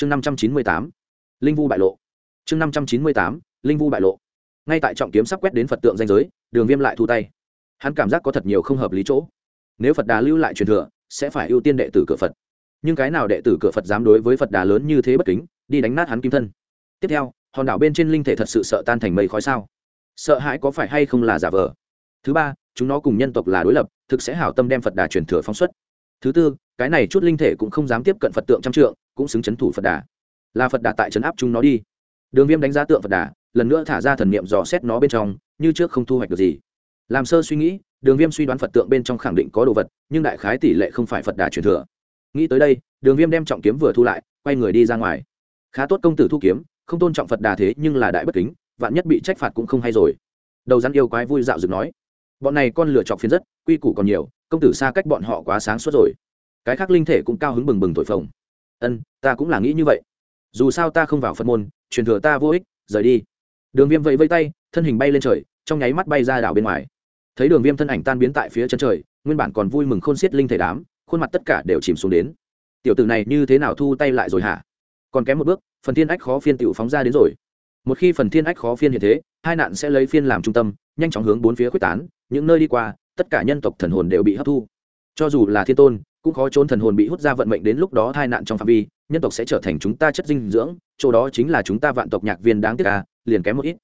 chương năm trăm chín mươi tám, linh vu bại lộ. Chương năm trăm chín mươi tám, linh vu bại lộ. Ngay tại trọng kiếm sắp quét đến phật tượng danh giới, đường viêm lại thu tay. Hắn cảm giác có thật nhiều không hợp lý chỗ. Nếu phật đà lưu lại truyền thừa, sẽ phải ưu tiên đệ tử cửa phật. Nhưng cái nào đệ tử cửa phật dám đối với phật đà lớn như thế bất kính, đi đánh nát hắn kim thân. Tiếp theo, hòn đảo bên trên linh thể thật sự sợ tan thành mây khói sao? Sợ hãi có phải hay không là giả vờ? Thứ ba, chúng nó cùng nhân tộc là đối lập, thực sẽ hảo tâm đem phật đà truyền thừa phóng xuất thứ tư, cái này chút linh thể cũng không dám tiếp cận phật tượng trăm trượng, cũng xứng c h ấ n thủ phật đà. Là phật đà tại trấn áp chúng nó đi. Đường viêm đánh giá tượng phật đà, lần nữa thả ra thần niệm dò xét nó bên trong, như trước không thu hoạch được gì. Làm sơ suy nghĩ, đường viêm suy đoán phật tượng bên trong khẳng định có đồ vật, nhưng đại khái tỷ lệ không phải phật đà truyền thừa. Nghĩ tới đây, đường viêm đem trọng kiếm vừa thu lại, quay người đi ra ngoài. Khá tốt công tử thu kiếm, không tôn trọng phật đà thế nhưng là đại bất kính, vạn nhất bị trách phạt cũng không hay rồi. Đầu rắn yêu quái vui dạo dựng nói, bọn này con lửa chọc phiến rất, quy củ còn nhiều công tử xa cách bọn họ quá sáng suốt rồi. Cái khác linh thể cũng cao hứng bừng bừng thổi phồng. Ân, ta cũng là nghĩ như vậy. Dù sao ta không vào phật môn, truyền thừa ta vô ích, rời đi. Đường viêm vẫy vây tay, thân hình bay lên trời, trong nháy mắt bay ra đảo bên ngoài. Thấy đường viêm thân ảnh tan biến tại phía chân trời, nguyên bản còn vui mừng khôn xiết linh thể đám, khuôn mặt tất cả đều chìm xuống đến. Tiểu tử này như thế nào thu tay lại rồi hả? Còn kém một bước, phần thiên ách khó phiên tiểu phóng ra đến rồi. Một khi phần thiên ách khó phiên hiện thế, hai nạn sẽ lấy phiên làm trung tâm, nhanh chóng hướng bốn phía quyết tán, những nơi đi qua tất cả nhân tộc thần hồn đều bị hấp thu. Cho dù là thiên tôn, cũng khó trốn thần hồn bị hút ra vận mệnh đến lúc đó tai nạn trong phạm vi, nhân tộc sẽ trở thành chúng ta chất dinh dưỡng, chỗ đó chính là chúng ta vạn tộc nhạc viên đáng tiếc à liền kém một ít.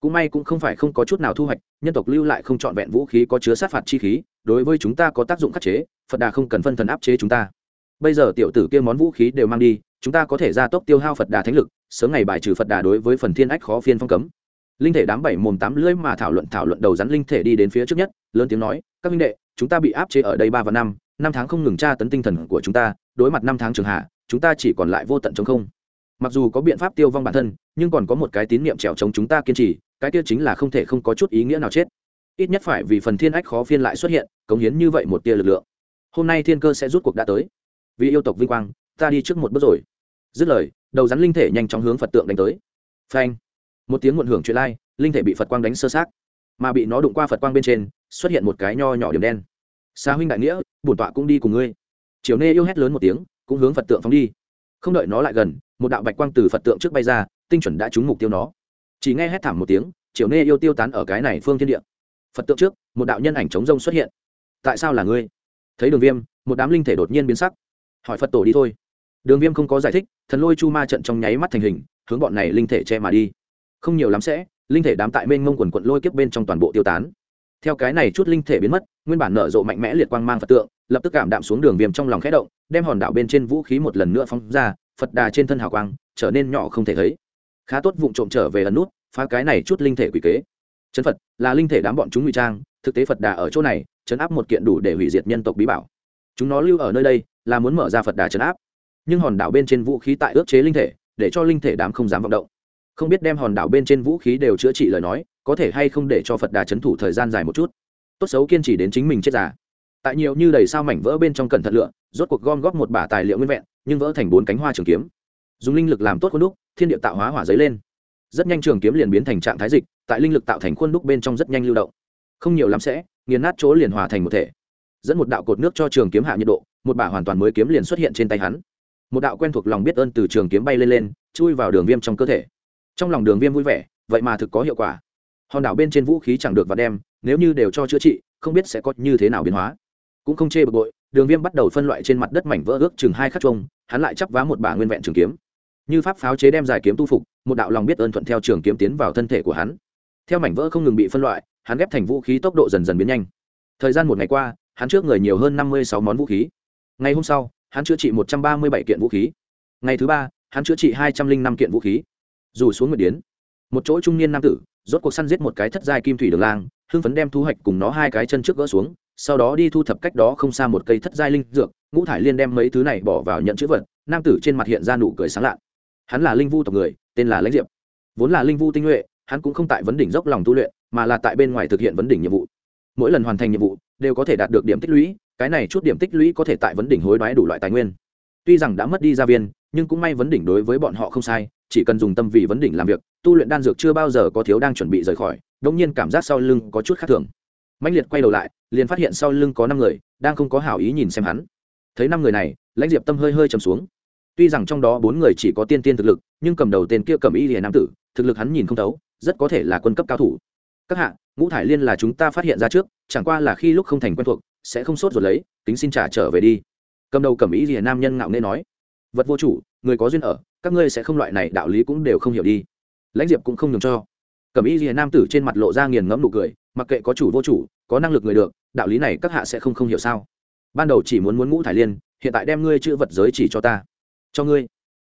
Cũng may cũng không phải không có chút nào thu hoạch, nhân tộc lưu lại không trọn vẹn vũ khí có chứa sát phạt chi khí, đối với chúng ta có tác dụng khắc chế, phật đà không cần phân thần áp chế chúng ta. Bây giờ tiểu tử kia món vũ khí đều mang đi, chúng ta có thể gia tốc tiêu hao phật đà thánh lực, sớm ngày bài trừ phật đà đối với phần thiên ách khó phiên phong cấm linh thể đám bảy mồm tám lưỡi mà thảo luận thảo luận đầu rắn linh thể đi đến phía trước nhất, lớn tiếng nói, các minh đệ, chúng ta bị áp chế ở đây ba và năm năm tháng không ngừng tra tấn tinh thần của chúng ta, đối mặt năm tháng trường hạ, chúng ta chỉ còn lại vô tận chống không. Mặc dù có biện pháp tiêu vong bản thân, nhưng còn có một cái tín niệm trèo chống chúng ta kiên trì, cái kia chính là không thể không có chút ý nghĩa nào chết. Ít nhất phải vì phần thiên ách khó phiên lại xuất hiện, cống hiến như vậy một tia lực lượng. Hôm nay thiên cơ sẽ rút cuộc đã tới. Vì yêu tộc vinh quang, ta đi trước một bước rồi. Dứt lời, đầu rắn linh thể nhanh chóng hướng phật tượng đánh tới. Phanh một tiếng muộn hưởng chuyện lai, linh thể bị phật quang đánh sơ sát mà bị nó đụng qua phật quang bên trên, xuất hiện một cái nho nhỏ điểm đen. Xa huynh đại nghĩa, bổn tọa cũng đi cùng ngươi. Chiều nê yêu hét lớn một tiếng, cũng hướng phật tượng phóng đi. Không đợi nó lại gần, một đạo bạch quang từ phật tượng trước bay ra, tinh chuẩn đã trúng mục tiêu nó. Chỉ nghe hét thảm một tiếng chiều nê yêu tiêu tán ở cái này phương thiên địa. Phật tượng trước, một đạo nhân ảnh chống rông xuất hiện. Tại sao là ngươi? Thấy đường viêm, một đám linh thể đột nhiên biến sắc. Hỏi phật tổ đi thôi. Đường viêm không có giải thích, thần lôi chu ma trận trong nháy mắt thành hình, hướng bọn này linh thể che mà đi không nhiều lắm sẽ, linh thể đám tại mênh mông quần quận lôi kiếp bên trong toàn bộ tiêu tán. Theo cái này chút linh thể biến mất, nguyên bản nở rộ mạnh mẽ liệt quang mang phật tượng, lập tức cảm đạm xuống đường viêm trong lòng khẽ động, đem hòn đảo bên trên vũ khí một lần nữa phóng ra, phật đà trên thân hào quang trở nên nhỏ không thể thấy. Khá tốt vụ trộm trở về ẩn nút, phá cái này chút linh thể quỷ kế. Chân phật là linh thể đám bọn chúng ngụy trang, thực tế phật đà ở chỗ này, chấn áp một kiện đủ để hủy diệt nhân tộc bí bảo. Chúng nó lưu ở nơi đây, là muốn mở ra phật đà chấn áp. Nhưng hòn đảo bên trên vũ khí tại ước chế linh thể, để cho linh thể đám không dám vọng động không biết đem hòn đảo bên trên vũ khí đều chữa trị lời nói, có thể hay không để cho phật đà c h ấ n thủ thời gian dài một chút. Tốt xấu kiên trì đến chính mình chết giả tại nhiều như đầy sao mảnh vỡ bên trong cẩn thận lựa, rốt cuộc gom góp một bả tài liệu nguyên vẹn, nhưng vỡ thành bốn cánh hoa trường kiếm. Dùng linh lực làm tốt khuôn đúc, thiên địa tạo hóa hỏa giấy lên. Rất nhanh trường kiếm liền biến thành trạng thái dịch, tại linh lực tạo thành khuôn đúc bên trong rất nhanh lưu động. Không nhiều lắm sẽ, nghiền nát chỗ liền hòa thành một thể. Dẫn một đạo cột nước cho trường kiếm hạ nhiệt độ, một bả hoàn toàn mới kiếm liền xuất hiện trên tay hắn. Một đạo quen thuộc lòng biết ơn từ trường kiếm bay lên lên, chui vào đường viêm trong cơ thể trong lòng đường viêm vui vẻ, vậy mà thực có hiệu quả. Hòn đảo bên trên vũ khí chẳng được và đem, nếu như đều cho chữa trị, không biết sẽ có như thế nào biến hóa. Cũng không chê bực bội, đường viêm bắt đầu phân loại trên mặt đất mảnh vỡ ước chừng hai khắc trông hắn lại chắp vá một bả nguyên vẹn trường kiếm. Như pháp pháo chế đem giải kiếm tu phục, một đạo lòng biết ơn thuận theo trường kiếm tiến vào thân thể của hắn. Theo mảnh vỡ không ngừng bị phân loại, hắn ghép thành vũ khí tốc độ dần dần biến nhanh. Thời gian một ngày qua, hắn trước người nhiều hơn năm mươi sáu món vũ khí. Ngày hôm sau, hắn chữa trị một trăm ba mươi bảy kiện vũ khí. Ngày thứ ba, hắn chữa trị hai trăm linh năm kiện vũ khí dù xuống nguyệt điến, một chỗ trung niên nam tử, rốt cuộc săn giết một cái thất giai kim thủy đường lang, hưng phấn đem thu hoạch cùng nó hai cái chân trước gỡ xuống, sau đó đi thu thập cách đó không xa một cây thất giai linh dược, ngũ thải liên đem mấy thứ này bỏ vào nhận chữ vật, nam tử trên mặt hiện ra nụ cười sáng lạ hắn là linh vu tộc người, tên là lãnh diệp. Vốn là linh vu tinh nhuệ, hắn cũng không tại vấn đỉnh dốc lòng tu luyện, mà là tại bên ngoài thực hiện vấn đỉnh nhiệm vụ. Mỗi lần hoàn thành nhiệm vụ, đều có thể đạt được điểm tích lũy, cái này chút điểm tích lũy có thể tại vấn đỉnh hối đoái đủ loại tài nguyên. Tuy rằng đã mất đi gia viên, nhưng cũng may vấn đỉnh đối với bọn họ không sai chỉ cần dùng tâm vì vấn đỉnh làm việc, tu luyện đan dược chưa bao giờ có thiếu đang chuẩn bị rời khỏi đông nhiên cảm giác sau lưng có chút khác thường. Mạnh liệt quay đầu lại, liền phát hiện sau lưng có năm người, đang không có hảo ý nhìn xem hắn. Thấy năm người này, lãnh diệp tâm hơi hơi trầm xuống. Tuy rằng trong đó bốn người chỉ có tiên tiên thực lực, nhưng cầm đầu tên kia cầm y liền nam tử, thực lực hắn nhìn không thấu, rất có thể là quân cấp cao thủ. Các hạ, ngũ thải liên là chúng ta phát hiện ra trước, chẳng qua là khi lúc không thành quen thuộc, sẽ không sốt rồi lấy tính xin trả trở về đi. Cầm đầu cầm ý liền nam nhân ngạo nghễ nói. Vật vô chủ, người có duyên ở các ngươi sẽ không loại này đạo lý cũng đều không hiểu đi. Lãnh diệp cũng không nhường cho. Cẩm y rìa nam tử trên mặt lộ ra nghiền ngẫm nụ cười, mặc kệ có chủ vô chủ, có năng lực người được, đạo lý này các hạ sẽ không không hiểu sao? Ban đầu chỉ muốn muốn ngũ thải liên, hiện tại đem ngươi chữ vật giới chỉ cho ta. Cho ngươi.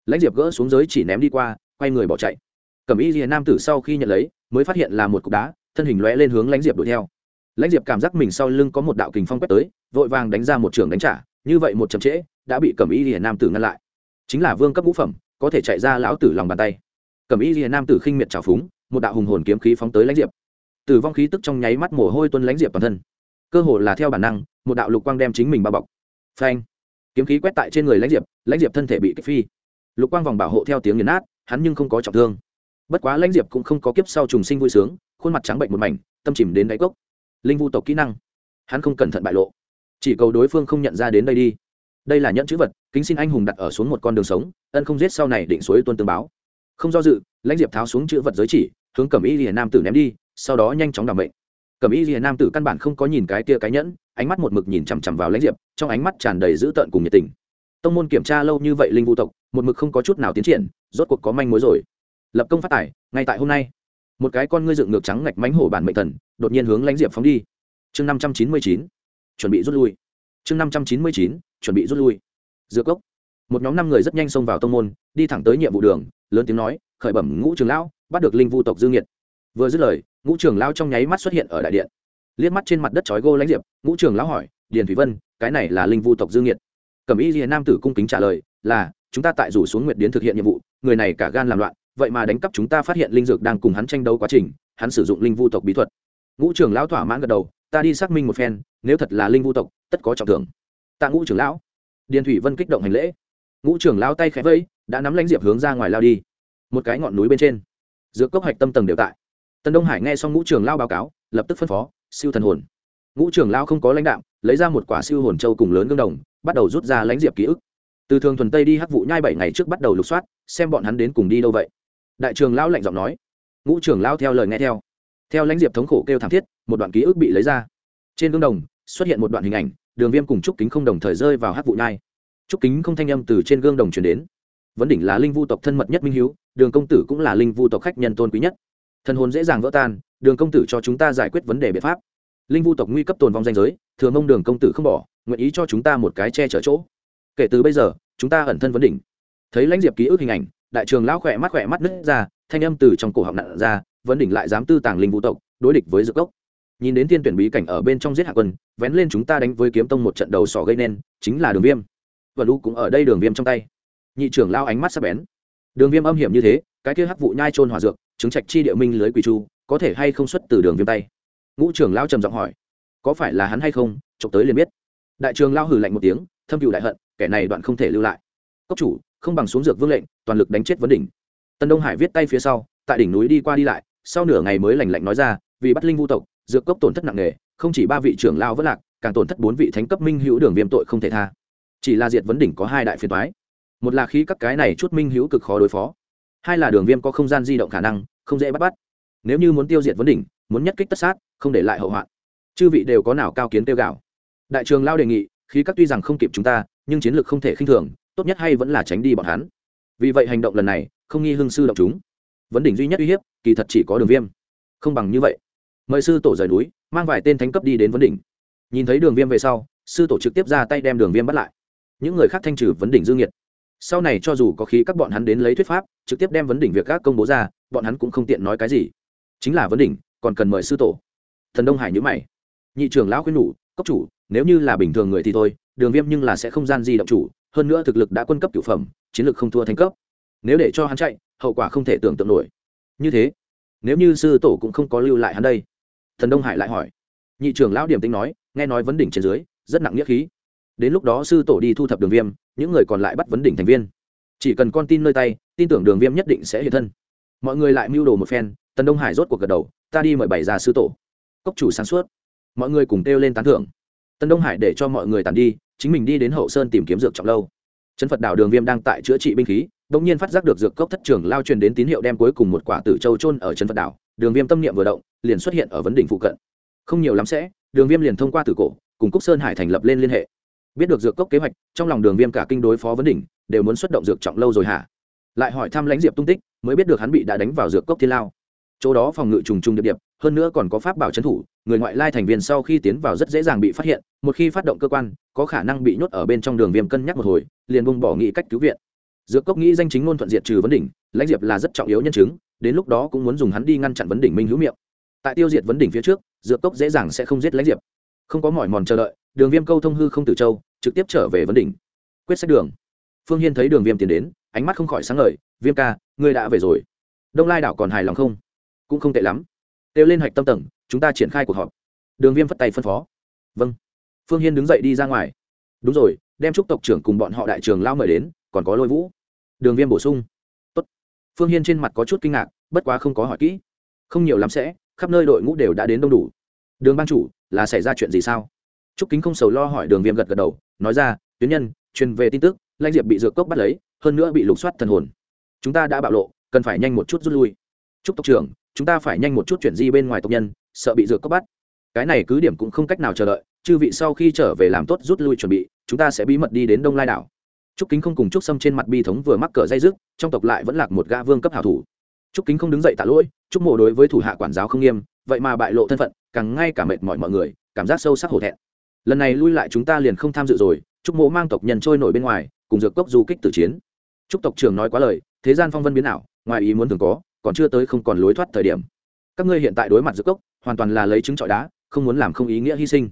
Lãnh diệp gỡ xuống giới chỉ ném đi qua, quay người bỏ chạy. Cẩm y rìa nam tử sau khi nhận lấy, mới phát hiện là một cục đá, thân hình lóe lên hướng lãnh diệp đuổi theo. Lãnh diệp cảm giác mình sau lưng có một đạo kình phong quét tới, vội vàng đánh ra một trường đánh trả, như vậy một chậm trễ, đã bị cẩm y rìa nam tử ngăn lại. Chính là vương cấp ngũ phẩm có thể chạy ra lão tử lòng bàn tay. Cầm y liền nam tử khinh miệt trào phúng, một đạo hùng hồn kiếm khí phóng tới lãnh diệp. Tử vong khí tức trong nháy mắt mồ hôi tuân lãnh diệp toàn thân. Cơ hồ là theo bản năng, một đạo lục quang đem chính mình bao bọc. Phanh! Kiếm khí quét tại trên người lãnh diệp lãnh diệp thân thể bị kích phi. Lục quang vòng bảo hộ theo tiếng nghiền nát, hắn nhưng không có trọng thương. Bất quá lãnh diệp cũng không có kiếp sau trùng sinh vui sướng, khuôn mặt trắng bệnh một mảnh, tâm chìm đến đáy cốc. Linh vu tộc kỹ năng. Hắn không cẩn thận bại lộ. Chỉ cầu đối phương không nhận ra đến đây đi đây là nhẫn chữ vật, kính xin anh hùng đặt ở xuống một con đường sống, ân không giết sau này định suối tuân tương báo. Không do dự, lãnh diệp tháo xuống chữ vật giới chỉ, hướng cẩm y rìa nam tử ném đi, sau đó nhanh chóng đảm bệnh cẩm y rìa nam tử căn bản không có nhìn cái kia cái nhẫn, ánh mắt một mực nhìn chằm chằm vào lãnh diệp, trong ánh mắt tràn đầy dữ tợn cùng nhiệt tình. Tông môn kiểm tra lâu như vậy linh vũ tộc, một mực không có chút nào tiến triển, rốt cuộc có manh mối rồi. Lập công phát tải, ngay tại hôm nay, một cái con ngươi dựng ngược trắng ngạch mánh hổ bản mệnh thần, đột nhiên hướng lãnh diệp phóng đi. Chương năm trăm chín mươi chín, chuẩn bị rút lui. Chương năm trăm chín mươi chín chuẩn bị rút lui. Dược cốc. Một nhóm năm người rất nhanh xông vào tông môn, đi thẳng tới nhiệm vụ đường, lớn tiếng nói, khởi bẩm ngũ trường lão, bắt được linh vu tộc dương nhiệt vừa dứt lời, ngũ trường lão trong nháy mắt xuất hiện ở đại điện. Liếc mắt trên mặt đất chói gô lãnh diệp, ngũ trường lão hỏi, điền thủy vân, cái này là linh vu tộc dương nhiệt cẩm y liền nam tử cung kính trả lời, là, chúng ta tại rủ xuống nguyệt điến thực hiện nhiệm vụ, người này cả gan làm loạn, vậy mà đánh cắp chúng ta phát hiện linh dược đang cùng hắn tranh đấu quá trình, hắn sử dụng linh vu tộc bí thuật. Ngũ trưởng lão thỏa mãn gật đầu, ta đi xác minh một phen, nếu thật là linh vu tộc, tất có trọng thưởng tạ ngũ trưởng lão. Điền thủy vân kích động hành lễ. Ngũ trưởng lão tay khẽ vẫy, đã nắm lãnh diệp hướng ra ngoài lao đi. Một cái ngọn núi bên trên giữa cốc hạch tâm tầng đều tại. Tần đông hải nghe xong ngũ trưởng lao báo cáo, lập tức phân phó, siêu thần hồn. Ngũ trưởng lao không có lãnh đạo lấy ra một quả siêu hồn châu cùng lớn gương đồng, bắt đầu rút ra lãnh diệp ký ức. Từ thường thuần tây đi hắc vụ nhai bảy ngày trước bắt đầu lục soát, xem bọn hắn đến cùng đi đâu vậy. Đại trường lão lạnh giọng nói. Ngũ trưởng lao theo lời nghe theo. Theo lãnh diệp thống khổ kêu thảm thiết, một đoạn ký ức bị lấy ra. Trên gương đồng, xuất hiện một đoạn hình ảnh đường viêm cùng trúc kính không đồng thời rơi vào hát vụ nhai. Trúc kính không thanh âm từ trên gương đồng chuyển đến. Vấn đỉnh là linh vu tộc thân mật nhất minh hiếu, đường công tử cũng là linh vu tộc khách nhân tôn quý nhất. Thân hồn dễ dàng vỡ tan, đường công tử cho chúng ta giải quyết vấn đề biện pháp. Linh vu tộc nguy cấp tồn vong danh giới thường ông đường công tử không bỏ, nguyện ý cho chúng ta một cái che chở chỗ. Kể từ bây giờ, chúng ta ẩn thân vấn đỉnh. Thấy lãnh diệp ký ức hình ảnh, đại trường lão khỏe mắt khỏe mắt nứt ra, thanh âm từ trong cổ họng nặn ra, vấn đỉnh lại dám tư tàng linh vũ tộc, đối địch với dược cốc nhìn đến thiên tuyển bí cảnh ở bên trong giết hạ quân, vén lên chúng ta đánh với kiếm tông một trận đầu sỏ gây nên, chính là đường viêm. Và lũ cũng ở đây đường viêm trong tay. Nhị trưởng lao ánh mắt sắp bén. Đường viêm âm hiểm như thế, cái kia hắc vụ nhai trôn hỏa dược, chứng trạch chi địa minh lưới quỳ chu, có thể hay không xuất từ đường viêm tay? Ngũ trưởng lao trầm giọng hỏi. Có phải là hắn hay không? Chụp tới liền biết. Đại trường lao hử lạnh một tiếng, thâm cựu đại hận, kẻ này đoạn không thể lưu lại. Cốc chủ, không bằng xuống dược vương lệnh, toàn lực đánh chết vấn đỉnh. Tân đông hải viết tay phía sau, tại đỉnh núi đi qua đi lại, sau nửa ngày mới lành lạnh nói ra, vì bắt linh vu tộc dược cốc tổn thất nặng nề, không chỉ ba vị trưởng lao vất lạc, càng tổn thất bốn vị thánh cấp minh hữu đường viêm tội không thể tha. Chỉ là diệt vấn đỉnh có hai đại phiền toái. Một là khi các cái này chút minh hữu cực khó đối phó. Hai là đường viêm có không gian di động khả năng, không dễ bắt bắt. Nếu như muốn tiêu diệt vấn đỉnh, muốn nhất kích tất sát, không để lại hậu hoạn. Chư vị đều có nào cao kiến tiêu gạo? Đại trường lao đề nghị khi các tuy rằng không kịp chúng ta, nhưng chiến lược không thể khinh thường, tốt nhất hay vẫn là tránh đi bọn hắn. Vì vậy hành động lần này, không nghi hưng sư động chúng. Vấn đỉnh duy nhất uy hiếp, kỳ thật chỉ có đường viêm. Không bằng như vậy mời sư tổ rời núi, mang vài tên thánh cấp đi đến vấn đỉnh. Nhìn thấy đường viêm về sau, sư tổ trực tiếp ra tay đem đường viêm bắt lại. Những người khác thanh trừ vấn đỉnh dương nhiệt sau này cho dù có khí các bọn hắn đến lấy thuyết pháp, trực tiếp đem vấn đỉnh việc các công bố ra, bọn hắn cũng không tiện nói cái gì. Chính là vấn đỉnh, còn cần mời sư tổ. Thần đông hải nhữ mày. Nhị trưởng lão khuyên nhủ, cốc chủ, nếu như là bình thường người thì thôi, đường viêm nhưng là sẽ không gian di động chủ, hơn nữa thực lực đã quân cấp cửu phẩm, chiến lược không thua thành cấp. Nếu để cho hắn chạy, hậu quả không thể tưởng tượng nổi. Như thế, nếu như sư tổ cũng không có lưu lại hắn đây thần đông hải lại hỏi. Nhị trưởng lão điểm tính nói, nghe nói vấn đỉnh trên dưới, rất nặng nghĩa khí. Đến lúc đó sư tổ đi thu thập đường viêm, những người còn lại bắt vấn đỉnh thành viên. Chỉ cần con tin nơi tay, tin tưởng đường viêm nhất định sẽ hiện thân. Mọi người lại mưu đồ một phen tần đông hải rốt cuộc gật đầu, ta đi mời bảy già sư tổ. Cốc chủ sáng suốt. Mọi người cùng kêu lên tán thưởng. Tần đông hải để cho mọi người tàn đi, chính mình đi đến hậu sơn tìm kiếm dược trọng lâu. Trấn phật đảo đường viêm đang tại chữa trị binh khí đ ỗ n g nhiên phát giác được dược cốc thất trường lao truyền đến tín hiệu đem cuối cùng một quả tử châu trôn ở trấn phật đảo đường viêm tâm niệm vừa động, liền xuất hiện ở vấn đỉnh phụ cận. Không nhiều lắm sẽ, đường viêm liền thông qua tử cổ, cùng cúc sơn hải thành lập lên liên hệ. Biết được dược cốc kế hoạch, trong lòng đường viêm cả kinh đối phó vấn đỉnh, đều muốn xuất động dược trọng lâu rồi hả? Lại hỏi thăm lãnh diệp tung tích, mới biết được hắn bị đã đánh vào dược cốc thiên lao. Chỗ đó phòng ngự trùng trùng điệp điệp, hơn nữa còn có pháp bảo trấn thủ, người ngoại lai thành viên sau khi tiến vào rất dễ dàng bị phát hiện, một khi phát động cơ quan, có khả năng bị nhốt ở bên trong đường viêm cân nhắc một hồi, liền bung bỏ nghị cách cứu viện. Dược cốc nghĩ danh chính ngôn thuận diệt trừ vấn đỉnh, lãnh diệp là rất trọng yếu nhân chứng đến lúc đó cũng muốn dùng hắn đi ngăn chặn vấn đỉnh minh hữu miệng. Tại tiêu diệt vấn đỉnh phía trước, dược cốc dễ dàng sẽ không giết lãnh diệp. Không có mỏi mòn chờ đợi, đường viêm câu thông hư không tử châu, trực tiếp trở về vấn đỉnh. Quyết sách đường. Phương hiên thấy đường viêm tiến đến, ánh mắt không khỏi sáng ngời, viêm ca, ngươi đã về rồi. Đông lai đảo còn hài lòng không? Cũng không tệ lắm. Kêu lên hạch tâm tầng, chúng ta triển khai cuộc họp. Đường viêm phất tay phân phó. Vâng. Phương hiên đứng dậy đi ra ngoài. Đúng rồi, đem chúc tộc trưởng cùng bọn họ đại trường lao mời đến, còn có lôi vũ. Đường viêm bổ sung phương hiên trên mặt có chút kinh ngạc bất quá không có hỏi kỹ không nhiều lắm sẽ khắp nơi đội ngũ đều đã đến đông đủ đường ban chủ là xảy ra chuyện gì sao Trúc Kính không sầu lo hỏi Đường Viêm gật gật đầu, nói ra, tuyến nhân, truyền về tin tức, Lãnh Diệp bị dược cốc bắt lấy, hơn nữa bị lục soát thần hồn. Chúng ta đã bạo lộ, cần phải nhanh một chút rút lui. Trúc tộc trưởng, chúng ta phải nhanh một chút chuyển di bên ngoài tộc nhân, sợ bị dược cốc bắt. Cái này cứ điểm cũng không cách nào chờ đợi, chư vị sau khi trở về làm tốt rút lui chuẩn bị, chúng ta sẽ bí mật đi đến Đông Lai đảo. Trúc Kính không cùng Trúc Sâm trên mặt bi thống vừa mắc cỡ dây dứt, trong tộc lại vẫn lạc một gã vương cấp hảo thủ. Trúc Kính không đứng dậy tạ lỗi, Trúc Mộ đối với thủ hạ quản giáo không nghiêm, vậy mà bại lộ thân phận, càng ngay cả mệt mỏi mọi người, cảm giác sâu sắc hổ thẹn. Lần này lui lại chúng ta liền không tham dự rồi Trúc mộ mang tộc nhân trôi nổi bên ngoài cùng dược cốc du kích tử chiến. Trúc tộc trưởng nói quá lời thế gian phong vân biến ảo ngoài ý muốn thường có còn chưa tới không còn lối thoát thời điểm. Các ngươi hiện tại đối mặt dược cốc hoàn toàn là lấy trứng trọi đá không muốn làm không ý nghĩa hy sinh.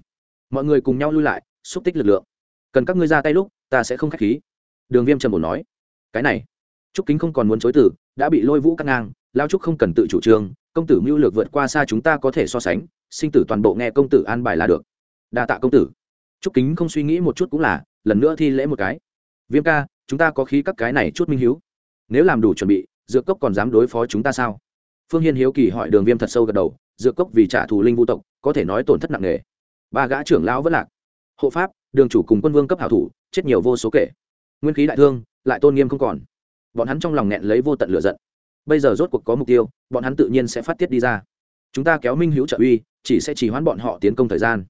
Mọi người cùng nhau lui lại xúc tích lực lượng. Cần các ngươi ra tay lúc ta sẽ không k h á c h khí đường viêm trầm bổ nói, cái này, trúc kính không còn muốn chối từ, đã bị lôi vũ cắt ngang, lao trúc không cần tự chủ trương, công tử mưu lược vượt qua xa chúng ta có thể so sánh, sinh tử toàn bộ nghe công tử an bài là được. Đa tạ công tử. Trúc kính không suy nghĩ một chút cũng là, lần nữa thi lễ một cái. Viêm ca, chúng ta có khí các cái này chút minh hiếu. Nếu làm đủ chuẩn bị, dược cốc còn dám đối phó chúng ta sao? Phương hiên hiếu kỳ hỏi đường viêm thật sâu gật đầu, dược cốc vì trả thù linh vũ tộc, có thể nói tổn thất nặng nề. Ba gã trưởng lão vẫn lạc. Hộ pháp, đường chủ cùng quân vương cấp hảo thủ, chết nhiều vô số kể nguyên khí đại thương, lại tôn nghiêm không còn. Bọn hắn trong lòng nghẹn lấy vô tận lửa giận. Bây giờ rốt cuộc có mục tiêu, bọn hắn tự nhiên sẽ phát tiết đi ra. Chúng ta kéo minh hữu trợ uy, chỉ sẽ chỉ hoãn bọn họ tiến công thời gian.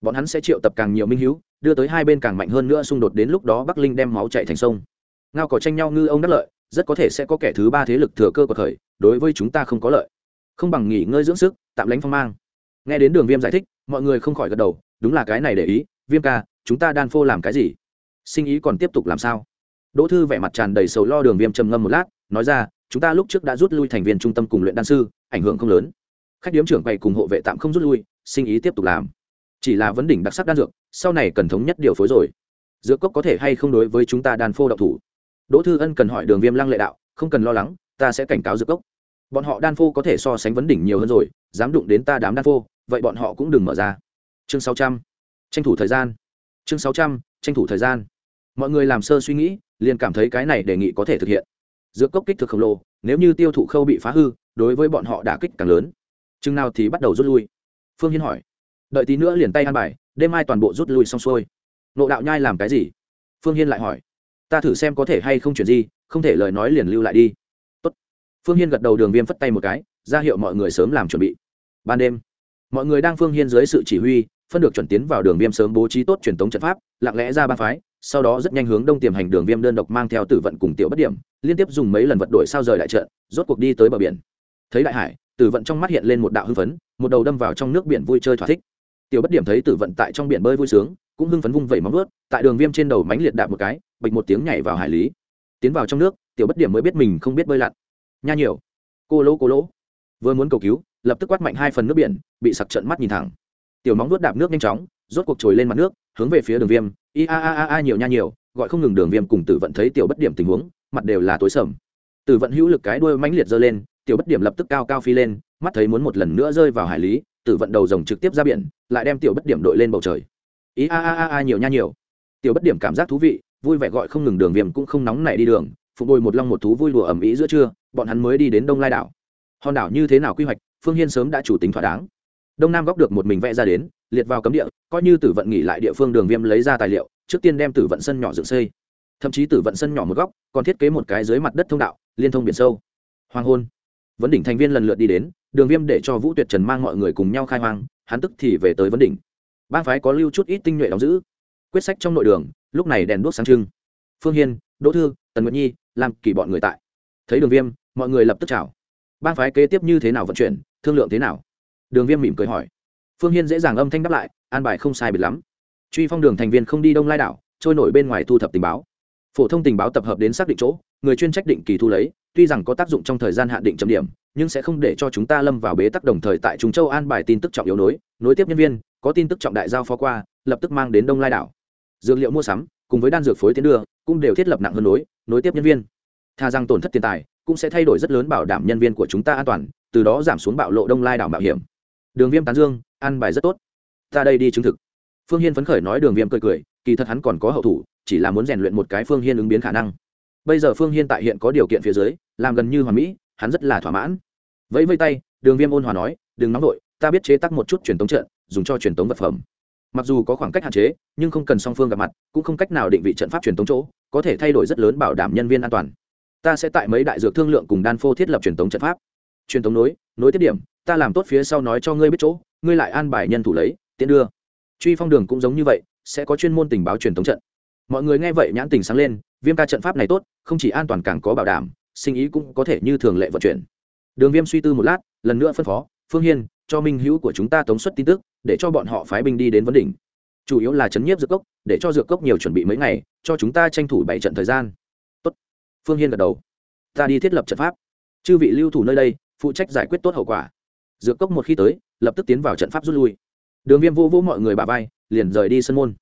Bọn hắn sẽ triệu tập càng nhiều minh hữu, đưa tới hai bên càng mạnh hơn nữa xung đột đến lúc đó bắc linh đem máu chạy thành sông. Ngao có tranh nhau ngư ông đắc lợi, rất có thể sẽ có kẻ thứ ba thế lực thừa cơ của thời, đối với chúng ta không có lợi. Không bằng nghỉ ngơi dưỡng sức, tạm lánh phong mang. Nghe đến đường viêm giải thích, mọi người không khỏi gật đầu, đúng là cái này để ý, viêm ca, chúng ta đan phô làm cái gì? Sinh ý còn tiếp tục làm sao? Đỗ thư vẻ mặt tràn đầy sầu lo đường viêm trầm ngâm một lát, nói ra, chúng ta lúc trước đã rút lui thành viên trung tâm cùng luyện đan sư, ảnh hưởng không lớn. Khách điếm trưởng quầy cùng hộ vệ tạm không rút lui, sinh ý tiếp tục làm. Chỉ là vấn đỉnh đặc sắc đan dược, sau này cần thống nhất điều phối rồi. Dược cốc có thể hay không đối với chúng ta đan phô độc thủ? Đỗ thư ân cần hỏi đường viêm lăng lệ đạo, không cần lo lắng, ta sẽ cảnh cáo dược cốc. Bọn họ đan phô có thể so sánh vấn đỉnh nhiều hơn rồi, dám đụng đến ta đám đan phô, vậy bọn họ cũng đừng mở ra. Chương sáu trăm. Tranh thủ thời gian. Chương sáu trăm tranh thủ thời gian. Mọi người làm sơ suy nghĩ, liền cảm thấy cái này đề nghị có thể thực hiện. Dược cốc kích thực khổng lồ, nếu như tiêu thụ khâu bị phá hư, đối với bọn họ đả kích càng lớn. Chừng nào thì bắt đầu rút lui. Phương hiên hỏi. Đợi tí nữa liền tay ăn bài, đêm mai toàn bộ rút lui xong xuôi. Nộ đạo nhai làm cái gì? Phương hiên lại hỏi. Ta thử xem có thể hay không chuyển gì không thể lời nói liền lưu lại đi. Tốt. phương hiên gật đầu đường viêm phất tay một cái, ra hiệu mọi người sớm làm chuẩn bị. Ban đêm, mọi người đang phương hiên dưới sự chỉ huy phân được chuẩn tiến vào đường viêm sớm bố trí tốt truyền thống trận pháp, lặng lẽ ra ba phái, sau đó rất nhanh hướng đông tiềm hành đường viêm đơn độc mang theo tử vận cùng tiểu bất điểm, liên tiếp dùng mấy lần vật đổi sao rời đại trận, rốt cuộc đi tới bờ biển. Thấy đại hải, tử vận trong mắt hiện lên một đạo hưng phấn, một đầu đâm vào trong nước biển vui chơi thỏa thích. Tiểu bất điểm thấy tử vận tại trong biển bơi vui sướng, cũng hưng phấn vung vẩy móng ướt tại đường viêm trên đầu mánh liệt đạp một cái, bịch một tiếng nhảy vào hải lý. Tiến vào trong nước, tiểu bất điểm mới biết mình không biết bơi lặn. Nha nhiều. Cô lỗ cô lỗ. Vừa muốn cầu cứu, lập tức quát mạnh hai phần nước biển, bị sặc trận mắt nhìn thẳng tiểu móng nuốt đạp nước nhanh chóng, rốt cuộc trồi lên mặt nước, hướng về phía đường viêm. I, a a a a, nhiều nha nhiều, gọi không ngừng đường viêm cùng tử vận thấy tiểu bất điểm tình huống, mặt đều là tối sầm. Tử vận hữu lực cái đuôi mãnh liệt giơ lên, tiểu bất điểm lập tức cao cao phi lên, mắt thấy muốn một lần nữa rơi vào hải lý, tử vận đầu rồng trực tiếp ra biển, lại đem tiểu bất điểm đội lên bầu trời. Ý a a a a, nhiều nha nhiều. Tiểu bất điểm cảm giác thú vị, vui vẻ gọi không ngừng đường viêm cũng không nóng nảy đi đường, phục bồi một long một thú vui đùa ẩm ý giữa trưa, bọn hắn mới đi đến đông lai đảo. Hòn đảo như thế nào quy hoạch, phương hiên sớm đã chủ tính thỏa đáng đông nam góc được một mình vẽ ra đến, liệt vào cấm địa, coi như tử vận nghỉ lại địa phương đường viêm lấy ra tài liệu, trước tiên đem tử vận sân nhỏ dựng xây. Thậm chí tử vận sân nhỏ một góc, còn thiết kế một cái dưới mặt đất thông đạo, liên thông biển sâu. Hoàng hôn. Vấn đỉnh thành viên lần lượt đi đến, đường viêm để cho vũ tuyệt trần mang mọi người cùng nhau khai hoang, hắn tức thì về tới vấn đỉnh. Bang phái có lưu chút ít tinh nhuệ đóng giữ. Quyết sách trong nội đường, lúc này đèn đuốc sáng trưng. Phương hiên, đỗ thư, tần nguyệt nhi làm kỳ bọn người tại. Thấy đường viêm, mọi người lập tức chào. Bang phái kế tiếp như thế nào vận chuyển, thương lượng thế nào? Đường viêm mỉm cười hỏi. Phương hiên dễ dàng âm thanh đáp lại, an bài không sai biệt lắm. Truy phong đường thành viên không đi đông lai đảo, trôi nổi bên ngoài thu thập tình báo. Phổ thông tình báo tập hợp đến xác định chỗ, người chuyên trách định kỳ thu lấy, tuy rằng có tác dụng trong thời gian hạn định chấm điểm, nhưng sẽ không để cho chúng ta lâm vào bế tắc đồng thời tại trung châu an bài tin tức trọng yếu nối nối tiếp nhân viên, có tin tức trọng đại giao phó qua, lập tức mang đến đông lai đảo. Dược liệu mua sắm, cùng với đan dược phối tiến đưa, cũng đều thiết lập nặng hơn nối nối tiếp nhân viên. Tha rằng tổn thất tiền tài, cũng sẽ thay đổi rất lớn bảo đảm nhân viên của chúng ta an toàn, từ đó giảm xuống bạo lộ đông lai đảo mạo hiểm đường viêm tán dương, ăn bài rất tốt. Ta đây đi chứng thực. Phương hiên phấn khởi nói đường viêm cười cười, kỳ thật hắn còn có hậu thủ, chỉ là muốn rèn luyện một cái phương hiên ứng biến khả năng. Bây giờ phương hiên tại hiện có điều kiện phía dưới, làm gần như hoàn mỹ, hắn rất là thỏa mãn. Vẫy vây tay, đường viêm ôn hòa nói, đừng nóng vội, ta biết chế tắc một chút truyền tống trận, dùng cho truyền tống vật phẩm. Mặc dù có khoảng cách hạn chế, nhưng không cần song phương gặp mặt, cũng không cách nào định vị trận pháp truyền tống chỗ, có thể thay đổi rất lớn bảo đảm nhân viên an toàn. Ta sẽ tại mấy đại dược thương lượng cùng đan phô thiết lập truyền tống trận pháp. Truyền tống nối nối tiết điểm ta làm tốt phía sau nói cho ngươi biết chỗ, ngươi lại an bài nhân thủ lấy tiễn đưa. Truy phong đường cũng giống như vậy, sẽ có chuyên môn tình báo truyền thống trận. Mọi người nghe vậy nhãn tình sáng lên, viêm ca trận pháp này tốt, không chỉ an toàn càng có bảo đảm, sinh ý cũng có thể như thường lệ vận chuyển. Đường viêm suy tư một lát, lần nữa phân phó, phương hiên, cho minh hữu của chúng ta tống xuất tin tức, để cho bọn họ phái binh đi đến vấn đỉnh. Chủ yếu là chấn nhiếp dược cốc, để cho dược cốc nhiều chuẩn bị mấy ngày, cho chúng ta tranh thủ bảy trận thời gian. Tốt. phương hiên gật đầu. Ta đi thiết lập trận pháp. Chư vị lưu thủ nơi đây, phụ trách giải quyết tốt hậu quả dược cốc một khi tới, lập tức tiến vào trận pháp rút lui. Đường viêm vô vô mọi người bà vai, liền rời đi sân môn.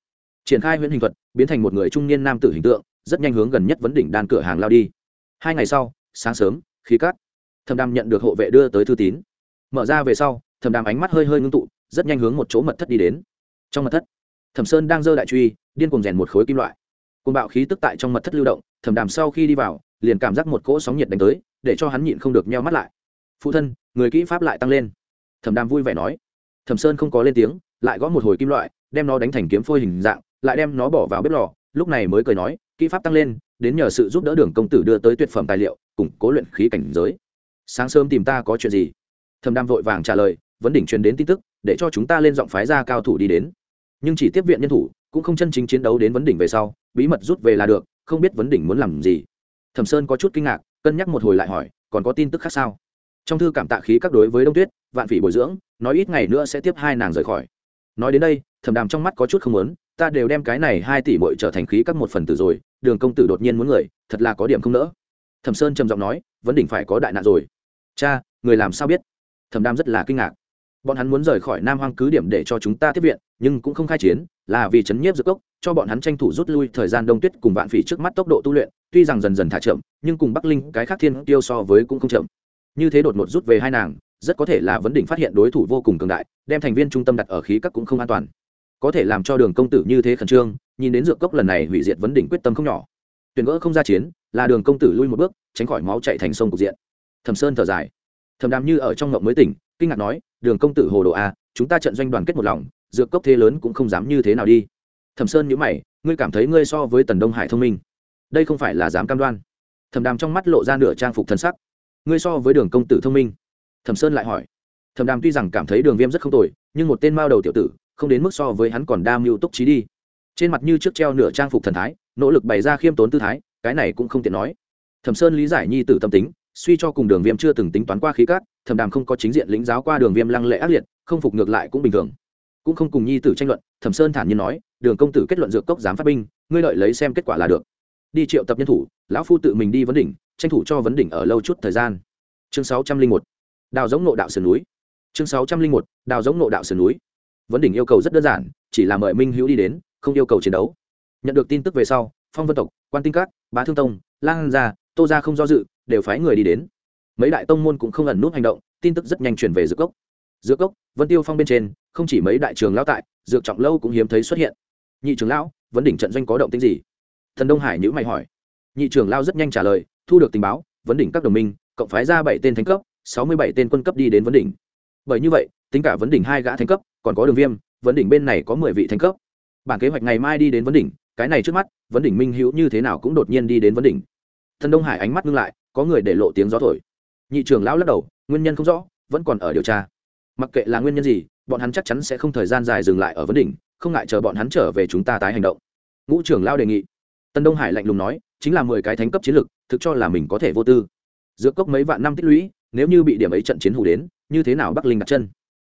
Triển khai huyễn hình thuật, biến thành một người trung niên nam tử hình tượng, rất nhanh hướng gần nhất vấn đỉnh đan cửa hàng lao đi. Hai ngày sau, sáng sớm, khí cắt thầm đàm nhận được hộ vệ đưa tới thư tín. Mở ra về sau thầm đàm ánh mắt hơi hơi ngưng tụ, rất nhanh hướng một chỗ mật thất đi đến. Trong mật thất, thẩm sơn đang giơ đại truy, điên cùng rèn một khối kim loại. Côn bạo khí tức tại trong mật thất lưu động, thẩm đàm sau khi đi vào, liền cảm giác một cỗ sóng nhiệt đánh tới, để cho hắn nhịn không được nheo mắt lại phụ thân, người kỹ pháp lại tăng lên. Thẩm đàm vui vẻ nói. Thẩm sơn không có lên tiếng, lại gõ một hồi kim loại, đem nó đánh thành kiếm phôi hình dạng, lại đem nó bỏ vào bếp lò, lúc này mới cười nói, kỹ pháp tăng lên, đến nhờ sự giúp đỡ đường công tử đưa tới tuyệt phẩm tài liệu, củng cố luyện khí cảnh giới. Sáng sớm tìm ta có chuyện gì? Thầm đam vội vàng trả lời, vấn đỉnh truyền đến tin tức, để cho chúng ta lên giọng phái ra cao thủ đi đến. Nhưng chỉ tiếp viện nhân thủ, cũng không chân chính chiến đấu đến vấn đỉnh về sau, bí mật rút về là được, không biết vấn đỉnh muốn làm gì. Thẩm sơn có chút kinh ngạc, cân nhắc một hồi lại hỏi, còn có tin tức khác sao? Trong thư cảm tạ khí các đối với đông tuyết, vạn phỉ bồi dưỡng, nói ít ngày nữa sẽ tiếp hai nàng rời khỏi. Nói đến đây, thẩm đàm trong mắt có chút không muốn, ta đều đem cái này hai tỷ bội trở thành khí các một phần tử rồi, đường công tử đột nhiên muốn người, thật là có điểm không nỡ. Thẩm sơn trầm giọng nói, vấn đỉnh phải có đại nạn rồi. Cha, người làm sao biết? Thẩm đam rất là kinh ngạc. Bọn hắn muốn rời khỏi nam hoang cứ điểm để cho chúng ta tiếp viện, nhưng cũng không khai chiến, là vì chấn nhiếp dược cốc cho bọn hắn tranh thủ rút lui thời gian đông tuyết cùng vạn phỉ trước mắt tốc độ tu luyện, tuy rằng dần dần thả chậm, nhưng cùng bắc linh cái khác thiên tiêu so với cũng không chậm như thế đột ngột rút về hai nàng, rất có thể là vấn đỉnh phát hiện đối thủ vô cùng cường đại, đem thành viên trung tâm đặt ở khí các cũng không an toàn. Có thể làm cho đường công tử như thế khẩn trương, nhìn đến dược cốc lần này hủy diệt vấn đỉnh quyết tâm không nhỏ. Tuyển gỡ không ra chiến, là đường công tử lui một bước, tránh khỏi máu chạy thành sông cục diện. Thầm sơn thở dài. Thầm đàm như ở trong ngộng mới tỉnh, kinh ngạc nói, đường công tử hồ đồ a chúng ta trận doanh đoàn kết một lòng, dược cốc thế lớn cũng không dám như thế nào đi. Thầm sơn nhữ mày, ngươi cảm thấy ngươi so với tần đông hải thông minh? Đây không phải là dám cam đoan. Thầm đàm trong mắt lộ ra nửa trang phục thân sắc ngươi so với đường công tử thông minh. Thẩm sơn lại hỏi. Thẩm đàm tuy rằng cảm thấy đường viêm rất không tồi, nhưng một tên mao đầu tiểu tử, không đến mức so với hắn còn đa mưu túc trí đi. Trên mặt như trước treo nửa trang phục thần thái, nỗ lực bày ra khiêm tốn tư thái, cái này cũng không tiện nói. Thẩm sơn lý giải nhi tử tâm tính, suy cho cùng đường viêm chưa từng tính toán qua khí cát, thẩm đàm không có chính diện lĩnh giáo qua đường viêm lăng lệ ác liệt, không phục ngược lại cũng bình thường. Cũng không cùng nhi tử tranh luận, thẩm sơn thản nhiên nói, đường công tử kết luận dược cốc giám phát binh, ngươi lợi lấy xem kết quả là được. Đi triệu tập nhân thủ, lão phu tự mình đi vấn đỉnh tranh thủ cho vấn đỉnh ở lâu chút thời gian. Chương sáu trăm linh một, đào giống nộ đạo sườn núi. Chương sáu trăm linh một, đào giống nộ đạo sườn núi. Vấn đỉnh yêu cầu rất đơn giản, chỉ là mời minh hữu đi đến, không yêu cầu chiến đấu. Nhận được tin tức về sau, phong vân tộc, quan tinh các, bá thương tông lan gia, tô gia không do dự, đều phái người đi đến. Mấy đại tông môn cũng không ẩn nút hành động, tin tức rất nhanh truyền về dược cốc. Dược cốc, vân tiêu phong bên trên, không chỉ mấy đại trường lão tại, dược trọng lâu cũng hiếm thấy xuất hiện. Nhị trưởng lão, vấn đỉnh trận doanh có động tính gì? Thần đông hải nhữ mày hỏi. Nhị trưởng lao rất nhanh trả lời thu được tình báo, vấn đỉnh các đồng minh, cộng phái ra bảy tên thánh cấp, sáu mươi bảy tên quân cấp đi đến vấn đỉnh. Bởi như vậy, tính cả vấn đỉnh hai gã thánh cấp, còn có đường viêm, vấn đỉnh bên này có mười vị thánh cấp. Bản kế hoạch ngày mai đi đến vấn đỉnh, cái này trước mắt, vấn đỉnh minh hữu như thế nào cũng đột nhiên đi đến vấn đỉnh. Thần đông hải ánh mắt ngưng lại, có người để lộ tiếng gió thổi. Nhị trưởng lão lắc đầu, nguyên nhân không rõ, vẫn còn ở điều tra. Mặc kệ là nguyên nhân gì, bọn hắn chắc chắn sẽ không thời gian dài dừng lại ở vấn đỉnh, không ngại chờ bọn hắn trở về chúng ta tái hành động. Ngũ trưởng lão đề nghị. Tân đông hải lạnh lùng nói, chính là mười cái thánh cấp chiến lực thực cho là mình có thể vô tư. Giữa cốc mấy vạn năm tích lũy, nếu như bị điểm ấy trận chiến hủ đến, như thế nào bắc linh đặt chân?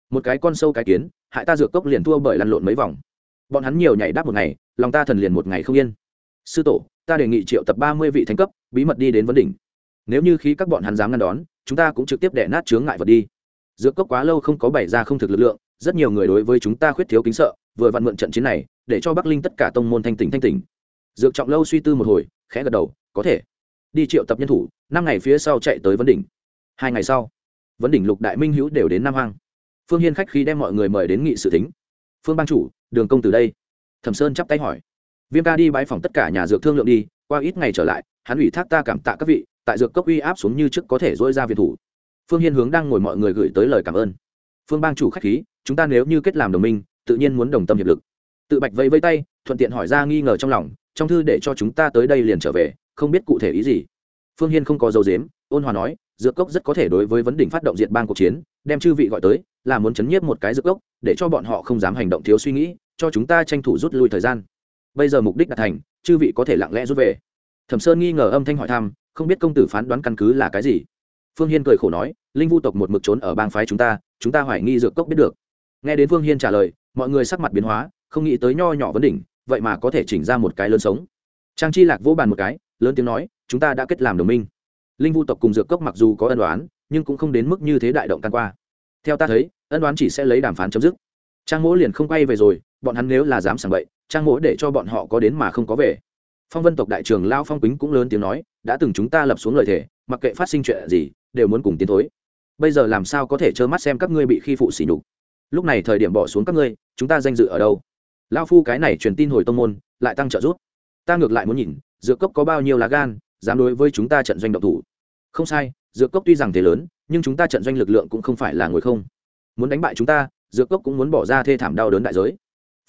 Một cái con sâu cái kiến, hại ta dược cốc liền thua bởi lăn lộn mấy vòng. Bọn hắn nhiều nhảy đáp một ngày, lòng ta thần liền một ngày không yên. Sư tổ, ta đề nghị triệu tập ba mươi vị thánh cấp, bí mật đi đến vấn đỉnh. Nếu như khi các bọn hắn dám ngăn đón, chúng ta cũng trực tiếp đẻ nát chướng ngại vật đi. Dược cốc quá lâu không có bày ra không thực lực lượng, rất nhiều người đối với chúng ta khuyết thiếu kính sợ, vừa vặn mượn trận chiến này, để cho bắc linh tất cả tông môn thanh tỉnh thanh tỉnh. Dược trọng lâu suy tư một hồi, khẽ gật đầu, có thể đi triệu tập nhân thủ, năm ngày phía sau chạy tới vấn đỉnh. Hai ngày sau, vấn đỉnh, lục đại minh hữu đều đến nam hoang. Phương hiên khách khi đem mọi người mời đến nghị sự thính. phương ban chủ, đường công từ đây. Thẩm sơn chắp tay hỏi. Viêm ca đi bãi phòng tất cả nhà dược thương lượng đi, qua ít ngày trở lại, hắn ủy thác ta cảm tạ các vị, tại dược cốc uy áp xuống như trước có thể dỗi ra việt thủ. Phương hiên hướng đang ngồi mọi người gửi tới lời cảm ơn. Phương bang chủ khách khí, chúng ta nếu như kết làm đồng minh, tự nhiên muốn đồng tâm hiệp lực. Tự bạch vẫy vây tay, thuận tiện hỏi ra nghi ngờ trong lòng, trong thư để cho chúng ta tới đây liền trở về không biết cụ thể ý gì. Phương hiên không có dấu dếm ôn hòa nói, dược cốc rất có thể đối với vấn đỉnh phát động diện bang cuộc chiến, đem chư vị gọi tới, là muốn chấn nhiếp một cái dược cốc, để cho bọn họ không dám hành động thiếu suy nghĩ, cho chúng ta tranh thủ rút lui thời gian. Bây giờ mục đích đạt thành, chư vị có thể lặng lẽ rút về. Thẩm sơn nghi ngờ âm thanh hỏi thăm, không biết công tử phán đoán căn cứ là cái gì. Phương hiên cười khổ nói, linh vu tộc một mực trốn ở bang phái chúng ta chúng ta hoài nghi dược cốc biết được. Nghe đến phương hiên trả lời, mọi người sắc mặt biến hóa, không nghĩ tới nho nhỏ vấn đỉnh, vậy mà có thể chỉnh ra một cái lớn sống. Trang chi lạc vỗ bàn một cái lớn tiếng nói, chúng ta đã kết làm đồng minh. Linh vu tộc cùng dược cốc mặc dù có ân đoán nhưng cũng không đến mức như thế đại động tan qua. Theo ta thấy, ân đoán chỉ sẽ lấy đàm phán chấm dứt. Trang mỗ liền không quay về rồi, bọn hắn nếu là dám sảng bậy, trang mỗ để cho bọn họ có đến mà không có về. Phong vân tộc đại trường lao phong quýnh cũng lớn tiếng nói, đã từng chúng ta lập xuống lời thề, mặc kệ phát sinh chuyện gì, đều muốn cùng tiến thối. Bây giờ làm sao có thể trơ mắt xem các ngươi bị khi phụ xỉ nhục? Lúc này thời điểm bỏ xuống các ngươi, chúng ta danh dự ở đâu? Lao phu cái này truyền tin hồi tông môn, lại tăng trợ giúp. Ta ngược lại muốn nhìn dược cốc có bao nhiêu lá gan, dám đối với chúng ta trận doanh độc thủ? Không sai, dược cốc tuy rằng thế lớn, nhưng chúng ta trận doanh lực lượng cũng không phải là ngồi không. Muốn đánh bại chúng ta, dược cốc cũng muốn bỏ ra thê thảm đau đớn đại giới.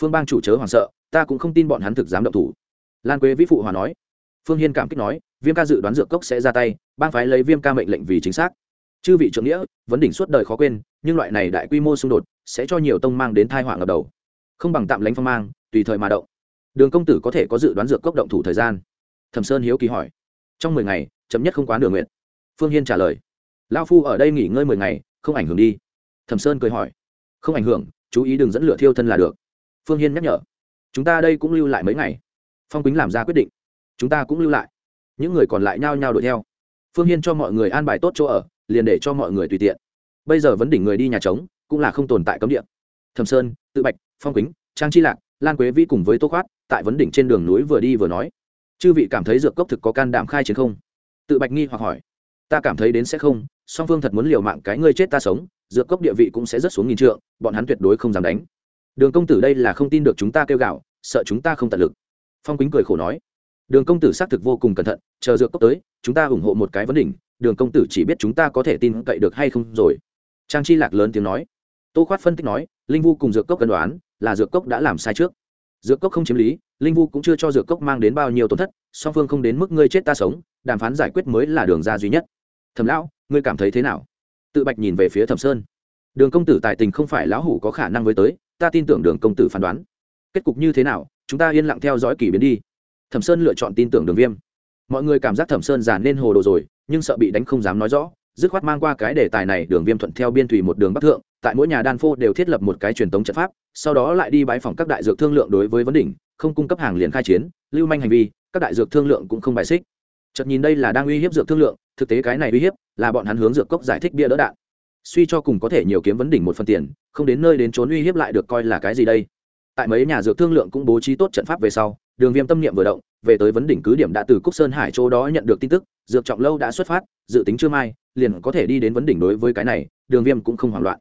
Phương bang chủ chớ hoảng sợ, ta cũng không tin bọn hắn thực dám động thủ. Lan quế vĩ phụ hòa nói. Phương hiên cảm kích nói, viêm ca dự đoán dược cốc sẽ ra tay, bang phái lấy viêm ca mệnh lệnh vì chính xác. Chư vị trưởng nghĩa, vấn đỉnh suốt đời khó quên, nhưng loại này đại quy mô xung đột sẽ cho nhiều tông mang đến thai họa ngập đầu. Không bằng tạm lánh phong mang, tùy thời mà động. Đường công tử có thể có dự đoán dược cốc động thủ thời gian thẩm sơn hiếu kỳ hỏi. Trong mười ngày, chậm nhất không quá nửa nguyện phương hiên trả lời. Lao phu ở đây nghỉ ngơi mười ngày, không ảnh hưởng đi. Thẩm sơn cười hỏi. Không ảnh hưởng, chú ý đừng dẫn lửa thiêu thân là được. Phương hiên nhắc nhở. Chúng ta đây cũng lưu lại mấy ngày. Phong quýnh làm ra quyết định. Chúng ta cũng lưu lại. Những người còn lại nhao nhao đuổi theo. Phương hiên cho mọi người an bài tốt chỗ ở, liền để cho mọi người tùy tiện. Bây giờ vấn đỉnh người đi nhà trống, cũng là không tồn tại cấm địa. Thầm sơn, tự bạch, phong quýnh, trang chi lạc, lan quế Vi cùng với tô khoát, tại vấn đỉnh trên đường núi vừa đi vừa nói chư vị cảm thấy dược cốc thực có can đảm khai chiến không? Tự bạch nghi hoặc hỏi. Ta cảm thấy đến sẽ không, song phương thật muốn liều mạng cái ngươi chết ta sống, dược cốc địa vị cũng sẽ rất xuống nghìn trượng, bọn hắn tuyệt đối không dám đánh. Đường công tử đây là không tin được chúng ta kêu gạo, sợ chúng ta không tận lực. Phong quýnh cười khổ nói. Đường công tử xác thực vô cùng cẩn thận, chờ dược cốc tới, chúng ta ủng hộ một cái vấn đỉnh, đường công tử chỉ biết chúng ta có thể tin cậy được hay không rồi. Trang chi lạc lớn tiếng nói. Tô khoát phân tích nói, linh vu cùng dược cốc cân đoán, là dược cốc đã làm sai trước. Dược cốc không chiếm lý linh vu cũng chưa cho dược cốc mang đến bao nhiêu tổn thất, song phương không đến mức ngươi chết ta sống, đàm phán giải quyết mới là đường ra duy nhất. Thẩm lão, ngươi cảm thấy thế nào? Tự bạch nhìn về phía thẩm sơn. Đường công tử tài tình không phải lão hủ có khả năng với tới, ta tin tưởng đường công tử phán đoán. Kết cục như thế nào? Chúng ta yên lặng theo dõi kỳ biến đi. Thẩm sơn lựa chọn tin tưởng đường viêm. Mọi người cảm giác thẩm sơn già nên hồ đồ rồi, nhưng sợ bị đánh không dám nói rõ. Dứt khoát mang qua cái đề tài này, đường viêm thuận theo biên thủy một đường bắc thượng. Tại mỗi nhà đan phô đều thiết lập một cái truyền thống trận pháp sau đó lại đi bãi phòng các đại dược thương lượng đối với vấn đỉnh, không cung cấp hàng liền khai chiến, lưu manh hành vi, các đại dược thương lượng cũng không bài xích. Chợt nhìn đây là đang uy hiếp dược thương lượng, thực tế cái này uy hiếp, là bọn hắn hướng dược cốc giải thích bia đỡ đạn. Suy cho cùng có thể nhiều kiếm vấn đỉnh một phần tiền, không đến nơi đến trốn uy hiếp lại được coi là cái gì đây. Tại mấy nhà dược thương lượng cũng bố trí tốt trận pháp về sau, đường viêm tâm niệm vừa động, về tới vấn đỉnh cứ điểm đã từ cúc sơn hải chỗ đó nhận được tin tức, dược trọng lâu đã xuất phát, dự tính chưa mai, liền có thể đi đến vấn đỉnh đối với cái này, đường viêm cũng không hoảng loạn.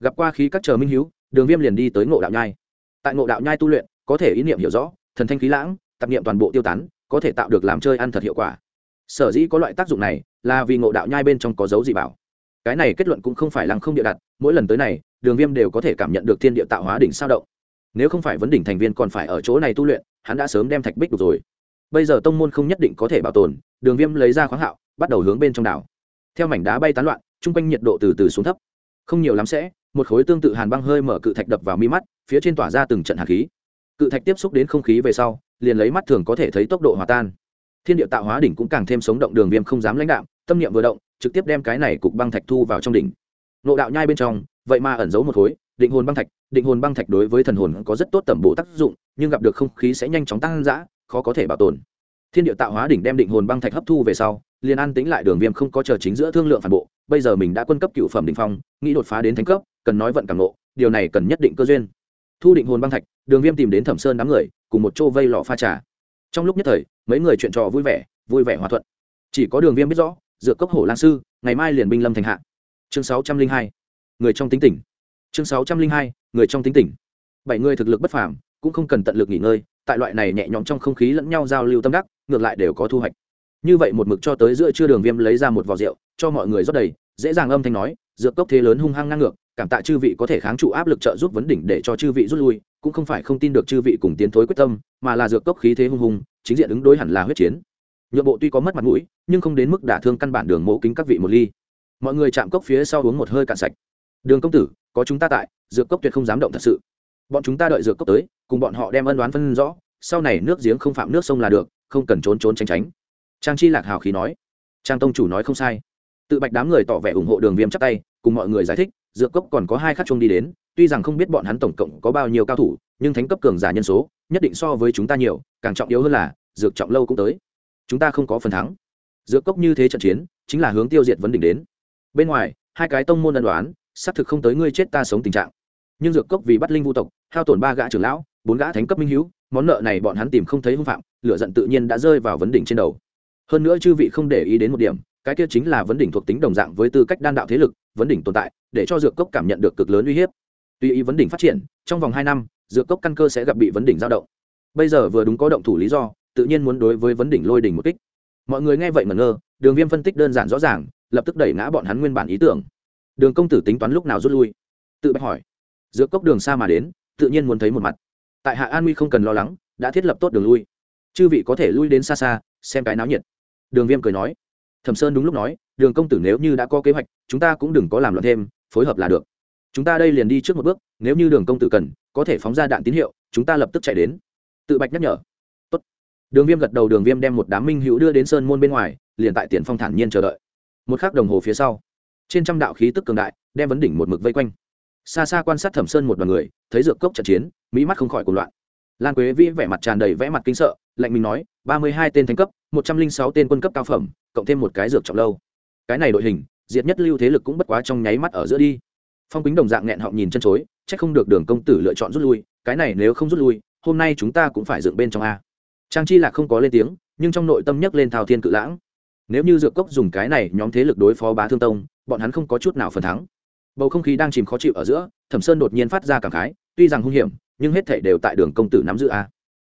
Gặp qua khí các chờ minh hiếu đường viêm liền đi tới ngộ đạo nhai. Tại ngộ đạo nhai tu luyện, có thể ý niệm hiểu rõ, thần thanh khí lãng, tạp niệm toàn bộ tiêu tán, có thể tạo được làm chơi ăn thật hiệu quả. Sở dĩ có loại tác dụng này, là vì ngộ đạo nhai bên trong có dấu dị bảo. Cái này kết luận cũng không phải lăng không địa đặt, mỗi lần tới này, đường viêm đều có thể cảm nhận được thiên địa tạo hóa đỉnh sao động. Nếu không phải vấn đỉnh thành viên còn phải ở chỗ này tu luyện, hắn đã sớm đem thạch bích được rồi. Bây giờ tông môn không nhất định có thể bảo tồn, đường viêm lấy ra khoáng hạo, bắt đầu hướng bên trong đảo. Theo mảnh đá bay tán loạn, chung quanh nhiệt độ từ từ xuống thấp. Không nhiều lắm sẽ một khối tương tự hàn băng hơi mở cự thạch đập vào mi mắt, phía trên tỏa ra từng trận hạt khí. Cự thạch tiếp xúc đến không khí về sau, liền lấy mắt thường có thể thấy tốc độ hòa tan. Thiên địa tạo hóa đỉnh cũng càng thêm sống động đường viêm không dám lãnh đạo tâm niệm vừa động, trực tiếp đem cái này cục băng thạch thu vào trong đỉnh. Nộ đạo nhai bên trong, vậy mà ẩn giấu một khối, định hồn băng thạch, định hồn băng thạch đối với thần hồn có rất tốt tẩm bổ tác dụng, nhưng gặp được không khí sẽ nhanh chóng tăng giã khó có thể bảo tồn. Thiên địa tạo hóa đỉnh đem định hồn băng thạch hấp thu về sau, liền an tính lại đường viêm không có chờ chính giữa thương lượng phản bộ, bây giờ mình đã quân cấp cựu phẩm định phong, nghĩ đột phá đến thánh cấp cần nói vận cảm nộ điều này cần nhất định cơ duyên. Thu định hồn băng thạch, đường viêm tìm đến thẩm sơn đám người, cùng một chỗ vây lọ pha trà. Trong lúc nhất thời, mấy người chuyện trò vui vẻ vui vẻ hòa thuận. Chỉ có đường viêm biết rõ dựa cốc hổ lang sư, ngày mai liền binh lâm thành hạ. Chương sáu trăm linh hai, người trong tính tỉnh chương sáu trăm linh hai, người trong tính tỉnh bảy người thực lực bất phàm, cũng không cần tận lực nghỉ ngơi, tại loại này nhẹ nhõm trong không khí lẫn nhau giao lưu tâm đắc, ngược lại đều có thu hoạch. Như vậy một mực cho tới giữa trưa đường viêm lấy ra một vò rượu, cho mọi người rót đầy, dễ dàng âm thanh nói dược cốc thế lớn hung hăng ngang ngược, cảm tạ chư vị có thể kháng trụ áp lực trợ giúp vấn đỉnh để cho chư vị rút lui, cũng không phải không tin được chư vị cùng tiến thối quyết tâm, mà là dược cốc khí thế hung hùng chính diện ứng đối hẳn là huyết chiến. Nhượng bộ tuy có mất mặt mũi, nhưng không đến mức đả thương căn bản đường mẫu kính các vị một ly. Mọi người chạm cốc phía sau uống một hơi cạn sạch. Đường công tử, có chúng ta tại, dược cốc tuyệt không dám động thật sự. Bọn chúng ta đợi dược cốc tới, cùng bọn họ đem ân đoán phân rõ, sau này nước giếng không phạm nước sông là được, không cần trốn trốn tránh tránh. Trang chi lạc hào khí nói. Trang tông chủ nói không sai tự bạch đám người tỏ vẻ ủng hộ đường viêm chắc tay, cùng mọi người giải thích, dược cốc còn có hai khắc chung đi đến, tuy rằng không biết bọn hắn tổng cộng có bao nhiêu cao thủ, nhưng thánh cấp cường giả nhân số, nhất định so với chúng ta nhiều, càng trọng yếu hơn là, dược trọng lâu cũng tới. Chúng ta không có phần thắng. Dược cốc như thế trận chiến, chính là hướng tiêu diệt vấn đỉnh đến. Bên ngoài, hai cái tông môn ân đoán, xác thực không tới ngươi chết ta sống tình trạng. Nhưng dược cốc vì bắt linh vu tộc, hao tổn ba gã trưởng lão, bốn gã thánh cấp minh hữu, món nợ này bọn hắn tìm không thấy hung phạm, lửa giận tự nhiên đã rơi vào vấn đỉnh trên đầu. Hơn nữa chư vị không để ý đến một điểm cái kia chính là vấn đỉnh thuộc tính đồng dạng với tư cách đan đạo thế lực, vấn đỉnh tồn tại, để cho dược cốc cảm nhận được cực lớn uy hiếp. Tuy ý vấn đỉnh phát triển, trong vòng hai năm, dược cốc căn cơ sẽ gặp bị vấn đỉnh giao động. Bây giờ vừa đúng có động thủ lý do, tự nhiên muốn đối với vấn đỉnh lôi đỉnh một kích. Mọi người nghe vậy ngẩn ngơ, đường viêm phân tích đơn giản rõ ràng, lập tức đẩy ngã bọn hắn nguyên bản ý tưởng. Đường công tử tính toán lúc nào rút lui? Tự bạch hỏi. Dược cốc đường xa mà đến, tự nhiên muốn thấy một mặt. Tại hạ an nguy không cần lo lắng, đã thiết lập tốt đường lui. Chư vị có thể lui đến xa xa, xem cái náo nhiệt. Đường viêm cười nói thẩm sơn đúng lúc nói, đường công tử nếu như đã có kế hoạch, chúng ta cũng đừng có làm loạn thêm, phối hợp là được. Chúng ta đây liền đi trước một bước, nếu như đường công tử cần, có thể phóng ra đạn tín hiệu, chúng ta lập tức chạy đến. Tự bạch nhắc nhở. Tốt. đường viêm gật đầu, đường viêm đem một đám minh hữu đưa đến sơn môn bên ngoài, liền tại tiền phong thản nhiên chờ đợi. Một k h ắ c đồng hồ phía sau, trên trăm đạo khí tức cường đại, đem vấn đỉnh một mực vây quanh. Xa xa quan sát thẩm sơn một đoàn người, thấy dược cốc trận chiến, mỹ mắt không khỏi cuộc loạn. Lan quế vĩ vẻ mặt tràn đầy vẽ mặt kinh sợ lạnh mình nói, ba mươi hai tên thánh cấp, một trăm linh sáu tên quân cấp cao phẩm, cộng thêm một cái dược trọng lâu. Cái này đội hình, diệt nhất lưu thế lực cũng bất quá trong nháy mắt ở giữa đi. Phong kính đồng dạng nghẹn họng nhìn chân chối c h ắ c không được đường công tử lựa chọn rút lui, cái này nếu không rút lui, hôm nay chúng ta cũng phải dựng bên trong a. Trang chi là không có lên tiếng, nhưng trong nội tâm nhấc lên thao thiên cự lãng. Nếu như dược cốc dùng cái này nhóm thế lực đối phó bá thương tông, bọn hắn không có chút nào phần thắng. Bầu không khí đang chìm khó chịu ở giữa, thẩm sơn đột nhiên phát ra cảm khái, tuy rằng hung hiểm, nhưng hết thể đều tại đường công tử nắm giữ a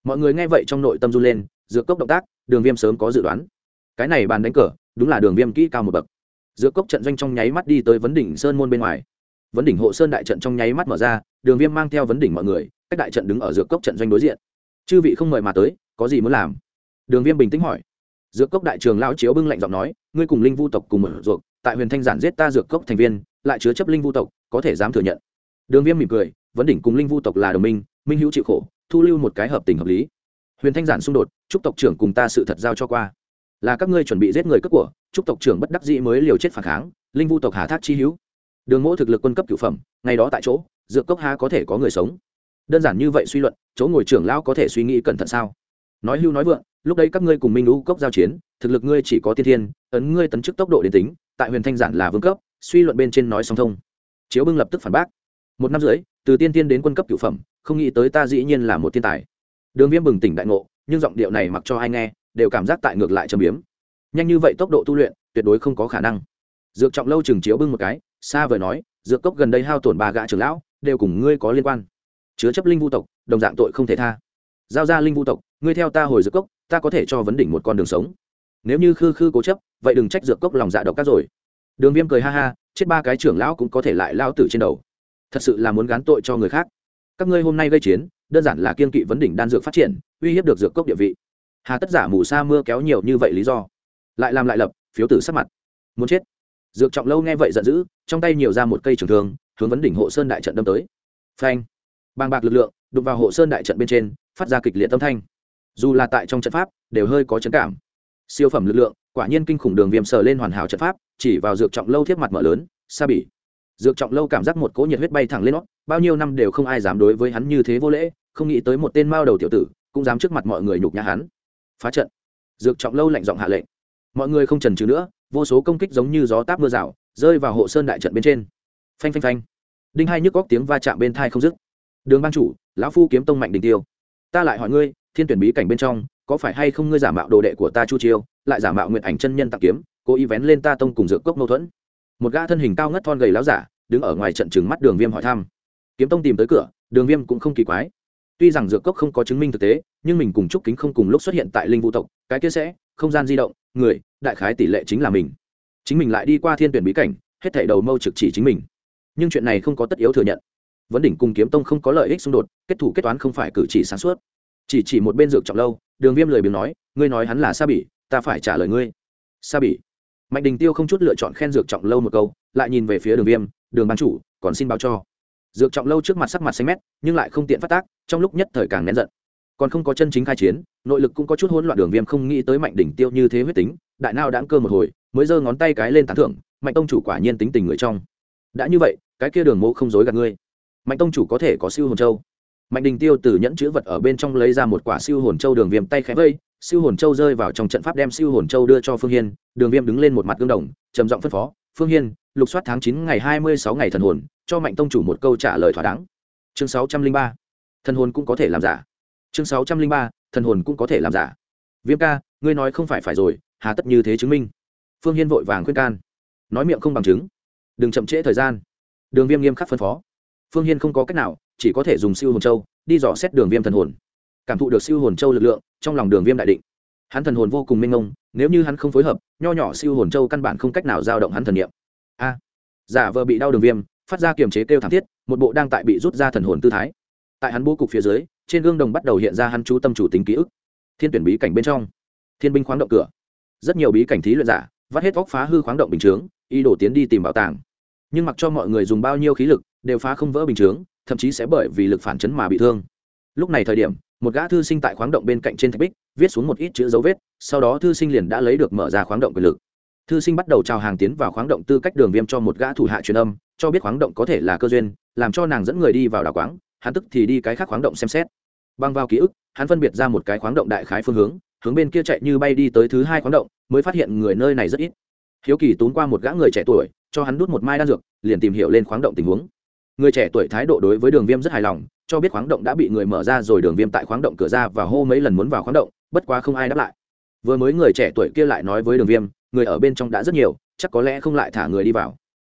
mọi người nghe vậy trong nội tâm run lên, dược cốc động tác, đường viêm sớm có dự đoán. Cái này bàn đánh cờ, đúng là đường viêm kỹ cao một bậc. Dược cốc trận doanh trong nháy mắt đi tới vấn đỉnh sơn môn bên ngoài. Vấn đỉnh hộ sơn đại trận trong nháy mắt mở ra, đường viêm mang theo vấn đỉnh mọi người, cách đại trận đứng ở dược cốc trận doanh đối diện. Chư vị không mời mà tới, có gì muốn làm? Đường viêm bình tĩnh hỏi. Dược cốc đại trường lão chiếu bưng lạnh giọng nói, ngươi cùng linh vu tộc cùng mở ruột, tại huyền thanh giản giết ta dược cốc thành viên, lại chứa chấp linh vu tộc, có thể dám thừa nhận. Đường viêm mỉm cười, vấn đỉnh cùng linh vu tộc là đồng minh minh hữu chịu khổ thu lưu một cái hợp tình hợp lý. Huyền thanh giản xung đột, chúc tộc trưởng cùng ta sự thật giao cho qua. Là các ngươi chuẩn bị giết người cướp của, chúc tộc trưởng bất đắc dĩ mới liều chết phản kháng, linh vu tộc hà thác chi hữu. Đường mỗ thực lực quân cấp cửu phẩm, ngày đó tại chỗ, dược cốc há có thể có người sống. Đơn giản như vậy suy luận, chỗ ngồi trưởng lão có thể suy nghĩ cẩn thận sao? Nói hưu nói vượng, lúc đấy các ngươi cùng minh lũ cốc giao chiến, thực lực ngươi chỉ có tiên thiên, ấn ngươi tấn chức tốc độ đến tính, tại huyền thanh giản là vương cấp, suy luận bên trên nói song thông. Chiếu bưng lập tức phản bác. Một năm rưỡi từ tiên tiên đến quân cấp cửu phẩm, không nghĩ tới ta dĩ nhiên là một thiên tài. Đường viêm bừng tỉnh đại ngộ, nhưng giọng điệu này mặc cho ai nghe, đều cảm giác tại ngược lại trầm biếm. Nhanh như vậy tốc độ tu luyện, tuyệt đối không có khả năng. Dược trọng lâu chừng chiếu bưng một cái, xa vời nói, dược cốc gần đây hao tổn ba gã trưởng lão, đều cùng ngươi có liên quan. Chứa chấp linh vu tộc, đồng dạng tội không thể tha. Giao ra linh vu tộc, ngươi theo ta hồi dược cốc, ta có thể cho vấn đỉnh một con đường sống. Nếu như khư khư cố chấp, vậy đừng trách dược cốc lòng dạ độc các rồi. Đường viêm cười ha ha, chết ba cái trưởng lão cũng có thể lại lao tử trên đầu thật sự là muốn gán tội cho người khác. Các ngươi hôm nay gây chiến, đơn giản là kiên kỵ vấn đỉnh đan dược phát triển, uy hiếp được dược cốc địa vị. Hà tất giả mù sa mưa kéo nhiều như vậy lý do, lại làm lại lập, phiếu tử sắc mặt. Muốn chết. Dược trọng lâu nghe vậy giận dữ, trong tay nhiều ra một cây trường thương, hướng vấn đỉnh hộ sơn đại trận đâm tới. Phanh. Bàng bạc lực lượng, đụng vào hộ sơn đại trận bên trên, phát ra kịch liệt âm thanh. Dù là tại trong trận pháp, đều hơi có chấn cảm. Siêu phẩm lực lượng, quả nhiên kinh khủng đường viêm sờ lên hoàn hảo trận pháp, chỉ vào dược trọng lâu thiết mặt mở lớn xa bỉ dược trọng lâu cảm giác một cỗ nhiệt huyết bay thẳng lên nó, bao nhiêu năm đều không ai dám đối với hắn như thế vô lễ, không nghĩ tới một tên mao đầu tiểu tử cũng dám trước mặt mọi người nhục nhã hắn. Phá trận. Dược trọng lâu lạnh giọng hạ lệnh. Mọi người không trần trừ nữa, vô số công kích giống như gió táp mưa rào, rơi vào hộ sơn đại trận bên trên. Phanh phanh phanh. Đinh hai nhức góc tiếng va chạm bên thai không dứt. Đường ban chủ, lão phu kiếm tông mạnh đình tiêu. Ta lại hỏi ngươi, thiên tuyển bí cảnh bên trong, có phải hay không ngươi giả mạo đồ đệ của ta chu chiêu, lại giả mạo nguyện ảnh chân nhân tặng kiếm, cố ý vén lên ta tông cùng dược cốc mâu thuẫn? Một gã thân hình cao ngất thon gầy láo giả đứng ở ngoài trận trừng mắt đường viêm hỏi thăm. Kiếm tông tìm tới cửa, đường viêm cũng không kỳ quái. Tuy rằng dược cốc không có chứng minh thực tế, nhưng mình cùng trúc kính không cùng lúc xuất hiện tại linh vũ tộc, cái kia sẽ, không gian di động, người, đại khái tỷ lệ chính là mình. Chính mình lại đi qua thiên tuyển bí cảnh, hết thảy đầu mâu trực chỉ chính mình. Nhưng chuyện này không có tất yếu thừa nhận. Vấn đỉnh cùng kiếm tông không có lợi ích xung đột, kết thủ kết toán không phải cử chỉ sáng suốt. Chỉ chỉ một bên dược trọng lâu, đường viêm lời biếng nói, ngươi nói hắn là sa bỉ, ta phải trả lời ngươi. Sa bỉ? Mạnh đình tiêu không chút lựa chọn khen dược trọng lâu một câu, lại nhìn về phía đường viêm, đường ban chủ, còn xin báo cho. Dược trọng lâu trước mặt sắc mặt xanh mét, nhưng lại không tiện phát tác, trong lúc nhất thời càng nén giận. Còn không có chân chính khai chiến, nội lực cũng có chút hỗn loạn, đường viêm không nghĩ tới mạnh đỉnh tiêu như thế huyết tính, đại nao đãng cơ một hồi, mới giơ ngón tay cái lên tán thưởng, mạnh tông chủ quả nhiên tính tình người trong. Đã như vậy, cái kia đường mộ không dối gạt ngươi. Mạnh tông chủ có thể có siêu hồn châu. Mạnh đình tiêu từ nhẫn chữ vật ở bên trong lấy ra một quả siêu hồn châu, đường viêm tay khẽ vây siêu hồn châu rơi vào trong trận pháp đem siêu hồn châu đưa cho phương hiên, đường viêm đứng lên một mặt gương đồng, trầm giọng phân phó, phương hiên, lục soát tháng chín ngày hai mươi sáu ngày thần hồn, cho mạnh tông chủ một câu trả lời thỏa đáng. Chương sáu trăm linh ba. Thần hồn cũng có thể làm giả. Chương sáu trăm linh ba, thần hồn cũng có thể làm giả. Viêm ca, ngươi nói không phải phải rồi, hà tất như thế chứng minh. Phương hiên vội vàng khuyên can. Nói miệng không bằng chứng. Đừng chậm trễ thời gian. Đường viêm nghiêm khắc phân phó. Phương hiên không có cách nào, chỉ có thể dùng siêu hồn châu, đi dò xét đường viêm thần hồn cảm thụ được siêu hồn châu lực lượng trong lòng đường viêm đại định. Hắn thần hồn vô cùng minh ngông nếu như hắn không phối hợp, nho nhỏ siêu hồn châu căn bản không cách nào giao động hắn thần niệm. A, giả vờ bị đau đường viêm, phát ra kiềm chế kêu thảm thiết, một bộ đang tại bị rút ra thần hồn tư thái. Tại hắn bố cục phía dưới, trên gương đồng bắt đầu hiện ra hắn chú tâm chủ tính ký ức. Thiên tuyển bí cảnh bên trong, thiên binh khoáng động cửa. Rất nhiều bí cảnh thí luyện giả, vắt hết vóc phá hư khoáng động bình chướng, ý đổ tiến đi tìm bảo tàng. Nhưng mặc cho mọi người dùng bao nhiêu khí lực, đều phá không vỡ bình chướng, thậm chí sẽ bởi vì lực phản chấn mà bị thương. Lúc này thời điểm một gã thư sinh tại khoáng động bên cạnh trên thạch bích, viết xuống một ít chữ dấu vết, sau đó thư sinh liền đã lấy được mở ra khoáng động quyền lực. Thư sinh bắt đầu trào hàng tiến vào khoáng động tư cách đường viêm cho một gã thủ hạ truyền âm, cho biết khoáng động có thể là cơ duyên, làm cho nàng dẫn người đi vào đảo quáng, hắn tức thì đi cái khác khoáng động xem xét. Băng vào ký ức, hắn phân biệt ra một cái khoáng động đại khái phương hướng hướng bên kia chạy như bay đi tới thứ hai khoáng động, mới phát hiện người nơi này rất ít. Hiếu kỳ tốn qua một gã người trẻ tuổi, cho hắn đút một mai đan dược, liền tìm hiểu lên khoáng động tình huống. Người trẻ tuổi thái độ đối với đường viêm rất hài lòng cho biết khoáng động đã bị người mở ra rồi đường viêm tại khoáng động cửa ra và hô mấy lần muốn vào khoáng động, bất quá không ai đáp lại. Vừa mới người trẻ tuổi kia lại nói với đường viêm, người ở bên trong đã rất nhiều, chắc có lẽ không lại thả người đi vào.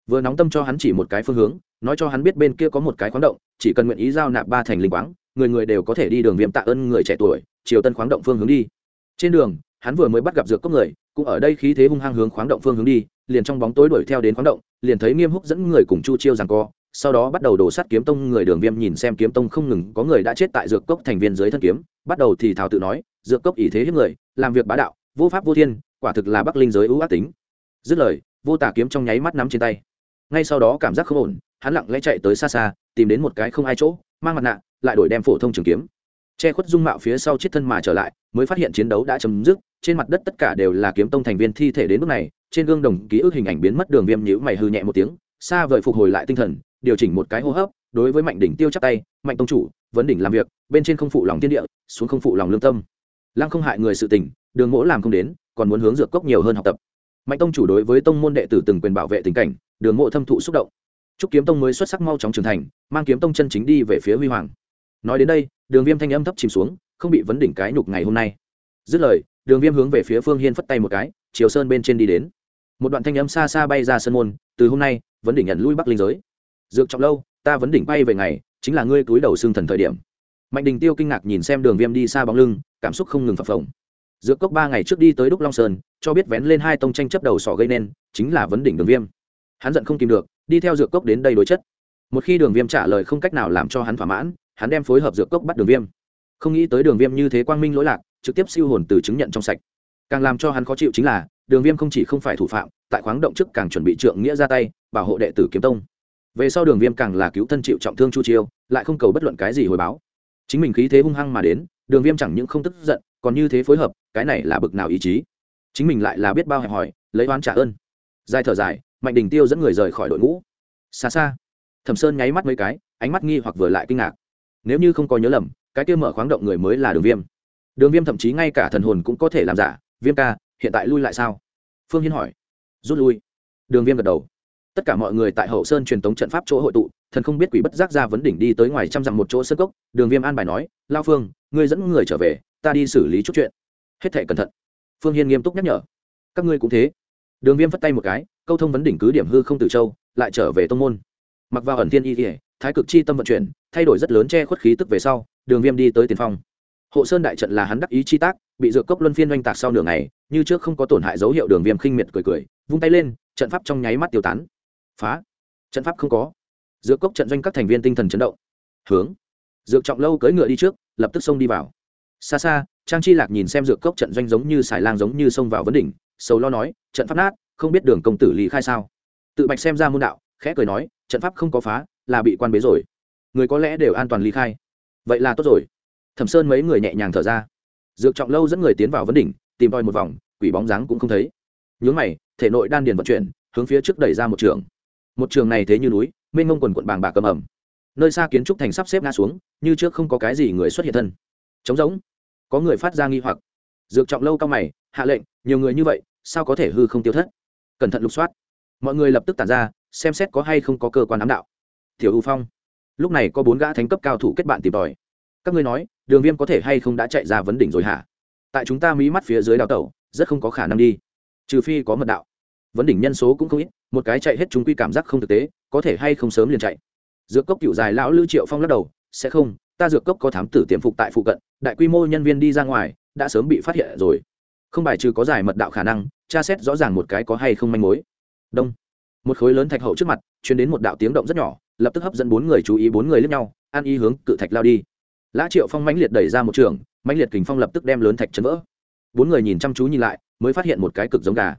Vừa nóng tâm cho hắn chỉ một cái phương hướng, nói cho hắn biết bên kia có một cái khoáng động, chỉ cần nguyện ý giao nạp ba thành linh quáng, người người đều có thể đi đường viêm tạ ơn người trẻ tuổi, chiều tân khoáng động phương hướng đi. Trên đường, hắn vừa mới bắt gặp dược cốc người, cũng ở đây khí thế hung hăng hướng khoáng động phương hướng đi, liền trong bóng tối đuổi theo đến khoáng động, liền thấy nghiêm húc dẫn người cùng chu chiêu rằng co sau đó bắt đầu đổ sát kiếm tông người đường viêm nhìn xem kiếm tông không ngừng có người đã chết tại dược cốc thành viên dưới thân kiếm, bắt đầu thì thảo tự nói, dược cốc ý thế hiếp người, làm việc bá đạo, vô pháp vô thiên, quả thực là bắc linh giới ưu ác tính. Dứt lời, vô tả kiếm trong nháy mắt nắm trên tay. Ngay sau đó cảm giác không ổn, hắn lặng lẽ chạy tới xa xa, tìm đến một cái không ai chỗ, mang mặt nạ, lại đổi đem phổ thông trường kiếm. Che khuất dung mạo phía sau chiếc thân mà trở lại, mới phát hiện chiến đấu đã chấm dứt, trên mặt đất tất cả đều là kiếm tông thành viên thi thể đến lúc này, trên gương đồng ký ức hình ảnh biến mất, đường viêm nhữ mày hư nhẹ một tiếng, xa vời phục hồi lại tinh thần điều chỉnh một cái hô hấp, đối với mạnh đỉnh tiêu chắc tay, mạnh tông chủ, vấn đỉnh làm việc, bên trên không phụ lòng thiên địa, xuống không phụ lòng lương tâm. Lăng không hại người sự tình, đường mỗ làm không đến, còn muốn hướng dược cốc nhiều hơn học tập. Mạnh tông chủ đối với tông môn đệ tử từng quyền bảo vệ tình cảnh, đường mộ thâm thụ xúc động. Chúc kiếm tông mới xuất sắc mau chóng trưởng thành, mang kiếm tông chân chính đi về phía huy hoàng. Nói đến đây, đường viêm thanh âm thấp chìm xuống, không bị vấn đỉnh cái nhục ngày hôm nay. Dứt lời, đường viêm hướng về phía phương hiên phất tay một cái, chiều sơn bên trên đi đến. Một đoạn thanh âm xa xa bay ra sân môn, từ hôm nay, vấn đỉnh nhận lui bắc linh giới dược trọng lâu, ta vấn đỉnh bay về ngày, chính là ngươi túi đầu xương thần thời điểm. Mạnh đình tiêu kinh ngạc nhìn xem đường viêm đi xa bóng lưng, cảm xúc không ngừng phập phồng. Dược cốc ba ngày trước đi tới đúc long sơn, cho biết vén lên hai tông tranh chấp đầu sỏ gây nên, chính là vấn đỉnh đường viêm. Hắn giận không tìm được, đi theo dược cốc đến đây đối chất. Một khi đường viêm trả lời không cách nào làm cho hắn thỏa mãn, hắn đem phối hợp dược cốc bắt đường viêm. Không nghĩ tới đường viêm như thế quang minh lỗi lạc, trực tiếp siêu hồn từ chứng nhận trong sạch. Càng làm cho hắn khó chịu chính là, đường viêm không chỉ không phải thủ phạm, tại khoáng động trước càng chuẩn bị trượng nghĩa ra tay, bảo hộ đệ tử kiếm tông về sau đường viêm càng là cứu thân chịu trọng thương chu chiêu, lại không cầu bất luận cái gì hồi báo. Chính mình khí thế hung hăng mà đến, đường viêm chẳng những không tức giận, còn như thế phối hợp, cái này là bực nào ý chí. Chính mình lại là biết bao hẹp hỏi lấy oán trả ơn. Dài thở dài, mạnh đình tiêu dẫn người rời khỏi đội ngũ. Xa xa, thẩm sơn nháy mắt mấy cái, ánh mắt nghi hoặc vừa lại kinh ngạc. Nếu như không có nhớ lầm, cái kia mở khoáng động người mới là đường viêm. Đường viêm thậm chí ngay cả thần hồn cũng có thể làm giả. Viêm ca, hiện tại lui lại sao? Phương hiên hỏi. Rút lui. Đường viêm gật đầu tất cả mọi người tại hậu sơn truyền tống trận pháp chỗ hội tụ, thần không biết quỷ bất giác ra vấn đỉnh đi tới ngoài trăm dặm một chỗ sơ cốc, đường viêm an bài nói, lao phương, ngươi dẫn người trở về, ta đi xử lý chút chuyện. Hết thể cẩn thận. Phương hiên nghiêm túc nhắc nhở. Các ngươi cũng thế. Đường viêm phất tay một cái, câu thông vấn đỉnh cứ điểm hư không từ châu, lại trở về tông môn. Mặc vào ẩn thiên y kỉa thái cực chi tâm vận chuyển, thay đổi rất lớn che khuất khí tức về sau, đường viêm đi tới tiền phong. Hộ sơn đại trận là hắn đắc ý chi tác, bị dược cốc luân phiên oanh tạc sau nửa ngày, như trước không có tổn hại dấu hiệu đường viêm khinh miệt cười cười, vung tay lên, trận pháp trong nháy mắt tiêu tán phá. Trận pháp không có. Dược cốc trận doanh các thành viên tinh thần chấn động. Hướng. Dược trọng lâu cưỡi ngựa đi trước, lập tức xông đi vào. Xa xa, trang chi lạc nhìn xem dược cốc trận doanh giống như xài lang giống như xông vào vấn đỉnh, sầu lo nói, trận pháp nát, không biết đường công tử lý khai sao? Tự bạch xem ra môn đạo, khẽ cười nói, trận pháp không có phá, là bị quan bế rồi. Người có lẽ đều an toàn ly khai. Vậy là tốt rồi. Thẩm sơn mấy người nhẹ nhàng thở ra. Dược trọng lâu dẫn người tiến vào vấn đỉnh, tìm tòi một vòng, quỷ bóng dáng cũng không thấy. Nhướng mày, thể nội đan điền vận chuyển, hướng phía trước đẩy ra một trường một trường này thế như núi, mênh mông quần quận bàng bạc cầm ẩm. Nơi xa kiến trúc thành sắp xếp ngã xuống, như trước không có cái gì người xuất hiện thân. Trống rỗng, có người phát ra nghi hoặc. Dược trọng lâu cao mày, hạ lệnh, nhiều người như vậy, sao có thể hư không tiêu thất? Cẩn thận lục soát. Mọi người lập tức tản ra, xem xét có hay không có cơ quan ám đạo. Tiểu ưu phong, lúc này có bốn gã thánh cấp cao thủ kết bạn tìm tòi. Các ngươi nói, đường viêm có thể hay không đã chạy ra vấn đỉnh rồi hả? Tại chúng ta mỹ mắt phía dưới đào tẩu, rất không có khả năng đi. Trừ phi có mật đạo vấn đỉnh nhân số cũng không ít, một cái chạy hết chúng quy cảm giác không thực tế, có thể hay không sớm liền chạy. Dược cốc cựu dài lão lưu triệu phong lắc đầu, sẽ không, ta dược cốc có thám tử tiềm phục tại phụ cận, đại quy mô nhân viên đi ra ngoài, đã sớm bị phát hiện rồi. Không bài trừ có giải mật đạo khả năng, tra xét rõ ràng một cái có hay không manh mối. Đông. Một khối lớn thạch hậu trước mặt chuyển đến một đạo tiếng động rất nhỏ, lập tức hấp dẫn bốn người chú ý bốn người lướt nhau an ý hướng cự thạch lao đi. Lã triệu phong mãnh liệt đẩy ra một trường, mãnh liệt kình phong lập tức đem lớn thạch chấn vỡ. Bốn người nhìn chăm chú nhìn lại, mới phát hiện một cái cực giống gà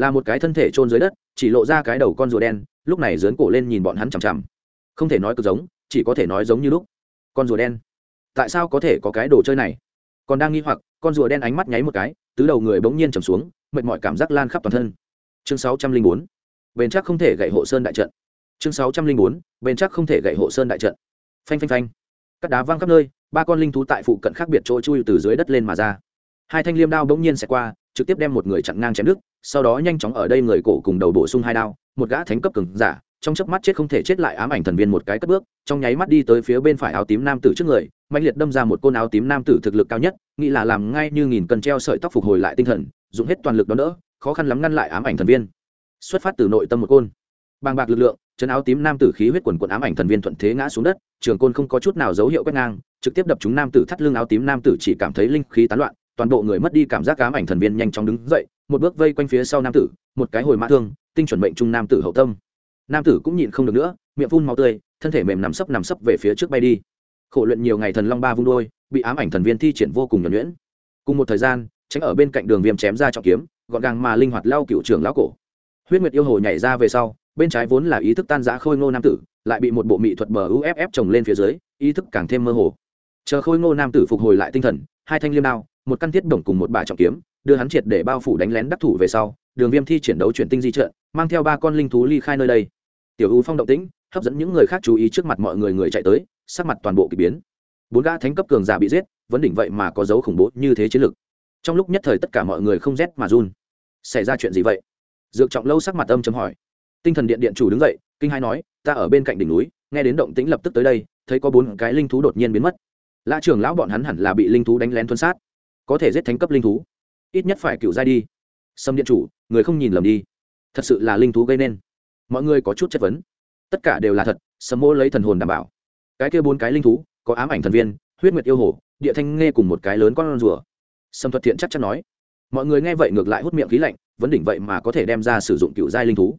là một cái thân thể trôn dưới đất, chỉ lộ ra cái đầu con rùa đen, lúc này dướn cổ lên nhìn bọn hắn chằm chằm. Không thể nói cực giống, chỉ có thể nói giống như lúc. Con rùa đen. Tại sao có thể có cái đồ chơi này? Còn đang nghi hoặc, con rùa đen ánh mắt nháy một cái, tứ đầu người bỗng nhiên trầm xuống, mệt mỏi cảm giác lan khắp toàn thân. Chương sáu trăm linh bốn. Bền chắc không thể gậy hộ sơn đại trận. Chương sáu trăm linh bốn. Bền chắc không thể gậy hộ sơn đại trận. Phanh phanh phanh. Các đá văng khắp nơi, ba con linh thú tại phụ cận khác biệt chỗ chui từ dưới đất lên mà ra. Hai thanh liêm đao bỗng nhiên xẹt qua trực tiếp đem một người chặn ngang chém đứt, sau đó nhanh chóng ở đây người cổ cùng đầu bổ sung hai đao, một gã thánh cấp cường giả, trong chớp mắt chết không thể chết lại ám ảnh thần viên một cái cất bước, trong nháy mắt đi tới phía bên phải áo tím nam tử trước người mạnh liệt đâm ra một côn áo tím nam tử thực lực cao nhất, nghĩ là làm ngay như nghìn cân treo sợi tóc phục hồi lại tinh thần, dùng hết toàn lực đó đỡ, khó khăn lắm ngăn lại ám ảnh thần viên. Xuất phát từ nội tâm một côn. Bàng bạc lực lượng, chân áo tím nam tử khí huyết quần quần ám ảnh thần viên thuận thế ngã xuống đất, trường côn không có chút nào dấu hiệu quét ngang, trực tiếp đập chúng nam tử thắt lưng áo tím nam tử chỉ cảm thấy linh khí tán loạn toàn bộ người mất đi cảm giác ám ảnh thần viên nhanh chóng đứng dậy, một bước vây quanh phía sau nam tử, một cái hồi mã thương, tinh chuẩn mệnh trung nam tử hậu tâm. Nam tử cũng nhịn không được nữa, miệng phun màu tươi, thân thể mềm nằm sấp nằm sấp về phía trước bay đi. Khổ luyện nhiều ngày thần long ba vung đôi, bị ám ảnh thần viên thi triển vô cùng nhuẩn nhuyễn. Cùng một thời gian, tránh ở bên cạnh đường viêm chém ra trọng kiếm, gọn gàng mà linh hoạt lao cựu trưởng lão cổ. Huyết nguyệt yêu hồ nhảy ra về sau, bên trái vốn là ý thức tan giã khôi ngô nam tử, lại bị một bộ mỹ thuật bờ uff trồng lên phía dưới, ý thức càng thêm mơ hồ. Chờ khôi ngô nam tử phục hồi lại tinh thần, hai thanh liêm đao một căn thiết đồng cùng một bà trọng kiếm, đưa hắn triệt để bao phủ đánh lén đắc thủ về sau, đường viêm thi chiến đấu chuyển tinh di trợ mang theo ba con linh thú ly khai nơi đây. Tiểu u phong động tĩnh, hấp dẫn những người khác chú ý trước mặt mọi người người chạy tới, sắc mặt toàn bộ k ỳ biến. Bốn gã thánh cấp cường giả bị giết vấn đỉnh vậy mà có dấu khủng bố như thế chiến lược trong lúc nhất thời tất cả mọi người không rét mà run. Xảy ra chuyện gì vậy? Dược trọng lâu sắc mặt âm chấm hỏi. Tinh thần điện điện chủ đứng dậy, kinh hai nói, ta ở bên cạnh đỉnh núi, nghe đến động tĩnh lập tức tới đây, thấy có bốn cái linh thú đột nhiên biến mất. Lã trưởng lão bọn hắn hẳn là bị linh thú đánh lén tuân sát có thể giết thánh cấp linh thú. Ít nhất phải cựu giai đi. Sâm điện chủ, người không nhìn lầm đi. Thật sự là linh thú gây nên. Mọi người có chút chất vấn. Tất cả đều là thật, sâm mô lấy thần hồn đảm bảo. Cái kia bốn cái linh thú, có ám ảnh thần viên, huyết nguyệt yêu hồ, địa thanh nghe cùng một cái lớn con rùa. Sâm thuật thiện chắc chắn nói. Mọi người nghe vậy ngược lại hút miệng khí lạnh, vấn đỉnh vậy mà có thể đem ra sử dụng cựu giai linh thú.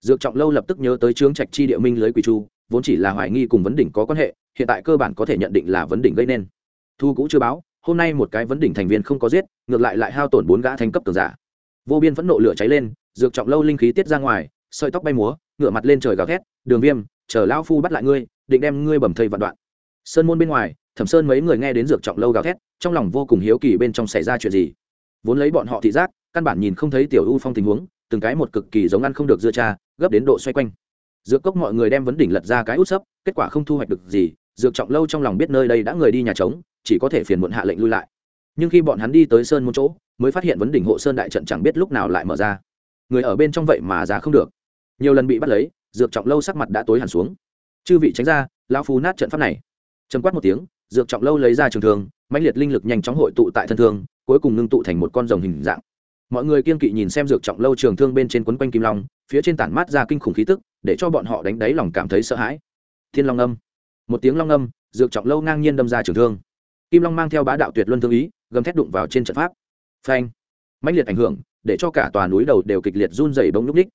Dược trọng lâu lập tức nhớ tới trướng trạch chi địa minh lưới quỷ chu, vốn chỉ là hoài nghi cùng vấn đỉnh có quan hệ, hiện tại cơ bản có thể nhận định là vấn đỉnh gây nên. Thu cũ chưa báo hôm nay một cái vấn đỉnh thành viên không có giết, ngược lại lại hao tổn bốn gã thành cấp tường giả. Vô biên phẫn nộ lửa cháy lên, dược trọng lâu linh khí tiết ra ngoài, sợi tóc bay múa ngựa mặt lên trời gào thét, đường viêm, chờ lao phu bắt lại ngươi, định đem ngươi bầm thây vạn đoạn. Sơn môn bên ngoài, thẩm sơn mấy người nghe đến dược trọng lâu gào thét, trong lòng vô cùng hiếu kỳ bên trong xảy ra chuyện gì. Vốn lấy bọn họ thị giác, căn bản nhìn không thấy tiểu u phong tình huống, từng cái một cực kỳ giống ăn không được dưa cha, gấp đến độ xoay quanh. Dược cốc mọi người đem vấn đỉnh lật ra cái út sấp, kết quả không thu hoạch được gì dược trọng lâu trong lòng biết nơi đây đã người đi nhà trống, chỉ có thể phiền muộn hạ lệnh lui lại. Nhưng khi bọn hắn đi tới sơn môn chỗ, mới phát hiện vấn đỉnh hộ sơn đại trận chẳng biết lúc nào lại mở ra. Người ở bên trong vậy mà ra không được. Nhiều lần bị bắt lấy, dược trọng lâu sắc mặt đã tối hẳn xuống. Chư vị tránh ra lao phu nát trận pháp này. Chấm quát một tiếng, dược trọng lâu lấy ra trường thương, mãnh liệt linh lực nhanh chóng hội tụ tại thân thương, cuối cùng ngưng tụ thành một con rồng hình dạng. Mọi người kiên kỵ nhìn xem dược trọng lâu trường thương bên trên quấn quanh kim long, phía trên tản mát ra kinh khủng khí tức, để cho bọn họ đánh đáy lòng cảm thấy sợ hãi. Thiên long âm một tiếng long âm, dược trọng lâu ngang nhiên đâm ra trường thương. Kim long mang theo bá đạo tuyệt luân thương ý, gầm thét đụng vào trên trận pháp. Phanh! Mãnh liệt ảnh hưởng, để cho cả tòa núi đầu đều kịch liệt run dày bông nhúc ních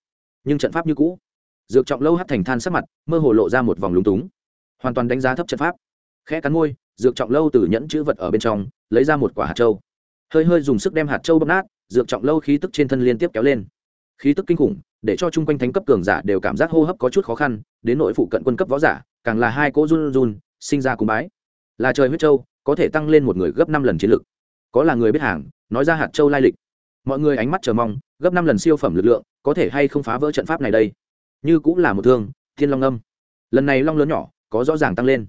nhưng trận pháp như cũ, dược trọng lâu hắt thành than sắc mặt, mơ hồ lộ ra một vòng lúng túng. Hoàn toàn đánh giá thấp trận pháp. Khẽ cắn môi, dược trọng lâu từ nhẫn chữ vật ở bên trong, lấy ra một quả hạt trâu hơi hơi dùng sức đem hạt trâu bóp nát, dược trọng lâu khí tức trên thân liên tiếp kéo lên. Khí tức kinh khủng, để cho chung quanh thánh cấp cường giả đều cảm giác hô hấp có chút khó khăn, đến nội phụ cận quân cấp võ giả càng là hai cỗ run run, sinh ra cúng bái. Là trời huyết châu, có thể tăng lên một người gấp năm lần chiến lực. Có là người biết hàng, nói ra hạt châu lai lịch. Mọi người ánh mắt chờ mong, gấp năm lần siêu phẩm lực lượng, có thể hay không phá vỡ trận pháp này đây? Như cũng là một thương, thiên long âm. Lần này long lớn nhỏ, có rõ ràng tăng lên.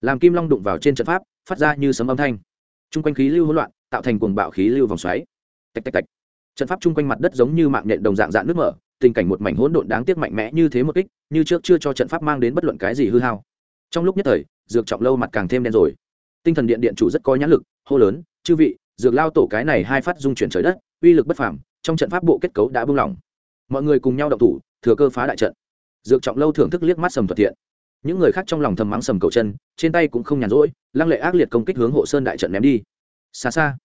Làm kim long đụng vào trên trận pháp, phát ra như sấm âm thanh. T r u n g quanh khí lưu hỗn loạn, tạo thành cuồng bạo khí lưu vòng xoáy. Tạch tạch tạch. Trận pháp chung quanh mặt đất giống như mạng nhện đồng dạng dạng nước mở tình cảnh một mảnh hỗn độn đáng tiếc mạnh mẽ như thế một kích, như trước chưa cho trận pháp mang đến bất luận cái gì hư hao. Trong lúc nhất thời, dược trọng lâu mặt càng thêm đen rồi. Tinh thần điện điện chủ rất có nhãn lực, hô lớn, chư vị, dược lao tổ cái này hai phát dung chuyển trời đất, uy lực bất phàm, trong trận pháp bộ kết cấu đã buông lỏng mọi người cùng nhau động thủ, thừa cơ phá đại trận. Dược trọng lâu thưởng thức liếc mắt sầm thuật thiện những người khác trong lòng thầm mắng sầm cầu chân, trên tay cũng không nhàn rỗi, lăng lệ ác liệt công kích hướng hộ sơn đại trận ném đi. Xa xa,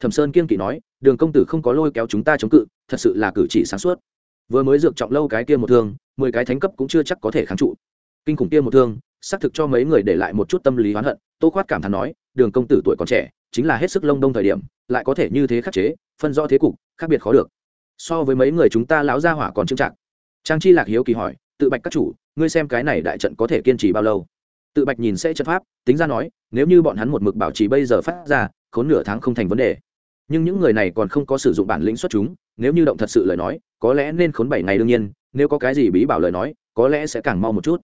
thẩm sơn kiên kỵ nói, đường công tử không có lôi kéo chúng ta chống cự, thật sự là cử chỉ sáng suốt vừa mới dược trọng lâu cái kia một thương, mười cái thánh cấp cũng chưa chắc có thể kháng trụ. Kinh khủng kia một thương, xác thực cho mấy người để lại một chút tâm lý oán hận, tô khoát cảm thán nói, đường công tử tuổi còn trẻ, chính là hết sức lông đông thời điểm, lại có thể như thế khắc chế, phân rõ thế cục, khác biệt khó được. So với mấy người chúng ta lão gia hỏa còn trưng trạng trang chi lạc hiếu kỳ hỏi, tự bạch các chủ, ngươi xem cái này đại trận có thể kiên trì bao lâu? Tự bạch nhìn sẽ trận pháp, tính ra nói, nếu như bọn hắn một mực bảo trì bây giờ phát ra, khốn nửa tháng không thành vấn đề. Nhưng những người này còn không có sử dụng bản lĩnh xuất chúng, nếu như động thật sự lời nói có lẽ nên khốn bảy ngày đương nhiên, nếu có cái gì bí bảo lời nói, có lẽ sẽ càng mau một chút.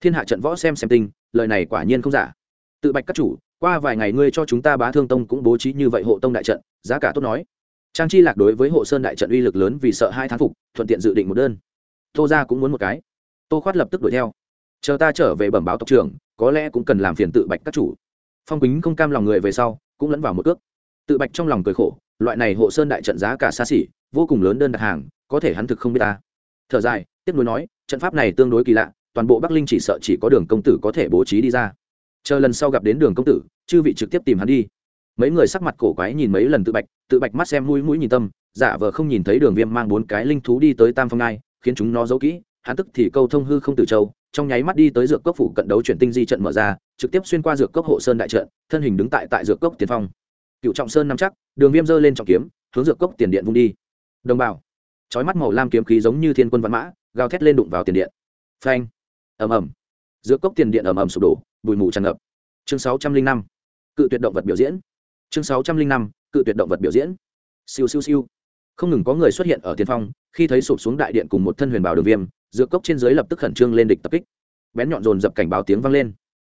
Thiên hạ trận võ xem xem tinh lời này quả nhiên không giả. Tự bạch các chủ, qua vài ngày ngươi cho chúng ta bá thương tông cũng bố trí như vậy hộ tông đại trận, giá cả tốt nói. Trang chi lạc đối với hộ sơn đại trận uy lực lớn vì sợ hai thán phục, thuận tiện dự định một đơn. Tô ra cũng muốn một cái. Tô khoát lập tức đuổi theo. Chờ ta trở về bẩm báo tộc trưởng, có lẽ cũng cần làm phiền tự bạch các chủ. Phong quýnh không cam lòng người về sau, cũng lẫn vào một cước. Tự bạch trong lòng cười khổ, loại này hộ sơn đại trận giá cả xa xỉ vô cùng lớn đơn đặt hàng, có thể hắn thực không biết ta. Thở dài, tiếp nối nói, trận pháp này tương đối kỳ lạ, toàn bộ bắc linh chỉ sợ chỉ có đường công tử có thể bố trí đi ra. Chờ lần sau gặp đến đường công tử, chư vị trực tiếp tìm hắn đi. Mấy người sắc mặt cổ quái nhìn mấy lần tự bạch tự bạch mắt xem mũi mũi nhìn tâm, giả vờ không nhìn thấy đường viêm mang bốn cái linh thú đi tới tam phong ngai, khiến chúng nó giấu kỹ, hắn tức thì câu thông hư không từ châu, trong nháy mắt đi tới dược cốc phủ cận đấu chuyển tinh di trận mở ra, trực tiếp xuyên qua dược cốc hộ sơn đại trận, thân hình đứng tại tại dược cốc tiền phong. Cựu trọng sơn nắm chắc, đường viêm giơ lên trọng kiếm, hướng dược cốc tiền điện vung đi đồng bào. Trói mắt màu lam kiếm khí giống như thiên quân văn mã, gào thét lên đụng vào tiền điện. Phanh. Ầm ầm. Giữa cốc tiền điện ầm ầm sụp đổ, bụi mù tràn ngập. Chương sáu trăm linh năm. Cự tuyệt động vật biểu diễn. Chương sáu trăm linh năm. Cự tuyệt động vật biểu diễn. Siêu siêu siêu. Không ngừng có người xuất hiện ở tiền phong, khi thấy sụp xuống đại điện cùng một thân huyền bảo đường viêm, giữa cốc trên dưới lập tức khẩn trương lên địch tập kích. Bén nhọn dồn dập cảnh báo tiếng vang lên.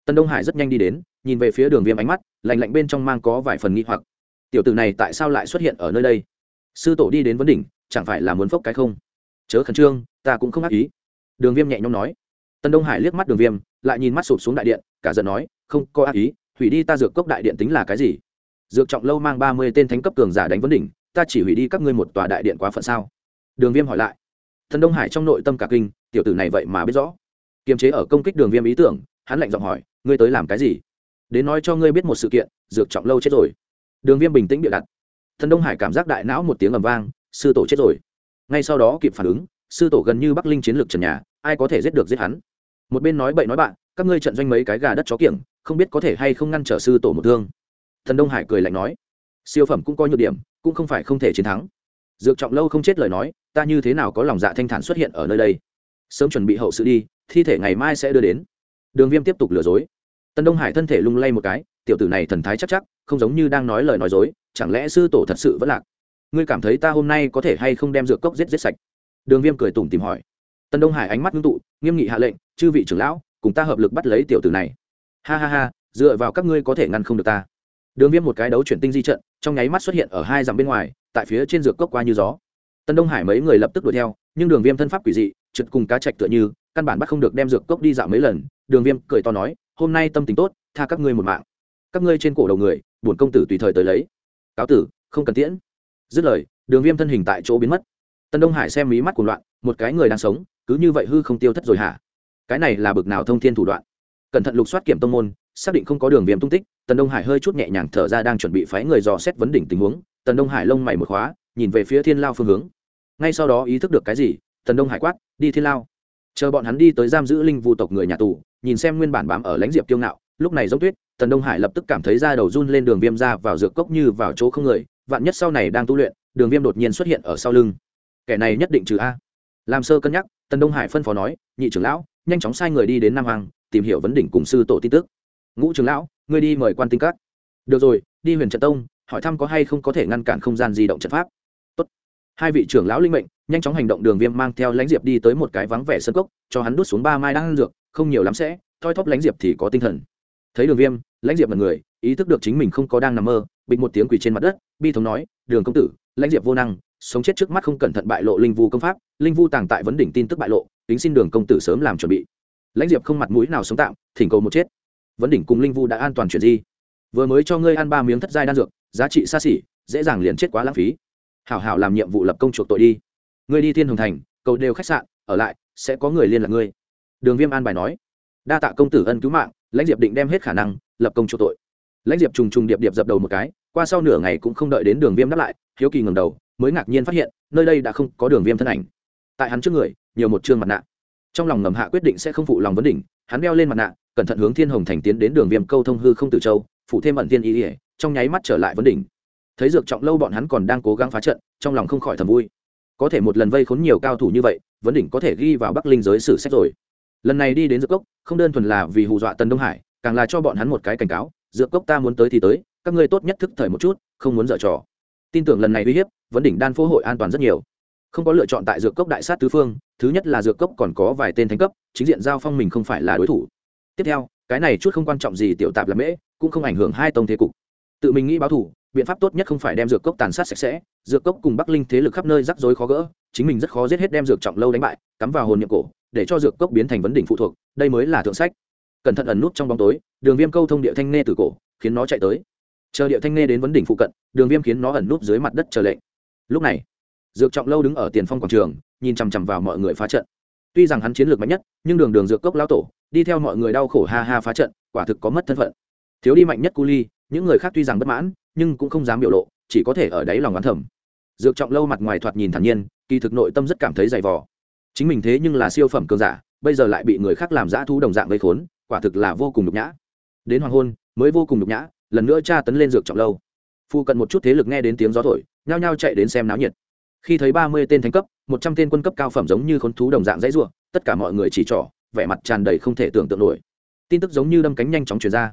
Tân đông hải rất nhanh đi đến, nhìn về phía đường viêm ánh mắt, lạnh lạnh bên trong mang có vài phần nghi hoặc. Tiểu tử này tại sao lại xuất hiện ở nơi đây? Sư tổ đi đến vấn đỉnh, chẳng phải là muốn phốc cái không? Chớ khẩn trương, ta cũng không ác ý. Đường viêm nhẹ nhõm nói. Tân đông hải liếc mắt đường viêm, lại nhìn mắt sụp xuống đại điện, cả giận nói, không có ác ý, hủy đi ta dược cốc đại điện tính là cái gì? Dược trọng lâu mang ba mươi tên thánh cấp cường giả đánh vấn đỉnh, ta chỉ hủy đi các ngươi một tòa đại điện quá phận sao? Đường viêm hỏi lại. Thần đông hải trong nội tâm cả kinh, tiểu tử này vậy mà biết rõ. Kiềm chế ở công kích đường viêm ý tưởng, hắn lạnh giọng hỏi, ngươi tới làm cái gì? Đến nói cho ngươi biết một sự kiện, dược trọng lâu chết rồi. Đường viêm bình tĩnh bịa đặt thần đông hải cảm giác đại não một tiếng ầm vang, sư tổ chết rồi. Ngay sau đó kịp phản ứng, sư tổ gần như bắc linh chiến lược trần nhà, ai có thể giết được giết hắn? Một bên nói bậy nói bạn, các ngươi trận doanh mấy cái gà đất chó kiểng, không biết có thể hay không ngăn trở sư tổ một thương. Thần đông hải cười lạnh nói, siêu phẩm cũng có nhược điểm, cũng không phải không thể chiến thắng. Dược trọng lâu không chết lời nói, ta như thế nào có lòng dạ thanh thản xuất hiện ở nơi đây? Sớm chuẩn bị hậu sự đi, thi thể ngày mai sẽ đưa đến. Đường viêm tiếp tục lừa dối. Tân đông hải thân thể lung lay một cái tiểu tử này thần thái chắc chắc, không giống như đang nói lời nói dối, chẳng lẽ sư tổ thật sự vẫn lạc? Ngươi cảm thấy ta hôm nay có thể hay không đem dược cốc giết giết sạch? Đường viêm cười tủm tìm hỏi. Tân đông hải ánh mắt ngưng tụ, nghiêm nghị hạ lệnh, chư vị trưởng lão, cùng ta hợp lực bắt lấy tiểu tử này. Ha ha ha, dựa vào các ngươi có thể ngăn không được ta. Đường viêm một cái đấu chuyển tinh di trận, trong nháy mắt xuất hiện ở hai dặm bên ngoài, tại phía trên dược cốc qua như gió. Tân đông hải mấy người lập tức đuổi theo, nhưng đường viêm thân pháp quỷ dị, trượt cùng cá trạch tựa như, căn bản bắt không được đem dược cốc đi dạo mấy lần. Đường viêm cười to nói, hôm nay tâm tình tốt, tha các ngươi một mạng các ngươi trên cổ đầu người, bổn công tử tùy thời tới lấy. Cáo tử, không cần tiễn. Dứt lời, đường viêm thân hình tại chỗ biến mất. Tân đông hải xem mí mắt cuồng loạn, một cái người đang sống, cứ như vậy hư không tiêu thất rồi hả? Cái này là bực nào thông thiên thủ đoạn? Cẩn thận lục soát kiểm tông môn, xác định không có đường viêm tung tích tần đông hải hơi chút nhẹ nhàng thở ra đang chuẩn bị phái người dò xét vấn đỉnh tình huống tần đông hải lông mày một khóa, nhìn về phía thiên lao phương hướng. Ngay sau đó ý thức được cái gì tần đông hải quát, đi thiên lao. Chờ bọn hắn đi tới giam giữ linh vu tộc người nhà tù, nhìn xem nguyên bản bám ở lãnh diệp kiêu ngạo lúc này giống tuyết, tần đông hải lập tức cảm thấy da đầu run lên đường viêm ra vào dược cốc như vào chỗ không người, vạn nhất sau này đang tu luyện, đường viêm đột nhiên xuất hiện ở sau lưng. Kẻ này nhất định trừ a. Làm sơ cân nhắc, tần đông hải phân phó nói, nhị trưởng lão, nhanh chóng sai người đi đến nam hoàng tìm hiểu vấn đỉnh cùng sư tổ tin tức. Ngũ trưởng lão, ngươi đi mời quan tinh các. Được rồi, đi huyền trận tông, hỏi thăm có hay không có thể ngăn cản không gian di động trận pháp. Tốt. hai vị trưởng lão linh mệnh, nhanh chóng hành động đường viêm mang theo lãnh diệp đi tới một cái vắng vẻ sân cốc, cho hắn đút xuống ba mai đang ăn dược, không nhiều lắm sẽ, thoi thóp lãnh diệp thì có tinh thần thấy đường viêm, lãnh diệp mật người, ý thức được chính mình không có đang nằm mơ, bịch một tiếng quỳ trên mặt đất, bi thống nói, đường công tử, lãnh diệp vô năng, sống chết trước mắt không cẩn thận bại lộ linh vu công pháp, linh vu tàng tại vấn đỉnh tin tức bại lộ tính xin đường công tử sớm làm chuẩn bị. Lãnh diệp không mặt mũi nào sống tạm, thỉnh cầu một chết. Vấn đỉnh cùng linh vu đã an toàn chuyện gì vừa mới cho ngươi ăn ba miếng thất giai đan dược, giá trị xa xỉ, dễ dàng liền chết quá lãng phí. Hảo hảo làm nhiệm vụ lập công chuộc tội đi. Ngươi đi thiên hồng thành, cầu đều khách sạn, ở lại, sẽ có người liên lạc ngươi. Đường viêm an bài nói đa tạ công tử ân cứu mạng, lãnh diệp định đem hết khả năng, lập công chuộc tội. Lãnh diệp trùng trùng điệp điệp dập đầu một cái, qua sau nửa ngày cũng không đợi đến đường viêm đáp lại, hiếu kỳ ngầm đầu, mới ngạc nhiên phát hiện, nơi đây đã không có đường viêm thân ảnh. Tại hắn trước người, nhiều một chương mặt nạ. Trong lòng ngầm hạ quyết định sẽ không phụ lòng vấn đỉnh, hắn đeo lên mặt nạ, cẩn thận hướng thiên hồng thành tiến đến đường viêm câu thông hư không tử châu phụ thêm ẩn thiên ý ỉa trong nháy mắt trở lại vấn đỉnh. Thấy dược trọng lâu bọn hắn còn đang cố gắng phá trận, trong lòng không khỏi thầm vui. Có thể một lần vây khốn nhiều cao thủ như vậy, vấn đỉnh có thể ghi vào bắc linh giới sử sách rồi lần này đi đến dược cốc, không đơn thuần là vì hù dọa tần đông hải, càng là cho bọn hắn một cái cảnh cáo, dược cốc ta muốn tới thì tới, các ngươi tốt nhất thức thời một chút, không muốn dở trò. Tin tưởng lần này uy hiếp, vấn đỉnh đan phố hội an toàn rất nhiều. Không có lựa chọn tại dược cốc đại sát tứ phương, thứ nhất là dược cốc còn có vài tên thánh cấp, chính diện giao phong mình không phải là đối thủ. Tiếp theo, cái này chút không quan trọng gì tiểu tạp là mễ, cũng không ảnh hưởng hai tông thế cục. Tự mình nghĩ báo thủ biện pháp tốt nhất không phải đem dược cốc tàn sát sạch sẽ, dược cốc cùng bắc linh thế lực khắp nơi rắc rối khó gỡ, chính mình rất khó giết hết đem dược trọng lâu đánh bại, cắm vào hồn nhiệm cổ để cho dược cốc biến thành vấn đỉnh phụ thuộc, đây mới là thượng sách. Cẩn thận ẩn nút trong bóng tối, đường viêm câu thông địa thanh nê từ cổ, khiến nó chạy tới. Chờ địa thanh nê đến vấn đỉnh phụ cận, đường viêm khiến nó ẩn nút dưới mặt đất chờ lệnh. Lúc này, dược trọng lâu đứng ở tiền phong quảng trường, nhìn chằm chằm vào mọi người phá trận. Tuy rằng hắn chiến lược mạnh nhất, nhưng đường đường dược cốc lao tổ, đi theo mọi người đau khổ ha ha phá trận, quả thực có mất thân phận. Thiếu đi mạnh nhất cu ly, những người khác tuy rằng bất mãn, nhưng cũng không dám biểu lộ, chỉ có thể ở đáy lòng oán thầm. Dược trọng lâu mặt ngoài thoạt nhìn thản nhiên, kỳ thực nội tâm rất cảm thấy dày vò chính mình thế nhưng là siêu phẩm cường giả, bây giờ lại bị người khác làm dã thu đồng dạng gây khốn, quả thực là vô cùng nhục nhã. Đến hoàng hôn, mới vô cùng nhục nhã, lần nữa tra tấn lên dược trọng lâu. Phu cận một chút thế lực nghe đến tiếng gió thổi, nhao nhao chạy đến xem náo nhiệt. Khi thấy ba mươi tên thánh cấp, một trăm tên quân cấp cao phẩm giống như khốn thú đồng dạng dãy ruộng tất cả mọi người chỉ trỏ, vẻ mặt tràn đầy không thể tưởng tượng nổi. Tin tức giống như đâm cánh nhanh chóng truyền ra.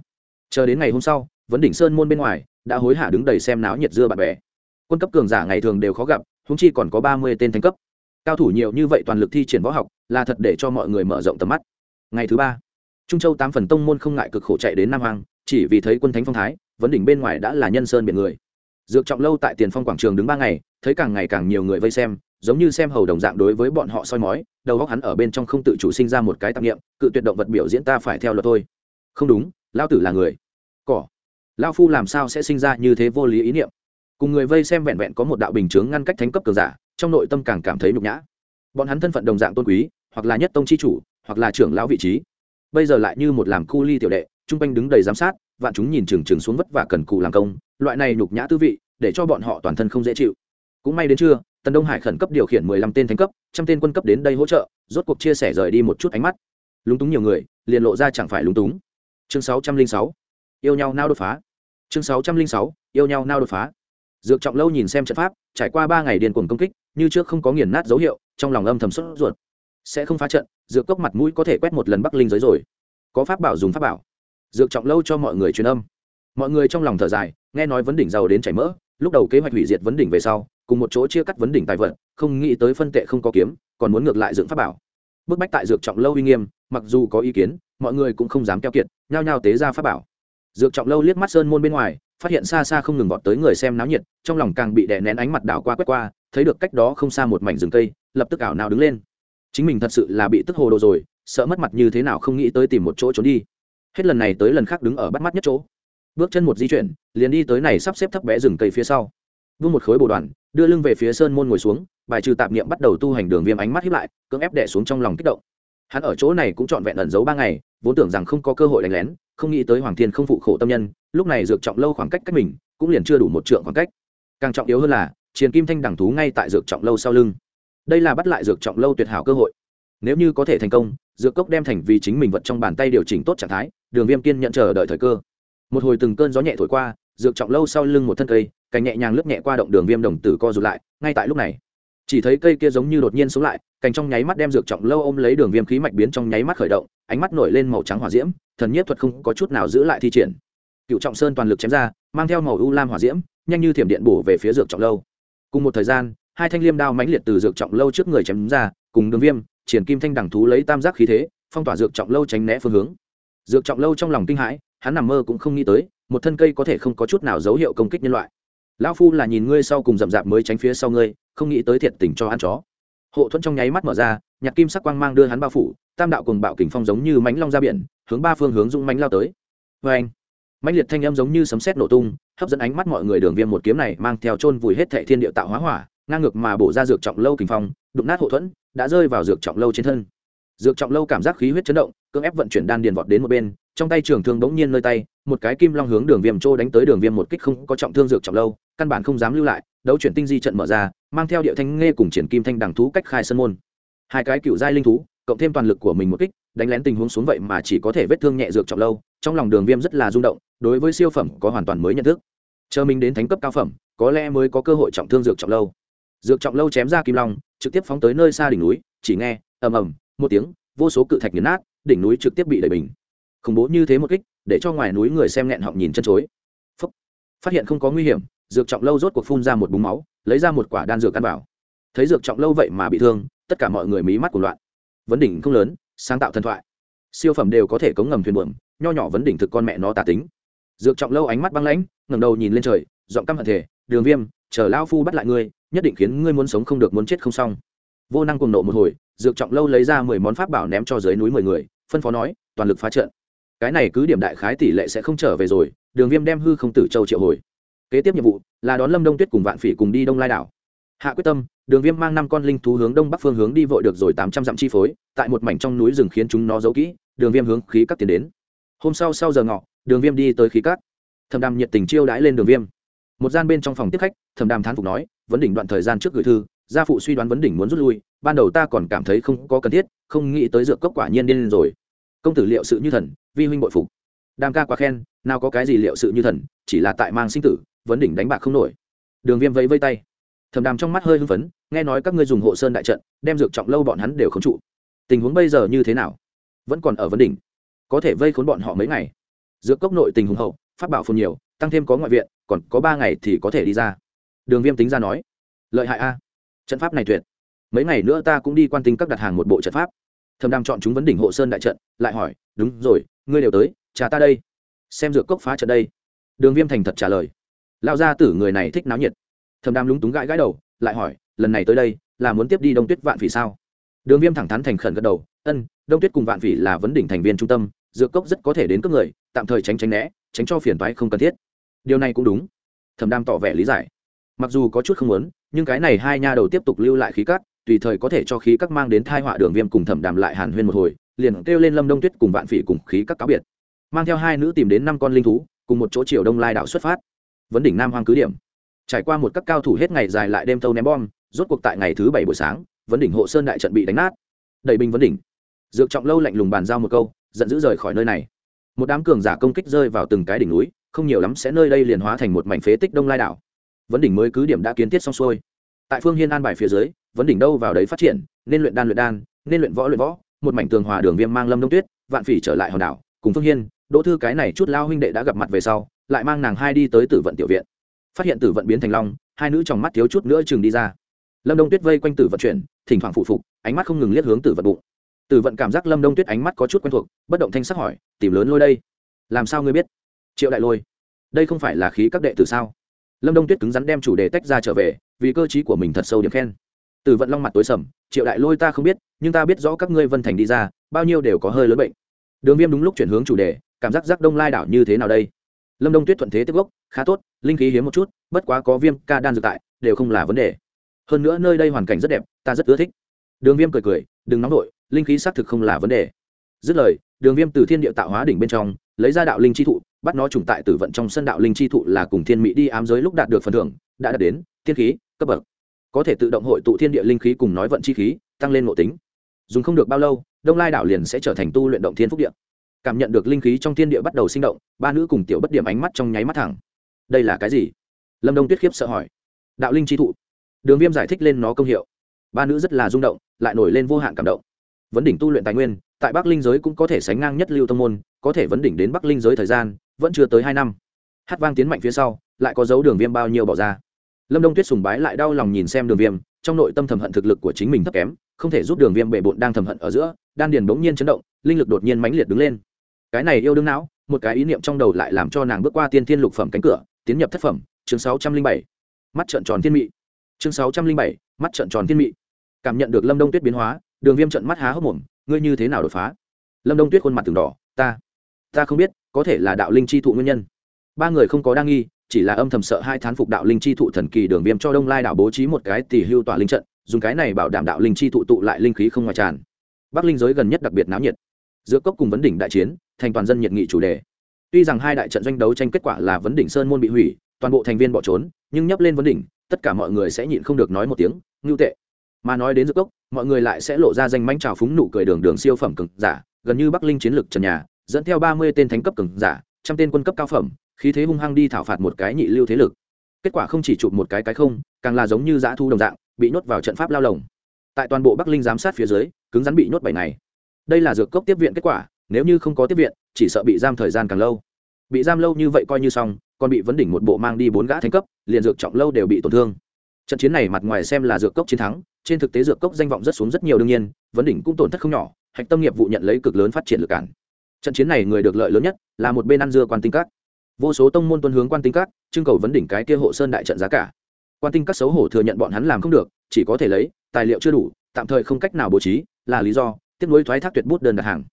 Chờ đến ngày hôm sau, vấn đỉnh sơn môn bên ngoài đã hối hả đứng đầy xem náo nhiệt dưa bạn bè. Quân cấp cường giả ngày thường đều khó gặp húng chi còn có ba mươi tên thánh cấp cao thủ nhiều như vậy toàn lực thi triển võ học, là thật để cho mọi người mở rộng tầm mắt. Ngày thứ ba, trung châu tám phần tông môn không ngại cực khổ chạy đến nam hoàng chỉ vì thấy quân thánh phong thái, vấn đỉnh bên ngoài đã là nhân sơn biển người. Dược trọng lâu tại tiền phong quảng trường đứng ba ngày, thấy càng ngày càng nhiều người vây xem, giống như xem hầu đồng dạng đối với bọn họ soi mói, đầu góc hắn ở bên trong không tự chủ sinh ra một cái tạp nghiệm cự tuyệt động vật biểu diễn ta phải theo luật thôi. Không đúng lao tử là người. Cỏ. Lao phu làm sao sẽ sinh ra như thế vô lý ý niệm? Cùng người vây xem vẹn vẹn có một đạo bình chướng ngăn cách thánh cấp cường giả, trong nội tâm càng cảm thấy nhục nhã. Bọn hắn thân phận đồng dạng tôn quý, hoặc là nhất tông c h i chủ, hoặc là trưởng lão vị trí. Bây giờ lại như một làm cu ly tiểu đệ, chung quanh đứng đầy giám sát, vạn chúng nhìn chừng chừng xuống vất vả cần cù làm công, loại này nhục nhã tư vị, để cho bọn họ toàn thân không dễ chịu. Cũng may đến trưa, tần đông hải khẩn cấp điều khiển mười lăm tên thánh cấp, trăm tên quân cấp đến đây hỗ trợ, rốt cuộc chia sẻ rời đi một chút ánh mắt. Lúng túng nhiều người, liền lộ ra chẳng phải lúng túng. Chương sáu trăm linh sáu. Yêu nhau nao đột phá. Chương sáu trăm linh sáu. Yêu nhau nao đột phá dược trọng lâu nhìn xem trận pháp, trải qua ba ngày điên cuồng công kích, như trước không có nghiền nát dấu hiệu, trong lòng âm thầm sốt ruột. Sẽ không phá trận, dược cốc mặt mũi có thể quét một lần bắc linh giới rồi. Có pháp bảo dùng pháp bảo. Dược trọng lâu cho mọi người truyền âm. Mọi người trong lòng thở dài, nghe nói vấn đỉnh giàu đến chảy mỡ, lúc đầu kế hoạch hủy diệt vấn đỉnh về sau, cùng một chỗ chia cắt vấn đỉnh tài vận không nghĩ tới phân tệ không có kiếm, còn muốn ngược lại dựng pháp bảo. Bức bách tại dược trọng lâu uy nghiêm, mặc dù có ý kiến, mọi người cũng không dám keo kiệt, nhao nhao tế ra pháp bảo. Dược trọng lâu liếc mắt sơn môn bên ngoài phát hiện xa xa không ngừng vọt tới người xem náo nhiệt, trong lòng càng bị đè nén ánh mặt đảo qua quét qua, thấy được cách đó không xa một mảnh rừng cây, lập tức ảo nào đứng lên. Chính mình thật sự là bị tức hồ đồ rồi, sợ mất mặt như thế nào không nghĩ tới tìm một chỗ trốn đi. Hết lần này tới lần khác đứng ở bắt mắt nhất chỗ. Bước chân một di chuyển, liền đi tới này sắp xếp thấp bé rừng cây phía sau. Vung một khối bồ đoàn, đưa lưng về phía sơn môn ngồi xuống, bài trừ tạp niệm bắt đầu tu hành đường viêm ánh mắt hiếp lại, cưỡng ép đẻ xuống trong lòng kích động. Hắn ở chỗ này cũng trọn vẹn ẩn giấu ba ngày vốn tưởng rằng không có cơ hội đánh lén, không nghĩ tới hoàng thiên không phụ khổ tâm nhân, lúc này dược trọng lâu khoảng cách cách mình, cũng liền chưa đủ một trượng khoảng cách. Càng trọng yếu hơn là, triền kim thanh đẳng thú ngay tại dược trọng lâu sau lưng. Đây là bắt lại dược trọng lâu tuyệt hảo cơ hội. Nếu như có thể thành công, dược cốc đem thành vì chính mình vật trong bàn tay điều chỉnh tốt trạng thái, đường viêm kiên nhận chờ đợi thời cơ. Một hồi từng cơn gió nhẹ thổi qua, dược trọng lâu sau lưng một thân cây, cành nhẹ nhàng lướt nhẹ qua động đường viêm đồng tử co rụt lại, ngay tại lúc này chỉ thấy cây kia giống như đột nhiên sống lại, cành trong nháy mắt đem dược trọng lâu ôm lấy đường viêm khí mạch biến trong nháy mắt khởi động, ánh mắt nổi lên màu trắng hỏa diễm, thần nhiếp thuật không có chút nào giữ lại thi triển. Cựu trọng sơn toàn lực chém ra, mang theo màu u lam hỏa diễm, nhanh như thiểm điện bổ về phía dược trọng lâu. Cùng một thời gian, hai thanh liêm đao mãnh liệt từ dược trọng lâu trước người chém ra, cùng đường viêm, triển kim thanh đẳng thú lấy tam giác khí thế, phong tỏa dược trọng lâu tránh né phương hướng. Dược trọng lâu trong lòng kinh hãi, hắn nằm mơ cũng không nghĩ tới, một thân cây có thể không có chút nào dấu hiệu công kích nhân loại. Lão phu là nhìn ngươi sau cùng rậm rạp mới tránh phía sau ngươi không nghĩ tới thiệt tình cho ăn chó. Hộ thuẫn trong nháy mắt mở ra, nhạc kim sắc quang mang đưa hắn bao phủ, tam đạo cùng bạo kình phong giống như mánh long ra biển, hướng ba phương hướng dũng mánh lao tới. Vê anh mãnh liệt thanh âm giống như sấm sét nổ tung, hấp dẫn ánh mắt mọi người đường viêm một kiếm này mang theo chôn vùi hết thệ thiên địa tạo hóa hỏa, ngang ngược mà bổ ra dược trọng lâu kình phong, đụng nát hộ thuẫn, đã rơi vào dược trọng lâu trên thân. Dược trọng lâu cảm giác khí huyết chấn động, cưỡng ép vận chuyển đan điền vọt đến một bên, trong tay trường thương bỗng nhiên nơi tay, một cái kim long hướng đường viêm trô đánh tới đường viêm một kích không có trọng thương dược trọng lâu, căn bản không dám lưu lại, đấu chuyển tinh di trận mở ra mang theo điệu thanh nghe cùng triển kim thanh đằng thú cách khai sân môn. Hai cái cựu giai linh thú, cộng thêm toàn lực của mình một kích, đánh lén tình huống xuống vậy mà chỉ có thể vết thương nhẹ dược trọng lâu, trong lòng đường viêm rất là rung động, đối với siêu phẩm có hoàn toàn mới nhận thức. Chờ mình đến thánh cấp cao phẩm, có lẽ mới có cơ hội trọng thương dược trọng lâu. Dược trọng lâu chém ra kim long, trực tiếp phóng tới nơi xa đỉnh núi, chỉ nghe, ầm ầm, một tiếng, vô số cự thạch nghiền nát, đỉnh núi trực tiếp bị đẩy bình. Khủng bố như thế một kích, để cho ngoài núi người xem nghẹn họng nhìn chân chối. Phúc. phát hiện không có nguy hiểm dược trọng lâu rốt cuộc phun ra một búng máu, lấy ra một quả đan dược ăn bảo thấy dược trọng lâu vậy mà bị thương, tất cả mọi người mí mắt của loạn. Vấn đỉnh không lớn, sáng tạo thần thoại. Siêu phẩm đều có thể cống ngầm thuyền buồm, nho nhỏ vấn đỉnh thực con mẹ nó tà tính. Dược trọng lâu ánh mắt băng lãnh, ngẩng đầu nhìn lên trời, giọng căm hận thể đường viêm, chờ lao phu bắt lại ngươi, nhất định khiến ngươi muốn sống không được muốn chết không xong. Vô năng cùng nộ một hồi, dược trọng lâu lấy ra mười món pháp bảo ném cho dưới núi mười người, phân phó nói, toàn lực phá trận. Cái này cứ điểm đại khái tỷ lệ sẽ không trở về rồi, đường viêm đem hư không tử châu triệu hồi kế tiếp nhiệm vụ là đón lâm đông tuyết cùng vạn phỉ cùng đi đông lai đảo. Hạ quyết tâm, đường viêm mang năm con linh thú hướng đông bắc phương hướng đi vội được rồi tám trăm dặm chi phối, tại một mảnh trong núi rừng khiến chúng nó giấu kỹ, đường viêm hướng khí cắt tiến đến. Hôm sau sau giờ ngọ, đường viêm đi tới khí cắt. thầm đàm nhiệt tình chiêu đãi lên đường viêm. Một gian bên trong phòng tiếp khách thầm đàm thán phục nói, vấn đỉnh đoạn thời gian trước gửi thư, gia phụ suy đoán vấn đỉnh muốn rút lui, ban đầu ta còn cảm thấy không có cần thiết, không nghĩ tới dược cốc quả nhiên điên rồi. Công tử liệu sự như thần, vi huynh bội phục. Đàm ca quá khen, nào có cái gì liệu sự như thần, chỉ là tại mang sinh tử vấn đỉnh đánh bạc không nổi. Đường viêm vẫy vây tay. Thầm đàm trong mắt hơi hưng phấn, nghe nói các ngươi dùng hộ sơn đại trận, đem dược trọng lâu bọn hắn đều không trụ. Tình huống bây giờ như thế nào? Vẫn còn ở vấn đỉnh. Có thể vây khốn bọn họ mấy ngày. Dược cốc nội tình hùng hậu phát bảo phồn nhiều, tăng thêm có ngoại viện, còn có ba ngày thì có thể đi ra. Đường viêm tính ra nói. Lợi hại a. Trận pháp này tuyệt. Mấy ngày nữa ta cũng đi quan tinh các đặt hàng một bộ trận pháp. Thầm đàm chọn chúng vấn đỉnh hộ sơn đại trận, lại hỏi, đúng rồi, ngươi đều tới, cha ta đây. Xem dược cốc phá trận đây. Đường viêm thành thật trả lời lao ra tử người này thích náo nhiệt. Thầm đam lúng túng gãi gãi đầu, lại hỏi, lần này tới đây, là muốn tiếp đi đông tuyết vạn phỉ sao? Đường viêm thẳng thắn thành khẩn gật đầu, ân, đông tuyết cùng vạn phỉ là vấn đỉnh thành viên trung tâm, dược cốc rất có thể đến cấp người, tạm thời tránh tránh né, tránh cho phiền toái không cần thiết. Điều này cũng đúng. Thầm đam tỏ vẻ lý giải. Mặc dù có chút không muốn, nhưng cái này hai nha đầu tiếp tục lưu lại khí cắt tùy thời có thể cho khí các mang đến thai họa đường viêm cùng thẩm đàm lại hàn huyên một hồi, liền kêu lên lâm đông tuyết cùng vạn phỉ cùng khí các cáo biệt. Mang theo hai nữ tìm đến năm con linh thú, cùng một chỗ chiều đông lai đảo xuất phát vấn đỉnh nam hoang cứ điểm. Trải qua một các cao thủ hết ngày dài lại đêm thâu ném bom, rốt cuộc tại ngày thứ bảy buổi sáng, vấn đỉnh hộ sơn đại trận bị đánh nát. Đầy binh vấn đỉnh. Dược trọng lâu lạnh lùng bàn giao một câu, giận dữ rời khỏi nơi này. Một đám cường giả công kích rơi vào từng cái đỉnh núi, không nhiều lắm sẽ nơi đây liền hóa thành một mảnh phế tích đông lai đảo. Vấn đỉnh mới cứ điểm đã kiến thiết xong xuôi. Tại phương hiên an bài phía dưới, vấn đỉnh đâu vào đấy phát triển, nên luyện đan luyện đan, nên luyện võ luyện võ, một mảnh tường hòa đường viêm mang lâm đông tuyết, vạn phỉ trở lại hòn đảo, cùng phương hiên đỗ thư cái này chút lao huynh đệ đã gặp mặt về sau, lại mang nàng hai đi tới tử vận tiểu viện. Phát hiện tử vận biến thành long, hai nữ trong mắt thiếu chút nữa chừng đi ra. Lâm đông tuyết vây quanh tử vận chuyển, thỉnh thoảng phụ phục, ánh mắt không ngừng liếc hướng tử vận bụng. Tử vận cảm giác lâm đông tuyết ánh mắt có chút quen thuộc, bất động thanh sắc hỏi, tìm lớn lôi đây? Làm sao ngươi biết? Triệu đại lôi. Đây không phải là khí các đệ tử sao? Lâm đông tuyết cứng rắn đem chủ đề tách ra trở về, vì cơ chí của mình thật sâu điểm khen. Tử vận long mặt tối sầm, triệu đại lôi ta không biết, nhưng ta biết rõ các ngươi vân thành đi ra, bao nhiêu đều có hơi lớn bệnh. Đường viêm đúng lúc chuyển hướng chủ đề cảm giác giác đông lai đảo như thế nào đây? Lâm đông tuyết thuận thế tiếp gốc, khá tốt, linh khí hiếm một chút, bất quá có viêm ca đan dược tại, đều không là vấn đề. Hơn nữa nơi đây hoàn cảnh rất đẹp, ta rất ưa thích. Đường viêm cười cười, đừng nóng vội, linh khí xác thực không là vấn đề. Dứt lời, đường viêm từ thiên địa tạo hóa đỉnh bên trong, lấy ra đạo linh chi thụ, bắt nó trùng tại tử vận trong sân đạo linh chi thụ là cùng thiên mỹ đi ám giới lúc đạt được phần thưởng, đã đạt đến thiên khí, cấp bậc. Có thể tự động hội tụ thiên địa linh khí cùng nói vận chi khí, tăng lên ngộ tính. Dùng không được bao lâu, đông lai đảo liền sẽ trở thành tu luyện động thiên phúc địa cảm nhận được linh khí trong thiên địa bắt đầu sinh động, ba nữ cùng tiểu bất điểm ánh mắt trong nháy mắt thẳng. Đây là cái gì? Lâm đông tuyết khiếp sợ hỏi. Đạo linh chi thụ. Đường viêm giải thích lên nó công hiệu. Ba nữ rất là rung động, lại nổi lên vô hạn cảm động. Vấn đỉnh tu luyện tài nguyên, tại bắc linh giới cũng có thể sánh ngang nhất lưu tâm môn, có thể vấn đỉnh đến bắc linh giới thời gian, vẫn chưa tới hai năm. Hát vang tiến mạnh phía sau, lại có dấu đường viêm bao nhiêu bỏ ra. Lâm đông tuyết sùng bái lại đau lòng nhìn xem đường viêm, trong nội tâm thầm hận thực lực của chính mình thấp kém, không thể giúp đường viêm bệ bộn đang thầm hận ở giữa, đan điền bỗng nhiên chấn động, linh lực đột nhiên mãnh liệt đứng lên cái này yêu đương não, một cái ý niệm trong đầu lại làm cho nàng bước qua tiên thiên lục phẩm cánh cửa, tiến nhập thất phẩm, chương sáu trăm linh bảy. Mắt trợn tròn thiên mị. Chương sáu trăm linh bảy, mắt trợn tròn thiên mị. Cảm nhận được lâm đông tuyết biến hóa, đường viêm trận mắt há hốc mồm, ngươi như thế nào đột phá? Lâm đông tuyết khuôn mặt từng đỏ, ta ta không biết, có thể là đạo linh chi thụ nguyên nhân. Ba người không có đa nghi, chỉ là âm thầm sợ hai thán phục đạo linh chi thụ thần kỳ đường viêm cho đông lai đảo bố trí một cái tỷ hưu tỏa linh trận, dùng cái này bảo đảm đạo linh chi thụ tụ lại linh khí không ngoài tràn. Bắc linh giới gần nhất đặc biệt náo nhiệt. Giữa cốc cùng vấn đỉnh đại chiến thành toàn dân nhiệt nghị chủ đề. Tuy rằng hai đại trận doanh đấu tranh kết quả là vấn đỉnh sơn môn bị hủy, toàn bộ thành viên bỏ trốn, nhưng nhấp lên vấn đỉnh, tất cả mọi người sẽ nhịn không được nói một tiếng, ngưu tệ. Mà nói đến dược cốc, mọi người lại sẽ lộ ra danh mánh trào phúng nụ cười đường đường siêu phẩm cực giả, gần như bắc linh chiến lược trần nhà, dẫn theo ba mươi tên thánh cấp cường giả, trăm tên quân cấp cao phẩm, khí thế hung hăng đi thảo phạt một cái nhị lưu thế lực. Kết quả không chỉ chụp một cái cái không, càng là giống như dã thu đồng dạng, bị nhốt vào trận pháp lao lồng. Tại toàn bộ bắc linh giám sát phía dưới, cứng rắn bị nhốt bảy ngày. Đây là dược cốc tiếp viện kết quả nếu như không có tiếp viện, chỉ sợ bị giam thời gian càng lâu. Bị giam lâu như vậy coi như xong, còn bị vấn đỉnh một bộ mang đi bốn gã thành cấp, liền dược trọng lâu đều bị tổn thương. Trận chiến này mặt ngoài xem là dược cốc chiến thắng, trên thực tế dược cốc danh vọng rất xuống rất nhiều đương nhiên, vấn đỉnh cũng tổn thất không nhỏ, hạch tâm nghiệp vụ nhận lấy cực lớn phát triển lực cản. Trận chiến này người được lợi lớn nhất là một bên ăn dưa quan tinh các. Vô số tông môn tuân hướng quan tinh các, trưng cầu vấn đỉnh cái kia hộ sơn đại trận giá cả. Quan tinh các xấu hổ thừa nhận bọn hắn làm không được, chỉ có thể lấy, tài liệu chưa đủ, tạm thời không cách nào bố trí, là lý do, tiếp nối thoái thác tuyệt bút đơn đặt hàng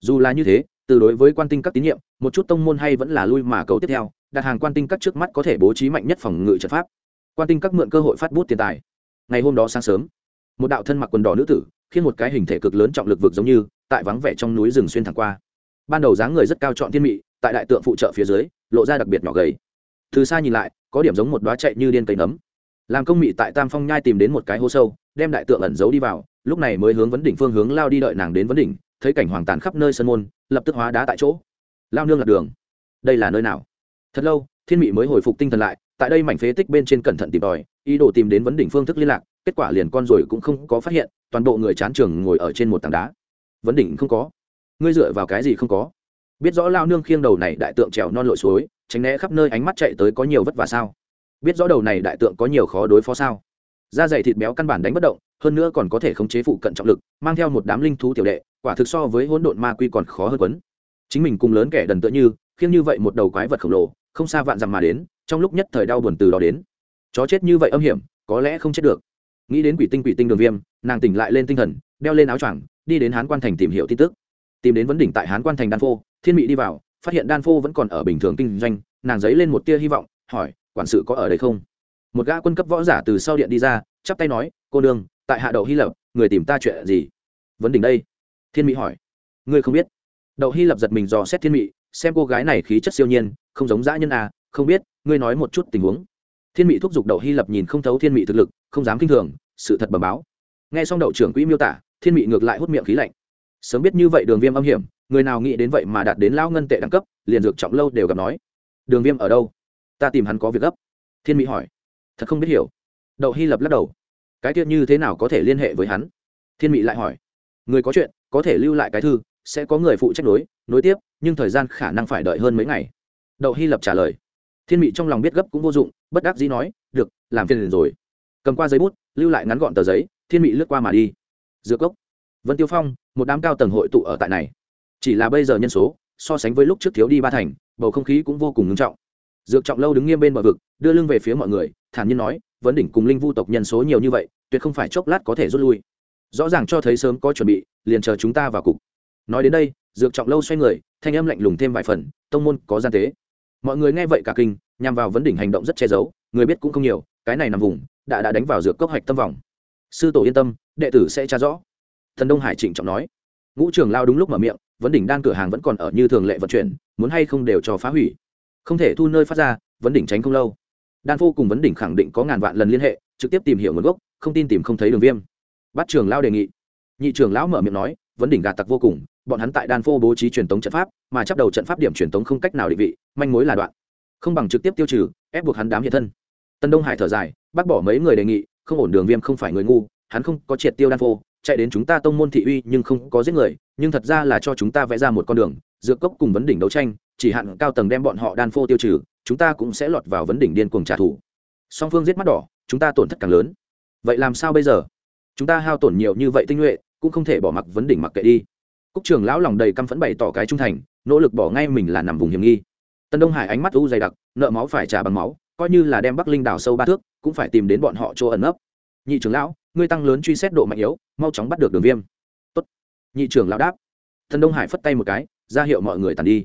dù là như thế, từ đối với quan tinh các tín nhiệm, một chút tông môn hay vẫn là lui mà cầu tiếp theo, đặt hàng quan tinh các trước mắt có thể bố trí mạnh nhất phòng ngự trận pháp. Quan tinh các mượn cơ hội phát bút tiền tài. Ngày hôm đó sáng sớm, một đạo thân mặc quần đỏ nữ tử, khiến một cái hình thể cực lớn trọng lực vực giống như, tại vắng vẻ trong núi rừng xuyên thẳng qua. Ban đầu dáng người rất cao trọn thiên mị, tại đại tượng phụ trợ phía dưới, lộ ra đặc biệt nhỏ gầy. Từ xa nhìn lại, có điểm giống một đoá chạy như điên cây nấm. Làm công mị tại tam phong nhai tìm đến một cái hố sâu, đem đại tượng ẩn giấu đi vào, lúc này mới hướng vấn đỉnh phương hướng lao đi đợi nàng đến vấn đỉnh thấy cảnh hoàng tàn khắp nơi sân môn, lập tức hóa đá tại chỗ. Lao nương lạc đường. Đây là nơi nào? Thật lâu, thiên mị mới hồi phục tinh thần lại, tại đây mảnh phế tích bên trên cẩn thận tìm tòi, ý đồ tìm đến vấn đỉnh phương thức liên lạc, kết quả liền con rồi cũng không có phát hiện, toàn bộ người chán trường ngồi ở trên một tảng đá. Vấn đỉnh không có. Ngươi dựa vào cái gì không có? Biết rõ lao nương khiêng đầu này đại tượng trèo non lội suối, tránh né khắp nơi ánh mắt chạy tới có nhiều vất vả sao? Biết rõ đầu này đại tượng có nhiều khó đối phó sao? Da dày thịt béo căn bản đánh bất động, hơn nữa còn có thể khống chế phụ cận trọng lực, mang theo một đám linh thú tiểu đệ quả thực so với hỗn độn ma quy còn khó hơn quấn. Chính mình cùng lớn kẻ đần tựa như, khiêng như vậy một đầu quái vật khổng lồ, không xa vạn dặm mà đến, trong lúc nhất thời đau buồn từ đó đến. Chó chết như vậy âm hiểm, có lẽ không chết được. Nghĩ đến quỷ tinh quỷ tinh đường viêm, nàng tỉnh lại lên tinh thần, đeo lên áo choàng, đi đến hán quan thành tìm hiểu tin tức. Tìm đến vấn đỉnh tại hán quan thành đan phô, thiên mỹ đi vào, phát hiện đan phô vẫn còn ở bình thường kinh doanh, nàng dấy lên một tia hy vọng, hỏi, quản sự có ở đây không? Một gã quân cấp võ giả từ sau điện đi ra, chắp tay nói, cô đương tại hạ đậu hy lập, người tìm ta chuyện gì? Vấn đỉnh đây thiên mỹ hỏi. Ngươi không biết? Đậu hy lập giật mình dò xét thiên mỹ xem cô gái này khí chất siêu nhiên, không giống dã nhân à không biết, ngươi nói một chút tình huống. Thiên mỹ thúc giục đậu hy lập nhìn không thấu thiên mỹ thực lực, không dám kinh thường, sự thật bẩm báo. Nghe xong đậu trưởng quỹ miêu tả, thiên mỹ ngược lại hút miệng khí lạnh. Sớm biết như vậy đường viêm âm hiểm, người nào nghĩ đến vậy mà đạt đến lão ngân tệ đẳng cấp, liền dược trọng lâu đều gặp nói. Đường viêm ở đâu? Ta tìm hắn có việc gấp. Thiên mỹ hỏi. Thật không biết hiểu. Đậu hy lập lắc đầu. Cái tiết như thế nào có thể liên hệ với hắn? Thiên mỹ lại hỏi. Người có chuyện? Có thể lưu lại cái thư, sẽ có người phụ trách nối nối tiếp, nhưng thời gian khả năng phải đợi hơn mấy ngày. Đậu hy lập trả lời. Thiên mỹ trong lòng biết gấp cũng vô dụng, bất đắc dĩ nói, được, làm phiền liền rồi. Cầm qua giấy bút, lưu lại ngắn gọn tờ giấy, thiên mỹ lướt qua mà đi. Dược cốc vân tiêu phong, một đám cao tầng hội tụ ở tại này. Chỉ là bây giờ nhân số, so sánh với lúc trước thiếu đi ba thành, bầu không khí cũng vô cùng ngưng trọng. Dược trọng lâu đứng nghiêm bên bờ vực, đưa lưng về phía mọi người, thản nhiên nói, vấn đỉnh cùng linh vu tộc nhân số nhiều như vậy, tuyệt không phải chốc lát có thể rút lui rõ ràng cho thấy sớm có chuẩn bị, liền chờ chúng ta vào cục. Nói đến đây, dược trọng lâu xoay người, thanh âm lạnh lùng thêm vài phần, tông môn có gian tế. Mọi người nghe vậy cả kinh, nhằm vào vấn đỉnh hành động rất che giấu, người biết cũng không nhiều, cái này nằm vùng, đã đã đánh vào dược cốc hạch tâm vòng. Sư tổ yên tâm, đệ tử sẽ tra rõ. Thần đông hải trịnh trọng nói. Ngũ trường lao đúng lúc mở miệng, vấn đỉnh đan cửa hàng vẫn còn ở như thường lệ vận chuyển, muốn hay không đều cho phá hủy. Không thể thu nơi phát ra, vấn đỉnh tránh không lâu. Đan phô cùng vấn đỉnh khẳng định có ngàn vạn lần liên hệ, trực tiếp tìm hiểu nguồn gốc, không tin tìm không thấy đường viêm bắt trường lao đề nghị. Nhị trường lão mở miệng nói, vấn đỉnh gạt tặc vô cùng, bọn hắn tại đan phô bố trí truyền tống trận pháp, mà chấp đầu trận pháp điểm truyền tống không cách nào định vị, manh mối là đoạn. Không bằng trực tiếp tiêu trừ, ép buộc hắn đám hiện thân. Tân đông hải thở dài, bác bỏ mấy người đề nghị, không ổn đường viêm không phải người ngu, hắn không có triệt tiêu đan phô, chạy đến chúng ta tông môn thị uy nhưng không có giết người, nhưng thật ra là cho chúng ta vẽ ra một con đường, dược cốc cùng vấn đỉnh đấu tranh, chỉ hạn cao tầng đem bọn họ đan phô tiêu trừ, chúng ta cũng sẽ lọt vào vấn đỉnh điên cuồng trả thù. Song phương giết mắt đỏ, chúng ta tổn thất càng lớn. Vậy làm sao bây giờ? Chúng ta hao tổn nhiều như vậy tinh nhuệ, cũng không thể bỏ mặc vấn đỉnh mặc kệ đi. Cúc trường lão lòng đầy căm phẫn bày tỏ cái trung thành, nỗ lực bỏ ngay mình là nằm vùng hiểm nghi. Tân đông hải ánh mắt u dày đặc, nợ máu phải trả bằng máu, coi như là đem bắc linh đào sâu ba thước, cũng phải tìm đến bọn họ chỗ ẩn nấp. Nhị trưởng lão, ngươi tăng lớn truy xét độ mạnh yếu, mau chóng bắt được đường viêm. Tốt. nhị trưởng lão đáp. Tân đông hải phất tay một cái, ra hiệu mọi người tàn đi.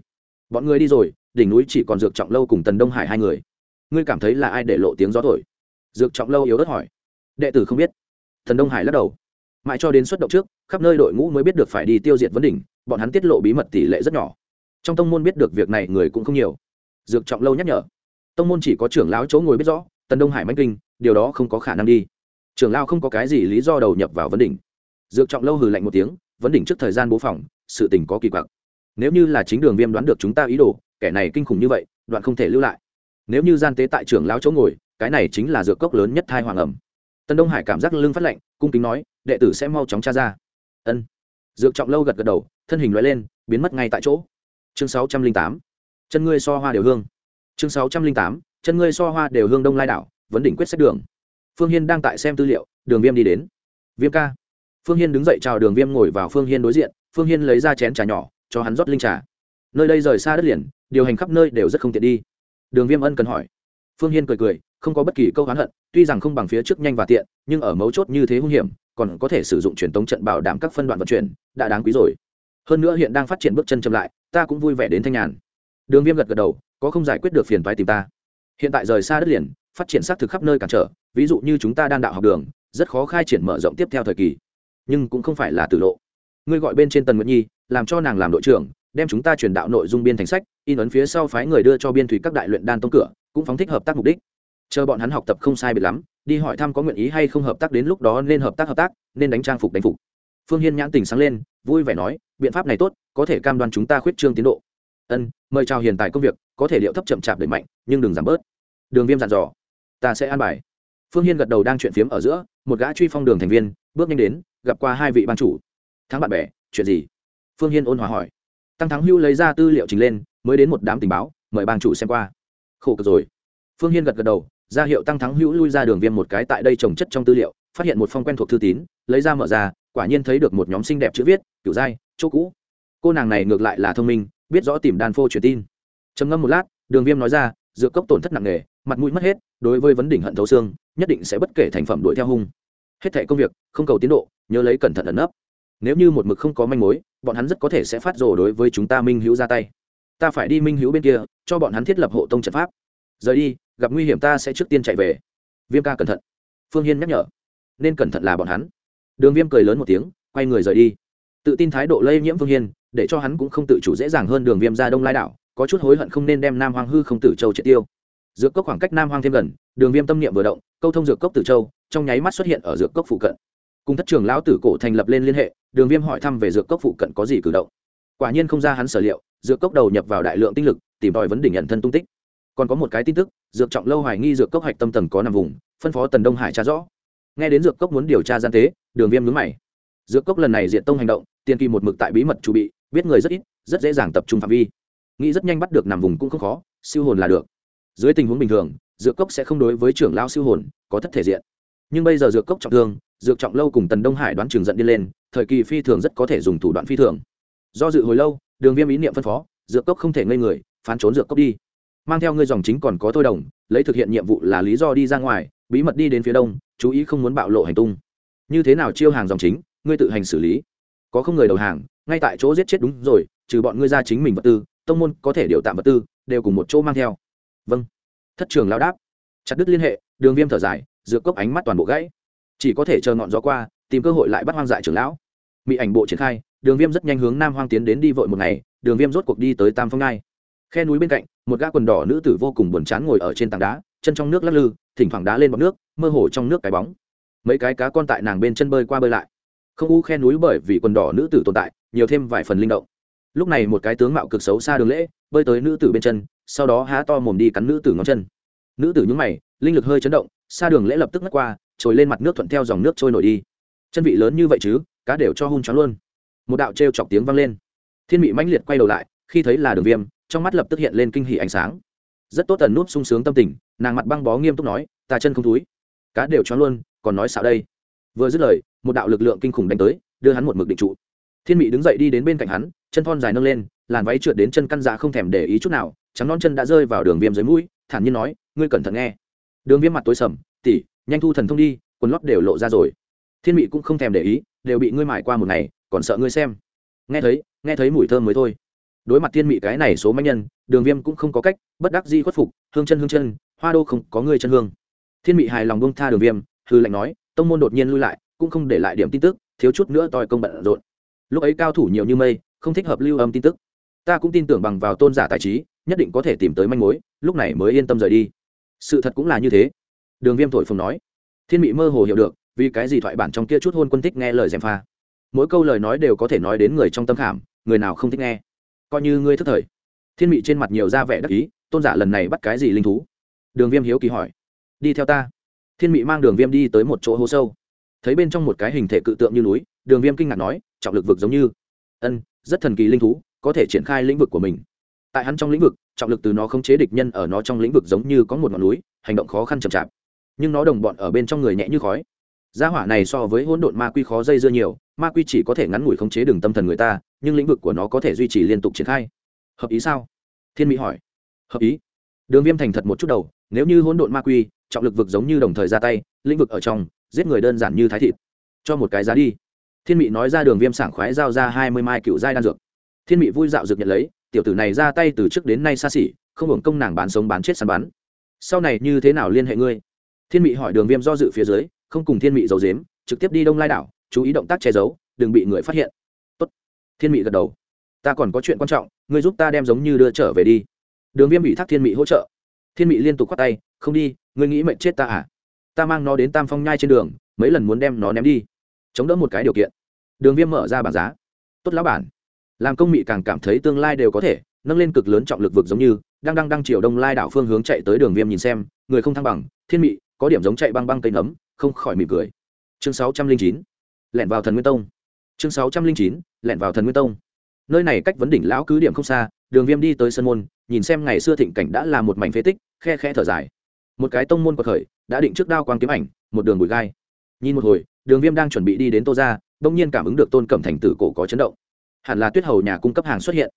Bọn người đi rồi, đỉnh núi chỉ còn dược trọng lâu cùng tần đông hải hai người. Ngươi cảm thấy là ai để lộ tiếng gió thổi? Dược trọng lâu yếu ớt hỏi. Đệ tử không biết thần đông hải lắc đầu. Mãi cho đến xuất động trước, khắp nơi đội ngũ mới biết được phải đi tiêu diệt vấn đỉnh, bọn hắn tiết lộ bí mật tỷ lệ rất nhỏ. Trong tông môn biết được việc này người cũng không nhiều. Dược trọng lâu nhắc nhở. Tông môn chỉ có trưởng lão chỗ ngồi biết rõ, tần đông hải manh kinh, điều đó không có khả năng đi. Trưởng lão không có cái gì lý do đầu nhập vào vấn đỉnh. Dược trọng lâu hừ lạnh một tiếng, vấn đỉnh trước thời gian bố phòng, sự tình có kỳ quặc. Nếu như là chính đường viêm đoán được chúng ta ý đồ, kẻ này kinh khủng như vậy, đoạn không thể lưu lại. Nếu như gian tế tại trưởng lão chỗ ngồi, cái này chính là dược cốc lớn nhất thai hoàng ẩm tân đông hải cảm giác lưng phát lạnh, cung kính nói, đệ tử sẽ mau chóng tra ra. Ân. Dược trọng lâu gật gật đầu, thân hình loại lên, biến mất ngay tại chỗ. Chương sáu trăm linh tám. Chân ngươi so hoa đều hương. Chương sáu trăm linh tám. Chân ngươi so hoa đều hương đông lai đảo, vấn đỉnh quyết sách đường. Phương hiên đang tại xem tư liệu, đường viêm đi đến. Viêm ca. Phương hiên đứng dậy chào đường viêm ngồi vào phương hiên đối diện, phương hiên lấy ra chén trà nhỏ, cho hắn rót linh trà. Nơi đây rời xa đất liền, điều hành khắp nơi đều rất không tiện đi. Đường viêm ân cần hỏi. Phương hiên cười cười không có bất kỳ câu hán hận, tuy rằng không bằng phía trước nhanh và tiện, nhưng ở mấu chốt như thế hung hiểm, còn có thể sử dụng truyền tống trận bảo đảm các phân đoạn vận chuyển, đã đáng quý rồi. Hơn nữa hiện đang phát triển bước chân chậm lại, ta cũng vui vẻ đến thanh nhàn. Đường viêm gật gật đầu, có không giải quyết được phiền toái tìm ta. Hiện tại rời xa đất liền, phát triển xác thực khắp nơi cản trở, ví dụ như chúng ta đang đạo học đường, rất khó khai triển mở rộng tiếp theo thời kỳ. Nhưng cũng không phải là tử lộ. Ngươi gọi bên trên tần nguyệt nhi, làm cho nàng làm đội trưởng, đem chúng ta truyền đạo nội dung biên thành sách, in ấn phía sau phái người đưa cho biên thủy các đại luyện đan tông cửa, cũng phóng thích hợp tác mục đích chờ bọn hắn học tập không sai biệt lắm, đi hỏi thăm có nguyện ý hay không hợp tác đến lúc đó nên hợp tác hợp tác, nên đánh trang phục đánh phục. Phương hiên nhãn tình sáng lên, vui vẻ nói, biện pháp này tốt, có thể cam đoan chúng ta khuyết trương tiến độ. Ân, mời chào hiện tại công việc, có thể liệu thấp chậm chạp đẩy mạnh, nhưng đừng giảm bớt. Đường viêm dặn dò. Ta sẽ an bài. Phương hiên gật đầu đang chuyện phiếm ở giữa, một gã truy phong đường thành viên, bước nhanh đến, gặp qua hai vị ban chủ. Thắng bạn bè, chuyện gì? Phương hiên ôn hòa hỏi. Tăng thắng hưu lấy ra tư liệu trình lên, mới đến một đám tình báo, mời ban chủ xem qua. Khổ cực rồi. Phương hiên gật gật đầu ra hiệu tăng thắng hữu lui ra đường viêm một cái tại đây trồng chất trong tư liệu, phát hiện một phong quen thuộc thư tín, lấy ra mở ra, quả nhiên thấy được một nhóm xinh đẹp chữ viết, kiểu dai, chỗ cũ. Cô nàng này ngược lại là thông minh, biết rõ tìm đàn phô truyền tin. Trầm ngâm một lát, đường viêm nói ra dựa cốc tổn thất nặng nề, mặt mũi mất hết, đối với vấn đỉnh hận thấu xương, nhất định sẽ bất kể thành phẩm đuổi theo hung. Hết thẻ công việc, không cầu tiến độ, nhớ lấy cẩn thận ẩn nấp. Nếu như một mực không có manh mối, bọn hắn rất có thể sẽ phát rồ đối với chúng ta minh hữu ra tay. Ta phải đi minh hữu bên kia, cho bọn hắn thiết lập hộ tông trận pháp. Rời đi gặp nguy hiểm ta sẽ trước tiên chạy về. Viêm ca cẩn thận. Phương hiên nhắc nhở. Nên cẩn thận là bọn hắn. Đường viêm cười lớn một tiếng, quay người rời đi. Tự tin thái độ lây nhiễm phương hiên, để cho hắn cũng không tự chủ dễ dàng hơn đường viêm ra đông lai đảo, có chút hối hận không nên đem nam hoàng hư không tử châu triệt tiêu. Dược cốc khoảng cách nam hoàng thêm gần, đường viêm tâm niệm vừa động, câu thông dược cốc tử châu, trong nháy mắt xuất hiện ở dược cốc phụ cận. Cùng thất trường lão tử cổ thành lập lên liên hệ, đường viêm hỏi thăm về dược cốc phụ cận có gì cử động. Quả nhiên không ra hắn sở liệu, dược cốc đầu nhập vào đại lượng tinh lực, tìm tòi vấn đỉnh nhận thân tung tích còn có một cái tin tức, dược trọng lâu hoài nghi dược cốc hạch tâm tầng có nằm vùng, phân phó tần đông hải tra rõ. Nghe đến dược cốc muốn điều tra gian tế, đường viêm nhướng mày. Dược cốc lần này diện tông hành động, tiền kỳ một mực tại bí mật chu bị, biết người rất ít, rất dễ dàng tập trung phạm vi. Nghĩ rất nhanh bắt được nằm vùng cũng không khó, siêu hồn là được. Dưới tình huống bình thường, dược cốc sẽ không đối với trưởng lao siêu hồn có thất thể diện. Nhưng bây giờ dược cốc trọng thương, dược trọng lâu cùng tần đông hải đoán trường giận đi lên, thời kỳ phi thường rất có thể dùng thủ đoạn phi thường. Do dự hồi lâu, đường viêm ý niệm phân phó, dược cốc không thể ngây người, phán trốn dược cốc đi mang theo ngươi dòng chính còn có thôi đồng, lấy thực hiện nhiệm vụ là lý do đi ra ngoài, bí mật đi đến phía đông, chú ý không muốn bạo lộ hành tung. Như thế nào chiêu hàng dòng chính, ngươi tự hành xử lý. Có không người đầu hàng, ngay tại chỗ giết chết đúng rồi, trừ bọn ngươi ra chính mình vật tư, tông môn có thể điều tạm vật tư, đều cùng một chỗ mang theo. Vâng. Thất trường lao đáp. Chặt đứt liên hệ, đường viêm thở dài, dược cốc ánh mắt toàn bộ gãy. Chỉ có thể chờ ngọn gió qua, tìm cơ hội lại bắt hoang dại trưởng lão. Mỹ ảnh bộ triển khai, đường viêm rất nhanh hướng nam hoang tiến đến đi vội một ngày, đường viêm rốt cuộc đi tới tam phong ngai. Khe núi bên cạnh một gã quần đỏ nữ tử vô cùng buồn chán ngồi ở trên tảng đá, chân trong nước lắc lư, thỉnh thoảng đá lên bọc nước, mơ hồ trong nước cái bóng. Mấy cái cá con tại nàng bên chân bơi qua bơi lại. Không u khe núi bởi vì quần đỏ nữ tử tồn tại, nhiều thêm vài phần linh động. Lúc này một cái tướng mạo cực xấu xa đường lễ, bơi tới nữ tử bên chân, sau đó há to mồm đi cắn nữ tử ngón chân. Nữ tử nhúng mày, linh lực hơi chấn động, xa đường lễ lập tức ngất qua, trồi lên mặt nước thuận theo dòng nước trôi nổi đi. Chân vị lớn như vậy chứ, cá đều cho hung choáng luôn. Một đạo t chọc tiếng vang lên. Thiên mị mãnh liệt quay đầu lại, khi thấy là đường viêm trong mắt lập tức hiện lên kinh hỉ ánh sáng. Rất tốt tần núp sung sướng tâm tình, nàng mặt băng bó nghiêm túc nói, ta chân không túi cá đều cho luôn, còn nói xạo đây. Vừa dứt lời, một đạo lực lượng kinh khủng đánh tới, đưa hắn một mực định trụ. Thiên mị đứng dậy đi đến bên cạnh hắn, chân thon dài nâng lên, làn váy trượt đến chân căn dạ không thèm để ý chút nào, trắng non chân đã rơi vào đường viêm dưới mũi, thản nhiên nói, ngươi cẩn thận nghe. Đường viêm mặt tối sầm tỉ nhanh thu thần thông đi, quần lót đều lộ ra rồi. Thiên mị cũng không thèm để ý, đều bị ngươi mải qua một ngày, còn sợ ngươi xem. Nghe thấy nghe thấy mùi thơm mới thôi đối mặt thiên mị cái này số manh nhân, đường viêm cũng không có cách, bất đắc di khuất phục, hương chân hương chân, hoa đô không có người chân hương. Thiên mị hài lòng bông tha đường viêm, hư lệnh nói, tông môn đột nhiên lui lại, cũng không để lại điểm tin tức, thiếu chút nữa tòi công bận rộn. Lúc ấy cao thủ nhiều như mây, không thích hợp lưu âm tin tức. Ta cũng tin tưởng bằng vào tôn giả tài trí, nhất định có thể tìm tới manh mối, lúc này mới yên tâm rời đi. Sự thật cũng là như thế. Đường viêm thổi phồng nói. Thiên mị mơ hồ hiểu được, vì cái gì thoại bản trong kia chút hôn quân thích nghe lời gièm pha. Mỗi câu lời nói đều có thể nói đến người trong tâm khảm, người nào không thích nghe coi như ngươi thức thời. Thiên mị trên mặt nhiều ra vẻ đắc ý, tôn giả lần này bắt cái gì linh thú? Đường viêm hiếu kỳ hỏi. Đi theo ta. Thiên mị mang đường viêm đi tới một chỗ hố sâu. Thấy bên trong một cái hình thể cự tượng như núi, đường viêm kinh ngạc nói, trọng lực vực giống như. Ân, rất thần kỳ linh thú, có thể triển khai lĩnh vực của mình. Tại hắn trong lĩnh vực, trọng lực từ nó không chế địch nhân ở nó trong lĩnh vực giống như có một ngọn núi, hành động khó khăn chậm chạp. Nhưng nó đồng bọn ở bên trong người nhẹ như khói gia hỏa này so với hỗn độn ma quy khó dây dưa nhiều, ma quy chỉ có thể ngắn ngủi khống chế đường tâm thần người ta, nhưng lĩnh vực của nó có thể duy trì liên tục triển khai. Hợp ý sao? Thiên mỹ hỏi. Hợp ý. Đường viêm thành thật một chút đầu, nếu như hỗn độn ma quy, trọng lực vực giống như đồng thời ra tay, lĩnh vực ở trong, giết người đơn giản như thái thịt. Cho một cái giá đi. Thiên mỹ nói ra đường viêm sảng khoái giao ra hai mươi mai cựu giai đan dược. Thiên mỹ vui dạo dược nhận lấy, tiểu tử này ra tay từ trước đến nay xa xỉ, không hưởng công nàng bán sống bán chết săn bắn. Sau này như thế nào liên hệ ngươi? Thiên mỹ hỏi đường viêm do dự phía dưới không cùng thiên mị giấu dếm trực tiếp đi đông lai đảo, chú ý động tác che giấu, đừng bị người phát hiện. Tốt. thiên mị gật đầu. Ta còn có chuyện quan trọng, ngươi giúp ta đem giống như đưa trở về đi. Đường viêm bị thác thiên mị hỗ trợ. Thiên mị liên tục khoát tay, không đi, ngươi nghĩ mệnh chết ta à? Ta mang nó đến tam phong nhai trên đường, mấy lần muốn đem nó ném đi. Chống đỡ một cái điều kiện. Đường viêm mở ra bảng giá. Tốt lão bản. Làm công mị càng cảm thấy tương lai đều có thể, nâng lên cực lớn trọng lực vực giống như, đang đang đang chiều đông lai đảo phương hướng chạy tới đường viêm nhìn xem, người không thăng bằng, thiên mị, có điểm giống chạy băng băng cây nấm không khỏi mỉm cười. Chương sáu trăm linh chín vào thần nguyên tông. Chương sáu trăm linh chín vào thần nguyên tông. Nơi này cách vấn đỉnh lão cứ điểm không xa, đường viêm đi tới sân môn, nhìn xem ngày xưa thịnh cảnh đã là một mảnh phế tích, khe khe thở dài. Một cái tông môn quật khởi, đã định trước đao quang kiếm ảnh, một đường bụi gai. Nhìn một hồi, đường viêm đang chuẩn bị đi đến tô ra bỗng nhiên cảm ứng được tôn cẩm thành tử cổ có chấn động. Hẳn là tuyết hầu nhà cung cấp hàng xuất hiện.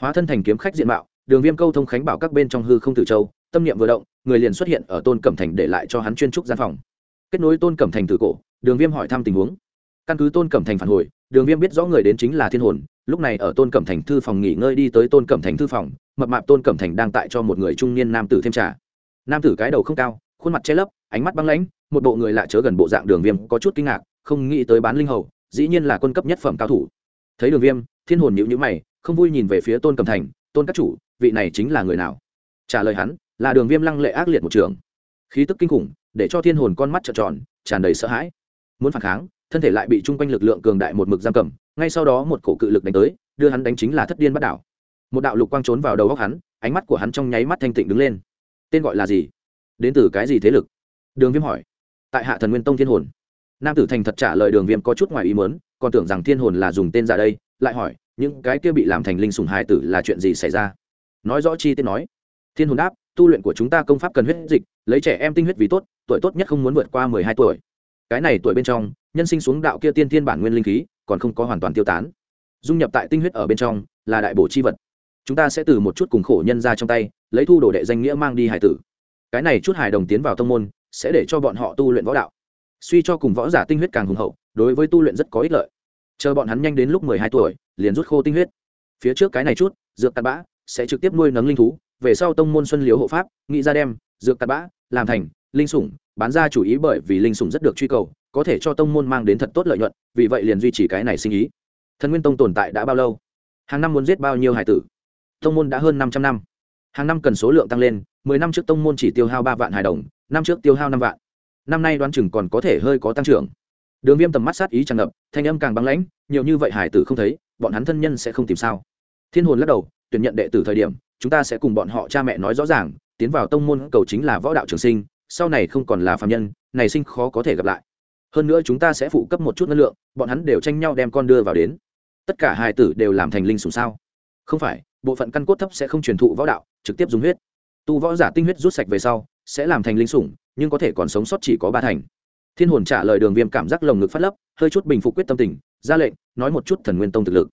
Hóa thân thành kiếm khách diện mạo, đường viêm câu thông khánh bảo các bên trong hư không tử châu, tâm niệm vừa động, người liền xuất hiện ở tôn cẩm thành để lại cho hắn chuyên trúc gian phòng kết nối tôn cẩm thành tử cổ, đường viêm hỏi thăm tình huống. Căn cứ tôn cẩm thành phản hồi, đường viêm biết rõ người đến chính là thiên hồn, lúc này ở tôn cẩm thành thư phòng nghỉ ngơi đi tới tôn cẩm thành thư phòng, mập mạp tôn cẩm thành đang tại cho một người trung niên nam tử thêm trà. Nam tử cái đầu không cao, khuôn mặt che lấp, ánh mắt băng lãnh, một bộ người lạ chớ gần bộ dạng đường viêm có chút kinh ngạc, không nghĩ tới bán linh hầu, dĩ nhiên là quân cấp nhất phẩm cao thủ. Thấy đường viêm, thiên hồn nhữ nhữ mày, không vui nhìn về phía tôn cẩm thành, tôn các chủ, vị này chính là người nào? Trả lời hắn, là đường viêm lăng lệ ác liệt một trường. Khí tức kinh khủng để cho thiên hồn con mắt trợn tròn, tràn đầy sợ hãi. Muốn phản kháng, thân thể lại bị chung quanh lực lượng cường đại một mực giam cầm, ngay sau đó một cổ cự lực đánh tới, đưa hắn đánh chính là thất điên bắt đảo. Một đạo lục quang trốn vào đầu góc hắn, ánh mắt của hắn trong nháy mắt thanh tịnh đứng lên. Tên gọi là gì? Đến từ cái gì thế lực? Đường viêm hỏi. Tại hạ thần nguyên tông thiên hồn. Nam tử thành thật trả lời đường viêm có chút ngoài ý mớn còn tưởng rằng thiên hồn là dùng tên giả đây, lại hỏi, những cái kia bị làm thành linh sùng hài tử là chuyện gì xảy ra? Nói rõ chi tiết nói. Thiên hồn đáp tu luyện của chúng ta công pháp cần huyết dịch, lấy trẻ em tinh huyết vì tốt, tuổi tốt nhất không muốn vượt qua mười hai tuổi. Cái này tuổi bên trong, nhân sinh xuống đạo kia tiên thiên bản nguyên linh khí, còn không có hoàn toàn tiêu tán. Dung nhập tại tinh huyết ở bên trong, là đại bổ chi vật. Chúng ta sẽ từ một chút cùng khổ nhân ra trong tay, lấy thu đồ đệ danh nghĩa mang đi hải tử. Cái này chút hài đồng tiến vào tông môn, sẽ để cho bọn họ tu luyện võ đạo. Suy cho cùng võ giả tinh huyết càng hùng hậu, đối với tu luyện rất có ích lợi. Chờ bọn hắn nhanh đến lúc mười hai tuổi, liền rút khô tinh huyết. Phía trước cái này chút, dược tạt bã, sẽ trực tiếp nuôi nấng linh thú về sau tông môn xuân liếu hộ pháp nghĩ ra đem, dược tạt bã, làm thành, linh sủng, bán ra chủ ý bởi vì linh sủng rất được truy cầu, có thể cho tông môn mang đến thật tốt lợi nhuận, vì vậy liền duy trì cái này sinh ý. Thần nguyên tông tồn tại đã bao lâu? Hàng năm muốn giết bao nhiêu hải tử? Tông môn đã hơn năm trăm năm. Hàng năm cần số lượng tăng lên, mười năm trước tông môn chỉ tiêu hao ba vạn hải đồng, năm trước tiêu hao năm vạn. Năm nay đoán chừng còn có thể hơi có tăng trưởng. Đường viêm tầm mắt sát ý tràn ngập, thanh âm càng băng lãnh, nhiều như vậy hải tử không thấy, bọn hắn thân nhân sẽ không tìm sao. Thiên hồn lắc đầu tuyển nhận đệ tử thời điểm, chúng ta sẽ cùng bọn họ cha mẹ nói rõ ràng, tiến vào tông môn cầu chính là võ đạo trường sinh, sau này không còn là phạm nhân, này sinh khó có thể gặp lại. Hơn nữa chúng ta sẽ phụ cấp một chút năng lượng, bọn hắn đều tranh nhau đem con đưa vào đến. Tất cả hài tử đều làm thành linh sủng sao? Không phải, bộ phận căn cốt thấp sẽ không truyền thụ võ đạo, trực tiếp dùng huyết. Tu võ giả tinh huyết rút sạch về sau, sẽ làm thành linh sủng, nhưng có thể còn sống sót chỉ có ba thành. Thiên hồn trả lời đường viêm cảm giác lồng ngực phát lấp, hơi chút bình phục quyết tâm tình, ra lệnh, nói một chút thần nguyên tông thực lực.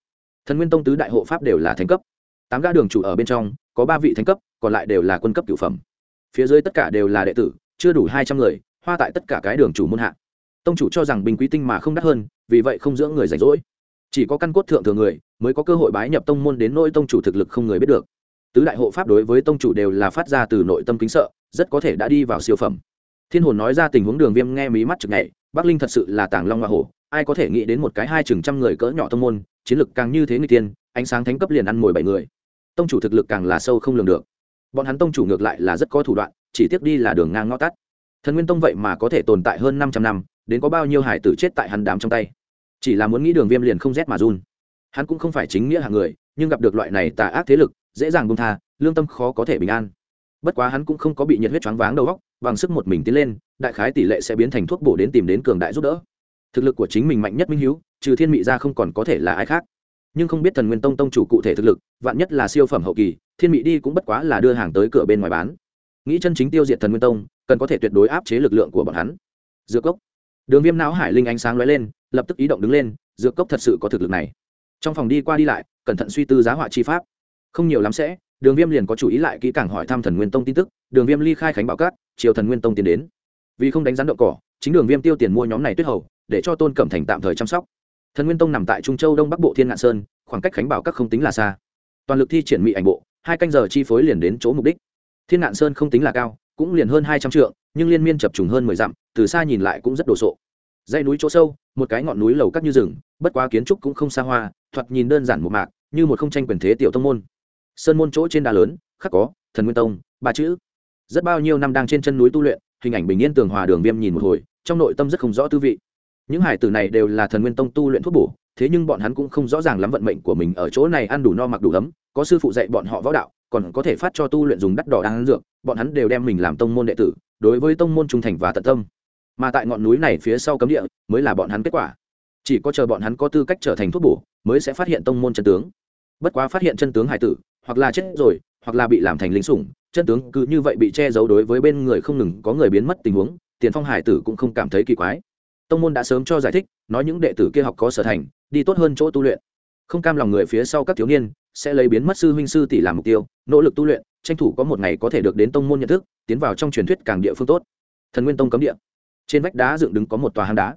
Thần nguyên tông tứ đại hộ pháp đều là thánh cấp tám gã đường chủ ở bên trong, có ba vị thánh cấp, còn lại đều là quân cấp cửu phẩm. Phía dưới tất cả đều là đệ tử, chưa đủ hai trăm người, hoa tại tất cả cái đường chủ môn hạ. Tông chủ cho rằng bình quý tinh mà không đắt hơn, vì vậy không dưỡng người rảnh rỗi. Chỉ có căn cốt thượng thừa người, mới có cơ hội bái nhập tông môn đến nỗi tông chủ thực lực không người biết được. Tứ đại hộ pháp đối với tông chủ đều là phát ra từ nội tâm kính sợ, rất có thể đã đi vào siêu phẩm. Thiên hồn nói ra tình huống đường viêm nghe mí mắt chực nhảy, bắc linh thật sự là tàng long hoa hổ, ai có thể nghĩ đến một cái hai chừng trăm người cỡ nhỏ tông môn, chiến lực càng như thế người tiên, ánh sáng thánh cấp liền ăn mồi bảy người tông chủ thực lực càng là sâu không lường được. Bọn hắn tông chủ ngược lại là rất có thủ đoạn, chỉ tiếc đi là đường ngang ngõ tắt. Thần nguyên tông vậy mà có thể tồn tại hơn năm trăm năm, đến có bao nhiêu hải tử chết tại hắn đám trong tay? Chỉ là muốn nghĩ đường viêm liền không rét mà run. Hắn cũng không phải chính nghĩa hạng người, nhưng gặp được loại này tà ác thế lực, dễ dàng bông tha, lương tâm khó có thể bình an. Bất quá hắn cũng không có bị nhiệt huyết choáng váng đầu óc, bằng sức một mình tiến lên, đại khái tỷ lệ sẽ biến thành thuốc bổ đến tìm đến cường đại giúp đỡ. Thực lực của chính mình mạnh nhất minh hiếu, trừ thiên mị ra không còn có thể là ai khác nhưng không biết thần nguyên tông tông chủ cụ thể thực lực, vạn nhất là siêu phẩm hậu kỳ, thiên mỹ đi cũng bất quá là đưa hàng tới cửa bên ngoài bán. Nghĩ chân chính tiêu diệt thần nguyên tông, cần có thể tuyệt đối áp chế lực lượng của bọn hắn. Dược cốc. Đường viêm não hải linh ánh sáng lóe lên, lập tức ý động đứng lên, dược cốc thật sự có thực lực này. Trong phòng đi qua đi lại, cẩn thận suy tư giá họa chi pháp. Không nhiều lắm sẽ, đường viêm liền có chủ ý lại kỹ càng hỏi thăm thần nguyên tông tin tức, đường viêm ly khai khánh bảo cát, chiều thần nguyên tông tiến đến. Vì không đánh rắn đậu cỏ, chính đường viêm tiêu tiền mua nhóm này tuyết hầu, để cho tôn cẩm thành tạm thời chăm sóc thần nguyên tông nằm tại trung châu đông bắc bộ thiên ngạn sơn, khoảng cách khánh bảo các không tính là xa. Toàn lực thi triển mỹ ảnh bộ, hai canh giờ chi phối liền đến chỗ mục đích. Thiên ngạn sơn không tính là cao, cũng liền hơn hai trăm trượng, nhưng liên miên chập trùng hơn mười dặm, từ xa nhìn lại cũng rất đồ sộ. Dãy núi chỗ sâu, một cái ngọn núi lầu cắt như rừng, bất quá kiến trúc cũng không xa hoa, thoạt nhìn đơn giản một mạc, như một không tranh quyền thế tiểu tông môn. Sơn môn chỗ trên đá lớn, khắc có, thần nguyên tông, ba chữ. Rất bao nhiêu năm đang trên chân núi tu luyện, hình ảnh bình yên tường hòa đường viêm nhìn một hồi, trong nội tâm rất không rõ tư vị những hải tử này đều là thần nguyên tông tu luyện thuốc bổ, thế nhưng bọn hắn cũng không rõ ràng lắm vận mệnh của mình ở chỗ này ăn đủ no mặc đủ ấm, có sư phụ dạy bọn họ võ đạo, còn có thể phát cho tu luyện dùng đắt đỏ đang dược, bọn hắn đều đem mình làm tông môn đệ tử, đối với tông môn trung thành và tận tâm. Mà tại ngọn núi này phía sau cấm địa, mới là bọn hắn kết quả. Chỉ có chờ bọn hắn có tư cách trở thành thuốc bổ, mới sẽ phát hiện tông môn chân tướng. Bất quá phát hiện chân tướng hải tử, hoặc là chết rồi, hoặc là bị làm thành lính sủng, chân tướng cứ như vậy bị che giấu đối với bên người không ngừng có người biến mất tình huống, tiền phong hải tử cũng không cảm thấy kỳ quái tông môn đã sớm cho giải thích, nói những đệ tử kia học có sở thành, đi tốt hơn chỗ tu luyện. Không cam lòng người phía sau các thiếu niên, sẽ lấy biến mất sư huynh sư tỷ làm mục tiêu, nỗ lực tu luyện, tranh thủ có một ngày có thể được đến tông môn nhận thức, tiến vào trong truyền thuyết càng địa phương tốt. Thần nguyên tông cấm địa. Trên vách đá dựng đứng có một tòa hang đá.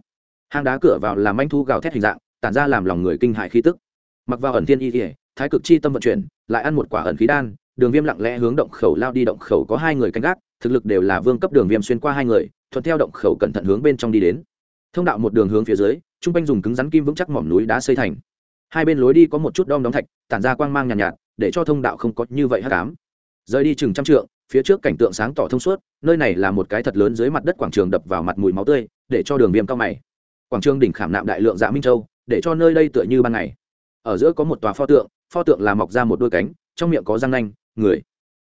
Hang đá cửa vào làm manh thu gào thét hình dạng, tản ra làm lòng người kinh hại khí tức. Mặc vào ẩn thiên y kỉa thái cực chi tâm vận chuyển, lại ăn một quả ẩn khí đan, đường viêm lặng lẽ hướng động khẩu lao đi, động khẩu có hai người canh gác, thực lực đều là vương cấp đường viêm xuyên qua hai người, thuận theo động khẩu cẩn thận hướng bên trong đi đến thông đạo một đường hướng phía dưới t r u n g quanh dùng cứng rắn kim vững chắc mỏm núi đá xây thành. Hai bên lối đi có một chút đom đóng thạch tản ra quang mang nhàn nhạt, nhạt để cho thông đạo không có như vậy hát cám rời đi chừng trăm trượng phía trước cảnh tượng sáng tỏ thông suốt nơi này là một cái thật lớn dưới mặt đất quảng trường đập vào mặt mùi máu tươi để cho đường viêm cao mày. Quảng trường đỉnh khảm nạm đại lượng dạ minh châu để cho nơi đây tựa như ban ngày. Ở giữa có một tòa pho tượng pho tượng là mọc ra một đôi cánh trong miệng có răng nanh người.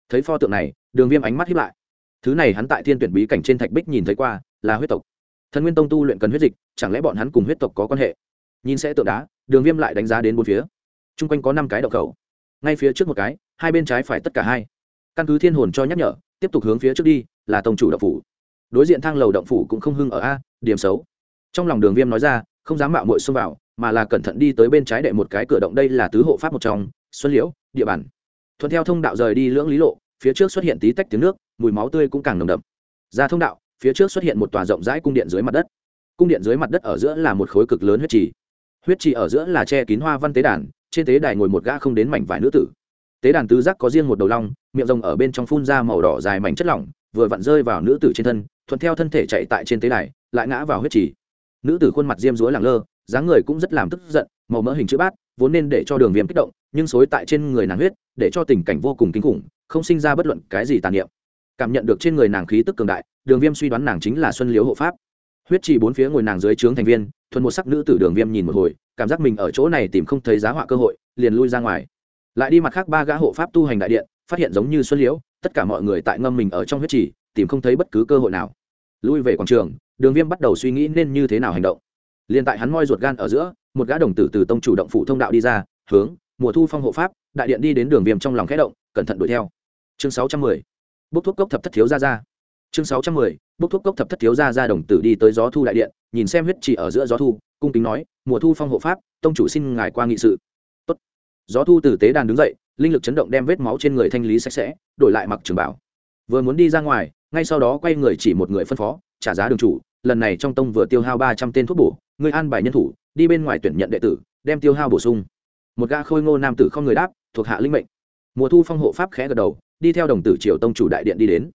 Thấy pho tượng này đường viêm ánh mắt hiếp lại. Thứ này hắn tại thiên tuyển bí cảnh trên thạch bích nhìn thấy qua là huyết tộc thần nguyên tông tu luyện cần huyết dịch, chẳng lẽ bọn hắn cùng huyết tộc có quan hệ? Nhìn sẽ tượng đá, đường viêm lại đánh giá đến bốn phía. T r u n g quanh có năm cái đậu khẩu. Ngay phía trước một cái, hai bên trái phải tất cả hai. Căn cứ thiên hồn cho nhắc nhở, tiếp tục hướng phía trước đi, là tông chủ động phủ. Đối diện thang lầu động phủ cũng không hưng ở a, điểm xấu. Trong lòng đường viêm nói ra, không dám mạo mội xông vào, mà là cẩn thận đi tới bên trái đệ một cái cửa động đây là tứ hộ pháp một trong, xuân liễu, địa bàn. Thuận theo thông đạo rời đi lưỡng lý lộ, phía trước xuất hiện tí tách tiếng nước, mùi máu tươi cũng càng nồng đậm. Ra thông đạo phía trước xuất hiện một tòa rộng rãi cung điện dưới mặt đất. Cung điện dưới mặt đất ở giữa là một khối cực lớn huyết trì. Huyết trì ở giữa là che kín hoa văn tế đàn, trên tế đài ngồi một gã không đến mảnh vải nữ tử. Tế đàn tứ giác có riêng một đầu long, miệng rồng ở bên trong phun ra màu đỏ dài mảnh chất lỏng, vừa vặn rơi vào nữ tử trên thân, thuận theo thân thể chạy tại trên tế đài, lại ngã vào huyết trì. Nữ tử khuôn mặt diêm dúa lẳng lơ, dáng người cũng rất làm tức giận, màu mỡ hình chữ bát, vốn nên để cho đường viêm kích động, nhưng xối tại trên người nàng huyết, để cho tình cảnh vô cùng kinh khủng, không sinh ra bất luận cái gì tàn niệm. Cảm nhận được trên người nàng khí tức cường đại đường viêm suy đoán nàng chính là xuân liếu hộ pháp. Huyết trì bốn phía ngồi nàng dưới trướng thành viên, thuần một sắc nữ tử đường viêm nhìn một hồi, cảm giác mình ở chỗ này tìm không thấy giá họa cơ hội, liền lui ra ngoài. Lại đi mặt khác ba gã hộ pháp tu hành đại điện, phát hiện giống như xuân liễu, tất cả mọi người tại ngâm mình ở trong huyết trì, tìm không thấy bất cứ cơ hội nào. Lui về quảng trường, đường viêm bắt đầu suy nghĩ nên như thế nào hành động. Liền tại hắn moi ruột gan ở giữa, một gã đồng tử từ tông chủ động phủ thông đạo đi ra, hướng, mùa thu phong hộ pháp, đại điện đi đến đường viêm trong lòng khẽ động, cẩn thận đuổi theo. Chương sáu trăm mười. Bốc thuốc cốc thập thất thiếu ra ra chương sáu trăm mười, bốc thuốc cốc thập thất thiếu ra ra đồng tử đi tới gió thu đại điện, nhìn xem huyết chỉ ở giữa gió thu, cung kính nói, mùa thu phong hộ pháp, tông chủ xin ngài qua nghị sự. Tốt. gió thu từ tế đàn đứng dậy, linh lực chấn động đem vết máu trên người thanh lý sạch sẽ, đổi lại mặc trường bảo. Vừa muốn đi ra ngoài, ngay sau đó quay người chỉ một người phân phó, trả giá đường chủ, lần này trong tông vừa tiêu hao ba trăm tên thuốc bổ, người an bài nhân thủ, đi bên ngoài tuyển nhận đệ tử, đem tiêu hao bổ sung. Một gã khôi ngô nam tử không người đáp, thuộc hạ linh mệnh. Mùa thu phong hộ pháp khẽ gật đầu, đi theo đồng tử triều tông chủ đại điện đi đến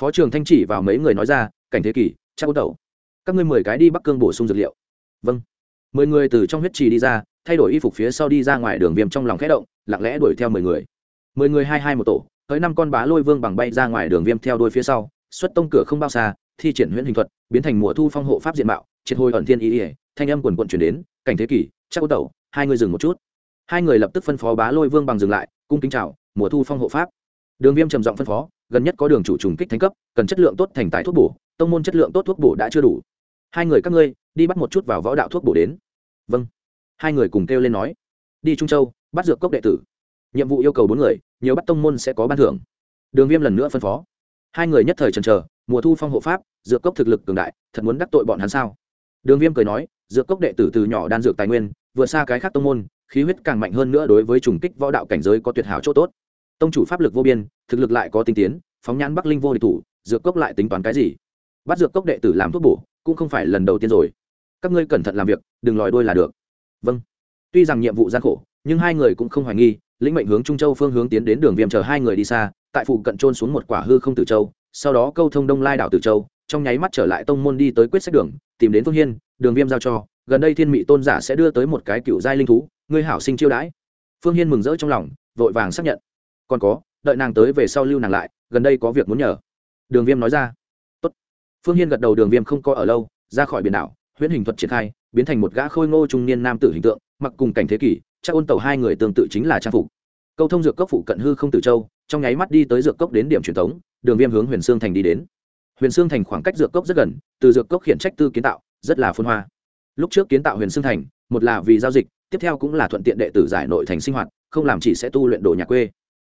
phó trường thanh chỉ vào mấy người nói ra, cảnh thế kỷ, chắc ấu tẩu. Các ngươi mười cái đi bắc cương bổ sung dược liệu. Vâng. Mười người từ trong huyết trì đi ra, thay đổi y phục phía sau đi ra ngoài đường viêm trong lòng khẽ động, lặng lẽ đuổi theo mười người. Mười người hai hai một tổ, tới năm con bá lôi vương bằng bay ra ngoài đường viêm theo đuôi phía sau, xuất tông cửa không bao xa, thi triển huyễn hình thuật, biến thành mùa thu phong hộ pháp diện mạo, triệt hồi ẩn thiên ý ỉa thanh âm quần quận chuyển đến, cảnh thế kỷ, chắc ấu tẩu, hai người dừng một chút. Hai người lập tức phân phó bá lôi vương bằng dừng lại, cung kính chào, mùa thu phong hộ pháp. Đường viêm trầm giọng phân phó gần nhất có đường chủ trùng kích thánh cấp, cần chất lượng tốt thành tài thuốc bổ, tông môn chất lượng tốt thuốc bổ đã chưa đủ. Hai người các ngươi, đi bắt một chút vào võ đạo thuốc bổ đến. Vâng. Hai người cùng kêu lên nói. Đi trung châu, bắt dược cốc đệ tử. Nhiệm vụ yêu cầu bốn người, nhiều bắt tông môn sẽ có ban thưởng. Đường viêm lần nữa phân phó. Hai người nhất thời trần trờ mùa thu phong hộ pháp, dược cốc thực lực cường đại, thật muốn đắc tội bọn hắn sao? Đường viêm cười nói, dược cốc đệ tử từ nhỏ đan dược tài nguyên, vừa xa cái khác tông môn, khí huyết càng mạnh hơn nữa đối với trùng kích võ đạo cảnh giới có tuyệt hảo chỗ tốt tông chủ pháp lực vô biên, thực lực lại có tinh tiến, phóng nhãn bắc linh vô địch thủ, dược cốc lại tính toán cái gì? Bắt dược cốc đệ tử làm thuốc bổ, cũng không phải lần đầu tiên rồi. Các ngươi cẩn thận làm việc, đừng lòi đôi là được. Vâng. Tuy rằng nhiệm vụ gian khổ, nhưng hai người cũng không hoài nghi, lĩnh mệnh hướng trung châu phương hướng tiến đến đường viêm chờ hai người đi xa, tại phụ cận trôn xuống một quả hư không tử châu, sau đó câu thông đông lai đảo tử châu, trong nháy mắt trở lại tông môn đi tới quyết sách đường, tìm đến phương hiên, đường viêm giao cho, gần đây thiên mị tôn giả sẽ đưa tới một cái cựu giai linh thú, ngươi hảo sinh chiêu đãi. Phương hiên mừng rỡ trong lòng, vội vàng xác nhận còn có, đợi nàng tới về sau lưu nàng lại, gần đây có việc muốn nhờ. Đường viêm nói ra. Tốt. phương hiên gật đầu, đường viêm không có ở lâu, ra khỏi biển đảo, huyễn hình thuật triển khai, biến thành một gã khôi ngô trung niên nam tử hình tượng, mặc cùng cảnh thế kỷ, chắc ôn tàu hai người tương tự chính là trang phục. Câu thông dược cốc phụ cận hư không tử châu, trong nháy mắt đi tới dược cốc đến điểm truyền thống, đường viêm hướng huyền sương thành đi đến. Huyền sương thành khoảng cách dược cốc rất gần, từ dược cốc khiển trách tư kiến tạo, rất là phân hoa. Lúc trước kiến tạo huyền sương thành, một là vì giao dịch, tiếp theo cũng là thuận tiện đệ tử giải nội thành sinh hoạt, không làm chỉ sẽ tu luyện đồ nhà quê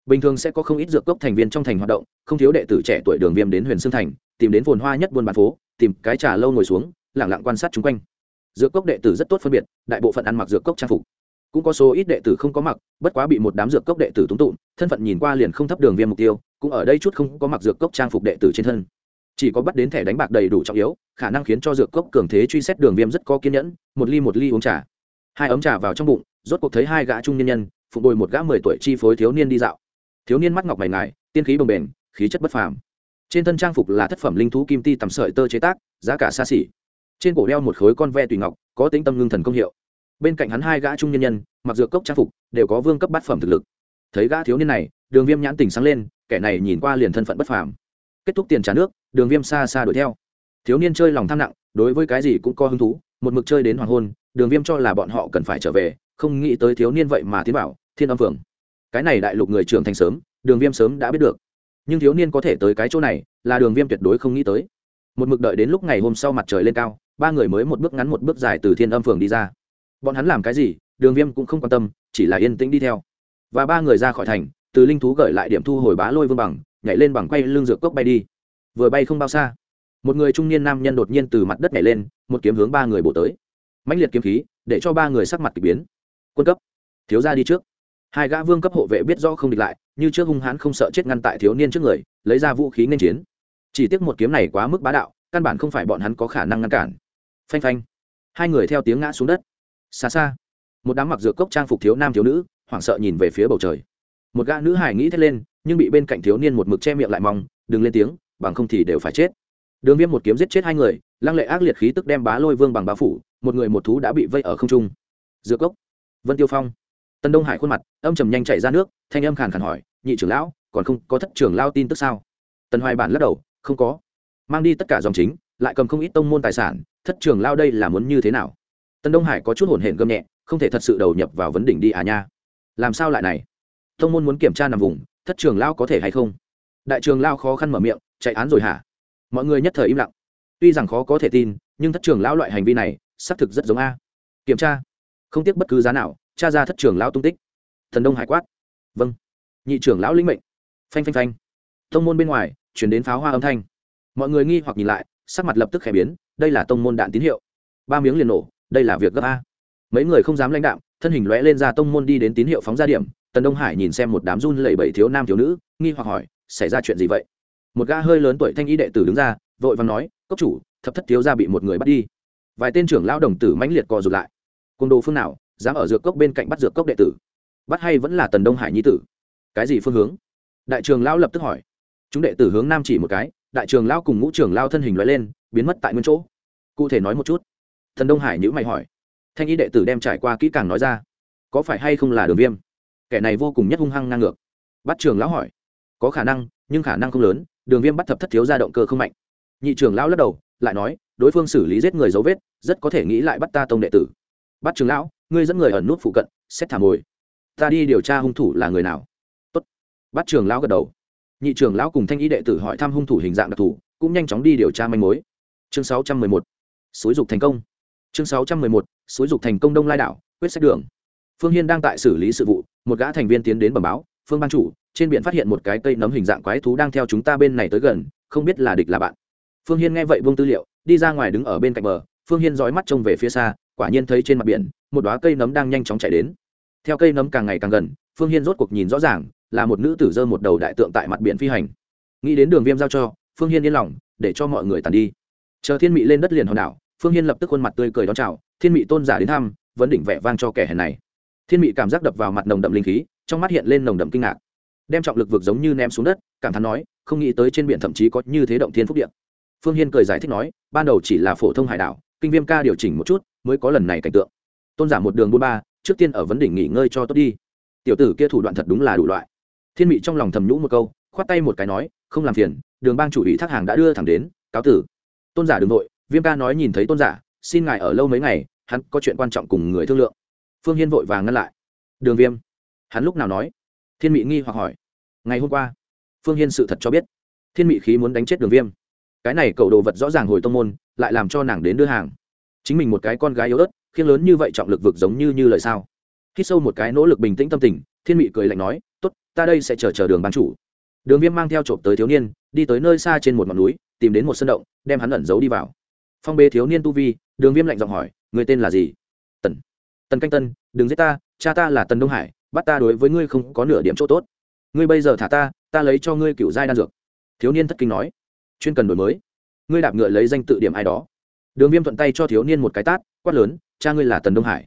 bình thường sẽ có không ít dược cốc thành viên trong thành hoạt động, không thiếu đệ tử trẻ tuổi đường viêm đến huyền sương thành, tìm đến phồn hoa nhất buôn bán phố, tìm cái trà lâu ngồi xuống lẳng lặng quan sát chung quanh. Dược cốc đệ tử rất tốt phân biệt, đại bộ phận ăn mặc dược cốc trang phục. Cũng có số ít đệ tử không có mặc, bất quá bị một đám dược cốc đệ tử túng tụng, thân phận nhìn qua liền không thấp đường viêm mục tiêu, cũng ở đây chút không có mặc dược cốc trang phục đệ tử trên thân. Chỉ có bắt đến thẻ đánh bạc đầy đủ trọng yếu, khả năng khiến cho dược cốc cường thế truy xét đường viêm rất có kiên nhẫn, một ly một ly uống trà. Hai ấm trà vào trong bụng, rốt cuộc thấy hai gã trung nhân nhân, phụng bồi một gã mười tuổi chi phối thiếu niên đi dạo thiếu niên mắt ngọc mày ngài, tiên khí bồng bềnh, khí chất bất phàm. Trên thân trang phục là thất phẩm linh thú kim ti tầm sợi tơ chế tác, giá cả xa xỉ. Trên cổ đeo một khối con ve tùy ngọc, có tính tâm ngưng thần công hiệu. Bên cạnh hắn hai gã trung nhân nhân, mặc dược cốc trang phục, đều có vương cấp bát phẩm thực lực. Thấy gã thiếu niên này, đường viêm nhãn tình sáng lên, kẻ này nhìn qua liền thân phận bất phàm. Kết thúc tiền trả nước, đường viêm xa xa đuổi theo. Thiếu niên chơi lòng tham nặng, đối với cái gì cũng có hứng thú, một mực chơi đến hoàng hôn, đường viêm cho là bọn họ cần phải trở về, không nghĩ tới thiếu niên vậy mà tiến bảo thiên âm phường cái này đại lục người trưởng thành sớm, đường viêm sớm đã biết được. Nhưng thiếu niên có thể tới cái chỗ này, là đường viêm tuyệt đối không nghĩ tới. Một mực đợi đến lúc ngày hôm sau mặt trời lên cao, ba người mới một bước ngắn một bước dài từ thiên âm phường đi ra. Bọn hắn làm cái gì, đường viêm cũng không quan tâm, chỉ là yên tĩnh đi theo. Và ba người ra khỏi thành, từ linh thú gửi lại điểm thu hồi bá lôi vương bằng, nhảy lên bằng quay lưng dược cốc bay đi. Vừa bay không bao xa, một người trung niên nam nhân đột nhiên từ mặt đất nhảy lên, một kiếm hướng ba người bổ tới. Mãnh liệt kiếm khí, để cho ba người sắc mặt k ỳ biến. Quân cấp, thiếu ra đi trước hai gã vương cấp hộ vệ biết rõ không địch lại, như trước hung hãn không sợ chết ngăn tại thiếu niên trước người, lấy ra vũ khí nên chiến. Chỉ tiếc một kiếm này quá mức bá đạo, căn bản không phải bọn hắn có khả năng ngăn cản. Phanh phanh. Hai người theo tiếng ngã xuống đất. Xa xa, một đám mặc dược cốc trang phục thiếu nam thiếu nữ, hoảng sợ nhìn về phía bầu trời. Một gã nữ hải nghĩ thét lên, nhưng bị bên cạnh thiếu niên một mực che miệng lại mong, đừng lên tiếng, bằng không thì đều phải chết. Đường viêm một kiếm giết chết hai người, lăng lệ ác liệt khí tức đem bá lôi vương bằng bá phủ, một người một thú đã bị vây ở không trung. Dược cốc. Vân tiêu phong tân đông hải khuôn mặt, âm trầm nhanh chạy ra nước, thanh âm khàn khàn hỏi, nhị trưởng lão, còn không có thất trưởng lao tin tức sao? Tần hoài bản lắc đầu, không có. Mang đi tất cả dòng chính, lại cầm không ít tông môn tài sản, thất trưởng lao đây là muốn như thế nào? Tân đông hải có chút hồn hển gâm nhẹ, không thể thật sự đầu nhập vào vấn đỉnh đi à nha. Làm sao lại này? Tông môn muốn kiểm tra nằm vùng, thất trưởng lao có thể hay không? Đại trường lao khó khăn mở miệng, chạy án rồi hả? Mọi người nhất thời im lặng. Tuy rằng khó có thể tin, nhưng thất trường lão loại hành vi này, xác thực rất giống a. Kiểm tra. Không tiếc bất cứ giá nào Cha ra thất trưởng lão tung tích. Thần đông hải quát. Vâng. Nhị trưởng lão linh mệnh. Phanh phanh phanh. Tông môn bên ngoài, chuyển đến pháo hoa âm thanh. Mọi người nghi hoặc nhìn lại, sắc mặt lập tức khẽ biến, đây là tông môn đạn tín hiệu. Ba miếng liền nổ, đây là việc gấp a. Mấy người không dám lãnh đạm, thân hình lóe lên ra tông môn đi đến tín hiệu phóng ra điểm. Tần đông hải nhìn xem một đám run lẩy bẩy thiếu nam thiếu nữ, nghi hoặc hỏi, xảy ra chuyện gì vậy? Một gã hơi lớn tuổi thanh y đệ tử đứng ra, vội vàng nói, cốc chủ, thập thất thiếu gia bị một người bắt đi. Vài tên trưởng lão đồng tử mãnh liệt co rụt lại. Côn đồ phương nào? Dám ở dược cốc bên cạnh bắt dược cốc đệ tử. Bắt hay vẫn là tần đông hải nhi tử? Cái gì phương hướng? Đại trường lão lập tức hỏi. Chúng đệ tử hướng nam chỉ một cái, đại trường lão cùng ngũ trường lao thân hình loại lên, biến mất tại nguyên chỗ. Cụ thể nói một chút. Thần đông hải nhữ mày hỏi. Thanh y đệ tử đem trải qua kỹ càng nói ra. Có phải hay không là đường viêm? Kẻ này vô cùng nhất hung hăng ngang ngược. Bắt trường lão hỏi. Có khả năng, nhưng khả năng không lớn, đường viêm bắt thập thất thiếu ra động cơ không mạnh. Nhị trường lão lắc đầu, lại nói, đối phương xử lý giết người dấu vết, rất có thể nghĩ lại bắt ta tông đệ tử. Bắt trường lão ngươi dẫn người ẩn nút phụ cận, xét thả mồi. Ta đi điều tra hung thủ là người nào. Tốt. bắt trường lão gật đầu. Nhị trường lão cùng thanh y đệ tử hỏi thăm hung thủ hình dạng đặc thù, cũng nhanh chóng đi điều tra manh mối. Chương sáu trăm mười một. Xúi dục thành công. Chương sáu trăm mười một. Xúi dục thành công đông lai đảo, quyết sách đường. Phương hiên đang tại xử lý sự vụ, một gã thành viên tiến đến bẩm báo, phương ban chủ, trên biển phát hiện một cái cây nấm hình dạng quái thú đang theo chúng ta bên này tới gần, không biết là địch là bạn. Phương hiên nghe vậy vương tư liệu, đi ra ngoài đứng ở bên cạnh bờ. Phương hiên dõi mắt trông về phía xa, quả nhiên thấy trên mặt biển một đoá cây nấm đang nhanh chóng chạy đến. Theo cây nấm càng ngày càng gần, phương hiên rốt cuộc nhìn rõ ràng là một nữ tử dơ một đầu đại tượng tại mặt biển phi hành. Nghĩ đến đường viêm giao cho, phương hiên yên lòng, để cho mọi người tàn đi. Chờ thiên mị lên đất liền hòn đảo, phương hiên lập tức khuôn mặt tươi cười đón chào, thiên mị tôn giả đến thăm, vẫn đỉnh vẻ vang cho kẻ hèn này. Thiên mị cảm giác đập vào mặt nồng đậm linh khí, trong mắt hiện lên nồng đậm kinh ngạc. Đem trọng lực vực giống như ném xuống đất, cảm thán nói, không nghĩ tới trên biển thậm chí có như thế động thiên phúc điện phương hiên cười giải thích nói, ban đầu chỉ là phổ thông hải đảo, kinh viêm ca điều chỉnh một chút, mới có lần này cảnh tượng tôn giả một đường buôn ba, trước tiên ở vấn đỉnh nghỉ ngơi cho tốt đi. Tiểu tử kia thủ đoạn thật đúng là đủ loại. Thiên mị trong lòng thầm nhũ một câu, khoát tay một cái nói, không làm phiền, đường bang chủ ủy thác hàng đã đưa thẳng đến, cáo tử. Tôn giả đường nội, viêm ca nói nhìn thấy tôn giả, xin ngài ở lâu mấy ngày, hắn có chuyện quan trọng cùng người thương lượng. Phương hiên vội vàng ngăn lại. Đường viêm. Hắn lúc nào nói? Thiên mị nghi hoặc hỏi. Ngày hôm qua. Phương hiên sự thật cho biết. Thiên mị khí muốn đánh chết đường viêm. Cái này cầu đồ vật rõ ràng hồi tông môn, lại làm cho nàng đến đưa hàng. Chính mình một cái con gái yếu ớt khiến lớn như vậy trọng lực vực giống như như lời sao? Khi sâu một cái nỗ lực bình tĩnh tâm tình thiên mị cười lạnh nói tốt, ta đây sẽ chờ chờ đường bán chủ. Đường viêm mang theo trộm tới thiếu niên đi tới nơi xa trên một ngọn núi tìm đến một sân động đem hắn ẩn giấu đi vào. Phong bê thiếu niên tu vi đường viêm lạnh giọng hỏi người tên là gì? Tần tần canh tân đừng giết ta cha ta là tần đông hải bắt ta đối với ngươi không có nửa điểm chỗ tốt. Ngươi bây giờ thả ta ta lấy cho ngươi cựu giai đan dược. Thiếu niên thất kinh nói chuyên cần đổi mới. Ngươi đạp ngựa lấy danh tự điểm ai đó. Đường viêm thuận tay cho thiếu niên một cái tát quát lớn, cha ngươi là tần đông hải.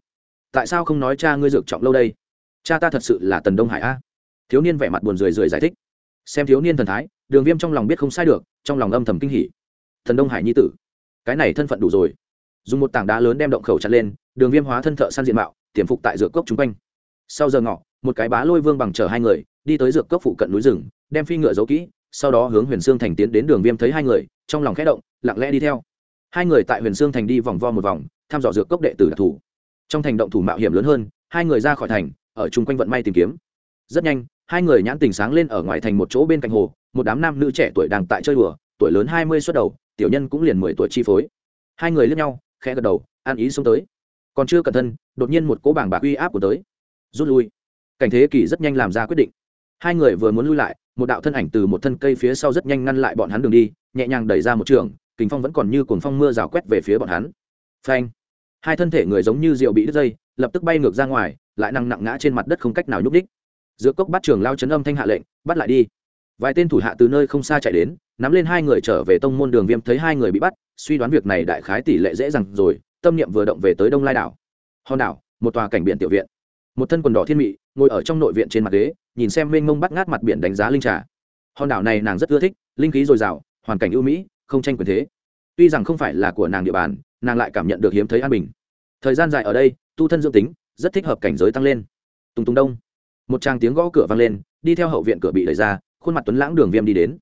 Tại sao không nói cha ngươi dược trọng lâu đây? Cha ta thật sự là tần đông hải a. Thiếu niên vẻ mặt buồn rười rượi giải thích. Xem thiếu niên thần thái, đường viêm trong lòng biết không sai được, trong lòng âm thầm kinh hỉ. Thần đông hải nhi tử, cái này thân phận đủ rồi. Dùng một tảng đá lớn đem động khẩu chặt lên, đường viêm hóa thân thợ săn diện mạo, tiềm phục tại dược cốc chung quanh. Sau giờ ngọ, một cái bá lôi vương bằng chở hai người, đi tới dược cốc phụ cận núi rừng, đem phi ngựa giấu kỹ, sau đó hướng huyền sương thành tiến đến đường viêm thấy hai người, trong lòng khẽ động, lặng lẽ đi theo. Hai người tại huyền sương thành đi vòng vo một vòng thăm dò dược cốc đệ tử đặc thù. Trong thành động thủ mạo hiểm lớn hơn, hai người ra khỏi thành, ở chung quanh vận may tìm kiếm. Rất nhanh, hai người nhãn tình sáng lên ở ngoài thành một chỗ bên cạnh hồ, một đám nam nữ trẻ tuổi đang tại chơi đùa, tuổi lớn hai mươi xuất đầu, tiểu nhân cũng liền mười tuổi chi phối. Hai người lướt nhau, khẽ gật đầu, an ý xuống tới. Còn chưa cẩn thân, đột nhiên một cỗ bảng bạc uy áp của tới. Rút lui. Cảnh thế kỳ rất nhanh làm ra quyết định. Hai người vừa muốn lui lại, một đạo thân ảnh từ một thân cây phía sau rất nhanh ngăn lại bọn hắn đường đi, nhẹ nhàng đẩy ra một trường kính phong vẫn còn như cuồng phong mưa rào quét về phía bọn hắn. Phanh hai thân thể người giống như rượu bị đứt dây, lập tức bay ngược ra ngoài, lại năng nặng ngã trên mặt đất không cách nào nhúc đích giữa cốc bắt trường lao chấn âm thanh hạ lệnh, bắt lại đi. Vài tên thủ hạ từ nơi không xa chạy đến, nắm lên hai người trở về tông môn đường viêm thấy hai người bị bắt, suy đoán việc này đại khái tỷ lệ dễ dàng rồi, tâm niệm vừa động về tới đông lai đảo. Hòn đảo, một tòa cảnh biển tiểu viện. Một thân quần đỏ thiên mị, ngồi ở trong nội viện trên mặt ghế, nhìn xem mênh mông bắt ngát mặt biển đánh giá linh trà. Hòn đảo này nàng rất ưa thích, linh khí dồi dào, hoàn cảnh ưu mỹ, không tranh quyền thế. Tuy rằng không phải là của nàng địa bàn nàng lại cảm nhận được hiếm thấy an bình. Thời gian dài ở đây, tu thân dưỡng tính, rất thích hợp cảnh giới tăng lên. Tùng tùng đông. Một tràng tiếng gõ cửa vang lên, đi theo hậu viện cửa bị đẩy ra, khuôn mặt tuấn lãng đường viêm đi đến.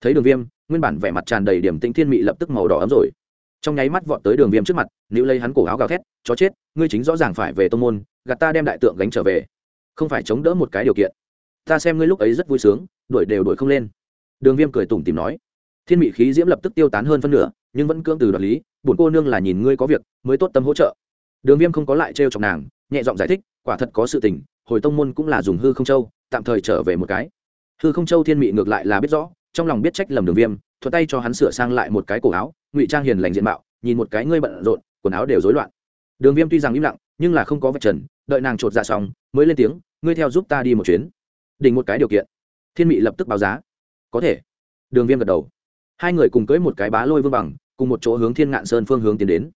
Thấy đường viêm, nguyên bản vẻ mặt tràn đầy điểm tĩnh thiên mị lập tức màu đỏ ấm rồi. Trong nháy mắt vọt tới đường viêm trước mặt nữ lấy hắn cổ áo gào thét, chó chết, ngươi chính rõ ràng phải về tô môn, gạt ta đem đại tượng gánh trở về. Không phải chống đỡ một cái điều kiện. Ta xem ngươi lúc ấy rất vui sướng, đuổi đều đuổi không lên. Đường viêm cười tủm tìm nói. Thiên mị khí diễm lập tức tiêu tán hơn phân nửa nhưng vẫn cưỡng từ đoạt lý, bổn cô nương là nhìn ngươi có việc, mới tốt tâm hỗ trợ. Đường viêm không có lại trêu chọc nàng, nhẹ giọng giải thích, quả thật có sự tình, hồi tông môn cũng là dùng hư không châu, tạm thời trở về một cái. Hư không châu thiên mị ngược lại là biết rõ, trong lòng biết trách lầm đường viêm thuật tay cho hắn sửa sang lại một cái cổ áo, ngụy trang hiền lành diện mạo, nhìn một cái ngươi bận rộn, quần áo đều rối loạn. Đường viêm tuy rằng im lặng, nhưng là không có vật trần, đợi nàng chột dạ xong, mới lên tiếng, ngươi theo giúp ta đi một chuyến. Đỉnh một cái điều kiện. Thiên mị lập tức báo giá. Có thể. Đường viêm gật đầu. Hai người cùng cưới một cái bá lôi vương bằng cùng một chỗ hướng thiên ngạn sơn phương hướng tiến đến.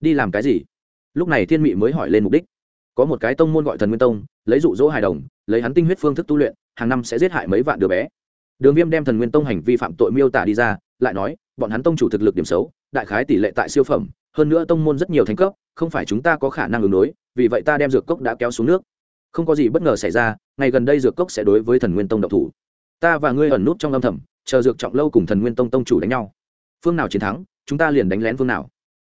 Đi làm cái gì? Lúc này thiên mị mới hỏi lên mục đích. Có một cái tông môn gọi thần nguyên tông, lấy dụ dỗ hài đồng, lấy hắn tinh huyết phương thức tu luyện, hàng năm sẽ giết hại mấy vạn đứa bé. Đường viêm đem thần nguyên tông hành vi phạm tội miêu tả đi ra, lại nói, bọn hắn tông chủ thực lực điểm xấu, đại khái tỷ lệ tại siêu phẩm, hơn nữa tông môn rất nhiều thành cấp, không phải chúng ta có khả năng ứng đối, vì vậy ta đem dược cốc đã kéo xuống nước. Không có gì bất ngờ xảy ra, ngày gần đây dược cốc sẽ đối với thần nguyên tông độc thủ. Ta và ngươi ẩn nút trong âm thầm, chờ dược trọng lâu cùng thần nguyên tông tông chủ đánh nhau. Phương nào chiến thắng chúng ta liền đánh lén phương nào?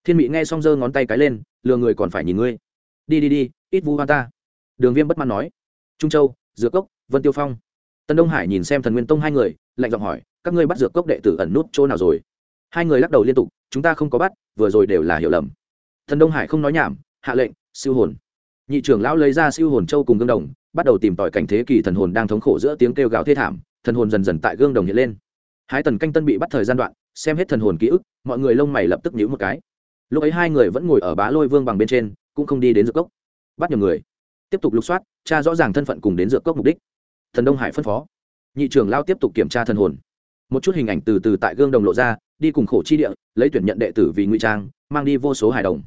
Thiên mỹ nghe xong giơ ngón tay cái lên, lừa người còn phải nhìn ngươi. Đi đi đi, ít vu hoa ta. Đường viêm bất mãn nói. Trung châu, dược cốc, vân tiêu phong. Tân đông hải nhìn xem thần nguyên tông hai người, lạnh giọng hỏi, các ngươi bắt dược cốc đệ tử ẩn nút chỗ nào rồi? Hai người lắc đầu liên tục, chúng ta không có bắt, vừa rồi đều là hiểu lầm. Thần đông hải không nói nhảm, hạ lệnh, siêu hồn. Nhị trưởng lão lấy ra siêu hồn châu cùng gương đồng, bắt đầu tìm tòi cảnh thế kỳ thần hồn đang thống khổ giữa tiếng kêu gào thê thảm, thần hồn dần dần tại gương đồng hiện lên. Hai tần canh tân bị bắt thời gian đoạn xem hết thần hồn ký ức, mọi người lông mày lập tức nhíu một cái. Lúc ấy hai người vẫn ngồi ở bá lôi vương bằng bên trên, cũng không đi đến dược cốc. Bắt nhầm người. Tiếp tục lục soát, tra rõ ràng thân phận cùng đến dược cốc mục đích. Thần đông hải phân phó. Nhị trưởng lao tiếp tục kiểm tra thần hồn. Một chút hình ảnh từ từ tại gương đồng lộ ra, đi cùng khổ chi địa, lấy tuyển nhận đệ tử vì ngụy trang, mang đi vô số hải đồng.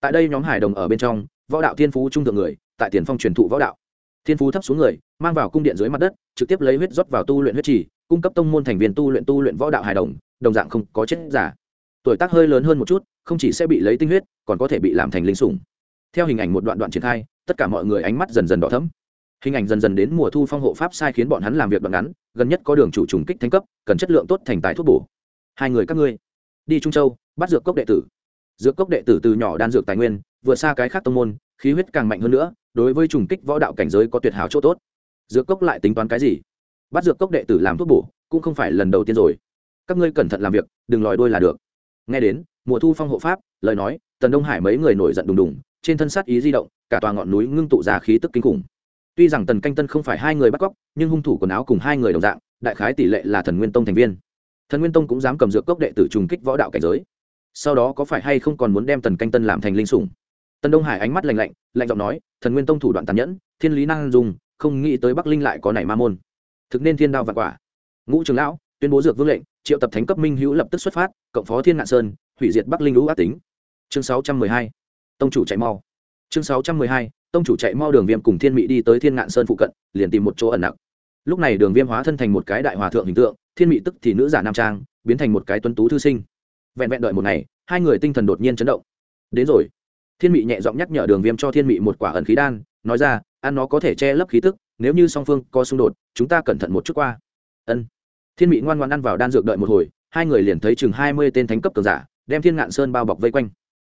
Tại đây nhóm hải đồng ở bên trong, võ đạo thiên phú trung thượng người, tại tiền phong truyền thụ võ đạo. Thiên phú thấp xuống người, mang vào cung điện dưới mặt đất, trực tiếp lấy huyết rót vào tu luyện huyết trì cung cấp tông môn thành viên tu luyện tu luyện võ đạo hài đồng đồng dạng không có chết giả. Tuổi tác hơi lớn hơn một chút, không chỉ sẽ bị lấy tinh huyết, còn có thể bị làm thành linh sủng. Theo hình ảnh một đoạn đoạn triển khai, tất cả mọi người ánh mắt dần dần đỏ thấm hình ảnh dần dần đến mùa thu phong hộ pháp sai khiến bọn hắn làm việc đoạn ngắn, gần nhất có đường chủ trùng kích thanh cấp, cần chất lượng tốt thành tài thuốc bổ. Hai người các ngươi, đi trung châu, bắt dược cốc đệ tử. Dược cốc đệ tử từ nhỏ đan dược tài nguyên vượt xa cái khác tông môn, khí huyết càng mạnh hơn nữa, đối với trùng kích võ đạo cảnh giới có tuyệt hảo chỗ tốt. Dược cốc lại tính toán cái gì? Bắt dược cốc đệ tử làm thuốc bổ, cũng không phải lần đầu tiên rồi. Các ngươi cẩn thận làm việc, đừng lòi đôi là được. Nghe đến, mùa thu phong hộ pháp, lời nói, tần đông hải mấy người nổi giận đùng đùng, trên thân sát ý di động, cả tòa ngọn núi ngưng tụ ra khí tức kinh khủng. Tuy rằng tần canh tân không phải hai người bắt cóc, nhưng hung thủ quần áo cùng hai người đồng dạng, đại khái tỷ lệ là thần nguyên tông thành viên. Thần nguyên tông cũng dám cầm dược cốc đệ tử trùng kích võ đạo cảnh giới. Sau đó có phải hay không còn muốn đem tần canh tân làm thành linh sủng? Tần đông hải ánh mắt lạnh lạnh lạnh giọng nói, thần nguyên tông thủ đoạn tàn nhẫn, thiên lý năng dùng, không nghĩ tới bắc linh lại có nảy ma môn thực nên thiên đao và quả. Ngũ trường lão, tuyên bố dược vương lệnh, triệu tập thánh cấp minh hữu lập tức xuất phát, cộng phó thiên ngạn sơn, hủy diệt bắc linh lũ ác tính. Chương sáu trăm mười hai, tông chủ chạy mau. Chương sáu trăm mười hai, tông chủ chạy mau đường viêm cùng thiên mỹ đi tới thiên ngạn sơn phụ cận, liền tìm một chỗ ẩn nặng. Lúc này đường viêm hóa thân thành một cái đại hòa thượng hình tượng, thiên mỹ tức thì nữ giả nam trang, biến thành một cái tuân tú thư sinh. Vẹn vẹn đợi một ngày, hai người tinh thần đột nhiên chấn động. Đến rồi. Thiên mỹ nhẹ giọng nhắc nhở đường viêm cho thiên mỹ một quả ẩn khí đan, nói ra, ăn nó có thể che lấp khí tức nếu như song phương có xung đột, chúng ta cẩn thận một chút qua. Ân. Thiên Mị ngoan ngoan ăn vào đan dược đợi một hồi, hai người liền thấy chừng hai mươi tên thánh cấp cường giả, đem thiên ngạn sơn bao bọc vây quanh.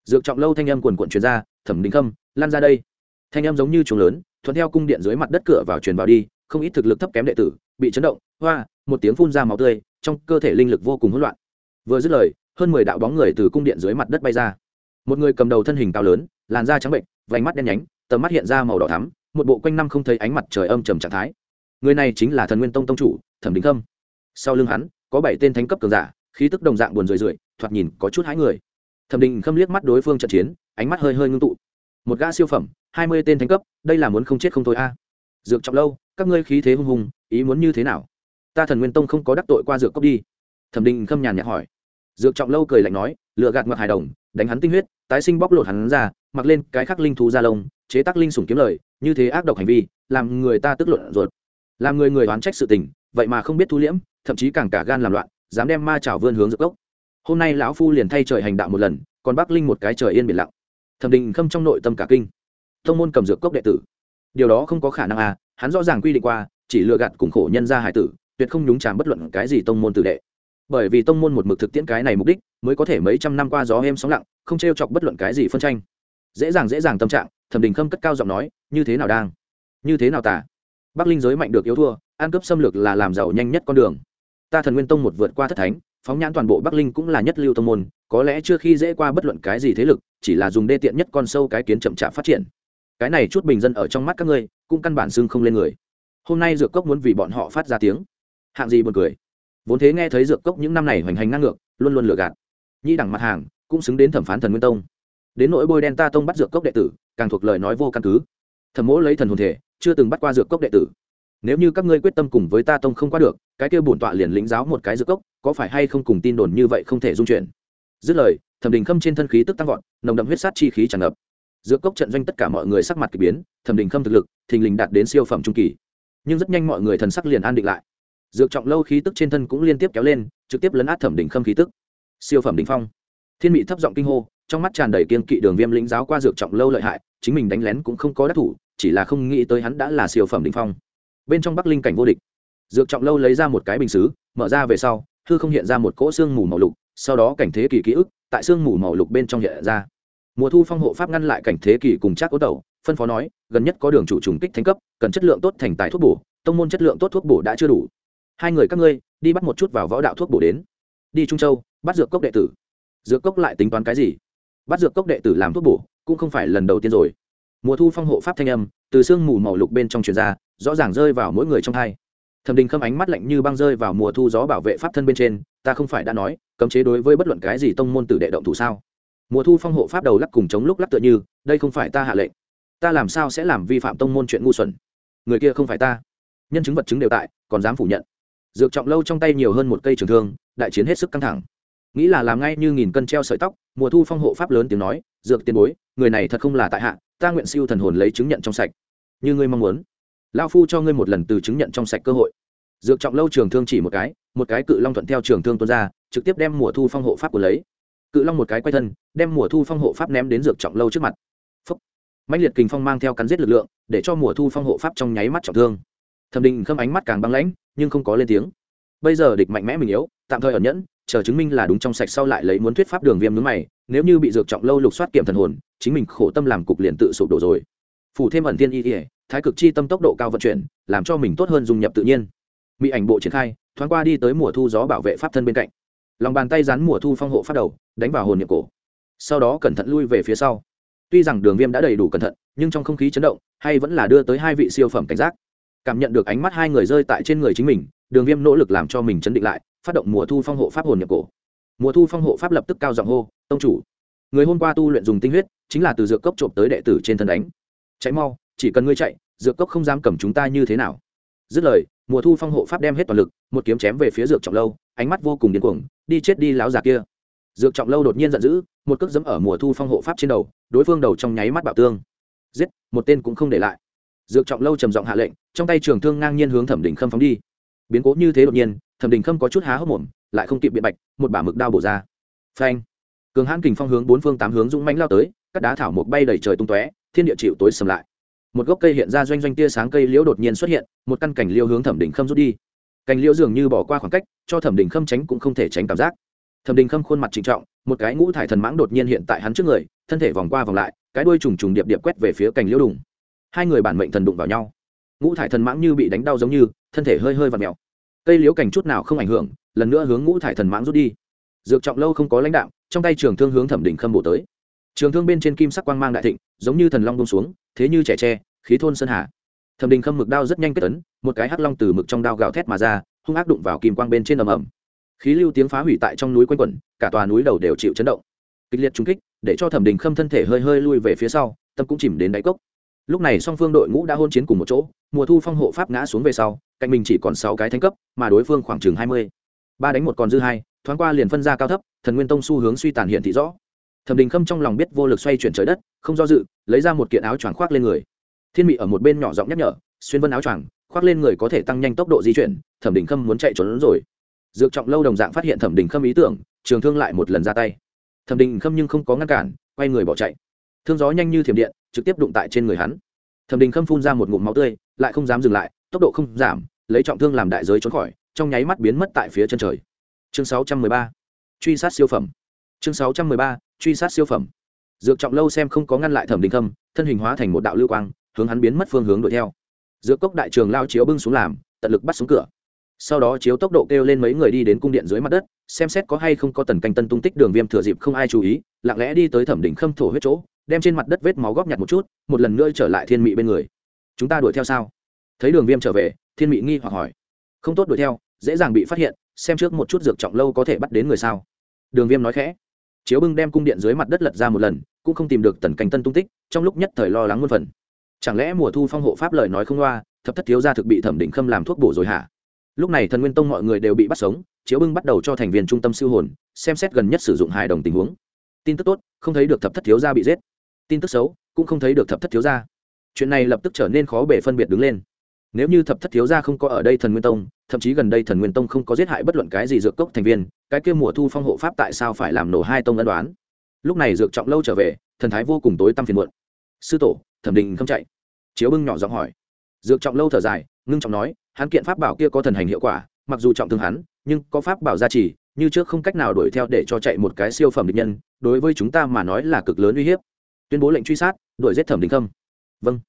Dược trọng lâu thanh âm quần quận truyền ra, thẩm đình khâm lan ra đây. Thanh âm giống như chuồng lớn, thuận theo cung điện dưới mặt đất cửa vào truyền vào đi, không ít thực lực thấp kém đệ tử, bị chấn động, hoa, một tiếng phun ra máu tươi, trong cơ thể linh lực vô cùng hỗn loạn. Vừa dứt lời, hơn mười đạo bóng người từ cung điện dưới mặt đất bay ra. Một người cầm đầu thân hình cao lớn, làn da trắng bệnh vành mắt đen nhánh, tầm mắt hiện ra màu đỏ thắm một bộ quanh năm không thấy ánh mặt trời âm trầm trạng thái. Người này chính là thần nguyên tông tông chủ, thẩm đình khâm. Sau lưng hắn, có bảy tên thánh cấp cường giả, khí tức đồng dạng buồn rười rượi, thoạt nhìn có chút hãi người. Thẩm đình khâm liếc mắt đối phương trận chiến, ánh mắt hơi hơi ngưng tụ. Một gã siêu phẩm, hai mươi tên thánh cấp, đây là muốn không chết không thôi a. Dược trọng lâu, các ngươi khí thế hung hùng, ý muốn như thế nào? Ta thần nguyên tông không có đắc tội qua dược cốc đi. Thẩm đình khâm nhàn nhạt hỏi. Dược trọng lâu cười lạnh nói lựa gạt ngoặc hài đồng, đánh hắn tinh huyết, tái sinh bóc lột hắn ra, mặc lên cái khắc linh thú da lông, chế tác linh sủng kiếm lời như thế ác độc hành vi, làm người ta tức luận ruột. Làm người người oán trách sự tình, vậy mà không biết thu liễm, thậm chí càng cả gan làm loạn, dám đem ma chảo vươn hướng dược cốc hôm nay lão phu liền thay trời hành đạo một lần, còn bắc linh một cái trời yên biển lặng. Thẩm đình khâm trong nội tâm cả kinh. Thông môn cầm dược cốc đệ tử. Điều đó không có khả năng à hắn rõ ràng quy định qua, chỉ lừa gạt cùng khổ nhân ra hải tử, tuyệt không nhúng chàm bất luận cái gì tông môn tử đệ. Bởi vì tông môn một mực thực tiễn cái này mục đích, mới có thể mấy trăm năm qua gió êm sóng lặng, không t r e o chọc bất luận cái gì phân tranh dễ dàng dễ dàng tâm trạng, thẩm đình khâm cất cao giọng nói, như thế nào đang? Như thế nào tả bắc linh giới mạnh được yếu thua, ăn cướp xâm lược là làm giàu nhanh nhất con đường. Ta thần nguyên tông một vượt qua thất thánh, phóng nhãn toàn bộ bắc linh cũng là nhất lưu tông môn, có lẽ chưa khi dễ qua bất luận cái gì thế lực, chỉ là dùng đê tiện nhất con sâu cái kiến chậm chạp phát triển. Cái này chút bình dân ở trong mắt các ngươi, cũng căn bản xưng không lên người. Hôm nay dược cốc muốn vì bọn họ phát ra tiếng. Hạng gì buồn cười. Vốn thế nghe thấy dược cốc những năm này hoành hành ngang ngược, luôn luôn lừa gạt. Nhi đẳng mặt hàng, cũng xứng đến thẩm phán thần nguyên tông đến nỗi bôi đen ta tông bắt dược cốc đệ tử, càng thuộc lời nói vô căn cứ. Thẩm mỗ lấy thần hồn thể, chưa từng bắt qua dược cốc đệ tử. Nếu như các ngươi quyết tâm cùng với ta tông không qua được, cái kia bổn tọa liền lĩnh giáo một cái dược cốc, có phải hay không cùng tin đồn như vậy không thể dung chuyển dứt lời, thẩm đình khâm trên thân khí tức tăng vọt, nồng đậm huyết sát chi khí tràn ngập. Dược cốc trận doanh tất cả mọi người sắc mặt k ỳ biến, thẩm đình khâm thực lực, thình lình đạt đến siêu phẩm trung kỳ. Nhưng rất nhanh mọi người thần sắc liền an định lại. Dược trọng lâu khí tức trên thân cũng liên tiếp kéo lên, trực tiếp lấn át thẩm đình khâm khí tức. Siêu phẩm đình phong. Thiên mị thấp giọng kinh hô trong mắt tràn đầy kiên kỵ đường viêm lĩnh giáo qua dược trọng lâu lợi hại, chính mình đánh lén cũng không có đắc thủ, chỉ là không nghĩ tới hắn đã là siêu phẩm đình phong. Bên trong bắc linh cảnh vô địch. Dược trọng lâu lấy ra một cái bình xứ, mở ra về sau thư không hiện ra một cỗ xương mù màu lục, sau đó cảnh thế kỳ ký ức tại xương mù màu lục bên trong hiện ra. Mùa thu phong hộ pháp ngăn lại cảnh thế kỳ cùng trác ố tẩu, phân phó nói, gần nhất có đường chủ trùng kích thánh cấp, cần chất lượng tốt thành tài thuốc bổ, tông môn chất lượng tốt thuốc bổ đã chưa đủ. Hai người các ngươi, đi bắt một chút vào võ đạo thuốc bổ đến. Đi trung châu, bắt dược cốc đệ tử. Dược cốc lại tính toán cái gì? Bắt dược cốc đệ tử làm thuốc bổ, cũng không phải lần đầu tiên rồi. Mùa thu phong hộ pháp thanh âm, từ sương mù màu lục bên trong truyền ra, rõ ràng rơi vào mỗi người trong thai thẩm đình khâm ánh mắt lạnh như băng rơi vào mùa thu gió bảo vệ pháp thân bên trên, ta không phải đã nói, cấm chế đối với bất luận cái gì tông môn tử đệ động thủ sao? Mùa thu phong hộ pháp đầu lắc cùng chống lúc lắc tựa như, đây không phải ta hạ lệnh. Ta làm sao sẽ làm vi phạm tông môn chuyện ngu xuẩn? Người kia không phải ta. Nhân chứng vật chứng đều tại, còn dám phủ nhận. Dược trọng lâu trong tay nhiều hơn một cây trường thương, đại chiến hết sức căng thẳng nghĩ là làm ngay như nghìn cân treo sợi tóc, mùa thu phong hộ pháp lớn tiếng nói, dược tiền bối, người này thật không là tại hạ, ta nguyện siêu thần hồn lấy chứng nhận trong sạch. Như ngươi mong muốn. Lao phu cho ngươi một lần từ chứng nhận trong sạch cơ hội. Dược trọng lâu trường thương chỉ một cái một cái cự long thuận theo trường thương tuôn ra, trực tiếp đem mùa thu phong hộ pháp của lấy. Cự long một cái quay thân, đem mùa thu phong hộ pháp ném đến dược trọng lâu trước mặt. Phấp mạnh liệt kình phong mang theo cắn giết lực lượng, để cho mùa thu phong hộ pháp trong nháy mắt trọng thương. Thẩm định khâm ánh mắt càng băng lãnh, nhưng không có lên tiếng. Bây giờ địch mạnh mẽ mình yếu, tạm thời ẩn nhẫn chờ chứng minh là đúng trong sạch sau lại lấy muốn thuyết pháp đường viêm nước mày, nếu như bị dược trọng lâu lục soát kiểm thần hồn, chính mình khổ tâm làm cục liền tự sụp đổ rồi. Phủ thêm ẩn tiên y ỉa thái cực chi tâm tốc độ cao vận chuyển, làm cho mình tốt hơn dung nhập tự nhiên. Mỹ ảnh bộ triển khai, thoáng qua đi tới mùa thu gió bảo vệ pháp thân bên cạnh. Lòng bàn tay gián mùa thu phong hộ phát đầu, đánh vào hồn nhập cổ. Sau đó cẩn thận lui về phía sau. Tuy rằng đường viêm đã đầy đủ cẩn thận, nhưng trong không khí chấn động, hay vẫn là đưa tới hai vị siêu phẩm cảnh giác. Cảm nhận được ánh mắt hai người rơi tại trên người chính mình, đường viêm nỗ lực làm cho mình chấn định lại phát động mùa thu phong hộ pháp hồn nhập cổ. Mùa thu phong hộ pháp lập tức cao giọng hô, tông chủ, người hôm qua tu luyện dùng tinh huyết, chính là từ dược cốc trộm tới đệ tử trên thân đánh. Cháy mau, chỉ cần ngươi chạy, dược cốc không dám cầm chúng ta như thế nào. Dứt lời, mùa thu phong hộ pháp đem hết toàn lực, một kiếm chém về phía dược trọng lâu, ánh mắt vô cùng điên cuồng, đi chết đi láo già kia. Dược trọng lâu đột nhiên giận dữ, một cước dẫm ở mùa thu phong hộ pháp trên đầu, đối phương đầu trong nháy mắt bảo tương. Giết, một tên cũng không để lại. Dược trọng lâu trầm giọng hạ lệnh, trong tay trường thương ngang nhiên hướng thẩm đình khâm phóng đi. Biến cố như thế đột nhiên thẩm đình khâm có chút há hốc mồm, lại không kịp biện bạch, một bả mực đao bổ ra. Phanh. Cường hãn kình phong hướng bốn phương tám hướng dũng mãnh lao tới, các đá thảo mộc bay đầy trời tung tóe, thiên địa chịu tối sầm lại. Một gốc cây hiện ra doanh doanh tia sáng cây liễu đột nhiên xuất hiện, một căn cảnh liễu hướng thẩm đình khâm rút đi. Cành liễu dường như bỏ qua khoảng cách, cho thẩm đình khâm tránh cũng không thể tránh cảm giác. Thẩm đình khâm khuôn mặt trịnh trọng, một cái ngũ thải thần mãng đột nhiên hiện tại hắn trước người, thân thể vòng qua vòng lại, cái đuôi trùng trùng điệp điệp quét về phía cành liễu đùng. Hai người bản mệnh thần đụng vào nhau. Ngũ thải thần mãng như bị đánh đau giống như, thân thể hơi hơi và mèo cây liễu cảnh chút nào không ảnh hưởng, lần nữa hướng ngũ thải thần mãng rút đi. Dược trọng lâu không có lãnh đạo, trong tay trường thương hướng thẩm đỉnh khâm bổ tới. Trường thương bên trên kim sắc quang mang đại thịnh, giống như thần long bông xuống, thế như trẻ tre, khí thôn sơn hà. Thẩm đình khâm mực đao rất nhanh kết tấn một cái hắc long từ mực trong đao gào thét mà ra, hung ác đụng vào kim quang bên trên ầm ầm. Khí lưu tiếng phá hủy tại trong núi quanh quẩn, cả tòa núi đầu đều chịu chấn động. Kịch liệt trung kích, để cho thẩm đình khâm thân thể hơi hơi lui về phía sau, tâm cũng chìm đến đáy cốc. Lúc này song phương đội ngũ đã hôn chiến cùng một chỗ mùa thu phong hộ pháp ngã xuống về sau, cạnh mình chỉ còn sáu cái thánh cấp, mà đối phương khoảng chừng hai mươi. Ba đánh một còn dư hai, thoáng qua liền phân ra cao thấp, thần nguyên tông xu hướng suy tàn hiện thị rõ. Thẩm đình khâm trong lòng biết vô lực xoay chuyển trời đất, không do dự, lấy ra một kiện áo choàng khoác lên người. Thiên mị ở một bên nhỏ giọng nhắc nhở, xuyên vân áo choàng, khoác lên người có thể tăng nhanh tốc độ di chuyển. Thẩm đình khâm muốn chạy trốn rồi. Dược trọng lâu đồng dạng phát hiện thẩm đình khâm ý tưởng, trường thương lại một lần ra tay. Thẩm đình khâm nhưng không có ngăn cản, quay người bỏ chạy. Thương gió nhanh như thiểm điện, trực tiếp đụng tại trên người hắn. Thẩm đình khâm phun ra một ngụm máu tươi lại không dám dừng lại, tốc độ không giảm, lấy trọng thương làm đại giới trốn khỏi, trong nháy mắt biến mất tại phía chân trời chương 613. truy sát siêu phẩm chương 613. truy sát siêu phẩm dược trọng lâu xem không có ngăn lại thẩm đình khâm, thân hình hóa thành một đạo lưu quang, hướng hắn biến mất phương hướng đuổi theo dược cốc đại trường lao chiếu bưng xuống làm, tận lực bắt xuống cửa sau đó chiếu tốc độ kêu lên mấy người đi đến cung điện dưới mặt đất, xem xét có hay không có tần canh tân tung tích đường viêm thừa dịp không ai chú ý, lặng lẽ đi tới thẩm đỉnh khâm thổ huyết chỗ, đem trên mặt đất vết máu góp nhặt một chút, một lần nữa trở lại thiên mị bên người chúng ta đuổi theo sao? Thấy đường viêm trở về, thiên mị nghi hoặc hỏi. Không tốt đuổi theo, dễ dàng bị phát hiện, xem trước một chút dược trọng lâu có thể bắt đến người sao. Đường viêm nói khẽ. Chiếu bưng đem cung điện dưới mặt đất lật ra một lần, cũng không tìm được tần cảnh tân tung tích, trong lúc nhất thời lo lắng muôn phần. Chẳng lẽ mùa thu phong hộ pháp lời nói không loa, thập thất thiếu gia thực bị thẩm định khâm làm thuốc bổ rồi hả? Lúc này thần nguyên tông mọi người đều bị bắt sống, chiếu bưng bắt đầu cho thành viên trung tâm siêu hồn, xem xét gần nhất sử dụng hài đồng tình huống. Tin tức tốt, không thấy được thập thất thiếu gia bị giết. Tin tức xấu, cũng không thấy được thập thất thiếu gia chuyện này lập tức trở nên khó bể phân biệt đứng lên. Nếu như thập thất thiếu gia không có ở đây thần nguyên tông, thậm chí gần đây thần nguyên tông không có giết hại bất luận cái gì dược cốc thành viên, cái kia mùa thu phong hộ pháp tại sao phải làm nổ hai tông ân đoán? Lúc này dược trọng lâu trở về, thần thái vô cùng tối tăm phiền muộn. Sư tổ, thẩm định không chạy. Chiếu bưng nhỏ giọng hỏi. Dược trọng lâu thở dài, ngưng trọng nói, hắn kiện pháp bảo kia có thần hành hiệu quả, mặc dù trọng thương hắn, nhưng có pháp bảo gia trì, như trước không cách nào đuổi theo để cho chạy một cái siêu phẩm địch nhân, đối với chúng ta mà nói là cực lớn uy hiếp. Tuyên bố lệnh truy sát, đuổi giết thẩm đình khâm vâng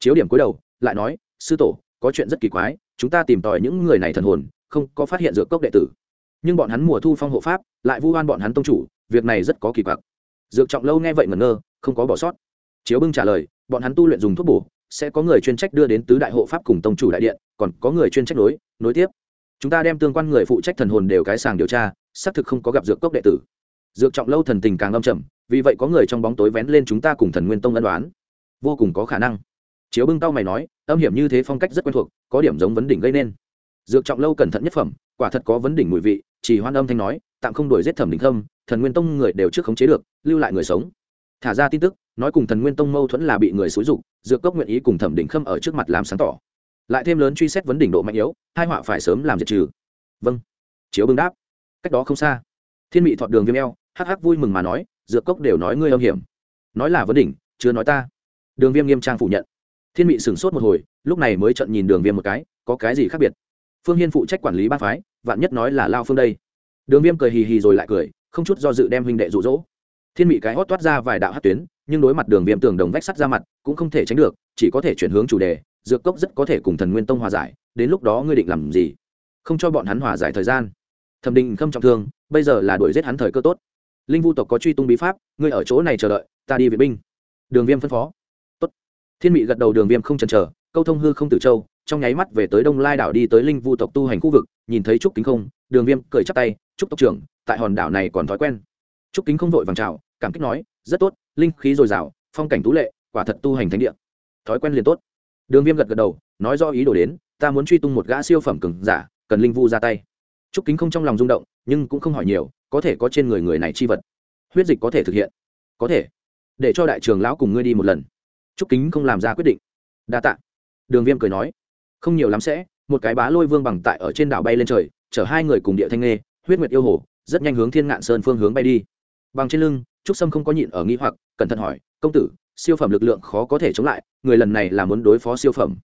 chiếu điểm cuối đầu, lại nói, sư tổ, có chuyện rất kỳ quái, chúng ta tìm tòi những người này thần hồn, không có phát hiện dược cốc đệ tử. Nhưng bọn hắn mùa thu phong hộ pháp, lại vu oan bọn hắn tông chủ, việc này rất có kỳ quặc. Dược trọng lâu nghe vậy ngẩn ngơ, không có bỏ sót. Chiếu bưng trả lời, bọn hắn tu luyện dùng thuốc bổ, sẽ có người chuyên trách đưa đến tứ đại hộ pháp cùng tông chủ đại điện, còn có người chuyên trách nối nối tiếp. Chúng ta đem tương quan người phụ trách thần hồn đều cái sàng điều tra, xác thực không có gặp dược cốc đệ tử. Dược trọng lâu thần tình càng âm trầm, vì vậy có người trong bóng tối vén lên chúng ta cùng thần nguyên tông ân đoán vô cùng có khả năng chiếu bưng tao mày nói, âm hiểm như thế phong cách rất quen thuộc, có điểm giống vấn đỉnh gây nên. Dược trọng lâu cẩn thận nhất phẩm, quả thật có vấn đỉnh mùi vị, chỉ hoan âm thanh nói, tạm không đổi giết thẩm đỉnh khâm, thần nguyên tông người đều trước khống chế được, lưu lại người sống. Thả ra tin tức, nói cùng thần nguyên tông mâu thuẫn là bị người xúi dục, dược cốc nguyện ý cùng thẩm đỉnh khâm ở trước mặt làm sáng tỏ. Lại thêm lớn truy xét vấn đỉnh độ mạnh yếu, hai họa phải sớm làm diệt trừ. Vâng. Chiếu bưng đáp. Cách đó không xa, thiên mị thọt đường viêm eo, hắc hắc vui mừng mà nói, dược cốc đều nói ngươi âm hiểm. Nói là vấn đỉnh, chưa nói ta. Đường viêm nghiêm trang phủ nhận thiên mị sửng sốt một hồi, lúc này mới trận nhìn đường viêm một cái, có cái gì khác biệt? Phương hiên phụ trách quản lý ba phái, vạn nhất nói là lao phương đây. Đường viêm cười hì hì rồi lại cười, không chút do dự đem huynh đệ rụ rỗ thiên mị cái hót toát ra vài đạo hát tuyến, nhưng đối mặt đường viêm tường đồng vách sắt ra mặt, cũng không thể tránh được, chỉ có thể chuyển hướng chủ đề, dược cốc rất có thể cùng thần nguyên tông hòa giải, đến lúc đó ngươi định làm gì? Không cho bọn hắn hòa giải thời gian. Thẩm định không trọng thương, bây giờ là đuổi giết hắn thời cơ tốt. Linh vu tộc có truy tung bí pháp, ngươi ở chỗ này chờ đợi, ta đi vệ binh. Đường viêm phân phó thiên mị gật đầu đường viêm không chần chờ, câu thông hư không tử châu, trong nháy mắt về tới đông lai đảo đi tới linh vu tộc tu hành khu vực, nhìn thấy trúc kính không, đường viêm cười chắp tay, trúc tộc trưởng, tại hòn đảo này còn thói quen. Trúc kính không vội vàng chào, cảm kích nói, rất tốt, linh khí dồi dào, phong cảnh tú lệ, quả thật tu hành thánh địa. Thói quen liền tốt. Đường viêm gật gật đầu, nói do ý đồ đến, ta muốn truy tung một gã siêu phẩm cừng giả, cần linh vu ra tay. Trúc kính không trong lòng rung động, nhưng cũng không hỏi nhiều, có thể có trên người người này chi vật? Huyết dịch có thể thực hiện? Có thể. Để cho đại trường lão cùng ngươi đi một lần trúc kính không làm ra quyết định. Đa tạ. Đường viêm cười nói, không nhiều lắm sẽ, một cái bá lôi vương bằng tại ở trên đảo bay lên trời, chở hai người cùng địa thanh nghê, huyết nguyệt yêu hồ, rất nhanh hướng thiên ngạn sơn phương hướng bay đi. Bằng trên lưng, trúc sâm không có nhịn ở nghi hoặc, cẩn thận hỏi, công tử, siêu phẩm lực lượng khó có thể chống lại, người lần này là muốn đối phó siêu phẩm.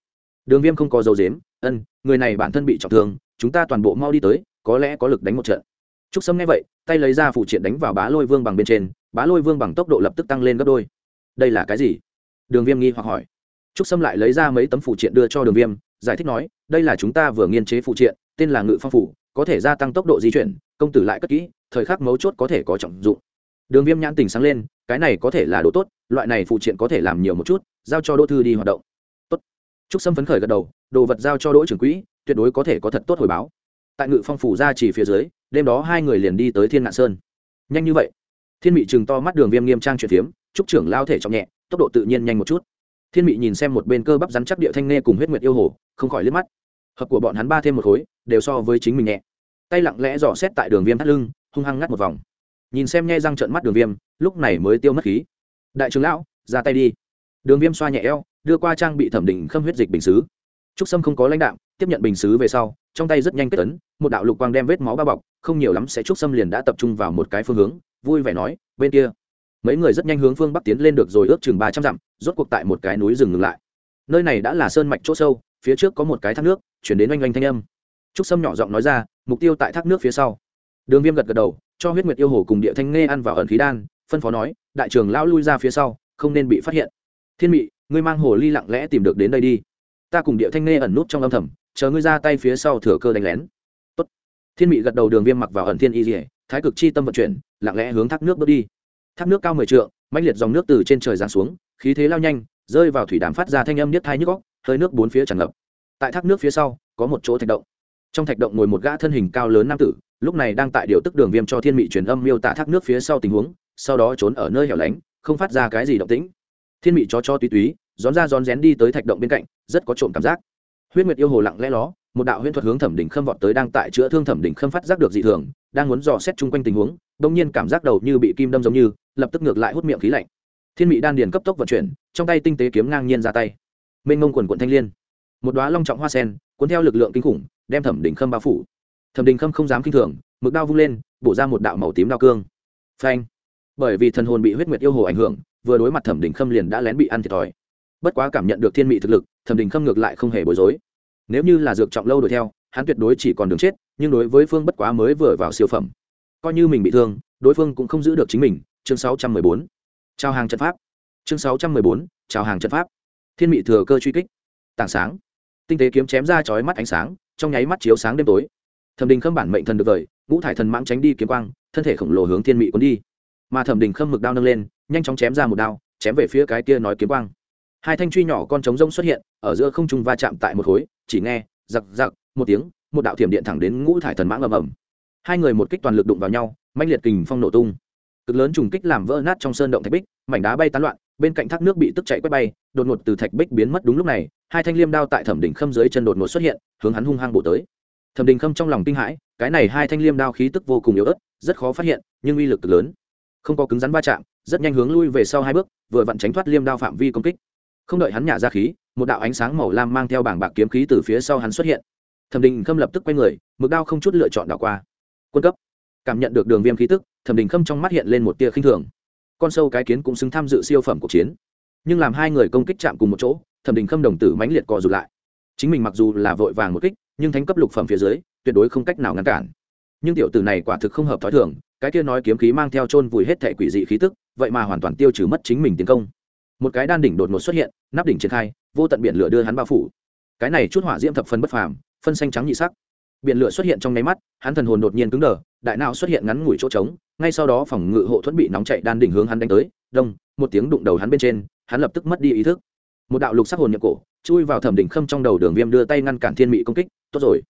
Đường viêm không có dấu dếm ân, người này bản thân bị trọng thương, chúng ta toàn bộ mau đi tới, có lẽ có lực đánh một trận. Trúc sâm nghe vậy, tay lấy ra phụ triện đánh vào bá lôi vương bằng bên trên, bá lôi vương bằng tốc độ lập tức tăng lên gấp đôi. Đây là cái gì? Đường viêm nghi hoặc hỏi. Trúc sâm lại lấy ra mấy tấm phụ triện đưa cho đường viêm, giải thích nói, đây là chúng ta vừa nghiên chế phụ triện, tên là ngự phong phủ, có thể gia tăng tốc độ di chuyển, công tử lại cất kỹ, thời khắc mấu chốt có thể có trọng dụng. Đường viêm nhãn tình sáng lên, cái này có thể là đồ tốt, loại này phụ triện có thể làm nhiều một chút, giao cho đỗ thư đi hoạt động. Tốt. Trúc sâm phấn khởi gật đầu, đồ vật giao cho đỗ trưởng quỹ, tuyệt đối có thể có thật tốt hồi báo. Tại ngự phong phủ ra chỉ phía dưới, đêm đó hai người liền đi tới thiên ngạn sơn. Nhanh như vậy. Thiên mị chừng to mắt đường viêm nghiêm trang chuyển phiếm, trúc trưởng lao thể trọng nhẹ tốc độ tự nhiên nhanh một chút. Thiên mị nhìn xem một bên cơ bắp rắn chắc địa thanh nghe cùng huyết nguyệt yêu hồ, không khỏi liếc mắt. Hợp của bọn hắn ba thêm một khối, đều so với chính mình nhẹ. Tay lặng lẽ dò xét tại đường viêm thắt lưng, hung hăng ngắt một vòng. Nhìn xem nhe răng trận mắt đường viêm, lúc này mới tiêu mất khí. Đại trưởng lão, ra tay đi. Đường viêm xoa nhẹ eo, đưa qua trang bị thẩm định khâm huyết dịch bình xứ. Trúc sâm không có lãnh đạo tiếp nhận bình xứ về sau, trong tay rất nhanh kết tấn một đạo lục quang đem vết máu bao bọc, không nhiều lắm sẽ trúc sâm liền đã tập trung vào một cái phương hướng, vui vẻ nói, bên kia mấy người rất nhanh hướng phương bắc tiến lên được rồi ước chừng ba trăm dặm, rốt cuộc tại một cái núi rừng ngừng lại. Nơi này đã là sơn mạch chỗ sâu, phía trước có một cái thác nước, chuyển đến oanh oanh thanh âm. Trúc sâm nhỏ giọng nói ra, mục tiêu tại thác nước phía sau. Đường viêm gật gật đầu, cho huyết nguyệt yêu hồ cùng địa thanh nghe ăn vào ẩn khí đan, phân phó nói, đại trưởng lão lui ra phía sau, không nên bị phát hiện. Thiên mị, ngươi mang hồ ly lặng lẽ tìm được đến đây đi. Ta cùng địa thanh nghe ẩn nút trong âm thầm, chờ ngươi ra tay phía sau thừa cơ đánh lén. Tốt. thiên mị gật đầu, đường viêm mặc vào ẩn thiên y dỉa thái cực chi tâm vận chuyển, lặng lẽ hướng thác nước bước đi thác nước cao mười trượng, mãnh liệt dòng nước từ trên trời giáng xuống, khí thế lao nhanh, rơi vào thủy đàm phát ra thanh âm niết thai nhức góc hơi nước bốn phía tràn ngập. Tại thác nước phía sau, có một chỗ thạch động. Trong thạch động ngồi một gã thân hình cao lớn nam tử, lúc này đang tại điều tức đường viêm cho thiên mị truyền âm miêu tả thác nước phía sau tình huống, sau đó trốn ở nơi hẻo lánh, không phát ra cái gì động tĩnh. Thiên mị chó cho túy túy, rón ra rón rén đi tới thạch động bên cạnh, rất có trộm cảm giác. Huyết nguyệt yêu hồ lặng lẽ ló một đạo huyễn thuật hướng thẩm đỉnh khâm vọt tới đang tại chữa thương thẩm đỉnh khâm phát giác được dị thường, đang muốn dò xét chung quanh tình huống đông nhiên cảm giác đầu như bị kim đâm giống như, lập tức ngược lại hút miệng khí lạnh. Thiên mị đan điền cấp tốc vận chuyển, trong tay tinh tế kiếm ngang nhiên ra tay. Mênh ngông quần quận thanh liên. Một đóa long trọng hoa sen, cuốn theo lực lượng kinh khủng, đem thẩm đỉnh khâm bao phủ. Thẩm đỉnh khâm không dám kinh thường, mực đao vung lên, bổ ra một đạo màu tím đao cương. Phanh. Bởi vì thần hồn bị huyết nguyệt yêu hồ ảnh hưởng, vừa đối mặt thẩm đỉnh khâm liền đã lén bị ăn thiệt thòi. Bất quá cảm nhận được thiên mị thực lực, thẩm đỉnh khâm ngược lại không hề bối rối nếu như là dược trọng lâu đuổi theo hắn tuyệt đối chỉ còn đường chết nhưng đối với phương bất quá mới vừa vào siêu phẩm coi như mình bị thương đối phương cũng không giữ được chính mình. Chương 614. chào hàng trận pháp. Chương 614, chào hàng trận pháp. Thiên mị thừa cơ truy kích. Tảng sáng. Tinh tế kiếm chém ra chói mắt ánh sáng trong nháy mắt chiếu sáng đêm tối. Thẩm đình khâm bản mệnh thần được vời ngũ thải thần mãng tránh đi kiếm quang thân thể khổng lồ hướng thiên mị cuốn đi. Mà thẩm đình khâm mực đao nâng lên nhanh chóng chém ra một đao chém về phía cái kia nói kiếm quang hai thanh truy nhỏ con trống rông xuất hiện, ở giữa không trung va chạm tại một khối, chỉ nghe, giặc giặc, một tiếng, một đạo thiểm điện thẳng đến ngũ thải thần mãng ầm ầm. Hai người một kích toàn lực đụng vào nhau mạnh liệt kình phong nổ tung. Cực lớn trùng kích làm vỡ nát trong sơn động thạch bích, mảnh đá bay tán loạn, bên cạnh thác nước bị tức chạy quét bay, đột ngột từ thạch bích biến mất đúng lúc này, hai thanh liêm đao tại thẩm đỉnh khâm dưới chân đột ngột xuất hiện, hướng hắn hung hăng bổ tới. Thẩm đình khâm trong lòng kinh hãi, cái này hai thanh liêm đao khí tức vô cùng yếu ớt, rất khó phát hiện, nhưng uy lực cực lớn. Không có cứng rắn va chạm, rất nhanh hướng lui về sau hai bước, vừa vặn tránh thoát liêm đao phạm vi công kích không đợi hắn nhả ra khí, một đạo ánh sáng màu lam mang theo bảng bạc kiếm khí từ phía sau hắn xuất hiện. Thẩm đình khâm lập tức quay người, mực đao không chút lựa chọn đảo qua. Quân cấp. Cảm nhận được đường viêm khí tức, thẩm đình khâm trong mắt hiện lên một tia khinh thường. Con sâu cái kiến cũng xứng tham dự siêu phẩm cuộc chiến. Nhưng làm hai người công kích chạm cùng một chỗ, thẩm đình khâm đồng tử mãnh liệt cò rụt lại. Chính mình mặc dù là vội vàng một kích, nhưng thánh cấp lục phẩm phía dưới, tuyệt đối không cách nào ngăn cản. Nhưng tiểu tử này quả thực không hợp t h ó i thường, cái kia nói kiếm khí mang theo chôn vùi hết thẻ quỷ dị khí tức, vậy mà hoàn toàn tiêu trừ mất chính mình tiến công một cái đan đỉnh đột ngột xuất hiện, nắp đỉnh triển khai, vô tận biển lửa đưa hắn bao phủ. Cái này chút hỏa diễm thập phân bất phàm, phân xanh trắng nhị sắc. Biển lửa xuất hiện trong nháy mắt, hắn thần hồn đột nhiên cứng đờ, đại não xuất hiện ngắn ngủi chỗ trống, ngay sau đó phòng ngự hộ thuẫn bị nóng chạy đan đỉnh hướng hắn đánh tới, đông, một tiếng đụng đầu hắn bên trên, hắn lập tức mất đi ý thức. Một đạo lục sắc hồn nhập cổ, chui vào thẩm đỉnh khâm trong đầu đường viêm đưa tay ngăn cản thiên mị công kích, tốt rồi.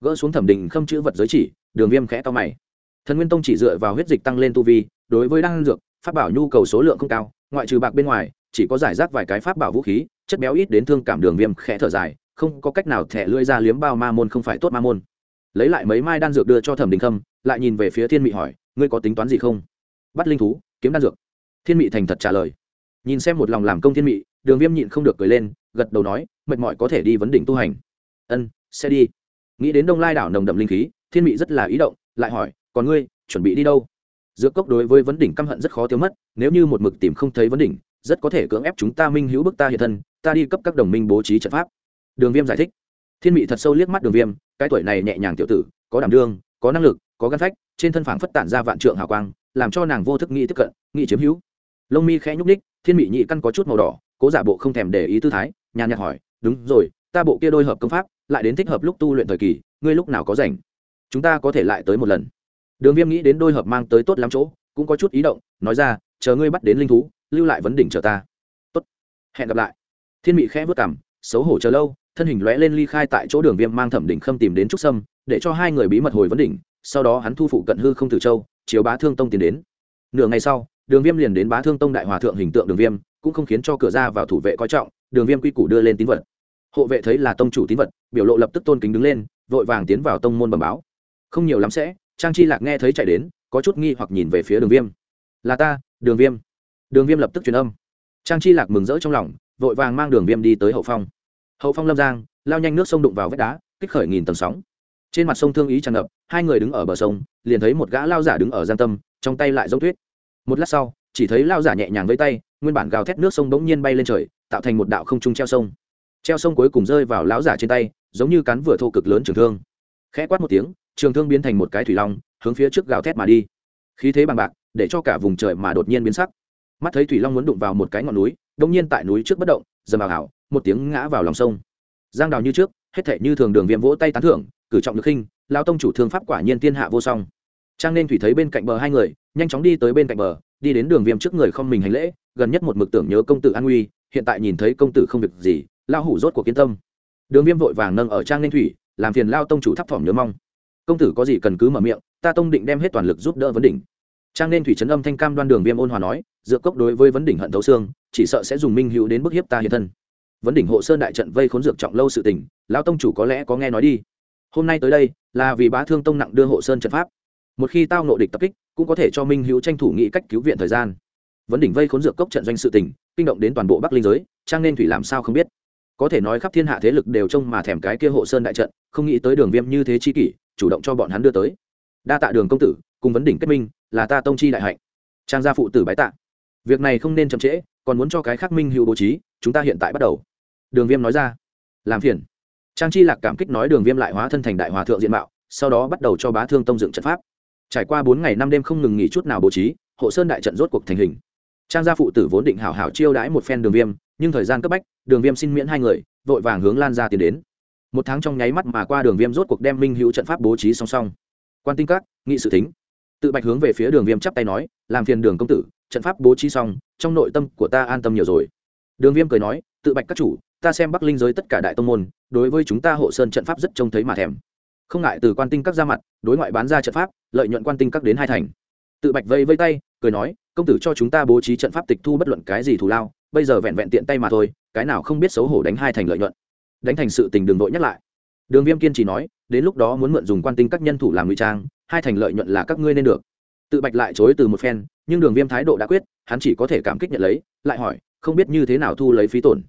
Gỡ xuống thẩm đỉnh khâm chữ vật giới chỉ, đường viêm khẽ to mày. Thần nguyên tông chỉ dựa vào huyết dịch tăng lên tu vi, đối với đan dược, pháp bảo nhu cầu số lượng không cao ngoại trừ bạc bên ngoài, chỉ có giải rác vài cái pháp bảo vũ khí, chất béo ít đến thương cảm đường viêm khẽ thở dài, không có cách nào thẻ lưỡi ra liếm bao ma môn không phải tốt ma môn. Lấy lại mấy mai đan dược đưa cho thẩm đình khâm, lại nhìn về phía thiên mị hỏi, ngươi có tính toán gì không? Bắt linh thú, kiếm đan dược. Thiên mị thành thật trả lời. Nhìn xem một lòng làm công thiên mị, đường viêm nhịn không được cười lên, gật đầu nói, mệt mỏi có thể đi vấn đỉnh tu hành. Ân, sẽ đi. Nghĩ đến đông lai đảo nồng đậm linh khí, thiên mị rất là ý động, lại hỏi, còn ngươi, chuẩn bị đi đâu? Giữa cốc đối với vấn đỉnh căm hận rất khó tiêu mất, nếu như một mực tìm không thấy vấn đỉnh, rất có thể cưỡng ép chúng ta minh hữu bức ta hiện thân, ta đi cấp các đồng minh bố trí trận pháp. Đường viêm giải thích. Thiên mị thật sâu liếc mắt đường viêm, cái tuổi này nhẹ nhàng tiểu tử, có đảm đương, có năng lực, có gắn phách, trên thân phảng phất tản ra vạn trượng hào quang, làm cho nàng vô thức nghĩ tiếp cận, nghĩ chiếm hữu. Lông mi khẽ nhúc ních thiên mị nhị căn có chút màu đỏ, cố giả bộ không thèm để ý tư thái, nhàn nhạt hỏi, đúng rồi, ta bộ kia đôi hợp công pháp, lại đến thích hợp lúc tu luyện thời kỳ, ngươi lúc nào có rảnh? Chúng ta có thể lại tới một lần đường viêm nghĩ đến đôi hợp mang tới tốt lắm chỗ, cũng có chút ý động, nói ra, chờ ngươi bắt đến linh thú, lưu lại vấn đỉnh chờ ta. Tốt, hẹn gặp lại. Thiên mị khẽ vất cảm xấu hổ chờ lâu, thân hình lóe lên ly khai tại chỗ đường viêm mang thẩm đỉnh khâm tìm đến trúc sâm, để cho hai người bí mật hồi vấn đỉnh, sau đó hắn thu phụ cận hư không tử châu, chiếu bá thương tông tiến đến. Nửa ngày sau, đường viêm liền đến bá thương tông đại hòa thượng hình tượng đường viêm, cũng không khiến cho cửa ra vào thủ vệ coi trọng, đường viêm quy củ đưa lên tín vật. Hộ vệ thấy là tông chủ tín vật, biểu lộ lập tức tôn kính đứng lên, vội vàng tiến vào tông môn bẩm báo. Không nhiều lắm sẽ trang chi lạc nghe thấy chạy đến, có chút nghi hoặc nhìn về phía đường viêm. Là ta, đường viêm. Đường viêm lập tức truyền âm. Trang chi lạc mừng rỡ trong lòng, vội vàng mang đường viêm đi tới hậu phong. Hậu phong lâm giang, lao nhanh nước sông đụng vào vách đá, kích khởi nghìn tầng sóng. Trên mặt sông thương ý tràn ngập, hai người đứng ở bờ sông, liền thấy một gã lao giả đứng ở giang tâm, trong tay lại giống tuyết. Một lát sau, chỉ thấy lao giả nhẹ nhàng với tay, nguyên bản gào thét nước sông bỗng nhiên bay lên trời, tạo thành một đạo không trung treo sông. Treo sông cuối cùng rơi vào lão giả trên tay, giống như cắn vừa thô cực lớn trường thương. Khẽ quát một tiếng trường thương biến thành một cái thủy long, hướng phía trước gào thét mà đi. Khí thế bằng bạc, để cho cả vùng trời mà đột nhiên biến sắc. Mắt thấy thủy long muốn đụng vào một cái ngọn núi, đông nhiên tại núi trước bất động, dầm vào hảo một tiếng ngã vào lòng sông. Giang đào như trước, hết thể như thường đường viêm vỗ tay tán thưởng, cử trọng được khinh, lao tông chủ thương pháp quả nhiên thiên hạ vô song. Trang nên thủy thấy bên cạnh bờ hai người, nhanh chóng đi tới bên cạnh bờ, đi đến đường viêm trước người không mình hành lễ, gần nhất một mực tưởng nhớ công tử an nguy hiện tại nhìn thấy công tử không việc gì lao hủ rốt cuộc kiến tâm. Đường viêm vội vàng nâng ở trang nên thủy, làm phiền lao tông chủ thắp thỏm nhớ mong công tử có gì cần cứ mở miệng, ta tông định đem hết toàn lực giúp đỡ vấn đỉnh. Trang nên thủy trấn âm thanh cam đoan đường viêm ôn hòa nói, dựa cốc đối với vấn đỉnh hận thấu xương, chỉ sợ sẽ dùng minh hữu đến bức hiếp ta hiện thân. Vấn đỉnh hộ sơn đại trận vây khốn dược trọng lâu sự tình, lão tông chủ có lẽ có nghe nói đi. Hôm nay tới đây, là vì bá thương tông nặng đưa hộ sơn trận pháp. Một khi tao nộ địch tập kích, cũng có thể cho minh hữu tranh thủ nghĩ cách cứu viện thời gian. Vấn đỉnh vây khốn dược cốc trận doanh sự tình, kinh động đến toàn bộ bắc linh giới, trang nên thủy làm sao không biết. Có thể nói khắp thiên hạ thế lực đều trông mà thèm cái kia hộ sơn đại trận, không nghĩ tới đường viêm như thế chi kỷ chủ động cho bọn hắn đưa tới. Đa tạ đường công tử, cùng vấn đỉnh kết minh, là ta tông chi đại hạnh. Trang gia phụ tử bái tạ. Việc này không nên chậm trễ, còn muốn cho cái khác minh hữu bố trí, chúng ta hiện tại bắt đầu. Đường viêm nói ra. Làm phiền. Trang chi lạc cảm kích nói đường viêm lại hóa thân thành đại hòa thượng diện mạo, sau đó bắt đầu cho bá thương tông dựng trận pháp. Trải qua bốn ngày năm đêm không ngừng nghỉ chút nào bố trí, hộ sơn đại trận rốt cuộc thành hình. Trang gia phụ tử vốn định hảo hảo chiêu đãi một phen đường viêm, nhưng thời gian cấp bách, đường viêm xin miễn hai người, vội vàng hướng lan ra tiến đến một tháng trong nháy mắt mà qua đường viêm rốt cuộc đem minh hữu trận pháp bố trí song song. Quan tinh các, nghị sự thính. Tự bạch hướng về phía đường viêm chắp tay nói, làm phiền đường công tử, trận pháp bố trí xong, trong nội tâm của ta an tâm nhiều rồi. Đường viêm cười nói, tự bạch các chủ, ta xem bắc linh giới tất cả đại tông môn, đối với chúng ta hộ sơn trận pháp rất trông thấy mà thèm. Không ngại từ quan tinh các ra mặt, đối ngoại bán ra trận pháp, lợi nhuận quan tinh các đến hai thành. Tự bạch vây vây tay, cười nói, công tử cho chúng ta bố trí trận pháp tịch thu bất luận cái gì thù lao, bây giờ vẹn vẹn tiện tay mà thôi, cái nào không biết xấu hổ đánh hai thành lợi nhuận đánh thành sự tình đường đội nhắc lại. Đường viêm kiên trì nói, đến lúc đó muốn mượn dùng quan tinh các nhân thủ làm ngụy trang, hai thành lợi nhuận là các ngươi nên được. Tự bạch lại chối từ một phen, nhưng đường viêm thái độ đã quyết, hắn chỉ có thể cảm kích nhận lấy, lại hỏi, không biết như thế nào thu lấy phí tổn?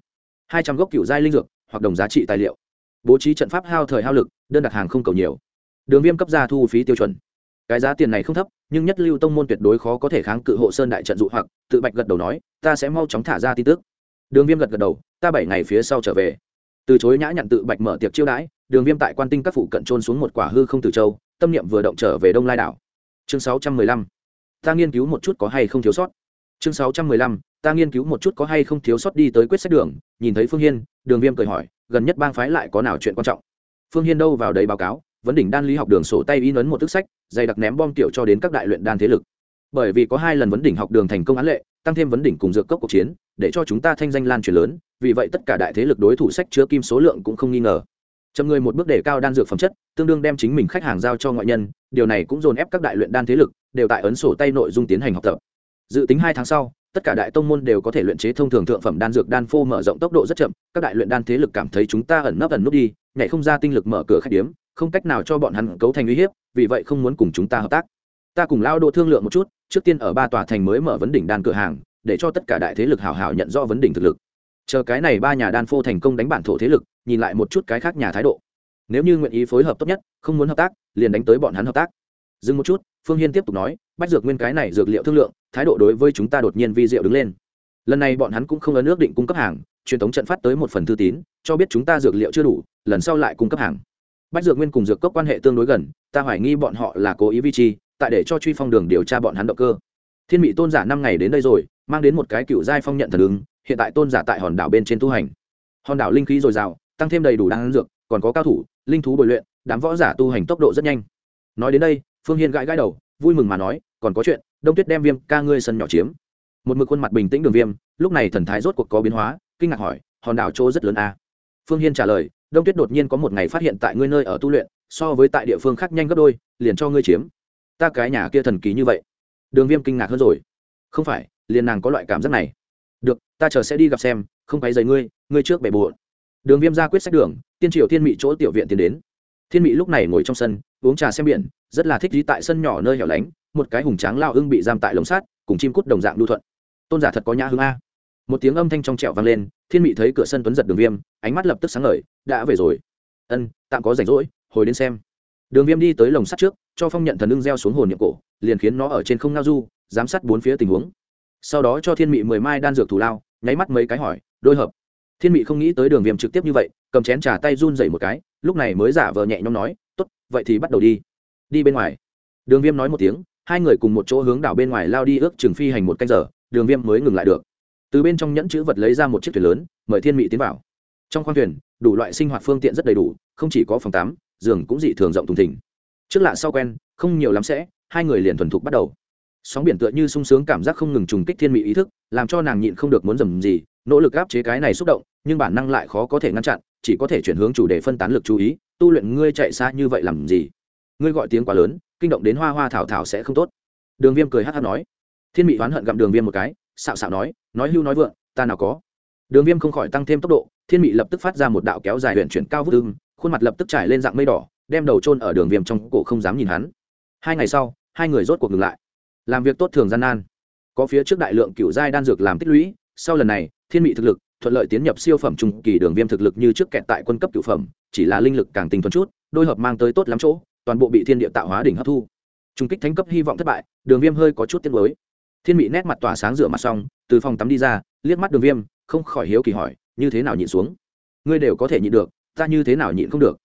Hai trăm gốc cựu giai linh dược, hoặc đồng giá trị tài liệu. Bố trí trận pháp hao thời hao lực, đơn đặt hàng không cầu nhiều. Đường viêm cấp ra thu phí tiêu chuẩn. Cái giá tiền này không thấp, nhưng nhất lưu tông môn tuyệt đối khó có thể kháng cự hộ sơn đại trận dụ hoặc, tự bạch gật đầu nói, ta sẽ mau chóng thả ra tin tức. Đường viêm gật gật đầu, ta bảy ngày phía sau trở về từ chối nhã nhặn tự bạch mở tiệc chiêu đãi, đường viêm tại quan tinh các phụ cận trôn xuống một quả hư không từ châu, tâm niệm vừa động trở về đông lai đảo. Chương sáu trăm mười lăm. Ta nghiên cứu một chút có hay không thiếu sót. Chương sáu trăm mười lăm. Ta nghiên cứu một chút có hay không thiếu sót đi tới quyết sách đường, nhìn thấy phương hiên, đường viêm cười hỏi, gần nhất bang phái lại có nào chuyện quan trọng? Phương hiên đâu vào đấy báo cáo, vấn đỉnh đan lý học đường sổ tay in ấn một tức sách, dày đặc ném bom tiểu cho đến các đại luyện đan thế lực. Bởi vì có hai lần vấn đỉnh học đường thành công án lệ, tăng thêm vấn đỉnh cùng dược cốc cuộc chiến, để cho chúng ta thanh danh lan truyền lớn vì vậy tất cả đại thế lực đối thủ sách chứa kim số lượng cũng không nghi ngờ. Chậm người một bước để cao đan dược phẩm chất, tương đương đem chính mình khách hàng giao cho ngoại nhân, điều này cũng dồn ép các đại luyện đan thế lực, đều tại ấn sổ tay nội dung tiến hành học tập. Dự tính hai tháng sau, tất cả đại tông môn đều có thể luyện chế thông thường thượng phẩm đan dược đan phô mở rộng tốc độ rất chậm, các đại luyện đan thế lực cảm thấy chúng ta ẩn nấp ẩn nút đi, nhảy không ra tinh lực mở cửa khách điếm, không cách nào cho bọn hắn cấu thành uy hiếp, vì vậy không muốn cùng chúng ta hợp tác. Ta cùng lao độ thương lượng một chút, trước tiên ở ba tòa thành mới mở vấn đỉnh đan cửa hàng, để cho tất cả đại thế lực hào hào nhận rõ vấn đỉnh thực lực chờ cái này ba nhà đan phô thành công đánh bản thổ thế lực, nhìn lại một chút cái khác nhà thái độ. Nếu như nguyện ý phối hợp tốt nhất, không muốn hợp tác, liền đánh tới bọn hắn hợp tác. Dừng một chút, phương hiên tiếp tục nói, bách dược nguyên cái này dược liệu thương lượng, thái độ đối với chúng ta đột nhiên vi diệu đứng lên. Lần này bọn hắn cũng không ấn ước định cung cấp hàng, truyền thống trận phát tới một phần thư tín, cho biết chúng ta dược liệu chưa đủ, lần sau lại cung cấp hàng. Bách dược nguyên cùng dược cốc quan hệ tương đối gần, ta hoài nghi bọn họ là cố ý vi chi, tại để cho truy phong đường điều tra bọn hắn động cơ. Thiên mị tôn giả năm ngày đến đây rồi, mang đến một cái cựu giai phong nhận thần ứng hiện tại tôn giả tại hòn đảo bên trên tu hành. Hòn đảo linh khí dồi dào, tăng thêm đầy đủ đan dược, còn có cao thủ, linh thú bồi luyện, đám võ giả tu hành tốc độ rất nhanh. Nói đến đây, phương hiên gãi gãi đầu, vui mừng mà nói, còn có chuyện, đông tuyết đem viêm ca ngươi sân nhỏ chiếm. Một mực khuôn mặt bình tĩnh đường viêm, lúc này thần thái rốt cuộc có biến hóa, kinh ngạc hỏi, hòn đảo chỗ rất lớn a à? phương hiên trả lời, đông tuyết đột nhiên có một ngày phát hiện tại ngươi nơi ở tu luyện, so với tại địa phương khác nhanh gấp đôi, liền cho ngươi chiếm. Ta cái nhà kia thần kỳ như vậy. Đường viêm kinh ngạc hơn rồi. Không phải, liền nàng có loại cảm giác này được, ta chờ sẽ đi gặp xem, không phải giày ngươi ngươi trước bể bộn đường viêm ra quyết sách đường, tiên triều thiên mỹ chỗ tiểu viện tiến đến. Thiên mỹ lúc này ngồi trong sân, uống trà xem biển, rất là thích đi tại sân nhỏ nơi hẻo lánh, một cái hùng tráng lao ưng bị giam tại lồng sát cùng chim cút đồng dạng đu thuận. Tôn giả thật có nhã hương a. Một tiếng âm thanh trong trẹo vang lên, thiên mỹ thấy cửa sân tuấn giật đường viêm, ánh mắt lập tức sáng ngời, đã về rồi. Ân, tạm có rảnh rỗi, hồi đến xem. Đường viêm đi tới lồng sắt trước, cho phong nhận thần ưng gieo xuống hồn nhiệm cổ, liền khiến nó ở trên không ngao du, giám sát bốn phía tình huống sau đó cho thiên mị mười mai đan dược thủ lao, nháy mắt mấy cái hỏi, đôi hợp. Thiên mị không nghĩ tới đường viêm trực tiếp như vậy, cầm chén trà tay run dậy một cái, lúc này mới giả vờ nhẹ nhõm nói t ố t vậy thì bắt đầu đi. Đi bên ngoài. Đường viêm nói một tiếng, hai người cùng một chỗ hướng đảo bên ngoài lao đi ước chừng phi hành một canh giờ, đường viêm mới ngừng lại được. Từ bên trong nhẫn chữ vật lấy ra một chiếc thuyền lớn, mời thiên mị tiến vào. Trong khoang thuyền, đủ loại sinh hoạt phương tiện rất đầy đủ, không chỉ có phòng tắm, giường cũng dị thường rộng thùng thỉnh trước lạ sau quen, không nhiều lắm sẽ, hai người liền thuần thục bắt đầu sóng biển tựa như sung sướng cảm giác không ngừng trùng kích thiên mị ý thức, làm cho nàng nhịn không được muốn dầm gì, nỗ lực áp chế cái này xúc động, nhưng bản năng lại khó có thể ngăn chặn, chỉ có thể chuyển hướng chủ đề phân tán lực chú ý, tu luyện ngươi chạy xa như vậy làm gì? Ngươi gọi tiếng quá lớn, kinh động đến hoa hoa thảo thảo sẽ không tốt. Đường viêm cười hát hát nói. Thiên mị oán hận gặm đường viêm một cái, xạo xạo nói nói hưu nói vượng, ta nào có. Đường viêm không khỏi tăng thêm tốc độ, thiên mị lập tức phát ra một đạo kéo dài huyện chuyển cao vút ưng, khuôn mặt lập tức trải lên dạng mây đỏ, đem đầu trôn ở đường viêm trong cổ không dám nhìn hắn. Hai ngày sau, hai người rốt cuộc ngừng lại làm việc tốt thường gian nan. Có phía trước đại lượng cựu giai đan dược làm tích lũy, sau lần này, thiên mị thực lực, thuận lợi tiến nhập siêu phẩm trung kỳ đường viêm thực lực như trước kẹt tại quân cấp cựu phẩm, chỉ là linh lực càng tinh thuần chút, đôi hợp mang tới tốt lắm chỗ, toàn bộ bị thiên địa tạo hóa đỉnh hấp thu. Trung kích thánh cấp hy vọng thất bại, đường viêm hơi có chút tiết mới thiên mị nét mặt tỏa sáng rửa mặt xong, từ phòng tắm đi ra, liếc mắt đường viêm, không khỏi hiếu kỳ hỏi, như thế nào nhịn xuống? Ngươi đều có thể nhịn được, ta như thế nào nhịn không được?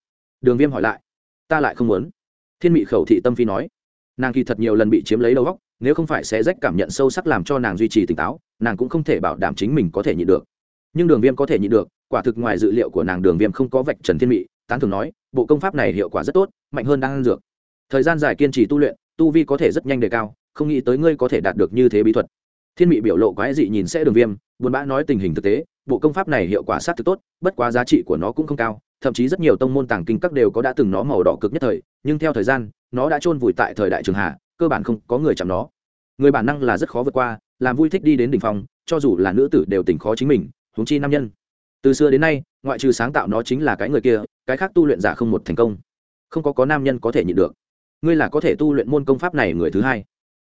Đường viêm hỏi lại, ta lại không muốn. Thiên mị khẩu thị tâm phi nói. Nàng kỳ thật nhiều lần bị chiếm lấy đầu góc nếu không phải sẽ rách cảm nhận sâu sắc làm cho nàng duy trì tỉnh táo, nàng cũng không thể bảo đảm chính mình có thể nhịn được. Nhưng đường viêm có thể nhịn được, quả thực ngoài dự liệu của nàng đường viêm không có vạch trần thiên mị, tán thường nói, bộ công pháp này hiệu quả rất tốt, mạnh hơn đang ăn dược. Thời gian dài kiên trì tu luyện, tu vi có thể rất nhanh đề cao, không nghĩ tới ngươi có thể đạt được như thế bí thuật. Thiên mị biểu lộ quái dị nhìn sẽ đường viêm, buồn bã nói tình hình thực tế, bộ công pháp này hiệu quả sát thực tốt, bất quá giá trị của nó cũng không cao, thậm chí rất nhiều tông môn tàng kinh các đều có đã từng nó màu đỏ cực nhất thời, nhưng theo thời gian, nó đã chôn vùi tại thời đại trường hạ cơ bản không có người chạm nó. Người bản năng là rất khó vượt qua, làm vui thích đi đến đỉnh phong, cho dù là nữ tử đều tỉnh khó chính mình, huống chi nam nhân. Từ xưa đến nay, ngoại trừ sáng tạo nó chính là cái người kia, cái khác tu luyện giả không một thành công. Không có có nam nhân có thể nhịn được. Ngươi là có thể tu luyện môn công pháp này người thứ hai.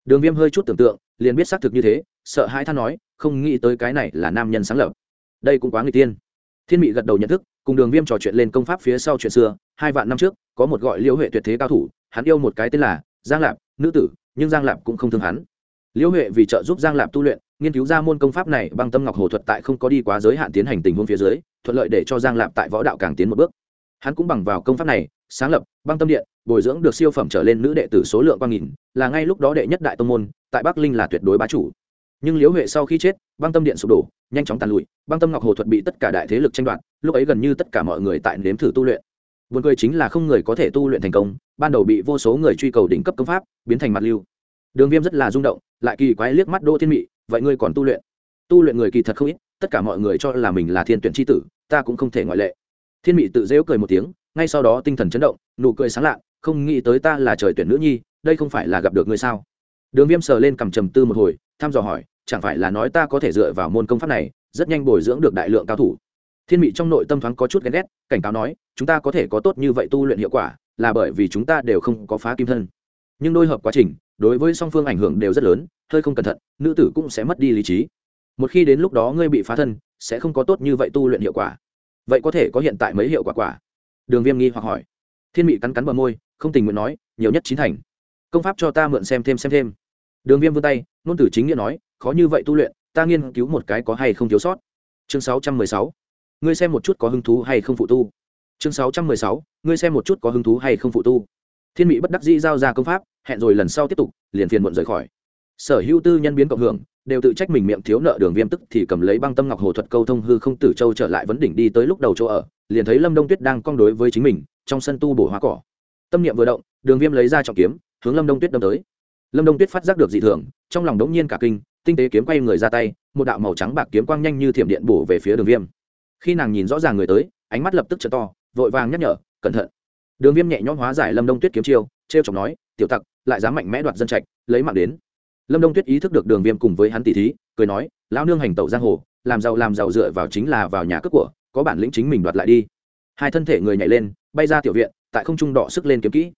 Đường viêm hơi chút tưởng tượng, liền biết xác thực như thế, sợ hai than nói, không nghĩ tới cái này là nam nhân sáng lập. Đây cũng quá người tiên. Thiên mị gật đầu nhận thức, cùng đường viêm trò chuyện lên công pháp phía sau chuyện xưa, hai vạn năm trước, có một gọi liễu huệ tuyệt thế cao thủ, hắn yêu một cái tên là giang lạp, nữ tử, nhưng giang lạp cũng không thương hắn. Liễu huệ vì trợ giúp giang lạp tu luyện, nghiên cứu ra môn công pháp này bằng tâm ngọc hồ thuật tại không có đi quá giới hạn tiến hành tình huống phía dưới, thuận lợi để cho giang lạp tại võ đạo càng tiến một bước. Hắn cũng bằng vào công pháp này, sáng lập băng tâm điện, bồi dưỡng được siêu phẩm trở lên nữ đệ tử số lượng qua nghìn, là ngay lúc đó đệ nhất đại tông môn, tại bắc linh là tuyệt đối bá chủ. Nhưng liễu huệ sau khi chết, băng tâm điện sụp đổ, nhanh chóng tàn lụi, băng tâm ngọc hồ thuật bị tất cả đại thế lực tranh đoạt, lúc ấy gần như tất cả mọi người tại nếm thử tu luyện. Buồn cười chính là không người có thể tu luyện thành công, ban đầu bị vô số người truy cầu đỉnh cấp công pháp, biến thành mặt lưu. Đường Viêm rất là rung động, lại kỳ quái liếc mắt Đỗ Thiên Mị, vậy ngươi còn tu luyện? Tu luyện người kỳ thật không ít, tất cả mọi người cho là mình là thiên tuyển chi tử, ta cũng không thể ngoại lệ. Thiên Mị tự giễu cười một tiếng, ngay sau đó tinh thần chấn động, nụ cười sáng lạ, không nghĩ tới ta là trời tuyển nữ nhi, đây không phải là gặp được ngươi sao? Đường Viêm sờ lên cằm trầm tư một hồi, thăm dò hỏi, chẳng phải là nói ta có thể dựa vào môn công pháp này, rất nhanh bồi dưỡng được đại lượng cao thủ thiên mị trong nội tâm thoáng có chút ghen ghét, cảnh cáo nói, chúng ta có thể có tốt như vậy tu luyện hiệu quả, là bởi vì chúng ta đều không có phá kim thân. Nhưng đôi hợp quá trình, đối với song phương ảnh hưởng đều rất lớn, hơi không cẩn thận, nữ tử cũng sẽ mất đi lý trí. Một khi đến lúc đó ngươi bị phá thân, sẽ không có tốt như vậy tu luyện hiệu quả. Vậy có thể có hiện tại mấy hiệu quả quả? Đường viêm nghi hoặc hỏi. Thiên mị cắn cắn bờ môi, không tình nguyện nói, nhiều nhất chín thành. Công pháp cho ta mượn xem thêm xem thêm. Đường viêm vươn tay nôn tử chính nghĩa nói, khó như vậy tu luyện, ta nghiên cứu một cái có hay không thiếu sót. Chương sáu trăm mười sáu ngươi xem một chút có hứng thú hay không phụ tu. Chương sáu trăm mười sáu, ngươi xem một chút có hứng thú hay không phụ tu. Thiên mỹ bất đắc dĩ giao ra công pháp, hẹn rồi lần sau tiếp tục, liền phiền muộn rời khỏi. Sở hữu tư nhân biến cộng hưởng, đều tự trách mình miệng thiếu nợ đường viêm tức thì cầm lấy băng tâm ngọc hồ thuật câu thông hư không tử châu trở lại vấn đỉnh đi tới lúc đầu chỗ ở, liền thấy lâm đông tuyết đang cong đối với chính mình, trong sân tu bổ hoa cỏ. Tâm niệm vừa động, đường viêm lấy ra trọng kiếm, hướng lâm đông tuyết đâm tới. Lâm đông tuyết phát giác được dị thường, trong lòng đống nhiên cả kinh, tinh tế kiếm quay người ra tay, một đạo màu trắng bạc kiếm quang nhanh như thiểm điện bổ về phía đường viêm khi nàng nhìn rõ ràng người tới, ánh mắt lập tức trở to, vội vàng nhắc nhở, cẩn thận. Đường viêm nhẹ nhõm hóa giải lâm đông tuyết kiếm chiêu t r e o chọc nói, tiểu tặc, lại dám mạnh mẽ đoạt dân trạch, lấy mạng đến. Lâm đông tuyết ý thức được đường viêm cùng với hắn tỷ thí, cười nói, lão nương hành tẩu giang hồ, làm giàu làm giàu dựa vào chính là vào nhà cướp của, có bản lĩnh chính mình đoạt lại đi. Hai thân thể người nhảy lên, bay ra tiểu viện, tại không trung đỏ sức lên kiếm kỹ.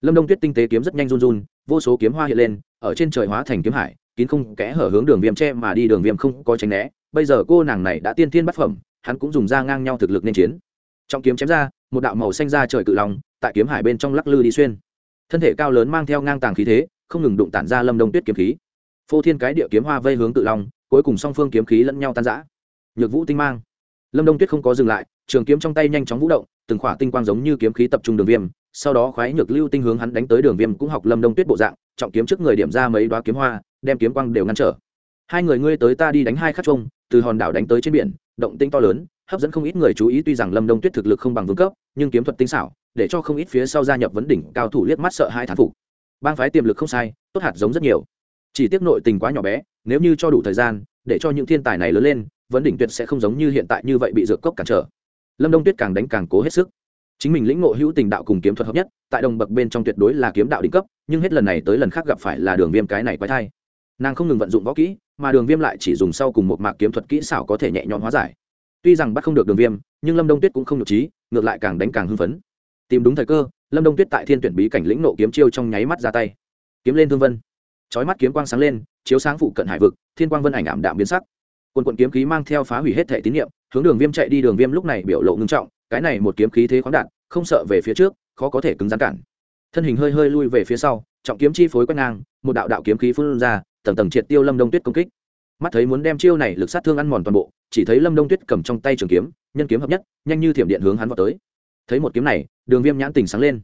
Lâm đông tuyết tinh tế kiếm rất nhanh run run, vô số kiếm hoa hiện lên, ở trên trời hóa thành kiếm hải, kín không kẽ hở hướng đường viêm tre mà đi, đường viêm không có tránh né. Bây giờ cô nàng này đã tiên tiên bắt phẩm hắn cũng dùng ra ngang nhau thực lực nên chiến. Trong kiếm chém ra, một đạo màu xanh ra trời cự lòng tại kiếm hải bên trong lắc lư đi xuyên. Thân thể cao lớn mang theo ngang tàng khí thế, không ngừng đụng tản ra lâm đông tuyết kiếm khí. Phô thiên cái địa kiếm hoa vây hướng tự long, cuối cùng song phương kiếm khí lẫn nhau tan giã nhược vũ tinh mang. Lâm đông tuyết không có dừng lại, trường kiếm trong tay nhanh chóng vũ động, từng khỏa tinh quang giống như kiếm khí tập trung đường viêm, sau đó khoái nhược lưu tinh hướng hắn đánh tới đường viêm cũng học lâm đông tuyết bộ dạng, trọng kiếm trước người điểm ra mấy đoá kiếm hoa, đem kiếm quang đều ngăn trở. Hai người ngươi tới ta đi đánh hai khắc trông từ hòn đảo đánh tới trên biển động tinh to lớn, hấp dẫn không ít người chú ý. Tuy rằng lâm đông tuyết thực lực không bằng vương cấp, nhưng kiếm thuật tinh xảo, để cho không ít phía sau gia nhập vấn đỉnh cao thủ liếc mắt sợ hai thán phục. Bang phái tiềm lực không sai, tốt hạt giống rất nhiều. Chỉ tiếc nội tình quá nhỏ bé, nếu như cho đủ thời gian, để cho những thiên tài này lớn lên, vấn đỉnh tuyệt sẽ không giống như hiện tại như vậy bị dược cốc cản trở. Lâm đông tuyết càng đánh càng cố hết sức. Chính mình lĩnh ngộ hữu tình đạo cùng kiếm thuật hợp nhất, tại đồng bậc bên trong tuyệt đối là kiếm đạo đỉnh cấp, nhưng hết lần này tới lần khác gặp phải là đường viêm cái này quái thai nàng không ngừng vận dụng võ kỹ, mà đường viêm lại chỉ dùng sau cùng một mạc kiếm thuật kỹ xảo có thể nhẹ nhõm hóa giải. Tuy rằng bắt không được đường viêm, nhưng lâm đông tuyết cũng không nhục trí, ngược lại càng đánh càng hưng phấn. Tìm đúng thời cơ, lâm đông tuyết tại thiên tuyển bí cảnh lĩnh nộ kiếm chiêu trong nháy mắt ra tay. Kiếm lên thương vân. Chói mắt kiếm quang sáng lên, chiếu sáng phụ cận hải vực, thiên quang vân ảnh ảm đạm biến sắc. Quần quận kiếm khí mang theo phá hủy hết thể tín nhiệm hướng đường viêm chạy đi, đường viêm lúc này biểu lộ ngưng trọng, cái này một kiếm khí thế khoáng đạn không sợ về phía trước, khó có thể cứng rắn cản. Thân hình hơi hơi lui về phía sau, trọng kiếm chi phối quét ngang, một đạo đạo kiếm khí phun ra tầng tầng triệt tiêu lâm đông tuyết công kích. Mắt thấy muốn đem chiêu này lực sát thương ăn mòn toàn bộ, chỉ thấy lâm đông tuyết cầm trong tay trường kiếm, nhân kiếm hợp nhất, nhanh như thiểm điện hướng hắn vào tới. Thấy một kiếm này, đường viêm nhãn tình sáng lên.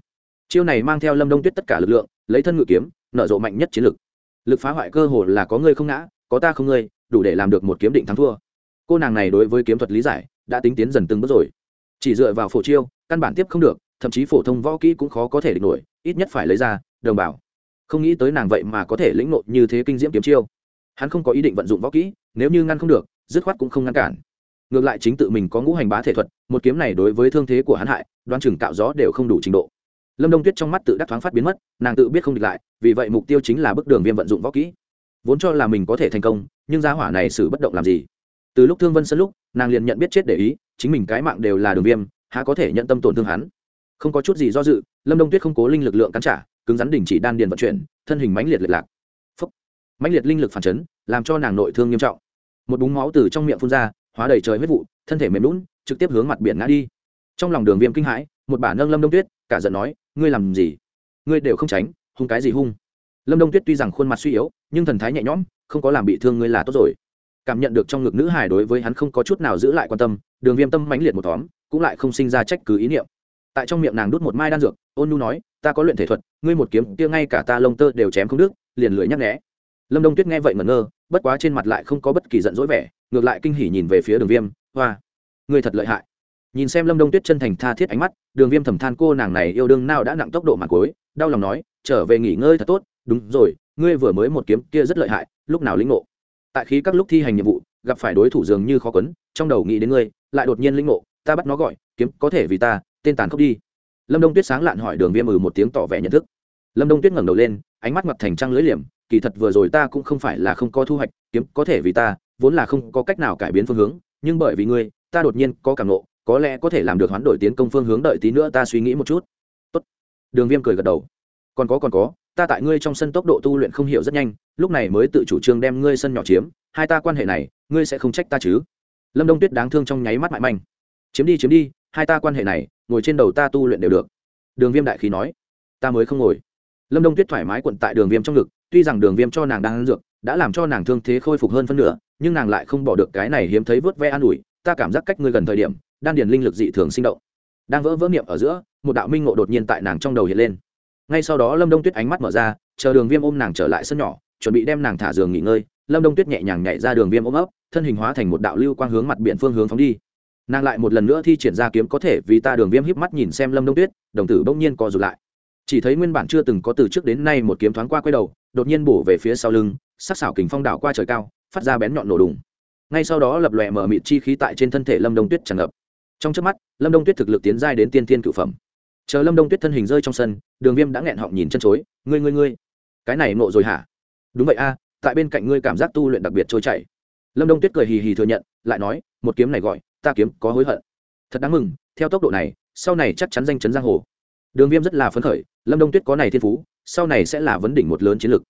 Chiêu này mang theo lâm đông tuyết tất cả lực lượng, lấy thân ngự kiếm, nở rộ mạnh nhất chiến lực. Lực phá hoại cơ hồ là có ngươi không ngã, có ta không ngươi, đủ để làm được một kiếm định thắng thua. Cô nàng này đối với kiếm thuật lý giải, đã tính tiến dần từng bước rồi. Chỉ dựa vào phổ chiêu, căn bản tiếp không được, thậm chí phổ thông võ kỹ cũng khó có thể địch nổi, ít nhất phải lấy ra, đồng bảo không nghĩ tới nàng vậy mà có thể lĩnh nội như thế kinh diễm kiếm chiêu. Hắn không có ý định vận dụng võ kỹ, nếu như ngăn không được, dứt khoát cũng không ngăn cản. Ngược lại chính tự mình có ngũ hành bá thể thuật, một kiếm này đối với thương thế của hắn hại, đoan chừng cạo gió đều không đủ trình độ. Lâm đông tuyết trong mắt tự đắc thoáng phát biến mất, nàng tự biết không địch lại, vì vậy mục tiêu chính là bức đường viêm vận dụng võ kỹ. Vốn cho là mình có thể thành công, nhưng giá hỏa này xử bất động làm gì? Từ lúc thương vân sân lúc, nàng liền nhận biết chết để ý, chính mình cái mạng đều là đường viêm, há có thể nhận tâm tổn thương hắn? Không có chút gì do dự, lâm đông tuyết không cố linh lực lượng cắn trả cứng rắn đình chỉ đan điền vận chuyển, thân hình mãnh liệt liệt lạc. Phấp mãnh liệt linh lực phản chấn, làm cho nàng nội thương nghiêm trọng. Một búng máu từ trong miệng phun ra, hóa đầy trời huyết vụ, thân thể mềm lún trực tiếp hướng mặt biển ngã đi. Trong lòng đường viêm kinh hãi, một bả nâng lâm đông tuyết, cả giận nói, ngươi làm gì? Ngươi đều không tránh, hung cái gì hung? Lâm đông tuyết tuy rằng khuôn mặt suy yếu, nhưng thần thái nhẹ nhõm, không có làm bị thương ngươi là tốt rồi. Cảm nhận được trong ngực nữ hài đối với hắn không có chút nào giữ lại quan tâm, đường viêm tâm mãnh liệt một tóm cũng lại không sinh ra trách cứ ý niệm. Tại trong miệng nàng đút một mai đan dược, ôn nu nói ta có luyện thể thuật, ngươi một kiếm kia ngay cả ta lông tơ đều chém không đứt, liền lưỡi nhắc nhẽ lâm đông tuyết nghe vậy ngẩn ngơ, bất quá trên mặt lại không có bất kỳ giận dỗi vẻ, ngược lại kinh hỉ nhìn về phía đường viêm, hoa, ngươi thật lợi hại. Nhìn xem lâm đông tuyết chân thành tha thiết ánh mắt, đường viêm thầm than cô nàng này yêu đương nào đã nặng tốc độ mặt cối đau lòng nói, trở về nghỉ ngơi thật tốt, đúng rồi, ngươi vừa mới một kiếm kia rất lợi hại, lúc nào lĩnh ngộ? Tại khi các lúc thi hành nhiệm vụ, gặp phải đối thủ dường như khó quấn, trong đầu nghĩ đến ngươi, lại đột nhiên lĩnh ngộ, ta bắt nó gọi, kiếm, có thể vì ta, tên tàn khốc đi lâm đông tuyết sáng lạn hỏi đường viêm ừ một tiếng tỏ vẻ nhận thức. Lâm đông tuyết ngẩng đầu lên, ánh mắt mặt thành trăng lưỡi liềm, kỳ thật vừa rồi ta cũng không phải là không có thu hoạch, kiếm có thể vì ta, vốn là không có cách nào cải biến phương hướng, nhưng bởi vì ngươi, ta đột nhiên có cảm nộ có lẽ có thể làm được hoán đổi tiến công phương hướng đợi tí nữa ta suy nghĩ một chút. Tốt. đường viêm cười gật đầu. Còn có còn có, ta tại ngươi trong sân tốc độ tu luyện không hiểu rất nhanh, lúc này mới tự chủ trương đem ngươi sân nhỏ chiếm, hai ta quan hệ này, ngươi sẽ không trách ta chứ? Lâm đông tuyết đáng thương trong nháy mắt mại manh. Chiếm đi chiếm đi, hai ta quan hệ này ngồi trên đầu ta tu luyện đều được. Đường viêm đại khí nói, ta mới không ngồi. Lâm đông tuyết thoải mái quận tại đường viêm trong ngực, tuy rằng đường viêm cho nàng đang ăn dược, đã làm cho nàng thương thế khôi phục hơn phân nửa, nhưng nàng lại không bỏ được cái này hiếm thấy vớt ve an ủi, ta cảm giác cách ngươi gần thời điểm, đan điền linh lực dị thường sinh động. Đang vỡ vỡ niệm ở giữa, một đạo minh ngộ đột nhiên tại nàng trong đầu hiện lên. Ngay sau đó lâm đông tuyết ánh mắt mở ra, chờ đường viêm ôm nàng trở lại sân nhỏ, chuẩn bị đem nàng thả giường nghỉ ngơi, lâm đông tuyết nhẹ nhàng nhảy ra đường viêm ôm ấp, thân hình hóa thành một đạo lưu quang hướng mặt biển phương hướng phóng đi nàng lại một lần nữa thi triển ra kiếm có thể vì ta đường viêm híp mắt nhìn xem lâm đông tuyết, đồng tử bỗng nhiên co rụt lại. Chỉ thấy nguyên bản chưa từng có từ trước đến nay một kiếm thoáng qua quay đầu, đột nhiên bổ về phía sau lưng, sắc xảo kình phong đảo qua trời cao, phát ra bén nhọn nổ đùng. Ngay sau đó lập lòe mở mịt chi khí tại trên thân thể lâm đông tuyết tràn ngập. Trong trước mắt, lâm đông tuyết thực lực tiến giai đến tiên tiên cựu phẩm. Chờ lâm đông tuyết thân hình rơi trong sân, đường viêm đã nghẹn họng nhìn chân chối, ngươi ngươi ngươi, cái này nộ rồi hả? Đúng vậy a, tại bên cạnh ngươi cảm giác tu luyện đặc biệt trôi chảy. Lâm đông tuyết cười hì hì thừa nhận, lại nói, một kiếm này gọi ta kiếm có hối hận. Thật đáng mừng, theo tốc độ này, sau này chắc chắn danh chấn giang hồ. Đường viêm rất là phấn khởi, lâm đông tuyết có này thiên phú, sau này sẽ là vấn đỉnh một lớn chiến lược.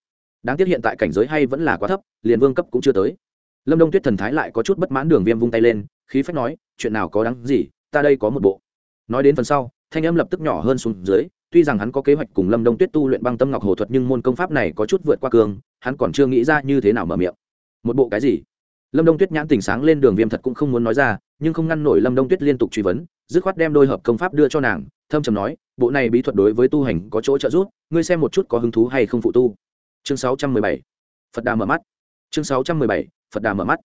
Đáng tiếc hiện tại cảnh giới hay vẫn là quá thấp, liền vương cấp cũng chưa tới. Lâm đông tuyết thần thái lại có chút bất mãn, đường viêm vung tay lên, khí phách nói, chuyện nào có đáng gì, ta đây có một bộ. Nói đến phần sau, thanh âm lập tức nhỏ hơn xuống dưới, tuy rằng hắn có kế hoạch cùng lâm đông tuyết tu luyện băng tâm ngọc hồ thuật nhưng môn công pháp này có chút vượt qua cường hắn còn chưa nghĩ ra như thế nào mở miệng. Một bộ cái gì? Lâm đông tuyết nhãn tình sáng lên, đường viêm thật cũng không muốn nói ra nhưng không ngăn nổi lâm đông tuyết liên tục truy vấn, dứt khoát đem đôi hợp công pháp đưa cho nàng, thâm trầm nói, bộ này bí thuật đối với tu hành có chỗ trợ giúp, ngươi xem một chút có hứng thú hay không phụ tu. Chương sáu trăm mười bảy, phật đà mở mắt. Chương sáu trăm mười bảy, phật đà mở mắt.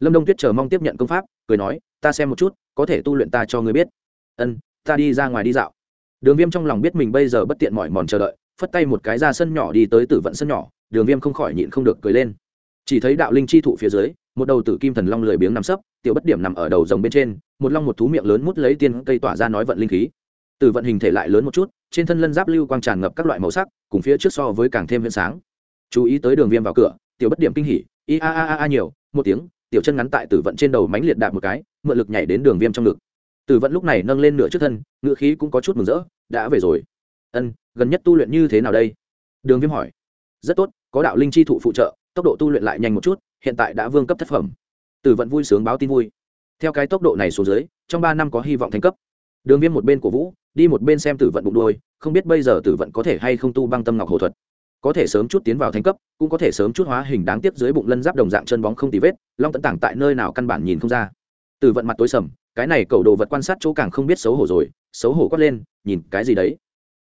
Lâm đông tuyết chờ mong tiếp nhận công pháp, cười nói, ta xem một chút, có thể tu luyện ta cho ngươi biết. Ân, ta đi ra ngoài đi dạo. Đường viêm trong lòng biết mình bây giờ bất tiện mỏi mòn chờ đợi, phất tay một cái ra sân nhỏ đi tới tử vận sân nhỏ, đường viêm không khỏi nhịn không được cười lên. Chỉ thấy đạo linh chi thụ phía dưới một đầu tử kim thần long lười biếng nằm sấp, tiểu bất điểm nằm ở đầu rồng bên trên, một long một thú miệng lớn mút lấy tiên cây tỏa ra nói vận linh khí. Từ vận hình thể lại lớn một chút, trên thân lân giáp lưu quang tràn ngập các loại màu sắc, cùng phía trước so với càng thêm viên sáng. Chú ý tới đường viêm vào cửa, tiểu bất điểm kinh hỉ i a a a a nhiều, một tiếng, tiểu chân ngắn tại tử vận trên đầu mánh liệt đạp một cái, mượn lực nhảy đến đường viêm trong ngực. Tử vận lúc này nâng lên nửa trước thân ngựa khí cũng có chút mừng rỡ, đã về rồi. Ân, gần nhất tu luyện như thế nào đây? Đường viêm hỏi. Rất tốt, có đạo linh chi thụ phụ trợ, tốc độ tu luyện lại nhanh một chút hiện tại đã vương cấp thất phẩm. Tử vận vui sướng báo tin vui. Theo cái tốc độ này xuống dưới, trong ba năm có hy vọng thành cấp. Đường viêm một bên cổ vũ, đi một bên xem tử vận bụng đôi không biết bây giờ tử vận có thể hay không tu băng tâm ngọc hồ thuật. Có thể sớm chút tiến vào thành cấp, cũng có thể sớm chút hóa hình đáng tiếc dưới bụng lân giáp đồng dạng chân bóng không tì vết, long tận tảng tại nơi nào căn bản nhìn không ra. Tử vận mặt tối sầm, cái này cầu đồ vật quan sát chỗ càng không biết xấu hổ rồi, xấu hổ quát lên, nhìn cái gì đấy?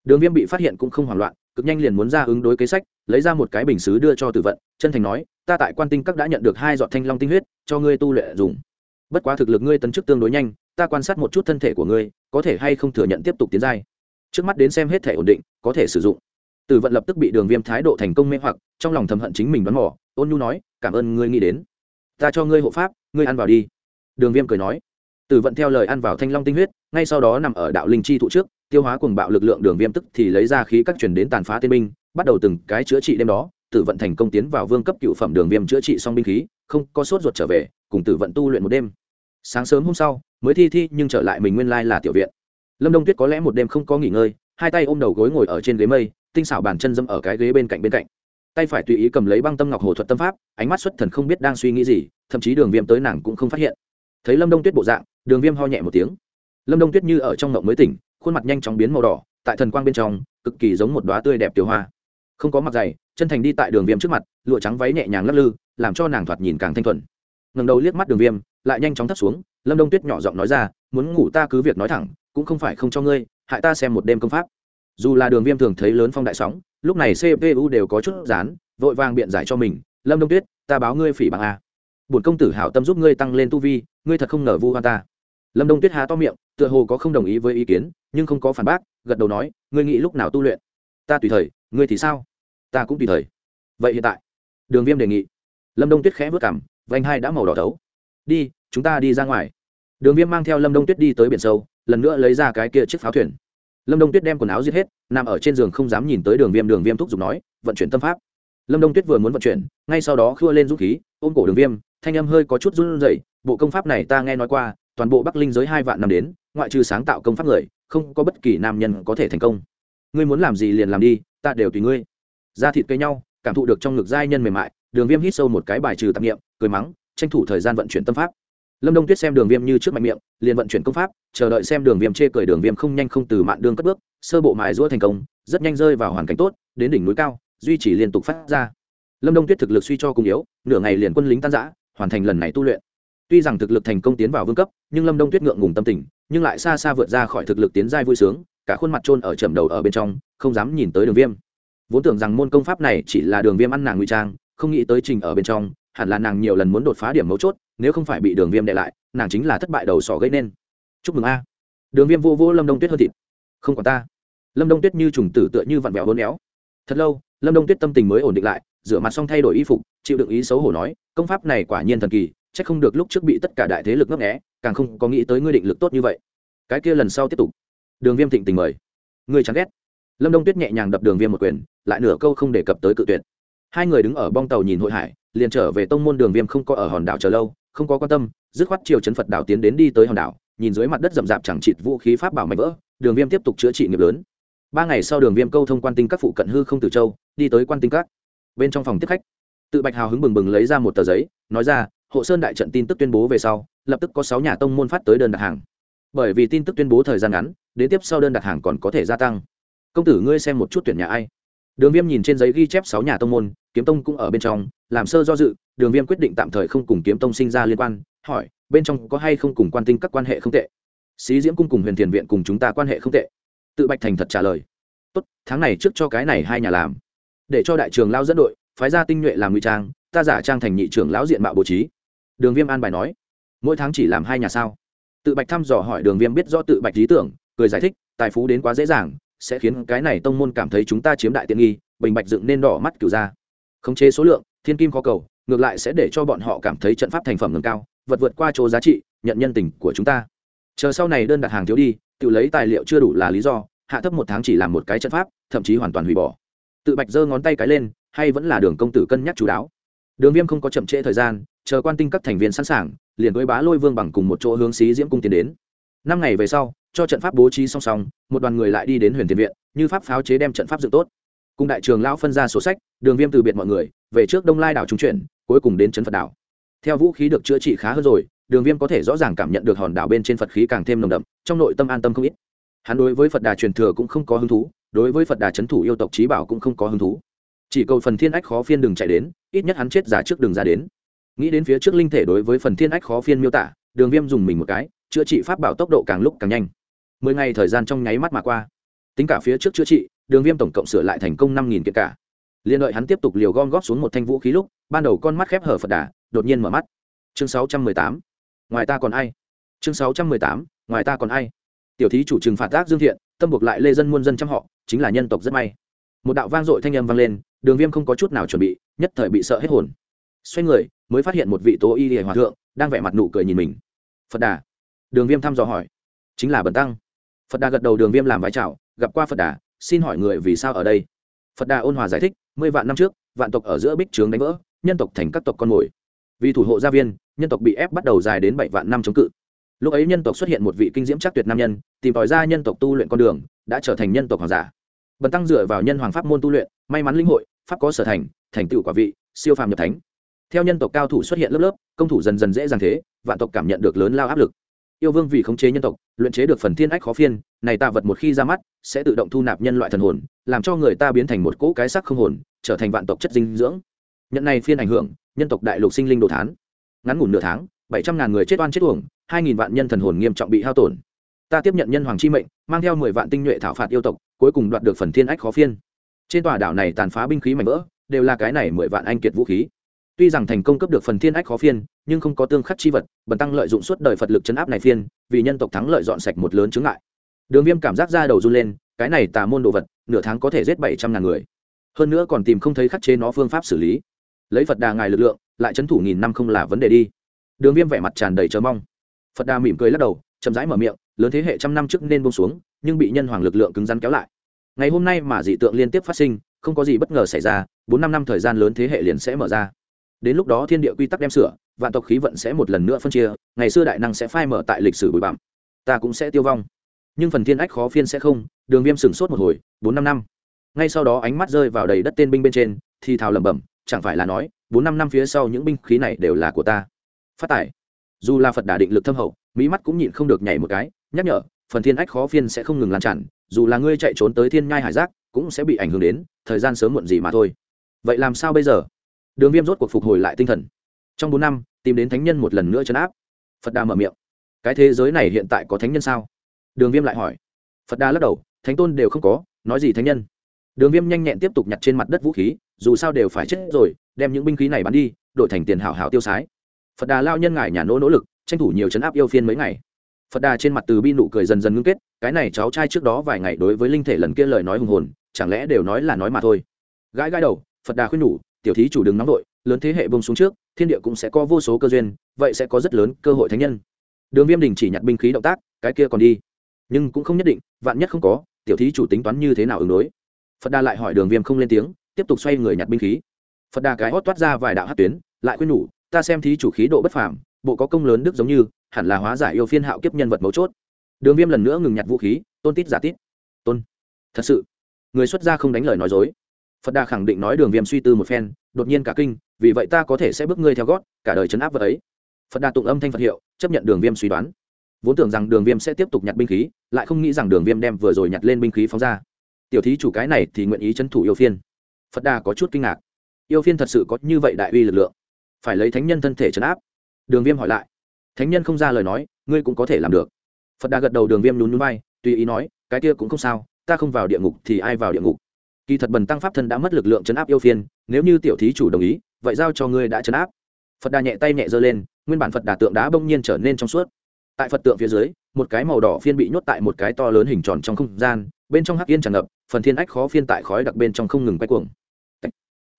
Đường viêm bị phát hiện cũng không hoảng loạn cực nhanh liền muốn ra ứng đối kế sách, lấy ra một cái bình xứ đưa cho tử vận, chân thành nói, ta tại quan tinh các đã nhận được hai giọt thanh long tinh huyết, cho ngươi tu luyện dùng. Bất quá thực lực ngươi tấn chức tương đối nhanh, ta quan sát một chút thân thể của ngươi, có thể hay không thừa nhận tiếp tục tiến giai. Trước mắt đến xem hết thể ổn định, có thể sử dụng. Tử vận lập tức bị đường viêm thái độ thành công mê hoặc, trong lòng thầm hận chính mình bắn mỏ ôn nhu nói, cảm ơn ngươi nghĩ đến. Ta cho ngươi hộ pháp, ngươi ăn vào đi. Đường viêm cười nói. Tử vận theo lời ăn vào thanh long tinh huyết, ngay sau đó nằm ở đạo linh chi thụ trước tiêu hóa cùng bạo lực lượng đường viêm tức thì lấy ra khí các chuyển đến tàn phá tiên binh bắt đầu từng cái chữa trị đêm đó, tử vận thành công tiến vào vương cấp cựu phẩm đường viêm chữa trị xong binh khí, không có sốt ruột trở về, cùng tử vận tu luyện một đêm. Sáng sớm hôm sau, mới thi thi nhưng trở lại mình nguyên lai là tiểu viện. Lâm đông tuyết có lẽ một đêm không có nghỉ ngơi, hai tay ôm đầu gối ngồi ở trên ghế mây, tinh xảo bàn chân dâm ở cái ghế bên cạnh bên cạnh. Tay phải tùy ý cầm lấy băng tâm ngọc hồ thuật tâm pháp, ánh mắt xuất thần không biết đang suy nghĩ gì, thậm chí đường viêm tới nàng cũng không phát hiện. Thấy lâm đông tuyết bộ dạng, đường viêm ho nhẹ một tiếng. Lâm đông tuyết như ở trong ngộng mới tỉnh khuôn mặt nhanh chóng biến màu đỏ, tại thần quang bên trong, cực kỳ giống một đoá tươi đẹp tiểu hoa. Không có mặt dày, chân thành đi tại đường viêm trước mặt, lụa trắng váy nhẹ nhàng lắc lư, làm cho nàng thoạt nhìn càng thanh thuần. Ngầm đầu liếc mắt đường viêm, lại nhanh chóng thắt xuống, lâm đông tuyết nhỏ giọng nói ra, muốn ngủ ta cứ việc nói thẳng, cũng không phải không cho ngươi, hại ta xem một đêm công pháp. Dù là đường viêm thường thấy lớn phong đại sóng, lúc này cpu đều có chút rán, vội vàng biện giải cho mình, lâm đông tuyết, ta báo ngươi phỉ bằng a. Bổn công tử hảo tâm giúp ngươi tăng lên tu vi, ngươi thật không ngờ vu hoa ta. Lâm đông tuyết há to miệng, tựa hồ có không đồng ý với ý kiến nhưng không có phản bác, gật đầu nói, ngươi nghĩ lúc nào tu luyện? Ta tùy thời, ngươi thì sao? Ta cũng tùy thời. Vậy hiện tại? Đường viêm đề nghị. Lâm đông tuyết khẽ vớt cảm vành hai đã màu đỏ thấu. Đi, chúng ta đi ra ngoài. Đường viêm mang theo lâm đông tuyết đi tới biển sâu, lần nữa lấy ra cái kia chiếc pháo thuyền. Lâm đông tuyết đem quần áo giết hết, nằm ở trên giường không dám nhìn tới đường viêm đường viêm thúc giục nói, vận chuyển tâm pháp. Lâm đông tuyết vừa muốn vận chuyển, ngay sau đó khua lên dũng khí, ôm cổ đường viêm, thanh âm hơi có chút run rẩy, bộ công pháp này ta nghe nói qua, toàn bộ bắc linh giới hai vạn năm đến, ngoại trừ sáng tạo công pháp người không có bất kỳ nam nhân có thể thành công. Ngươi muốn làm gì liền làm đi, ta đều tùy ngươi. Da thịt cây nhau, cảm thụ được trong ngực giai nhân mềm mại, đường viêm hít sâu một cái bài trừ tạp nghiệm cười mắng, tranh thủ thời gian vận chuyển tâm pháp. Lâm đông tuyết xem đường viêm như trước mạnh miệng, liền vận chuyển công pháp, chờ đợi xem đường viêm chê cười đường viêm không nhanh không từ mạn đường cất bước, sơ bộ mài rũa thành công, rất nhanh rơi vào hoàn cảnh tốt, đến đỉnh núi cao, duy trì liên tục phát ra. Lâm đông tuyết thực lực suy cho cùng yếu, nửa ngày liền quân lính tan giã hoàn thành lần này tu luyện tuy rằng thực lực thành công tiến vào vương cấp, nhưng lâm đông tuyết ngượng ngùng tâm tình, nhưng lại xa xa vượt ra khỏi thực lực tiến giai vui sướng, cả khuôn mặt trôn ở trầm đầu ở bên trong, không dám nhìn tới đường viêm. Vốn tưởng rằng môn công pháp này chỉ là đường viêm ăn nàng ngụy trang, không nghĩ tới trình ở bên trong, hẳn là nàng nhiều lần muốn đột phá điểm mấu chốt, nếu không phải bị đường viêm đệ lại, nàng chính là thất bại đầu sỏ gây nên. Chúc mừng a. Đường viêm vô vô lâm đông tuyết hơn thịt. Không còn ta. Lâm đông tuyết như trùng tử tựa như vặn vẹo hôn éo. Thật lâu, lâm đông tuyết tâm tình mới ổn định lại, rửa mặt xong thay đổi y phục, chịu đựng ý xấu hổ nói, công pháp này quả nhiên thần kỳ chắc không được lúc trước bị tất cả đại thế lực ngấp nghẽ càng không có nghĩ tới ngươi định lực tốt như vậy. Cái kia lần sau tiếp tục. Đường viêm thịnh tình mời. Ngươi chán ghét. Lâm đông tuyết nhẹ nhàng đập đường viêm một quyền, lại nửa câu không đề cập tới cự tuyệt. Hai người đứng ở bong tàu nhìn hội hải, liền trở về tông môn đường viêm không có ở hòn đảo chờ lâu, không có quan tâm, dứt khoát chiều chấn phật đảo tiến đến đi tới hòn đảo, nhìn dưới mặt đất rậm rạp chẳng chịt vũ khí pháp bảo mạnh vỡ, đường viêm tiếp tục chữa trị nghiệp lớn. Ba ngày sau đường viêm câu thông quan tinh các phụ cận hư không từ châu, đi tới quan tinh các. Bên trong phòng tiếp khách, tự bạch hào hứng bừng bừng lấy ra một tờ giấy, nói ra hộ sơn đại trận tin tức tuyên bố về sau, lập tức có sáu nhà tông môn phát tới đơn đặt hàng. Bởi vì tin tức tuyên bố thời gian ngắn, đến tiếp sau đơn đặt hàng còn có thể gia tăng. Công tử ngươi xem một chút tuyển nhà ai? Đường viêm nhìn trên giấy ghi chép sáu nhà tông môn, kiếm tông cũng ở bên trong, làm sơ do dự, đường viêm quyết định tạm thời không cùng kiếm tông sinh ra liên quan, hỏi, bên trong có hay không cùng quan tinh các quan hệ không tệ? Xí diễm cung cùng huyền thiền viện cùng chúng ta quan hệ không tệ. Tự bạch thành thật trả lời. Tốt, tháng này trước cho cái này hai nhà làm. Để cho đại trường lao dẫn đội, phái ra tinh nhuệ làm ngụy trang, ta giả trang thành nhị trưởng lão diện mạo bố trí đường viêm an bài nói, mỗi tháng chỉ làm hai nhà sao? Tự bạch thăm dò hỏi đường viêm biết do tự bạch lý tưởng, cười giải thích, tài phú đến quá dễ dàng, sẽ khiến cái này tông môn cảm thấy chúng ta chiếm đại tiện nghi, bình bạch dựng nên đỏ mắt cửu ra. Khống chế số lượng, thiên kim khó cầu, ngược lại sẽ để cho bọn họ cảm thấy trận pháp thành phẩm ngừng cao, vật vượt qua chỗ giá trị, nhận nhân tình của chúng ta. Chờ sau này đơn đặt hàng thiếu đi, tự lấy tài liệu chưa đủ là lý do, hạ thấp một tháng chỉ làm một cái trận pháp, thậm chí hoàn toàn hủy bỏ. Tự bạch giơ ngón tay cái lên, hay vẫn là đường công tử cân nhắc chú đáo đường viêm không có chậm trễ thời gian, chờ quan tinh các thành viên sẵn sàng, liền với bá lôi vương bằng cùng một chỗ hướng xí diễm cung tiến đến. Năm ngày về sau, cho trận pháp bố trí song song, một đoàn người lại đi đến huyền thiền viện, như pháp pháo chế đem trận pháp dựng tốt. Cùng đại trường lão phân ra số sách, đường viêm từ biệt mọi người, về trước đông lai đảo trung chuyển, cuối cùng đến trấn phật đảo. Theo vũ khí được chữa trị khá hơn rồi, đường viêm có thể rõ ràng cảm nhận được hòn đảo bên trên phật khí càng thêm nồng đậm, trong nội tâm an tâm không ít. Hắn đối với phật đà truyền thừa cũng không có hứng thú, đối với phật đà c h ấ n thủ yêu tộc trí bảo cũng không có hứng thú chỉ cầu phần thiên ách khó phiên đừng chạy đến, ít nhất hắn chết giả trước đường ra đến. Nghĩ đến phía trước linh thể đối với phần thiên ách khó phiên miêu tả, đường viêm dùng mình một cái, chữa trị pháp bảo tốc độ càng lúc càng nhanh. Mười ngày thời gian trong nháy mắt mà qua. Tính cả phía trước chữa trị, đường viêm tổng cộng sửa lại thành công năm nghìn kiện cả. Liên đợi hắn tiếp tục liều gom góp xuống một thanh vũ khí lúc, ban đầu con mắt khép hở phật đà, đột nhiên mở mắt. Chương sáu trăm mười tám. Ngoài ta còn ai? Chương sáu trăm mười tám. Ngoài ta còn ai? Tiểu thí chủ trừng phạt tác dương thiện, tâm buộc lại lê dân muôn dân trăm họ, chính là nhân tộc rất may một đạo vang dội thanh âm vang lên, đường viêm không có chút nào chuẩn bị, nhất thời bị sợ hết hồn. Xoay người, mới phát hiện một vị tố y hề hòa thượng, đang vẻ mặt nụ cười nhìn mình. Phật đà. Đường viêm thăm dò hỏi. Chính là bần tăng. Phật đà gật đầu đường viêm làm vái chào, gặp qua phật đà, xin hỏi người vì sao ở đây? Phật đà ôn hòa giải thích, mười vạn năm trước, vạn tộc ở giữa bích trướng đánh vỡ, nhân tộc thành các tộc con mồi. Vì thủ hộ gia viên, nhân tộc bị ép bắt đầu dài đến bảy vạn năm chống cự. Lúc ấy nhân tộc xuất hiện một vị kinh diễm chắc tuyệt nam nhân, tìm tòi ra nhân tộc tu luyện con đường, đã trở thành nhân tộc hoàng giả bần tăng dựa vào nhân hoàng pháp môn tu luyện, may mắn linh hội, pháp có sở thành thành tựu quả vị, siêu phàm nhập thánh. Theo nhân tộc cao thủ xuất hiện lớp lớp, công thủ dần dần dễ dàng thế, vạn tộc cảm nhận được lớn lao áp lực. Yêu vương vì khống chế nhân tộc, luyện chế được phần thiên ách khó phiên, này tạ vật một khi ra mắt, sẽ tự động thu nạp nhân loại thần hồn, làm cho người ta biến thành một cỗ cái sắc không hồn, trở thành vạn tộc chất dinh dưỡng. Nhận này phiên ảnh hưởng, nhân tộc đại lục sinh linh đồ thán. Ngắn ngủn nửa tháng, bảy trăm ngàn người chết oan chết uổng, hai nghìn vạn nhân thần hồn nghiêm trọng bị hao tổn. Ta tiếp nhận nhân hoàng chi mệnh, mang theo mười vạn tinh nhuệ thảo phạt yêu tộc cuối cùng đoạt được phần thiên ách khó phiên. Trên tòa đảo này tàn phá binh khí mảnh vỡ, đều là cái này mười vạn anh kiệt vũ khí. Tuy rằng thành công cấp được phần thiên ách khó phiên, nhưng không có tương khắc chi vật, bần tăng lợi dụng suốt đời phật lực chấn áp này phiên, vì nhân tộc thắng lợi dọn sạch một lớn chướng ngại. Đường viêm cảm giác ra đầu run lên, cái này tà môn đồ vật, nửa tháng có thể giết bảy trăm ngàn người. Hơn nữa còn tìm không thấy khắc chế nó phương pháp xử lý. Lấy phật đà ngài lực lượng, lại chấn thủ nghìn năm không là vấn đề đi. Đường viêm vẻ mặt tràn đầy chờ mong. Phật đà mỉm cười lắc đầu, chậm rãi mở miệng, lớn thế hệ trăm năm trước nên bông xuống nhưng bị nhân hoàng lực lượng cứng rắn kéo lại. Ngày hôm nay mà dị tượng liên tiếp phát sinh, không có gì bất ngờ xảy ra, bốn năm năm thời gian lớn thế hệ liền sẽ mở ra. Đến lúc đó thiên địa quy tắc đem sửa, vạn tộc khí vận sẽ một lần nữa phân chia, ngày xưa đại năng sẽ phai mở tại lịch sử bụi bặm, ta cũng sẽ tiêu vong. Nhưng phần thiên ách khó phiên sẽ không, đường viêm sửng sốt một hồi, bốn năm năm. Ngay sau đó ánh mắt rơi vào đầy đất tên binh bên trên, thì thào lẩm bẩm, chẳng phải là nói, bốn năm năm phía sau những binh khí này đều là của ta. Phát tải dù là phật đà định lực thâm hậu, mỹ mắt cũng nhịn không được nhảy một cái, nhắc nhở phần thiên ách khó phiên sẽ không ngừng lan tràn, dù là ngươi chạy trốn tới thiên nhai hải giác, cũng sẽ bị ảnh hưởng đến, thời gian sớm muộn gì mà thôi. Vậy làm sao bây giờ? Đường viêm rốt cuộc phục hồi lại tinh thần. Trong bốn năm, tìm đến thánh nhân một lần nữa chấn áp. Phật đà mở miệng. Cái thế giới này hiện tại có thánh nhân sao? Đường viêm lại hỏi. Phật đà lắc đầu, thánh tôn đều không có, nói gì thánh nhân? Đường viêm nhanh nhẹn tiếp tục nhặt trên mặt đất vũ khí, dù sao đều phải chết rồi, đem những binh khí này bắn đi, đổi thành tiền hảo hảo tiêu sái. Phật đà lao nhân ngài nhà nỗ nỗ lực, tranh thủ nhiều chấn áp yêu phiên mấy ngày phật đà trên mặt từ bi nụ cười dần dần ngưng kết, cái này cháu trai trước đó vài ngày đối với linh thể lần kia lời nói hùng hồn, chẳng lẽ đều nói là nói mà thôi. Gãi gãi đầu, phật đà khuyên nhủ, tiểu thí chủ đừng nóng vội, lớn thế hệ bông xuống trước, thiên địa cũng sẽ có vô số cơ duyên, vậy sẽ có rất lớn cơ hội thánh nhân. Đường viêm đình chỉ nhặt binh khí động tác, cái kia còn đi. Nhưng cũng không nhất định, vạn nhất không có, tiểu thí chủ tính toán như thế nào ứng đối? Phật đà lại hỏi đường viêm không lên tiếng, tiếp tục xoay người nhặt binh khí. Phật đà cái hót toát ra vài đạo hát tuyến, lại khuyên nhủ, ta xem thí chủ khí độ bất phàm, bộ có công lớn đức giống như hẳn là hóa giải yêu phiên hạo kiếp nhân vật mấu chốt. Đường viêm lần nữa ngừng nhặt vũ khí, tôn tít giả tít. Tôn. Thật sự. Người xuất gia không đánh lời nói dối. Phật đà khẳng định nói đường viêm suy tư một phen, đột nhiên cả kinh, vì vậy ta có thể sẽ bước ngươi theo gót, cả đời chấn áp vật ấy. Phật đà tụng âm thanh phật hiệu, chấp nhận đường viêm suy đoán. Vốn tưởng rằng đường viêm sẽ tiếp tục nhặt binh khí, lại không nghĩ rằng đường viêm đem vừa rồi nhặt lên binh khí phóng ra. Tiểu thí chủ cái này thì nguyện ý c h ấ n thủ yêu phiên. Phật đà có chút kinh ngạc. Yêu phiên thật sự có như vậy đại uy lực lượng. Phải lấy thánh nhân thân thể chấn áp. Đường viêm hỏi lại thánh nhân không ra lời nói, ngươi cũng có thể làm được. Phật đà gật đầu đường viêm lún núi bay tùy ý nói, cái kia cũng không sao, ta không vào địa ngục thì ai vào địa ngục? Kỳ thật bần tăng pháp thân đã mất lực lượng chấn áp yêu phiên, nếu như tiểu thí chủ đồng ý, vậy giao cho ngươi đã chấn áp. Phật đà nhẹ tay nhẹ giơ lên, nguyên bản phật đà tượng đá bỗng nhiên trở nên trong suốt. Tại phật tượng phía dưới, một cái màu đỏ phiên bị nhốt tại một cái to lớn hình tròn trong không gian, bên trong hắc yên tràn ngập, phần thiên ách khó phiên tại khói đặc bên trong không ngừng quay cuồng.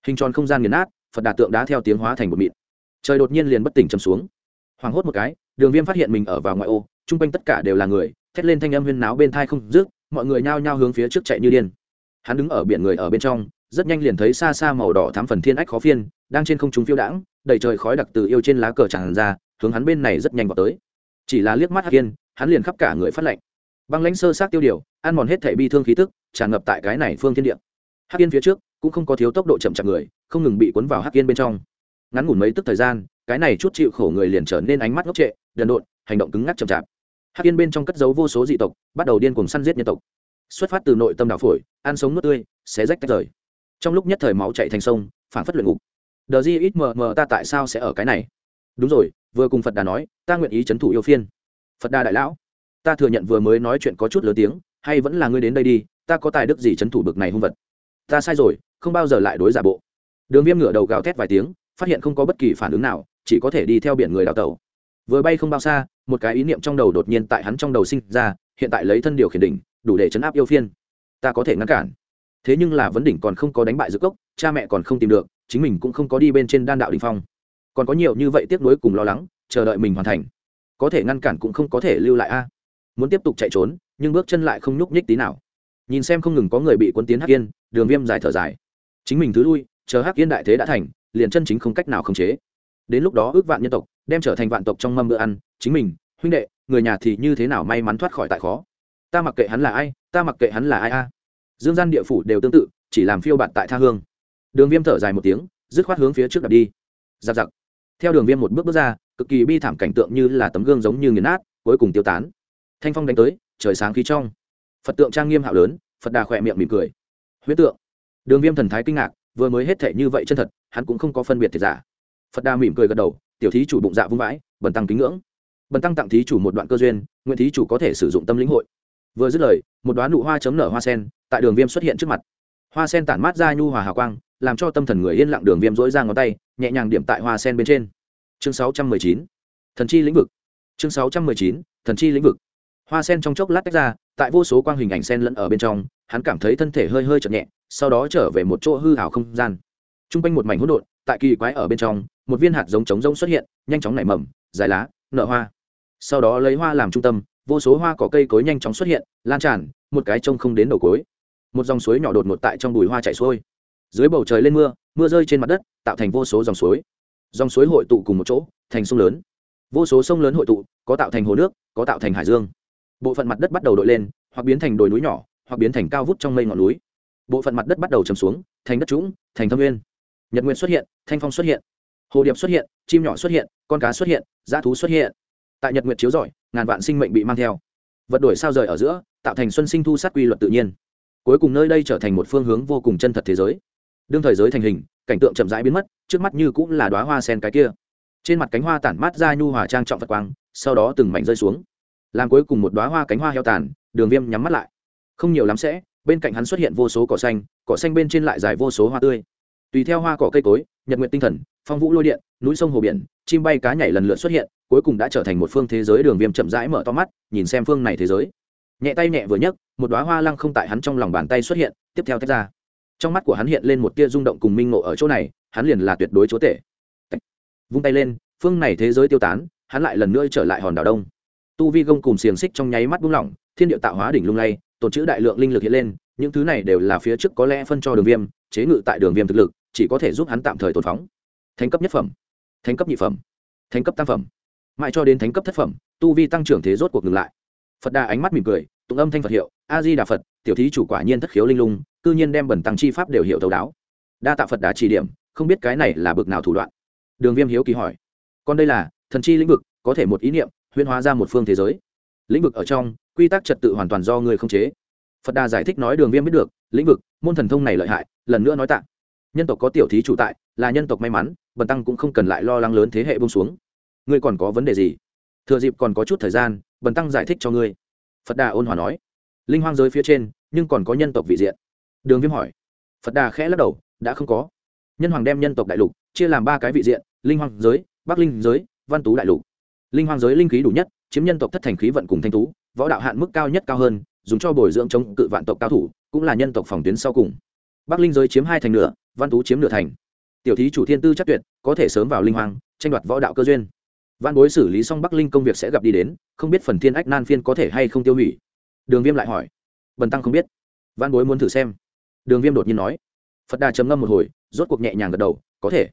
Hình tròn không gian nghiền nát, phật đà tượng đá theo tiếng hóa thành một mịn. Trời đột nhiên liền bất tỉnh chầm xuống hoảng hốt một cái đường viêm phát hiện mình ở vào ngoại ô chung quanh tất cả đều là người thét lên thanh âm huyên náo bên thai không rước mọi người nhao nhao hướng phía trước chạy như điên. Hắn đứng ở biển người ở bên trong rất nhanh liền thấy xa xa màu đỏ thám phần thiên ách khó phiên đang trên không trung phiêu đãng đầy trời khói đặc từ yêu trên lá cờ tràn ra hướng hắn bên này rất nhanh vào tới. Chỉ là liếc mắt hắc Kiên, hắn liền khắp cả người phát lạnh. Băng lãnh sơ sát tiêu điều ăn mòn hết thể bi thương khí tức tràn ngập tại cái này phương thiên địa. Hắc yên phía trước cũng không có thiếu tốc độ chậm chạp người không ngừng bị cuốn vào hắc yên bên trong ngắn ngủn mấy tức thời gian, cái này chút chịu khổ người liền trở nên ánh mắt ngốc trệ, đần độn, hành động cứng ngắc chậm chạp. Hắc yên bên trong cất giấu vô số dị tộc, bắt đầu điên cuồng săn giết nhân tộc. Xuất phát từ nội tâm đảo phổi, ăn sống nuốt tươi, xé rách tách rời. Trong lúc nhất thời máu chạy thành sông phản phất luyện ngục. Đờ di ít mờ mờ ta tại sao sẽ ở cái này? Đúng rồi, vừa cùng phật đà nói, ta nguyện ý c h ấ n thủ yêu phiên. Phật đà đại lão, ta thừa nhận vừa mới nói chuyện có chút lớn tiếng, hay vẫn là ngươi đến đây đi, ta có tài đức gì c h ấ n thủ bực này hung vật? Ta sai rồi, không bao giờ lại đối giả bộ. Đường viêm ngửa đầu gào thét vài tiếng phát hiện không có bất kỳ phản ứng nào, chỉ có thể đi theo biển người đào tẩu. Vừa bay không bao xa, một cái ý niệm trong đầu đột nhiên tại hắn trong đầu sinh ra, hiện tại lấy thân điều khiển đỉnh, đủ để chấn áp yêu phiên. Ta có thể ngăn cản. Thế nhưng là vấn đỉnh còn không có đánh bại giữa cốc, cha mẹ còn không tìm được, chính mình cũng không có đi bên trên đan đạo đình phong. Còn có nhiều như vậy tiếc nuối cùng lo lắng, chờ đợi mình hoàn thành. Có thể ngăn cản cũng không có thể lưu lại a. Muốn tiếp tục chạy trốn, nhưng bước chân lại không nhúc nhích tí nào. Nhìn xem không ngừng có người bị quân tiến hắc yên, đường viêm dài thở dài. Chính mình thứ lui, chờ hắc yên đại thế đã thành liền chân chính không cách nào khống chế. Đến lúc đó ước vạn nhân tộc đem trở thành vạn tộc trong mâm bữa ăn, chính mình, huynh đệ, người nhà thì như thế nào may mắn thoát khỏi tại khó. Ta mặc kệ hắn là ai, ta mặc kệ hắn là ai a. Dương gian địa phủ đều tương tự, chỉ làm phiêu bạt tại tha hương. Đường viêm thở dài một tiếng, dứt khoát hướng phía trước đặt đi. Giặc giặc. Theo đường viêm một bước bước ra, cực kỳ bi thảm cảnh tượng như là tấm gương giống như nghiền nát, cuối cùng tiêu tán. Thanh phong đánh tới, trời sáng khí trong. Phật tượng trang nghiêm hạo lớn, phật đà khỏe miệng mỉm cười. Huyết tượng. Đường viêm thần thái kinh ngạc, vừa mới hết thể như vậy chân thật hắn cũng không có phân biệt thiệt giả. Phật đà mỉm cười gật đầu, tiểu thí chủ bụng dạ vung vãi, bần tăng kính ngưỡng. Bần tăng tặng thí chủ một đoạn cơ duyên, nguyện thí chủ có thể sử dụng tâm lĩnh hội. Vừa dứt lời, một đoán nụ hoa chấm nở hoa sen tại đường viêm xuất hiện trước mặt. Hoa sen tản mát ra nhu hòa hào quang, làm cho tâm thần người yên lặng đường viêm dỗi ra ngón tay, nhẹ nhàng điểm tại hoa sen bên trên. Chương sáu trăm mười chín, thần chi lĩnh vực. Chương sáu trăm mười chín, thần chi lĩnh vực. Hoa sen trong chốc lát tách ra, tại vô số quang hình ảnh sen lẫn ở bên trong, hắn cảm thấy thân thể hơi hơi chậm nhẹ, sau đó trở về một chỗ hư hảo không gian t r u n g quanh một mảnh hỗn độn, tại kỳ quái ở bên trong, một viên hạt giống trống rông xuất hiện, nhanh chóng nảy mầm, dài lá, nở hoa. Sau đó lấy hoa làm trung tâm, vô số hoa cỏ cây cối nhanh chóng xuất hiện, lan tràn, một cái trông không đến đầu cối. Một dòng suối nhỏ đột ngột tại trong bùi hoa chảy xuôi. Dưới bầu trời lên mưa mưa rơi trên mặt đất, tạo thành vô số dòng suối. Dòng suối hội tụ cùng một chỗ, thành sông lớn. Vô số sông lớn hội tụ, có tạo thành hồ nước, có tạo thành hải dương. Bộ phận mặt đất bắt đầu đội lên, hoặc biến thành đồi núi nhỏ, hoặc biến thành cao vút trong mây ngọn núi. Bộ phận mặt đất bắt đầu chầm xuống, thành đất trũng, thành thâm nguyên nhật nguyện xuất hiện, thanh phong xuất hiện, hồ điệp xuất hiện, chim nhỏ xuất hiện, con cá xuất hiện, dã thú xuất hiện. Tại nhật nguyện chiếu rọi, ngàn vạn sinh mệnh bị mang theo. Vật đổi sao rời ở giữa, tạo thành xuân sinh thu sát quy luật tự nhiên. Cuối cùng nơi đây trở thành một phương hướng vô cùng chân thật thế giới. Đương thời giới thành hình, cảnh tượng chậm rãi biến mất, trước mắt như cũng là đoá hoa sen cái kia. Trên mặt cánh hoa tản mát ra nhu hòa trang trọng phật quang, sau đó từng mảnh rơi xuống. Làm cuối cùng một đoá hoa cánh hoa heo tàn, đường viêm nhắm mắt lại. Không nhiều lắm sẽ, bên cạnh hắn xuất hiện vô số cỏ xanh cỏ xanh bên trên lại dài vô số hoa tươi tùy theo hoa cỏ cây cối, nhật nguyện tinh thần, phong vũ lôi điện, núi sông hồ biển, chim bay cá nhảy lần lượt xuất hiện, cuối cùng đã trở thành một phương thế giới đường viêm chậm rãi mở to mắt, nhìn xem phương này thế giới. Nhẹ tay nhẹ vừa nhấc, một đoá hoa lăng không tại hắn trong lòng bàn tay xuất hiện, tiếp theo tách ra. Trong mắt của hắn hiện lên một tia rung động cùng minh ngộ ở chỗ này, hắn liền là tuyệt đối chúa tể. Vung tay lên, phương này thế giới tiêu tán, hắn lại lần nữa trở lại hòn đảo đông. Tu vi gông cùng xiềng xích trong nháy mắt buông lỏng, thiên địa tạo hóa đỉnh lung lay tồn chữ đại lượng linh lực hiện lên, những thứ này đều là phía trước có lẽ phân cho đường viêm, chế ngự tại đường viêm thực lực chỉ có thể giúp hắn tạm thời tồn phóng. Thánh cấp nhất phẩm, thánh cấp nhị phẩm, thánh cấp tam phẩm. Mãi cho đến thánh cấp thất phẩm, tu vi tăng trưởng thế rốt cuộc ngừng lại. Phật đà ánh mắt mỉm cười, tụng âm thanh phật hiệu, a di đà phật, tiểu thí chủ quả nhiên thất khiếu linh lung, cư nhiên đem bẩn tăng chi pháp đều hiểu thấu đáo. Đa tạ phật đà chỉ điểm, không biết cái này là bực nào thủ đoạn. Đường viêm hiếu kỳ hỏi, còn đây là thần chi lĩnh vực, có thể một ý niệm huyên hóa ra một phương thế giới. Lĩnh vực ở trong, quy tắc trật tự hoàn toàn do người không chế. Phật đà giải thích nói, đường viêm biết được, lĩnh vực, môn thần thông này lợi hại, lần nữa nói tạ nhân tộc có tiểu thí chủ tại, là nhân tộc may mắn, bần tăng cũng không cần lại lo lắng lớn thế hệ bông xuống. Ngươi còn có vấn đề gì? Thừa dịp còn có chút thời gian, bần tăng giải thích cho ngươi. Phật đà ôn hòa nói. Linh hoang giới phía trên, nhưng còn có nhân tộc vị diện. Đường viêm hỏi. Phật đà khẽ lắc đầu, đã không có. Nhân hoàng đem nhân tộc đại lục chia làm ba cái vị diện, linh hoang giới, bắc linh giới, văn tú đại lục. Linh hoang giới linh khí đủ nhất, chiếm nhân tộc thất thành khí vận cùng thanh tú, võ đạo hạn mức cao nhất cao hơn, dùng cho bồi dưỡng chống cự vạn tộc cao thủ, cũng là nhân tộc phòng tuyến sau cùng bắc linh giới chiếm hai thành nửa, văn tú chiếm nửa thành. Tiểu thí chủ thiên tư chắc tuyệt, có thể sớm vào linh hoàng tranh đoạt võ đạo cơ duyên. Văn bối xử lý xong bắc linh công việc sẽ gặp đi đến, không biết phần thiên ách nan phiên có thể hay không tiêu hủy. Đường viêm lại hỏi. Bần tăng không biết. Văn bối muốn thử xem. Đường viêm đột nhiên nói. Phật đà chấm ngâm một hồi, rốt cuộc nhẹ nhàng gật đầu, có thể.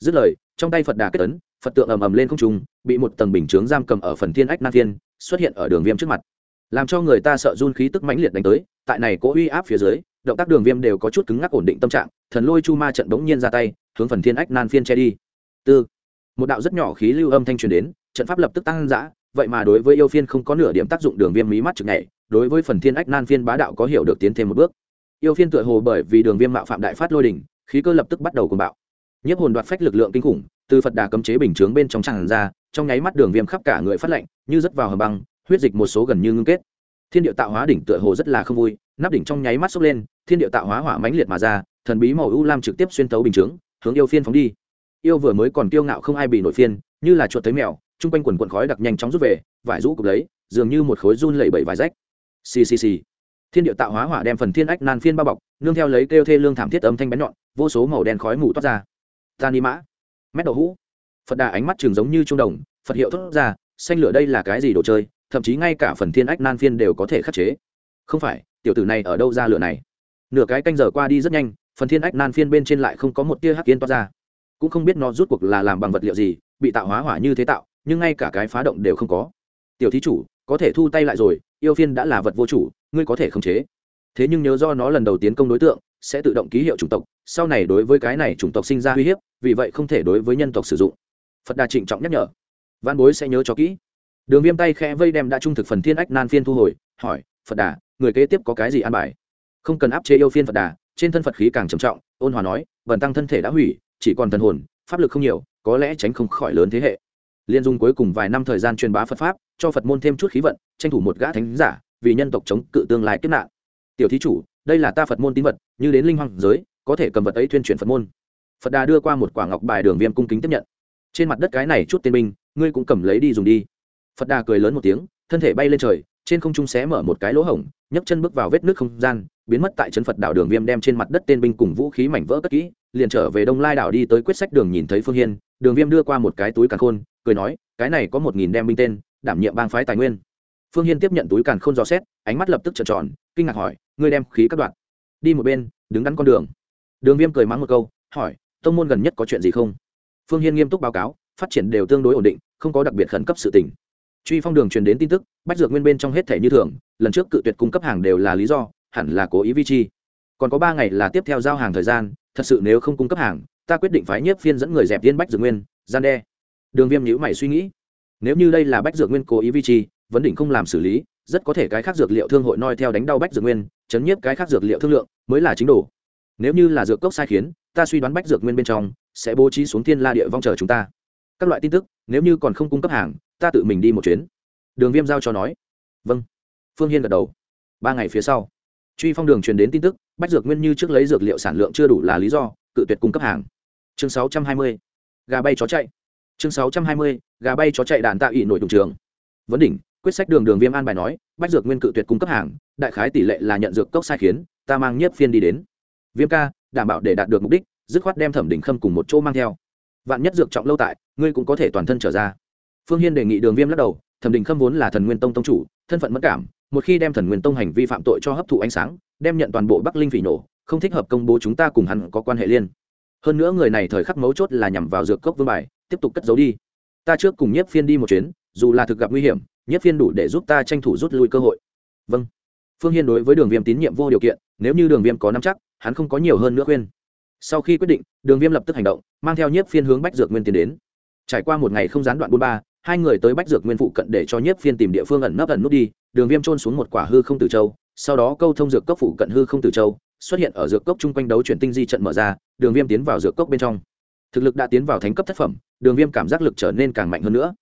Dứt lời, trong tay phật đà kết tấn phật tượng ầm ầm lên không trung, bị một tầng bình chướng giam cầm ở phần thiên ách nan thiên xuất hiện ở đường viêm trước mặt. Làm cho người ta sợ run khí tức mãnh liệt đánh tới, tại này cố uy áp phía dưới động tác đường viêm đều có chút cứng ngắc ổn định tâm trạng, thần lôi chu ma trận bỗng nhiên ra tay, hướng phần thiên ách nan phiên che đi. Tư. Một đạo rất nhỏ khí lưu âm thanh truyền đến, trận pháp lập tức tăng giã vậy mà đối với yêu phiên không có nửa điểm tác dụng đường viêm mí mắt chực nhảy, đối với phần thiên ách nan phiên bá đạo có hiểu được tiến thêm một bước. Yêu phiên tựa hồ bởi vì đường viêm mạo phạm đại phát lôi đỉnh khí cơ lập tức bắt đầu cùng bạo. Nhiếp hồn đoạt phách lực lượng kinh khủng, từ phật đà cấm chế bình chướng bên trong tràn ra, trong nháy mắt đường viêm khắp cả người phát lạnh, như rất vào hầm băng, huyết dịch một số gần như ngưng kết. Thiên địa tạo hóa đỉnh tựa hồ rất là không vui nắp đỉnh trong nháy mắt sốc lên, thiên địa tạo hóa hỏa mãnh liệt mà ra, thần bí màu u lam trực tiếp xuyên tấu bình chướng, hướng yêu phiên phóng đi. Yêu vừa mới còn kiêu ngạo không ai bị nổi phiên, như là chuột tới mèo, chung quanh quần quần khói đặc nhanh chóng rút về, vải rũ cục lấy, dường như một khối run lẩy bẩy vải rách. Xì xì xì. Thiên địa tạo hóa hỏa đem phần thiên ách nan phiên bao bọc, nương theo lấy kêu thê lương thảm thiết âm thanh bén nhọn, vô số màu đen khói mù toát ra. Ta ni mã. Mét đầu hũ. Phật đà ánh mắt trường giống như trung đồng, phật hiệu thốt ra, xanh lửa đây là cái gì đồ chơi, thậm chí ngay cả phần thiên ách nan phiên đều có thể khắc chế. Không phải tiểu tử này ở đâu ra lửa này? Nửa cái canh giờ qua đi rất nhanh, phần thiên ách nan phiên bên trên lại không có một tia hắc yên toát ra. Cũng không biết nó rút cuộc là làm bằng vật liệu gì, bị tạo hóa hỏa như thế tạo, nhưng ngay cả cái phá động đều không có. Tiểu thí chủ, có thể thu tay lại rồi, yêu phiên đã là vật vô chủ, ngươi có thể khống chế. Thế nhưng nhớ do nó lần đầu tiến công đối tượng, sẽ tự động ký hiệu chủng tộc, sau này đối với cái này chủng tộc sinh ra uy hiếp, vì vậy không thể đối với nhân tộc sử dụng. Phật đà trịnh trọng nhắc nhở. Văn bối sẽ nhớ cho kỹ. Đường viêm tay khẽ vây đem đã trung thực phần thiên ách nan phiên thu hồi, hỏi, phật đà người kế tiếp có cái gì an bài? Không cần áp chế yêu phiên phật đà, trên thân phật khí càng trầm trọng, ôn hòa nói vần tăng thân thể đã hủy, chỉ còn thần hồn, pháp lực không nhiều, có lẽ tránh không khỏi lớn thế hệ. Liên dung cuối cùng vài năm thời gian truyền bá phật pháp, cho phật môn thêm chút khí vận, tranh thủ một gã thánh giả, vì nhân tộc chống cự tương lai kiếp nạn. Tiểu thí chủ, đây là ta phật môn tín vật, như đến linh hoàng giới, có thể cầm vật ấy tuyên truyền phật môn. Phật đà đưa qua một quả ngọc bài đường viêm cung kính tiếp nhận. Trên mặt đất cái này chút tên binh, ngươi cũng cầm lấy đi dùng đi. Phật đà cười lớn một tiếng, thân thể bay lên trời trên không trung xé mở một cái lỗ hổng, nhấc chân bước vào vết nước không gian, biến mất tại chân phật đảo đường viêm đem trên mặt đất tên binh cùng vũ khí mảnh vỡ cất kỹ, liền trở về đông lai đảo đi tới quyết sách đường nhìn thấy phương hiên, đường viêm đưa qua một cái túi càn khôn, cười nói, cái này có một nghìn đem binh tên, đảm nhiệm bang phái tài nguyên. Phương hiên tiếp nhận túi càn khôn dò xét, ánh mắt lập tức trợn tròn, kinh ngạc hỏi, ngươi đem khí các đoạn? Đi một bên, đứng đắn con đường. Đường viêm cười mắng một câu, hỏi, tông môn gần nhất có chuyện gì không? Phương hiên nghiêm túc báo cáo, phát triển đều tương đối ổn định, không có đặc biệt khẩn cấp sự tình truy phong đường truyền đến tin tức, bách dược nguyên bên trong hết thể như thường, lần trước cự tuyệt cung cấp hàng đều là lý do, hẳn là cố ý vi chi. Còn có ba ngày là tiếp theo giao hàng thời gian, thật sự nếu không cung cấp hàng, ta quyết định phái nhiếp phiên dẫn người dẹp viên bách dược nguyên, gian đe. Đường viêm nhữ mày suy nghĩ. Nếu như đây là bách dược nguyên cố ý vi chi, vấn định không làm xử lý, rất có thể cái khác dược liệu thương hội noi theo đánh đau bách dược nguyên, chấn nhiếp cái khác dược liệu thương lượng, mới là chính đủ. nếu như là dược cốc sai khiến, ta suy đoán bách dược nguyên bên trong sẽ bố trí xuống thiên la địa vong chờ chúng ta. Các loại tin tức, nếu như còn không cung cấp hàng ta tự mình đi một chuyến. Đường viêm giao cho nói. Vâng. Phương hiên gật đầu. Ba ngày phía sau, truy phong đường truyền đến tin tức, bách dược nguyên như trước lấy dược liệu sản lượng chưa đủ là lý do, cự tuyệt cung cấp hàng. Chương 620. gà bay chó chạy. Chương 620. gà bay chó chạy đàn tạ ỵ nội đụng trường. Vấn đỉnh, quyết sách đường đường viêm an bài nói, bách dược nguyên cự tuyệt cung cấp hàng, đại khái tỷ lệ là nhận dược cốc sai khiến, ta mang nhiếp phiên đi đến. Viêm ca, đảm bảo để đạt được mục đích, dứt khoát đem thẩm đỉnh khâm cùng một chỗ mang theo. Vạn nhất dược trọng lâu tại, ngươi cũng có thể toàn thân trở ra phương hiên đề nghị đường viêm lắc đầu, thẩm đình khâm vốn là thần nguyên tông tông chủ, thân phận mất cảm, một khi đem thần nguyên tông hành vi phạm tội cho hấp thụ ánh sáng, đem nhận toàn bộ bắc linh phỉ nổ, không thích hợp công bố chúng ta cùng hắn có quan hệ liên. Hơn nữa người này thời khắc mấu chốt là nhằm vào dược cốc vương bài, tiếp tục cất giấu đi. Ta trước cùng nhiếp phiên đi một chuyến, dù là thực gặp nguy hiểm, nhiếp phiên đủ để giúp ta tranh thủ rút lui cơ hội. Vâng. Phương hiên đối với đường viêm tín nhiệm vô điều kiện, nếu như đường viêm có nắm chắc, hắn không có nhiều hơn nữa khuyên. Sau khi quyết định, đường viêm lập tức hành động, mang theo nhiếp phiên hướng bách dược nguyên tiến đến. Trải qua một ngày không gián đoạn buôn ba hai người tới bách dược nguyên phụ cận để cho nhiếp phiên tìm địa phương ẩn nấp ẩn nút đi, đường viêm trôn xuống một quả hư không tử châu, sau đó câu thông dược cốc phụ cận hư không tử châu, xuất hiện ở dược cốc chung quanh đấu chuyển tinh di trận mở ra, đường viêm tiến vào dược cốc bên trong. Thực lực đã tiến vào thánh cấp thất phẩm, đường viêm cảm giác lực trở nên càng mạnh hơn nữa.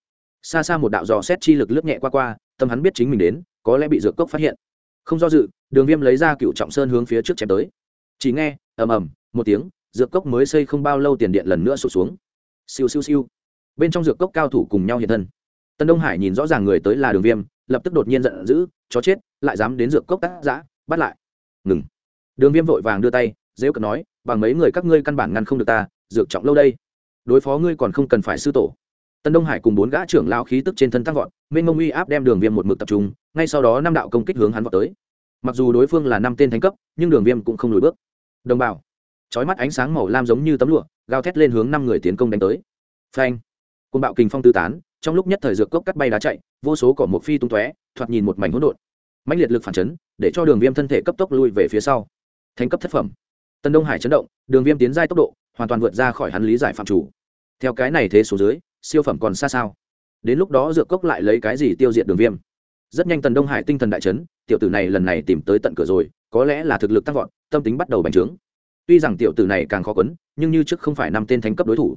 Xa xa một đạo dò xét chi lực lướt nhẹ qua qua, tâm hắn biết chính mình đến, có lẽ bị dược cốc phát hiện. Không do dự, đường viêm lấy ra cựu trọng sơn hướng phía trước chém tới. Chỉ nghe, ầm ầm, một tiếng, dược cốc mới xây không bao lâu tiền điện lần nữa sụt xuống. Siêu siêu siêu bên trong dược cốc cao thủ cùng nhau hiện thân. Tân đông hải nhìn rõ ràng người tới là đường viêm, lập tức đột nhiên giận dữ, chó chết, lại dám đến dược cốc tác giã, bắt lại. Ngừng. Đường viêm vội vàng đưa tay dễ cận nói, bằng mấy người các ngươi căn bản ngăn không được ta, dược trọng lâu đây. Đối phó ngươi còn không cần phải sư tổ. Tân đông hải cùng bốn gã trưởng lao khí tức trên thân tăng vọt, mênh mông uy áp đem đường viêm một mực tập trung, ngay sau đó năm đạo công kích hướng hắn vọt tới. Mặc dù đối phương là năm tên thánh cấp, nhưng đường viêm cũng không lùi bước. Đồng bào trói mắt ánh sáng màu lam giống như tấm lụa, gào thét lên hướng năm người tiến công đánh tới. Phanh côn bạo kình phong tư tán, trong lúc nhất thời dược cốc cắt bay đá chạy, vô số cỏ một phi tung tóe, thoạt nhìn một mảnh hỗn độn. Mạnh liệt lực phản chấn, để cho đường viêm thân thể cấp tốc lui về phía sau. Thành cấp thất phẩm. Tân đông hải chấn động, đường viêm tiến giai tốc độ, hoàn toàn vượt ra khỏi hắn lý giải phạm chủ. Theo cái này thế số dưới, siêu phẩm còn xa sao? Đến lúc đó dược cốc lại lấy cái gì tiêu diệt đường viêm? Rất nhanh tần đông hải tinh thần đại chấn, tiểu tử này lần này tìm tới tận cửa rồi, có lẽ là thực lực tăng vọt, tâm tính bắt đầu bành trướng. Tuy rằng tiểu tử này càng khó quấn, nhưng như trước không phải năm tên thánh cấp đối thủ.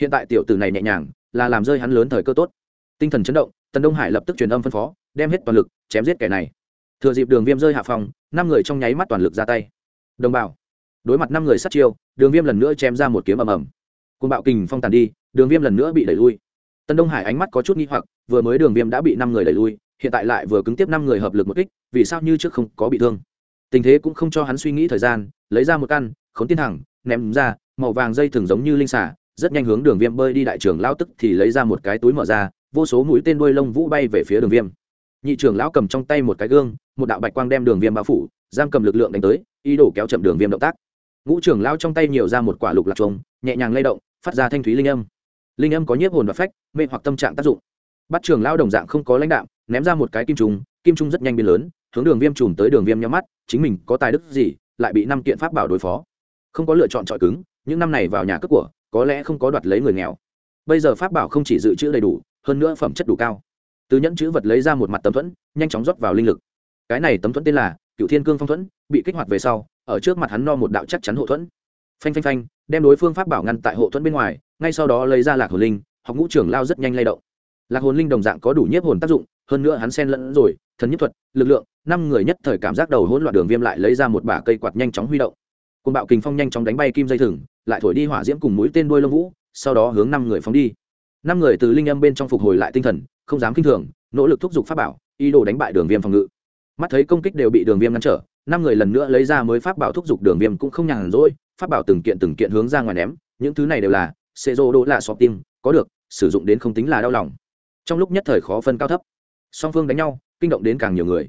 Hiện tại tiểu tử này nhẹ nhàng là làm rơi hắn lớn thời cơ tốt. Tinh thần chấn động, tần đông hải lập tức truyền âm phân phó, đem hết toàn lực chém giết kẻ này. Thừa dịp đường viêm rơi hạ phòng, năm người trong nháy mắt toàn lực ra tay. Đồng bào, đối mặt năm người sát chiêu, đường viêm lần nữa chém ra một kiếm ầm ầm. Côn bạo kình phong tàn đi, đường viêm lần nữa bị đẩy lui. Tân đông hải ánh mắt có chút nghi hoặc, vừa mới đường viêm đã bị năm người đẩy lui, hiện tại lại vừa cứng tiếp năm người hợp lực một kích, vì sao như trước không có bị thương? Tình thế cũng không cho hắn suy nghĩ thời gian, lấy ra một căn, khốn tiên thẳng, ném ra, màu vàng dây thường giống như linh xả rất nhanh hướng đường viêm bơi đi đại trưởng lao tức thì lấy ra một cái túi mở ra, vô số mũi tên đuôi lông vũ bay về phía đường viêm. Nhị trưởng lão cầm trong tay một cái gương, một đạo bạch quang đem đường viêm bao phủ, giam cầm lực lượng đánh tới, ý đồ kéo chậm đường viêm động tác. Ngũ trưởng lão trong tay nhiều ra một quả lục lạc trống nhẹ nhàng lay động, phát ra thanh thúy linh âm. Linh âm có nhiếp hồn và phách, mê hoặc tâm trạng tác dụng. Bắt trưởng lão đồng dạng không có lãnh đạo ném ra một cái kim trùng kim trung rất nhanh biến lớn, hướng đường viêm trùm tới đường viêm nhắm mắt, chính mình có tài đức gì, lại bị năm kiện pháp bảo đối phó. Không có lựa chọn trọi cứng những năm này vào nhà cấp của, có lẽ không có đoạt lấy người nghèo. Bây giờ pháp bảo không chỉ dự trữ đầy đủ, hơn nữa phẩm chất đủ cao. Từ nhẫn chữ vật lấy ra một mặt tấm thuẫn, nhanh chóng rót vào linh lực. Cái này tấm thuẫn tên là cựu thiên cương phong thuẫn, bị kích hoạt về sau, ở trước mặt hắn no một đạo chắc chắn hộ thuẫn. Phanh phanh phanh, đem đối phương pháp bảo ngăn tại hộ thuẫn bên ngoài, ngay sau đó lấy ra lạc hồn linh, học ngũ trưởng lao rất nhanh lay động. Lạc hồn linh đồng dạng có đủ nhiếp hồn tác dụng, hơn nữa hắn xen lẫn rồi, thần nhất thuật, lực lượng, năm người nhất thời cảm giác đầu hỗn loạn đường viêm lại lấy ra một bả cây quạt nhanh chóng huy động côn bạo kình phong nhanh chóng đánh bay kim dây thừng, lại thổi đi hỏa diễm cùng mũi tên đuôi lông vũ, sau đó hướng năm người phóng đi. Năm người từ linh âm bên trong phục hồi lại tinh thần, không dám kinh thường, nỗ lực thúc giục pháp bảo, ý đồ đánh bại đường viêm phòng ngự. Mắt thấy công kích đều bị đường viêm ngăn trở, năm người lần nữa lấy ra mới pháp bảo thúc giục đường viêm cũng không nhàn rỗi, pháp bảo từng kiện từng kiện hướng ra ngoài ném, những thứ này đều là xê rô đỗ lạ sọp tim, có được, sử dụng đến không tính là đau lòng. Trong lúc nhất thời khó phân cao thấp, song phương đánh nhau, kinh động đến càng nhiều người.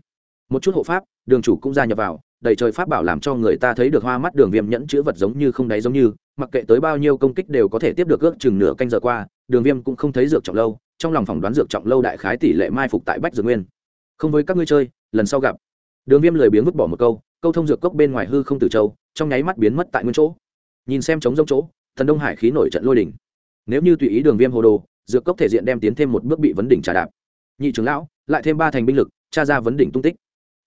Một chút hộ pháp đường chủ cũng gia nhập vào, đầy trời pháp bảo làm cho người ta thấy được hoa mắt đường viêm nhẫn chữ vật giống như không đáy giống như, mặc kệ tới bao nhiêu công kích đều có thể tiếp được ước chừng nửa canh giờ qua, đường viêm cũng không thấy dược trọng lâu, trong lòng phỏng đoán dược trọng lâu đại khái tỷ lệ mai phục tại bách dược nguyên. Không với các ngươi chơi, lần sau gặp. Đường viêm lười biếng vứt bỏ một câu câu thông dược cốc bên ngoài hư không từ châu, trong nháy mắt biến mất tại nguyên chỗ. Nhìn xem trống rông chỗ, thần đông hải khí nổi trận lôi đỉnh nếu như tùy ý đường viêm hồ đồ, dược cốc thể diện đem tiến thêm một bước bị vấn đỉnh trà đạp. Nhị trưởng lão, lại thêm ba thành binh lực, tra ra vấn đỉnh tung tích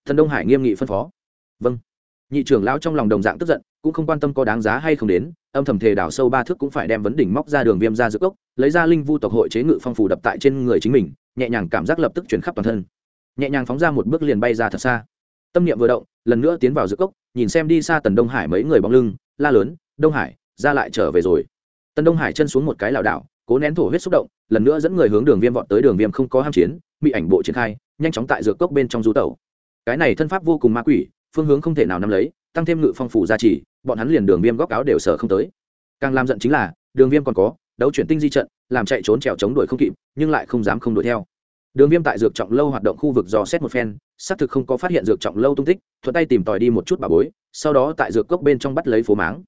thần đông hải nghiêm nghị phân phó. Vâng. Nhị trưởng lão trong lòng đồng dạng tức giận, cũng không quan tâm có đáng giá hay không đến, âm thầm thề đào sâu ba thước cũng phải đem vấn đỉnh móc ra đường viêm ra giữa cốc, lấy ra linh vu tộc hội chế ngự phong phủ đập tại trên người chính mình, nhẹ nhàng cảm giác lập tức chuyển khắp toàn thân. Nhẹ nhàng phóng ra một bước liền bay ra thật xa. Tâm niệm vừa động, lần nữa tiến vào giữa cốc, nhìn xem đi xa tần đông hải mấy người bóng lưng, la lớn, đông hải, ra lại trở về rồi. Tần đông hải chân xuống một cái lảo đảo, cố nén thổ huyết xúc động, lần nữa dẫn người hướng đường viêm vọt tới đường viêm không có ham chiến, bị ảnh bộ triển khai, nhanh chóng tại dược cốc bên trong du tẩu cái này thân pháp vô cùng ma quỷ, phương hướng không thể nào nắm lấy, tăng thêm ngự phong phủ gia trì, bọn hắn liền đường viêm góc áo đều sở không tới. Càng làm giận chính là, đường viêm còn có, đấu chuyển tinh di trận, làm chạy trốn trèo chống đuổi không kịp, nhưng lại không dám không đuổi theo. Đường viêm tại dược trọng lâu hoạt động khu vực dò xét một phen, xác thực không có phát hiện dược trọng lâu tung tích, thuận tay tìm tòi đi một chút bà bối, sau đó tại dược cốc bên trong bắt lấy phố máng.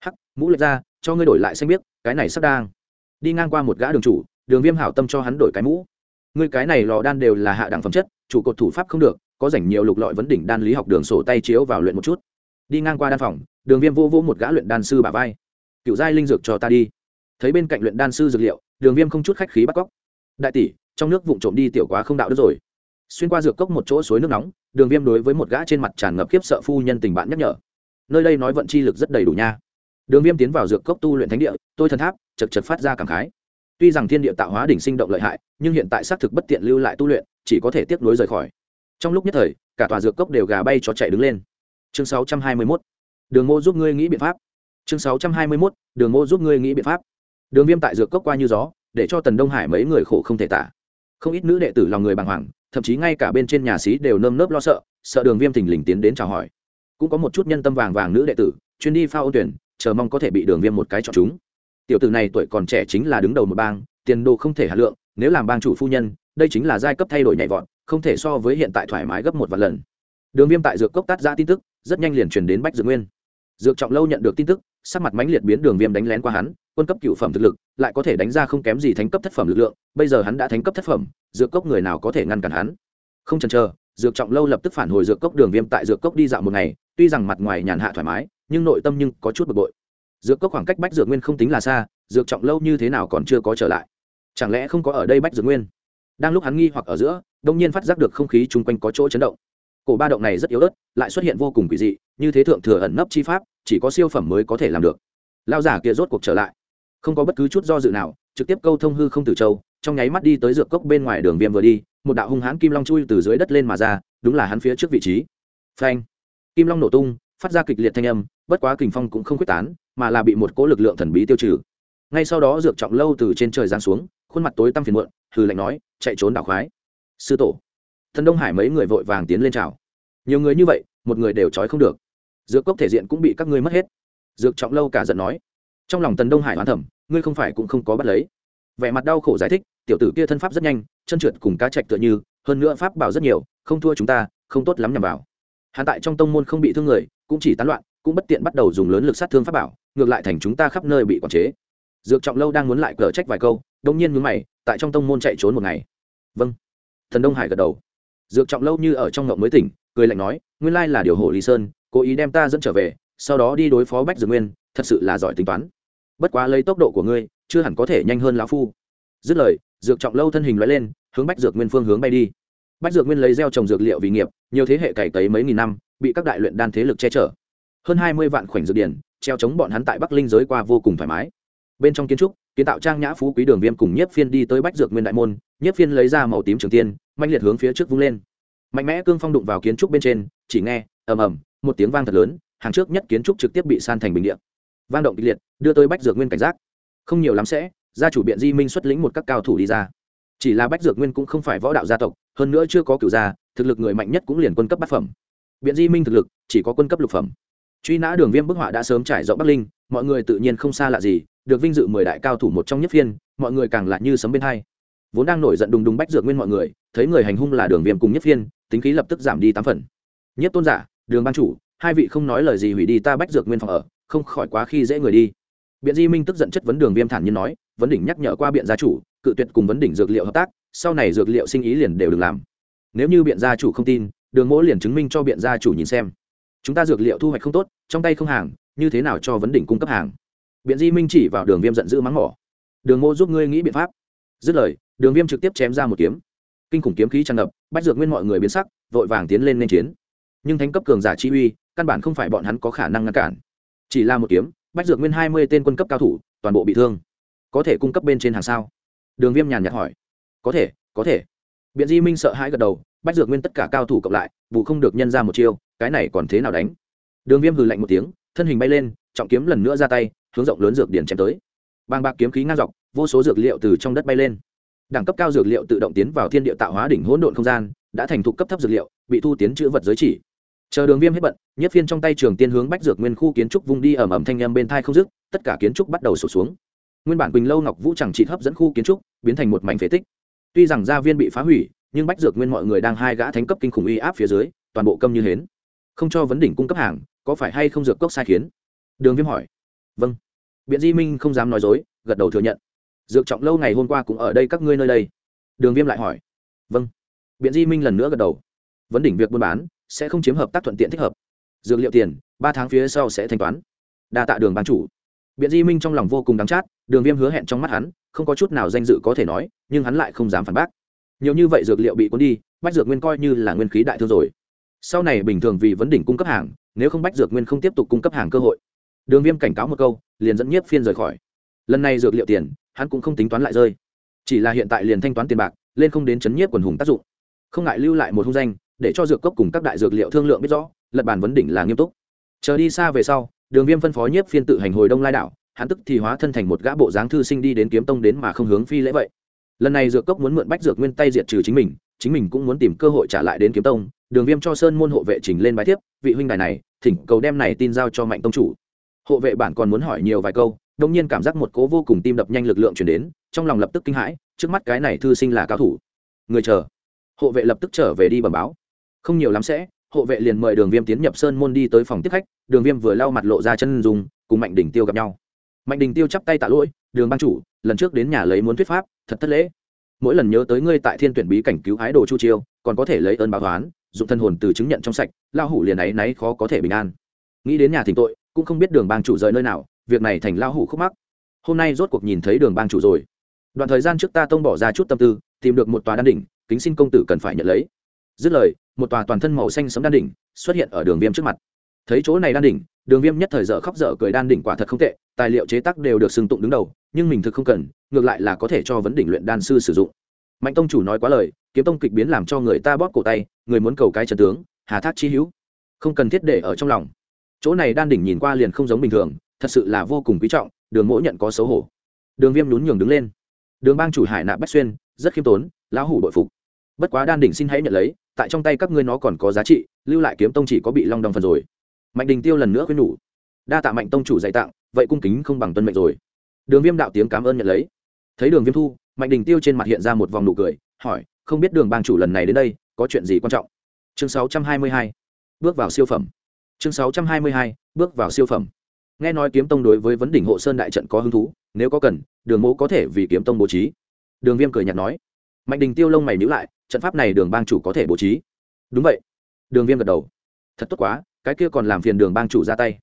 Hắc, mũ lệch ra, cho ngươi đổi lại xanh biết cái này sắp đang. Đi ngang qua một gã đường chủ, đường viêm hảo tâm cho hắn đổi cái mũ. Ngươi cái này lò đan đều là hạ đẳng phẩm chất, chủ cột thủ pháp không được có rảnh nhiều lục lọi vấn đỉnh đan lý học đường sổ tay chiếu vào luyện một chút. Đi ngang qua đan phòng, đường viêm vô vô một gã luyện đan sư bà vai. Cựu giai linh dược cho ta đi. Thấy bên cạnh luyện đan sư dược liệu, đường viêm không chút khách khí bắt cóc. Đại tỷ, trong nước vụn trộm đi tiểu quá không đạo đức rồi. Xuyên qua dược cốc một chỗ suối nước nóng, đường viêm đối với một gã trên mặt tràn ngập khiếp sợ phu nhân tình bạn nhắc nhở. Nơi đây nói vận chi lực rất đầy đủ nha. Đường viêm tiến vào dược cốc tu luyện thánh địa, tôi thần tháp, chật chật phát ra cảm khái. Tuy rằng thiên địa tạo hóa đỉnh sinh động lợi hại, nhưng hiện tại xác thực bất tiện lưu lại tu luyện, chỉ có thể tiếp nối rời khỏi trong lúc nhất thời, cả tòa dược cốc đều gà bay cho chạy đứng lên. Chương 621. đường mô giúp ngươi nghĩ biện pháp. Chương 621. đường mô giúp ngươi nghĩ biện pháp. Đường viêm tại dược cốc qua như gió, để cho tần đông hải mấy người khổ không thể tả. Không ít nữ đệ tử lòng người bàng hoàng, thậm chí ngay cả bên trên nhà xí đều nơm nớp lo sợ sợ đường viêm thình lình tiến đến chào hỏi. Cũng có một chút nhân tâm vàng vàng nữ đệ tử, chuyên đi phao ôn tuyển, chờ mong có thể bị đường viêm một cái chọn chúng. Tiểu tử này tuổi còn trẻ chính là đứng đầu một bang, tiền đồ không thể hà lượng, nếu làm bang chủ phu nhân đây chính là giai cấp thay đổi nhảy vọt, không thể so với hiện tại thoải mái gấp một vạn lần. Đường viêm tại dược cốc tắt ra tin tức, rất nhanh liền truyền đến bách dược nguyên. Dược trọng lâu nhận được tin tức, sắc mặt mãnh liệt biến đường viêm đánh lén qua hắn, quân cấp cựu phẩm thực lực, lại có thể đánh ra không kém gì thánh cấp thất phẩm lực lượng, bây giờ hắn đã thánh cấp thất phẩm, dược cốc người nào có thể ngăn cản hắn? Không chần chờ, dược trọng lâu lập tức phản hồi dược cốc đường viêm tại dược cốc đi dạo một ngày, tuy rằng mặt ngoài nhàn hạ thoải mái, nhưng nội tâm nhưng có chút bực bội. Dược cốc khoảng cách bách dược nguyên không tính là xa, dược trọng lâu như thế nào còn chưa có trở lại? Chẳng lẽ không có ở đây bách dược nguyên? Đang lúc hắn nghi hoặc ở giữa, đông nhiên phát giác được không khí chung quanh có chỗ chấn động. Cổ ba động này rất yếu ớt, lại xuất hiện vô cùng quỷ dị, như thế thượng thừa ẩn nấp chi pháp, chỉ có siêu phẩm mới có thể làm được. Lao giả kia rốt cuộc trở lại. Không có bất cứ chút do dự nào, trực tiếp câu thông hư không tử châu, trong nháy mắt đi tới dược cốc bên ngoài đường viêm vừa đi, một đạo hung hãn kim long chui từ dưới đất lên mà ra, đúng là hắn phía trước vị trí. Phanh! Kim long nổ tung, phát ra kịch liệt thanh âm, bất quá kình phong cũng không quyết tán, mà là bị một cỗ lực lượng thần bí tiêu trừ. Ngay sau đó dược trọng lâu từ trên trời giáng xuống khuôn mặt tối tăm phiền muộn, hừ lạnh nói, chạy trốn đảo khoái. Sư tổ. Thần đông hải mấy người vội vàng tiến lên chào. Nhiều người như vậy, một người đều trói không được. Dược cốc thể diện cũng bị các ngươi mất hết. Dược trọng lâu cả giận nói. Trong lòng tần đông hải hoán thẩm ngươi không phải cũng không có bắt lấy. Vẻ mặt đau khổ giải thích, tiểu tử kia thân pháp rất nhanh, chân trượt cùng cá trạch tựa như, hơn nữa pháp bảo rất nhiều, không thua chúng ta, không tốt lắm nhằm vào. Hạ tại trong tông môn không bị thương người, cũng chỉ tán loạn, cũng bất tiện bắt đầu dùng lớn lực sát thương pháp bảo, ngược lại thành chúng ta khắp nơi bị quản chế dược trọng lâu đang muốn lại cờ trách vài câu đông nhiên mướn mày, tại trong tông môn chạy trốn một ngày. Vâng. Thần đông hải gật đầu. Dược trọng lâu như ở trong ngộng mới tỉnh, cười lạnh nói, nguyên lai là điều hồ lý sơn, cố ý đem ta dẫn trở về, sau đó đi đối phó bách dược nguyên, thật sự là giỏi tính toán. Bất quá lấy tốc độ của ngươi, chưa hẳn có thể nhanh hơn lão phu. Dứt lời, dược trọng lâu thân hình loại lên, hướng bách dược nguyên phương hướng bay đi. Bách dược nguyên lấy gieo trồng dược liệu vì nghiệp, nhiều thế hệ cày cấy mấy nghìn năm, bị các đại luyện đan thế lực che chở. Hơn hai mươi vạn khoảnh dược điển, treo chống bọn hắn tại bắc linh giới qua vô cùng thoải mái bên trong kiến trúc, kiến tạo trang nhã phú quý đường viêm cùng nhiếp phiên đi tới bách dược nguyên đại môn, nhiếp phiên lấy ra màu tím trường tiên mạnh liệt hướng phía trước vung lên. Mạnh mẽ cương phong đụng vào kiến trúc bên trên, chỉ nghe, ầm ầm, một tiếng vang thật lớn, hàng trước nhất kiến trúc trực tiếp bị san thành bình địa. Vang động kịch liệt, đưa tới bách dược nguyên cảnh giác. Không nhiều lắm sẽ, gia chủ biện di minh xuất lĩnh một các cao thủ đi ra. Chỉ là bách dược nguyên cũng không phải võ đạo gia tộc, hơn nữa chưa có cựu gia, thực lực người mạnh nhất cũng liền quân cấp bát phẩm. Biện di minh thực lực, chỉ có quân cấp lục phẩm. Truy nã đường viêm bức họa đã sớm trải rộng bắc linh mọi người tự nhiên không xa lạ gì, được vinh dự mười đại cao thủ một trong nhất phiên, mọi người càng lạ như sấm bên hai. Vốn đang nổi giận đùng đùng bách dược nguyên mọi người, thấy người hành hung là đường viêm cùng nhất phiên, tính khí lập tức giảm đi tám phần. Nhất tôn giả, đường ban chủ, hai vị không nói lời gì hủy đi ta bách dược nguyên phòng ở, không khỏi quá khi dễ người đi. Biện di minh tức giận chất vấn đường viêm thản nhiên nói, vấn đỉnh nhắc nhở qua biện gia chủ, cự tuyệt cùng vấn đỉnh dược liệu hợp tác, sau này dược liệu sinh ý liền đều được làm. Nếu như biện gia chủ không tin, đường mỗ liền chứng minh cho biện gia chủ nhìn xem. Chúng ta dược liệu thu hoạch không tốt, trong tay không hàng như thế nào cho vấn đỉnh cung cấp hàng? Biện di minh chỉ vào đường viêm giận dữ mắng mỏ. Đường mô giúp ngươi nghĩ biện pháp. Dứt lời, đường viêm trực tiếp chém ra một kiếm. Kinh khủng kiếm khí tràn ngập, bách dược nguyên mọi người biến sắc, vội vàng tiến lên nên chiến. Nhưng thánh cấp cường giả chi uy, căn bản không phải bọn hắn có khả năng ngăn cản. Chỉ là một kiếm, bách dược nguyên hai mươi tên quân cấp cao thủ, toàn bộ bị thương. Có thể cung cấp bên trên hàng sao? Đường viêm nhàn nhạt hỏi. Có thể có thể. Biện di minh sợ hãi gật đầu, bách dược nguyên tất cả cao thủ cộng lại, vụ không được nhân ra một chiêu, cái này còn thế nào đánh? Đường viêm hừ lạnh một tiếng thân hình bay lên, trọng kiếm lần nữa ra tay, hướng rộng lớn dược điển chém tới. Bàng bạc kiếm khí ngang dọc, vô số dược liệu từ trong đất bay lên. Đẳng cấp cao dược liệu tự động tiến vào thiên địa tạo hóa đỉnh hỗn độn không gian, đã thành thục cấp thấp dược liệu, bị thu tiến chữ vật giới chỉ. Chờ đường viêm hết bận, nhất phiên trong tay trường tiên hướng bách dược nguyên khu kiến trúc vung đi ẩm ẩm thanh â m bên thai không dứt, tất cả kiến trúc bắt đầu sụt xuống. Nguyên bản quỳnh lâu ngọc vũ chẳng trị hấp dẫn khu kiến trúc, biến thành một mảnh phế tích. Tuy rằng gia viên bị phá hủy, nhưng bách dược nguyên mọi người đang hai gã thánh cấp kinh khủng uy áp phía dưới, toàn bộ câm như hến. Không cho vấn đỉnh cung cấp hàng có phải hay không dược cốc sai khiến? Đường viêm hỏi. Vâng. Biện di minh không dám nói dối, gật đầu thừa nhận. Dược trọng lâu ngày hôm qua cũng ở đây các ngươi nơi đây. Đường viêm lại hỏi. Vâng. Biện di minh lần nữa gật đầu. Vấn đỉnh việc buôn bán, sẽ không chiếm hợp tác thuận tiện thích hợp. Dược liệu tiền, ba tháng phía sau sẽ thanh toán. Đa tạ đường bán chủ. Biện di minh trong lòng vô cùng đắng chát, đường viêm hứa hẹn trong mắt hắn, không có chút nào danh dự có thể nói, nhưng hắn lại không dám phản bác. Nhiều như vậy dược liệu bị cuốn đi, bách dược nguyên coi như là nguyên khí đại thương rồi sau này bình thường vì vấn đỉnh cung cấp hàng, nếu không bách dược nguyên không tiếp tục cung cấp hàng cơ hội. Đường viêm cảnh cáo một câu, liền dẫn nhiếp phiên rời khỏi. Lần này dược liệu tiền, hắn cũng không tính toán lại rơi. Chỉ là hiện tại liền thanh toán tiền bạc, lên không đến chấn nhiếp quần hùng tác dụng. Không ngại lưu lại một hung danh, để cho dược cốc cùng các đại dược liệu thương lượng biết rõ, lật bàn vấn đỉnh là nghiêm túc. Chờ đi xa về sau, đường viêm phân phó nhiếp phiên tự hành hồi đông lai đảo, hắn tức thì hóa thân thành một gã bộ dáng thư sinh đi đến kiếm tông đến mà không hướng phi lễ vậy. Lần này dược cốc muốn mượn bách dược nguyên tay diệt trừ chính mình chính mình cũng muốn tìm cơ hội trả lại đến kiếm tông, đường viêm cho sơn môn hộ vệ trình lên bài thiếp, vị huynh đài này, thỉnh cầu đem này tin giao cho mạnh tông chủ. Hộ vệ bản còn muốn hỏi nhiều vài câu, đông nhiên cảm giác một cố vô cùng tim đập nhanh lực lượng chuyển đến, trong lòng lập tức kinh hãi, trước mắt cái này thư sinh là cao thủ. Người chờ. Hộ vệ lập tức trở về đi bẩm báo. Không nhiều lắm sẽ, hộ vệ liền mời đường viêm tiến nhập sơn môn đi tới phòng tiếp khách, đường viêm vừa lau mặt lộ ra chân dùng cùng mạnh đỉnh tiêu gặp nhau. Mạnh đình tiêu chắp tay tạ lỗi, đường ban chủ, lần trước đến nhà lấy muốn thuyết pháp, thật thất lễ mỗi lần nhớ tới ngươi tại thiên tuyển bí cảnh cứu ái đồ chu chiêu, còn có thể lấy ơn báo toán dụng thân hồn từ chứng nhận trong sạch lao hủ liền ấy náy khó có thể bình an. Nghĩ đến nhà thỉnh tội, cũng không biết đường bang chủ rời nơi nào, việc này thành lao hủ khúc mắc. Hôm nay rốt cuộc nhìn thấy đường bang chủ rồi. Đoạn thời gian trước ta tông bỏ ra chút tâm tư, tìm được một tòa đan đỉnh, kính xin công tử cần phải nhận lấy. Dứt lời, một tòa toàn thân màu xanh sấm đan đỉnh xuất hiện ở đường viêm trước mặt. Thấy chỗ này đan đỉnh, đường viêm nhất thời dở khóc dở cười, đan đỉnh quả thật không tệ, tài liệu chế tác đều được xưng tụng đứng đầu nhưng mình thực không cần, ngược lại là có thể cho vấn đỉnh luyện đan sư sử dụng. Mạnh tông chủ nói quá lời, kiếm tông kịch biến làm cho người ta bóp cổ tay, người muốn cầu cái trần tướng, hà thác chi hữu. Không cần thiết để ở trong lòng. Chỗ này đan đỉnh nhìn qua liền không giống bình thường, thật sự là vô cùng quý trọng, đường mỗi nhận có xấu hổ. Đường viêm nhún nhường đứng lên. Đường bang chủ hải nạp bách xuyên, rất khiêm tốn, lão hủ bội phục. Bất quá đan đỉnh xin hãy nhận lấy, tại trong tay các ngươi nó còn có giá trị, lưu lại kiếm tông chỉ có bị long đong phần rồi. Mạnh đình tiêu lần nữa khuyên nhủ. Đa tạ mạnh tông chủ dạy tặng, vậy cung kính không bằng tuân mệnh rồi đường viêm đạo tiếng cảm ơn nhận lấy. Thấy đường viêm thu mạnh đình tiêu trên mặt hiện ra một vòng nụ cười hỏi không biết đường bang chủ lần này đến đây có chuyện gì quan trọng? Chương 622, bước vào siêu phẩm. Chương 622, bước vào siêu phẩm. Nghe nói kiếm tông đối với vấn đỉnh hộ sơn đại trận có hứng thú nếu có cần đường mẫu có thể vì kiếm tông bố trí. Đường viêm cười nhạt nói. Mạnh đình tiêu lông mày nhữ lại trận pháp này đường bang chủ có thể bố trí. Đúng vậy. Đường viêm gật đầu. Thật tốt quá cái kia còn làm phiền đường bang chủ ra tay.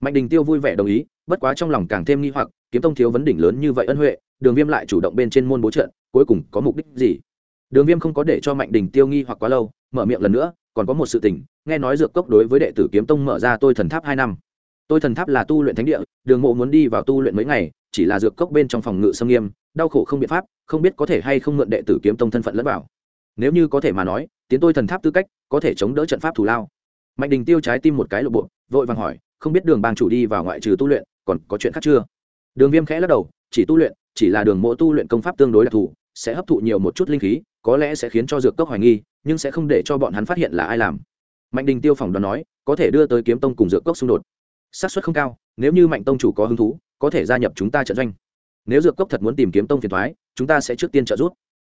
Mạnh đình tiêu vui vẻ đồng ý bất quá trong lòng càng thêm nghi hoặc kiếm tông thiếu vấn đỉnh lớn như vậy ân huệ, đường viêm lại chủ động bên trên môn bố trận, cuối cùng có mục đích gì? Đường viêm không có để cho mạnh đình tiêu nghi hoặc quá lâu, mở miệng lần nữa, còn có một sự tình, nghe nói dược cốc đối với đệ tử kiếm tông mở ra tôi thần tháp hai năm. Tôi thần tháp là tu luyện thánh địa, đường mộ muốn đi vào tu luyện mấy ngày, chỉ là dược cốc bên trong phòng ngự xâm nghiêm, đau khổ không biện pháp, không biết có thể hay không mượn đệ tử kiếm tông thân phận lẫn vào. Nếu như có thể mà nói, tiến tôi thần tháp tư cách, có thể chống đỡ trận pháp thủ lao. Mạnh đình tiêu trái tim một cái lộ bộ, vội vàng hỏi, không biết đường bang chủ đi vào ngoại trừ tu luyện, còn có chuyện khác chưa? Đường viêm khẽ lắc đầu, chỉ tu luyện, chỉ là đường mộ tu luyện công pháp tương đối đặc thù sẽ hấp thụ nhiều một chút linh khí, có lẽ sẽ khiến cho dược cốc hoài nghi, nhưng sẽ không để cho bọn hắn phát hiện là ai làm. Mạnh đình tiêu phỏng đoán nói, có thể đưa tới kiếm tông cùng dược cốc xung đột. Xác suất không cao, nếu như mạnh tông chủ có hứng thú, có thể gia nhập chúng ta trận doanh. Nếu dược cốc thật muốn tìm kiếm tông phiền thoái chúng ta sẽ trước tiên trợ giúp.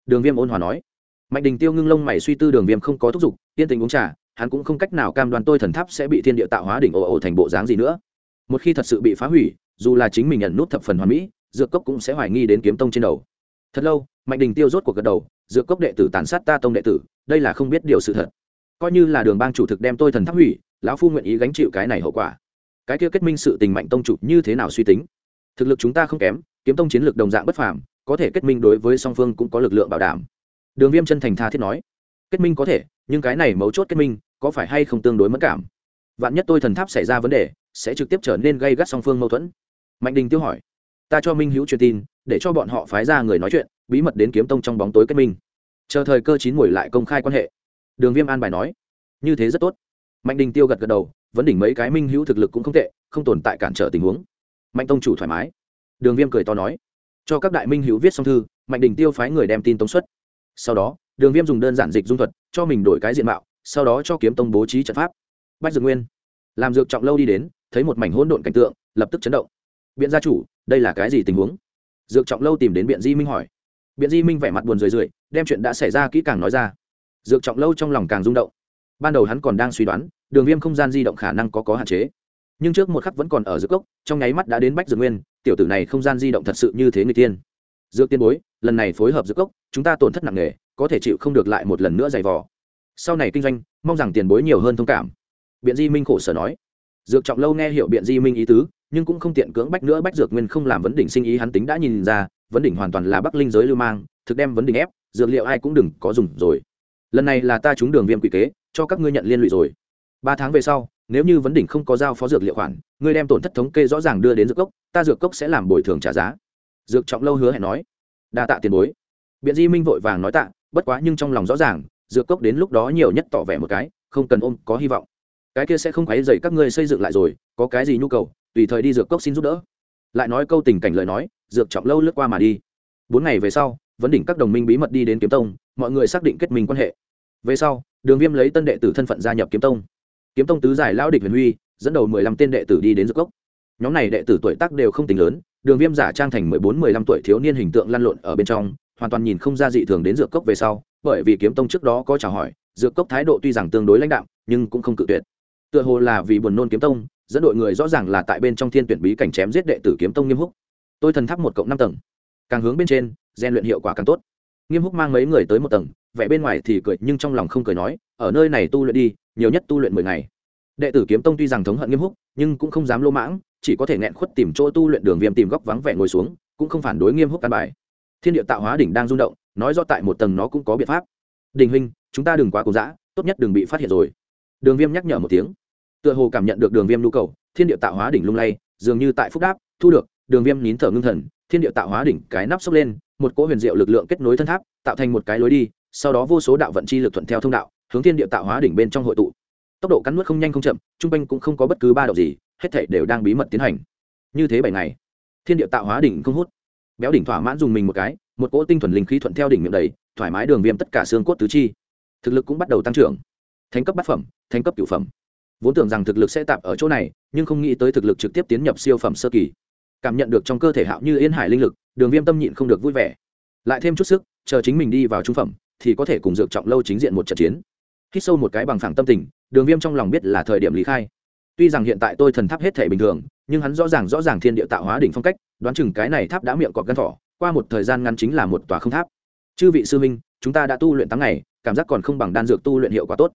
Đường viêm ôn hòa nói. Mạnh đình tiêu ngưng lông mày suy tư, đường viêm không có thúc giục, yên tình uống trà, hắn cũng không cách nào cam đoan tôi thần tháp sẽ bị thiên địa tạo hóa đỉnh ồ ồ thành bộ dáng gì nữa. Một khi thật sự bị phá hủy dù là chính mình nhận nút thập phần hoàn mỹ, dược cốc cũng sẽ hoài nghi đến kiếm tông trên đầu. Thật lâu, mạnh đình tiêu rốt cuộc gật đầu, dược cốc đệ tử tàn sát ta tông đệ tử, đây là không biết điều sự thật. Coi như là đường bang chủ thực đem tôi thần tháp hủy, lão phu nguyện ý gánh chịu cái này hậu quả. Cái kia kết minh sự tình mạnh tông chủ như thế nào suy tính? Thực lực chúng ta không kém, kiếm tông chiến lược đồng dạng bất phàm, có thể kết minh đối với song phương cũng có lực lượng bảo đảm. Đường viêm chân thành tha thiết nói, kết minh có thể, nhưng cái này mấu chốt kết minh, có phải hay không tương đối mất cảm? Vạn nhất tôi thần tháp xảy ra vấn đề, sẽ trực tiếp trở nên gây gắt song phương mâu thuẫn mạnh đình tiêu hỏi, ta cho minh hữu truyền tin, để cho bọn họ phái ra người nói chuyện, bí mật đến kiếm tông trong bóng tối kết minh. Chờ thời cơ chín mùi lại công khai quan hệ. Đường viêm an bài nói, như thế rất tốt. Mạnh đình tiêu gật gật đầu, vấn đỉnh mấy cái minh hữu thực lực cũng không tệ, không tồn tại cản trở tình huống. Mạnh tông chủ thoải mái. Đường viêm cười to nói, cho các đại minh hữu viết xong thư, mạnh đình tiêu phái người đem tin tống xuất. Sau đó, đường viêm dùng đơn giản dịch dung thuật, cho mình đổi cái diện mạo, sau đó cho kiếm tông bố trí trận pháp. Bách dược nguyên làm dược trọng lâu đi đến, thấy một mảnh hỗn độn cảnh tượng, lập tức chấn động biện gia chủ, đây là cái gì tình huống? Dược trọng lâu tìm đến biện di minh hỏi. Biện di minh vẻ mặt buồn rười rượi, đem chuyện đã xảy ra kỹ càng nói ra. Dược trọng lâu trong lòng càng rung động. Ban đầu hắn còn đang suy đoán, đường viêm không gian di động khả năng có có hạn chế. Nhưng trước một khắc vẫn còn ở dược cốc, trong nháy mắt đã đến bách dược nguyên, tiểu tử này không gian di động thật sự như thế người tiên. Dược tiên bối, lần này phối hợp dược cốc, chúng ta tổn thất nặng nề, có thể chịu không được lại một lần nữa giày vò. Sau này kinh doanh, mong rằng tiền bối nhiều hơn thông cảm. Biện di minh khổ sở nói dược trọng lâu nghe hiểu biện di minh ý tứ, nhưng cũng không tiện cưỡng bách nữa bách dược nguyên không làm vấn đỉnh sinh ý hắn tính đã nhìn ra, vấn đỉnh hoàn toàn là bắc linh giới lưu mang, thực đem vấn đỉnh ép, dược liệu ai cũng đừng có dùng rồi. Lần này là ta trúng đường viêm quỷ kế, cho các ngươi nhận liên lụy rồi. Ba tháng về sau, nếu như vấn đỉnh không có giao phó dược liệu khoản, ngươi đem tổn thất thống kê rõ ràng đưa đến dược cốc, ta dược cốc sẽ làm bồi thường trả giá. Dược trọng lâu hứa hẹn nói. Đa tạ tiền bối. Biện di minh vội vàng nói tạ, bất quá nhưng trong lòng rõ ràng, dược cốc đến lúc đó nhiều nhất tỏ vẻ một cái, không cần ôm, có hy vọng cái kia sẽ không quấy dậy các ngươi xây dựng lại rồi, có cái gì nhu cầu, tùy thời đi dược cốc xin giúp đỡ. Lại nói câu tình cảnh lời nói, dược trọng lâu lướt qua mà đi. Bốn ngày về sau, vấn đỉnh các đồng minh bí mật đi đến kiếm tông, mọi người xác định kết minh quan hệ. Về sau, đường viêm lấy tân đệ tử thân phận gia nhập kiếm tông. Kiếm tông tứ giải lão địch huyền huy, dẫn đầu mười lăm tên đệ tử đi đến dược cốc. Nhóm này đệ tử tuổi tác đều không tính lớn, đường viêm giả trang thành mười bốn, mười lăm tuổi thiếu niên hình tượng lăn lộn ở bên trong, hoàn toàn nhìn không ra dị thường đến dược cốc về sau, bởi vì kiếm tông trước đó có chào hỏi, dược cốc thái độ tuy rằng tương đối lãnh đạm, nhưng cũng không cự tuyệt tựa hồ là vì buồn nôn kiếm tông, dẫn đội người rõ ràng là tại bên trong thiên tuyển bí cảnh chém giết đệ tử kiếm tông nghiêm húc. Tôi thần tháp một cộng năm tầng. Càng hướng bên trên gian luyện hiệu quả càng tốt. Nghiêm húc mang mấy người tới một tầng, vẻ bên ngoài thì cười nhưng trong lòng không cười nói, ở nơi này tu luyện đi, nhiều nhất tu luyện mười ngày. Đệ tử kiếm tông tuy rằng thống hận nghiêm húc, nhưng cũng không dám lô mãng, chỉ có thể nghẹn khuất tìm chỗ tu luyện đường viêm tìm góc vắng vẻ ngồi xuống, cũng không phản đối nghiêm húc căn bài. Thiên địa tạo hóa đỉnh đang rung động, nói do tại một tầng nó cũng có biện pháp. Đình huynh, chúng ta đừng quá cố dã, tốt nhất đừng bị phát hiện rồi đường viêm nhắc nhở một tiếng. Tựa hồ cảm nhận được đường viêm nhu cầu, thiên địa tạo hóa đỉnh lung lay, dường như tại phúc đáp, thu được, đường viêm nín thở ngưng thần, thiên địa tạo hóa đỉnh, cái nắp sốc lên, một cỗ huyền diệu lực lượng kết nối thân tháp, tạo thành một cái lối đi, sau đó vô số đạo vận chi lực thuận theo thông đạo, hướng thiên địa tạo hóa đỉnh bên trong hội tụ. Tốc độ cắn nuốt không nhanh không chậm, trung quanh cũng không có bất cứ ba động gì, hết thảy đều đang bí mật tiến hành. Như thế bảy ngày, thiên địa tạo hóa đỉnh không hút. Béo đỉnh thỏa mãn dùng mình một cái, một cỗ tinh thuần linh khí thuận theo đỉnh miệng đầy, thoải mái đường viêm tất cả xương cốt tứ chi. Thực lực cũng bắt đầu tăng trưởng thành cấp bát phẩm thành cấp cửu phẩm. Vốn tưởng rằng thực lực sẽ tạm ở chỗ này, nhưng không nghĩ tới thực lực trực tiếp tiến nhập siêu phẩm sơ kỳ. Cảm nhận được trong cơ thể hạo như yên hải linh lực, đường viêm tâm nhịn không được vui vẻ. Lại thêm chút sức, chờ chính mình đi vào trung phẩm, thì có thể cùng dược trọng lâu chính diện một trận chiến. Hít sâu một cái bằng phẳng tâm tình, đường viêm trong lòng biết là thời điểm lý khai. Tuy rằng hiện tại tôi thần tháp hết thể bình thường, nhưng hắn rõ ràng rõ ràng thiên địa tạo hóa đỉnh phong cách, đoán chừng cái này tháp đã miệng cọp gắn thỏ, qua một thời gian ngắn chính là một tòa không tháp. Chư vị sư minh chúng ta đã tu luyện tháng ngày, cảm giác còn không bằng đan dược tu luyện hiệu quả tốt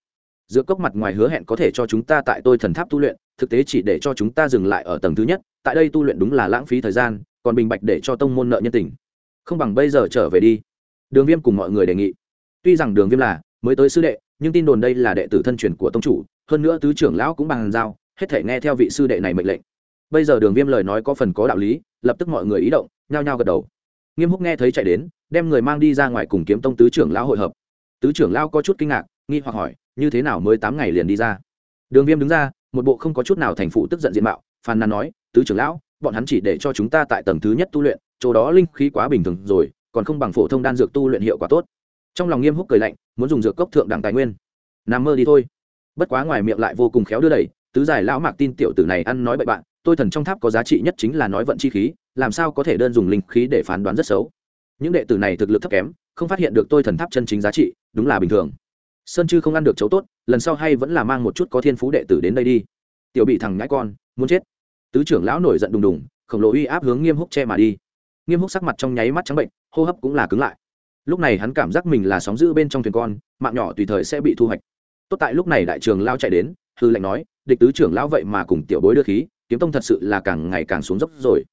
dược cốc mặt ngoài hứa hẹn có thể cho chúng ta tại tôi thần tháp tu luyện, thực tế chỉ để cho chúng ta dừng lại ở tầng thứ nhất, tại đây tu luyện đúng là lãng phí thời gian, còn bình bạch để cho tông môn nợ nhân tình. Không bằng bây giờ trở về đi. Đường viêm cùng mọi người đề nghị. Tuy rằng đường viêm là mới tới sư đệ, nhưng tin đồn đây là đệ tử thân truyền của tông chủ, hơn nữa tứ trưởng lão cũng bằng giao, hết thể nghe theo vị sư đệ này mệnh lệnh. Bây giờ đường viêm lời nói có phần có đạo lý, lập tức mọi người ý động, nhao nhao gật đầu. Nghiêm húc nghe thấy chạy đến, đem người mang đi ra ngoài cùng kiếm tông tứ trưởng lão hội hợp. Tứ trưởng lão có chút kinh ngạc, nghi hoặc hỏi như thế nào mới tám ngày liền đi ra? Đường viêm đứng ra, một bộ không có chút nào thành phụ tức giận diện mạo, phàn nàn nói, tứ trưởng lão, bọn hắn chỉ để cho chúng ta tại tầng thứ nhất tu luyện, chỗ đó linh khí quá bình thường rồi, còn không bằng phổ thông đan dược tu luyện hiệu quả tốt. Trong lòng nghiêm húc cười lạnh, muốn dùng dược cốc thượng đẳng tài nguyên. Nằm mơ đi thôi. Bất quá ngoài miệng lại vô cùng khéo đưa đẩy, tứ giải lão mạc tin tiểu tử này ăn nói bậy bạn, tôi thần trong tháp có giá trị nhất chính là nói vận chi khí, làm sao có thể đơn dùng linh khí để phán đoán rất xấu? Những đệ tử này thực lực thấp kém, không phát hiện được tôi thần tháp chân chính giá trị, đúng là bình thường sơn chư không ăn được chấu tốt, lần sau hay vẫn là mang một chút có thiên phú đệ tử đến đây đi. Tiểu bị thằng ngãi con, muốn chết. Tứ trưởng lão nổi giận đùng đùng, khổng lồ uy áp hướng nghiêm húc che mà đi. Nghiêm húc sắc mặt trong nháy mắt trắng bệnh, hô hấp cũng là cứng lại. Lúc này hắn cảm giác mình là sóng giữ bên trong thuyền con, mạng nhỏ tùy thời sẽ bị thu hoạch. Tốt tại lúc này đại trường lao chạy đến, hư lệnh nói, địch tứ trưởng lão vậy mà cùng tiểu bối đưa khí, kiếm tông thật sự là càng ngày càng xuống dốc rồi.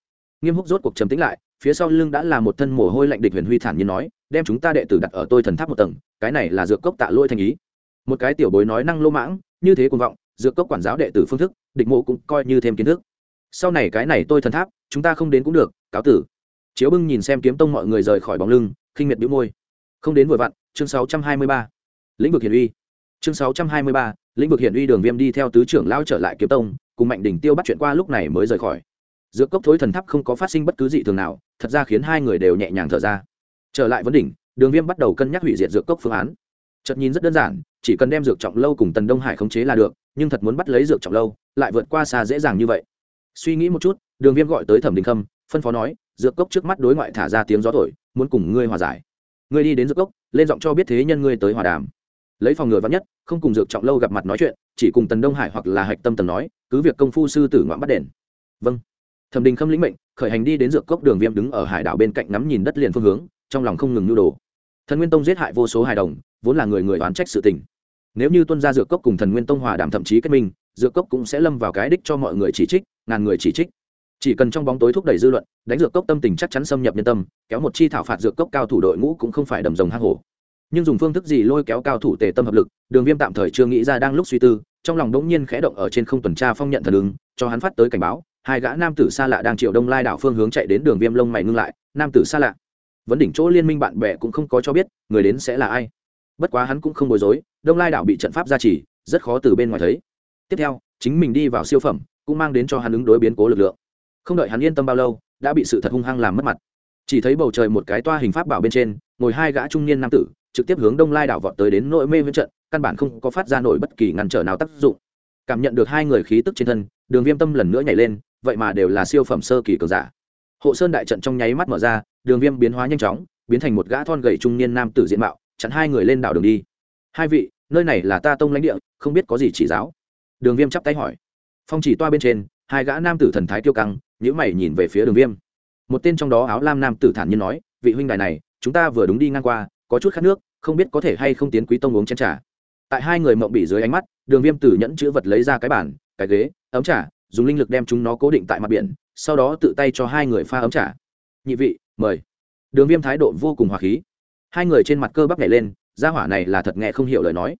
Nghiêm húc rốt cuộc trầm tĩnh lại phía sau lưng đã là một thân mồ hôi lạnh địch huyền huy thản nhiên nói, đem chúng ta đệ tử đặt ở tôi thần tháp một tầng, cái này là dược cốc tạ lôi thành ý. Một cái tiểu bối nói năng lô mãng, như thế cuồng vọng, dược cốc quản giáo đệ tử phương thức, địch mộ cũng coi như thêm kiến thức. Sau này cái này tôi thần tháp, chúng ta không đến cũng được, cáo tử. Chiếu bưng nhìn xem kiếm tông mọi người rời khỏi bóng lưng, khinh miệt bĩu môi. Không đến vội vặn, chương sáu trăm hai mươi ba. Lĩnh vực hiển uy. Chương sáu trăm hai mươi ba, lĩnh vực hiển uy đường viêm đi theo tứ trưởng lao trở lại kiếm tông, cùng mạnh đỉnh tiêu bắt chuyện qua lúc này mới rời khỏi dược cốc thối thần tháp không có phát sinh bất cứ dị thường nào, thật ra khiến hai người đều nhẹ nhàng thở ra. Trở lại vấn đỉnh, đường viêm bắt đầu cân nhắc hủy diệt dược cốc phương án. Chật nhìn rất đơn giản, chỉ cần đem dược trọng lâu cùng tần đông hải khống chế là được, nhưng thật muốn bắt lấy dược trọng lâu, lại vượt qua xa dễ dàng như vậy. Suy nghĩ một chút, đường viêm gọi tới thẩm đình khâm, phân phó nói, dược cốc trước mắt đối ngoại thả ra tiếng gió thổi, muốn cùng ngươi hòa giải. Ngươi đi đến dược cốc, lên giọng cho biết thế nhân ngươi tới hòa đàm. Lấy phòng ngừa vắn nhất, không cùng dược trọng lâu gặp mặt nói chuyện, chỉ cùng tần đông hải hoặc là hạch tâm tần nói, cứ việc công phu sư tử ngoạn bắt đền. Vâng thẩm đình khâm lĩnh mệnh, khởi hành đi đến dược cốc đường viêm đứng ở hải đảo bên cạnh ngắm nhìn đất liền phương hướng, trong lòng không ngừng nhu đồ. Thần nguyên tông giết hại vô số hài đồng, vốn là người người oán trách sự tình. Nếu như tuân ra dược cốc cùng thần nguyên tông hòa đàm thậm chí kết minh, dược cốc cũng sẽ lâm vào cái đích cho mọi người chỉ trích, ngàn người chỉ trích. Chỉ cần trong bóng tối thúc đẩy dư luận, đánh dược cốc tâm tình chắc chắn xâm nhập nhân tâm, kéo một chi thảo phạt dược cốc cao thủ đội ngũ cũng không phải đầm rồng hang hổ. Nhưng dùng phương thức gì lôi kéo cao thủ tề tâm hợp lực, đường viêm tạm thời chưa nghĩ ra đang lúc suy tư, trong lòng đống nhiên khẽ động ở trên không tuần tra phong nhận thần ứng, cho hắn phát tới cảnh báo hai gã nam tử xa lạ đang triệu đông lai đảo phương hướng chạy đến đường viêm lông mày ngưng lại, nam tử xa lạ. Vấn đỉnh chỗ liên minh bạn bè cũng không có cho biết người đến sẽ là ai. Bất quá hắn cũng không bối rối, đông lai đảo bị trận pháp gia trì, rất khó từ bên ngoài thấy. Tiếp theo, chính mình đi vào siêu phẩm, cũng mang đến cho hắn ứng đối biến cố lực lượng. Không đợi hắn yên tâm bao lâu, đã bị sự thật hung hăng làm mất mặt. Chỉ thấy bầu trời một cái toa hình pháp bảo bên trên, ngồi hai gã trung niên nam tử, trực tiếp hướng đông lai đảo vọt tới đến nội mê viễn trận, căn bản không có phát ra nổi bất kỳ ngăn trở nào tác dụng. Cảm nhận được hai người khí tức trên thân, đường viêm tâm lần nữa nhảy lên vậy mà đều là siêu phẩm sơ kỳ cường giả. Hộ sơn đại trận trong nháy mắt mở ra, đường viêm biến hóa nhanh chóng, biến thành một gã thon gầy trung niên nam tử diện mạo, chặn hai người lên đảo đường đi. Hai vị, nơi này là ta tông lãnh địa, không biết có gì chỉ giáo. Đường viêm chắp tay hỏi. Phong chỉ toa bên trên, hai gã nam tử thần thái tiêu căng nhữ mày nhìn về phía đường viêm. Một tên trong đó áo lam nam tử thản nhiên nói, vị huynh đài này, chúng ta vừa đúng đi ngang qua, có chút khát nước, không biết có thể hay không tiến quý tông uống chén trà. Tại hai người mộng bị dưới ánh mắt, đường viêm tử nhẫn chữ vật lấy ra cái bàn, cái ghế, ấm trà dùng linh lực đem chúng nó cố định tại mặt biển, sau đó tự tay cho hai người pha ấm trà. Nhị vị, mời. Đường viêm thái độ vô cùng hòa khí. Hai người trên mặt cơ bắp nhảy lên, gia hỏa này là thật nghe không hiểu lời nói.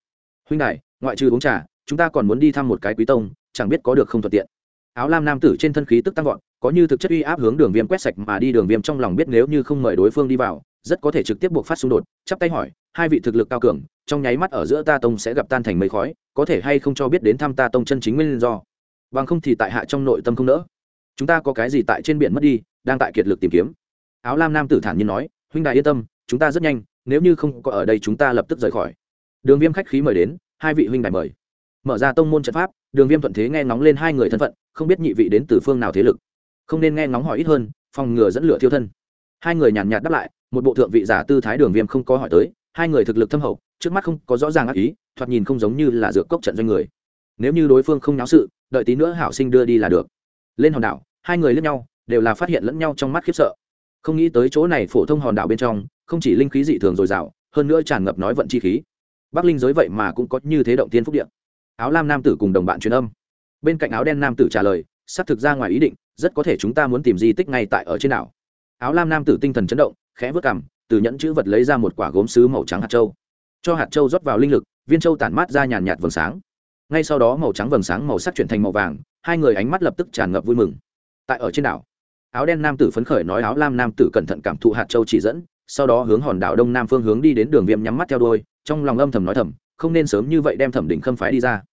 Huynh đại ngoại trừ uống trà, chúng ta còn muốn đi thăm một cái quý tông, chẳng biết có được không thuận tiện. Áo lam nam tử trên thân khí tức tăng vọt, có như thực chất uy áp hướng đường viêm quét sạch mà đi, đường viêm trong lòng biết nếu như không mời đối phương đi vào, rất có thể trực tiếp buộc phát xung đột, chắp tay hỏi, hai vị thực lực cao cường, trong nháy mắt ở giữa ta tông sẽ gặp tan thành mây khói, có thể hay không cho biết đến thăm ta tông chân chính nguyên do? Bằng không thì tại hạ trong nội tâm không nỡ. Chúng ta có cái gì tại trên biển mất đi, đang tại kiệt lực tìm kiếm. Áo lam nam tử thản nhiên nói, huynh đại yên tâm, chúng ta rất nhanh, nếu như không có ở đây chúng ta lập tức rời khỏi. Đường viêm khách khí mời đến, hai vị huynh đại mời. Mở ra tông môn trận pháp, đường viêm thuận thế nghe ngóng lên hai người thân phận, không biết nhị vị đến từ phương nào thế lực. Không nên nghe ngóng hỏi ít hơn, phòng ngừa dẫn lửa thiêu thân. Hai người nhàn nhạt đáp lại, một bộ thượng vị giả tư thái đường viêm không có hỏi tới, hai người thực lực thâm hậu, trước mắt không có rõ ràng ác ý, thoạt nhìn không giống như là dược cốc trận doanh người. Nếu như đối phương không náo sự đợi tí nữa hảo sinh đưa đi là được. Lên hòn đảo, hai người lẫn nhau, đều là phát hiện lẫn nhau trong mắt khiếp sợ. Không nghĩ tới chỗ này phổ thông hòn đảo bên trong, không chỉ linh khí dị thường dồi dào, hơn nữa tràn ngập nói vận chi khí. Bắc linh giới vậy mà cũng có như thế động tiên phúc điện áo lam nam tử cùng đồng bạn truyền âm. Bên cạnh áo đen nam tử trả lời xác thực ra ngoài ý định, rất có thể chúng ta muốn tìm di tích ngay tại ở trên đảo. Áo lam nam tử tinh thần chấn động, khẽ vớt cằm, từ nhẫn chữ vật lấy ra một quả gốm sứ màu trắng hạt châu. Cho hạt châu rót vào linh lực, viên châu tản mát ra nhàn nhạt vầng sáng ngay sau đó màu trắng vầng sáng màu sắc chuyển thành màu vàng, hai người ánh mắt lập tức tràn ngập vui mừng. Tại ở trên đảo, áo đen nam tử phấn khởi nói áo lam nam tử cẩn thận cảm thụ hạt châu chỉ dẫn, sau đó hướng hòn đảo đông nam phương hướng đi đến đường viêm nhắm mắt theo đôi trong lòng âm thầm nói thầm, không nên sớm như vậy đem thẩm đỉnh khâm phái đi ra.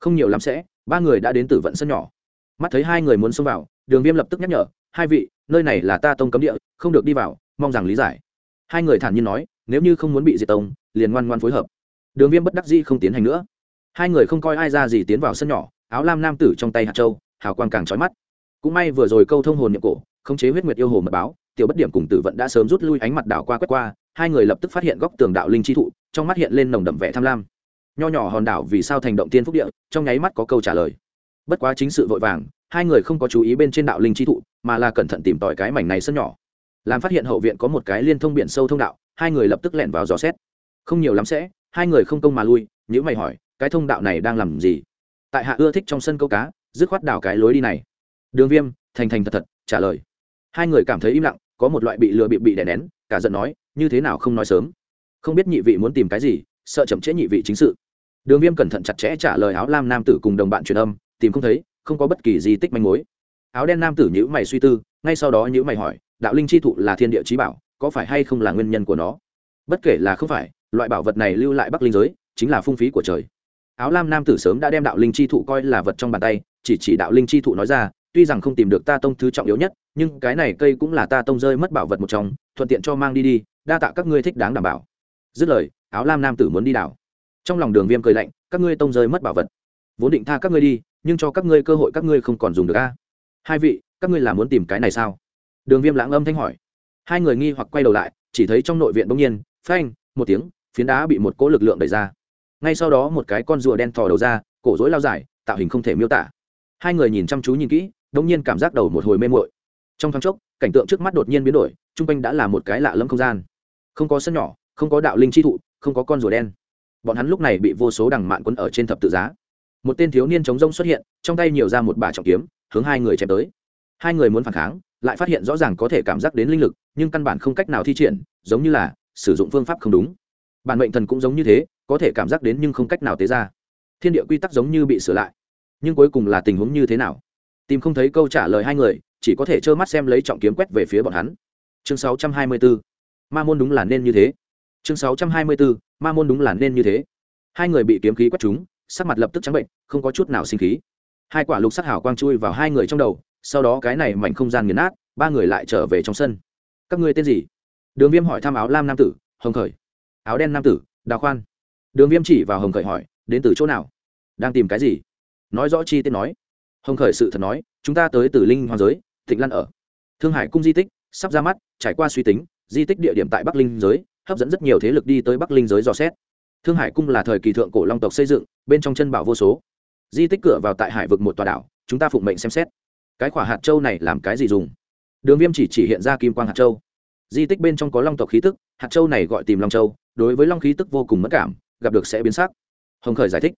Không nhiều lắm sẽ, ba người đã đến tử vận sân nhỏ. Mắt thấy hai người muốn xông vào, đường viêm lập tức nhắc nhở, hai vị, nơi này là ta tông cấm địa, không được đi vào, mong rằng lý giải. Hai người thản nhiên nói, nếu như không muốn bị diệt tông, liền ngoan ngoan phối hợp. Đường viêm bất đắc dĩ không tiến hành nữa hai người không coi ai ra gì tiến vào sân nhỏ, áo lam nam tử trong tay hạt châu, hào quang càng trói mắt. Cũng may vừa rồi câu thông hồn nhiệm cổ, khống chế huyết nguyệt yêu hồ mật báo, tiểu bất điểm cùng tử vận đã sớm rút lui ánh mặt đảo qua quét qua, hai người lập tức phát hiện góc tường đạo linh chi thụ, trong mắt hiện lên nồng đậm vẻ tham lam. Nho nhỏ hòn đảo vì sao thành động tiên phúc địa, trong nháy mắt có câu trả lời. Bất quá chính sự vội vàng, hai người không có chú ý bên trên đạo linh chi thụ, mà là cẩn thận tìm tòi cái mảnh này sân nhỏ. Làm phát hiện hậu viện có một cái liên thông biển sâu thông đạo, hai người lập tức lẻn vào dò xét. Không nhiều lắm sẽ, hai người không công mà lui nhữ mày hỏi cái thông đạo này đang làm gì? Tại hạ ưa thích trong sân câu cá, dứt khoát đảo cái lối đi này. Đường viêm, thành thành thật thật, trả lời. Hai người cảm thấy im lặng, có một loại bị lừa bị bị đè nén, cả giận nói, như thế nào không nói sớm? Không biết nhị vị muốn tìm cái gì, sợ chậm trễ nhị vị chính sự. Đường viêm cẩn thận chặt chẽ trả lời áo lam nam tử cùng đồng bạn truyền âm, tìm không thấy, không có bất kỳ di tích manh mối. Áo đen nam tử nhữ mày suy tư, ngay sau đó nhữ mày hỏi, đạo linh chi thụ là thiên địa trí bảo, có phải hay không là nguyên nhân của nó? Bất kể là không phải, loại bảo vật này lưu lại bắc linh giới, chính là phung phí của trời áo lam nam tử sớm đã đem đạo linh chi thụ coi là vật trong bàn tay, chỉ chỉ đạo linh chi thụ nói ra, tuy rằng không tìm được ta tông thứ trọng yếu nhất, nhưng cái này cây cũng là ta tông rơi mất bảo vật một trong, thuận tiện cho mang đi đi, đa tạ các ngươi thích đáng đảm bảo. Dứt lời, áo lam nam tử muốn đi đảo. Trong lòng đường viêm cười lạnh, các ngươi tông rơi mất bảo vật. Vốn định tha các ngươi đi, nhưng cho các ngươi cơ hội các ngươi không còn dùng được a. Hai vị, các ngươi là muốn tìm cái này sao? Đường viêm lãng âm thanh hỏi. Hai người nghi hoặc quay đầu lại, chỉ thấy trong nội viện bỗng nhiên, phanh, một tiếng, phiến đá bị một cỗ lực lượng đẩy ra ngay sau đó một cái con rùa đen thò đầu ra, cổ rối lao dài, tạo hình không thể miêu tả. Hai người nhìn chăm chú nhìn kỹ, đống nhiên cảm giác đầu một hồi mê mội trong thoáng chốc, cảnh tượng trước mắt đột nhiên biến đổi t r u n g quanh đã là một cái lạ lẫm không gian. Không có sân nhỏ, không có đạo linh chi thụ, không có con rùa đen. Bọn hắn lúc này bị vô số đằng mạn quấn ở trên thập tự giá. Một tên thiếu niên chống rông xuất hiện, trong tay nhiều ra một bả trọng kiếm, hướng hai người chém tới. Hai người muốn phản kháng, lại phát hiện rõ ràng có thể cảm giác đến linh lực, nhưng căn bản không cách nào thi triển, giống như là sử dụng phương pháp không đúng. Bản mệnh thần cũng giống như thế có thể cảm giác đến nhưng không cách nào tế ra. Thiên địa quy tắc giống như bị sửa lại. Nhưng cuối cùng là tình huống như thế nào? Tìm không thấy câu trả lời hai người, chỉ có thể trơ mắt xem lấy trọng kiếm quét về phía bọn hắn. Chương 624. ma môn đúng là nên như thế. Chương 624. ma môn đúng là nên như thế. Hai người bị kiếm khí quét trúng, sắc mặt lập tức trắng bệnh, không có chút nào sinh khí. Hai quả lục sắc hảo quang chui vào hai người trong đầu, sau đó cái này mảnh không gian nghiền nát, ba người lại trở về trong sân. Các ngươi tên gì? Đường viêm hỏi thăm áo lam nam tử, hồng khởi. Áo đen nam tử, đào khoan đường viêm chỉ vào hồng khởi hỏi, đến từ chỗ nào? Đang tìm cái gì? Nói rõ chi tiết nói. Hồng khởi sự thật nói, chúng ta tới từ linh hoàng giới, thịnh lan ở. Thương hải cung di tích, sắp ra mắt, trải qua suy tính, di tích địa điểm tại bắc linh giới, hấp dẫn rất nhiều thế lực đi tới bắc linh giới dò xét. Thương hải cung là thời kỳ thượng cổ long tộc xây dựng, bên trong chân bảo vô số. Di tích cửa vào tại hải vực một tòa đảo, chúng ta phụng mệnh xem xét. Cái quả hạt châu này làm cái gì dùng? Đường viêm chỉ chỉ hiện ra kim quang hạt châu. Di tích bên trong có long tộc khí tức, hạt châu này gọi tìm long châu, đối với long khí tức vô cùng mất cảm gặp được sẽ biến sắc. Hồng khởi giải thích,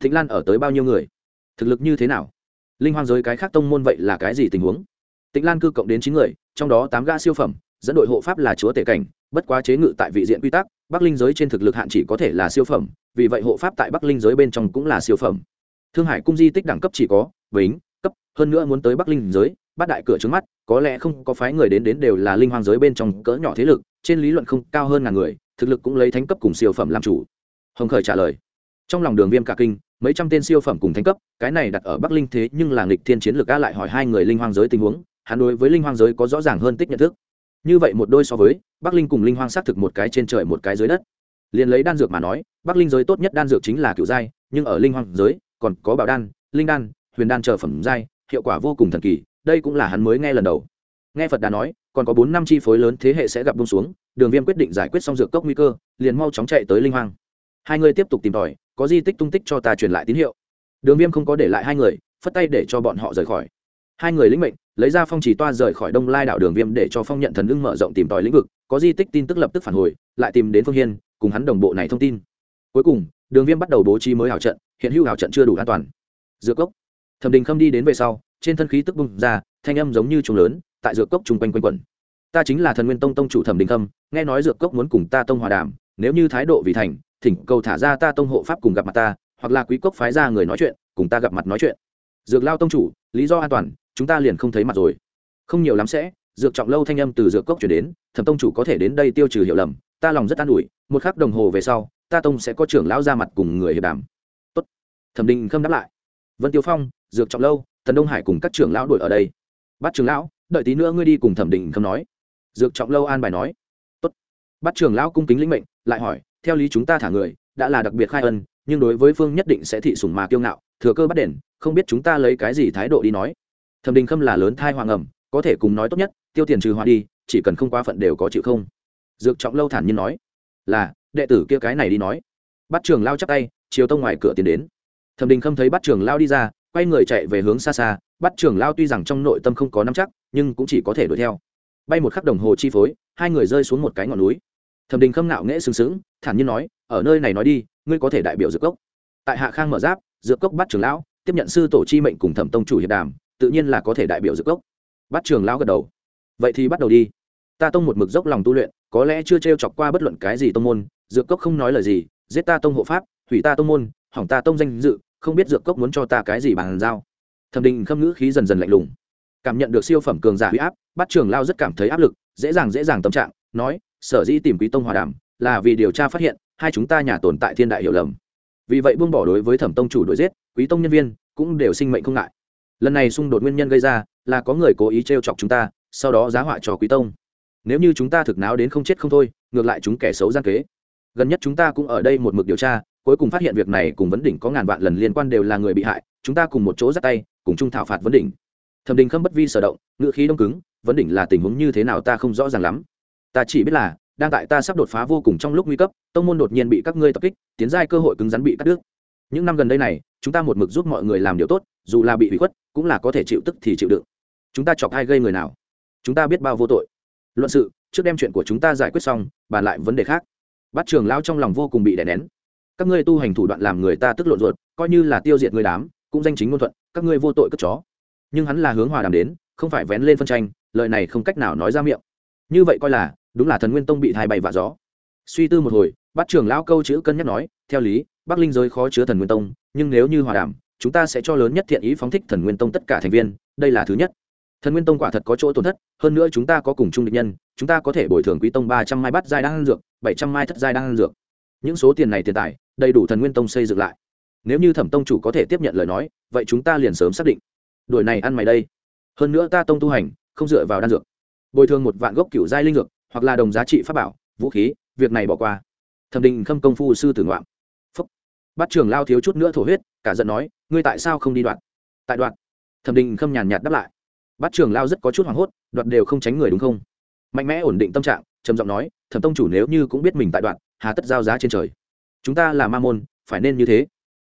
thịnh lan ở tới bao nhiêu người? Thực lực như thế nào? Linh hoang giới cái khác tông môn vậy là cái gì tình huống? Tịnh lan cư cộng đến chín người, trong đó tám gã siêu phẩm, dẫn đội hộ pháp là chúa tể cảnh, bất quá chế ngự tại vị diện quy tắc, bắc linh giới trên thực lực hạn chỉ có thể là siêu phẩm, vì vậy hộ pháp tại bắc linh giới bên trong cũng là siêu phẩm. Thương hải cung di tích đẳng cấp chỉ có bính cấp, hơn nữa muốn tới bắc linh giới, bắt đại cửa trước mắt, có lẽ không có phái người đến đến đều là linh hoang giới bên trong cỡ nhỏ thế lực, trên lý luận không cao hơn ngàn người, thực lực cũng lấy thánh cấp cùng siêu phẩm làm chủ hồng khởi trả lời. Trong lòng đường viêm cả kinh, mấy trăm tên siêu phẩm cùng thánh cấp, cái này đặt ở bắc linh thế nhưng là nghịch thiên chiến lược a lại hỏi hai người linh hoang giới tình huống, hắn đối với linh hoang giới có rõ ràng hơn tích nhận thức. Như vậy một đôi so với, bắc linh cùng linh hoang xác thực một cái trên trời một cái dưới đất. Liền lấy đan dược mà nói, bắc linh giới tốt nhất đan dược chính là kiểu giai, nhưng ở linh hoang giới, còn có bảo đan, linh đan, huyền đan chờ phẩm giai, hiệu quả vô cùng thần kỳ, đây cũng là hắn mới nghe lần đầu. Nghe phật đã nói, còn có bốn năm chi phối lớn thế hệ sẽ gặp bông xuống, đường viêm quyết định giải quyết xong dược cốc nguy cơ, liền mau chóng chạy tới linh hoang hai người tiếp tục tìm tòi, có di tích tung tích cho ta truyền lại tín hiệu. Đường viêm không có để lại hai người, phất tay để cho bọn họ rời khỏi. Hai người lĩnh mệnh, lấy ra phong chỉ toa rời khỏi đông lai đảo đường viêm để cho phong nhận thần ưng mở rộng tìm tòi lĩnh vực, có di tích tin tức lập tức phản hồi, lại tìm đến phương hiên, cùng hắn đồng bộ này thông tin. Cuối cùng, đường viêm bắt đầu bố trí mới hảo trận, hiện hữu hảo trận chưa đủ an toàn. Dược cốc. Thẩm đình khâm đi đến về sau, trên thân khí tức bung ra, thanh âm giống như trùng lớn, tại dược cốc chung quanh quanh quẩn. Ta chính là thần nguyên tông tông chủ thẩm đình khâm, nghe nói dược cốc muốn cùng ta tông hòa đàm, nếu như thái độ vì thành thỉnh cầu thả ra ta tông hộ pháp cùng gặp mặt ta, hoặc là quý cốc phái ra người nói chuyện, cùng ta gặp mặt nói chuyện. Dược lao tông chủ, lý do an toàn, chúng ta liền không thấy mặt rồi. Không nhiều lắm sẽ, dược trọng lâu thanh âm từ dược cốc chuyển đến, thẩm tông chủ có thể đến đây tiêu trừ hiểu lầm, ta lòng rất an ủi, một khắc đồng hồ về sau, ta tông sẽ có trưởng lão ra mặt cùng người hiệp đàm. Tốt. Thẩm đình khâm đáp lại. Vân tiêu phong, dược trọng lâu thần đông hải cùng các trưởng lão đuổi ở đây. Bắt trưởng lão, đợi tí nữa ngươi đi cùng thẩm định khâm nói. Dược trọng lâu an bài nói. Tốt. Bắt trưởng lão cung kính lĩnh mệnh, lại hỏi theo lý chúng ta thả người, đã là đặc biệt khai ân, nhưng đối với phương nhất định sẽ thị sùng mà kiêu ngạo, thừa cơ bắt đền, không biết chúng ta lấy cái gì thái độ đi nói. Thẩm đình khâm là lớn thai hoàng ẩm, có thể cùng nói tốt nhất, tiêu tiền trừ hoa đi, chỉ cần không quá phận đều có chịu không? Dược trọng lâu thản nhiên nói, là, đệ tử kia cái này đi nói. Bắt trường lao chắc tay chiều tông ngoài cửa tiến đến. Thẩm đình khâm thấy bắt trường lao đi ra, quay người chạy về hướng xa xa. Bắt trường lao tuy rằng trong nội tâm không có nắm chắc, nhưng cũng chỉ có thể đuổi theo. Bay một khắc đồng hồ chi phối, hai người rơi xuống một cái ngọn núi thẩm đình khâm ngạo, nghễ sừng sững thản nhiên nói ở nơi này nói đi ngươi có thể đại biểu dược cốc. Tại hạ khang mở giáp dược cốc bắt trường lão tiếp nhận sư tổ chi mệnh cùng thẩm tông chủ hiệp đàm tự nhiên là có thể đại biểu dược cốc. Bắt trường lão gật đầu. Vậy thì bắt đầu đi. Ta tông một mực dốc lòng tu luyện có lẽ chưa t r e o chọc qua bất luận cái gì tông môn dược cốc không nói lời gì giết ta tông hộ pháp hủy ta tông môn hỏng ta tông danh dự không biết dược cốc muốn cho ta cái gì bàn giao. Thẩm đình khâm ngữ khí dần dần lạnh lùng. Cảm nhận được siêu phẩm cường giả huy áp bắt trường lao rất cảm thấy áp lực dễ dàng dễ dàng tâm trạng nói sở dĩ tìm quý tông hòa đàm là vì điều tra phát hiện hai chúng ta nhà tồn tại thiên đại hiểu lầm. Vì vậy buông bỏ đối với thẩm tông chủ đuổi giết, quý tông nhân viên cũng đều sinh mệnh không ngại. Lần này xung đột nguyên nhân gây ra là có người cố ý t chọc chúng ta, sau đó giá họa cho quý tông. Nếu như chúng ta thực náo đến không chết không thôi, ngược lại chúng kẻ xấu gian kế. Gần nhất chúng ta cũng ở đây một mực điều tra, cuối cùng phát hiện việc này cùng vấn đỉnh có ngàn vạn lần liên quan đều là người bị hại, chúng ta cùng một chỗ dắt tay, cùng chung thảo phạt vấn đỉnh. Thẩm đình khâm bất vi sở động ngự khí đông cứng, vấn đỉnh là tình huống như thế nào ta không rõ ràng lắm ta chỉ biết là, đang tại ta sắp đột phá vô cùng trong lúc nguy cấp, tông môn đột nhiên bị các ngươi tập kích, tiến giai cơ hội cứng rắn bị cắt đứt. Những năm gần đây này, chúng ta một mực giúp mọi người làm điều tốt, dù là bị hủy khuất, cũng là có thể chịu tức thì chịu đựng. Chúng ta chọc ai gây người nào? Chúng ta biết bao vô tội. Luận sự, trước đem chuyện của chúng ta giải quyết xong, bàn lại vấn đề khác. Bắt trường lao trong lòng vô cùng bị đè nén. Các ngươi tu hành thủ đoạn làm người ta tức lộn ruột, coi như là tiêu diệt người đám, cũng danh chính ngôn thuận, các ngươi vô tội cất chó. Nhưng hắn là hướng hòa đàm đến, không phải vén lên phân tranh, lời này không cách nào nói ra miệng. Như vậy coi là đúng là thần nguyên tông bị thai bay vạ gió. Suy tư một hồi, bắt trường lão câu chữ cân nhắc nói, theo lý, bắc linh giới khó chứa thần nguyên tông, nhưng nếu như hòa đàm, chúng ta sẽ cho lớn nhất thiện ý phóng thích thần nguyên tông tất cả thành viên, đây là thứ nhất. Thần nguyên tông quả thật có chỗ tổn thất, hơn nữa chúng ta có cùng chung địch nhân, chúng ta có thể bồi thường quý tông ba trăm mai bắt giai đang dược, bảy trăm mai thất giai đang dược. Những số tiền này tiền tài, đầy đủ thần nguyên tông xây dựng lại. Nếu như thẩm tông chủ có thể tiếp nhận lời nói, vậy chúng ta liền sớm xác định. Đuổi này ăn mày đây. Hơn nữa ta tông tu hành, không dựa vào đan dược. Bồi thường một vạn gốc cựu giai linh dược hoặc là đồng giá trị pháp bảo, vũ khí, việc này bỏ qua. Thẩm định khâm công phu sư tử ngoạm. Phúc. Bắt trường lao thiếu chút nữa thổ huyết, cả giận nói, ngươi tại sao không đi đoạn tại đoạn thẩm định khâm nhàn nhạt đáp lại. Bắt trường lao rất có chút hoảng hốt, đoạt đều không tránh người đúng không? Mạnh mẽ ổn định tâm trạng, trầm giọng nói, thẩm tông chủ nếu như cũng biết mình tại đoạn hà tất giao giá trên trời. Chúng ta là ma môn, phải nên như thế.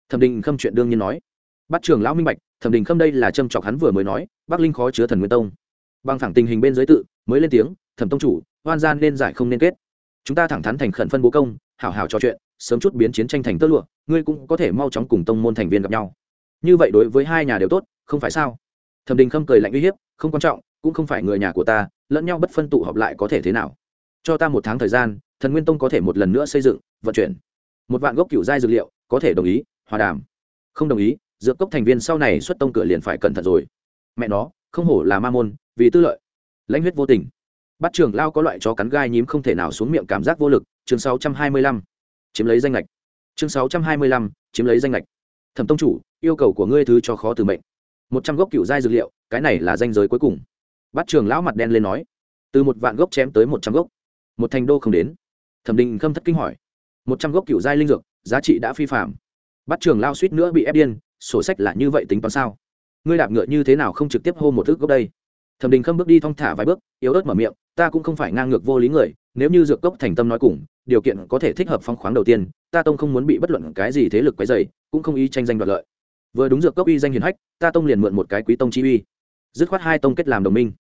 Thẩm định khâm chuyện đương nhiên nói. Bắt trường lão minh bạch, thẩm định khâm đây là châm chọc hắn vừa mới nói, bắc linh khó chứa thần nguyên tông. Bằng thẳng tình hình bên giới tự, mới lên tiếng, thẩm tông chủ hoan gian nên giải không nên kết. Chúng ta thẳng thắn thành khẩn phân bố công, hảo hảo trò chuyện, sớm chút biến chiến tranh thành tơ lụa, ngươi cũng có thể mau chóng cùng tông môn thành viên gặp nhau. Như vậy đối với hai nhà đều tốt, không phải sao? Thẩm đình khâm cười lạnh uy hiếp, không quan trọng, cũng không phải người nhà của ta, lẫn nhau bất phân tụ họp lại có thể thế nào? Cho ta một tháng thời gian, thần nguyên tông có thể một lần nữa xây dựng, vận chuyển. Một vạn gốc cựu giai dược liệu, có thể đồng ý, hòa đàm. Không đồng ý, dược cốc thành viên sau này xuất tông cửa liền phải cẩn thận rồi. Mẹ nó, không hổ là ma môn, vì tư lợi. Lãnh huyết vô tình bắt trường lao có loại chó cắn gai nhím không thể nào xuống miệng cảm giác vô lực chương 625. chiếm lấy danh lệch chương 625, chiếm lấy danh lệch thẩm tông chủ yêu cầu của ngươi thứ cho khó từ mệnh. Một trăm gốc cựu giai dược liệu cái này là danh giới cuối cùng. Bắt trường lão mặt đen lên nói. Từ một vạn gốc chém tới một trăm gốc. Một thành đô không đến. Thẩm định khâm thất kinh hỏi. Một trăm gốc cựu giai linh dược giá trị đã phi phạm. Bắt trường lao suýt nữa bị ép điên sổ sách là như vậy tính toán sao? Ngươi đạp ngựa như thế nào không trực tiếp hô một thước gốc đây? Thẩm đình khâm bước đi thong thả vài bước yếu ớt mở miệng ta cũng không phải ngang ngược vô lý người, nếu như dược cốc thành tâm nói cùng, điều kiện có thể thích hợp phong khoáng đầu tiên, ta tông không muốn bị bất luận cái gì thế lực quấy dày cũng không ý tranh danh đoạt lợi. Vừa đúng dược cốc uy danh hiền hách, ta tông liền mượn một cái quý tông chi uy. Dứt khoát hai tông kết làm đồng minh.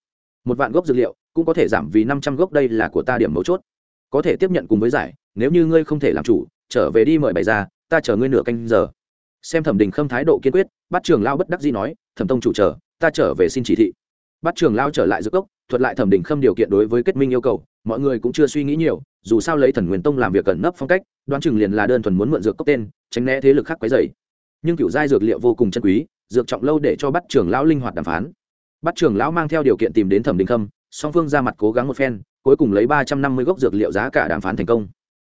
Một vạn gốc dược liệu, cũng có thể giảm vì năm trăm gốc, đây là của ta điểm mấu chốt. Có thể tiếp nhận cùng với giải, nếu như ngươi không thể làm chủ, trở về đi mời bày ra, ta chờ ngươi nửa canh giờ. Xem thẩm đình khâm thái độ kiên quyết, bắt trường lao bất đắc dĩ nói, thẩm tông chủ chờ, ta trở về xin chỉ thị bắt trường lao trở lại giữa cốc, thuật lại thẩm đình khâm điều kiện đối với kết minh yêu cầu, mọi người cũng chưa suy nghĩ nhiều, dù sao lấy thần nguyên tông làm việc cẩn nấp phong cách, đoán chừng liền là đơn thuần muốn mượn dược cốc tên, tránh né thế lực khác quấy dày nhưng cựu giai dược liệu vô cùng chân quý, dược trọng lâu để cho bắt trường lão linh hoạt đàm phán. Bắt trường lão mang theo điều kiện tìm đến thẩm đình khâm, song phương ra mặt cố gắng một phen, cuối cùng lấy ba trăm năm mươi gốc dược liệu giá cả đàm phán thành công.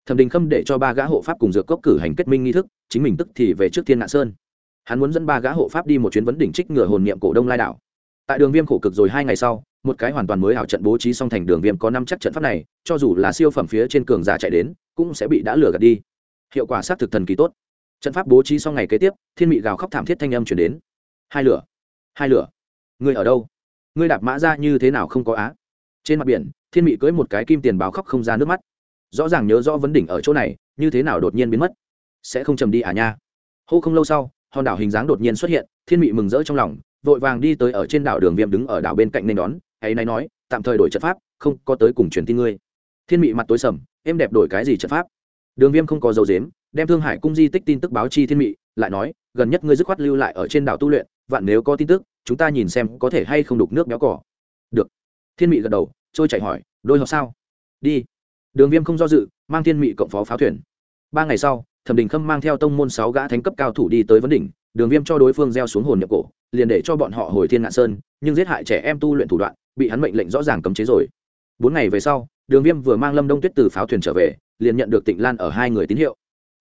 Thẩm đình khâm để cho ba gã hộ pháp cùng dược cốc cử hành kết minh nghi thức, chính mình tức thì về trước thiên ngạn sơn. Hắn muốn dẫn ba gã hộ pháp đi một chuyến vấn đỉnh trích ngựa hồn niệm cổ đông lai đảo tại đường viêm khổ cực rồi hai ngày sau, một cái hoàn toàn mới hảo trận bố trí song thành đường viêm có năm chắc trận pháp này, cho dù là siêu phẩm phía trên cường giả chạy đến, cũng sẽ bị đã lừa gạt đi. Hiệu quả xác thực thần kỳ tốt. Trận pháp bố trí xong ngày kế tiếp, thiên mị gào khóc thảm thiết thanh âm chuyển đến. Hai lửa hai lửa. Ngươi ở đâu? Ngươi đạp mã ra như thế nào không có á? Trên mặt biển, thiên mị cưới một cái kim tiền báo khóc không ra nước mắt. Rõ ràng nhớ rõ vấn đỉnh ở chỗ này, như thế nào đột nhiên biến mất? Sẽ không trầm đi à nha? Hô không lâu sau, hòn đảo hình dáng đột nhiên xuất hiện, thiên mị mừng rỡ trong lòng vội vàng đi tới ở trên đảo đường viêm đứng ở đảo bên cạnh nên đón, ấy nay nói, tạm thời đổi trận pháp, không có tới cùng truyền tin ngươi. Thiên mị mặt tối sầm, em đẹp đổi cái gì trận pháp? Đường viêm không có dấu dếm đem thương hải cung di tích tin tức báo chi thiên mị, lại nói, gần nhất ngươi dứt khoát lưu lại ở trên đảo tu luyện, vạn nếu có tin tức, chúng ta nhìn xem có thể hay không đục nước béo cỏ. Được. Thiên mị gật đầu, trôi chạy hỏi, đôi họ sao? Đi. Đường viêm không do dự, mang thiên mị cộng phó pháo thuyền. Ba ngày sau, thẩm đình khâm mang theo tông môn sáu gã thánh cấp cao thủ đi tới vấn đỉnh đường viêm cho đối phương gieo xuống hồn nhập cổ, liền để cho bọn họ hồi thiên ngạn sơn, nhưng giết hại trẻ em tu luyện thủ đoạn, bị hắn mệnh lệnh rõ ràng cấm chế rồi. Bốn ngày về sau, đường viêm vừa mang lâm đông tuyết từ pháo thuyền trở về, liền nhận được tịnh lan ở hai người tín hiệu.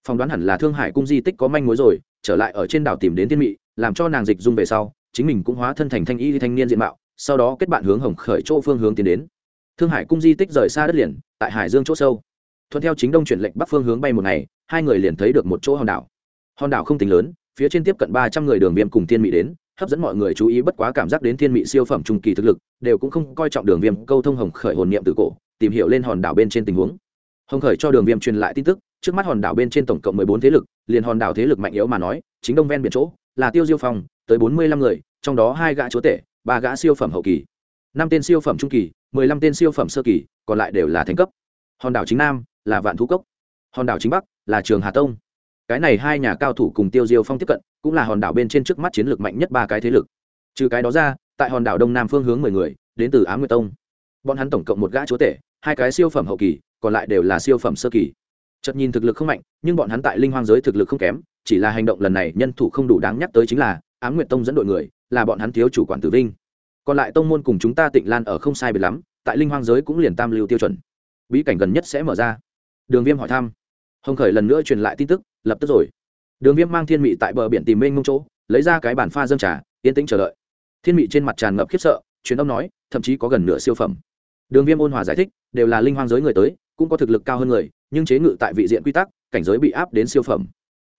Phỏng đoán hẳn là thương hải cung di tích có manh mối rồi, trở lại ở trên đảo tìm đến thiên mị, làm cho nàng dịch dung về sau, chính mình cũng hóa thân thành thanh y thanh niên diện mạo, sau đó kết bạn hướng hồng khởi chỗ phương hướng tiến đến. Thương hải cung di tích rời xa đất liền, tại hải dương chỗ sâu. Thuận theo chính đông chuyển lệnh bắc phương hướng bay một ngày, hai người liền thấy được một chỗ hòn đảo. Hòn đảo không tính lớn phía trên tiếp cận ba trăm người đường viêm cùng thiên mỹ đến, hấp dẫn mọi người chú ý bất quá cảm giác đến thiên mỹ siêu phẩm trung kỳ thực lực, đều cũng không coi trọng đường viêm câu thông hồng khởi hồn niệm từ cổ, tìm hiểu lên hòn đảo bên trên tình huống. Hồng khởi cho đường viêm truyền lại tin tức, trước mắt hòn đảo bên trên tổng cộng mười bốn thế lực, liền hòn đảo thế lực mạnh yếu mà nói, chính đông ven biển chỗ, là tiêu diêu phong, tới bốn mươi lăm người, trong đó hai gã chúa tể, ba gã siêu phẩm hậu kỳ. Năm tên siêu phẩm trung kỳ, mười lăm tên siêu phẩm sơ kỳ, còn lại đều là thành cấp. Hòn đảo chính nam là vạn thú cốc. Hòn đảo chính bắc là trường hà tông cái này hai nhà cao thủ cùng tiêu diêu phong tiếp cận, cũng là hòn đảo bên trên trước mắt chiến lược mạnh nhất ba cái thế lực. Trừ cái đó ra, tại hòn đảo đông nam phương hướng mười người, đến từ á nguyệt tông. Bọn hắn tổng cộng một gã chúa tể, hai cái siêu phẩm hậu kỳ, còn lại đều là siêu phẩm sơ kỳ. Chật nhìn thực lực không mạnh, nhưng bọn hắn tại linh hoang giới thực lực không kém, chỉ là hành động lần này nhân thủ không đủ đáng nhắc tới chính là, á nguyệt tông dẫn đội người, là bọn hắn thiếu chủ quản tử vinh. Còn lại tông môn cùng chúng ta tịnh lan ở không sai biệt lắm, tại linh hoang giới cũng liền tam lưu tiêu chuẩn. Bí cảnh gần nhất sẽ mở ra. Đường viêm hỏi thăm hồng khởi lần nữa truyền lại tin tức, lập tức rồi. Đường viêm mang thiên mị tại bờ biển tìm mênh mông chỗ, lấy ra cái bàn pha dâm trà, yên tĩnh chờ đợi. Thiên mị trên mặt tràn ngập khiếp sợ, truyền âm nói, thậm chí có gần nửa siêu phẩm. Đường viêm ôn hòa giải thích, đều là linh hoang giới người tới, cũng có thực lực cao hơn người, nhưng chế ngự tại vị diện quy tắc, cảnh giới bị áp đến siêu phẩm.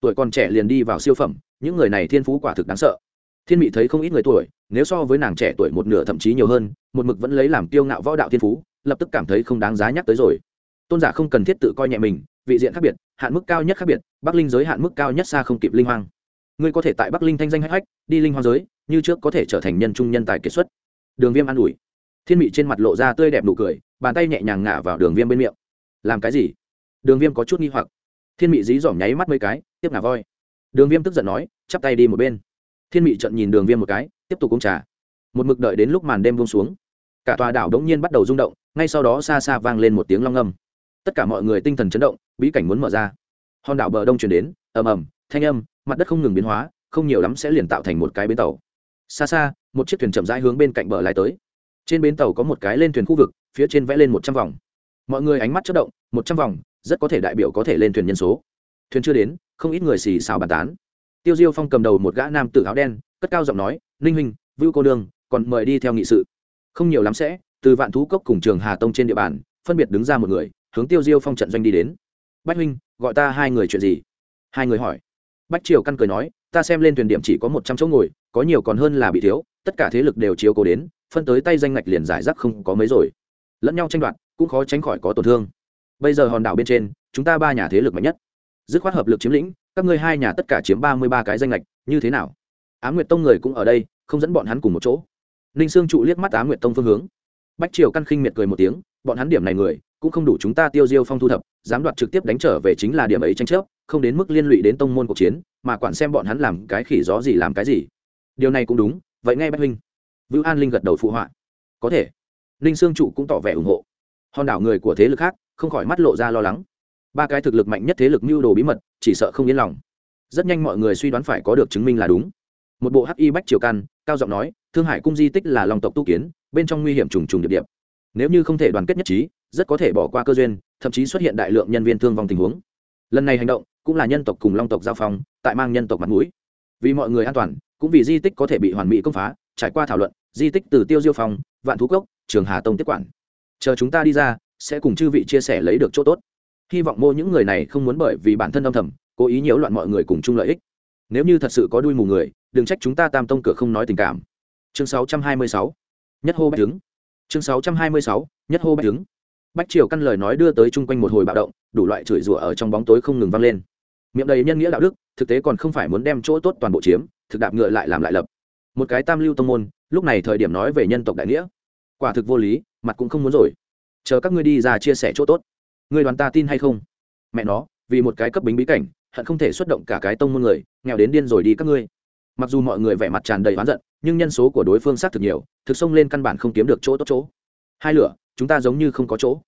Tuổi còn trẻ liền đi vào siêu phẩm, những người này thiên phú quả thực đáng sợ. Thiên mị thấy không ít người tuổi, nếu so với nàng trẻ tuổi một nửa thậm chí nhiều hơn, một mực vẫn lấy làm kiêu ngạo võ đạo thiên phú, lập tức cảm thấy không đáng giá nhắc tới rồi. Tôn giả không cần thiết tự coi nhẹ mình vị diện khác biệt, hạn mức cao nhất khác biệt, bắc linh giới hạn mức cao nhất xa không kịp linh hoang. Ngươi có thể tại bắc linh thanh danh hách hách, đi linh hoang giới, như trước có thể trở thành nhân trung nhân tài kiệt xuất. Đường viêm an ủi. Thiên mị trên mặt lộ ra tươi đẹp nụ cười, bàn tay nhẹ nhàng ngả vào đường viêm bên miệng. Làm cái gì? Đường viêm có chút nghi hoặc. Thiên mị dí dỏm nháy mắt mấy cái, tiếp ngả voi. Đường viêm tức giận nói, chắp tay đi một bên. Thiên mị trận nhìn đường viêm một cái, tiếp tục uống trà. Một mực đợi đến lúc màn đêm buông xuống, cả tòa đảo đống nhiên bắt đầu rung động, ngay sau đó xa xa vang lên một tiếng long âm tất cả mọi người tinh thần chấn động, bí cảnh muốn mở ra. Hòn đảo bờ đông chuyển đến, ầm ầm, thanh âm, mặt đất không ngừng biến hóa, không nhiều lắm sẽ liền tạo thành một cái bến tàu. Xa xa, một chiếc thuyền chậm rãi hướng bên cạnh bờ lái tới. Trên bến tàu có một cái lên thuyền khu vực, phía trên vẽ lên một trăm vòng. Mọi người ánh mắt chất động, một trăm vòng, rất có thể đại biểu có thể lên thuyền nhân số. Thuyền chưa đến, không ít người xì xào bàn tán. Tiêu diêu phong cầm đầu một gã nam tử áo đen, cất cao giọng nói, ninh huynh, vưu cô đương còn mời đi theo nghị sự. Không nhiều lắm sẽ, từ vạn thú cốc cùng trường hà tông trên địa bàn, phân biệt đứng ra một người hướng tiêu diêu phong trận doanh đi đến. Bách huynh, gọi ta hai người chuyện gì? Hai người hỏi. Bách triều căn cười nói, ta xem lên thuyền điểm chỉ có một trăm chỗ ngồi, có nhiều còn hơn là bị thiếu, tất cả thế lực đều chiếu cố đến, phân tới tay danh ngạch liền giải rác không có mấy rồi. Lẫn nhau tranh đoạt, cũng khó tránh khỏi có tổn thương. Bây giờ hòn đảo bên trên, chúng ta ba nhà thế lực mạnh nhất. Dứt khoát hợp lực chiếm lĩnh, các ngươi hai nhà tất cả chiếm ba mươi ba cái danh lệch như thế nào? Á nguyệt tông người cũng ở đây, không dẫn bọn hắn cùng một chỗ. Ninh sương trụ liếc mắt á nguyệt tông phương hướng. Bách triều căn khinh miệt cười một tiếng, bọn hắn điểm này người cũng không đủ chúng ta tiêu diêu phong thu thập, dám đoạt trực tiếp đánh trở về chính là điểm ấy tranh chấp, không đến mức liên lụy đến tông môn cuộc chiến, mà quản xem bọn hắn làm cái khỉ gió gì làm cái gì. Điều này cũng đúng, vậy ngay bách huynh. Vưu an linh gật đầu phụ họa. Có thể. Ninh sương trụ cũng tỏ vẻ ủng hộ. Hòn đảo người của thế lực khác, không khỏi mắt lộ ra lo lắng. Ba cái thực lực mạnh nhất thế lực mưu đồ bí mật, chỉ sợ không yên lòng. Rất nhanh mọi người suy đoán phải có được chứng minh là đúng. Một bộ hắc y bách triều căn cao giọng nói, thương hải cung di tích là lòng tộc tu kiến, bên trong nguy hiểm trùng trùng điệp điệp. Nếu như không thể đoàn kết nhất trí rất có thể bỏ qua cơ duyên, thậm chí xuất hiện đại lượng nhân viên thương vong tình huống. Lần này hành động cũng là nhân tộc cùng long tộc giao phong, tại mang nhân tộc mặt mũi. Vì mọi người an toàn, cũng vì di tích có thể bị hoàn mỹ công phá, trải qua thảo luận, di tích từ tiêu diêu phong, vạn thú cốc, trường hà tông tiếp quản. Chờ chúng ta đi ra, sẽ cùng chư vị chia sẻ lấy được chỗ tốt. Hy vọng mô những người này không muốn bởi vì bản thân âm thầm, cố ý nhiễu loạn mọi người cùng chung lợi ích. Nếu như thật sự có đuôi mù người, đừng trách chúng ta tam tông cửa không nói tình cảm. Chương 626 nhất hô bách đứng. Chương 626 nhất hô bách đứng bách triều căn lời nói đưa tới chung quanh một hồi bạo động, đủ loại chửi rủa ở trong bóng tối không ngừng vang lên. Miệng đầy nhân nghĩa đạo đức, thực tế còn không phải muốn đem chỗ tốt toàn bộ chiếm, thực đạp ngựa lại làm lại lập. Một cái tam lưu tông môn, lúc này thời điểm nói về nhân tộc đại nghĩa. Quả thực vô lý, mặt cũng không muốn rồi. Chờ các ngươi đi ra chia sẻ chỗ tốt. Ngươi đoán ta tin hay không? Mẹ nó, vì một cái cấp bính bí cảnh, hận không thể xuất động cả cái tông môn người, nghèo đến điên rồi đi các ngươi. Mặc dù mọi người vẻ mặt tràn đầy oán giận, nhưng nhân số của đối phương xác thực nhiều, thực xông lên căn bản không kiếm được chỗ tốt chỗ. Hai lửa chúng ta giống như không có chỗ.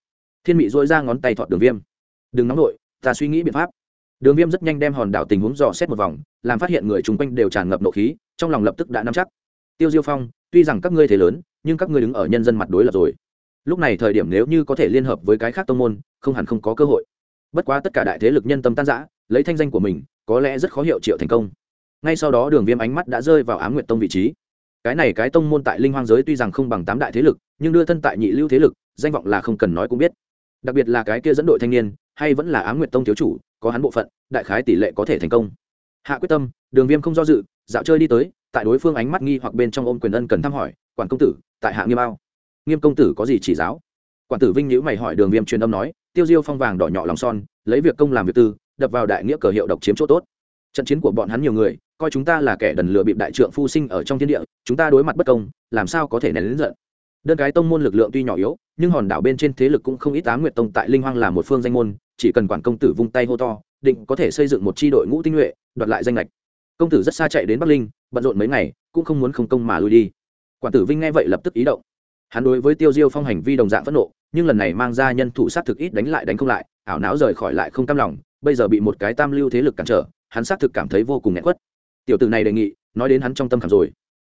Thiên mị dội ra ngón tay thọt đường viêm. Đừng nóng nổi ta suy nghĩ biện pháp. Đường viêm rất nhanh đem hòn đảo tình huống dò xét một vòng, làm phát hiện người chung quanh đều tràn ngập nộ khí, trong lòng lập tức đã nắm chắc. Tiêu diêu phong, tuy rằng các ngươi thế lớn, nhưng các ngươi đứng ở nhân dân mặt đối lập rồi. Lúc này thời điểm nếu như có thể liên hợp với cái khác tông môn, không hẳn không có cơ hội. Bất quá tất cả đại thế lực nhân tâm tan giã lấy thanh danh của mình, có lẽ rất khó hiệu triệu thành công. Ngay sau đó đường viêm ánh mắt đã rơi vào á m nguyệt tông vị trí cái này cái tông môn tại linh hoang giới tuy rằng không bằng tám đại thế lực, nhưng đưa thân tại nhị lưu thế lực, danh vọng là không cần nói cũng biết. Đặc biệt là cái kia dẫn đội thanh niên, hay vẫn là á m nguyệt tông thiếu chủ, có hắn bộ phận, đại khái tỷ lệ có thể thành công. Hạ quyết tâm, đường viêm không do dự, dạo chơi đi tới, tại đối phương ánh mắt nghi hoặc bên trong ôm quyền ân cần thăm hỏi, quản công tử, tại hạ nghiêm ao, nghiêm công tử có gì chỉ giáo? Quản tử vinh nhữ mày hỏi đường viêm truyền âm nói, tiêu diêu phong vàng đỏ nhỏ lòng son, lấy việc công làm việc tư, đập vào đại nghĩa cờ hiệu độc chiếm chỗ tốt trận chiến của bọn hắn nhiều người, coi chúng ta là kẻ đần lừa bịp đại trượng phu sinh ở trong thiên địa, chúng ta đối mặt bất công, làm sao có thể nén lính giận? Đơn cái tông môn lực lượng tuy nhỏ yếu, nhưng hòn đảo bên trên thế lực cũng không ít á nguyệt tông tại linh hoang là một phương danh môn, chỉ cần quản công tử vung tay hô to, định có thể xây dựng một tri đội ngũ tinh nhuệ, đoạt lại danh lệch công tử rất xa chạy đến bắc linh, bận rộn mấy ngày, cũng không muốn không công mà lui đi. Quản tử vinh nghe vậy lập tức ý động. Hắn đối với tiêu diêu phong hành vi đồng dạng phẫn nộ, nhưng lần này mang ra nhân thủ sát thực ít đánh lại đánh không lại, ảo não rời khỏi lại không cam lòng, bây giờ bị một cái tam lưu thế lực cản trở hắn xác thực cảm thấy vô cùng nghẹn quất tiểu tử này đề nghị, nói đến hắn trong tâm khảm rồi.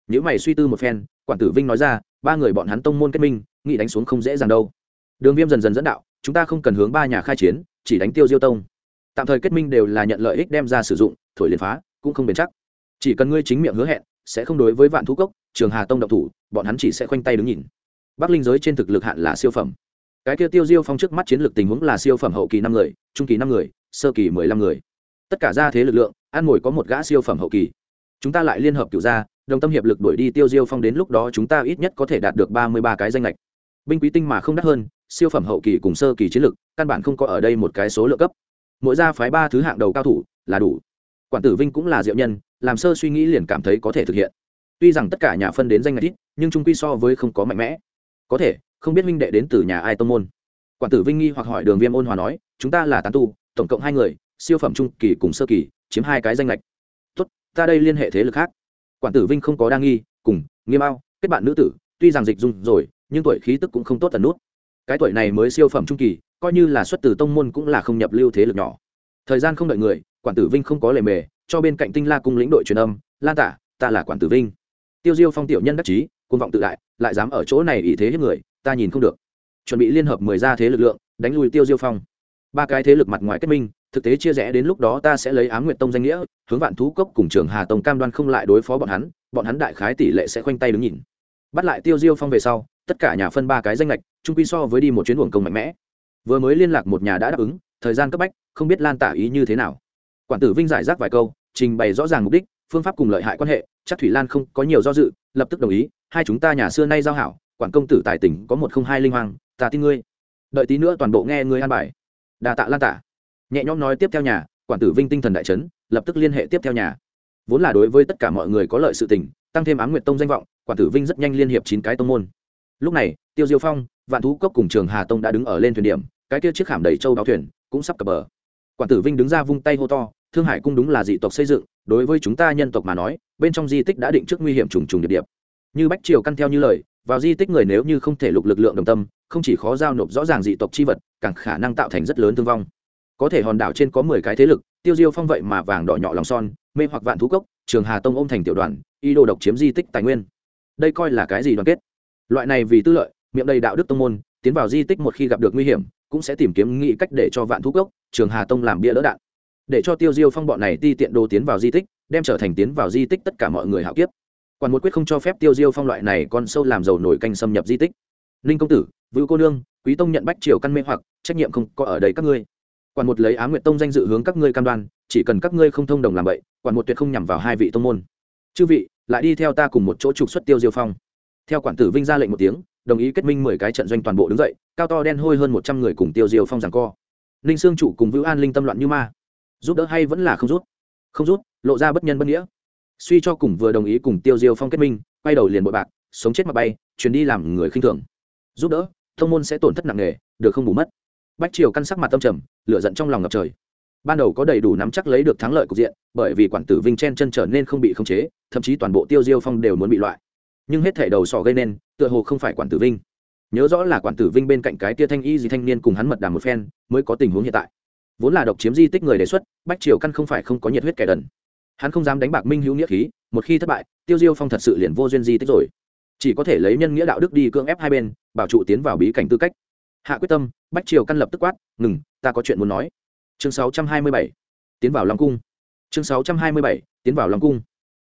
Nếu mày suy tư một phen, quản tử vinh nói ra, ba người bọn hắn tông môn kết minh, nghị đánh xuống không dễ dàng đâu. Đường viêm dần dần dẫn đạo, chúng ta không cần hướng ba nhà khai chiến, chỉ đánh tiêu diêu tông. Tạm thời kết minh đều là nhận lợi ích đem ra sử dụng, thổi liền phá, cũng không bền chắc. Chỉ cần ngươi chính miệng hứa hẹn, sẽ không đối với vạn thú cốc, trường hà tông độc thủ, bọn hắn chỉ sẽ khoanh tay đứng nhìn. Bắc linh giới trên thực lực hạn là siêu phẩm. Cái kia tiêu diêu phong trước mắt chiến lược tình huống là siêu phẩm hậu kỳ năm người, trung kỳ năm người, sơ kỳ mười lăm người tất cả gia thế lực lượng, an ngồi có một gã siêu phẩm hậu kỳ. Chúng ta lại liên hợp cựu gia, đồng tâm hiệp lực đuổi đi tiêu diêu phong đến lúc đó chúng ta ít nhất có thể đạt được ba mươi ba cái danh lệch binh quý tinh mà không đắt hơn, siêu phẩm hậu kỳ cùng sơ kỳ chiến lực, căn bản không có ở đây một cái số lượng cấp. Mỗi gia phái ba thứ hạng đầu cao thủ, là đủ. Quản tử vinh cũng là diệu nhân, làm sơ suy nghĩ liền cảm thấy có thể thực hiện. Tuy rằng tất cả nhà phân đến danh ngạch ít, nhưng trung quy so với không có mạnh mẽ. Có thể, không biết minh đệ đến từ nhà ai tông môn. Quản tử vinh nghi hoặc hỏi đường viêm ôn hòa nói, chúng ta là tán tu, tổng cộng hai người siêu phẩm trung kỳ cùng sơ kỳ, chiếm hai cái danh lệch tốt, ta đây liên hệ thế lực khác. Quản tử vinh không có đa nghi, cùng, nghiêm ao, kết bạn nữ tử, tuy rằng dịch dung rồi, nhưng tuổi khí tức cũng không tốt tần nút. Cái tuổi này mới siêu phẩm trung kỳ, coi như là xuất từ tông môn cũng là không nhập lưu thế lực nhỏ. Thời gian không đợi người, quản tử vinh không có lề mề, cho bên cạnh tinh la cung lĩnh đội truyền âm, lan tả, ta là quản tử vinh. Tiêu diêu phong tiểu nhân đắc chí côn vọng tự đại, lại dám ở chỗ này ý thế hết người, ta nhìn không được. Chuẩn bị liên hợp mười ra thế lực lượng, đánh lùi tiêu diêu phong. Ba cái thế lực mặt ngoài kết minh thực tế chia rẽ đến lúc đó ta sẽ lấy ám nguyện nguyệt tông danh nghĩa, hướng vạn thú cốc cùng trường hà tông cam đoan không lại đối phó bọn hắn bọn hắn đại khái tỷ lệ sẽ khoanh tay đứng nhìn. Bắt lại tiêu diêu phong về sau, tất cả nhà phân ba cái danh lệch trung quy so với đi một chuyến buồng công mạnh mẽ. Vừa mới liên lạc một nhà đã đáp ứng, thời gian cấp bách, không biết lan tả ý như thế nào. Quản tử vinh giải rác vài câu, trình bày rõ ràng mục đích, phương pháp cùng lợi hại quan hệ, chắc thủy lan không có nhiều do dự, lập tức đồng ý, hai chúng ta nhà xưa nay giao hảo, quản công tử tài tỉnh có một không hai linh hoàng ta tin ngươi. Đợi tí nữa toàn bộ nghe ngươi an bài. Đà tạ lan tả nhẹ nhõm nói tiếp theo nhà, quản tử vinh tinh thần đại trấn lập tức liên hệ tiếp theo nhà. Vốn là đối với tất cả mọi người có lợi sự tình, tăng thêm ám nguyệt tông danh vọng, quản tử vinh rất nhanh liên hiệp chín cái tông môn. Lúc này, tiêu diêu phong, vạn thú cốc cùng trường hà tông đã đứng ở lên thuyền điểm, cái kia chiếc khảm đầy châu báo thuyền cũng sắp cập bờ. Quản tử vinh đứng ra vung tay hô to, thương hải cung đúng là dị tộc xây dựng, đối với chúng ta nhân tộc mà nói, bên trong di tích đã định trước nguy hiểm trùng trùng điệp điệp. Như bách triều căn theo như lời, vào di tích người nếu như không thể lục lực lượng đồng tâm, không chỉ khó giao nộp rõ ràng dị tộc chi vật, càng khả năng tạo thành rất lớn thương vong có thể hòn đảo trên có mười cái thế lực, tiêu diêu phong vậy mà vàng đỏ nhỏ lòng son, mê hoặc vạn thú cốc, trường hà tông ôm thành tiểu đoàn y đồ độc chiếm di tích tài nguyên. Đây coi là cái gì đoàn kết? Loại này vì tư lợi, miệng đầy đạo đức tông môn, tiến vào di tích một khi gặp được nguy hiểm, cũng sẽ tìm kiếm nghĩ cách để cho vạn thú cốc, trường hà tông làm bia đỡ đạn. Để cho tiêu diêu phong bọn này ti tiện đồ tiến vào di tích, đem trở thành tiến vào di tích tất cả mọi người hạo kiếp. Quản một quyết không cho phép tiêu diêu phong loại này con sâu làm dầu nổi canh xâm nhập di tích. Ninh công tử vũ cô nương, quý tông nhận bách triều căn mê hoặc, trách nhiệm không có ở đây các ngươi quản một lấy á nguyệt tông danh dự hướng các ngươi cam đoan, chỉ cần các ngươi không thông đồng làm vậy, quản một tuyệt không nhằm vào hai vị tông môn. Chư vị, lại đi theo ta cùng một chỗ trục xuất tiêu diêu phong. Theo quản tử vinh ra lệnh một tiếng, đồng ý kết minh mười cái trận doanh toàn bộ đứng dậy, cao to đen hôi hơn một trăm người cùng tiêu diêu phong rằng co. Ninh sương chủ cùng vữ an linh tâm loạn như ma. Giúp đỡ hay vẫn là không rút không rút lộ ra bất nhân bất nghĩa. Suy cho cùng vừa đồng ý cùng tiêu diêu phong kết minh, quay đầu liền bội bạc, sống chết mà bay chuyến đi làm người khinh thường. Giúp đỡ thông môn sẽ tổn thất nặng nề, được không bù mất bách triều căn sắc mặt tâm trầm, lửa giận trong lòng ngập trời. Ban đầu có đầy đủ nắm chắc lấy được thắng lợi cục diện, bởi vì quản tử vinh chen chân trở nên không bị khống chế, thậm chí toàn bộ tiêu diêu phong đều muốn bị loại. Nhưng hết thể đầu sỏ gây nên, tựa hồ không phải quản tử vinh. Nhớ rõ là quản tử vinh bên cạnh cái tia thanh y gì thanh niên cùng hắn mật đàm một phen, mới có tình huống hiện tại. Vốn là độc chiếm di tích người đề xuất, bách triều căn không phải không có nhiệt huyết kẻ đần. Hắn không dám đánh bạc minh hữu nghĩa khí, một khi thất bại, tiêu diêu phong thật sự liền vô duyên di tích rồi. Chỉ có thể lấy nhân nghĩa đạo đức đi cưỡng ép hai bên, bảo trụ tiến vào bí cảnh tư cách hạ quyết tâm, bách triều căn lập tức quát, ngừng, ta có chuyện muốn nói. Chương sáu trăm hai mươi bảy, tiến vào long cung. Chương sáu trăm hai mươi bảy, tiến vào long cung.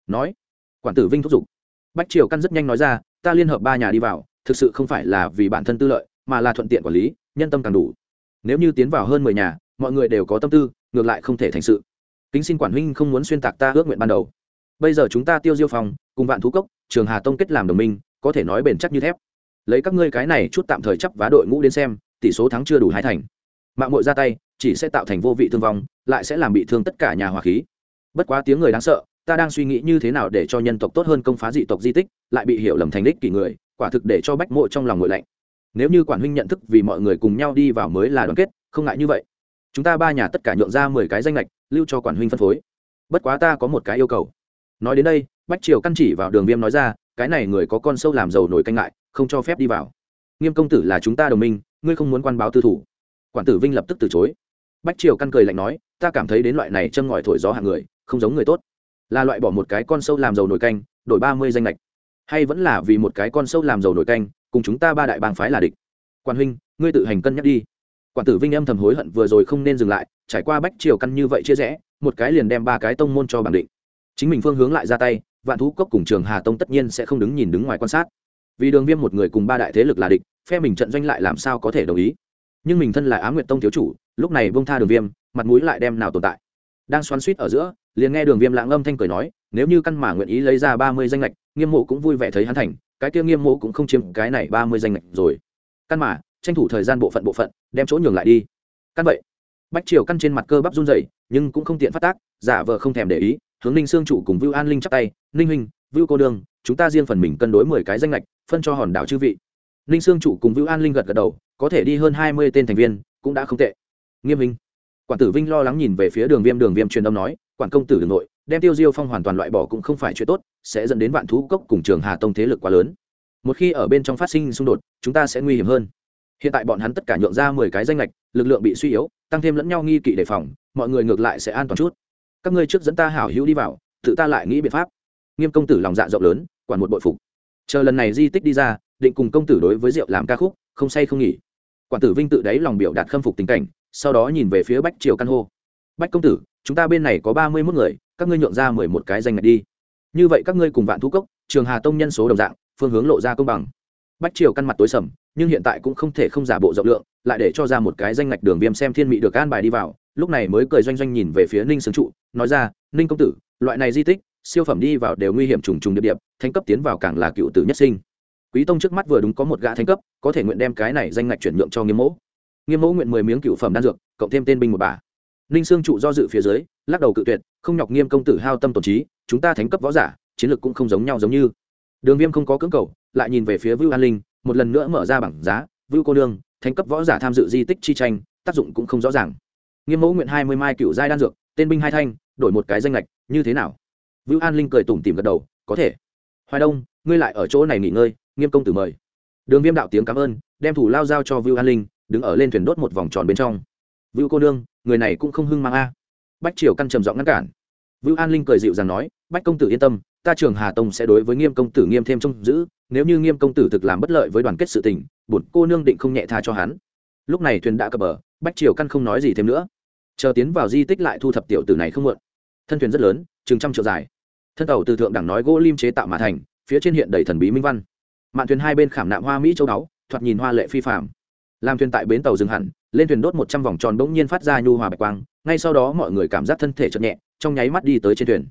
Nói, quản tử vinh thúc giục. Bách triều căn rất nhanh nói ra, ta liên hợp ba nhà đi vào, thực sự không phải là vì bản thân tư lợi, mà là thuận tiện quản lý, nhân tâm càng đủ. Nếu như tiến vào hơn mười nhà, mọi người đều có tâm tư, ngược lại không thể thành sự. Kính xin quản huynh không muốn xuyên tạc ta ước nguyện ban đầu. Bây giờ chúng ta tiêu diêu phòng, cùng vạn thú cốc, trường hà tông kết làm đồng minh, có thể nói bền chắc như thép lấy các ngươi cái này chút tạm thời chấp vá đội ngũ đến xem, tỷ số thắng chưa đủ hai thành. Mạng mội ra tay, chỉ sẽ tạo thành vô vị thương vong, lại sẽ làm bị thương tất cả nhà hòa khí. Bất quá tiếng người đáng sợ, ta đang suy nghĩ như thế nào để cho nhân tộc tốt hơn công phá dị tộc di tích, lại bị hiểu lầm thành đích kỷ người, quả thực để cho bách mộ trong lòng ngội lạnh. Nếu như quản huynh nhận thức vì mọi người cùng nhau đi vào mới là đoàn kết, không ngại như vậy. Chúng ta ba nhà tất cả nhượng ra mười cái danh lệch lưu cho quản huynh phân phối. Bất quá ta có một cái yêu cầu. Nói đến đây, bách triều căn chỉ vào đường viêm nói ra, cái này người có con sâu làm giàu nổi canh lại không cho phép đi vào. Nghiêm công tử là chúng ta đồng minh, ngươi không muốn quan báo tư thủ. Quản tử vinh lập tức từ chối. Bách triều căn cười lạnh nói, ta cảm thấy đến loại này châm ngòi thổi gió hạng người, không giống người tốt. Là loại bỏ một cái con sâu làm giàu nổi canh, đổi ba mươi danh lệch hay vẫn là vì một cái con sâu làm giàu nổi canh, cùng chúng ta ba đại bang phái là địch. Quan huynh, ngươi tự hành cân nhắc đi. Quản tử vinh âm thầm hối hận vừa rồi không nên dừng lại, trải qua bách triều căn như vậy chia rẽ, một cái liền đem ba cái tông môn cho bản định. Chính mình phương hướng lại ra tay, vạn thú cốc cùng trường hà tông tất nhiên sẽ không đứng nhìn đứng ngoài quan sát vì đường viêm một người cùng ba đại thế lực là địch, phe mình trận doanh lại làm sao có thể đồng ý? Nhưng mình thân là á nguyện tông thiếu chủ, lúc này bông tha đường viêm, mặt mũi lại đem nào tồn tại. Đang xoắn suýt ở giữa, liền nghe đường viêm lãng âm thanh cười nói, nếu như căn mà nguyện ý lấy ra ba mươi danh lệch nghiêm mộ cũng vui vẻ thấy hắn thành, cái kia nghiêm mộ cũng không chiếm cái này ba mươi danh lệch rồi. Căn mà, tranh thủ thời gian bộ phận bộ phận, đem chỗ nhường lại đi. Căn vậy. Bách triều căn trên mặt cơ bắp run rẩy, nhưng cũng không tiện phát tác, giả vờ không thèm để ý, hướng ninh sương chủ cùng vưu an linh chắp tay, ninh huynh, vưu cô đường chúng ta riêng phần mình cân đối mười cái danh lệch phân cho hòn đảo chư vị. Ninh sương chủ cùng vũ an linh gật gật đầu, có thể đi hơn hai mươi tên thành viên, cũng đã không tệ. Nghiêm minh. Quản tử vinh lo lắng nhìn về phía đường viêm đường viêm truyền âm nói, quản công tử đường nội, đem tiêu diêu phong hoàn toàn loại bỏ cũng không phải chuyện tốt, sẽ dẫn đến vạn thú cốc cùng trường hà tông thế lực quá lớn. Một khi ở bên trong phát sinh xung đột, chúng ta sẽ nguy hiểm hơn. Hiện tại bọn hắn tất cả nhượng ra mười cái danh lệch lực lượng bị suy yếu, tăng thêm lẫn nhau nghi kỵ đề phòng, mọi người ngược lại sẽ an toàn chút. Các ngươi trước dẫn ta hảo hữu đi vào, tự ta lại nghĩ biện pháp. Nghiêm công tử lòng dạ rộng lớn quản một bội phục. Chờ lần này di tích đi ra, định cùng công tử đối với rượu làm ca khúc, không say không nghỉ. Quản tử vinh tự đáy lòng biểu đạt khâm phục tình cảnh, sau đó nhìn về phía bách triều căn hô. Bách công tử, chúng ta bên này có ba mươi mốt người, các ngươi nhượng ra mười một cái danh ngạch đi. Như vậy các ngươi cùng vạn thú cốc, trường hà tông nhân số đồng dạng, phương hướng lộ ra công bằng. Bách triều căn mặt tối sầm, nhưng hiện tại cũng không thể không giả bộ rộng lượng, lại để cho ra một cái danh ngạch đường viêm xem thiên mị được an bài đi vào, lúc này mới cười doanh doanh nhìn về phía ninh sướng trụ, nói ra, ninh công tử, loại này di tích siêu phẩm đi vào đều nguy hiểm trùng trùng điệp điệp, thánh cấp tiến vào càng là cựu tử nhất sinh. Quý tông trước mắt vừa đúng có một gã thánh cấp, có thể nguyện đem cái này danh ngạch chuyển nhượng cho nghiêm mẫu nghiêm mẫu nguyện mười miếng cựu phẩm đan dược, cộng thêm tên binh một bà. Ninh sương trụ do dự phía dưới, lắc đầu cự tuyệt, không nhọc nghiêm công tử hao tâm tổn trí, chúng ta thánh cấp võ giả, chiến lược cũng không giống nhau giống như. Đường viêm không có cưỡng cầu, lại nhìn về phía vưu an linh, một lần nữa mở ra bảng giá, vưu cô nương, thánh cấp võ giả tham dự di tích chi tranh, tác dụng cũng không rõ ràng. Nghiêm mẫu nguyện hai mươi mai cựu giai đan dược, tên binh hai thanh, đổi một cái danh lệch như thế nào? Vưu an linh cười tủm tỉm gật đầu, có thể. Hoài đông, ngươi lại ở chỗ này nghỉ ngơi, nghiêm công tử mời. Đường viêm đạo tiếng cảm ơn, đem thủ lao giao cho vưu an linh, đứng ở lên thuyền đốt một vòng tròn bên trong. Vưu cô nương, người này cũng không hưng mang a. Bách triều căn trầm giọng ngăn cản. Vưu an linh cười dịu dàng nói, bách công tử yên tâm, ta trường hà tông sẽ đối với nghiêm công tử nghiêm thêm trông giữ, nếu như nghiêm công tử thực làm bất lợi với đoàn kết sự tình, bổn cô nương định không nhẹ tha cho hắn. Lúc này thuyền đã cập bờ, bách triều căn không nói gì thêm nữa. Chờ tiến vào di tích lại thu thập tiểu tử này không muộn. Thân thuyền rất lớn, chừng trăm trượng dài thân tàu từ thượng đẳng nói gỗ lim chế tạo mà thành, phía trên hiện đầy thần bí minh văn. Mạn thuyền hai bên khảm nạm hoa mỹ châu đáo thoạt nhìn hoa lệ phi phạm làm thuyền tại bến tàu dừng hẳn, lên thuyền đốt một trăm vòng tròn bỗng nhiên phát ra nhu hòa bạch quang, ngay sau đó mọi người cảm giác thân thể chậm nhẹ, trong nháy mắt đi tới trên thuyền.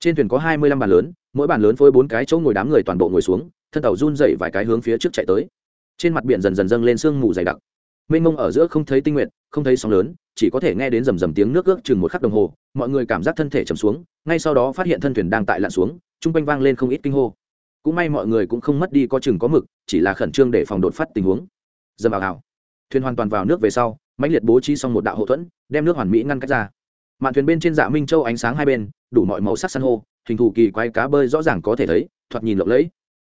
Trên thuyền có hai mươi lăm bàn lớn, mỗi bàn lớn phối bốn cái chỗ ngồi đám người toàn bộ ngồi xuống, thân tàu run dậy vài cái hướng phía trước chạy tới. Trên mặt biển dần dần dâng lên sương mù dày đặc. Mênh mông ở giữa không thấy tinh nguyện không thấy sóng lớn chỉ có thể nghe đến rầm rầm tiếng nước ước chừng một khắc đồng hồ, mọi người cảm giác thân thể chầm xuống, ngay sau đó phát hiện thân thuyền đang tại lặn xuống, chung quanh vang lên không ít kinh hô. Cũng may mọi người cũng không mất đi có chừng có mực, chỉ là khẩn trương để phòng đột phát tình huống. Dầm vào hào thuyền hoàn toàn vào nước về sau, mãnh liệt bố trí xong một đạo hậu thuẫn, đem nước hoàn mỹ ngăn cách ra. Mạn thuyền bên trên dạ minh châu ánh sáng hai bên, đủ mọi màu sắc san hô, hình thù kỳ quái cá bơi rõ ràng có thể thấy, thoạt nhìn lộng lẫy.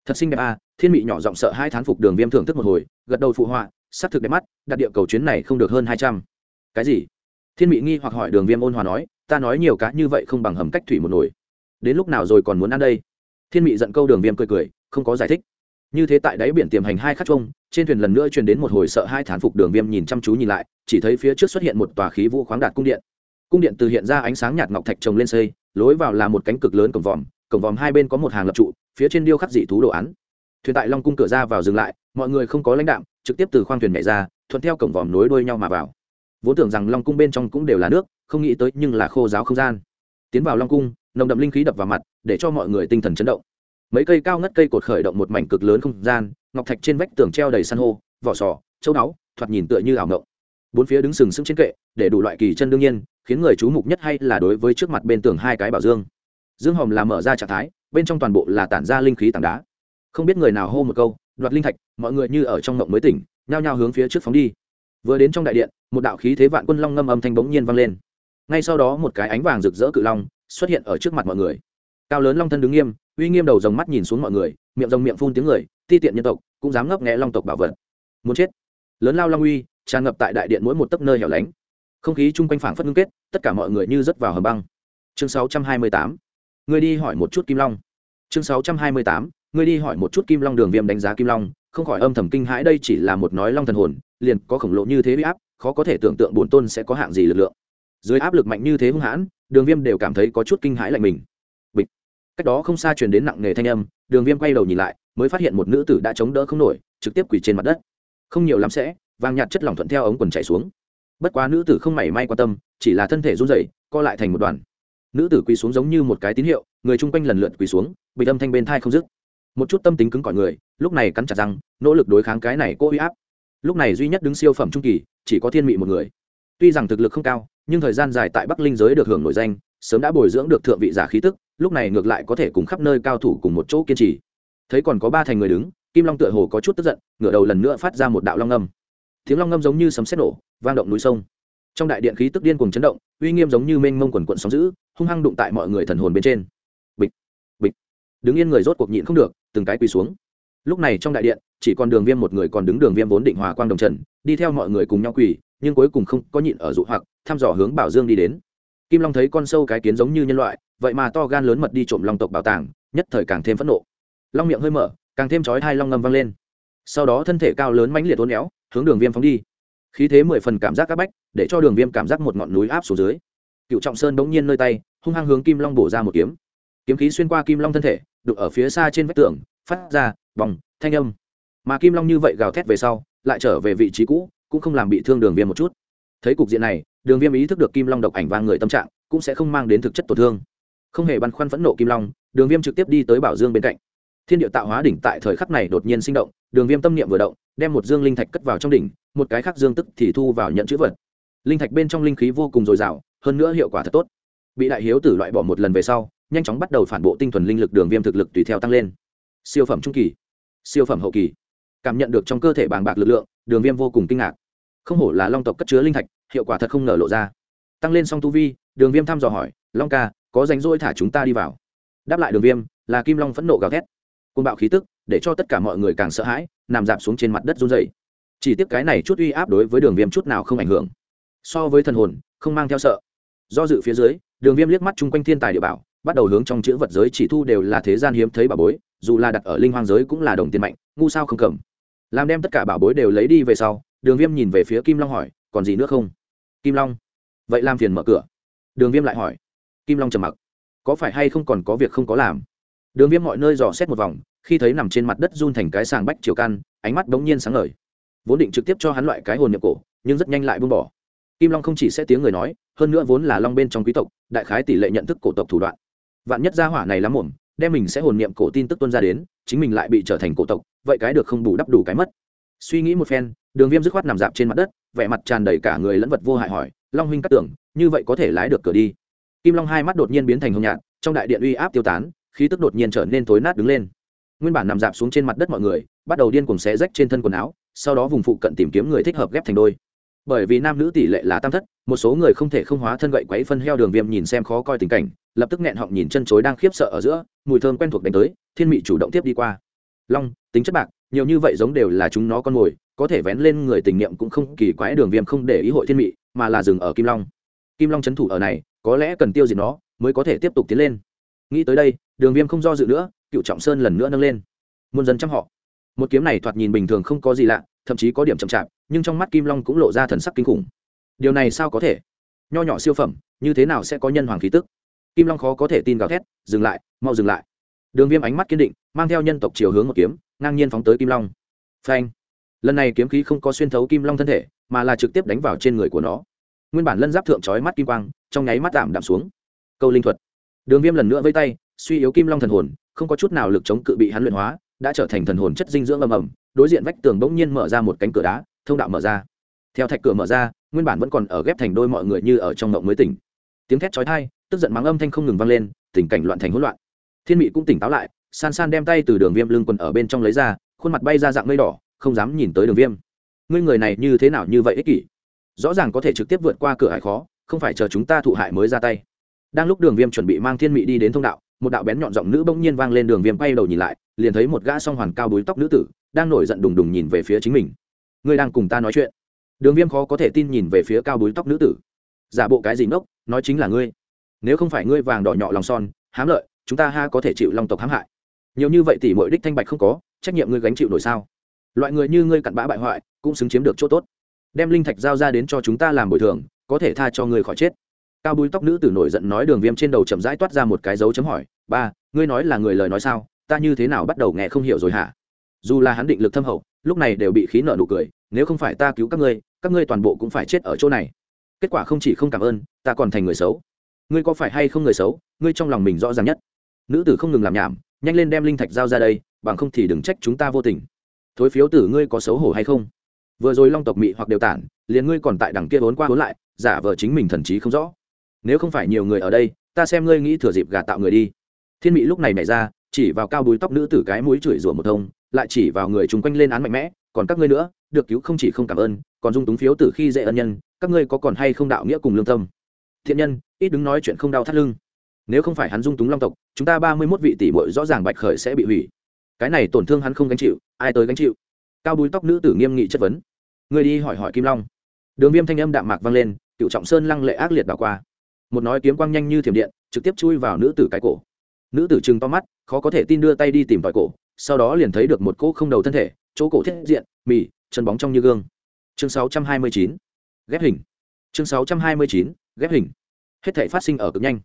Thật xinh đẹp à thiên mị nhỏ giọng sợ hai thán phục đường viêm thưởng thức một hồi, gật đầu phụ họa s ắ c thực đẹp mắt, đặt địa cầu chuyến này không được hơn hai trăm cái gì? Thiên mị nghi hoặc hỏi đường viêm ôn hòa nói, ta nói nhiều cá như vậy không bằng hầm cách thủy một nồi. Đến lúc nào rồi còn muốn ăn đây? Thiên mị giận câu đường viêm cười cười, không có giải thích. Như thế tại đáy biển tiềm hành hai khắc trông trên thuyền lần nữa truyền đến một hồi sợ hai thán phục đường viêm nhìn chăm chú nhìn lại, chỉ thấy phía trước xuất hiện một tòa khí vũ khoáng đạt cung điện. Cung điện từ hiện ra ánh sáng nhạt ngọc thạch trồng lên xây, lối vào là một cánh cực lớn cổng vòm cổng vòm hai bên có một hàng lập trụ, phía trên điêu khắc dị thú đồ án. Thuyền tại long cung cửa ra vào dừng lại, mọi người không có lãnh đạm, trực tiếp từ khoang thuyền nhảy ra, thuận theo cổng vòm nối đuôi nhau mà vào vốn tưởng rằng long cung bên trong cũng đều là nước, không nghĩ tới nhưng là khô giáo không gian. Tiến vào long cung, nồng đậm linh khí đập vào mặt, để cho mọi người tinh thần chấn động. Mấy cây cao ngất cây cột khởi động một mảnh cực lớn không gian, ngọc thạch trên vách tường treo đầy san hô, vỏ sò, châu báu, thoạt nhìn tựa như ảo ngộng. Bốn phía đứng sừng sững trên kệ, để đủ loại kỳ chân đương nhiên, khiến người chú mục nhất hay là đối với trước mặt bên tường hai cái bảo dương. Dương hòm là mở ra trạng thái, bên trong toàn bộ là tản ra linh khí tảng đá. Không biết người nào hô một câu, đoạt linh thạch, mọi người như ở trong ngộng mới tỉnh, nhao nhao hướng phía trước phóng đi vừa đến trong đại điện, một đạo khí thế vạn quân long ngâm âm thanh bỗng nhiên vang lên. Ngay sau đó một cái ánh vàng rực rỡ cự long xuất hiện ở trước mặt mọi người. Cao lớn long thân đứng nghiêm, uy nghiêm đầu dòng mắt nhìn xuống mọi người, miệng rồng miệng phun tiếng người, ti tiện nhân tộc, cũng dám ngấp nghẽ long tộc bảo vật. Muốn chết. Lớn lao long uy, tràn ngập tại đại điện mỗi một tấc nơi hẻo lánh. Không khí chung quanh phảng phất ngưng kết, tất cả mọi người như rớt vào hầm băng. Chương 628. người đi hỏi một chút kim long. Chương 628. người đi hỏi một chút kim long đường viêm đánh giá kim long, không khỏi âm thầm kinh hãi đây chỉ là một nói long thần hồn liền có khổng lồ như thế bị áp, khó có thể tưởng tượng bổn tôn sẽ có hạng gì lực lượng. Dưới áp lực mạnh như thế hung hãn, đường viêm đều cảm thấy có chút kinh hãi lạnh mình. Bịch. Cách đó không xa truyền đến nặng nề thanh âm, đường viêm quay đầu nhìn lại, mới phát hiện một nữ tử đã chống đỡ không nổi, trực tiếp quỳ trên mặt đất. Không nhiều lắm sẽ, vàng nhạt chất lỏng thuận theo ống quần chạy xuống. Bất quá nữ tử không mảy may quan tâm, chỉ là thân thể run rẩy, co lại thành một đoàn. Nữ tử quỳ xuống giống như một cái tín hiệu, người chung quanh lần lượt quỳ xuống, bị âm thanh bên thai không dứt. Một chút tâm tính cứng cỏi người, lúc này cắn chặt răng, nỗ lực đối kháng cái này cô uy áp lúc này duy nhất đứng siêu phẩm trung kỳ, chỉ có thiên mị một người. Tuy rằng thực lực không cao, nhưng thời gian dài tại bắc linh giới được hưởng nổi danh, sớm đã bồi dưỡng được thượng vị giả khí tức, lúc này ngược lại có thể cùng khắp nơi cao thủ cùng một chỗ kiên trì. Thấy còn có ba thành người đứng, kim long tựa hồ có chút tức giận, ngửa đầu lần nữa phát ra một đạo long ngâm tiếng long ngâm giống như sấm sét nổ, vang động núi sông. Trong đại điện khí tức điên cuồng chấn động, uy nghiêm giống như mênh mông quần quận sóng dữ, hung hăng đụng tại mọi người thần hồn bên trên. Bịch bịch. Đứng yên người rốt cuộc nhịn không được, từng cái quỳ xuống lúc này trong đại điện, chỉ còn đường viêm một người, còn đứng đường viêm vốn định hòa quang đồng trần, đi theo mọi người cùng nhau quỳ, nhưng cuối cùng không có nhịn ở dụ hoặc, thăm dò hướng bảo dương đi đến. Kim long thấy con sâu cái kiến giống như nhân loại, vậy mà to gan lớn mật đi trộm long tộc bảo tàng, nhất thời càng thêm phẫn nộ. Long miệng hơi mở, càng thêm chói hai long ngâm vang lên. Sau đó thân thể cao lớn mãnh liệt uốn éo, hướng đường viêm phóng đi. Khí thế mười phần cảm giác áp bách, để cho đường viêm cảm giác một ngọn núi áp xuống dưới. Cựu trọng sơn bỗng nhiên nơi tay, hung hăng hướng kim long bổ ra một kiếm. Kiếm khí xuyên qua kim long thân thể, đục ở phía xa trên vách tường, phát ra vòng thanh âm. Mà kim long như vậy gào thét về sau, lại trở về vị trí cũ, cũng không làm bị thương đường viêm một chút. Thấy cục diện này, đường viêm ý thức được kim long độc ảnh vang người tâm trạng, cũng sẽ không mang đến thực chất tổn thương. Không hề băn khoăn phẫn nộ kim long, đường viêm trực tiếp đi tới bảo dương bên cạnh. Thiên địa tạo hóa đỉnh tại thời khắc này đột nhiên sinh động, đường viêm tâm niệm vừa động, đem một dương linh thạch cất vào trong đỉnh, một cái khác dương tức thì thu vào nhận chữ vật. Linh thạch bên trong linh khí vô cùng dồi dào, hơn nữa hiệu quả thật tốt. Bị đại hiếu tử loại bỏ một lần về sau, nhanh chóng bắt đầu phản bộ tinh thuần linh lực đường viêm thực lực tùy theo tăng lên. Siêu phẩm trung kỳ siêu phẩm hậu kỳ. Cảm nhận được trong cơ thể bàng bạc lực lượng, đường viêm vô cùng kinh ngạc. Không hổ là long tộc cất chứa linh thạch, hiệu quả thật không ngờ lộ ra. Tăng lên song tu vi, đường viêm thăm dò hỏi, long ca, có rảnh rỗi thả chúng ta đi vào? Đáp lại đường viêm, là kim long phẫn nộ gào thét. Côn bạo khí tức, để cho tất cả mọi người càng sợ hãi, nằm dạp xuống trên mặt đất run dày chỉ tiếp cái này chút uy áp đối với đường viêm chút nào không ảnh hưởng. So với thần hồn, không mang theo sợ. Do dự phía dưới, đường viêm liếc mắt chung quanh thiên tài địa bảo, bắt đầu hướng trong chữ vật giới chỉ thu đều là thế gian hiếm thấy bà bối dù là đặt ở linh hoang giới cũng là đồng tiền mạnh, ngu sao không cầm. Làm đem tất cả bảo bối đều lấy đi về sau, đường viêm nhìn về phía kim long hỏi, còn gì nữa không? Kim long. Vậy làm phiền mở cửa. Đường viêm lại hỏi. Kim long trầm mặc. Có phải hay không còn có việc không có làm? Đường viêm mọi nơi dò xét một vòng, khi thấy nằm trên mặt đất run thành cái sàng bách chiều căn ánh mắt đống nhiên sáng ngời. Vốn định trực tiếp cho hắn loại cái hồn nhập cổ, nhưng rất nhanh lại buông bỏ. Kim long không chỉ sẽ tiếng người nói, hơn nữa vốn là long bên trong quý tộc, đại khái tỷ lệ nhận thức cổ tộc thủ đoạn. Vạn nhất gia hỏa này lắm ổn đem mình sẽ hồn niệm cổ tin tức tuân ra đến, chính mình lại bị trở thành cổ tộc, vậy cái được không đủ đắp đủ cái mất. Suy nghĩ một phen, đường viêm dứt khoát nằm dạp trên mặt đất, vẻ mặt tràn đầy cả người lẫn vật vô hại hỏi, long huynh cắt tưởng, như vậy có thể lái được cửa đi? Kim long hai mắt đột nhiên biến thành hồng nhạt, trong đại điện uy áp tiêu tán, khí tức đột nhiên trở nên tối nát đứng lên. Nguyên bản nằm dạp xuống trên mặt đất mọi người, bắt đầu điên cùng xé rách trên thân quần áo, sau đó vùng phụ cận tìm kiếm người thích hợp ghép thành đôi bởi vì nam nữ tỷ lệ là tam thất, một số người không thể không hóa thân gậy quấy phân heo đường viêm nhìn xem khó coi tình cảnh, lập tức nghẹn họng nhìn chân chối đang khiếp sợ ở giữa, mùi thơm quen thuộc đánh tới, thiên mị chủ động tiếp đi qua. Long, tính chất bạc, nhiều như vậy giống đều là chúng nó con mồi, có thể vén lên người tình niệm cũng không kỳ quái đường viêm không để ý hội thiên mị, mà là dừng ở kim long. Kim long c h ấ n thủ ở này, có lẽ cần tiêu diệt nó, mới có thể tiếp tục tiến lên. Nghĩ tới đây, đường viêm không do dự nữa, cựu trọng sơn lần nữa nâng lên. Muôn dân chăm họ. Một kiếm này thoạt nhìn bình thường không có gì lạ thậm chí có điểm chậm chạp, nhưng trong mắt kim long cũng lộ ra thần sắc kinh khủng. Điều này sao có thể? Nho nhỏ siêu phẩm, như thế nào sẽ có nhân hoàng khí tức? Kim long khó có thể tin gào thét, dừng lại, mau dừng lại. Đường viêm ánh mắt kiên định, mang theo nhân tộc chiều hướng một kiếm, ngang nhiên phóng tới kim long. Phanh! Lần này kiếm khí không có xuyên thấu kim long thân thể, mà là trực tiếp đánh vào trên người của nó. Nguyên bản lân giáp thượng trói mắt kim quang, trong nháy mắt tạm đạm xuống. Câu linh thuật. Đường viêm lần nữa với tay, suy yếu kim long thần hồn, không có chút nào lực chống cự bị hắn luyện hóa đã trở thành thần hồn chất dinh dưỡng ầm ầm, đối diện vách tường bỗng nhiên mở ra một cánh cửa đá, thông đạo mở ra. Theo thạch cửa mở ra, nguyên bản vẫn còn ở ghép thành đôi mọi người như ở trong ngộng mới tỉnh. Tiếng thét chói tai, tức giận mắng âm thanh không ngừng vang lên, tình cảnh loạn thành hỗn loạn. Thiên mị cũng tỉnh táo lại, san san đem tay từ đường viêm lưng quần ở bên trong lấy ra, khuôn mặt bay ra dạng mây đỏ, không dám nhìn tới đường viêm. Ngươi người này như thế nào như vậy ích kỷ? Rõ ràng có thể trực tiếp vượt qua cửa hải khó, không phải chờ chúng ta thụ hại mới ra tay. Đang lúc đường viêm chuẩn bị mang thiên mị đi đến thông đạo, một đạo bén nhọn giọng nữ bỗng nhiên vang lên, đường viêm quay đầu nhìn lại liền thấy một gã song hoàn cao đuối tóc nữ tử đang nổi giận đùng đùng nhìn về phía chính mình. Ngươi đang cùng ta nói chuyện. Đường viêm khó có thể tin nhìn về phía cao đuối tóc nữ tử. Giả bộ cái gì nốc, nói chính là ngươi. Nếu không phải ngươi vàng đỏ nhỏ lòng son hám lợi chúng ta ha có thể chịu long tộc hãm hại. Nhiều như vậy tỷ mỗi đích thanh bạch không có trách nhiệm ngươi gánh chịu nổi sao? Loại người như ngươi cặn bã bại hoại cũng xứng chiếm được chỗ tốt. Đem linh thạch giao ra đến cho chúng ta làm bồi thường có thể tha cho ngươi khỏi chết. Cao bùi tóc nữ tử nổi giận nói đường viêm trên đầu chậm rãi toát ra một cái dấu chấm hỏi ba ngươi nói là người lời nói sao? Ta như thế nào bắt đầu nghe không hiểu rồi hả? Dù là hắn định lực thâm hậu, lúc này đều bị khí nợ nụ cười, nếu không phải ta cứu các ngươi các ngươi toàn bộ cũng phải chết ở chỗ này. Kết quả không chỉ không cảm ơn, ta còn thành người xấu. Ngươi có phải hay không người xấu? Ngươi trong lòng mình rõ ràng nhất. Nữ tử không ngừng làm nhảm, nhanh lên đem linh thạch giao ra đây, bằng không thì đừng trách chúng ta vô tình. Thối phiếu tử ngươi có xấu hổ hay không? Vừa rồi long tộc mị hoặc đều tản, liền ngươi còn tại đằng kia vốn qua vốn lại, giả vờ chính mình thần trí không rõ. Nếu không phải nhiều người ở đây, ta xem ngươi nghĩ thừa dịp gà tạo người đi. Thiên mị lúc này nảy ra chỉ vào cao búi tóc nữ tử cái mũi chửi rủa một thông, lại chỉ vào người chung quanh lên án mạnh mẽ, còn các ngươi nữa, được cứu không chỉ không cảm ơn, còn dung túng phiếu từ khi dễ ân nhân, các ngươi có còn hay không đạo nghĩa cùng lương tâm? Thiện nhân, ít đứng nói chuyện không đau thắt lưng. Nếu không phải hắn dung túng long tộc, chúng ta ba mươi mốt vị tỷ muội rõ ràng bạch khởi sẽ bị hủy. Cái này tổn thương hắn không gánh chịu, ai tới gánh chịu? Cao búi tóc nữ tử nghiêm nghị chất vấn. Người đi hỏi hỏi kim long. Đường viêm thanh âm đạm mạc vang lên, cựu trọng sơn lăng lệ ác liệt đảo qua. Một nói kiếm quang nhanh như thiểm điện, trực tiếp chui vào nữ tử cái cổ nữ tử trừng to mắt, khó có thể tin đưa tay đi tìm tòi cổ, sau đó liền thấy được một cỗ không đầu thân thể, chỗ cổ thiết diện, mì, chân bóng trong như gương. Chương 629. ghép hình. Chương 629. ghép hình. Hết thể phát sinh ở cực nhanh.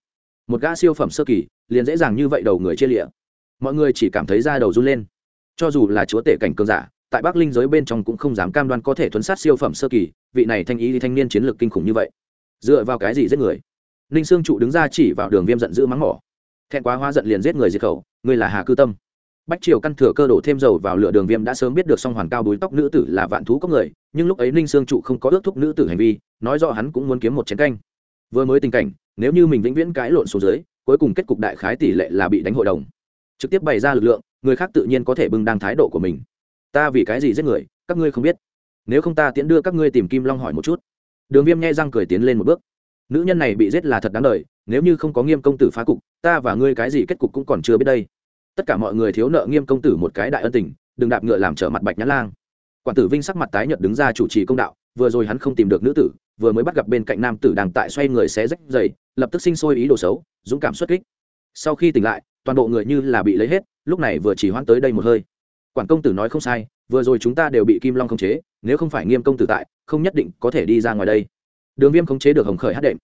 Một gã siêu phẩm sơ kỳ, liền dễ dàng như vậy đầu người chia lịa. Mọi người chỉ cảm thấy da đầu run lên. Cho dù là chúa tể cảnh cường giả, tại bắc linh giới bên trong cũng không dám cam đoan có thể thuấn sát siêu phẩm sơ kỳ, vị này thanh ý thanh niên chiến lược kinh khủng như vậy. Dựa vào cái gì giết người? Ninh sương trụ đứng ra chỉ vào đường viêm giận dữ mắng mỏ thẹn quá hóa giận liền giết người diệt khẩu, ngươi là hà cư tâm. Bách triều căn thừa cơ đổ thêm dầu vào lửa đường viêm đã sớm biết được song hoàn cao đuối tóc nữ tử là vạn thú cốc người, nhưng lúc ấy ninh sương trụ không có ước thúc nữ tử hành vi, nói rõ hắn cũng muốn kiếm một chiến canh. Vừa mới tình cảnh, nếu như mình vĩnh viễn cãi lộn xuống dưới, cuối cùng kết cục đại khái tỷ lệ là bị đánh hội đồng. Trực tiếp bày ra lực lượng, người khác tự nhiên có thể bưng đăng thái độ của mình. Ta vì cái gì giết người, các ngươi không biết. Nếu không ta tiễn đưa các ngươi tìm kim long hỏi một chút. Đường viêm nghe răng cười tiến lên một bước. Nữ nhân này bị giết là thật đáng đời nếu như không có nghiêm công tử phá cục, ta và ngươi cái gì kết cục cũng còn chưa biết đây. Tất cả mọi người thiếu nợ nghiêm công tử một cái đại ân tình, đừng đạp ngựa làm trở mặt bạch nhã lang. Quản tử vinh sắc mặt tái nhợt đứng ra chủ trì công đạo, vừa rồi hắn không tìm được nữ tử, vừa mới bắt gặp bên cạnh nam tử đang tại xoay người xé rách dày lập tức sinh sôi ý đồ xấu, dũng cảm xuất kích. Sau khi tỉnh lại, toàn bộ người như là bị lấy hết, lúc này vừa chỉ hoãn tới đây một hơi. Quản công tử nói không sai, vừa rồi chúng ta đều bị kim long khống chế, nếu không phải nghiêm công tử tại, không nhất định có thể đi ra ngoài đây. Đường viêm khống chế được hồng khởi hát đệm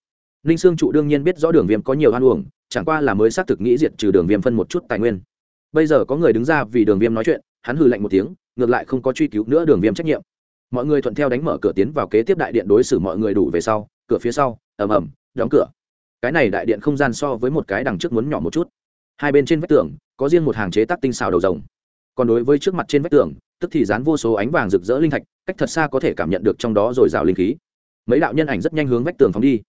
ninh sương trụ đương nhiên biết rõ đường viêm có nhiều hoan uổng, chẳng qua là mới xác thực nghĩ diệt trừ đường viêm phân một chút tài nguyên. Bây giờ có người đứng ra vì đường viêm nói chuyện, hắn hừ lạnh một tiếng, ngược lại không có truy cứu nữa đường viêm trách nhiệm. Mọi người thuận theo đánh mở cửa tiến vào kế tiếp đại điện đối xử mọi người đủ về sau, cửa phía sau ẩm ẩm đóng cửa. Cái này đại điện không gian so với một cái đằng trước muốn nhỏ một chút. Hai bên trên vách tường, có riêng một hàng chế tác tinh xào đầu rồng. Còn đối với trước mặt trên vách tường, tức thì dán vô số ánh vàng rực rỡ linh thạch, cách thật xa có thể cảm nhận được trong đó dồi dào linh khí. Mấy đạo nhân ảnh rất nhanh hướng vách tường phóng đi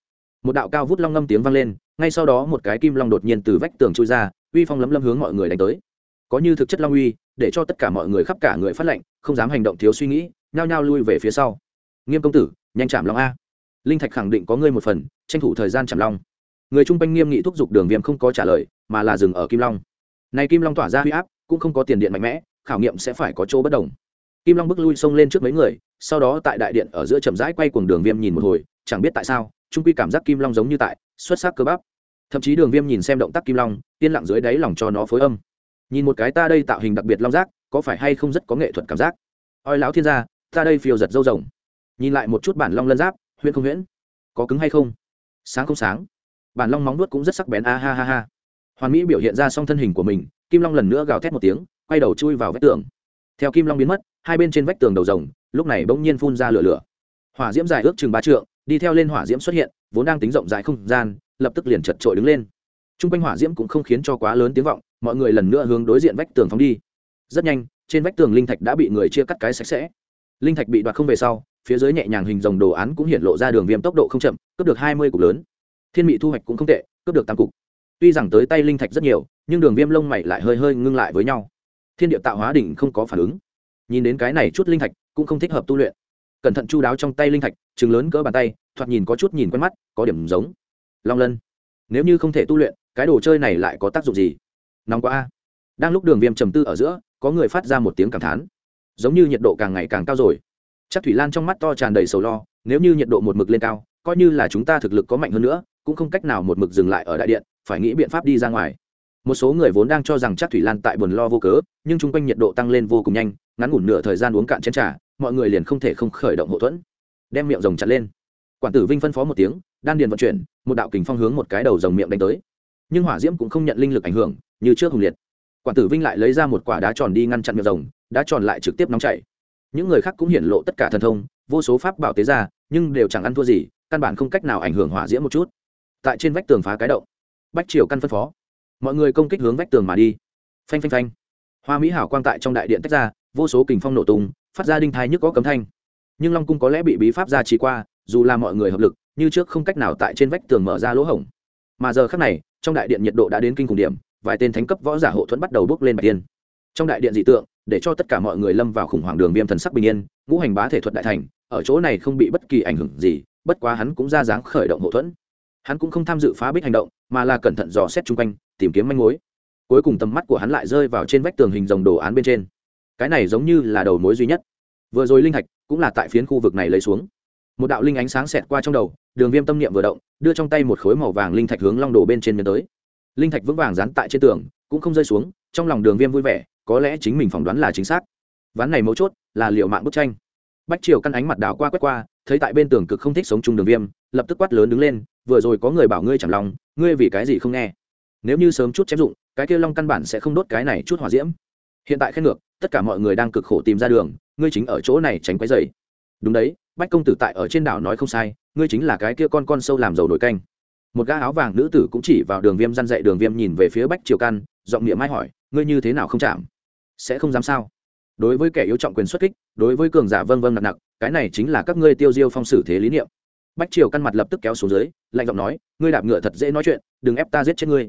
một đạo cao vút long ngâm tiếng vang lên, ngay sau đó một cái kim long đột nhiên từ vách tường trôi ra, uy phong lấm lấm hướng mọi người đánh tới. Có như thực chất long uy, để cho tất cả mọi người khắp cả người phát lệnh không dám hành động thiếu suy nghĩ, nhao nhao lui về phía sau. Nghiêm công tử, nhanh chạm long a. Linh thạch khẳng định có ngươi một phần, tranh thủ thời gian chạm long. Người trung quanh nghiêm nghị thúc giục đường viêm không có trả lời, mà là dừng ở kim long. Này kim long tỏa ra huy áp, cũng không có tiền điện mạnh mẽ, khảo nghiệm sẽ phải có chỗ bất đồng. Kim long bước lui xông lên trước mấy người, sau đó tại đại điện ở giữa chậm rãi quay cuồng đường viêm nhìn một hồi, chẳng biết tại sao trung quy cảm giác kim long giống như tại, xuất sắc cơ bắp. Thậm chí đường viêm nhìn xem động tác kim long, yên lặng dưới đáy lòng cho nó phối âm. Nhìn một cái ta đây tạo hình đặc biệt long giác, có phải hay không rất có nghệ thuật cảm giác? Oi lão thiên gia, ta đây phiêu giật dâu rồng. Nhìn lại một chút bản long lân giáp, huyễn không huyễn. Có cứng hay không? Sáng không sáng. Bản long móng nuốt cũng rất sắc bén, a ha ha ha. Hoàn mỹ biểu hiện ra xong thân hình của mình, kim long lần nữa gào thét một tiếng, quay đầu chui vào vách tường. Theo kim long biến mất, hai bên trên vách tường đầu rồng, lúc này bỗng nhiên phun ra lửa lửa. Hỏa diễm dài ước chừng ba trượng đi theo lên hỏa diễm xuất hiện, vốn đang tính rộng rãi không gian, lập tức liền chật trội đứng lên. T r u n g quanh hỏa diễm cũng không khiến cho quá lớn tiếng vọng, mọi người lần nữa hướng đối diện vách tường phóng đi. Rất nhanh, trên vách tường linh thạch đã bị người chia cắt cái sạch sẽ. Linh thạch bị đoạt không về sau, phía dưới nhẹ nhàng hình dòng đồ án cũng hiện lộ ra đường viêm tốc độ không chậm, cướp được hai mươi cục lớn. Thiên mị thu hoạch cũng không tệ, cướp được tám cục. Tuy rằng tới tay linh thạch rất nhiều, nhưng đường viêm lông mày lại hơi hơi ngưng lại với nhau. Thiên địa tạo hóa đỉnh không có phản ứng. Nhìn đến cái này chút linh thạch, cũng không thích hợp tu luyện cẩn thận chu đáo trong tay linh thạch, chừng lớn cỡ bàn tay, thoạt nhìn có chút nhìn quen mắt, có điểm giống. Long lân, nếu như không thể tu luyện, cái đồ chơi này lại có tác dụng gì? Nóng quá a. Đang lúc đường viêm trầm tư ở giữa, có người phát ra một tiếng cảm thán. Giống như nhiệt độ càng ngày càng cao rồi. Chắc thủy lan trong mắt to tràn đầy sầu lo, nếu như nhiệt độ một mực lên cao, coi như là chúng ta thực lực có mạnh hơn nữa, cũng không cách nào một mực dừng lại ở đại điện, phải nghĩ biện pháp đi ra ngoài. Một số người vốn đang cho rằng chắc thủy lan tại buồn lo vô cớ, nhưng chung quanh nhiệt độ tăng lên vô cùng nhanh ngắn ngủn nửa thời gian uống cạn chén trà, mọi người liền không thể không khởi động hậu thuẫn. Đem miệng rồng chặt lên. Quản tử vinh phân phó một tiếng đan điền vận chuyển một đạo kình phong hướng một cái đầu rồng miệng đánh tới. Nhưng hỏa diễm cũng không nhận linh lực ảnh hưởng như trước hùng liệt. Quản tử vinh lại lấy ra một quả đá tròn đi ngăn chặn miệng rồng đá tròn lại trực tiếp nóng chảy. Những người khác cũng hiển lộ tất cả thần thông vô số pháp bảo tế ra nhưng đều chẳng ăn thua gì căn bản không cách nào ảnh hưởng hỏa diễm một chút. Tại trên vách tường phá cái động bách triều căn phân phó. Mọi người công kích hướng vách tường mà đi. Phanh phanh phanh. Hoa mỹ hảo quang tại trong đại điện tách ra vô số kình phong nổ tung, phát ra đinh thai nhức có cấm thanh. Nhưng long cung có lẽ bị bí pháp ra chỉ qua, dù là mọi người hợp lực, như trước không cách nào tại trên vách tường mở ra lỗ hổng. Mà giờ khác này, trong đại điện nhiệt độ đã đến kinh khủng điểm, vài tên thánh cấp võ giả hộ thuẫn bắt đầu bước lên bạch tiên trong đại điện dị tượng, để cho tất cả mọi người lâm vào khủng hoảng đường viêm thần sắc bình yên, ngũ hành bá thể thuật đại thành, ở chỗ này không bị bất kỳ ảnh hưởng gì, bất quá hắn cũng ra dáng khởi động hộ thuẫn. Hắn cũng không tham dự phá bích hành động, mà là cẩn thận dò xét chung quanh, tìm kiếm manh mối. Cuối cùng tầm mắt của hắn lại rơi vào trên vách tường hình dòng đồ án bên trên cái này giống như là đầu mối duy nhất. Vừa rồi linh thạch cũng là tại phiến khu vực này lấy xuống. Một đạo linh ánh sáng xẹt qua trong đầu, đường viêm tâm niệm vừa động, đưa trong tay một khối màu vàng linh thạch hướng long đồ bên trên nhân tới. Linh thạch vững vàng dán tại trên tường, cũng không rơi xuống, trong lòng đường viêm vui vẻ, có lẽ chính mình phỏng đoán là chính xác. Ván này mấu chốt là liệu mạng bức tranh. Bách triều căn ánh mặt đảo qua quét qua, thấy tại bên tường cực không thích sống chung đường viêm, lập tức quát lớn đứng lên, vừa rồi có người bảo ngươi chẳng lòng, ngươi vì cái gì không nghe? Nếu như sớm chút chém dụng, cái kia long căn bản sẽ không đốt cái này chút hỏa diễm. Hiện tại khen ngược tất cả mọi người đang cực khổ tìm ra đường, ngươi chính ở chỗ này tránh quấy dày đúng đấy, bách công tử tại ở trên đảo nói không sai, ngươi chính là cái kia con con sâu làm dầu nổi canh. Một gã áo vàng nữ tử cũng chỉ vào đường viêm răn dậy đường viêm nhìn về phía bách triều căn, giọng miệng mai hỏi, ngươi như thế nào không chạm? Sẽ không dám sao? Đối với kẻ yếu trọng quyền xuất kích, đối với cường giả vâng vâng nặng nặng, cái này chính là các ngươi tiêu diêu phong sử thế lý niệm. Bách triều căn mặt lập tức kéo xuống dưới, lạnh giọng nói, ngươi đạp ngựa thật dễ nói chuyện, đừng ép ta giết chết ngươi.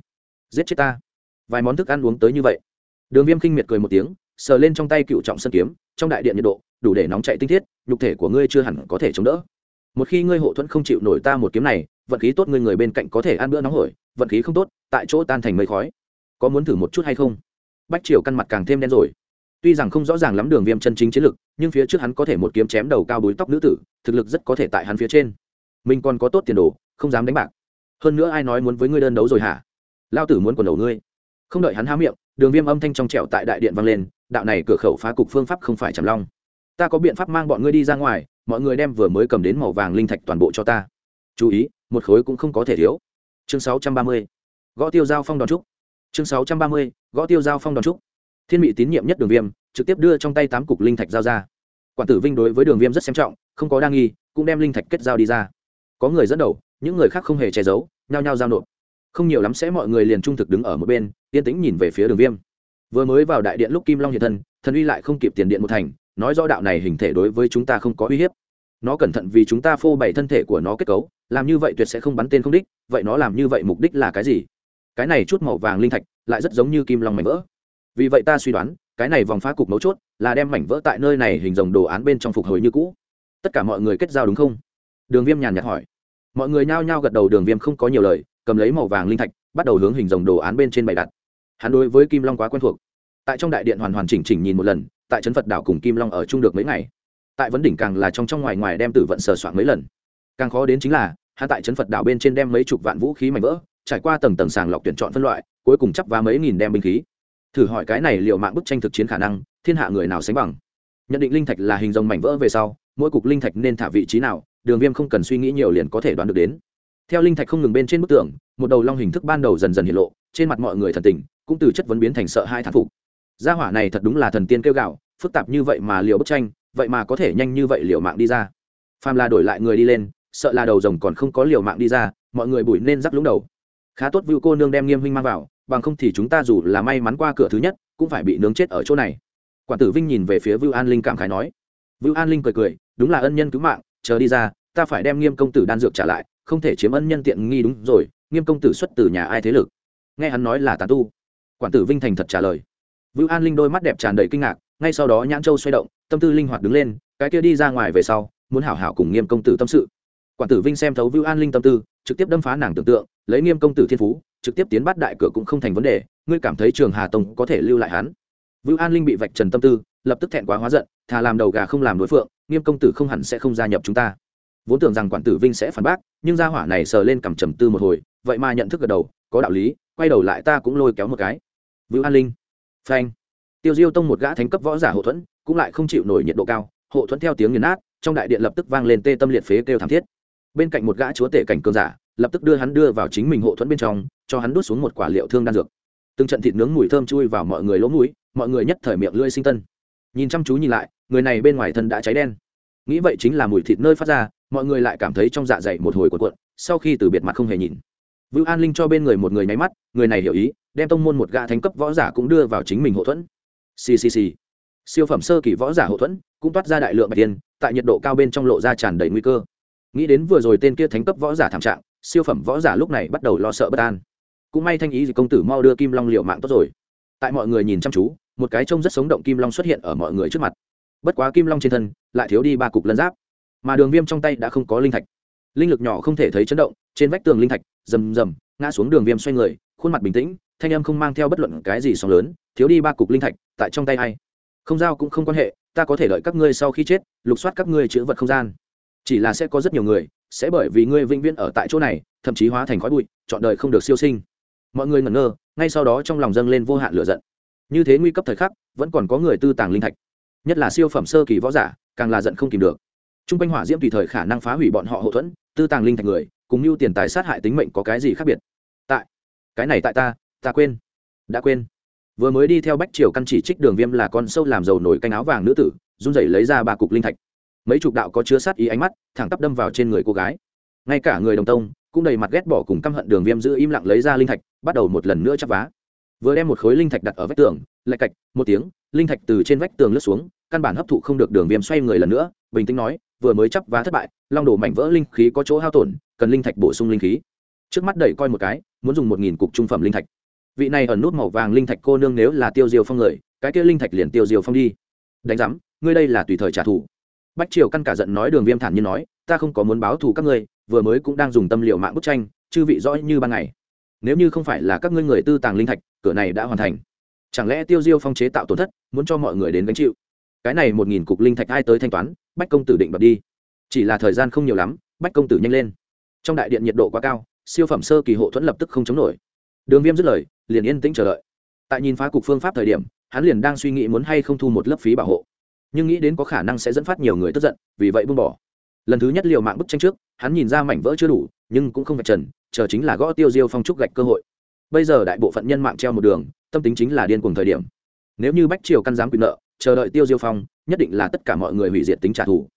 Giết chết ta? Vài món thức ăn uống tới như vậy? Đường viêm khinh miệt cười một tiếng sờ lên trong tay cựu trọng sân kiếm, trong đại điện nhiệt độ, đủ để nóng chạy tinh thiết, nhục thể của ngươi chưa hẳn có thể chống đỡ. Một khi ngươi hộ thuẫn không chịu nổi ta một kiếm này, vận khí tốt ngươi người bên cạnh có thể ăn bữa nóng hổi, vận khí không tốt, tại chỗ tan thành mây khói. Có muốn thử một chút hay không? Bách triều căn mặt càng thêm đen rồi. Tuy rằng không rõ ràng lắm đường viêm chân chính chiến lực, nhưng phía trước hắn có thể một kiếm chém đầu cao đuối tóc nữ tử, thực lực rất có thể tại hắn phía trên. Mình còn có tốt tiền đồ, không dám đánh bạc. Hơn nữa ai nói muốn với ngươi đơn đấu rồi hả? Lao tử muốn quần đầu ngươi. Không đợi hắn há miệng, đường viêm âm thanh trong trẻo tại đại điện vang lên đạo này cửa khẩu phá cục phương pháp không phải chầm long. Ta có biện pháp mang bọn ngươi đi ra ngoài, mọi người đem vừa mới cầm đến màu vàng linh thạch toàn bộ cho ta. Chú ý, một khối cũng không có thể thiếu. Chương sáu trăm ba mươi, gõ tiêu giao phong đòn trúc. Chương sáu trăm ba mươi, gõ tiêu giao phong đòn trúc. Thiên bị tín nhiệm nhất đường viêm, trực tiếp đưa trong tay tám cục linh thạch giao ra. Quản tử vinh đối với đường viêm rất xem trọng, không có đa nghi, cũng đem linh thạch kết giao đi ra. Có người dẫn đầu, những người khác không hề che giấu, nhao nhao giao nộp. Không nhiều lắm sẽ mọi người liền trung thực đứng ở một bên, yên tĩnh nhìn về phía đường viêm vừa mới vào đại điện lúc kim long hiện thân, thần uy lại không kịp tiền điện một thành, nói rõ đạo này hình thể đối với chúng ta không có uy hiếp. Nó cẩn thận vì chúng ta phô bày thân thể của nó kết cấu, làm như vậy tuyệt sẽ không bắn tên không đích, vậy nó làm như vậy mục đích là cái gì? Cái này chút màu vàng linh thạch lại rất giống như kim long mảnh vỡ. Vì vậy ta suy đoán, cái này vòng phá cục mấu chốt là đem mảnh vỡ tại nơi này hình dòng đồ án bên trong phục hồi như cũ. Tất cả mọi người kết giao đúng không? Đường viêm nhàn nhạt hỏi. Mọi người nhao nhao gật đầu, đường viêm không có nhiều lời, cầm lấy màu vàng linh thạch, bắt đầu hướng hình dòng đồ án bên trên bày đặt hắn đối với kim long quá quen thuộc. Tại trong đại điện hoàn hoàn chỉnh chỉnh nhìn một lần, tại trấn phật đảo cùng kim long ở chung được mấy ngày. Tại vấn đỉnh càng là trong trong ngoài ngoài đem tử vận sờ soạn mấy lần. Càng khó đến chính là, hắn tại trấn phật đảo bên trên đem mấy chục vạn vũ khí mảnh vỡ, trải qua tầng tầng sàng lọc tuyển chọn phân loại, cuối cùng chấp và mấy nghìn đem binh khí. Thử hỏi cái này liệu mạng bức tranh thực chiến khả năng, thiên hạ người nào sánh bằng? Nhận định linh thạch là hình dòng mảnh vỡ về sau, mỗi cục linh thạch nên thả vị trí nào, đường viêm không cần suy nghĩ nhiều liền có thể đoán được đến. Theo linh thạch không ngừng bên trên bức tường, một đầu long hình thức ban đầu dần dần hiện lộ trên mặt mọi người thần tình cũng từ chất vấn biến thành sợ hai thán phục. Gia hỏa này thật đúng là thần tiên kêu gạo phức tạp như vậy mà liều bức tranh, vậy mà có thể nhanh như vậy liều mạng đi ra. Phàm là đổi lại người đi lên, sợ là đầu rồng còn không có liều mạng đi ra, mọi người bùi nên rắc lúng đầu. Khá tốt vưu cô nương đem nghiêm huynh mang vào, bằng không thì chúng ta dù là may mắn qua cửa thứ nhất, cũng phải bị nướng chết ở chỗ này. Quản tử vinh nhìn về phía vưu an linh cảm khái nói. Vưu an linh cười cười, đúng là ân nhân cứu mạng, chờ đi ra, ta phải đem nghiêm công tử đan dược trả lại, không thể chiếm ân nhân tiện nghi đúng rồi, nghiêm công tử xuất từ nhà ai thế lực? Nghe hắn nói là tán tu. Quản tử vinh thành thật trả lời. Vưu an linh đôi mắt đẹp tràn đầy kinh ngạc, ngay sau đó nhãn châu xoay động, tâm tư linh hoạt đứng lên, cái kia đi ra ngoài về sau, muốn hảo hảo cùng nghiêm công tử tâm sự. Quản tử vinh xem thấu vưu an linh tâm tư, trực tiếp đâm phá nàng tưởng tượng, lấy nghiêm công tử thiên phú, trực tiếp tiến bắt đại cửa cũng không thành vấn đề, ngươi cảm thấy trường hà tông có thể lưu lại hắn? Vưu an linh bị vạch trần tâm tư, lập tức thẹn quá hóa giận, thà làm đầu gà không làm đối phượng, nghiêm công tử không hẳn sẽ không gia nhập chúng ta. Vốn tưởng rằng quản tử vinh sẽ phản bác, nhưng gia hỏa này sờ lên cầm trầm tư một hồi, vậy mà nhận thức gật đầu có đạo lý, quay đầu lại ta cũng lôi kéo một cái. Vưu an linh. Phanh. Tiêu diêu tông một gã thánh cấp võ giả hộ thuẫn, cũng lại không chịu nổi nhiệt độ cao, hộ thuẫn theo tiếng nghiền nát, trong đại điện lập tức vang lên tê tâm liệt phế kêu thảm thiết. Bên cạnh một gã chúa tể cảnh cường giả, lập tức đưa hắn đưa vào chính mình hộ thuẫn bên trong, cho hắn đút xuống một quả liệu thương đan dược. Từng trận thịt nướng mùi thơm chui vào mọi người lỗ mũi, mọi người nhất thời miệng lưỡi sinh tân. Nhìn chăm chú nhìn lại, người này bên ngoài thân đã cháy đen. Nghĩ vậy chính là mùi thịt nơi phát ra, mọi người lại cảm thấy trong dạ dày một hồi cuộn cuộn, sau khi từ biệt mặt không hề nhìn vưu an linh cho bên người một người nháy mắt, người này hiểu ý, đem tông môn một gã thánh cấp võ giả cũng đưa vào chính mình hậu thuẫn. Ccc siêu phẩm sơ kỳ võ giả hậu thuẫn, cũng toát ra đại lượng bạch tiên, tại nhiệt độ cao bên trong lộ ra tràn đầy nguy cơ. Nghĩ đến vừa rồi tên kia thánh cấp võ giả thảm trạng, siêu phẩm võ giả lúc này bắt đầu lo sợ bất an. Cũng may thanh ý gì công tử mau đưa kim long liệu mạng tốt rồi. Tại mọi người nhìn chăm chú, một cái trông rất sống động kim long xuất hiện ở mọi người trước mặt. Bất quá kim long trên thân, lại thiếu đi ba cục lân giáp. Mà đường viêm trong tay đã không có linh thạch. Linh lực nhỏ không thể thấy chấn động trên vách tường linh thạch, rầm rầm, ngã xuống đường viêm xoay người, khuôn mặt bình tĩnh, thanh âm không mang theo bất luận cái gì sóng lớn, thiếu đi ba cục linh thạch, tại trong tay a i không giao cũng không quan hệ, ta có thể đợi các ngươi sau khi chết, lục soát các ngươi chữ vật không gian. Chỉ là sẽ có rất nhiều người, sẽ bởi vì ngươi vĩnh viễn ở tại chỗ này, thậm chí hóa thành khói bụi, chọn đời không được siêu sinh. Mọi người ngẩn ngơ, ngay sau đó trong lòng dâng lên vô hạn lửa giận. Như thế nguy cấp thời khắc, vẫn còn có người tư tàng linh thạch. Nhất là siêu phẩm sơ kỳ võ giả, càng là giận không kìm được. T r u n g quanh hỏa diễm tùy thời khả năng phá hủy bọn họ hậu thuẫn, tư tàng linh thạch người cùng mưu tiền tài sát hại tính mệnh có cái gì khác biệt? Tại, cái này tại ta ta quên, đã quên. Vừa mới đi theo bách triều căn chỉ trích đường viêm là con sâu làm dầu nổi canh áo vàng nữ tử, run rẩy lấy ra ba cục linh thạch. Mấy chục đạo có chứa sát ý ánh mắt, thẳng tắp đâm vào trên người cô gái. Ngay cả người đồng tông, cũng đầy mặt ghét bỏ cùng căm hận đường viêm giữ im lặng lấy ra linh thạch, bắt đầu một lần nữa chắp vá. Vừa đem một khối linh thạch đặt ở vách tường, lạch cạch, một tiếng, linh thạch từ trên vách tường lướt xuống căn bản hấp thụ không được đường viêm xoay người lần nữa, bình tĩnh nói, vừa mới chấp và thất bại, long đổ mảnh vỡ linh khí có chỗ hao tổn, cần linh thạch bổ sung linh khí. Trước mắt đẩy coi một cái, muốn dùng một nghìn cục trung phẩm linh thạch. Vị này ẩn nút màu vàng linh thạch cô nương nếu là tiêu diều phong người, cái kia linh thạch liền tiêu diều phong đi. Đánh giám, ngươi đây là tùy thời trả thù. Bách triều căn cả giận nói đường viêm thản nhiên nói, ta không có muốn báo thù các ngươi, vừa mới cũng đang dùng tâm liệu mạng bức tranh, chư vị rõ như ban ngày. Nếu như không phải là các ngươi người tư tàng linh thạch, cửa này đã hoàn thành. Chẳng lẽ tiêu diêu phong chế tạo tổn thất, muốn cho mọi người đến gánh chịu? Cái này một nghìn cục linh thạch ai tới thanh toán, bách công tử định bật đi. Chỉ là thời gian không nhiều lắm, bách công tử nhanh lên. Trong đại điện nhiệt độ quá cao, siêu phẩm sơ kỳ hộ thuẫn lập tức không chống nổi. Đường viêm dứt lời, liền yên tĩnh chờ đợi. Tại nhìn phá cục phương pháp thời điểm, hắn liền đang suy nghĩ muốn hay không thu một lớp phí bảo hộ. Nhưng nghĩ đến có khả năng sẽ dẫn phát nhiều người tức giận, vì vậy buông bỏ. Lần thứ nhất liều mạng bức tranh trước, hắn nhìn ra mảnh vỡ chưa đủ, nhưng cũng không phải trần, chờ chính là gõ tiêu diêu phong trúc gạch cơ hội. Bây giờ đại bộ phận nhân mạng treo một đường, tâm tính chính là điên cuồng thời điểm. Nếu như bách triều căn giám quyền nợ chờ đợi tiêu diêu phong, nhất định là tất cả mọi người hủy diệt tính trả thù.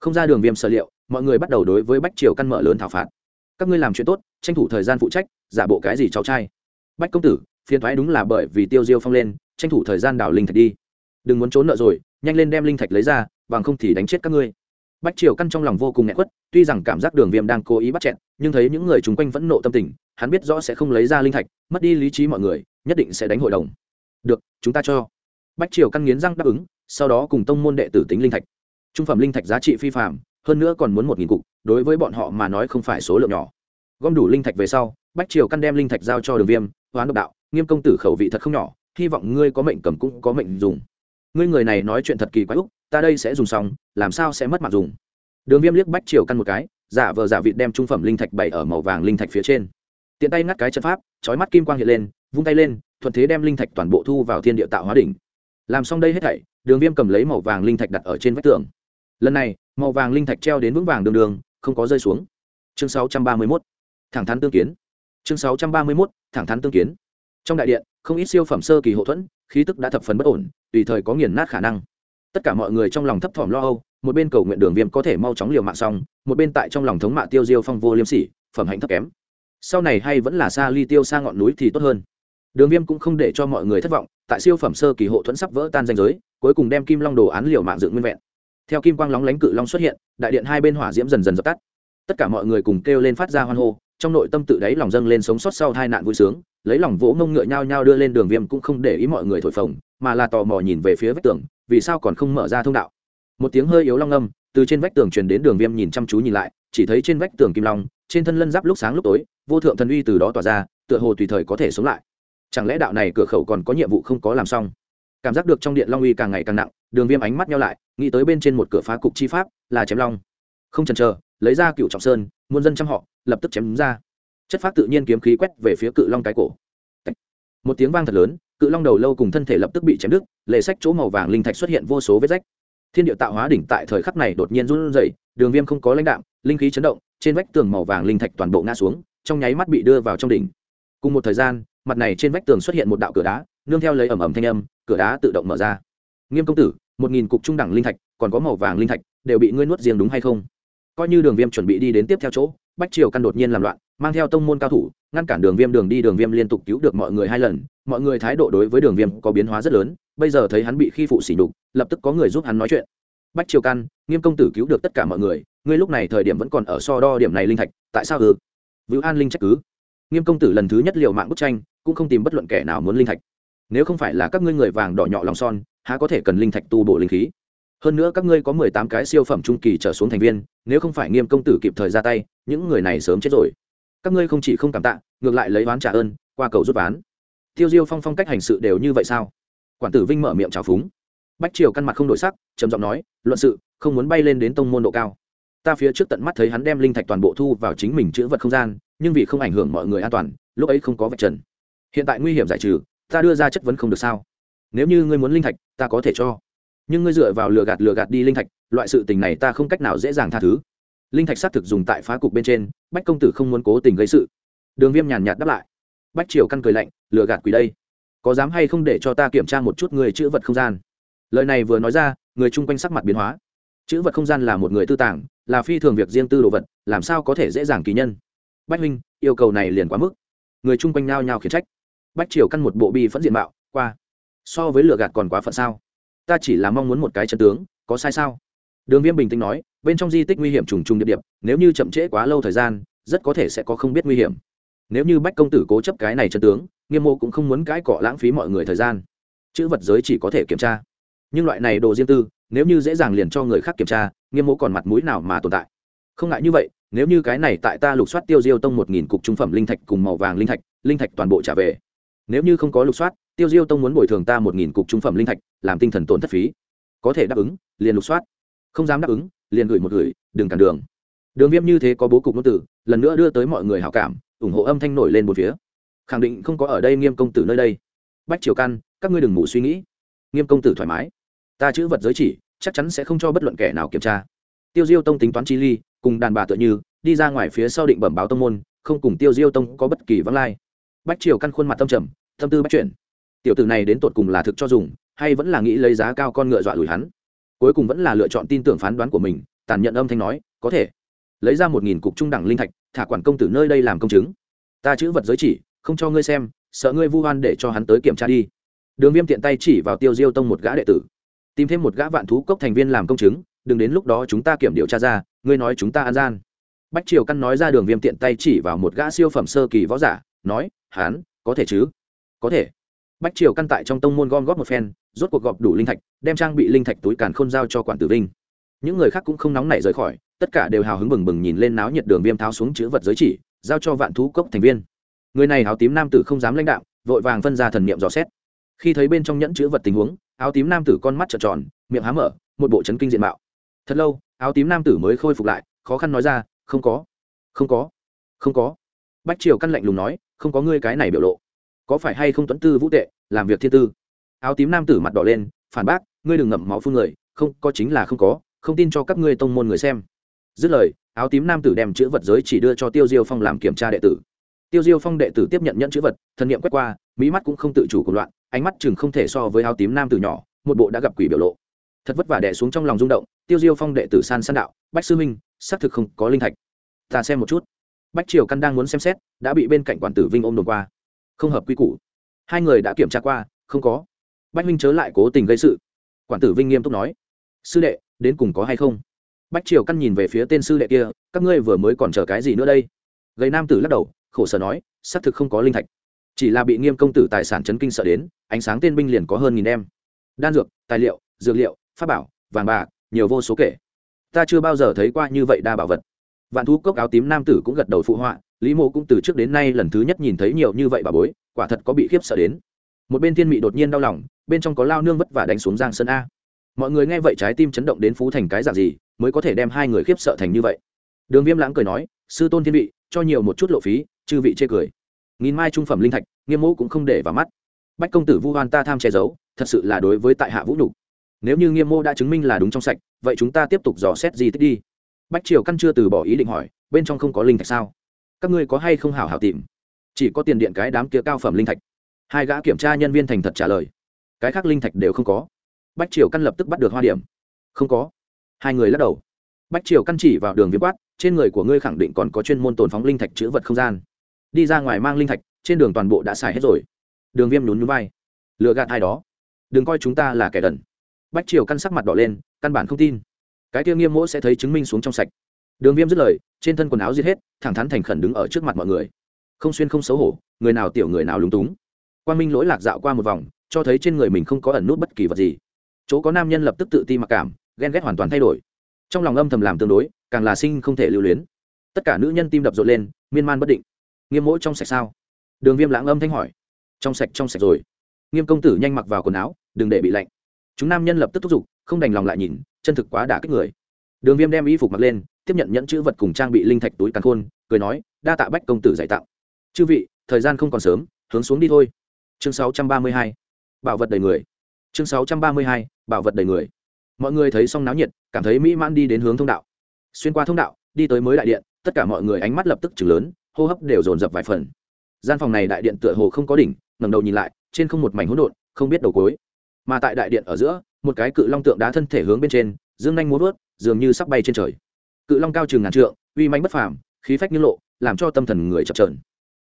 Không ra đường viêm sở liệu, mọi người bắt đầu đối với bách triều căn mở lớn thảo phạt. Các ngươi làm chuyện tốt, tranh thủ thời gian phụ trách, giả bộ cái gì cháu trai. Bách công tử, phiền thoái đúng là bởi vì tiêu diêu phong lên, tranh thủ thời gian đảo linh thạch đi. Đừng muốn trốn nợ rồi, nhanh lên đem linh thạch lấy ra, bằng không thì đánh chết các ngươi. Bách triều căn trong lòng vô cùng nghẹt quất tuy rằng cảm giác đường viêm đang cố ý bắt chẹn nhưng thấy những người chung quanh vẫn nộ tâm tình, hắn biết rõ sẽ không lấy ra linh thạch, mất đi lý trí mọi người, nhất định sẽ đánh hội đồng. Được, chúng ta cho bách triều căn nghiến răng đáp ứng, sau đó cùng tông môn đệ tử tính linh thạch. Trung phẩm linh thạch giá trị phi phạm hơn nữa còn muốn một nghìn cục, đối với bọn họ mà nói không phải số lượng nhỏ. Gom đủ linh thạch về sau, bách triều căn đem linh thạch giao cho đường viêm, hoán độc đạo, nghiêm công tử khẩu vị thật không nhỏ, hy vọng ngươi có mệnh cầm cũng có mệnh dùng. Ngươi người này nói chuyện thật kỳ quái úc, ta đây sẽ dùng xong, làm sao sẽ mất mặt dùng? Đường viêm liếc bách triều căn một cái, giả vờ giả vịt đem trung phẩm linh thạch bày ở màu vàng linh thạch phía trên. Tiện tay ngắt cái chân pháp trói mắt kim quang hiện lên, vung tay lên, thuận thế đem linh thạch toàn bộ thu vào thiên địa tạo hóa đỉnh làm xong đây hết thảy, đường viêm cầm lấy màu vàng linh thạch đặt ở trên vách tường. Lần này, màu vàng linh thạch treo đến vững vàng đường đường, không có rơi xuống. Chương sáu trăm ba mươi mốt, thẳng thắn tương kiến. Chương sáu trăm ba mươi mốt, thẳng thắn tương kiến. Trong đại điện, không ít siêu phẩm sơ kỳ hậu thuẫn, khí tức đã thập phần bất ổn, tùy thời có nghiền nát khả năng. Tất cả mọi người trong lòng thấp thỏm lo âu, một bên cầu nguyện đường viêm có thể mau chóng liều mạng xong, một bên tại trong lòng thống mạ tiêu diêu phong vô liêm sỉ, phẩm hạnh thấp kém. Sau này hay vẫn là xa ly tiêu xa ngọn núi thì tốt hơn đường viêm cũng không để cho mọi người thất vọng, tại siêu phẩm sơ kỳ hộ thuẫn sắp vỡ tan danh giới, cuối cùng đem kim long đồ án liều mạng dựng nguyên vẹn. Theo kim quang lóng lánh cự long xuất hiện, đại điện hai bên hỏa diễm dần dần dập tắt. Tất cả mọi người cùng kêu lên phát ra hoan hô, trong nội tâm tự đáy lòng dâng lên sống sót sau hai nạn vui sướng, lấy lòng vỗ ngông ngựa nhau nhau đưa lên đường viêm cũng không để ý mọi người thổi phồng, mà là tò mò nhìn về phía vách tường, vì sao còn không mở ra thông đạo. Một tiếng hơi yếu long âm, từ trên vách tường truyền đến đường viêm nhìn chăm chú nhìn lại, chỉ thấy trên vách tường kim long, trên thân lân giáp lúc sáng lúc tối, vô thượng thần uy từ đó tỏa ra, tựa hồ tùy thời có thể sống lại chẳng lẽ đạo này cửa khẩu còn có nhiệm vụ không có làm xong? Cảm giác được trong điện long uy càng ngày càng nặng, đường viêm ánh mắt nhau lại, nghĩ tới bên trên một cửa phá cục chi pháp, là chém long. Không chần chờ, lấy ra cựu trọng sơn, muôn dân chăm họ, lập tức chém ra. Chất phát tự nhiên kiếm khí quét về phía cự long cái cổ. Một tiếng vang thật lớn, cự long đầu lâu cùng thân thể lập tức bị chém đứt, lệ sách chỗ màu vàng linh thạch xuất hiện vô số vết rách. Thiên địa tạo hóa đỉnh tại thời khắc này đột nhiên run rẩy, đường viêm không có lãnh đạm, linh khí chấn động, trên vách tường màu vàng linh thạch toàn bộ ngã xuống, trong nháy mắt bị đưa vào trong đỉnh. Cùng một thời gian mặt này trên vách tường xuất hiện một đạo cửa đá, nương theo lấy ẩm ẩm thanh âm, cửa đá tự động mở ra. Nghiêm công tử, một nghìn cục trung đẳng linh thạch, còn có màu vàng linh thạch, đều bị ngươi nuốt riêng đúng hay không? Coi như đường viêm chuẩn bị đi đến tiếp theo chỗ, bách triều căn đột nhiên làm loạn, mang theo tông môn cao thủ, ngăn cản đường viêm đường đi, đường viêm liên tục cứu được mọi người hai lần. Mọi người thái độ đối với đường viêm có biến hóa rất lớn, bây giờ thấy hắn bị khi phụ xỉ đục lập tức có người giúp hắn nói chuyện. Bách triều căn, nghiêm công tử cứu được tất cả mọi người, ngươi lúc này thời điểm vẫn còn ở so đo điểm này linh thạch, tại sao ừ vữ an linh trách cứ. Nghiêm công tử lần thứ nhất liều mạng bức tranh cũng không tìm bất luận kẻ nào muốn linh thạch. Nếu không phải là các ngươi người vàng đỏ nhọ lòng son, há có thể cần linh thạch tu bổ linh khí? Hơn nữa các ngươi có mười tám cái siêu phẩm trung kỳ trở xuống thành viên, nếu không phải nghiêm công tử kịp thời ra tay, những người này sớm chết rồi. Các ngươi không chỉ không cảm tạ, ngược lại lấy oán trả ơn, qua cầu rút ván. Tiêu diêu phong phong cách hành sự đều như vậy sao? Quản tử vinh mở miệng trào phúng. Bách triều căn mặt không đổi sắc, trầm giọng nói, luận sự, không muốn bay lên đến tông môn độ cao. Ta phía trước tận mắt thấy hắn đem linh thạch toàn bộ thu vào chính mình chữ vật không gian, nhưng vì không ảnh hưởng mọi người an toàn, lúc ấy không có vật trần hiện tại nguy hiểm giải trừ, ta đưa ra chất vấn không được sao? Nếu như ngươi muốn linh thạch, ta có thể cho. Nhưng ngươi dựa vào lừa gạt lừa gạt đi linh thạch, loại sự tình này ta không cách nào dễ dàng tha thứ. Linh thạch xác thực dùng tại phá cục bên trên, bách công tử không muốn cố tình gây sự. Đường viêm nhàn nhạt đáp lại. Bách triều căn cười lạnh, lừa gạt quỷ đây. Có dám hay không để cho ta kiểm tra một chút người chữ vật không gian? Lời này vừa nói ra, người chung quanh sắc mặt biến hóa. Chữ vật không gian là một người tư tàng, là phi thường việc riêng tư đồ vật, làm sao có thể dễ dàng kỳ nhân? Bách huynh, yêu cầu này liền quá mức. Người chung quanh nao nhao khiển trách bách triều căn một bộ bi phẫn diện mạo, qua. So với lựa gạt còn quá phận sao? Ta chỉ là mong muốn một cái chân tướng, có sai sao? Đường viêm bình tĩnh nói, bên trong di tích nguy hiểm trùng trùng điệp điệp, nếu như chậm trễ quá lâu thời gian, rất có thể sẽ có không biết nguy hiểm. Nếu như bách công tử cố chấp cái này chân tướng, nghiêm mô cũng không muốn cãi cọ lãng phí mọi người thời gian. Chữ vật giới chỉ có thể kiểm tra. Nhưng loại này đồ riêng tư, nếu như dễ dàng liền cho người khác kiểm tra, nghiêm mô còn mặt mũi nào mà tồn tại? Không ngại như vậy, nếu như cái này tại ta lục soát tiêu diêu tông một nghìn cục trung phẩm linh thạch cùng màu vàng linh thạch linh thạch toàn bộ trả về nếu như không có lục soát, tiêu diêu tông muốn bồi thường ta một nghìn cục trung phẩm linh thạch, làm tinh thần tổn thất phí. Có thể đáp ứng, liền lục soát. Không dám đáp ứng, liền gửi một gửi, đừng cản đường. Đường viêm như thế có bố cục ngôn tử, lần nữa đưa tới mọi người hảo cảm, ủng hộ âm thanh nổi lên một phía. Khẳng định không có ở đây nghiêm công tử nơi đây. Bách triều căn, các ngươi đừng ngủ suy nghĩ. Nghiêm công tử thoải mái. Ta chữ vật giới chỉ, chắc chắn sẽ không cho bất luận kẻ nào kiểm tra. Tiêu diêu tông tính toán chi ly, cùng đàn bà tựa như, đi ra ngoài phía sau định bẩm báo tông môn, không cùng tiêu diêu tông có bất kỳ vắng lai. Bách triều căn khuôn mặt tâm trầm tâm tư bắt chuyển. Tiểu tử này đến tột cùng là thực cho dùng, hay vẫn là nghĩ lấy giá cao con ngựa dọa lùi hắn? Cuối cùng vẫn là lựa chọn tin tưởng phán đoán của mình, tàn nhận âm thanh nói, có thể. Lấy ra một nghìn cục trung đẳng linh thạch, thả quản công tử nơi đây làm công chứng. Ta chữ vật giới chỉ, không cho ngươi xem, sợ ngươi vu oan để cho hắn tới kiểm tra đi. Đường viêm tiện tay chỉ vào tiêu diêu tông một gã đệ tử. Tìm thêm một gã vạn thú cốc thành viên làm công chứng, đừng đến lúc đó chúng ta kiểm điều tra ra, ngươi nói chúng ta an gian. Bách triều căn nói ra, đường viêm tiện tay chỉ vào một gã siêu phẩm sơ kỳ võ giả, nói hán có thể chứ? Có thể. Bách triều căn tại trong tông môn gom góp một phen, rốt cuộc gọp đủ linh thạch, đem trang bị linh thạch túi càn khôn giao cho quản tử vinh. Những người khác cũng không nóng nảy rời khỏi, tất cả đều hào hứng bừng bừng nhìn lên náo nhiệt đường viêm tháo xuống chữ vật giới chỉ, giao cho vạn thú cốc thành viên. Người này áo tím nam tử không dám lãnh đạo vội vàng phân ra thần niệm dò xét. Khi thấy bên trong nhẫn chữ vật tình huống, áo tím nam tử con mắt trợn tròn, miệng há mở, một bộ chấn kinh diện mạo. Thật lâu, áo tím nam tử mới khôi phục lại, khó khăn nói ra, không có không có không có. Bách triều căn lạnh lùng nói, không có ngươi cái này biểu lộ có phải hay không tuấn tư vũ tệ, làm việc thiên tư. Áo tím nam tử mặt đỏ lên, phản bác, ngươi đừng ngậm máu phương người, không, có chính là không có, không tin cho các ngươi tông môn người xem. Dứt lời, áo tím nam tử đem chữ vật giới chỉ đưa cho tiêu diêu phong làm kiểm tra đệ tử. Tiêu diêu phong đệ tử tiếp nhận nhận chữ vật, thần n i ệ m quét qua mỹ mắt cũng không tự chủ của loạn, ánh mắt chừng không thể so với áo tím nam tử nhỏ, một bộ đã gặp quỷ biểu lộ. Thật vất vả đẻ xuống trong lòng rung động, tiêu diêu phong đệ tử san san đạo, bách sư minh xác thực không có linh thạch. Ta xem một chút. Bách triều căn đang muốn xem xét, đã bị bên cạnh quản tử vinh ôm đồn qua không hợp quy củ. Hai người đã kiểm tra qua, không có. Bách minh chớ lại cố tình gây sự. Quản tử vinh nghiêm túc nói. Sư đệ, đến cùng có hay không? Bách triều căn nhìn về phía tên sư đệ kia, các ngươi vừa mới còn chờ cái gì nữa đây? Gầy nam tử lắc đầu, khổ sở nói, xác thực không có linh thạch. Chỉ là bị nghiêm công tử tài sản chấn kinh sợ đến, ánh sáng tên binh liền có hơn nghìn em. Đan dược, tài liệu, dược liệu, pháp bảo, vàng bạc, nhiều vô số kể. Ta chưa bao giờ thấy qua như vậy đa bảo vật vạn thú cốc áo tím nam tử cũng gật đầu phụ họa, lý mộ cũng từ trước đến nay lần thứ nhất nhìn thấy nhiều như vậy bà bối, quả thật có bị khiếp sợ đến. Một bên thiên mị đột nhiên đau lòng, bên trong có lao nương vất vả đánh xuống giang sơn a. Mọi người nghe vậy trái tim chấn động đến phú thành cái dạng gì, mới có thể đem hai người khiếp sợ thành như vậy. Đường viêm lãng cười nói, sư tôn thiên vị, cho nhiều một chút lộ phí, chư vị chê cười. Nghìn mai trung phẩm linh thạch, nghiêm mẫu cũng không để vào mắt. Bách công tử vu hoan ta tham che giấu, thật sự là đối với tại hạ vũ nhục. Nếu như nghiêm mô đã chứng minh là đúng trong sạch, vậy chúng ta tiếp tục dò xét gì tích đi bách triều căn chưa từ bỏ ý định hỏi, bên trong không có linh thạch sao? Các ngươi có hay không hảo hảo tìm? Chỉ có tiền điện cái đám kia cao phẩm linh thạch. Hai gã kiểm tra nhân viên thành thật trả lời. Cái khác linh thạch đều không có. Bách triều căn lập tức bắt được hoa điểm. Không có. Hai người lắc đầu. Bách triều căn chỉ vào đường viêm quát, trên người của ngươi khẳng định còn có chuyên môn tồn phóng linh thạch chữ vật không gian. Đi ra ngoài mang linh thạch, trên đường toàn bộ đã xài hết rồi. Đường viêm nhún nhún vai. Lừa gạt ai đó. Đừng coi chúng ta là kẻ đần. Bách triều căn sắc mặt đỏ lên, căn bản không tin cái kia nghiêm mỗ sẽ thấy chứng minh xuống trong sạch. Đường viêm dứt lời, trên thân quần áo giết hết, thẳng thắn thành khẩn đứng ở trước mặt mọi người. Không xuyên không xấu hổ, người nào tiểu người nào lúng túng. Quan minh lỗi lạc dạo qua một vòng, cho thấy trên người mình không có ẩn nút bất kỳ vật gì. Chỗ có nam nhân lập tức tự ti mặc cảm, ghen ghét hoàn toàn thay đổi. Trong lòng âm thầm làm tương đối, càng là sinh không thể lưu luyến. Tất cả nữ nhân tim đập rộn lên, miên man bất định. Nghiêm mỗi trong sạch sao? Đường viêm lãng âm thanh hỏi. Trong sạch trong sạch rồi. Nghiêm công tử nhanh mặc vào quần áo, đừng để bị lạnh. Chúng nam nhân lập tức thúc giục, không đành lòng lại nhìn chân thực quá đả kích người. Đường viêm đem y phục mặc lên, tiếp nhận nhẫn chữ vật cùng trang bị linh thạch túi càn khôn, cười nói, đa tạ bách công tử dạy tạo chư vị, thời gian không còn sớm, hướng xuống đi thôi. Chương 632. bảo vật đầy người. Chương 632. bảo vật đầy người. Mọi người thấy xong náo nhiệt, cảm thấy mỹ mãn đi đến hướng thông đạo. Xuyên qua thông đạo, đi tới mới đại điện, tất cả mọi người ánh mắt lập tức chừng lớn, hô hấp đều dồn dập vài phần. Gian phòng này đại điện tựa hồ không có đỉnh, ngẩng đầu nhìn lại, trên không một mảnh hỗn độn, không biết đầu cối mà tại đại điện ở giữa một cái cự long tượng đá thân thể hướng bên trên, dương nhanh muốn vớt dường như sắp bay trên trời. Cự long cao chừng ngàn trượng, uy manh bất phàm, khí phách như lộ, làm cho tâm thần người chập trờn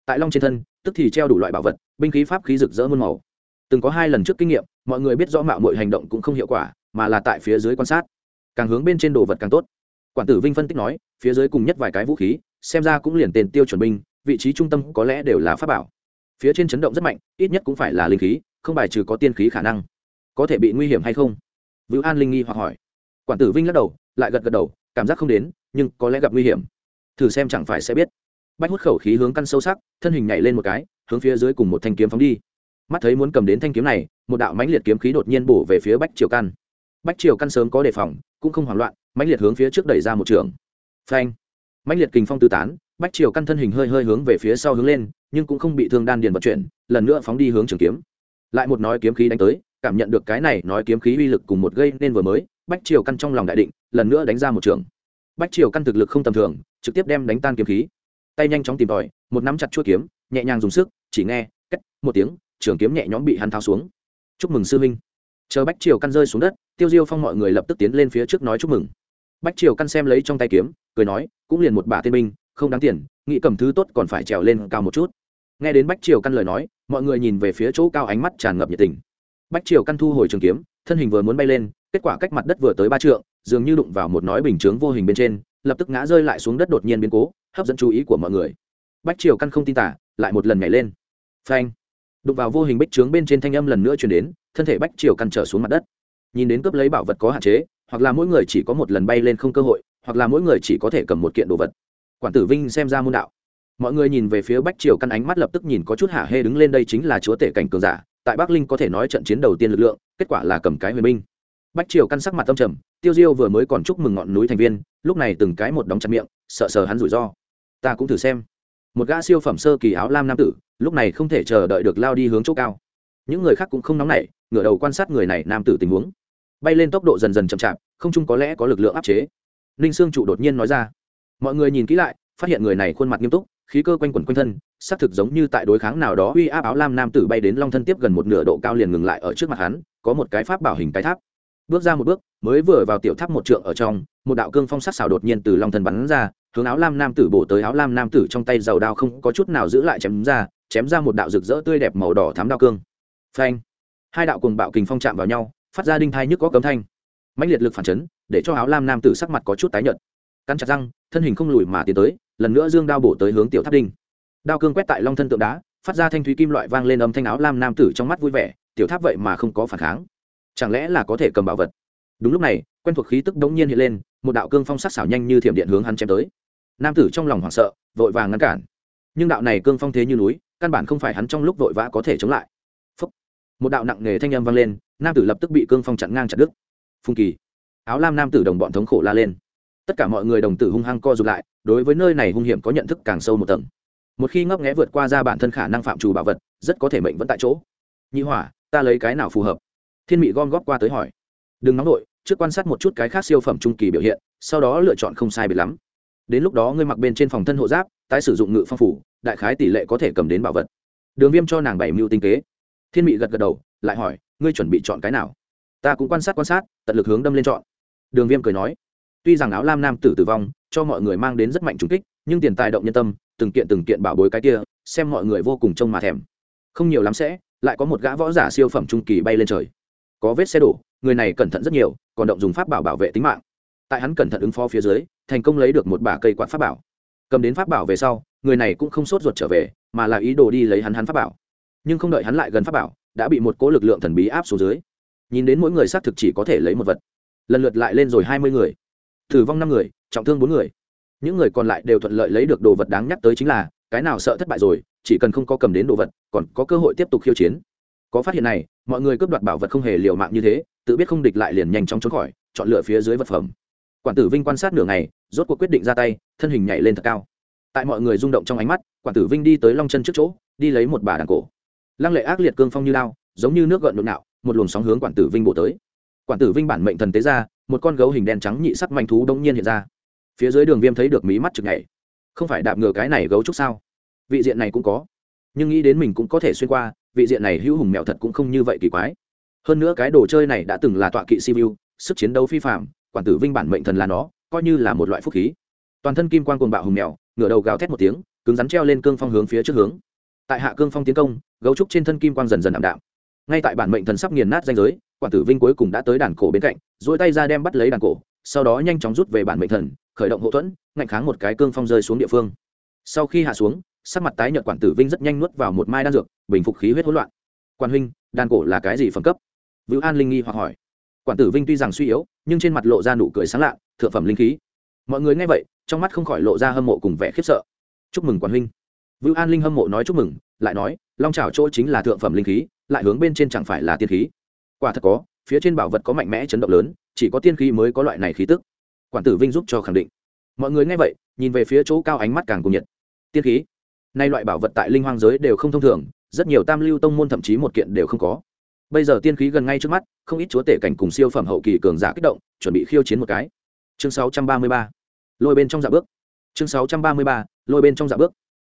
tại long trên thân, tức thì treo đủ loại bảo vật, binh khí pháp khí rực rỡ muôn màu. Từng có hai lần trước kinh nghiệm, mọi người biết rõ mạo mọi hành động cũng không hiệu quả, mà là tại phía dưới quan sát. Càng hướng bên trên đồ vật càng tốt. Quản tử vinh phân tích nói, phía dưới cùng nhất vài cái vũ khí, xem ra cũng liền tiền tiêu chuẩn binh, vị trí trung tâm có lẽ đều là pháp bảo. Phía trên chấn động rất mạnh, ít nhất cũng phải là linh khí, không bài trừ có tiên khí khả năng có thể bị nguy hiểm hay không? Vữ an linh nghi hoặc hỏi. Quản tử vinh lắc đầu, lại gật gật đầu, cảm giác không đến, nhưng có lẽ gặp nguy hiểm. Thử xem chẳng phải sẽ biết. Bách hút khẩu khí hướng căn sâu sắc, thân hình nhảy lên một cái, hướng phía dưới cùng một thanh kiếm phóng đi. Mắt thấy muốn cầm đến thanh kiếm này, một đạo mãnh liệt kiếm khí đột nhiên bổ về phía bách triều căn. Bách triều căn sớm có đề phòng, cũng không hoảng loạn, mãnh liệt hướng phía trước đẩy ra một trường. Phanh! Mãnh liệt kình phong tứ tán, bách triều căn thân hình hơi hơi hướng về phía sau hướng lên, nhưng cũng không bị thương đan điền vận chuyển, lần nữa phóng đi hướng trường kiếm lại một nói kiếm khí đánh tới, cảm nhận được cái này nói kiếm khí uy lực cùng một gây nên vừa mới, bách triều căn trong lòng đại định, lần nữa đánh ra một trường. Bách triều căn thực lực không tầm thường, trực tiếp đem đánh tan kiếm khí. Tay nhanh chóng tìm tòi, một nắm chặt chuôi kiếm, nhẹ nhàng dùng sức, chỉ nghe cách một tiếng, trường kiếm nhẹ nhõm bị hắn tháo xuống. Chúc mừng sư minh chờ bách triều căn rơi xuống đất, tiêu diêu phong mọi người lập tức tiến lên phía trước nói chúc mừng. Bách triều căn xem lấy trong tay kiếm, cười nói, cũng liền một bả tên binh, không đáng tiền, nghĩ cầm thứ tốt còn phải trèo lên cao một chút nghe đến bách triều căn lời nói, mọi người nhìn về phía chỗ cao ánh mắt tràn ngập nhiệt tình. Bách triều căn thu hồi trường kiếm, thân hình vừa muốn bay lên, kết quả cách mặt đất vừa tới ba trượng, dường như đụng vào một nói bình chướng vô hình bên trên, lập tức ngã rơi lại xuống đất đột nhiên biến cố, hấp dẫn chú ý của mọi người. Bách triều căn không tin tả, lại một lần nhảy lên. Phanh! Đụng vào vô hình bích trướng bên trên thanh âm lần nữa chuyển đến, thân thể bách triều căn trở xuống mặt đất. Nhìn đến cướp lấy bảo vật có hạn chế, hoặc là mỗi người chỉ có một lần bay lên không cơ hội, hoặc là mỗi người chỉ có thể cầm một kiện đồ vật. Quản tử vinh xem ra môn đạo mọi người nhìn về phía bách triều căn ánh mắt lập tức nhìn có chút hạ hê đứng lên đây chính là chúa tể cảnh cường giả, tại bắc linh có thể nói trận chiến đầu tiên lực lượng, kết quả là cầm cái huyền binh. Bách triều căn sắc mặt tâm trầm, tiêu diêu vừa mới còn chúc mừng ngọn núi thành viên, lúc này từng cái một đóng chặt miệng, sợ sờ hắn rủi ro. Ta cũng thử xem. Một gã siêu phẩm sơ kỳ áo lam nam tử, lúc này không thể chờ đợi được lao đi hướng chỗ cao. Những người khác cũng không nóng nảy, ngửa đầu quan sát người này nam tử tình huống. Bay lên tốc độ dần dần chậm chạp, không chung có lẽ có lực lượng áp chế. Ninh sương trụ đột nhiên nói ra. Mọi người nhìn kỹ lại, phát hiện người này khuôn mặt nghiêm túc khí cơ quanh quẩn quanh thân, xác thực giống như tại đối kháng nào đó uy áp áo lam nam tử bay đến long thân tiếp gần một nửa độ cao liền ngừng lại ở trước mặt hắn, có một cái pháp bảo hình cái tháp. Bước ra một bước, mới vừa vào tiểu tháp một trượng ở trong, một đạo cương phong sắc xảo đột nhiên từ long thân bắn ra, hướng áo lam nam tử bổ tới áo lam nam tử trong tay dầu đao không có chút nào giữ lại chém ra chém ra một đạo rực rỡ tươi đẹp màu đỏ thám đao cương. Phanh! Hai đạo cùng bạo kình phong chạm vào nhau, phát ra đinh thai nhức có cấm thanh. Mãnh liệt lực phản chấn, để cho áo lam nam tử sắc mặt có chút tái nhợt. Cắn chặt răng, thân hình không lùi mà tiến tới lần nữa dương đao bổ tới hướng tiểu tháp đinh. Đao cương quét tại long thân tượng đá, phát ra thanh thúy kim loại vang lên âm thanh áo lam nam tử trong mắt vui vẻ, tiểu tháp vậy mà không có phản kháng. Chẳng lẽ là có thể cầm bảo vật? Đúng lúc này, quen thuộc khí tức đống nhiên hiện lên, một đạo cương phong sắc xảo nhanh như thiểm điện hướng hắn chém tới. Nam tử trong lòng hoảng sợ, vội vàng ngăn cản. Nhưng đạo này cương phong thế như núi, căn bản không phải hắn trong lúc vội vã có thể chống lại. Phúc. một đạo nặng nề thanh âm vang lên, nam tử lập tức bị cương phong chặn ngang chặt đứt. Phung kỳ! Áo lam nam tử đồng bọn thống khổ la lên tất cả mọi người đồng tử hung hăng co rụt lại, đối với nơi này hung hiểm có nhận thức càng sâu một tầng. Một khi ngấp nghẽ vượt qua ra bản thân khả năng phạm trù bảo vật, rất có thể mệnh vẫn tại chỗ. Nhị hỏa, ta lấy cái nào phù hợp? Thiên mị gom góp qua tới hỏi. Đừng nóng nổi trước quan sát một chút cái khác siêu phẩm trung kỳ biểu hiện, sau đó lựa chọn không sai biệt lắm. Đến lúc đó ngươi mặc bên trên phòng thân hộ giáp, tái sử dụng ngự phong phủ, đại khái tỷ lệ có thể cầm đến bảo vật. Đường viêm cho nàng bảy mưu tinh kế. Thiên mị gật gật đầu, lại hỏi, ngươi chuẩn bị chọn cái nào? Ta cũng quan sát quan sát, tận lực hướng đâm lên chọn. Đường viêm cười nói tuy rằng áo lam nam tử tử vong, cho mọi người mang đến rất mạnh trùng kích, nhưng tiền tài động nhân tâm, từng kiện từng kiện bảo bối cái kia, xem mọi người vô cùng trông mà thèm. Không nhiều lắm sẽ, lại có một gã võ giả siêu phẩm trung kỳ bay lên trời. Có vết xe đổ, người này cẩn thận rất nhiều, còn động dùng pháp bảo bảo vệ tính mạng. Tại hắn cẩn thận ứng phó phía dưới, thành công lấy được một bả cây quạt pháp bảo. Cầm đến pháp bảo về sau, người này cũng không sốt ruột trở về, mà là ý đồ đi lấy hắn hắn pháp bảo. Nhưng không đợi hắn lại gần pháp bảo, đã bị một cỗ lực lượng thần bí áp xuống dưới. Nhìn đến mỗi người xác thực chỉ có thể lấy một vật. Lần lượt lại lên rồi hai mươi người thử vong năm người, trọng thương bốn người. Những người còn lại đều thuận lợi lấy được đồ vật đáng nhắc tới chính là, cái nào sợ thất bại rồi, chỉ cần không có cầm đến đồ vật, còn có cơ hội tiếp tục khiêu chiến. Có phát hiện này, mọi người cướp đoạt bảo vật không hề liều mạng như thế, tự biết không địch lại liền nhanh chóng trốn khỏi, chọn lựa phía dưới vật phẩm. Quản tử vinh quan sát nửa ngày, rốt cuộc quyết định ra tay, thân hình nhảy lên thật cao. Tại mọi người rung động trong ánh mắt, quản tử vinh đi tới long chân trước chỗ, đi lấy một bà đàn cổ. Lăng lệ ác liệt cương phong như lao, giống như nước gợn nhộn nạo, một luồng sóng hướng quản tử vinh bổ tới. Quản tử vinh bản mệnh thần tế ra một con gấu hình đen trắng nhị sắc manh thú đông nhiên hiện ra. Phía dưới đường viêm thấy được mí mắt chực nhảy. Không phải đạp ngừa cái này gấu trúc sao? Vị diện này cũng có. Nhưng nghĩ đến mình cũng có thể xuyên qua, vị diện này hữu hùng mèo thật cũng không như vậy kỳ quái. Hơn nữa cái đồ chơi này đã từng là tọa kỵ siêu sức chiến đấu phi phạm quản tử vinh bản mệnh thần là nó, coi như là một loại phúc khí. Toàn thân kim quan g cuồng bạo hùng mèo, ngửa đầu gào thét một tiếng, cứng rắn treo lên cương phong hướng phía trước hướng. Tại hạ cương phong tiến công, gấu trúc trên thân kim quang dần dần ảm đạm ngay tại bản mệnh thần sắp nghiền nát danh giới quản tử vinh cuối cùng đã tới đàn cổ bên cạnh dỗi tay ra đem bắt lấy đàn cổ, sau đó nhanh chóng rút về bản mệnh thần, khởi động hậu thuẫn, ngạnh kháng một cái cương phong rơi xuống địa phương. Sau khi hạ xuống, sắc mặt tái nhợt quản tử vinh rất nhanh nuốt vào một mai đan dược, bình phục khí huyết hỗn loạn. Quan huynh, đàn cổ là cái gì phẩm cấp? Vũ an linh nghi hoặc hỏi. Quản tử vinh tuy rằng suy yếu, nhưng trên mặt lộ ra nụ cười sáng lạ, thượng phẩm linh khí. Mọi người nghe vậy, trong mắt không khỏi lộ ra hâm mộ cùng vẻ khiếp sợ. Chúc mừng, quản huynh. Vũ an linh hâm mộ nói chúc mừng, lại nói, long trào chỗ chính là thượng phẩm linh khí lại hướng bên trên chẳng phải là tiên khí. Quả thật có, phía trên bảo vật có mạnh mẽ chấn động lớn, chỉ có tiên khí mới có loại này khí tức. Quản tử vinh giúp cho khẳng định. Mọi người nghe vậy, nhìn về phía chỗ cao ánh mắt càng cùng nhiệt. Tiên khí? Nay loại bảo vật tại linh hoang giới đều không thông thường, rất nhiều tam lưu tông môn thậm chí một kiện đều không có. Bây giờ tiên khí gần ngay trước mắt, không ít chúa tể cảnh cùng siêu phẩm hậu kỳ cường giả kích động, chuẩn bị khiêu chiến một cái. Chương 633. lôi bên trong dạ bước. Chương 633. lôi bên trong dạ bước.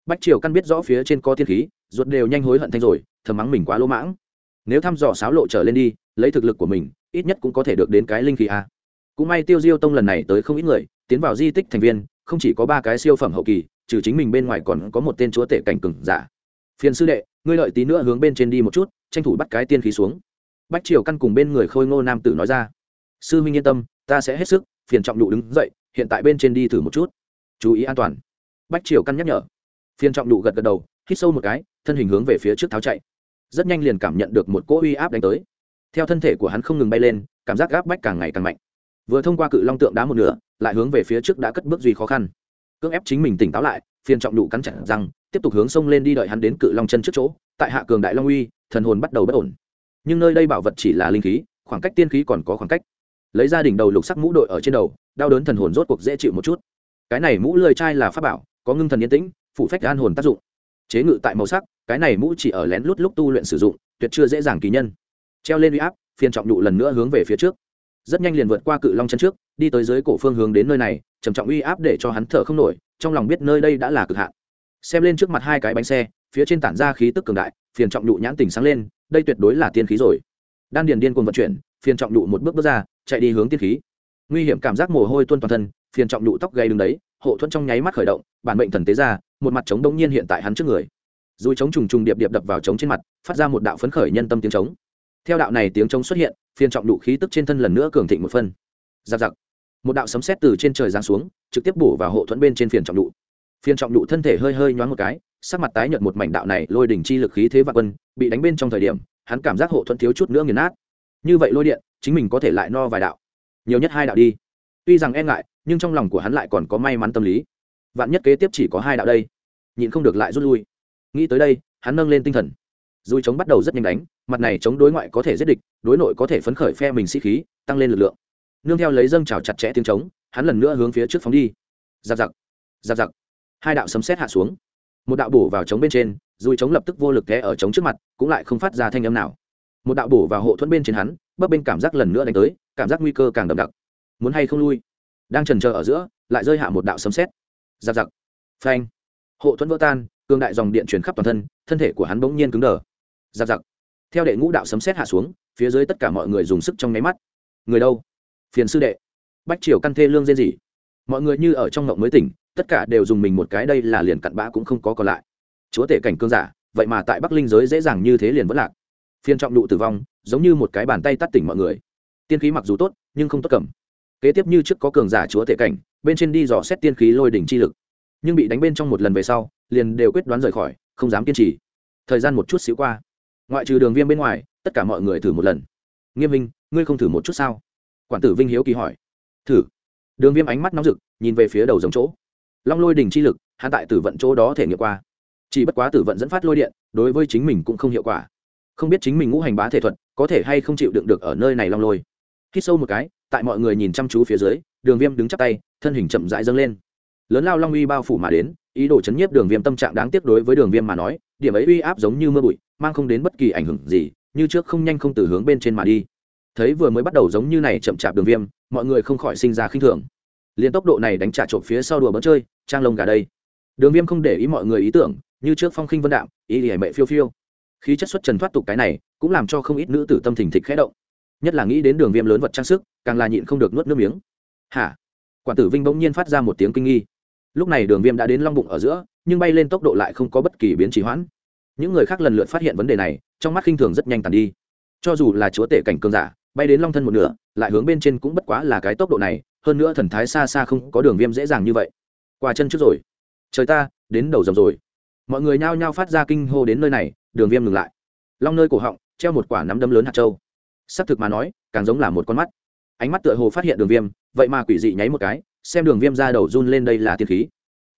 Bách triều căn biết rõ phía trên có tiên khí, ruột đều nhanh hối hận thanh rồi thầm mắng mình quá lỗ mãng. Nếu thăm dò sáo lộ trở lên đi, lấy thực lực của mình, ít nhất cũng có thể được đến cái linh khí a. Cũng may tiêu diêu tông lần này tới không ít người, tiến vào di tích thành viên, không chỉ có ba cái siêu phẩm hậu kỳ, trừ chính mình bên ngoài còn có một tên chúa tể cảnh cừng giả. Phiền sư đệ, ngươi lợi tí nữa hướng bên trên đi một chút, tranh thủ bắt cái tiên khí xuống. Bách triều căn cùng bên người khôi ngô nam tử nói ra. Sư minh yên tâm, ta sẽ hết sức, phiền trọng đụ đứng dậy, hiện tại bên trên đi thử một chút. Chú ý an toàn. Bách triều căn nhắc nhở. Phiền trọng đụ gật gật đầu, hít sâu một cái, thân hình hướng về phía trước tháo chạy rất nhanh liền cảm nhận được một cỗ uy áp đánh tới. Theo thân thể của hắn không ngừng bay lên, cảm giác gáp bách càng ngày càng mạnh. Vừa thông qua cự long tượng đá một nửa, lại hướng về phía trước đã cất bước duy khó khăn. Cưỡng ép chính mình tỉnh táo lại, phiền trọng đủ cắn chặt răng, tiếp tục hướng sông lên đi đợi hắn đến cự long chân trước chỗ, tại hạ cường đại long uy, thần hồn bắt đầu bất ổn. Nhưng nơi đây bảo vật chỉ là linh khí, khoảng cách tiên khí còn có khoảng cách. Lấy ra đỉnh đầu lục sắc mũ đội ở trên đầu, đau đớn thần hồn rốt cuộc dễ chịu một chút. Cái này mũ lười chai là pháp bảo, có ngưng thần yên tĩnh, phụ phách an hồn tác dụng. Chế ngự tại màu sắc cái này mũ chỉ ở lén lút lúc tu luyện sử dụng, tuyệt chưa dễ dàng kỳ nhân. Treo lên uy áp, phiền trọng đụ lần nữa hướng về phía trước. Rất nhanh liền vượt qua cự long chân trước, đi tới dưới cổ phương hướng đến nơi này, trầm trọng uy áp để cho hắn thở không nổi, trong lòng biết nơi đây đã là cực hạn. Xem lên trước mặt hai cái bánh xe, phía trên tản ra khí tức cường đại, phiền trọng nhụ nhãn tỉnh sáng lên, đây tuyệt đối là tiên khí rồi. Đan điền điên cuồng vận chuyển, phiền trọng nhụ một bước bước ra, chạy đi hướng tiên khí. Nguy hiểm cảm giác mồ hôi tuôn toàn thân, phiền trọng nhụ tóc gây đứng đấy, hộ thuẫn trong nháy mắt khởi động, bản mệnh thần tế ra, một mặt trống đông nhiên hiện tại hắn trước người dùi trống trùng trùng điệp điệp đập vào trống trên mặt, phát ra một đạo phấn khởi nhân tâm tiếng trống. Theo đạo này tiếng trống xuất hiện, phiền trọng đủ khí tức trên thân lần nữa cường thịnh một phân. Giặc giặc. Một đạo sấm sét từ trên trời giáng xuống, trực tiếp bổ vào hộ thuẫn bên trên phiền trọng đủ phiền trọng đủ thân thể hơi hơi nhoáng một cái, sắc mặt tái nhợt một mảnh đạo này lôi đỉnh chi lực khí thế vạn quân, bị đánh bên trong thời điểm, hắn cảm giác hộ thuẫn thiếu chút nữa nghiền nát. Như vậy lôi điện, chính mình có thể lại no vài đạo. Nhiều nhất hai đạo đi. Tuy rằng e ngại, nhưng trong lòng của hắn lại còn có may mắn tâm lý. Vạn nhất kế tiếp chỉ có hai đạo đây, nhịn không được lại rút lui nghĩ tới đây, hắn nâng lên tinh thần. Dùi chống bắt đầu rất nhanh đánh, mặt này chống đối ngoại có thể giết địch, đối nội có thể phấn khởi phe mình sĩ khí, tăng lên lực lượng. Nương theo lấy dâng trào chặt chẽ tiếng trống hắn lần nữa hướng phía trước phóng đi. Giặc giặc giặc giặc. Hai đạo sấm xét hạ xuống. Một đạo bổ vào trống bên trên, dùi trống lập tức vô lực té ở trống trước mặt, cũng lại không phát ra thanh âm nào. Một đạo bổ vào hộ thuẫn bên trên hắn, bấp bên cảm giác lần nữa đánh tới, cảm giác nguy cơ càng đậm đặc. Muốn hay không lui? Đang trần chờ ở giữa, lại rơi hạ một đạo sấm xét giặc giặc. Phanh. Hộ thuẫn vỡ tan cường đại dòng điện truyền khắp toàn thân thân thể của hắn bỗng nhiên cứng đờ. Giặc giặc. Theo đệ ngũ đạo sấm xét hạ xuống, phía dưới tất cả mọi người dùng sức trong nháy mắt. Người đâu? Phiền sư đệ. Bách triều căn thê lương rên gì mọi người như ở trong ngộng mới tỉnh, tất cả đều dùng mình một cái đây là liền cặn bã cũng không có còn lại. Chúa tể cảnh cương giả, vậy mà tại bắc linh giới dễ dàng như thế liền vẫn lạc. Phiên trọng đụ tử vong, giống như một cái bàn tay tắt tỉnh mọi người. Tiên khí mặc dù tốt, nhưng không tốt cầm. Kế tiếp như trước có cường giả chúa tể cảnh, bên trên đi dò xét tiên khí lôi đỉnh chi lực. Nhưng bị đánh bên trong một lần về sau liền đều quyết đoán rời khỏi, không dám kiên trì. Thời gian một chút xíu qua, ngoại trừ đường viêm bên ngoài, tất cả mọi người thử một lần. Nghiêm minh ngươi không thử một chút sao? Quản tử vinh hiếu kỳ hỏi. Thử. Đường viêm ánh mắt nóng rực, nhìn về phía đầu giống chỗ. Long lôi đình chi lực hạ tại tử vận chỗ đó thể nghiệm qua. Chỉ bất quá tử vận dẫn phát lôi điện, đối với chính mình cũng không hiệu quả. Không biết chính mình ngũ hành bá thể thuật, có thể hay không chịu đựng được ở nơi này long lôi. Hít sâu một cái, tại mọi người nhìn chăm chú phía dưới, đường viêm đứng chắp tay, thân hình chậm rãi dâng lên. Lớn lao long uy bao phủ mà đến ý đồ chấn nhiếp đường viêm tâm trạng đáng tiếc đối với đường viêm mà nói, điểm ấy uy áp giống như mưa bụi, mang không đến bất kỳ ảnh hưởng gì, như trước không nhanh không từ hướng bên trên mà đi. Thấy vừa mới bắt đầu giống như này chậm chạp đường viêm, mọi người không khỏi sinh ra khinh thường. Liền tốc độ này đánh trả trộm phía sau đùa bớt chơi, trang lông gà đây. Đường viêm không để ý mọi người ý tưởng, như trước phong khinh vân đạm, ý ỉa mệ phiêu phiêu. Khí chất xuất trần thoát tục cái này, cũng làm cho không ít nữ tử tâm thình thịch khẽ động. Nhất là nghĩ đến đường viêm lớn vật trang sức, càng là nhịn không được nuốt nước miếng. Hả? Quản tử vinh bỗng nhiên phát ra một tiếng kinh nghi lúc này đường viêm đã đến long bụng ở giữa, nhưng bay lên tốc độ lại không có bất kỳ biến trì hoãn. Những người khác lần lượt phát hiện vấn đề này, trong mắt khinh thường rất nhanh tàn đi. Cho dù là chúa tể cảnh cương giả, bay đến long thân một nửa, lại hướng bên trên cũng bất quá là cái tốc độ này, hơn nữa thần thái xa xa không có đường viêm dễ dàng như vậy. Qua chân trước rồi. Trời ta, đến đầu dòng rồi. Mọi người nhao nhao phát ra kinh hô đến nơi này, đường viêm ngừng lại. Long nơi cổ họng, treo một quả nắm đấm lớn hạt trâu xác thực mà nói, càng giống là một con mắt. Ánh mắt tựa hồ phát hiện đường viêm, vậy mà quỷ dị nháy một cái xem đường viêm ra đầu run lên đây là tiên khí.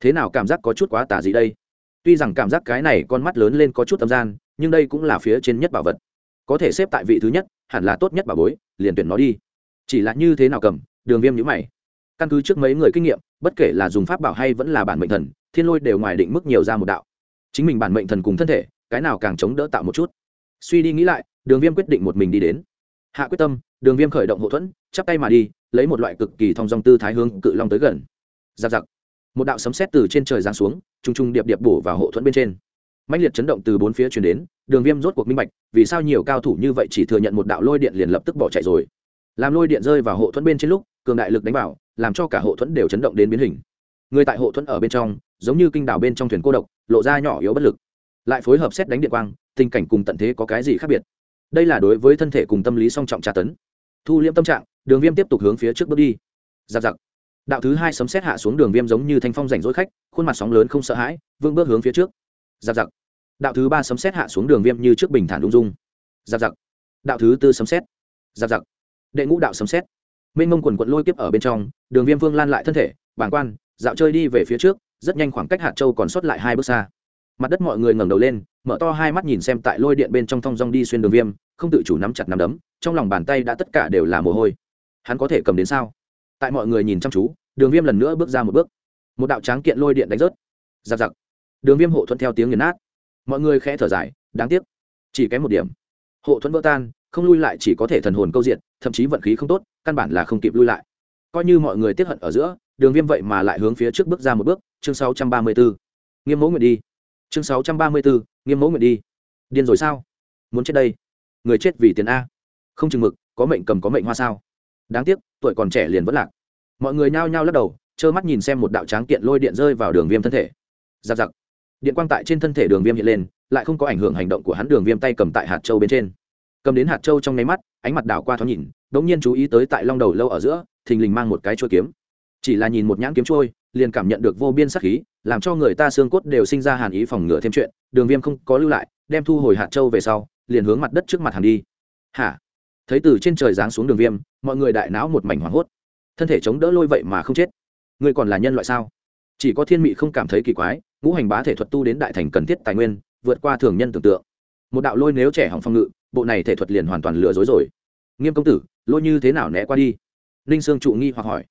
Thế nào cảm giác có chút quá tả dị đây? Tuy rằng cảm giác cái này con mắt lớn lên có chút tâm gian, nhưng đây cũng là phía trên nhất bảo vật. Có thể xếp tại vị thứ nhất, hẳn là tốt nhất bảo bối, liền tuyển nó đi. Chỉ là như thế nào cầm, đường viêm nhữ mày. Căn cứ trước mấy người kinh nghiệm, bất kể là dùng pháp bảo hay vẫn là bản mệnh thần, thiên lôi đều ngoài định mức nhiều ra một đạo. Chính mình bản mệnh thần cùng thân thể, cái nào càng chống đỡ tạo một chút. Suy đi nghĩ lại, đường viêm quyết định một mình đi đến. Hạ quyết tâm, đường viêm khởi động hậu thuẫn chắp tay mà đi, lấy một loại cực kỳ thong dong tư thái hướng cự long tới gần. Giặc giặc. Một đạo sấm sét từ trên trời giáng xuống t r u n g t r u n g điệp điệp bổ vào hộ thuẫn bên trên. Mạnh liệt chấn động từ bốn phía chuyển đến, đường viêm rốt cuộc minh bạch, vì sao nhiều cao thủ như vậy chỉ thừa nhận một đạo lôi điện liền lập tức bỏ chạy rồi. Làm lôi điện rơi vào hộ thuẫn bên trên lúc, cường đại lực đánh vào, làm cho cả hộ thuẫn đều chấn động đến biến hình. Người tại hộ thuẫn ở bên trong, giống như kinh đảo bên trong thuyền cô độc, lộ ra nhỏ yếu bất lực. Lại phối hợp xét đánh điện quang, tình cảnh cùng tận thế có cái gì khác biệt? Đây là đối với thân thể cùng tâm lý song trọng tra tấn. Thu liễm tâm trạng đường viêm tiếp tục hướng phía trước bước đi. Giặc giặc. Đạo thứ hai sấm xét hạ xuống đường viêm giống như thanh phong rảnh rỗi khách, khuôn mặt sóng lớn không sợ hãi vương bước hướng phía trước. Giặc giặc. Đạo thứ ba sấm xét hạ xuống đường viêm như trước bình thản ung dung. Giặc giặc. Đạo thứ tư sấm xét giặc giặc. Đệ ngũ đạo sấm xét mênh mông quần quận lôi kiếp ở bên trong, đường viêm vương lan lại thân thể bản quan, dạo chơi đi về phía trước, rất nhanh khoảng cách hạt châu còn sót lại hai bước xa. Mặt đất mọi người ngẩng đầu lên, mở to hai mắt nhìn xem tại lôi điện bên trong thong rong đi xuyên đường viêm, không tự chủ nắm chặt nắm đấm, trong lòng bàn tay đã tất cả đều là mồ hôi hắn có thể cầm đến sao? Tại mọi người nhìn chăm chú đường viêm lần nữa bước ra một bước. Một đạo tráng kiện lôi điện đánh rớt. Giặc giặc. Đường viêm hộ thuận theo tiếng nghiền nát. Mọi người khẽ thở dài đáng tiếc. Chỉ kém một điểm. Hộ thuẫn vỡ tan không lui lại chỉ có thể thần hồn câu diện thậm chí vận khí không tốt căn bản là không kịp lui lại. Coi như mọi người tiếp hận ở giữa đường viêm vậy mà lại hướng phía trước bước ra một bước chương 634. nghiêm mẫu nguyện đi. Chương 634, nghiêm mẫu nguyện đi. Điên rồi sao? Muốn chết đây. Người chết vì tiền a. Không chừng mực có mệnh cầm có mệnh hoa sao? Đáng tiếc, tuổi còn trẻ liền vẫn lạc. Mọi người nhao nhao lắc đầu, trơ mắt nhìn xem một đạo tráng kiện lôi điện rơi vào đường viêm thân thể. Giặc giặc. Điện quang tại trên thân thể đường viêm hiện lên, lại không có ảnh hưởng hành động của hắn, đường viêm tay cầm tại hạt châu bên trên. Cầm đến hạt châu trong nháy mắt, ánh mặt đảo qua thoáng nhìn đ ỗ n g nhiên chú ý tới tại long đầu lâu ở giữa, thình lình mang một cái chuôi kiếm. Chỉ là nhìn một nhãn kiếm trôi liền cảm nhận được vô biên sắc khí, làm cho người ta xương cốt đều sinh ra hàn ý phòng ngừa thêm chuyện, đường viêm không có lưu lại, đem thu hồi hạt châu về sau, liền hướng mặt đất trước mặt hàn đi. Hả? Thấy từ trên trời giáng xuống đường viêm, mọi người đại não một mảnh hoảng hốt. Thân thể chống đỡ lôi vậy mà không chết. Ngươi còn là nhân loại sao? Chỉ có thiên mị không cảm thấy kỳ quái, ngũ hành bá thể thuật tu đến đại thành cần thiết tài nguyên, vượt qua thường nhân tưởng tượng. Một đạo lôi nếu trẻ hỏng phong ngự, bộ này thể thuật liền hoàn toàn lừa dối rồi. Nghiêm công tử, lôi như thế nào né qua đi? Ninh sương trụ nghi hoặc hỏi.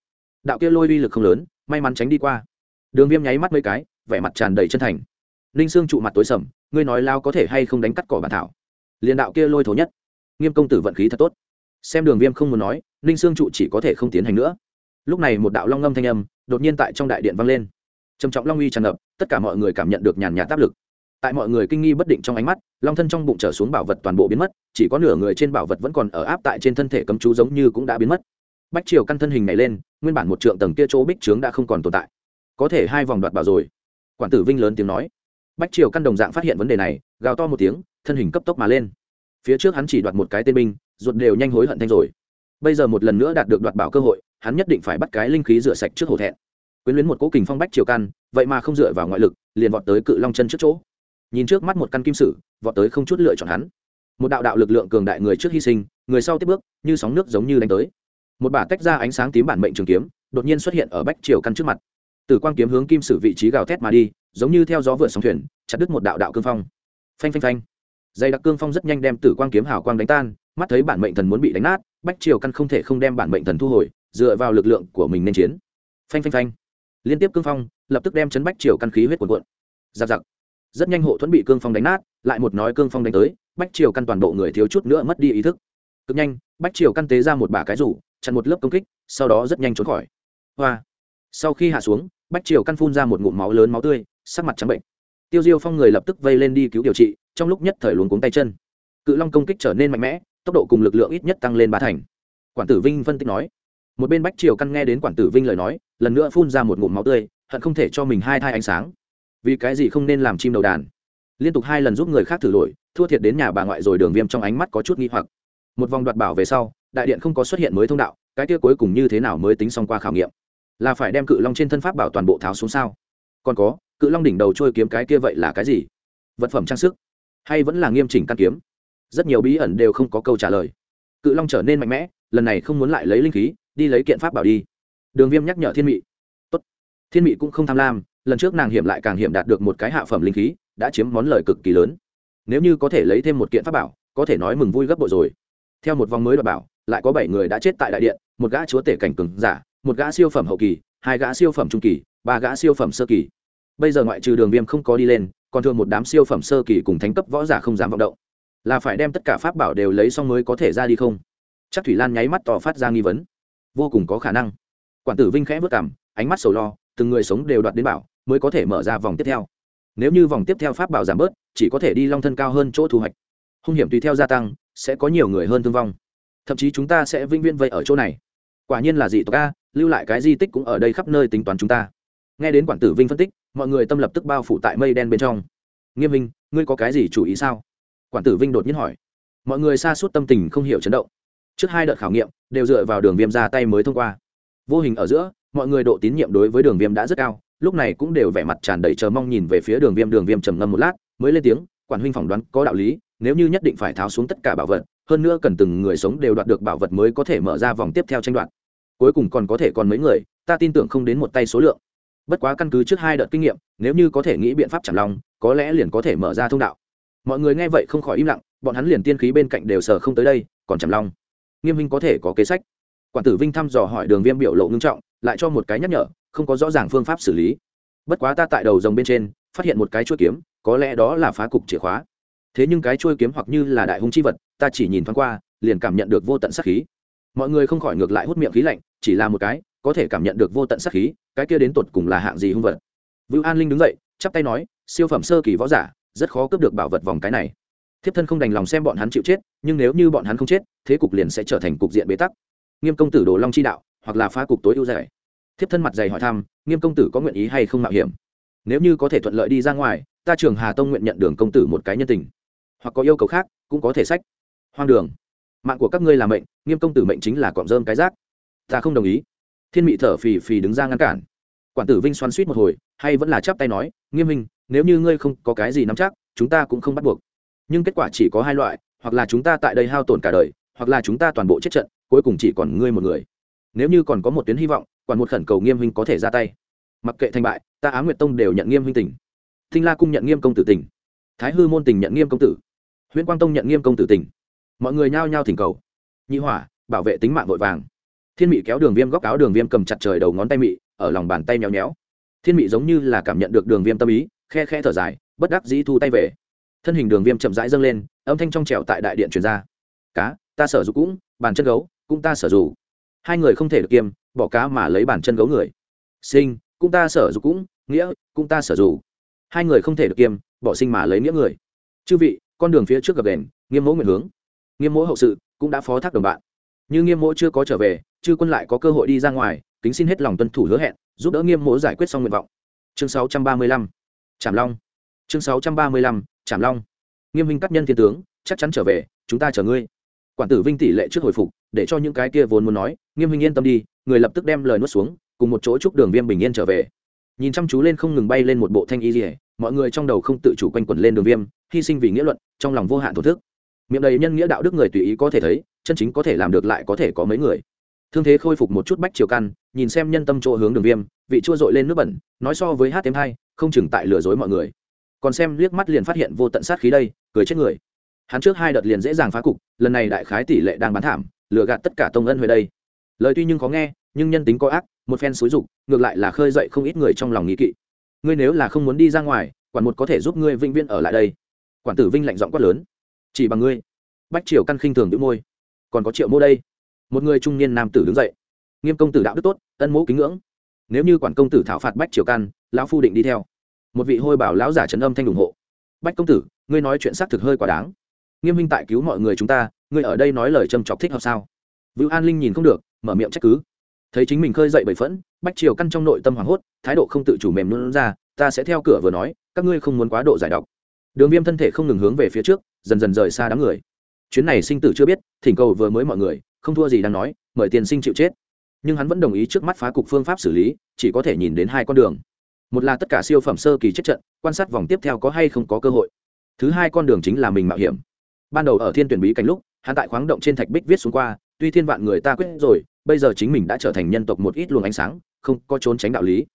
Đạo kia lôi uy lực không lớn, may mắn tránh đi qua. Đường viêm nháy mắt mấy cái, vẻ mặt tràn đầy chân thành. Ninh sương trụ mặt tối sầm, ngươi nói lao có thể hay không đánh cắt cỏ bản thảo? Liền đạo kia lôi thố nhất nghiêm công tử vận khí thật tốt. Xem đường viêm không muốn nói, ninh sương trụ chỉ có thể không tiến hành nữa. Lúc này một đạo long ngâm thanh âm đột nhiên tại trong đại điện vang lên. Trầm trọng long uy tràn ngập, tất cả mọi người cảm nhận được nhàn nhạt áp lực. Tại mọi người kinh nghi bất định trong ánh mắt, long thân trong bụng trở xuống bảo vật toàn bộ biến mất, chỉ có nửa người trên bảo vật vẫn còn ở áp tại trên thân thể cấm chú giống như cũng đã biến mất. Bách triều căn thân hình này lên, nguyên bản một trượng tầng kia chỗ bích trướng đã không còn tồn tại. Có thể hai vòng đoạt bảo rồi. Quản tử vinh lớn tiếng nói. Bách triều căn đồng dạng phát hiện vấn đề này, gào to một tiếng, thân hình cấp tốc mà lên phía trước hắn chỉ đoạt một cái tên binh, ruột đều nhanh hối hận thanh rồi. Bây giờ một lần nữa đạt được đoạt bảo cơ hội, hắn nhất định phải bắt cái linh khí rửa sạch trước hổ thẹn. Quyến luyến một cố kình phong bách triều căn vậy mà không dựa vào ngoại lực, liền vọt tới cự long chân trước chỗ. Nhìn trước mắt một căn kim sử, vọt tới không chút lựa chọn hắn. Một đạo đạo lực lượng cường đại người trước hy sinh, người sau tiếp bước, như sóng nước giống như đánh tới. Một bả tách ra ánh sáng tím bản mệnh trường kiếm, đột nhiên xuất hiện ở bách triều căn trước mặt. Từ quang kiếm hướng kim sử vị trí gào thét mà đi, giống như theo gió vượt sóng thuyền, chặt đứt một đạo đạo cương phong. Phanh phanh phanh dây đặc cương phong rất nhanh đem tử quang kiếm hào quang đánh tan, mắt thấy bản mệnh thần muốn bị đánh nát, bách triều căn không thể không đem bản mệnh thần thu hồi, dựa vào lực lượng của mình nên chiến. Phanh phanh phanh. Liên tiếp cương phong, lập tức đem chấn bách triều căn khí huyết cuồn cuộn. Giặc giặc. Rất nhanh hộ thuẫn bị cương phong đánh nát, lại một nói cương phong đánh tới, bách triều căn toàn bộ người thiếu chút nữa mất đi ý thức. Cực nhanh, bách triều căn tế ra một bả cái rủ, chặn một lớp công kích, sau đó rất nhanh trốn khỏi. Hoa. Sau khi hạ xuống, bách triều căn phun ra một ngụm máu lớn máu tươi, sắc mặt trắng bệnh tiêu diêu phong người lập tức vây lên đi cứu điều trị, trong lúc nhất thời luống cuống tay chân. Cự long công kích trở nên mạnh mẽ, tốc độ cùng lực lượng ít nhất tăng lên ba thành. Quản tử vinh phân tích nói, một bên bách triều căn nghe đến quản tử vinh lời nói, lần nữa phun ra một ngụm máu tươi, hận không thể cho mình hai thai ánh sáng. Vì cái gì không nên làm chim đầu đàn? Liên tục hai lần giúp người khác thử lỗi thua thiệt đến nhà bà ngoại rồi đường viêm trong ánh mắt có chút nghi hoặc. Một vòng đoạt bảo về sau, đại điện không có xuất hiện mới thông đạo, cái kia cuối cùng như thế nào mới tính xong qua khảo nghiệm? Là phải đem cự long trên thân pháp bảo toàn bộ tháo xuống sao? Còn có cự long đỉnh đầu trôi kiếm cái kia vậy là cái gì? Vật phẩm trang sức? Hay vẫn là nghiêm chỉnh căn kiếm? Rất nhiều bí ẩn đều không có câu trả lời. Cự long trở nên mạnh mẽ, lần này không muốn lại lấy linh khí, đi lấy kiện pháp bảo đi. Đường viêm nhắc nhở thiên mị. Tốt. thiên mị cũng không tham lam, lần trước nàng hiểm lại càng hiểm đạt được một cái hạ phẩm linh khí, đã chiếm món lời cực kỳ lớn. Nếu như có thể lấy thêm một kiện pháp bảo, có thể nói mừng vui gấp bội rồi. Theo một vòng mới đoạt bảo, lại có bảy người đã chết tại đại điện, một gã chúa tể cảnh cừng giả, một gã siêu phẩm hậu kỳ, hai gã siêu phẩm trung kỳ, ba gã siêu phẩm sơ kỳ bây giờ ngoại trừ đường viêm không có đi lên, còn thường một đám siêu phẩm sơ kỳ cùng thánh cấp võ giả không dám vọng động. Là phải đem tất cả pháp bảo đều lấy xong mới có thể ra đi không? Chắc thủy lan nháy mắt tỏ phát ra nghi vấn. Vô cùng có khả năng. Quản tử vinh khẽ vất cảm, ánh mắt sầu lo, từng người sống đều đoạt đến bảo, mới có thể mở ra vòng tiếp theo. Nếu như vòng tiếp theo pháp bảo giảm bớt, chỉ có thể đi long thân cao hơn chỗ thu hoạch. Hung hiểm tùy theo gia tăng, sẽ có nhiều người hơn thương vong. Thậm chí chúng ta sẽ vĩnh viễn vậy ở chỗ này. Quả nhiên là dị tộc a, lưu lại cái di tích cũng ở đây khắp nơi tính toán chúng ta. Nghe đến quản tử vinh phân tích mọi người tâm lập tức bao phủ tại mây đen bên trong. Nghiêm minh, ngươi có cái gì chủ ý sao? Quản tử vinh đột nhiên hỏi. Mọi người xa suốt tâm tình không hiểu chấn động. Trước hai đợt khảo nghiệm, đều dựa vào đường viêm ra tay mới thông qua. Vô hình ở giữa, mọi người độ tín nhiệm đối với đường viêm đã rất cao, lúc này cũng đều vẻ mặt tràn đầy chờ mong nhìn về phía đường viêm đường viêm trầm ngâm một lát, mới lên tiếng, quản huynh phỏng đoán có đạo lý, nếu như nhất định phải tháo xuống tất cả bảo vật, hơn nữa cần từng người sống đều đoạt được bảo vật mới có thể mở ra vòng tiếp theo tranh đoạt. Cuối cùng còn có thể còn mấy người, ta tin tưởng không đến một tay số lượng bất quá căn cứ trước hai đợt kinh nghiệm, nếu như có thể nghĩ biện pháp chạm lòng, có lẽ liền có thể mở ra thông đạo. Mọi người nghe vậy không khỏi im lặng, bọn hắn liền tiên khí bên cạnh đều sờ không tới đây, còn chạm long nghiêm minh có thể có kế sách. Quản tử vinh thăm dò hỏi đường viêm biểu lộ ngưng trọng, lại cho một cái nhắc nhở, không có rõ ràng phương pháp xử lý. Bất quá ta tại đầu rồng bên trên, phát hiện một cái chuôi kiếm, có lẽ đó là phá cục chìa khóa. Thế nhưng cái chuôi kiếm hoặc như là đại hung chi vật, ta chỉ nhìn thoáng qua, liền cảm nhận được vô tận sắc khí. Mọi người không khỏi ngược lại hút miệng khí lạnh, chỉ là một cái có thể cảm nhận được vô tận sát khí, cái kia đến tột cùng là hạng gì hung vật. Vưu an linh đứng dậy, chắp tay nói, siêu phẩm sơ kỳ võ giả, rất khó cướp được bảo vật vòng cái này. Thiếp thân không đành lòng xem bọn hắn chịu chết, nhưng nếu như bọn hắn không chết, thế cục liền sẽ trở thành cục diện bế tắc. Nghiêm công tử đồ long chi đạo, hoặc là phá cục tối ưu giải. thiếp thân mặt dày hỏi thăm, nghiêm công tử có nguyện ý hay không mạo hiểm? Nếu như có thể thuận lợi đi ra ngoài, ta trường hà tông nguyện nhận đường công tử một cái nhân tình. Hoặc có yêu cầu khác, cũng có thể sách. Hoang đường. Mạng của các ngươi là mệnh, nghiêm công tử mệnh chính là cọm rơm cái rác. Ta không đồng ý thiên mị thở phì phì đứng ra ngăn cản. Quản tử vinh xoắn suýt một hồi, hay vẫn là chắp tay nói, nghiêm minh nếu như ngươi không có cái gì nắm chắc, chúng ta cũng không bắt buộc. Nhưng kết quả chỉ có hai loại, hoặc là chúng ta tại đây hao tổn cả đời, hoặc là chúng ta toàn bộ chết trận, cuối cùng chỉ còn ngươi một người. Nếu như còn có một tuyến hy vọng, quản một khẩn cầu nghiêm huynh có thể ra tay. Mặc kệ thành bại, ta á nguyệt tông đều nhận nghiêm huynh tỉnh thinh la cung nhận nghiêm công tử tỉnh thái hư môn tỉnh nhận nghiêm công tử. Huyễn quang tông nhận nghiêm công tử tỉnh mọi người nhao nhao thỉnh cầu. Nhị hỏa, bảo vệ tính mạng vội vàng thiên mị kéo đường viêm góc áo, đường viêm cầm chặt trời đầu ngón tay mị, ở lòng bàn tay nhéo nhéo thiên mị giống như là cảm nhận được đường viêm tâm ý, khe khe thở dài, bất đắc dĩ thu tay về. Thân hình đường viêm chậm rãi dâng lên, âm thanh trong trẻo tại đại điện truyền ra. Cá, ta sở dù cũng, bàn chân gấu, cũng ta sở dù hai người không thể được kiêm bỏ cá mà lấy bàn chân gấu người. Sinh, cũng ta sở dù cũng, nghĩa, cũng ta sở dù hai người không thể được kiêm bỏ sinh mà lấy nghĩa người. Chư vị, con đường phía trước gập đèn nghiêm mẫu nguyện hướng. Nghiêm mẫu hậu sự, cũng đã phó thác đồng bạn. Như nghiêm mẫu chưa có trở về chư quân lại có cơ hội đi ra ngoài, kính xin hết lòng tuân thủ hứa hẹn, giúp đỡ nghiêm mỗ giải quyết xong nguyện vọng. Chương 635. trảm long. Chương 635. trảm long. Nghiêm minh cắt nhân thiên tướng, chắc chắn trở về, chúng ta chờ ngươi. Quản tử vinh tỷ lệ trước hồi phục, để cho những cái kia vốn muốn nói, nghiêm minh yên tâm đi, người lập tức đem lời nuốt xuống, cùng một chỗ chúc đường viêm bình yên trở về. Nhìn chăm chú lên không ngừng bay lên một bộ thanh y dỉa mọi người trong đầu không tự chủ quanh quẩn lên đường viêm, hy sinh vì nghĩa luận, trong lòng vô hạn thổ thức. Miệng đầy nhân nghĩa đạo đức người tùy ý có thể thấy, chân chính có thể làm được lại có thể có mấy người thương thế khôi phục một chút bách chiều căn, nhìn xem nhân tâm chỗ hướng đường viêm, vị chua dội lên nước bẩn, nói so với hát thêm hai, không chừng tại lừa dối mọi người. Còn xem liếc mắt liền phát hiện vô tận sát khí đây, cười chết người. Hắn trước hai đợt liền dễ dàng phá cục, lần này đại khái tỷ lệ đang bán thảm, lừa gạt tất cả tông ân huệ đây. Lời tuy nhưng khó nghe, nhưng nhân tính có ác, một phen xúi dục, ngược lại là khơi dậy không ít người trong lòng nghĩ kỵ. Ngươi nếu là không muốn đi ra ngoài, quản một có thể giúp ngươi vinh viễn ở lại đây. Quản tử vinh lạnh giọng quát lớn. Chỉ bằng ngươi. Bách triều căn khinh thường đĩu môi. Còn có triệu mô đây? Một người trung niên nam tử đứng dậy. Nghiêm công tử đạo đức tốt, ân mỗ kính ngưỡng. Nếu như quản công tử thảo phạt bách triều căn lão phu định đi theo. Một vị hôi bảo lão giả trấn âm thanh ủng hộ. Bách công tử, ngươi nói chuyện xác thực hơi quá đáng. Nghiêm minh tại cứu mọi người chúng ta, ngươi ở đây nói lời châm chọc thích hợp sao? Vưu an linh nhìn không được, mở miệng trách cứ. Thấy chính mình khơi dậy bậy phẫn, bách triều căn trong nội tâm hoảng hốt, thái độ không tự chủ mềm luôn ra, ta sẽ theo cửa vừa nói, các ngươi không muốn quá độ giải độc. Đường viêm thân thể không ngừng hướng về phía trước, dần dần rời xa đám người. Chuyến này sinh tử chưa biết, thỉnh cầu vừa mới mọi người không thua gì đang nói, mời tiền sinh chịu chết. Nhưng hắn vẫn đồng ý trước mắt phá cục phương pháp xử lý, chỉ có thể nhìn đến hai con đường. Một là tất cả siêu phẩm sơ kỳ chết trận, quan sát vòng tiếp theo có hay không có cơ hội. Thứ hai con đường chính là mình mạo hiểm. Ban đầu ở thiên tuyển bí cảnh lúc, hắn tại khoáng động trên thạch bích viết xuống qua, tuy thiên vạn người ta quyết rồi, bây giờ chính mình đã trở thành nhân tộc một ít luồng ánh sáng, không có trốn tránh đạo lý.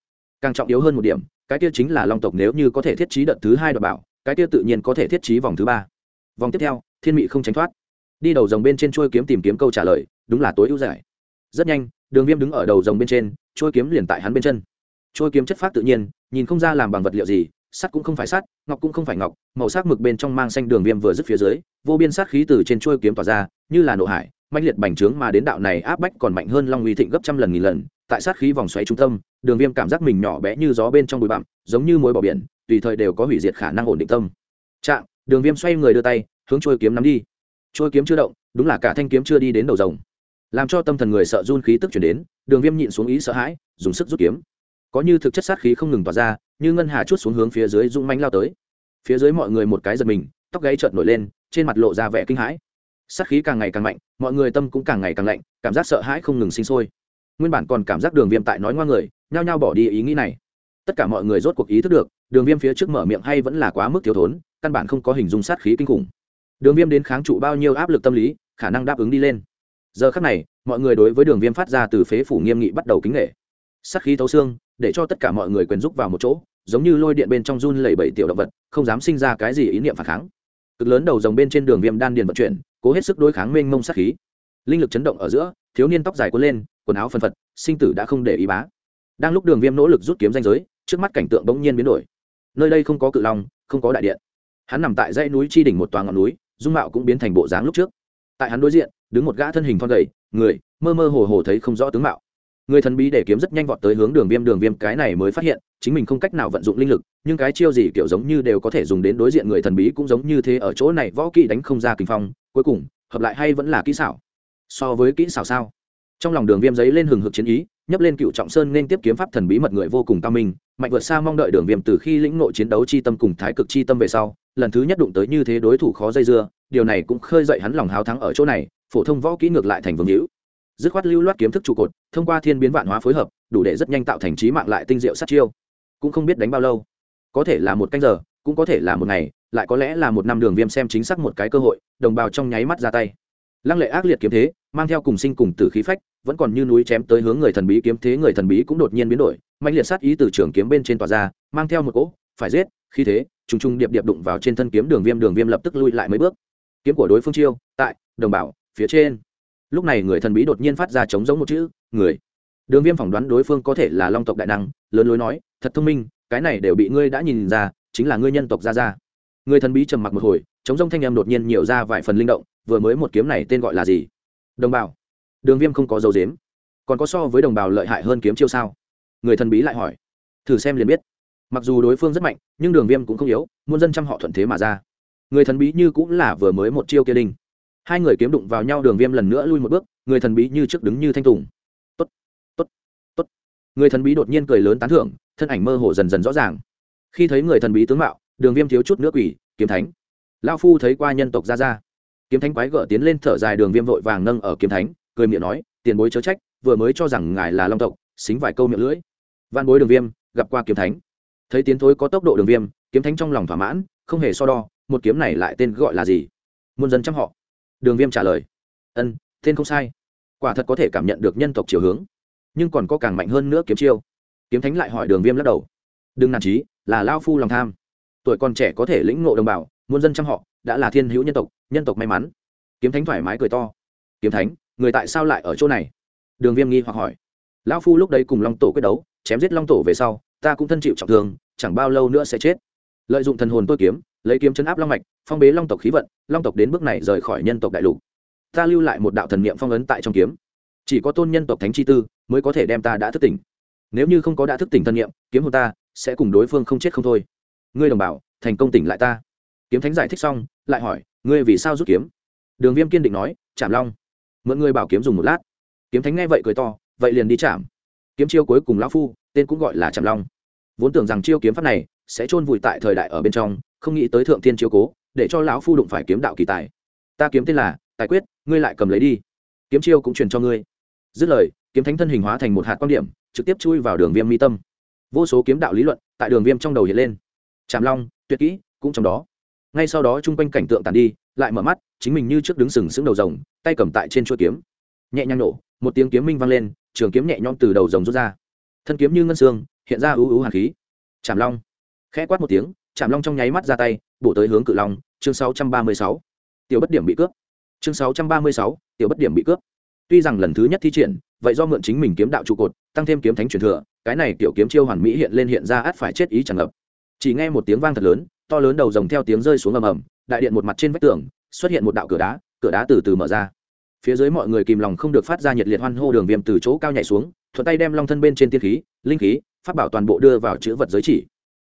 Càng trọng yếu hơn một điểm, cái kia chính là long tộc nếu như có thể thiết trí đợt thứ hai đợt bảo, cái kia tự nhiên có thể thiết trí vòng thứ ba. Vòng tiếp theo, thiên mị không tránh thoát đi đầu dòng bên trên trôi kiếm tìm kiếm câu trả lời, đúng là tối ưu giải. Rất nhanh, đường viêm đứng ở đầu dòng bên trên, trôi kiếm liền tại hắn bên chân. Trôi kiếm chất phát tự nhiên, nhìn không ra làm bằng vật liệu gì, sắt cũng không phải sắt, ngọc cũng không phải ngọc, màu sắc mực bên trong mang xanh đường viêm vừa dứt phía dưới, vô biên sát khí từ trên trôi kiếm tỏa ra, như là nộ hải mạnh liệt bành trướng mà đến đạo này áp bách còn mạnh hơn long uy thịnh gấp trăm lần nghìn lần, tại sát khí vòng xoáy trung tâm, đường viêm cảm giác mình nhỏ bé như gió bên trong bụi bặm, giống như mối bỏ biển, tùy thời đều có hủy diệt khả năng ổn định tâm. Trạng đường viêm xoay người đưa tay, hướng trôi kiếm nắm đi trôi kiếm chưa động, đúng là cả thanh kiếm chưa đi đến đầu rồng. Làm cho tâm thần người sợ run khí tức chuyển đến, đường viêm nhịn xuống ý sợ hãi, dùng sức rút kiếm. Có như thực chất sát khí không ngừng tỏa ra, như ngân hà chút xuống hướng phía dưới rung manh lao tới. Phía dưới mọi người một cái giật mình, tóc gáy trợn nổi lên, trên mặt lộ ra vẻ kinh hãi. Sát khí càng ngày càng mạnh, mọi người tâm cũng càng ngày càng lạnh, cảm giác sợ hãi không ngừng sinh sôi. Nguyên bản còn cảm giác đường viêm tại nói ngoa người, nhao nhao bỏ đi ý nghĩ này. Tất cả mọi người rốt cuộc ý thức được, đường viêm phía trước mở miệng hay vẫn là quá mức thiếu thốn, căn bản không có hình dung sát khí kinh khủng đường viêm đến kháng trụ bao nhiêu áp lực tâm lý, khả năng đáp ứng đi lên. Giờ khắc này, mọi người đối với đường viêm phát ra từ phế phủ nghiêm nghị bắt đầu kính nghệ sát khí thấu xương, để cho tất cả mọi người quyền rúc vào một chỗ, giống như lôi điện bên trong run lẩy bẩy tiểu động vật, không dám sinh ra cái gì ý niệm phản kháng. Cực lớn đầu dòng bên trên đường viêm đan điền vận chuyển, cố hết sức đối kháng mênh mông sát khí. Linh lực chấn động ở giữa, thiếu niên tóc dài cuốn lên, quần áo phân phật, sinh tử đã không để ý bá. Đang lúc đường viêm nỗ lực rút kiếm danh giới, trước mắt cảnh tượng bỗng nhiên biến đổi. Nơi đây không có cự long, không có đại điện. Hắn nằm tại dãy núi chi đỉnh một toàn ngọn núi dung mạo cũng biến thành bộ dáng lúc trước. Tại hắn đối diện, đứng một gã thân hình thon gầy, người, mơ mơ hồ hồ thấy không rõ tướng mạo. Người thần bí để kiếm rất nhanh vọt tới hướng đường viêm đường viêm cái này mới phát hiện, chính mình không cách nào vận dụng linh lực, nhưng cái chiêu gì kiểu giống như đều có thể dùng đến đối diện người thần bí cũng giống như thế ở chỗ này, võ kỹ đánh không ra kinh phong, cuối cùng, hợp lại hay vẫn là kỹ xảo. So với kỹ xảo sao? Trong lòng đường viêm giấy lên hừng hực chiến ý, nhấp lên cựu trọng sơn nên tiếp kiếm pháp thần bí mật người vô cùng cao minh, mạnh vượt xa mong đợi đường viêm từ khi lĩnh nội chiến đấu chi tâm cùng thái cực chi tâm về sau lần thứ nhất đụng tới như thế đối thủ khó dây dưa, điều này cũng khơi dậy hắn lòng háo thắng ở chỗ này, phổ thông võ kỹ ngược lại thành vương hữu. Dứt khoát lưu loát kiếm thức trụ cột, thông qua thiên biến vạn hóa phối hợp, đủ để rất nhanh tạo thành trí mạng lại tinh diệu sát chiêu. Cũng không biết đánh bao lâu. Có thể là một canh giờ, cũng có thể là một ngày, lại có lẽ là một năm đường viêm xem chính xác một cái cơ hội, đồng bào trong nháy mắt ra tay. Lăng lệ ác liệt kiếm thế, mang theo cùng sinh cùng tử khí phách, vẫn còn như núi chém tới hướng người thần bí kiếm thế người thần bí cũng đột nhiên biến đổi mạnh liệt sát ý từ trường kiếm bên trên tòa ra, mang theo một cỗ, phải giết khi thế, trùng trùng điệp điệp đụng vào trên thân kiếm đường viêm đường viêm lập tức lui lại mấy bước. Kiếm của đối phương chiêu, tại, đồng bào, phía trên. Lúc này người thần bí đột nhiên phát ra chống giống một chữ, người. Đường viêm phỏng đoán đối phương có thể là long tộc đại năng, lớn lối nói, thật thông minh, cái này đều bị ngươi đã nhìn ra, chính là ngươi nhân tộc ra ra người thần bí trầm mặc một hồi chống giống thanh em đột nhiên nhiều ra vài phần linh động, vừa mới một kiếm này tên gọi là gì? Đồng bào. Đường viêm không có dấu dếm còn có so với đồng bào lợi hại hơn kiếm chiêu sao? Người thần bí lại hỏi. Thử xem liền biết mặc dù đối phương rất mạnh, nhưng đường viêm cũng không yếu, muôn dân chăm họ thuận thế mà ra. Người thần bí như cũng là vừa mới một chiêu kia đinh. Hai người kiếm đụng vào nhau, đường viêm lần nữa lui một bước, người thần bí như trước đứng như thanh tùng. Tốt tốt tốt. Người thần bí đột nhiên cười lớn tán thưởng, thân ảnh mơ hồ dần dần rõ ràng. Khi thấy người thần bí tướng mạo, đường viêm thiếu chút nước quỷ kiếm thánh. Lao phu thấy qua nhân tộc ra ra. Kiếm thánh quái gở tiến lên thở dài, đường viêm vội vàng nâng ở kiếm thánh, cười miệng nói, tiền bối chớ trách, vừa mới cho rằng ngài là long tộc, xính vài câu miệng lưỡi. Văn bối đường viêm, gặp qua kiếm thánh thấy tiến thối có tốc độ đường viêm, kiếm thánh trong lòng thỏa mãn, không hề so đo, một kiếm này lại tên gọi là gì? Muôn dân chăm họ. Đường viêm trả lời. Ân, tên không sai. Quả thật có thể cảm nhận được nhân tộc chiều hướng, nhưng còn có càng mạnh hơn nữa kiếm chiêu. Kiếm thánh lại hỏi đường viêm lắc đầu. Đừng nản trí là lao phu lòng tham. Tuổi còn trẻ có thể lĩnh ngộ đồng bào, muôn dân chăm họ, đã là thiên hữu nhân tộc nhân tộc may mắn. Kiếm thánh thoải mái cười to. Kiếm thánh, người tại sao lại ở chỗ này? Đường viêm nghi hoặc hỏi. Lão phu lúc đấy cùng long tổ quyết đấu, chém giết long tổ về sau ta cũng thân chịu trọng thương, chẳng bao lâu nữa sẽ chết. Lợi dụng thần hồn tôi kiếm, lấy kiếm chấn áp long mạch, phong bế long tộc khí vận, long tộc đến bước này rời khỏi nhân tộc đại lục. Ta lưu lại một đạo thần niệm phong ấn tại trong kiếm. Chỉ có tôn nhân tộc thánh chi tư mới có thể đem ta đã thức tỉnh. Nếu như không có đã thức tỉnh thần niệm, kiếm hồn ta sẽ cùng đối phương không chết không thôi. Ngươi đồng bảo thành công tỉnh lại ta. Kiếm thánh giải thích xong, lại hỏi, ngươi vì sao rút kiếm? Đường viêm kiên định nói chạm long. Mượn ngươi bảo kiếm dùng một lát. Kiếm thánh nghe vậy cười to, vậy liền đi chạm kiếm chiêu cuối cùng lão phu tên cũng gọi là chạm long. Vốn tưởng rằng chiêu kiếm pháp này sẽ chôn vùi tại thời đại ở bên trong, không nghĩ tới thượng tiên chiếu cố, để cho lão phu đụng phải kiếm đạo kỳ tài. Ta kiếm tên là tài quyết, ngươi lại cầm lấy đi. Kiếm chiêu cũng truyền cho ngươi. Dứt lời, kiếm thánh thân hình hóa thành một hạt quan điểm, trực tiếp chui vào đường viêm mi tâm. Vô số kiếm đạo lý luận tại đường viêm trong đầu hiện lên. Trạm long, tuyệt kỹ, cũng trong đó. Ngay sau đó chung quanh cảnh tượng tàn đi, lại mở mắt, chính mình như trước đứng sừng sững đầu rồng, tay cầm tại trên chuôi kiếm. Nhẹ nhàng nổ, một tiếng kiếm minh vang lên, trường kiếm nhẹ nhõm từ đầu rồng rút ra thân kiếm như ngân xương hiện ra ưu ưu hàn khí. Chạm long. Khẽ quát một tiếng chạm long trong nháy mắt ra tay bổ tới hướng cự long chương 636. tiểu bất điểm bị cướp. Chương 636, tiểu bất điểm bị cướp. Tuy rằng lần thứ nhất thi triển vậy do mượn chính mình kiếm đạo trụ cột tăng thêm kiếm thánh truyền thừa cái này tiểu kiếm chiêu hoàn mỹ hiện lên hiện ra át phải chết ý chẳng ngập. Chỉ nghe một tiếng vang thật lớn to lớn đầu rồng theo tiếng rơi xuống ầm ầm đại điện một mặt trên vách tường xuất hiện một đạo cửa đá cửa đá từ từ mở ra. Phía dưới mọi người kìm lòng không được phát ra nhiệt liệt hoan hô đường viêm từ chỗ cao nhảy xuống thuận tay đem long thân bên trên tiên khí, linh khí phát bảo toàn bộ đưa vào chữ vật giới chỉ.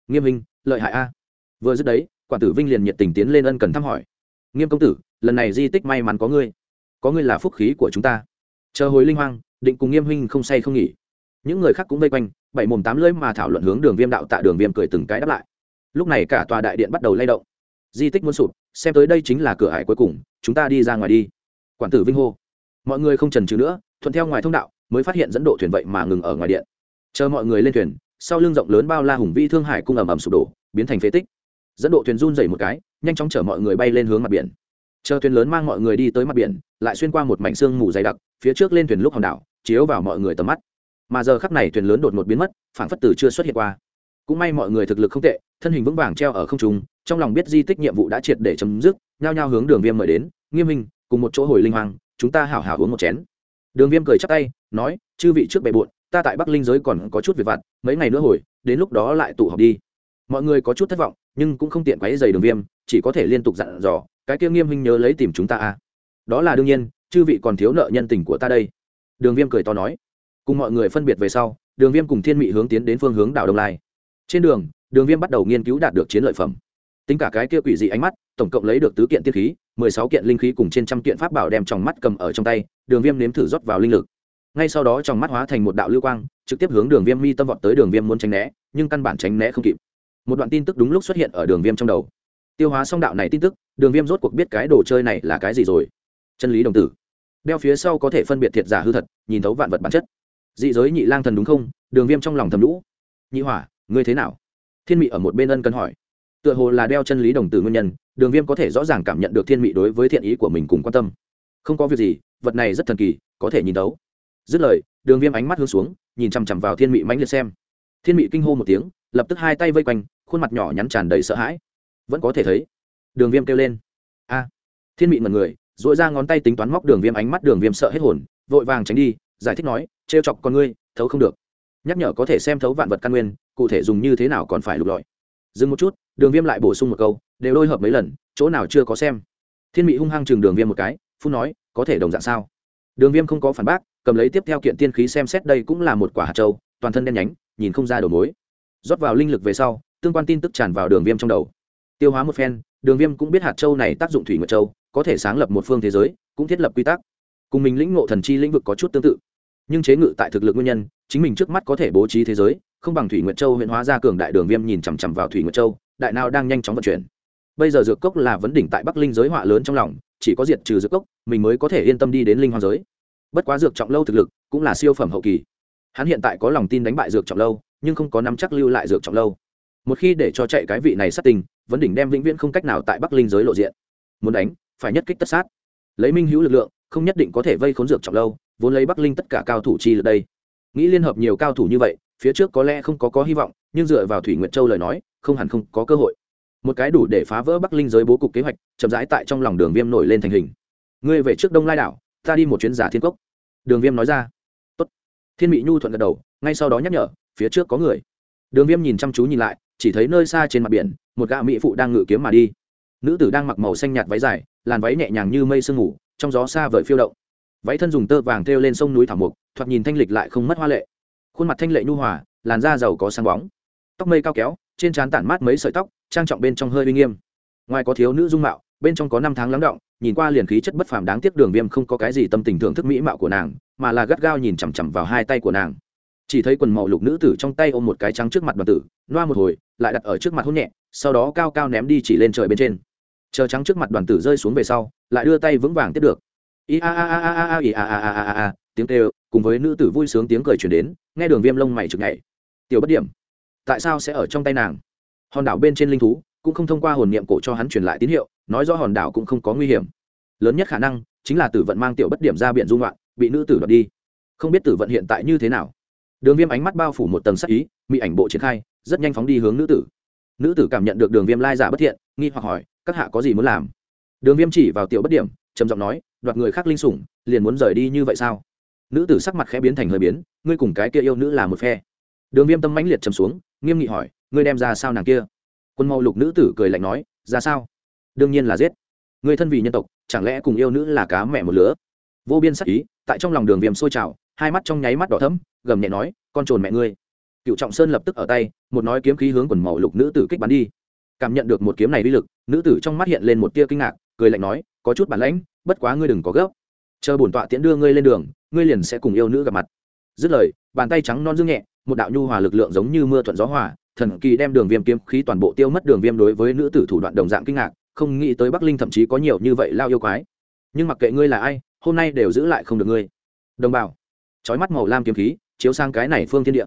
Nghiêm minh lợi hại a. Vừa dứt đấy, quản tử vinh liền nhiệt tình tiến lên ân cần thăm hỏi. Nghiêm công tử, lần này di tích may mắn có ngươi. Có ngươi là phúc khí của chúng ta. Chờ hồi linh hoang, định cùng nghiêm huynh không say không nghỉ. Những người khác cũng vây quanh, bảy mồm tám lưỡi mà thảo luận hướng đường viêm đạo tạ đường viêm cười từng cái đáp lại. Lúc này cả tòa đại điện bắt đầu lay động. Di tích muốn sụp, xem tới đây chính là cửa hải cuối cùng, chúng ta đi ra ngoài đi. Quản tử vinh hô. Mọi người không trần trừ nữa, thuận theo ngoài thông đạo mới phát hiện dẫn độ thuyền vậy mà ngừng ở ngoài điện. Chờ mọi người lên thuyền, sau lưng rộng lớn bao la hùng vi thương hải cung ầm ầm sụp đổ, biến thành phế tích. Dẫn độ thuyền run dày một cái, nhanh chóng chở mọi người bay lên hướng mặt biển. Chờ thuyền lớn mang mọi người đi tới mặt biển, lại xuyên qua một mảnh xương mù dày đặc, phía trước lên thuyền lúc hòn đảo, chiếu vào mọi người tầm mắt. Mà giờ khắc này thuyền lớn đột ngột biến mất phản phất từ chưa xuất hiện qua. Cũng may mọi người thực lực không tệ, thân hình vững vàng treo ở không trung, trong lòng biết di tích nhiệm vụ đã triệt để chấm dứt, nhao nhao hướng đường viêm mời đến. Nghiêm minh cùng một chỗ hồi linh hoàng chúng ta hảo hảo uống một chén đường viêm cười chắp tay, nói, chư vị trước bề bộn ta tại bắc linh giới còn có chút việc vặt, mấy ngày nữa hồi, đến lúc đó lại tụ họp đi. Mọi người có chút thất vọng, nhưng cũng không tiện quấy dày đường viêm, chỉ có thể liên tục dặn dò, cái kia nghiêm huynh nhớ lấy tìm chúng ta à? Đó là đương nhiên, chư vị còn thiếu nợ nhân tình của ta đây. Đường viêm cười to nói. Cùng mọi người phân biệt về sau, đường viêm cùng thiên mị hướng tiến đến phương hướng đảo đông lai. Trên đường đường viêm bắt đầu nghiên cứu đạt được chiến lợi phẩm. Tính cả cái kia quỷ dị ánh mắt, tổng cộng lấy được tứ kiện tiên khí, mười sáu kiện linh khí cùng trên trăm kiện pháp bảo đem trong mắt cầm ở trong tay đường viêm nếm thử rót vào linh lực. Ngay sau đó trong mắt hóa thành một đạo lưu quang, trực tiếp hướng đường viêm mi tâm vọt tới đường viêm muốn tránh né, nhưng căn bản tránh né không kịp. Một đoạn tin tức đúng lúc xuất hiện ở đường viêm trong đầu. Tiêu hóa xong đạo này tin tức, đường viêm rốt cuộc biết cái đồ chơi này là cái gì rồi. Chân lý đồng tử. Đeo phía sau có thể phân biệt thiệt giả hư thật, nhìn thấu vạn vật bản chất. Dị giới nhị lang thần đúng không? Đường viêm trong lòng thầm lũ nhị hỏa, ngươi thế nào? Thiên mị ở một bên ân cần hỏi. Tựa hồ là đeo chân lý đồng tử nguyên nhân, đường viêm có thể rõ ràng cảm nhận được thiên mị đối với thiện ý của mình cùng quan tâm. Không có việc gì vật này rất thần kỳ, có thể nhìn đấu. dứt lời, đường viêm ánh mắt hướng xuống, nhìn chằm chằm vào thiên mị mãnh liệt xem. Thiên mị kinh hô một tiếng, lập tức hai tay vây quanh, khuôn mặt nhỏ nhắn tràn đầy sợ hãi. Vẫn có thể thấy, đường viêm kêu lên. A! Thiên mị mật người dội ra ngón tay tính toán móc đường viêm ánh mắt, đường viêm sợ hết hồn, vội vàng tránh đi, giải thích nói, trêu chọc con ngươi, thấu không được. Nhắc nhở có thể xem thấu vạn vật căn nguyên, cụ thể dùng như thế nào còn phải lục lọi. Dừng một chút, đường viêm lại bổ sung một câu, đều đôi hợp mấy lần, chỗ nào chưa có xem. Thiên mị hung hăng chừng đường viêm một cái, phun nói có thể đồng dạng sao? Đường viêm không có phản bác, cầm lấy tiếp theo kiện tiên khí xem xét đây cũng là một quả hạt trâu toàn thân đen nhánh, nhìn không ra đầu mối. Rót vào linh lực về sau, tương quan tin tức tràn vào đường viêm trong đầu. Tiêu hóa một phen, đường viêm cũng biết hạt châu này tác dụng thủy nguyệt châu, có thể sáng lập một phương thế giới, cũng thiết lập quy tắc. Cùng mình lĩnh ngộ thần chi lĩnh vực có chút tương tự. Nhưng chế ngự tại thực lực nguyên nhân, chính mình trước mắt có thể bố trí thế giới, không bằng thủy nguyệt châu huyện hóa ra cường đại đường viêm nhìn chằm chằm vào thủy nguyệt châu, đại nào đang nhanh chóng vận chuyển. Bây giờ dược cốc là vấn đỉnh tại bắc linh giới họa lớn trong lòng chỉ có diệt trừ dược cốc, mình mới có thể yên tâm đi đến linh hoàng giới. Bất quá dược trọng lâu thực lực cũng là siêu phẩm hậu kỳ. Hắn hiện tại có lòng tin đánh bại dược trọng lâu, nhưng không có nắm chắc lưu lại dược trọng lâu. Một khi để cho chạy cái vị này sát tình, vấn đỉnh đem vĩnh viễn không cách nào tại bắc linh giới lộ diện. Muốn đánh, phải nhất kích tất sát. Lấy minh hữu lực lượng, không nhất định có thể vây khốn dược trọng lâu, vốn lấy bắc linh tất cả cao thủ chi lực đây. Nghĩ liên hợp nhiều cao thủ như vậy, phía trước có lẽ không có có hy vọng, nhưng dựa vào thủy nguyệt châu lời nói, không hẳn không có cơ hội một cái đủ để phá vỡ bắc linh giới bố cục kế hoạch, chậm rãi tại trong lòng đường viêm nổi lên thành hình. Ngươi về trước đông lai đảo, ta đi một chuyến giả thiên cốc. Đường viêm nói ra. Tốt. thiên mỹ nhu thuận gật đầu, ngay sau đó nhắc nhở, phía trước có người. Đường viêm nhìn chăm chú nhìn lại, chỉ thấy nơi xa trên mặt biển, một gã mỹ phụ đang ngự kiếm mà đi. Nữ tử đang mặc màu xanh nhạt váy dài, làn váy nhẹ nhàng như mây sương ngủ trong gió xa vời phiêu động. Váy thân dùng tơ vàng thêu lên sông núi thảo mục thoạt nhìn thanh lịch lại không mất hoa lệ. Khuôn mặt thanh lệ nhu hòa, làn da giàu có sáng bóng. Tóc mây cao kéo, trên trán tản mát mấy sợi tóc trang trọng bên trong hơi uy nghiêm. Ngoài có thiếu nữ dung mạo, bên trong có năm tháng lắng động, nhìn qua liền khí chất bất phàm đáng tiếc đường viêm không có cái gì tâm tình thưởng thức mỹ mạo của nàng, mà là gắt gao nhìn chằm chằm vào hai tay của nàng. Chỉ thấy quần màu lục nữ tử trong tay ôm một cái trắng trước mặt đoàn tử, loa một hồi, lại đặt ở trước mặt hôn nhẹ, sau đó cao cao ném đi chỉ lên trời bên trên. Chờ trắng trước mặt đoàn tử rơi xuống về sau, lại đưa tay vững vàng tiếp được. I a a a a a a a a a a a tiếng kêu, cùng với nữ tử vui sướng tiếng cười chuyển đến, nghe đường viêm lông mày chực nhảy. Tiểu bất điểm, tại sao sẽ ở trong tay nàng? Hòn đảo bên trên linh thú cũng không thông qua hồn niệm cổ cho hắn truyền lại tín hiệu, nói rõ hòn đảo cũng không có nguy hiểm. Lớn nhất khả năng chính là tử vận mang tiểu bất điểm ra biển dung loạn, bị nữ tử đoạt đi. Không biết tử vận hiện tại như thế nào. Đường viêm ánh mắt bao phủ một tầng sắc ý bị ảnh bộ triển khai, rất nhanh phóng đi hướng nữ tử. Nữ tử cảm nhận được đường viêm lai giả bất thiện, nghi hoặc hỏi, các hạ có gì muốn làm? Đường viêm chỉ vào tiểu bất điểm, trầm giọng nói, đoạt người khác linh sủng, liền muốn rời đi như vậy sao? Nữ tử sắc mặt khẽ biến thành hơi biến, ngươi cùng cái kia yêu nữ là một phe. Đường viêm tâm mãnh liệt trầm xuống, nghiêm nghị hỏi ngươi đem ra sao nàng kia? Quân màu lục nữ tử cười lạnh nói, ra sao? Đương nhiên là giết. Người thân vì nhân tộc, chẳng lẽ cùng yêu nữ là cá mẹ một lứa? Vô biên sắc ý, tại trong lòng đường viêm sôi trào, hai mắt trong nháy mắt đỏ thấm gầm nhẹ nói, con trồn mẹ ngươi. Cựu trọng sơn lập tức ở tay, một nói kiếm khí hướng quần màu lục nữ tử kích bắn đi. Cảm nhận được một kiếm này uy lực, nữ tử trong mắt hiện lên một tia kinh ngạc, cười lạnh nói, có chút bản lãnh, bất quá ngươi đừng có gấp. Chờ bổn tọa tiễn đưa ngươi lên đường, ngươi liền sẽ cùng yêu nữ gặp mặt. Dứt lời, bàn tay trắng non dương nhẹ, một đạo nhu hòa lực lượng giống như mưa thuận gió hòa thần kỳ đem đường viêm kiếm khí toàn bộ tiêu mất đường viêm đối với nữ tử thủ đoạn đồng dạng kinh ngạc, không nghĩ tới bắc linh thậm chí có nhiều như vậy lao yêu quái. Nhưng mặc kệ ngươi là ai, hôm nay đều giữ lại không được ngươi. Đồng bào trói mắt màu lam kiếm khí, chiếu sang cái này phương thiên địa.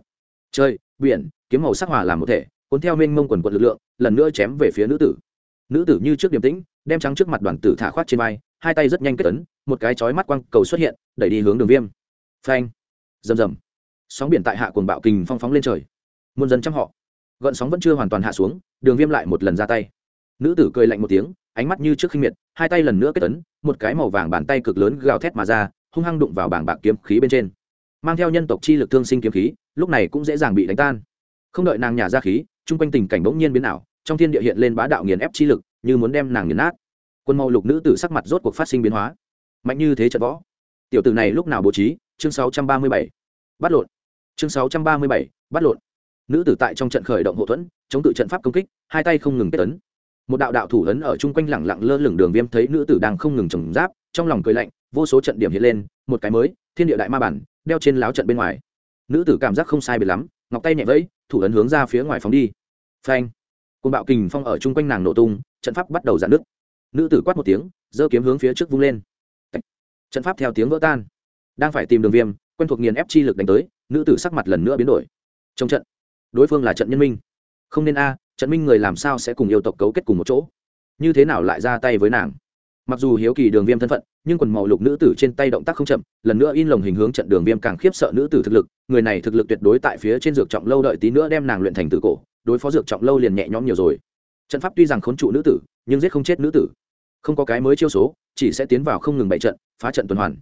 Trời, biển, kiếm màu sắc hòa làm một thể, cuốn theo mênh mông quần quận lực lượng, lần nữa chém về phía nữ tử. Nữ tử như trước điềm tĩnh, đem trắng trước mặt đoàn tử thả khoát trên vai, hai tay rất nhanh kết ấn, một cái chói mắt quang cầu xuất hiện, đẩy đi hướng đường viêm. Phanh, rầm rầm. Sóng biển tại hạ cuồng bạo kình phong phóng lên trời. Muôn dân trăm họ gợn sóng vẫn chưa hoàn toàn hạ xuống đường viêm lại một lần ra tay. Nữ tử cười lạnh một tiếng ánh mắt như trước khinh miệt hai tay lần nữa kết tấn một cái màu vàng bàn tay cực lớn gào thét mà ra hung hăng đụng vào bảng bạc kiếm khí bên trên. Mang theo nhân tộc chi lực thương sinh kiếm khí lúc này cũng dễ dàng bị đánh tan. Không đợi nàng nhả ra khí chung quanh tình cảnh bỗng nhiên biến ảo trong thiên địa hiện lên bá đạo nghiền ép chi lực như muốn đem nàng nghiền nát. Quân màu lục nữ tử sắc mặt rốt cuộc phát sinh biến hóa. Mạnh như thế trận võ. Tiểu tử này lúc nào bố trí? Chương 637. bắt lộn. Chương 637, bắt lộn nữ tử tại trong trận khởi động hậu thuẫn, chống tự trận pháp công kích, hai tay không ngừng kết tấn một đạo đạo thủ ấn ở chung quanh lẳng lặng lơ lửng đường viêm thấy nữ tử đang không ngừng trồng giáp, trong lòng cười lạnh, vô số trận điểm hiện lên, một cái mới, thiên địa đại ma bản, đeo trên láo trận bên ngoài. Nữ tử cảm giác không sai biệt lắm, ngọc tay nhẹ vẫy, thủ ấn hướng ra phía ngoài phóng đi. Phanh! Côn bạo kình phong ở chung quanh nàng nổ tung, trận pháp bắt đầu giãn nứt. Nữ tử quát một tiếng, giơ kiếm hướng phía trước vung lên. Trận pháp theo tiếng vỡ tan. Đang phải tìm đường viêm, quen thuộc nghiền ép chi lực đánh tới, nữ tử sắc mặt lần nữa biến đổi. Trong trận đối phương là trận nhân minh. Không nên a, trận minh người làm sao sẽ cùng yêu tộc cấu kết cùng một chỗ? Như thế nào lại ra tay với nàng? Mặc dù hiếu kỳ đường viêm thân phận, nhưng quần màu lục nữ tử trên tay động tác không chậm, lần nữa in lồng hình hướng trận đường viêm càng khiếp sợ nữ tử thực lực. Người này thực lực tuyệt đối tại phía trên dược trọng lâu đợi tí nữa đem nàng luyện thành tử cổ, đối phó dược trọng lâu liền nhẹ nhõm nhiều rồi. Trận pháp tuy rằng khốn trụ nữ tử, nhưng giết không chết nữ tử. Không có cái mới chiêu số, chỉ sẽ tiến vào không ngừng bậy trận, phá trận tuần hoàn.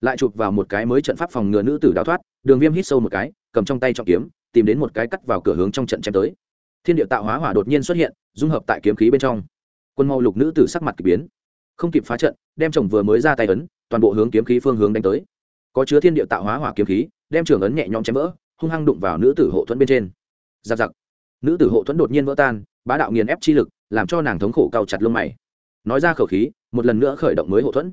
Lại chụp vào một cái mới trận pháp phòng ngừa nữ tử đào thoát, đường viêm hít sâu một cái cầm trong tay trọng kiếm, tìm đến một cái cắt vào cửa hướng trong trận chém tới. Thiên địa tạo hóa hỏa đột nhiên xuất hiện, dung hợp tại kiếm khí bên trong. Quân màu lục nữ tử sắc mặt k ỳ biến, không kịp phá trận, đem chồng vừa mới ra tay ấn, toàn bộ hướng kiếm khí phương hướng đánh tới. Có chứa thiên địa tạo hóa hỏa kiếm khí, đem trường ấn nhẹ nhõm chém vỡ, hung hăng đụng vào nữ tử hộ thuẫn bên trên. Giặc giặc. Nữ tử hộ thuẫn đột nhiên vỡ tan, bá đạo nghiền ép chi lực, làm cho nàng thống khổ cao chặt lông mày. Nói ra khẩu khí, một lần nữa khởi động mới hộ thuẫn.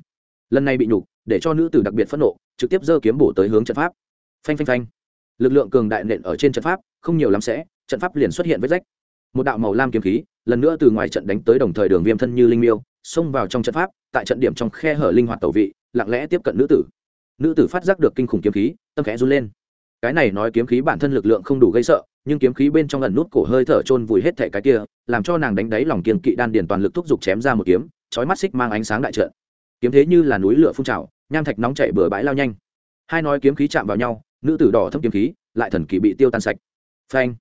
Lần này bị nhục, để cho nữ tử đặc biệt phẫn nộ, trực tiếp giơ kiếm bổ tới hướng trận pháp. Phanh phanh phanh lực lượng cường đại nện ở trên trận pháp, không nhiều lắm sẽ, trận pháp liền xuất hiện vết rách. Một đạo màu lam kiếm khí, lần nữa từ ngoài trận đánh tới đồng thời đường viêm thân như linh miêu, xông vào trong trận pháp, tại trận điểm trong khe hở linh hoạt tẩu vị, lặng lẽ tiếp cận nữ tử. Nữ tử phát giác được kinh khủng kiếm khí, tâm khẽ run lên. Cái này nói kiếm khí bản thân lực lượng không đủ gây sợ, nhưng kiếm khí bên trong lần nút cổ hơi thở chôn vùi hết thẻ cái kia, làm cho nàng đánh đáy lòng kiên kỵ đan điền toàn lực thúc giục chém ra một kiếm, chói mắt xích mang ánh sáng đại trận. Kiếm thế như là núi lửa phun trào, nham thạch nóng chảy bừa bãi lao nhanh. Hai nói kiếm khí chạm vào nhau nữ tử đỏ thâm kiếm khí, lại thần kỳ bị tiêu tan sạch. Phanh.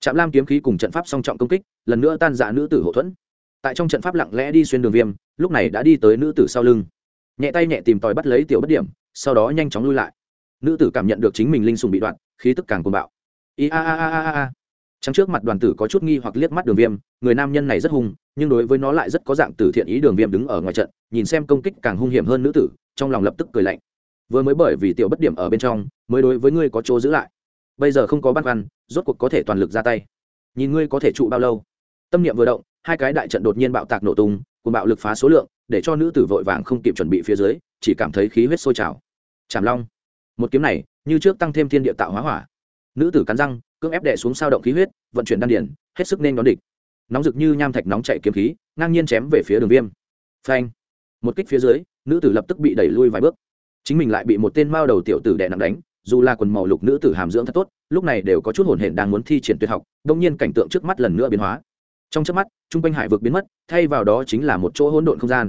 Chạm lam kiếm khí cùng trận pháp song trọng công kích, lần nữa tan dạ nữ tử hậu thuẫn. Tại trong trận pháp lặng lẽ đi xuyên đường viêm, lúc này đã đi tới nữ tử sau lưng. Nhẹ tay nhẹ tìm tòi bắt lấy tiểu bất điểm, sau đó nhanh chóng lui lại. Nữ tử cảm nhận được chính mình linh sùng bị đoạn, khí tức càng cuồng bạo. I a a a a a. Trắng trước mặt đoàn tử có chút nghi hoặc liếc mắt đường viêm, người nam nhân này rất hung, nhưng đối với nó lại rất có dạng tử thiện ý đường viêm đứng ở ngoài trận, nhìn xem công kích càng hung hiểm hơn nữ tử, trong lòng lập tức cười lạnh vừa mới bởi vì tiểu bất điểm ở bên trong, mới đối với ngươi có chỗ giữ lại. Bây giờ không có băn khoăn, rốt cuộc có thể toàn lực ra tay. Nhìn ngươi có thể trụ bao lâu? Tâm niệm vừa động, hai cái đại trận đột nhiên bạo tạc nổ tung, cùng bạo lực phá số lượng, để cho nữ tử vội vàng không kịp chuẩn bị phía dưới, chỉ cảm thấy khí huyết sôi trào. Chảm long, một kiếm này, như trước tăng thêm thiên địa tạo hóa hỏa. Nữ tử cắn răng, cưỡng ép đệ xuống sao động khí huyết, vận chuyển đan điển hết sức nên đón địch. Nóng rực như nham thạch nóng chạy kiếm khí, ngang nhiên chém về phía đường viêm. Phanh. Một kích phía dưới, nữ tử lập tức bị đẩy lui vài bước chính mình lại bị một tên mao đầu tiểu tử đè nặng đánh, dù là quần màu lục nữ tử hàm dưỡng thật tốt, lúc này đều có chút hồn hển đang muốn thi triển tuyệt học đông nhiên cảnh tượng trước mắt lần nữa biến hóa. Trong trước mắt t r u n g quanh hải vực biến mất, thay vào đó chính là một chỗ hỗn độn không gian.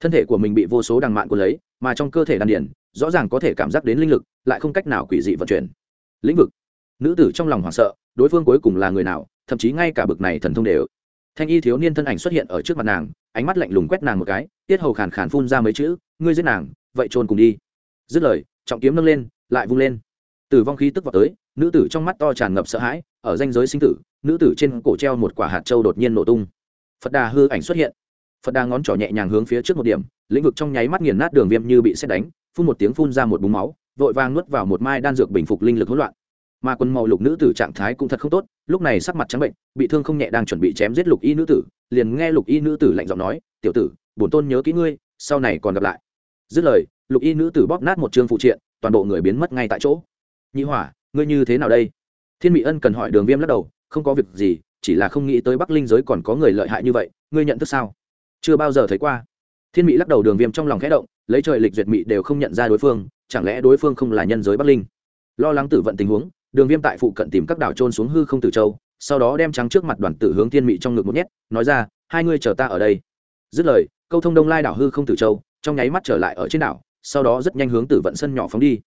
Thân thể của mình bị vô số đằng mạn của lấy, mà trong cơ thể đan điển rõ ràng có thể cảm giác đến linh lực, lại không cách nào quỷ dị vận chuyển. Lĩnh vực. Nữ tử trong lòng hoảng sợ, đối phương cuối cùng là người nào, thậm chí ngay cả bực này thần thông đều. Thanh y thiếu niên thân ảnh xuất hiện ở trước mặt nàng, ánh mắt lạnh lùng quét nàng một cái, tiết hầu khàn khàn phun ra mấy chữ, ngươi giết nàng, vậy trôn cùng đi dứt lời, trọng kiếm nâng lên, lại vung lên. Tử vong khí tức vào tới, nữ tử trong mắt to tràn ngập sợ hãi, ở danh giới sinh tử, nữ tử trên cổ treo một quả hạt trâu đột nhiên nổ tung. Phật đà hư ảnh xuất hiện. Phật đà ngón trỏ nhẹ nhàng hướng phía trước một điểm, lĩnh vực trong nháy mắt nghiền nát đường viêm như bị xét đánh, phun một tiếng phun ra một búng máu, vội vàng nuốt vào một mai đan dược bình phục linh lực hỗn loạn. Mà quân màu lục nữ tử trạng thái cũng thật không tốt, lúc này sắc mặt trắng bệnh, bị thương không nhẹ đang chuẩn bị chém giết lục y nữ tử, liền nghe lục y nữ tử lạnh giọng nói, tiểu tử, bổn tôn nhớ kỹ ngươi, sau này còn gặp lại. Dứt lời lục y nữ tử bóp nát một chương phụ triện, toàn bộ người biến mất ngay tại chỗ. Nhị hỏa, ngươi như thế nào đây? Thiên mỹ ân cần hỏi đường viêm lắc đầu, không có việc gì, chỉ là không nghĩ tới bắc linh giới còn có người lợi hại như vậy, ngươi nhận thức sao? Chưa bao giờ thấy qua. Thiên mỹ lắc đầu đường viêm trong lòng khẽ động, lấy trời lịch duyệt mỹ đều không nhận ra đối phương, chẳng lẽ đối phương không là nhân giới bắc linh? Lo lắng tử vận tình huống, đường viêm tại phụ cận tìm các đảo trôn xuống hư không tử châu, sau đó đem trắng trước mặt đoàn tử hướng thiên mỹ trong ngực một nhét, nói ra, hai ngươi chờ ta ở đây. Dứt lời, câu thông đông lai đảo hư không tử châu, trong nháy mắt trở lại ở trên đảo sau đó rất nhanh hướng tử vận sân nhỏ phóng đi.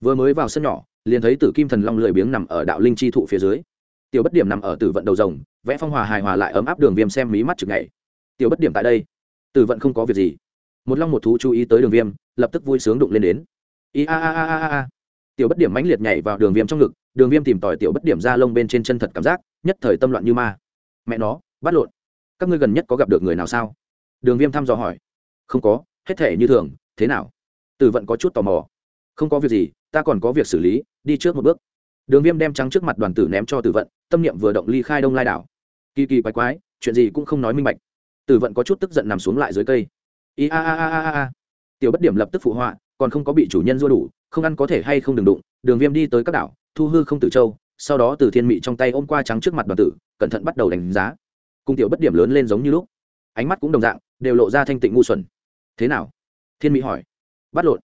Vừa mới vào sân nhỏ, liền thấy tử kim thần long lười biếng nằm ở đạo linh chi thụ phía dưới. Tiểu bất điểm nằm ở tử vận đầu rồng, vẽ phong hòa hài hòa lại ấm áp đường viêm xem mí mắt chừng ngày tiểu bất điểm tại đây. Tử vận không có việc gì. Một long một thú chú ý tới đường viêm, lập tức vui sướng đụng lên đến. I a a a a a. Tiểu bất điểm mãnh liệt nhảy vào đường viêm trong ngực, đường viêm tìm tòi tiểu bất điểm ra lông bên trên chân thật cảm giác, nhất thời tâm loạn như ma. Mẹ nó, bắt lộn. Các ngươi gần nhất có gặp được người nào sao? Đường viêm thăm dò hỏi. Không có, hết thể như thường, thế nào? Tử vận có chút tò mò. Không có việc gì, ta còn có việc xử lý, đi trước một bước. Đường viêm đem trắng trước mặt đoàn tử ném cho tử vận, tâm niệm vừa động ly khai đông lai đảo. Kỳ kỳ quái quái, chuyện gì cũng không nói minh bạch. Tử vận có chút tức giận nằm xuống lại dưới cây. I a a a a a tiểu bất điểm lập tức phụ họa, còn không có bị chủ nhân dua đủ, không ăn có thể hay không đừng đụng, đường viêm đi tới các đảo, thu hư không tử châu, sau đó từ thiên mị trong tay ôm qua trắng trước mặt đoàn tử, cẩn thận bắt đầu đánh giá. Cung tiểu bất điểm lớn lên giống như lúc. Ánh mắt cũng đồng dạng, đều lộ ra thanh tịnh ngu xuẩn. Thế nào? Thiên mỹ hỏi bắt lộn.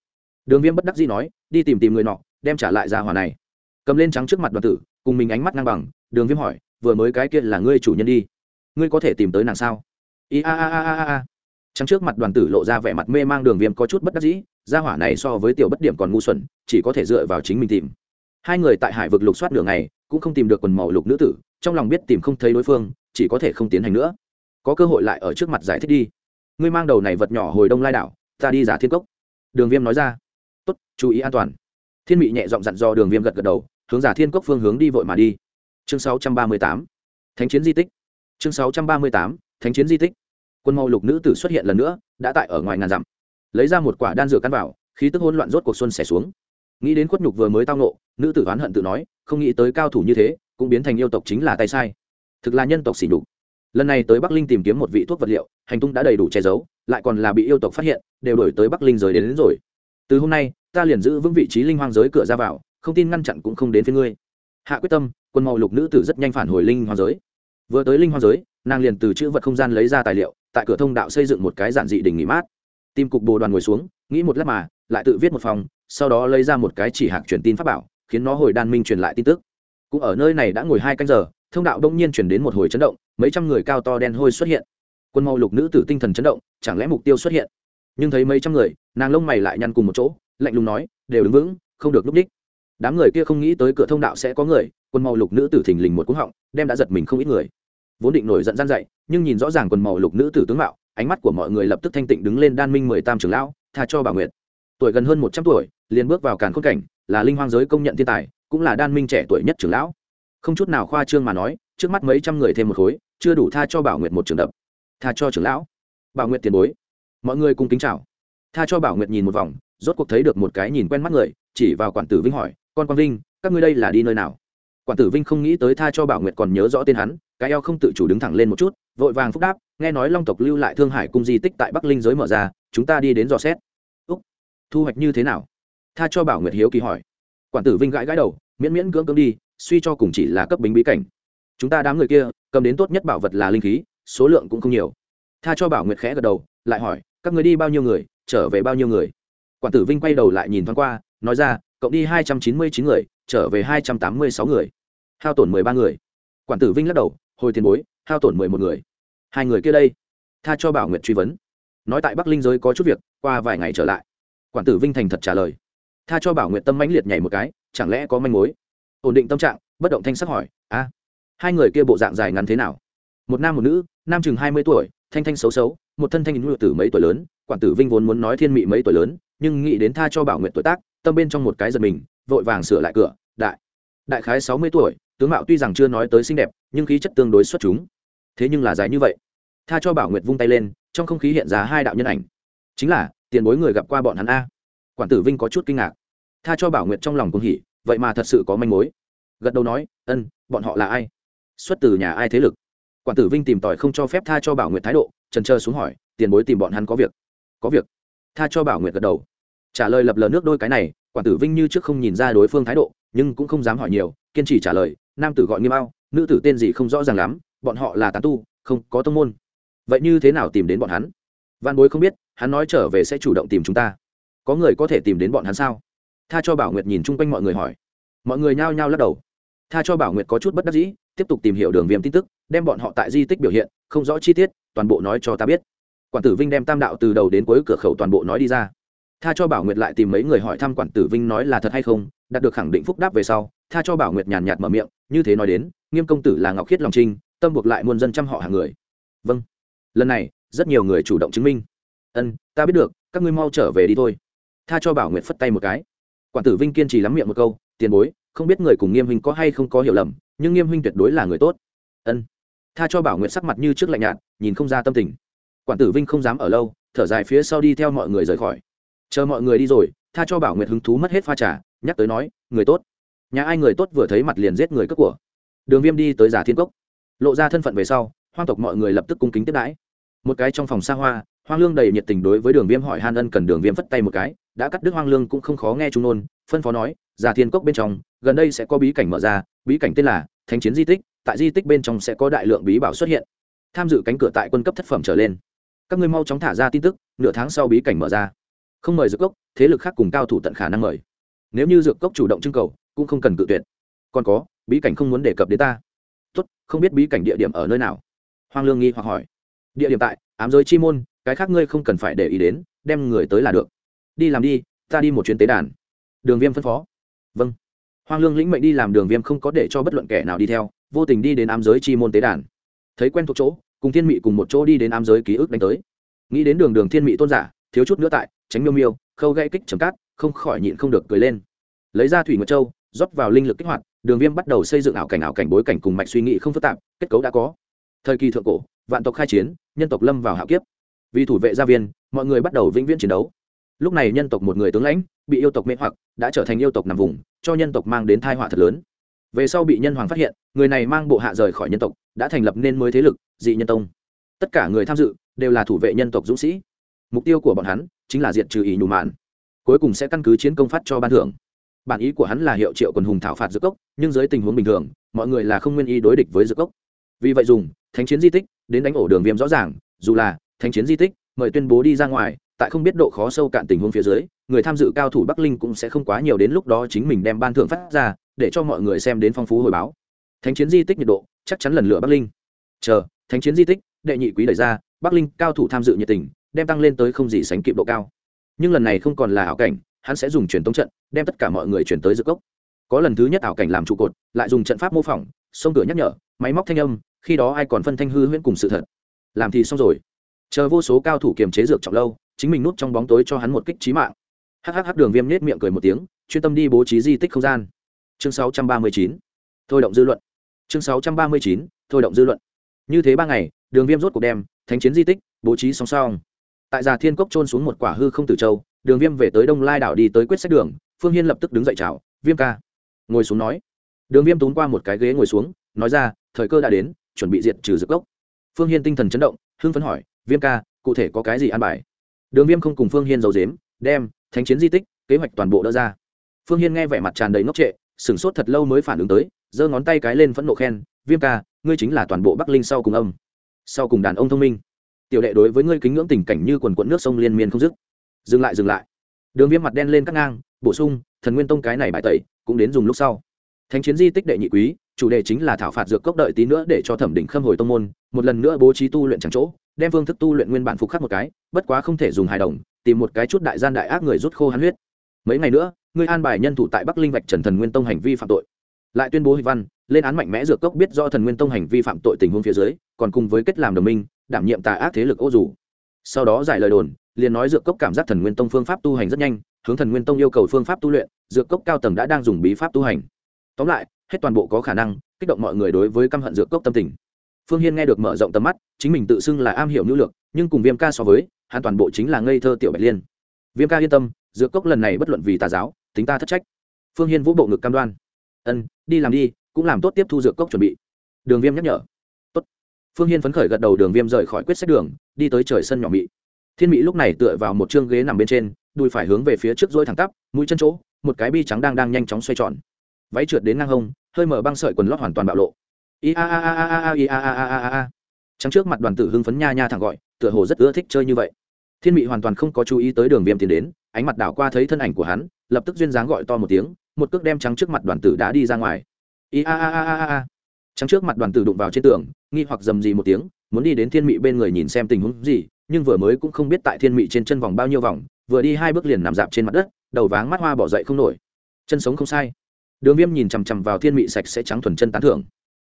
Đường viêm bất đắc dĩ nói, đi tìm tìm người nọ, đem trả lại ra hòa này. Cầm lên trắng trước mặt đoàn tử, cùng mình ánh mắt ngang bằng, đường viêm hỏi, vừa mới cái kia là ngươi chủ nhân đi. Ngươi có thể tìm tới nàng sao? I a a a a a trắng trước mặt đoàn tử lộ ra vẻ mặt mê mang, đường viêm có chút bất đắc dĩ gia hỏa này so với tiểu bất điểm còn ngu xuẩn, chỉ có thể dựa vào chính mình tìm. Hai người tại hải vực lục soát đường này cũng không tìm được quần màu lục nữ tử, trong lòng biết tìm không thấy đối phương, chỉ có thể không tiến hành nữa. Có cơ hội lại ở trước mặt giải thích đi. Ngươi mang đầu này vật nhỏ hồi đông lai đảo, ta đi giả thiên cốc đường viêm nói ra. Tốt, chú ý an toàn. Thiên mị nhẹ giọng dặn do đường viêm gật gật đầu, hướng giả thiên cốc phương hướng đi vội mà đi. Chương 638. thánh chiến di tích. Chương 638. thánh chiến di tích. Quân màu lục nữ tử xuất hiện lần nữa, đã tại ở ngoài ngàn dặm. Lấy ra một quả đan dược căn vào, khí tức hỗn loạn rốt cuộc xuân xẻ xuống. Nghĩ đến khuất nhục vừa mới tao nộ nữ tử oán hận tự nói, không nghĩ tới cao thủ như thế, cũng biến thành yêu tộc chính là tay sai. Thực là nhân tộc xỉ đục lần này tới bắc linh tìm kiếm một vị thuốc vật liệu hành tung đã đầy đủ che giấu lại còn là bị yêu tộc phát hiện đều đổi tới bắc linh giới đến, đến rồi. Từ hôm nay ta liền giữ vững vị trí linh hoang giới cửa ra vào không tin ngăn chặn cũng không đến phía ngươi. Hạ quyết tâm quân màu lục nữ tử rất nhanh phản hồi linh hoang giới. Vừa tới linh hoang giới nàng liền từ chữ vật không gian lấy ra tài liệu tại cửa thông đạo xây dựng một cái giản dị đình nghỉ mát. Tìm cục bồ đoàn ngồi xuống nghĩ một lát mà lại tự viết một phòng sau đó lấy ra một cái chỉ hạc truyền tin pháp bảo khiến nó hồi đan minh truyền lại tin tức. Cũng ở nơi này đã ngồi hai canh giờ thông đạo đông nhiên chuyển đến một hồi chấn động mấy trăm người cao to đen hôi xuất hiện. Quân màu lục nữ tử tinh thần chấn động, chẳng lẽ mục tiêu xuất hiện? Nhưng thấy mấy trăm người, nàng lông mày lại nhăn cùng một chỗ, lạnh lùng nói, đều đứng vững, không được núp đích. Đám người kia không nghĩ tới cửa thông đạo sẽ có người, quân màu lục nữ tử thình lình một cúng họng, đem đã giật mình không ít người. Vốn định nổi giận gian dậy nhưng nhìn rõ ràng quần màu lục nữ tử tướng mạo, ánh mắt của mọi người lập tức thanh tịnh đứng lên đan minh mười tam trưởng lão, tha cho bà nguyệt. Tuổi gần hơn một trăm tuổi, liền bước vào càn khôn cảnh, là linh hoang giới công nhận thiên tài, cũng là đan minh trẻ tuổi nhất trưởng lão. Không chút nào khoa trương mà nói trước mắt mấy trăm người thêm một khối, chưa đủ tha cho bảo nguyệt một trường đập. Tha cho trưởng lão. Bảo nguyệt tiền bối. Mọi người cùng kính chào. Tha cho bảo nguyệt nhìn một vòng, rốt cuộc thấy được một cái nhìn quen mắt người, chỉ vào quản tử vinh hỏi, con quang vinh, các ngươi đây là đi nơi nào? Quản tử vinh không nghĩ tới tha cho bảo nguyệt còn nhớ rõ tên hắn, cái eo không tự chủ đứng thẳng lên một chút, vội vàng phúc đáp, nghe nói long tộc lưu lại thương hải cung di tích tại bắc linh giới mở ra, chúng ta đi đến dò xét. Úc, thu hoạch như thế nào? Tha cho bảo nguyệt hiếu kỳ hỏi. Quản tử vinh gãi gãi đầu, miễn miễn cưỡng cưỡng đi, suy cho cùng chỉ là cấp bính bí cảnh chúng ta đám người kia, cầm đến tốt nhất bảo vật là linh khí, số lượng cũng không nhiều. Tha cho bảo nguyệt khẽ gật đầu, lại hỏi, các người đi bao nhiêu người, trở về bao nhiêu người? Quản tử vinh quay đầu lại nhìn thoáng qua, nói ra, cộng đi hai trăm chín mươi chín người, trở về hai trăm tám mươi sáu người. Hao tổn mười ba người. Quản tử vinh lắc đầu, hồi tiền bối, hao tổn mười một người. Hai người kia đây. Tha cho bảo nguyệt truy vấn. Nói tại bắc linh giới có chút việc, qua vài ngày trở lại. Quản tử vinh thành thật trả lời. Tha cho bảo nguyệt tâm mãnh liệt nhảy một cái, chẳng lẽ có manh mối? Ổn định tâm trạng, bất động thanh sắc hỏi, a hai người kia bộ dạng dài ngắn thế nào? Một nam một nữ, nam chừng hai mươi tuổi, thanh thanh xấu xấu, một thân thanh nữ tử mấy tuổi lớn, quản tử vinh vốn muốn nói thiên mị mấy tuổi lớn, nhưng nghĩ đến tha cho bảo nguyện tuổi tác, tâm bên trong một cái giật mình, vội vàng sửa lại cửa, đại đại khái sáu mươi tuổi, tướng mạo tuy rằng chưa nói tới xinh đẹp, nhưng khí chất tương đối xuất chúng. Thế nhưng là dài như vậy. Tha cho bảo nguyệt vung tay lên, trong không khí hiện ra hai đạo nhân ảnh. Chính là, tiền bối người gặp qua bọn hắn a. Quản tử vinh có chút kinh ngạc. Tha cho bảo nguyệt trong lòng cũng hỉ, vậy mà thật sự có manh mối. Gật đầu nói, ân, bọn họ là ai? Xuất từ nhà ai thế lực. Quản tử vinh tìm tòi không cho phép tha cho bảo nguyệt thái độ, trần trơ xuống hỏi, tiền bối tìm bọn hắn có việc. Có việc? Tha cho bảo nguyệt gật đầu. Trả lời lập lờ nước đôi cái này, quản tử vinh như trước không nhìn ra đối phương thái độ, nhưng cũng không dám hỏi nhiều, kiên trì trả lời, nam tử gọi nghiêm ao, nữ tử tên gì không rõ ràng lắm, bọn họ là tán tu, không có tông môn. Vậy như thế nào tìm đến bọn hắn? Văn bối không biết, hắn nói trở về sẽ chủ động tìm chúng ta. Có người có thể tìm đến bọn hắn sao? Tha cho bảo nguyệt nhìn chung quanh mọi người hỏi. Mọi người nhao nhao lắc đầu tha cho bảo nguyệt có chút bất đắc dĩ, tiếp tục tìm hiểu đường viêm tin tức, đem bọn họ tại di tích biểu hiện, không rõ chi tiết, toàn bộ nói cho ta biết. Quản tử vinh đem tam đạo từ đầu đến cuối cửa khẩu toàn bộ nói đi ra. Tha cho bảo nguyệt lại tìm mấy người hỏi thăm quản tử vinh nói là thật hay không, đạt được khẳng định phúc đáp về sau, tha cho bảo nguyệt nhàn nhạt mở miệng, như thế nói đến, nghiêm công tử là ngọc khiết lòng trinh, tâm buộc lại muôn dân trăm họ hàng người. Vâng. Lần này, rất nhiều người chủ động chứng minh. Ân, ta biết được, các ngươi mau trở về đi thôi. Tha cho bảo nguyệt phất tay một cái. Quản tử vinh kiên trì lắm miệng một câu, tiền bối không biết người cùng nghiêm huynh có hay không có hiểu lầm, nhưng nghiêm huynh tuyệt đối là người tốt. Ân. Tha cho bảo nguyệt sắc mặt như trước lạnh nhạt, nhìn không ra tâm tình. Quản tử vinh không dám ở lâu, thở dài phía sau đi theo mọi người rời khỏi. Chờ mọi người đi rồi, tha cho bảo nguyệt hứng thú mất hết pha trà, nhắc tới nói, người tốt. Nhà ai người tốt vừa thấy mặt liền giết người cất của. Đường viêm đi tới giả thiên cốc. Lộ ra thân phận về sau, hoang tộc mọi người lập tức cung kính tiếp đãi. Một cái trong phòng xa hoa, hoang lương đầy nhiệt tình đối với đường viêm hỏi han ân cần đường viêm phất tay một cái, đã cắt đứt hoang lương cũng không khó nghe trung nôn, phân phó nói giả thiên cốc bên trong, gần đây sẽ có bí cảnh mở ra, bí cảnh tên là thánh chiến di tích, tại di tích bên trong sẽ có đại lượng bí bảo xuất hiện. Tham dự cánh cửa tại quân cấp thất phẩm trở lên. Các ngươi mau chóng thả ra tin tức, nửa tháng sau bí cảnh mở ra. Không mời dược cốc, thế lực khác cùng cao thủ tận khả năng mời. Nếu như dược cốc chủ động trưng cầu, cũng không cần cự tuyệt. Còn có, bí cảnh không muốn đề cập đến ta. Tốt, không biết bí cảnh địa điểm ở nơi nào. Hoang lương nghi hoặc hỏi. Địa điểm tại, ám giới chi môn, cái khác ngươi không cần phải để ý đến, đem người tới là được. Đi làm đi, ta đi một chuyến tế đàn. Đường viêm phân phó vâng. Hoang lương lĩnh mệnh đi làm đường viêm không có để cho bất luận kẻ nào đi theo, vô tình đi đến ám giới chi môn tế đàn. Thấy quen thuộc chỗ, cùng thiên mị cùng một chỗ đi đến ám giới ký ức đánh tới. Nghĩ đến đường đường thiên mị tôn giả, thiếu chút nữa tại, tránh miêu miêu, khâu gây kích chấm cát, không khỏi nhịn không được cười lên. Lấy ra thủy ngọc châu, rót vào linh lực kích hoạt, đường viêm bắt đầu xây dựng ảo cảnh ảo cảnh bối cảnh cùng mạch suy nghĩ không phức tạp, kết cấu đã có. Thời kỳ thượng cổ, vạn tộc khai chiến, nhân tộc lâm vào hạo kiếp. Vì thủ vệ gia viên, mọi người bắt đầu vĩnh viễn chiến đấu lúc này nhân tộc một người tướng lãnh, bị yêu tộc mê hoặc, đã trở thành yêu tộc nằm vùng, cho nhân tộc mang đến thai họa thật lớn. Về sau bị nhân hoàng phát hiện, người này mang bộ hạ rời khỏi nhân tộc, đã thành lập nên mới thế lực, dị nhân tông. Tất cả người tham dự, đều là thủ vệ nhân tộc dũng sĩ. Mục tiêu của bọn hắn, chính là diện trừ ý nhù mạn. Cuối cùng sẽ căn cứ chiến công phát cho ban thưởng. Bản ý của hắn là hiệu triệu quần hùng thảo phạt dược cốc, nhưng dưới tình huống bình thường, mọi người là không nguyên ý đối địch với dược cốc. Vì vậy dùng, thánh chiến di tích, đến đánh ổ đường viêm rõ ràng, dù là, thánh chiến di tích, mời tuyên bố đi ra ngoài tại không biết độ khó sâu cạn tình huống phía dưới, người tham dự cao thủ bắc linh cũng sẽ không quá nhiều đến lúc đó chính mình đem ban thưởng phát ra, để cho mọi người xem đến phong phú hồi báo. Thánh chiến di tích nhiệt độ, chắc chắn lần lửa bắc linh. Chờ, thánh chiến di tích, đệ nhị quý đẩy ra, bắc linh cao thủ tham dự nhiệt tình, đem tăng lên tới không gì sánh kịp độ cao. Nhưng lần này không còn là ảo cảnh, hắn sẽ dùng truyền tống trận, đem tất cả mọi người chuyển tới giữa cốc. Có lần thứ nhất ảo cảnh làm trụ cột, lại dùng trận pháp mô phỏng, sông cửa nhắc nhở, máy móc thanh âm, khi đó ai còn phân thanh hư huyễn cùng sự thật. Làm thì xong rồi. Chờ vô số cao thủ kiềm chế dược trọng lâu chính mình núp trong bóng tối cho hắn một kích trí mạng. Hhh đường viêm nết miệng cười một tiếng, chuyên tâm đi bố trí di tích không gian. Chương 639. thôi động dư luận. Chương 639. thôi động dư luận. Như thế ba ngày, đường viêm rốt cuộc đem, thánh chiến di tích, bố trí song song. Tại già thiên cốc trôn xuống một quả hư không tử châu, đường viêm về tới đông lai đảo đi tới quyết sách đường, phương hiên lập tức đứng dậy chào, viêm ca. Ngồi xuống nói. Đường viêm tốn qua một cái ghế ngồi xuống, nói ra, thời cơ đã đến, chuẩn bị diệt trừ dược gốc. Phương hiên tinh thần chấn động, hưng phấn hỏi, viêm ca, cụ thể có cái gì an bài? Đường viêm không cùng phương hiên giấu dếm đem thánh chiến di tích, kế hoạch toàn bộ đỡ ra. Phương hiên nghe vẻ mặt tràn đầy ngốc trệ, sửng sốt thật lâu mới phản ứng tới, giơ ngón tay cái lên phẫn nộ khen, viêm ca, ngươi chính là toàn bộ bắc linh sau cùng ông sau cùng đàn ông thông minh. Tiểu đệ đối với ngươi kính ngưỡng tình cảnh như quần quận nước sông liên miên không dứt. Dừng lại dừng lại. Đường viêm mặt đen lên cắt ngang, bổ sung, thần nguyên tông cái này bài tẩy, cũng đến dùng lúc sau. Thánh chiến di tích đệ nhị quý, chủ đề chính là thảo phạt dược cốc đợi tí nữa để cho thẩm định khâm hồi tông môn, một lần nữa bố trí tu luyện chẳng chỗ đem phương thức tu luyện nguyên bản phục khắc một cái, bất quá không thể dùng hài đồng, tìm một cái chút đại gian đại ác người rút khô hắn huyết. Mấy ngày nữa ngươi an bài nhân thủ tại bắc linh vạch trần thần nguyên tông hành vi phạm tội. Lại tuyên bố hịch văn, lên án mạnh mẽ dược cốc biết do thần nguyên tông hành vi phạm tội tình huống phía dưới, còn cùng với kết làm đồng minh, đảm nhiệm tà ác thế lực ô dù. Sau đó giải lời đồn, liền nói dược cốc cảm giác thần nguyên tông phương pháp tu hành rất nhanh, hướng thần nguyên tông yêu cầu phương pháp tu luyện, dược cốc cao tầng đã đang dùng bí pháp tu hành. Tóm lại, hết toàn bộ có khả năng, kích động mọi người đối với căm hận dược cốc tâm tình phương hiên nghe được mở rộng tầm mắt, chính mình tự xưng là am hiểu nữ lược nhưng cùng viêm ca so với, hắn toàn bộ chính là ngây thơ tiểu bạch liên. Viêm ca yên tâm, dược cốc lần này bất luận vì tà giáo, tính ta thất trách. Phương hiên vũ bộ ngực cam đoan. Ân, đi làm đi, cũng làm tốt tiếp thu dược cốc chuẩn bị. Đường viêm nhắc nhở. Tốt. phương hiên phấn khởi gật đầu, đường viêm rời khỏi quyết sách đường, đi tới trời sân nhỏ mị thiên mỹ lúc này tựa vào một chương ghế nằm bên trên, đùi phải hướng về phía trước duỗi thẳng tắp, mũi chân chỗ, một cái bi trắng đang đang nhanh chóng xoay tròn. Váy trượt đến ngang hông, hơi mở băng sợi quần lót hoàn toàn bạo lộ i a a a a a a a a trắng trước mặt đoàn tử hưng phấn nha nha thẳng gọi tựa hồ rất ưa thích chơi như vậy thiên Mị hoàn toàn không có chú ý tới đường viêm tiến đến ánh mặt đảo qua thấy thân ảnh của hắn lập tức duyên dáng gọi to một tiếng một cước đem trắng trước mặt đoàn tử đã đi ra ngoài i a a a a trắng trước mặt đoàn tử đụng vào trên tường nghi hoặc dầm gì một tiếng muốn đi đến thiên Mị bên người nhìn xem tình huống gì nhưng vừa mới cũng không biết tại thiên Mị trên chân vòng bao nhiêu vòng vừa đi hai bước liền nằm dạp trên mặt đất đầu váng mắt hoa bỏ dậy không nổi chân sống không sai đường viêm nhìn chằm chằm vào thiên Mị sạch sẽ trắng thuần chân tán thưởng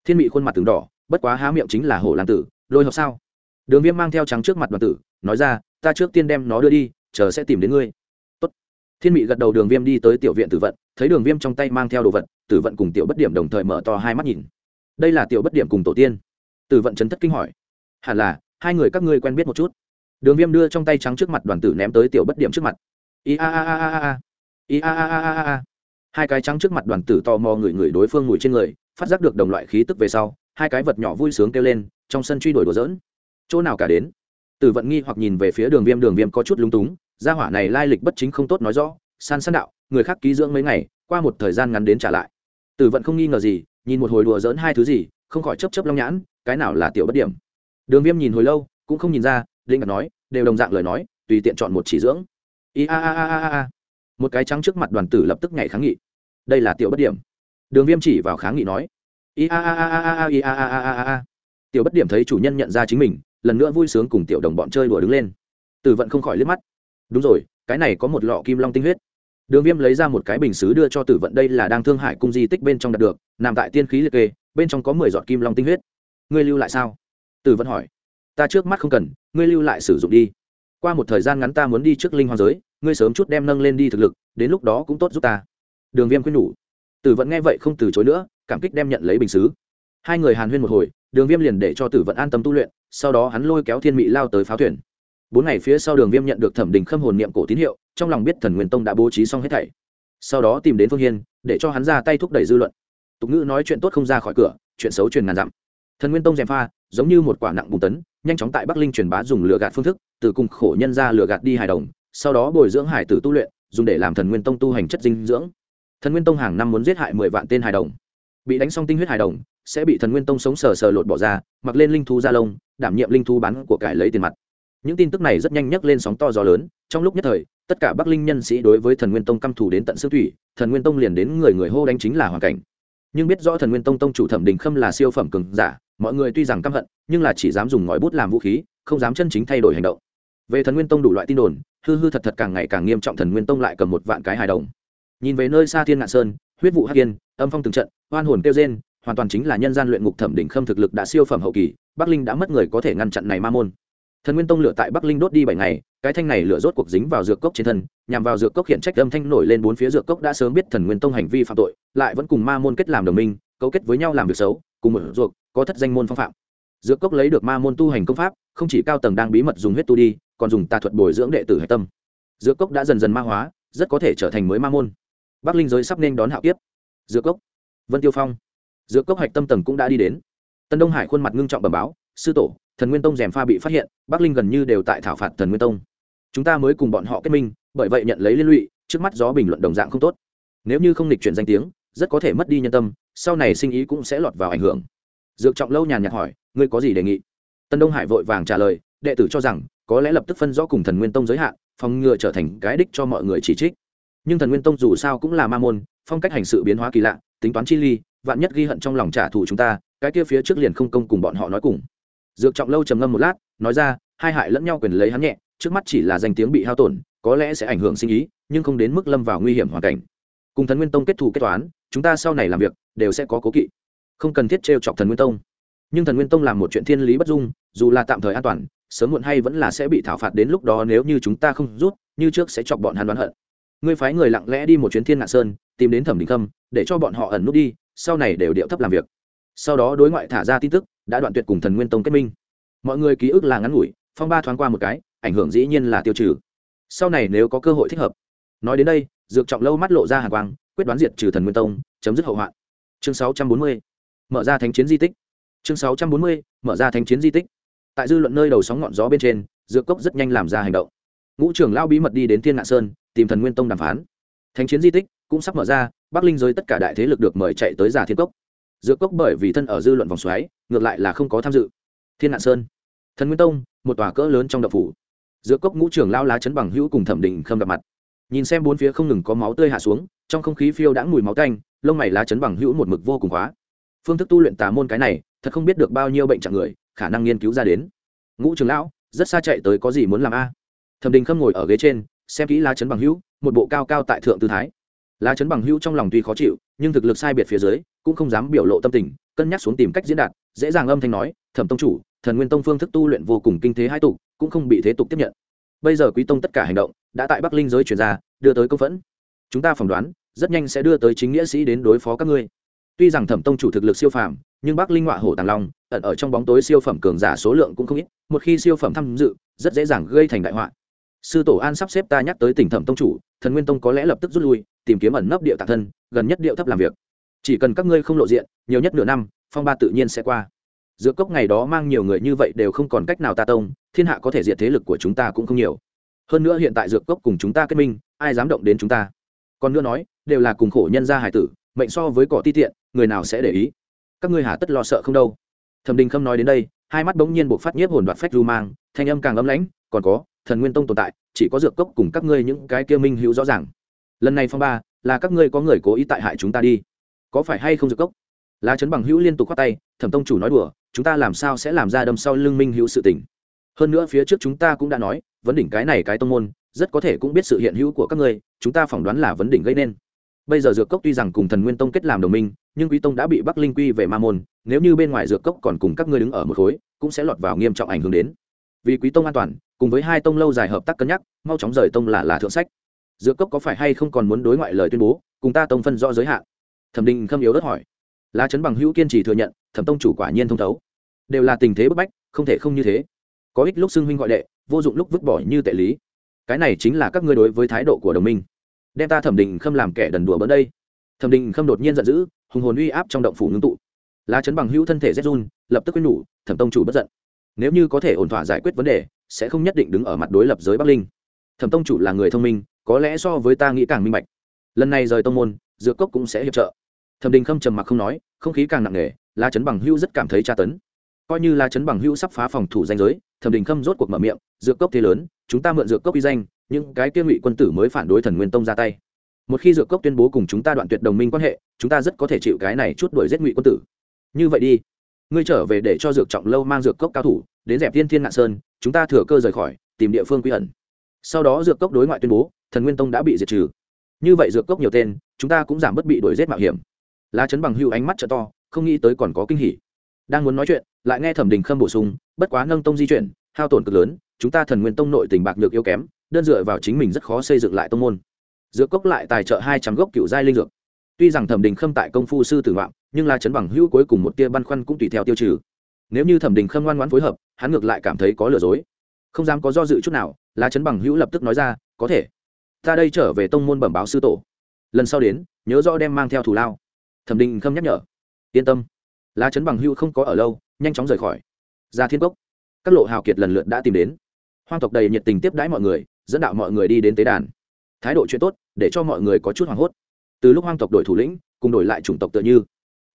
thiên Mị khuôn mặt từng đỏ, bất quá há miệng chính là hổ lan tử, lôi hợp sao? Đường viêm mang theo trắng trước mặt đoàn tử, nói ra, ta trước tiên đem nó đưa đi, chờ sẽ tìm đến ngươi. Tốt. thiên Mị gật đầu đường viêm đi tới tiểu viện tử vận, thấy đường viêm trong tay mang theo đồ vật, tử vận cùng tiểu bất điểm đồng thời mở to hai mắt nhìn. Đây là tiểu bất điểm cùng tổ tiên. Tử vận chấn thất kinh hỏi, hẳn là, hai người các ngươi quen biết một chút? Đường viêm đưa trong tay trắng trước mặt đoàn tử ném tới tiểu bất điểm trước mặt. I a a a a a i a a a a a hai cái trắng trước mặt đoàn tử tò mò người người đối phương ngồi trên người phát giác được đồng loại khí tức về sau, hai cái vật nhỏ vui sướng kêu lên, trong sân truy đuổi đùa dỡn chỗ nào cả đến? Tử vận nghi hoặc nhìn về phía đường viêm đường viêm có chút lúng túng, gia hỏa này lai lịch bất chính không tốt nói rõ, san san đạo, người khác ký dưỡng mấy ngày, qua một thời gian ngắn đến trả lại. Tử vận không nghi ngờ gì, nhìn một hồi đùa dỡn hai thứ gì, không khỏi chấp chấp long nhãn, cái nào là tiểu bất điểm. Đường viêm nhìn hồi lâu, cũng không nhìn ra linh ngặt nói, đều đồng dạng lời nói, tùy tiện chọn một chỉ dưỡng. I a a a a a. Một cái trắng trước mặt đoàn tử lập tức nhảy kháng nghị. Đây là tiểu bất điểm đường viêm chỉ vào kháng nghị nói tiểu bất điểm thấy chủ nhân nhận ra chính mình, lần nữa vui sướng cùng tiểu đồng bọn chơi đùa đứng lên. Tử vận không khỏi liếc mắt. Đúng rồi, cái này có một lọ kim long tinh huyết. Đường viêm lấy ra một cái bình xứ đưa cho tử vận, đây là đang thương hại cung di tích bên trong đạt được, nằm tại tiên khí liệt kê, bên trong có mười giọt kim long tinh huyết. Ngươi lưu lại sao? Tử vận hỏi. Ta trước mắt không cần, ngươi lưu lại sử dụng đi. Qua một thời gian ngắn ta muốn đi trước linh hoàng giới, ngươi sớm chút đem nâng lên đi thực lực, đến lúc đó cũng tốt giúp ta. Đường viêm khuyên nhủ tử vận nghe vậy không từ chối nữa, cảm kích đem nhận lấy bình xứ. Hai người hàn huyên một hồi, đường viêm liền để cho tử vận an tâm tu luyện, sau đó hắn lôi kéo thiên mỹ lao tới pháo thuyền. Bốn ngày phía sau đường viêm nhận được thẩm đình khâm hồn niệm cổ tín hiệu, trong lòng biết thần nguyên tông đã bố trí xong hết thảy. Sau đó tìm đến phương hiên, để cho hắn ra tay thúc đẩy dư luận. Tục ngữ nói chuyện tốt không ra khỏi cửa, chuyện xấu truyền ngàn dặm. Thần nguyên tông gièm pha, giống như một quả nặng bùng tấn, nhanh chóng tại bắc linh truyền bá dùng lừa gạt phương thức, từ cùng khổ nhân ra lừa gạt đi hài đồng, sau đó bồi dưỡng hải tử tu luyện, dùng để làm thần nguyên tông tu hành chất dinh dưỡng thần nguyên tông hàng năm muốn giết hại mười vạn tên hài đồng. Bị đánh xong tinh huyết hài đồng, sẽ bị thần nguyên tông sống sờ sờ lột bỏ ra, mặc lên linh thú gia lông, đảm nhiệm linh thú bán của cải lấy tiền mặt. Những tin tức này rất nhanh nhắc lên sóng to gió lớn, trong lúc nhất thời, tất cả bắc linh nhân sĩ đối với thần nguyên tông căm thù đến tận xương thủy, thần nguyên tông liền đến người người hô đánh chính là hoàn cảnh. Nhưng biết rõ thần nguyên tông tông chủ thẩm đình khâm là siêu phẩm cường giả, mọi người tuy rằng căm hận, nhưng là chỉ dám dùng ngòi bút làm vũ khí, không dám chân chính thay đổi hành động. Về thần nguyên tông đủ loại tin đồn, hư hư thật thật càng ngày càng nghiêm trọng thần nguyên tông lại cầm một vạn cái hài đồng nhìn về nơi xa thiên ngạn sơn, huyết vụ hắc yên, âm phong từng trận, oan hồn kêu rên, hoàn toàn chính là nhân gian luyện ngục thẩm đỉnh khâm thực lực đã siêu phẩm hậu kỳ, bắc linh đã mất người có thể ngăn chặn này ma môn. Thần nguyên tông lửa tại bắc linh đốt đi bảy ngày, cái thanh này lửa rốt cuộc dính vào dược cốc trên thân, nhằm vào dược cốc hiện trách âm thanh nổi lên bốn phía dược cốc đã sớm biết thần nguyên tông hành vi phạm tội, lại vẫn cùng ma môn kết làm đồng minh, cấu kết với nhau làm việc xấu, cùng một ruột, có thất danh môn phong phạm. Dược cốc lấy được ma môn tu hành công pháp, không chỉ cao tầng đang bí mật dùng huyết tu đi, còn dùng tà thuật bồi dưỡng đệ tử hạch tâm. Dược cốc đã dần dần ma hóa, rất có thể trở thành mới ma môn bắc linh giới sắp nên đón hạo kiếp. Dược cốc. Vân tiêu phong. Dược cốc hạch tâm tầng cũng đã đi đến. Tân đông hải khuôn mặt ngưng trọng bẩm báo, sư tổ, thần nguyên tông rèm pha bị phát hiện, bắc linh gần như đều tại thảo phạt thần nguyên tông. Chúng ta mới cùng bọn họ kết minh, bởi vậy nhận lấy liên lụy, trước mắt gió bình luận đồng dạng không tốt. Nếu như không lịch chuyển danh tiếng, rất có thể mất đi nhân tâm, sau này sinh ý cũng sẽ lọt vào ảnh hưởng. Dược trọng lâu nhàn nhạt hỏi, ngươi có gì đề nghị? Tân đông hải vội vàng trả lời, đệ tử cho rằng, có lẽ lập tức phân rõ cùng thần nguyên tông giới hạn, phòng ngừa trở thành cái đích cho mọi người chỉ trích nhưng thần nguyên tông dù sao cũng là ma môn, phong cách hành sự biến hóa kỳ lạ, tính toán chi ly, vạn nhất ghi hận trong lòng trả thù chúng ta, cái kia phía trước liền không công cùng bọn họ nói cùng. Dược trọng lâu trầm ngâm một lát, nói ra, hai hại lẫn nhau quyền lấy hắn nhẹ, trước mắt chỉ là danh tiếng bị hao tổn, có lẽ sẽ ảnh hưởng sinh ý, nhưng không đến mức lâm vào nguy hiểm hoàn cảnh. Cùng thần nguyên tông kết thù kết toán, chúng ta sau này làm việc, đều sẽ có cố kỵ. Không cần thiết trêu chọc thần nguyên tông. Nhưng thần nguyên tông làm một chuyện thiên lý bất dung, dù là tạm thời an toàn, sớm muộn hay vẫn là sẽ bị thảo phạt đến lúc đó nếu như chúng ta không rút, như trước sẽ chọc bọn hắn đoán hận ngươi phái người lặng lẽ đi một chuyến thiên ngạn sơn, tìm đến thẩm đình khâm, để cho bọn họ ẩn nút đi, sau này đều điệu thấp làm việc. Sau đó đối ngoại thả ra tin tức, đã đoạn tuyệt cùng thần nguyên tông kết minh. Mọi người ký ức là ngắn ngủi, phong ba thoáng qua một cái, ảnh hưởng dĩ nhiên là tiêu trừ. Sau này nếu có cơ hội thích hợp, nói đến đây, dược trọng lâu mắt lộ ra hàng quang, quyết đoán diệt trừ thần nguyên tông, chấm dứt hậu hoạn. Chương 640. mở ra thánh chiến di tích. Chương 640. mở ra thánh chiến di tích. Tại dư luận nơi đầu sóng ngọn gió bên trên, dược cốc rất nhanh làm ra hành động. Ngũ trưởng lao bí mật đi đến thiên ngạn sơn tìm thần nguyên tông đàm phán. Thánh chiến di tích cũng sắp mở ra, bắc linh giới tất cả đại thế lực được mời chạy tới giả thiên cốc. Dược cốc bởi vì thân ở dư luận vòng xoáy, ngược lại là không có tham dự. Thiên nạn sơn, thần nguyên tông, một tòa cỡ lớn trong đập phủ. Dược cốc ngũ trưởng lao lá chấn bằng hữu cùng thẩm định khâm gặp mặt. Nhìn xem bốn phía không ngừng có máu tươi hạ xuống, trong không khí phiêu đã mùi máu canh lông mày lá chấn bằng hữu một mực vô cùng khóa. Phương thức tu luyện tà môn cái này, thật không biết được bao nhiêu bệnh trạng người, khả năng nghiên cứu ra đến. Ngũ trưởng lão, rất xa chạy tới có gì muốn làm a? Thẩm đình khâm ngồi ở ghế trên xem kỹ lá chấn bằng hữu, một bộ cao cao tại thượng tư thái. Lá chấn bằng hữu trong lòng tuy khó chịu, nhưng thực lực sai biệt phía dưới, cũng không dám biểu lộ tâm tình, cân nhắc xuống tìm cách diễn đạt, dễ dàng âm thanh nói, thẩm tông chủ, thần nguyên tông phương thức tu luyện vô cùng kinh thế hai tục, cũng không bị thế tục tiếp nhận. Bây giờ quý tông tất cả hành động, đã tại bắc linh giới chuyển ra, đưa tới công phẫn. Chúng ta phỏng đoán, rất nhanh sẽ đưa tới chính nghĩa sĩ đến đối phó các ngươi. Tuy rằng thẩm tông chủ thực lực siêu phàm, nhưng bắc linh họa hổ tàng long, ẩn ở trong bóng tối siêu phẩm cường giả số lượng cũng không ít, một khi siêu phẩm tham dự, rất dễ dàng gây thành đại họa sư tổ an sắp xếp ta nhắc tới tỉnh thẩm tông chủ, thần nguyên tông có lẽ lập tức rút lui, tìm kiếm ẩn nấp địa tạc thân, gần nhất điệu thấp làm việc. Chỉ cần các ngươi không lộ diện, nhiều nhất nửa năm, phong ba tự nhiên sẽ qua. Giữa cốc ngày đó mang nhiều người như vậy đều không còn cách nào ta tông, thiên hạ có thể diệt thế lực của chúng ta cũng không nhiều. Hơn nữa hiện tại dược cốc cùng chúng ta kết minh, ai dám động đến chúng ta? Còn nữa nói, đều là cùng khổ nhân gia hải tử, mệnh so với cỏ ti tiện, người nào sẽ để ý? Các ngươi hà tất lo sợ không đâu. Thẩm đình khâm nói đến đây, hai mắt bỗng nhiên buộc phát nhiếp hồn đoạt phách du mang, thanh âm càng ấm lãnh, còn có thần nguyên tông tồn tại, chỉ có dược cốc cùng các ngươi những cái kia minh hữu rõ ràng. Lần này phong ba, là các ngươi có người cố ý tại hại chúng ta đi. Có phải hay không dược cốc? Lá chấn bằng hữu liên tục khoát tay, thẩm tông chủ nói đùa, chúng ta làm sao sẽ làm ra đâm sau lưng minh hữu sự tình? Hơn nữa phía trước chúng ta cũng đã nói, vấn đỉnh cái này cái tông môn, rất có thể cũng biết sự hiện hữu của các ngươi, chúng ta phỏng đoán là vấn đỉnh gây nên. Bây giờ dược cốc tuy rằng cùng thần nguyên tông kết làm đồng minh, nhưng quý tông đã bị bắc linh quy về ma môn, nếu như bên ngoài dược cốc còn cùng các ngươi đứng ở một khối, cũng sẽ lọt vào nghiêm trọng ảnh hưởng đến vì quý tông an toàn, cùng với hai tông lâu dài hợp tác cân nhắc, mau chóng rời tông là là thượng sách. Dược cốc có phải hay không còn muốn đối ngoại lời tuyên bố, cùng ta tông phân rõ giới hạn? Thẩm định khâm yếu đất hỏi. Lá trấn bằng hữu kiên trì thừa nhận, thẩm tông chủ quả nhiên thông thấu. Đều là tình thế bức bách, không thể không như thế. Có ích lúc xưng huynh gọi đệ, vô dụng lúc vứt bỏ như tệ lý. Cái này chính là các ngươi đối với thái độ của đồng minh. Đem ta thẩm định khâm làm kẻ đần đùa bỡ đây. Thẩm định khâm đột nhiên giận dữ, hùng hồn uy áp trong động phủ ngưng tụ. Lá trấn bằng hữu thân thể rét run, lập tức quên nhủ, thẩm tông chủ bất giận nếu như có thể ổn thỏa giải quyết vấn đề, sẽ không nhất định đứng ở mặt đối lập giới bắc linh. Thẩm tông chủ là người thông minh, có lẽ so với ta nghĩ càng minh bạch. Lần này rời tông môn, dược cốc cũng sẽ hiệp trợ. Thẩm đình khâm trầm mặc không nói, không khí càng nặng nề, la chấn bằng hữu rất cảm thấy tra tấn. Coi như la chấn bằng hữu sắp phá phòng thủ danh giới, thẩm đình khâm rốt cuộc mở miệng, dược cốc thế lớn, chúng ta mượn dược cốc uy danh nhưng cái kia ngụy quân tử mới phản đối thần nguyên tông ra tay. Một khi dược cốc tuyên bố cùng chúng ta đoạn tuyệt đồng minh quan hệ, chúng ta rất có thể chịu cái này chút đuổi giết ngụy quân tử. Như vậy đi ngươi trở về để cho dược trọng lâu mang dược cốc cao thủ, đến dẹp thiên thiên ngạn sơn, chúng ta thừa cơ rời khỏi, tìm địa phương quy ẩn. Sau đó dược cốc đối ngoại tuyên bố, thần nguyên tông đã bị diệt trừ. Như vậy dược cốc nhiều tên, chúng ta cũng giảm bất bị đuổi giết mạo hiểm. Lá chấn bằng hưu ánh mắt t to, không nghĩ tới còn có kinh hỉ. Đang muốn nói chuyện, lại nghe thẩm đình khâm bổ sung, bất quá nâng tông di chuyển, hao tổn cực lớn, chúng ta thần nguyên tông nội tình bạc nhược yếu kém, đơn dựa vào chính mình rất khó xây dựng lại tông môn. Dược cốc lại tài trợ hai trăm gốc cựu giai linh dược tuy rằng thẩm đình khâm tại công phu sư tử vọng nhưng la chấn bằng hữu cuối cùng một tia băn khoăn cũng tùy theo tiêu trừ. Nếu như thẩm đình khâm ngoan ngoãn phối hợp, hắn ngược lại cảm thấy có lừa dối. Không dám có do dự chút nào, la chấn bằng hữu lập tức nói ra, có thể. Ta đây trở về tông môn bẩm báo sư tổ. Lần sau đến, nhớ rõ đem mang theo thủ lao. Thẩm đình khâm nhắc nhở. Yên tâm. La chấn bằng hưu không có ở lâu, nhanh chóng rời khỏi. Ra thiên cốc, các lộ hào kiệt lần lượt đã tìm đến. Hoang tộc đầy nhiệt tình tiếp đãi mọi người, dẫn đạo mọi người đi đến tế đàn. Thái độ chuyện tốt, để cho mọi người có chút hoảng hốt từ lúc hoang tộc đổi thủ lĩnh, cùng đổi lại chủng tộc tựa như.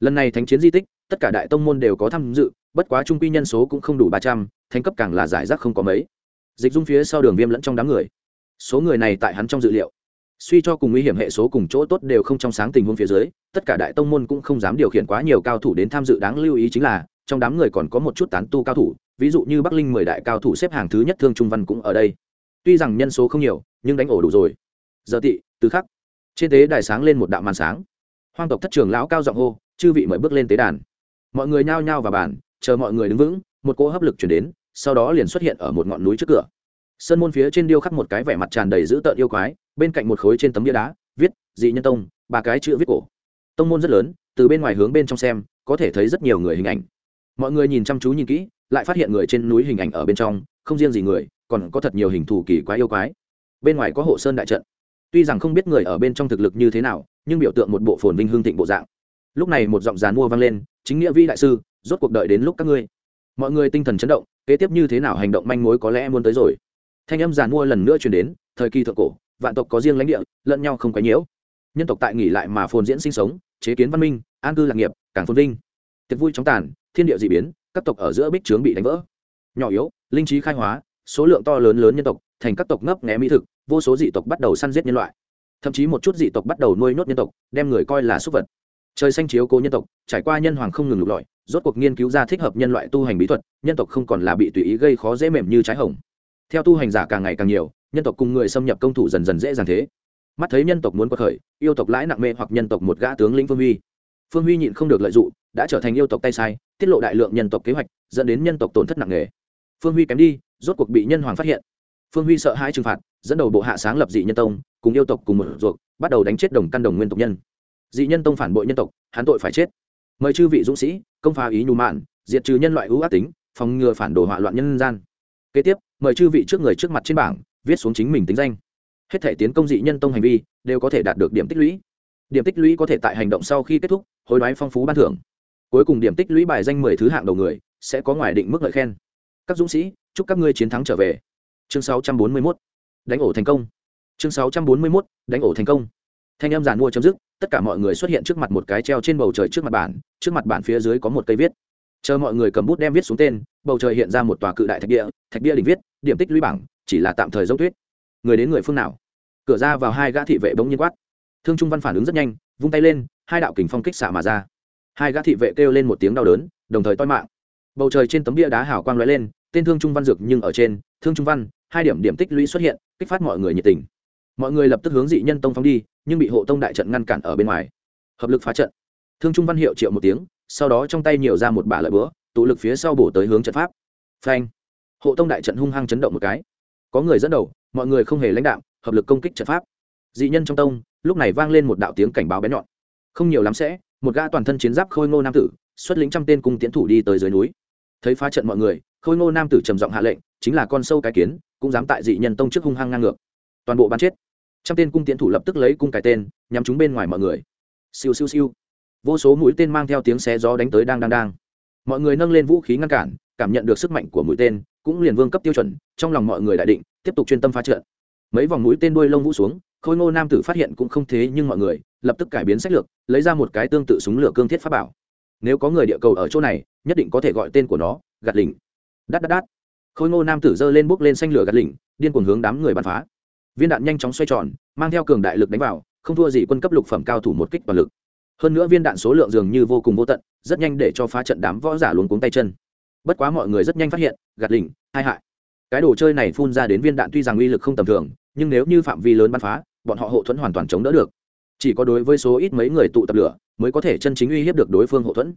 Lần này thánh chiến di tích, tất cả đại tông môn đều có tham dự, bất quá trung quy nhân số cũng không đủ ba trăm, thánh cấp càng là giải rác không có mấy. Dịch dung phía sau đường viêm lẫn trong đám người. Số người này tại hắn trong dự liệu. Suy cho cùng nguy hiểm hệ số cùng chỗ tốt đều không trong sáng tình huống phía dưới, tất cả đại tông môn cũng không dám điều khiển quá nhiều cao thủ đến tham dự đáng lưu ý chính là, trong đám người còn có một chút tán tu cao thủ, ví dụ như bắc linh mười đại cao thủ xếp hàng thứ nhất thương trung văn cũng ở đây. Tuy rằng nhân số không nhiều, nhưng đánh ổ đủ rồi. Giờ tị, từ khắc trên tế đài sáng lên một đạo màn sáng. Hoang tộc thất trường lão cao giọng hô, chư vị mời bước lên tế đàn. Mọi người nhao nhao vào bàn, chờ mọi người đứng vững, một cỗ hấp lực chuyển đến, sau đó liền xuất hiện ở một ngọn núi trước cửa. Sơn môn phía trên điêu khắc một cái vẻ mặt tràn đầy dữ tợn yêu quái, bên cạnh một khối trên tấm bia đá, viết, dị nhân tông, ba cái chữ viết cổ. Tông môn rất lớn, từ bên ngoài hướng bên trong xem, có thể thấy rất nhiều người hình ảnh. Mọi người nhìn chăm chú nhìn kỹ, lại phát hiện người trên núi hình ảnh ở bên trong, không riêng gì người, còn có thật nhiều hình thù kỳ quái yêu quái. Bên ngoài có hộ sơn đại trận tuy rằng không biết người ở bên trong thực lực như thế nào, nhưng biểu tượng một bộ phồn vinh hương thịnh bộ dạng. Lúc này một giọng dàn mua vang lên, chính nghĩa vi đại sư, rốt cuộc đợi đến lúc các ngươi. Mọi người tinh thần chấn động, kế tiếp như thế nào hành động manh mối có lẽ muốn tới rồi. Thanh âm giàn mua lần nữa chuyển đến, thời kỳ thượng cổ, vạn tộc có riêng lãnh địa, lẫn nhau không quấy nhiễu. Nhân tộc tại nghỉ lại mà phồn diễn sinh sống, chế kiến văn minh, an cư lạc nghiệp, càng phồn vinh. Tiệc vui chóng tàn, thiên địa d ị biến, các tộc ở giữa bích trướng bị đánh vỡ. Nhỏ yếu, linh trí khai hóa, số lượng to lớn lớn nhân tộc, thành các tộc ngấp nghé mỹ thực vô số dị tộc bắt đầu săn giết nhân loại. Thậm chí một chút dị tộc bắt đầu nuôi nhốt nhân tộc, đem người coi là súc vật. Trời xanh chiếu cố nhân tộc, trải qua nhân hoàng không ngừng lục lọi, rốt cuộc nghiên cứu ra thích hợp nhân loại tu hành bí thuật, nhân tộc không còn là bị tùy ý gây khó dễ mềm như trái hồng. Theo tu hành giả càng ngày càng nhiều, nhân tộc cùng người xâm nhập công thủ dần dần dễ dàng thế. Mắt thấy nhân tộc muốn quật khởi, yêu tộc lãi nặng mê hoặc nhân tộc một gã tướng lĩnh phương huy. Phương huy nhịn không được lợi dụng, đã trở thành yêu tộc tay sai, tiết lộ đại lượng nhân tộc kế hoạch, dẫn đến nhân tộc tổn thất nặng nề. Phương huy kém đi, rốt cuộc bị nhân hoàng phát hiện phương huy sợ hãi trừng phạt, dẫn đầu bộ hạ sáng lập dị nhân tông, cùng yêu tộc cùng một ruột, bắt đầu đánh chết đồng căn đồng nguyên tộc nhân. Dị nhân tông phản bội nhân tộc, hắn tội phải chết. Mời chư vị dũng sĩ, công phá ý nhu mạn, diệt trừ nhân loại ưu ác tính, phòng ngừa phản đồ hỏa loạn nhân gian. Kế tiếp, mời chư vị trước người trước mặt trên bảng, viết xuống chính mình tính danh. Hết thể tiến công dị nhân tông hành vi, đều có thể đạt được điểm tích lũy. Điểm tích lũy có thể tại hành động sau khi kết thúc, hối đoái phong phú ban thưởng. Cuối cùng điểm tích lũy bài danh mười thứ hạng đầu người, sẽ có ngoài định mức lợi khen. Các dũng sĩ, chúc các ngươi chiến thắng trở về chương sáu trăm bốn mươi 641 đánh ổ thành công. Chương sáu trăm bốn mươi 641 đánh ổ thành công. Thanh âm giàn mua chấm dứt, tất cả mọi người xuất hiện trước mặt một cái treo trên bầu trời trước mặt bản, trước mặt bản phía dưới có một cây viết. Chờ mọi người cầm bút đem viết xuống tên, bầu trời hiện ra một tòa cự đại thạch địa thạch địa đỉnh viết, điểm tích lũy bảng, chỉ là tạm thời dốc tuyết. Người đến người phương nào? Cửa ra vào hai gã thị vệ bỗng nhiên quát. Thương trung văn phản ứng rất nhanh, vung tay lên, hai đạo kình phong kích xạ mà ra. Hai gã thị vệ kêu lên một tiếng đau đớn, đồng thời toi mạng. Bầu trời trên tấm bia đá hào quang lóe lên, tên thương trung văn dược nhưng ở trên. Thương trung văn hai điểm điểm tích lũy xuất hiện, kích phát mọi người nhiệt tình. Mọi người lập tức hướng dị nhân tông phóng đi, nhưng bị hộ tông đại trận ngăn cản ở bên ngoài. Hợp lực phá trận. Thương trung văn hiệu triệu một tiếng, sau đó trong tay nhiều ra một bả lợi búa, tụ lực phía sau bổ tới hướng trận pháp. Phanh. Hộ tông đại trận hung hăng chấn động một cái. Có người dẫn đầu, mọi người không hề lãnh đạo hợp lực công kích trận pháp. Dị nhân trong tông, lúc này vang lên một đạo tiếng cảnh báo bé nhọn. Không nhiều lắm sẽ, một gã toàn thân chiến giáp khôi ngô nam tử, xuất lĩnh trăm tên cung tiến thủ đi tới dưới núi. Thấy phá trận mọi người, khôi ngô nam tử trầm giọng hạ lệnh, chính là con sâu cái kiến cũng dám tại dị nhân tông trước hung hăng ngang ngược. Toàn bộ bắn chết. Trăm tên cung tiến thủ lập tức lấy cung cái tên, nhắm chúng bên ngoài mọi người. Siêu siêu siêu. Vô số mũi tên mang theo tiếng xé gió đánh tới đang đang đang. Mọi người nâng lên vũ khí ngăn cản, cảm nhận được sức mạnh của mũi tên, cũng liền vương cấp tiêu chuẩn, trong lòng mọi người đại định, tiếp tục chuyên tâm phá trận. Mấy vòng mũi tên đuôi lông vũ xuống, khôi ngô nam tử phát hiện cũng không thế nhưng mọi người, lập tức cải biến sách lược, lấy ra một cái tương tự súng lửa cương thiết pháp bảo. Nếu có người địa cầu ở chỗ này, nhất định có thể gọi tên của nó, gạt lình. Đắt đắt đắt khôi ngô nam tử giơ lên bốc lên xanh lửa gạt lỉnh, điên cuồng hướng đám người bắn phá. Viên đạn nhanh chóng xoay tròn, mang theo cường đại lực đánh vào, không thua gì quân cấp lục phẩm cao thủ một kích toàn lực. Hơn nữa viên đạn số lượng dường như vô cùng vô tận, rất nhanh để cho phá trận đám võ giả luống cuống tay chân. Bất quá mọi người rất nhanh phát hiện, gạt lỉnh, hai hại. Cái đồ chơi này phun ra đến viên đạn tuy rằng uy lực không tầm thường, nhưng nếu như phạm vi lớn bắn phá, bọn họ hộ thuẫn hoàn toàn chống đỡ được. Chỉ có đối với số ít mấy người tụ tập lửa, mới có thể chân chính uy hiếp được đối phương hộ thuẫn.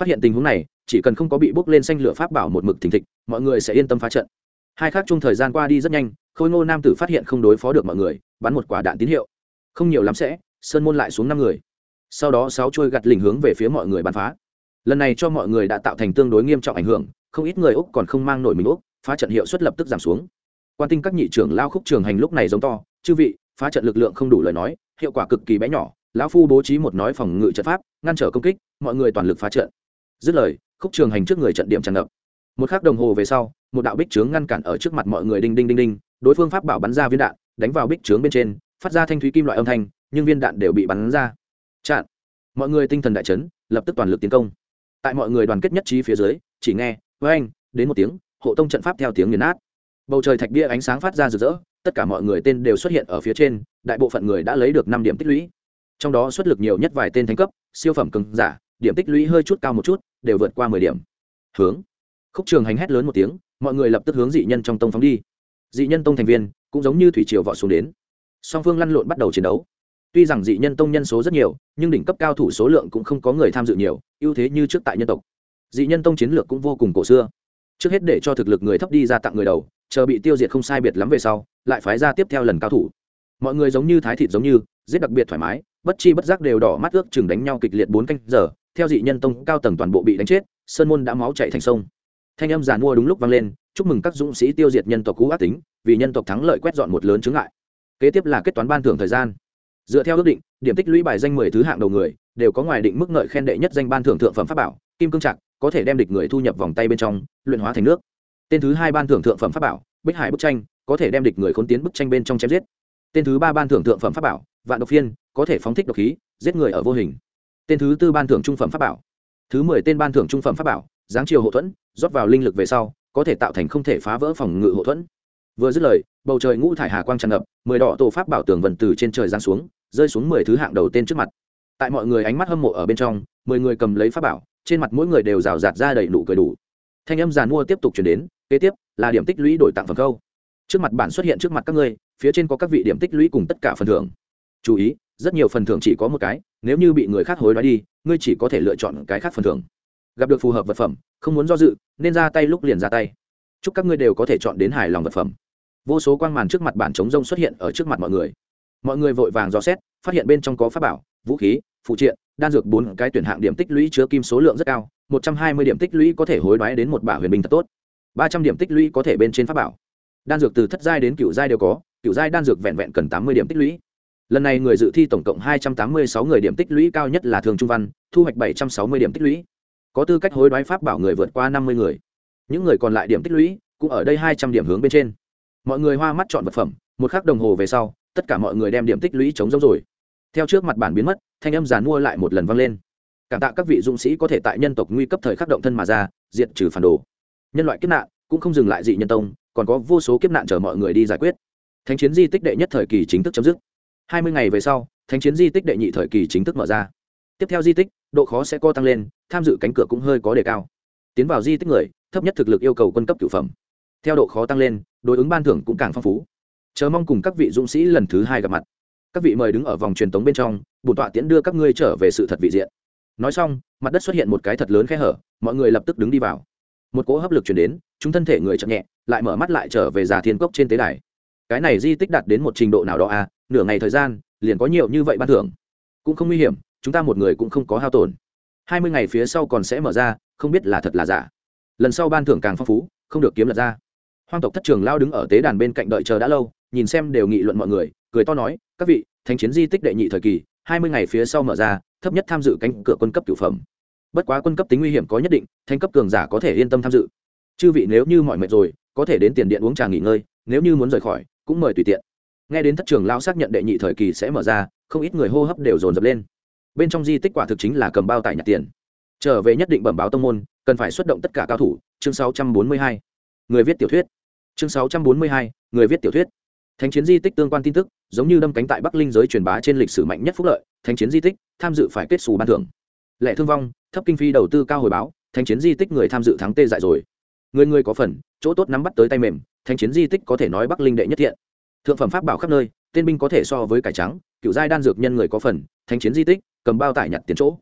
Phát hiện tình huống này chỉ cần không có bị bốc lên xanh lửa pháp bảo một mực thình thịch, mọi người sẽ yên tâm phá trận. Hai khác chung thời gian qua đi rất nhanh, khôi ngô nam tử phát hiện không đối phó được mọi người, bắn một quả đạn tín hiệu. Không nhiều lắm sẽ, sơn môn lại xuống năm người. Sau đó sáu trôi gặt lình hướng về phía mọi người bắn phá. Lần này cho mọi người đã tạo thành tương đối nghiêm trọng ảnh hưởng, không ít người úc còn không mang nổi mình úc, phá trận hiệu suất lập tức giảm xuống. Quan tinh các nhị trưởng lao khúc trường hành lúc này giống to, chư vị, phá trận lực lượng không đủ lời nói, hiệu quả cực kỳ bé nhỏ, lão phu bố trí một nói phòng ngự trận pháp, ngăn trở công kích, mọi người toàn lực phá trận. Dứt lời khúc trường hành trước người trận điểm tràn ngập. Một k h ắ c đồng hồ về sau, một đạo bích trướng ngăn cản ở trước mặt mọi người đinh đinh đinh đinh, đối phương pháp bảo bắn ra viên đạn, đánh vào bích trướng bên trên, phát ra thanh thúy kim loại âm thanh, nhưng viên đạn đều bị bắn ra. Chặn. Mọi người tinh thần đại chấn, lập tức toàn lực tiến công. Tại mọi người đoàn kết nhất trí phía dưới, chỉ nghe với anh đến một tiếng, hộ tông trận pháp theo tiếng nghiền nát. Bầu trời thạch bia ánh sáng phát ra rực rỡ, tất cả mọi người tên đều xuất hiện ở phía trên, đại bộ phận người đã lấy được năm điểm tích lũy. Trong đó xuất lực nhiều nhất vài tên thánh cấp, siêu phẩm cứng giả, điểm tích lũy hơi chút cao một chút đều vượt qua mười điểm. Hướng. Khúc trường hành hét lớn một tiếng, mọi người lập tức hướng dị nhân trong tông phóng đi. Dị nhân tông thành viên cũng giống như thủy triều vọt xuống đến. Song phương lăn lộn bắt đầu chiến đấu. Tuy rằng dị nhân tông nhân số rất nhiều, nhưng đỉnh cấp cao thủ số lượng cũng không có người tham dự nhiều, ưu thế như trước tại nhân tộc. Dị nhân tông chiến lược cũng vô cùng cổ xưa. Trước hết để cho thực lực người thấp đi ra tặng người đầu, chờ bị tiêu diệt không sai biệt lắm về sau, lại phái ra tiếp theo lần cao thủ. Mọi người giống như thái thịt giống như, giết đặc biệt thoải mái, bất chi bất giác đều đỏ mắt ước chừng đánh nhau kịch liệt bốn canh giờ theo dị nhân tông cao tầng toàn bộ bị đánh chết, sơn môn đã máu chạy thành sông. Thanh âm giàn mua đúng lúc vang lên, chúc mừng các dũng sĩ tiêu diệt nhân tộc cũ ác tính, vì nhân tộc thắng lợi quét dọn một lớn chướng ngại. Kế tiếp là kết toán ban thưởng thời gian. Dựa theo ước định, điểm tích lũy bài danh mười thứ hạng đầu người, đều có ngoài định mức ngợi khen đệ nhất danh ban thưởng thượng phẩm pháp bảo, kim cương trạc, có thể đem địch người thu nhập vòng tay bên trong, luyện hóa thành nước. Tên thứ hai ban thưởng thượng phẩm pháp bảo, bích hải bức tranh, có thể đem địch người khốn tiến bức tranh bên trong chém giết. Tên thứ ba ban thưởng thượng phẩm pháp bảo, vạn độc phiên, có thể phóng thích độc khí, giết người ở vô hình tên thứ tư ban thưởng trung phẩm pháp bảo. Thứ mười tên ban thưởng trung phẩm pháp bảo giáng chiều hậu thuẫn, rót vào linh lực về sau, có thể tạo thành không thể phá vỡ phòng ngự hậu thuẫn. Vừa dứt lời, bầu trời ngũ thải hà quang tràn ngập, mười đỏ tổ pháp bảo tường vần từ trên trời giáng xuống, rơi xuống mười thứ hạng đầu tên trước mặt. Tại mọi người ánh mắt hâm mộ ở bên trong, mười người cầm lấy pháp bảo, trên mặt mỗi người đều rào rạt ra đầy nụ cười đủ. Thanh âm giàn mua tiếp tục chuyển đến, kế tiếp là điểm tích lũy đổi tặng phần câu. Trước mặt bản xuất hiện trước mặt các ngươi, phía trên có các vị điểm tích lũy cùng tất cả phần thưởng. Chú ý, rất nhiều phần thưởng chỉ có một cái nếu như bị người khác hối đoái đi, ngươi chỉ có thể lựa chọn cái khác phần thưởng. Gặp được phù hợp vật phẩm, không muốn do dự, nên ra tay lúc liền ra tay. Chúc các ngươi đều có thể chọn đến hài lòng vật phẩm. Vô số quang màn trước mặt bản chống rông xuất hiện ở trước mặt mọi người. Mọi người vội vàng dò xét, phát hiện bên trong có pháp bảo, vũ khí, phụ triện, đan dược bốn cái tuyển hạng điểm tích lũy chứa kim số lượng rất cao, một trăm hai mươi điểm tích lũy có thể hối đoái đến một bả huyền binh thật tốt. Ba trăm điểm tích lũy có thể bên trên pháp bảo. Đan dược từ thất giai đến cựu giai đều có, cựu giai đan dược vẹn vẹn cần tám mươi điểm tích lũy lần này người dự thi tổng cộng hai trăm tám mươi sáu người điểm tích lũy cao nhất là thường trung văn, thu hoạch bảy trăm sáu mươi điểm tích lũy. Có tư cách hối đoái pháp bảo người vượt qua năm mươi người. Những người còn lại điểm tích lũy cũng ở đây hai trăm điểm hướng bên trên. Mọi người hoa mắt chọn vật phẩm, một khắc đồng hồ về sau, tất cả mọi người đem điểm tích lũy chống giống rồi. Theo trước mặt bản biến mất, thanh âm giàn mua lại một lần vang lên. Cảm tạ các vị dũng sĩ có thể tại nhân tộc nguy cấp thời khắc động thân mà ra, diệt trừ phản đồ. Nhân loại kiếp nạn cũng không dừng lại dị nhân tông, còn có vô số kiếp nạn chờ mọi người đi giải quyết. Thánh chiến di tích đệ nhất thời kỳ chính thức chấm dứt hai mươi ngày về sau, thánh chiến di tích đệ nhị thời kỳ chính thức mở ra. Tiếp theo di tích, độ khó sẽ co tăng lên, tham dự cánh cửa cũng hơi có đề cao. Tiến vào di tích người, thấp nhất thực lực yêu cầu quân cấp cửu phẩm. Theo độ khó tăng lên, đối ứng ban thưởng cũng càng phong phú. Chờ mong cùng các vị dũng sĩ lần thứ hai gặp mặt. Các vị mời đứng ở vòng truyền tống bên trong bổn tọa tiễn đưa các ngươi trở về sự thật vị diện. Nói xong, mặt đất xuất hiện một cái thật lớn khe hở, mọi người lập tức đứng đi vào. Một cỗ hấp lực chuyển đến, chúng thân thể người chậm nhẹ, lại mở mắt lại trở về già thiên cốc trên tế đài. Cái này di tích đạt đến một trình độ nào đó à? Nửa ngày thời gian, liền có nhiều như vậy ban thưởng. Cũng không nguy hiểm, chúng ta một người cũng không có hao tổn. Hai mươi ngày phía sau còn sẽ mở ra, không biết là thật là giả. Lần sau ban thưởng càng phong phú, không được kiếm lật ra. Hoang tộc thất trường lao đứng ở tế đàn bên cạnh đợi chờ đã lâu, nhìn xem đều nghị luận mọi người, cười to nói, các vị thanh chiến di tích đệ nhị thời kỳ, hai mươi ngày phía sau mở ra, thấp nhất tham dự cánh cửa quân cấp cửu phẩm. Bất quá quân cấp tính nguy hiểm có nhất định thanh cấp cường giả có thể yên tâm tham dự. Chư vị nếu như mọi mệt rồi, có thể đến tiền điện uống trà nghỉ ngơi, nếu như muốn rời khỏi, cũng mời tùy tiện nghe đến thất trường lao xác nhận đệ nhị thời kỳ sẽ mở ra không ít người hô hấp đều dồn dập lên. Bên trong di tích quả thực chính là cầm bao tải nhặt tiền. Trở về nhất định bẩm báo tông môn cần phải xuất động tất cả cao thủ chương 642. người viết tiểu thuyết. Chương 642, người viết tiểu thuyết. Thánh chiến di tích tương quan tin tức giống như đâm cánh tại bắc linh giới truyền bá trên lịch sử mạnh nhất phúc lợi thánh chiến di tích tham dự phải kết xù ban thưởng. Lệ thương vong thấp kinh phí đầu tư cao hồi báo thánh chiến di tích người tham dự thắng tê dại rồi. Người người có phần chỗ tốt nắm bắt tới tay mềm thánh chiến di tích có thể nói bắc linh đệ nhất thiện thượng phẩm pháp bảo khắp nơi, tên binh có thể so với cải trắng, cựu giai đan dược nhân người có phần thanh chiến di tích, cầm bao tải nhặt tiền chỗ.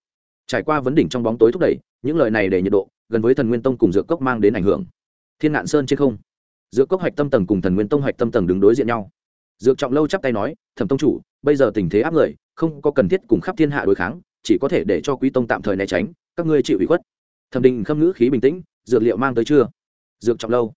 Trải qua vấn đỉnh trong bóng tối thúc đẩy, những lời này để nhiệt độ, gần với thần nguyên tông cùng dược cốc mang đến ảnh hưởng. Thiên ngạn sơn trên không. Dược cốc hạch tâm tầng cùng thần nguyên tông hạch tâm tầng đứng đối diện nhau. Dược trọng lâu chắp tay nói, thẩm tông chủ, bây giờ tình thế áp người, không có cần thiết cùng khắp thiên hạ đối kháng, chỉ có thể để cho quý tông tạm thời né tránh, các ngươi chịu ủy khuất. Thẩm đình khâm ngữ khí bình tĩnh, dược liệu mang tới chưa? Dược trọng lâu.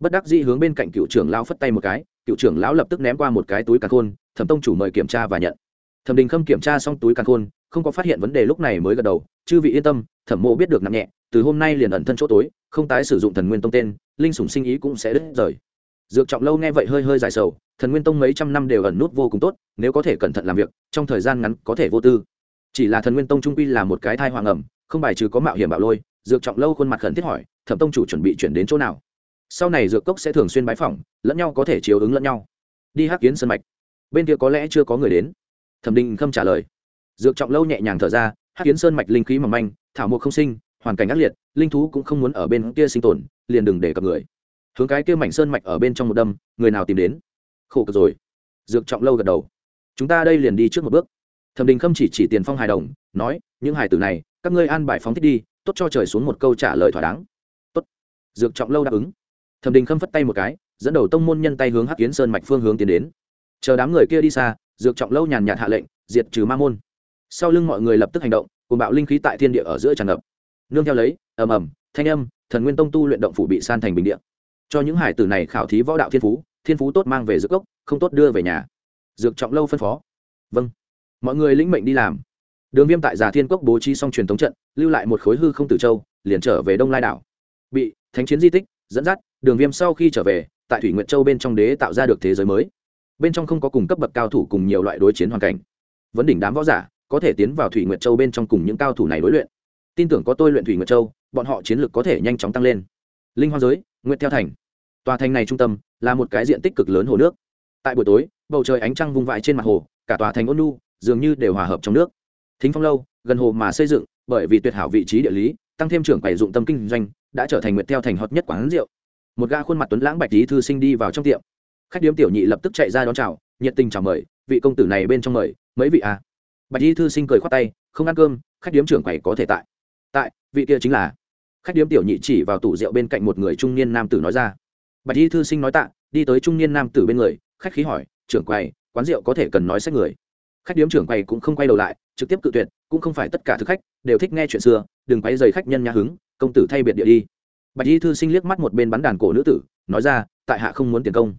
Bất đắc dĩ hướng bên cạnh cựu trưởng lão phất tay một cái cựu trưởng lão lập tức ném qua một cái túi càn khôn, thẩm tông chủ mời kiểm tra và nhận. Thẩm đình khâm kiểm tra xong túi càn khôn, không có phát hiện vấn đề lúc này mới gật đầu, chư vị yên tâm, thẩm mộ biết được nặng nhẹ, từ hôm nay liền ẩn thân chỗ tối, không tái sử dụng thần nguyên tông tên, linh sủng sinh ý cũng sẽ đứt rời. Dược trọng lâu nghe vậy hơi hơi dài sầu, thần nguyên tông mấy trăm năm đều ẩn nút vô cùng tốt, nếu có thể cẩn thận làm việc, trong thời gian ngắn có thể vô tư. Chỉ là thần nguyên tông trung quy là một cái thai hoàng ẩm không bài trừ có mạo hiểm bạo lôi, dược trọng lâu khuôn mặt khẩn thiết hỏi, thẩm tông chủ chuẩn bị chuyển đến chỗ nào? Sau này dược cốc sẽ thường xuyên bái phỏng, lẫn nhau có thể chiếu ứng lẫn nhau. Đi hắc kiến sân mạch. Bên kia có lẽ chưa có người đến. Thẩm đình khâm trả lời. Dược trọng lâu nhẹ nhàng thở ra, hắc kiến sơn mạch linh khí mỏng manh, thảo mộc không sinh, hoàn cảnh ác liệt, linh thú cũng không muốn ở bên kia sinh tồn, liền đừng để cặp người. Hướng cái kia mảnh sơn mạch ở bên trong một đâm, người nào tìm đến? Khổ cực rồi. Dược trọng lâu gật đầu. Chúng ta đây liền đi trước một bước. Thẩm đình khâm chỉ chỉ tiền phong hài đồng, nói, những hài tử này, các ngươi an bài phóng thích đi, tốt cho trời xuống một câu trả lời thỏa đáng. Tốt. Dược trọng lâu đáp ứng thẩm đình khâm phất tay một cái, dẫn đầu tông môn nhân tay hướng hắc kiến sơn mạch phương hướng tiến đến. Chờ đám người kia đi xa, dược trọng lâu nhàn nhạt hạ lệnh, diệt trừ ma môn. Sau lưng mọi người lập tức hành động cùng bạo linh khí tại thiên địa ở giữa tràn ngập. Nương theo lấy, ầm ầm, thanh âm, thần nguyên tông tu luyện động phủ bị san thành bình địa. Cho những hải tử này khảo thí võ đạo thiên phú thiên phú tốt mang về dược cốc, không tốt đưa về nhà. Dược trọng lâu phân phó. Vâng. Mọi người lĩnh mệnh đi làm. Đường viêm tại già thiên cốc bố trí xong truyền thống trận, lưu lại một khối hư không tử châu, liền trở về đông lai đảo. Bị thánh chiến di tích, dẫn dắt đường viêm sau khi trở về, tại thủy nguyện châu bên trong đế tạo ra được thế giới mới. Bên trong không có cùng cấp bậc cao thủ cùng nhiều loại đối chiến hoàn cảnh. Vấn đỉnh đám võ giả có thể tiến vào thủy nguyệt châu bên trong cùng những cao thủ này đối luyện. Tin tưởng có tôi luyện thủy nguyệt châu, bọn họ chiến lược có thể nhanh chóng tăng lên. Linh hoa giới, nguyệt theo thành. Tòa thành này trung tâm là một cái diện tích cực lớn hồ nước. Tại buổi tối, bầu trời ánh trăng vung vãi trên mặt hồ, cả tòa thành ôn nu dường như đều hòa hợp trong nước. Thính phong lâu, gần hồ mà xây dựng, bởi vì tuyệt hảo vị trí địa lý, tăng thêm trưởng quầy dụng tâm kinh doanh, đã trở thành nguyệt theo thành hot nhất quán rượu một ga khuôn mặt tuấn lãng bạch lý thư sinh đi vào trong tiệm. Khách điếm tiểu nhị lập tức chạy ra đón chào, nhiệt tình chào mời, vị công tử này bên trong mời, mấy vị à? Bạch lý thư sinh cười khoát tay, không ăn cơm, khách điếm trưởng quầy có thể tại. Tại, vị kia chính là. Khách điếm tiểu nhị chỉ vào tủ rượu bên cạnh một người trung niên nam tử nói ra. Bạch y thư sinh nói tạ, đi tới trung niên nam tử bên người, khách khí hỏi, trưởng quầy, quán rượu có thể cần nói sách người? Khách điếm trưởng quầy cũng không quay đầu lại, trực tiếp cự tuyệt, cũng không phải tất cả thực khách, đều thích nghe chuyện xưa, đừng quay dày khách nhân nhà hứng, công tử thay biệt địa đi bạch y thư sinh liếc mắt một bên bắn đàn cổ nữ tử, nói ra, tại hạ không muốn tiền công.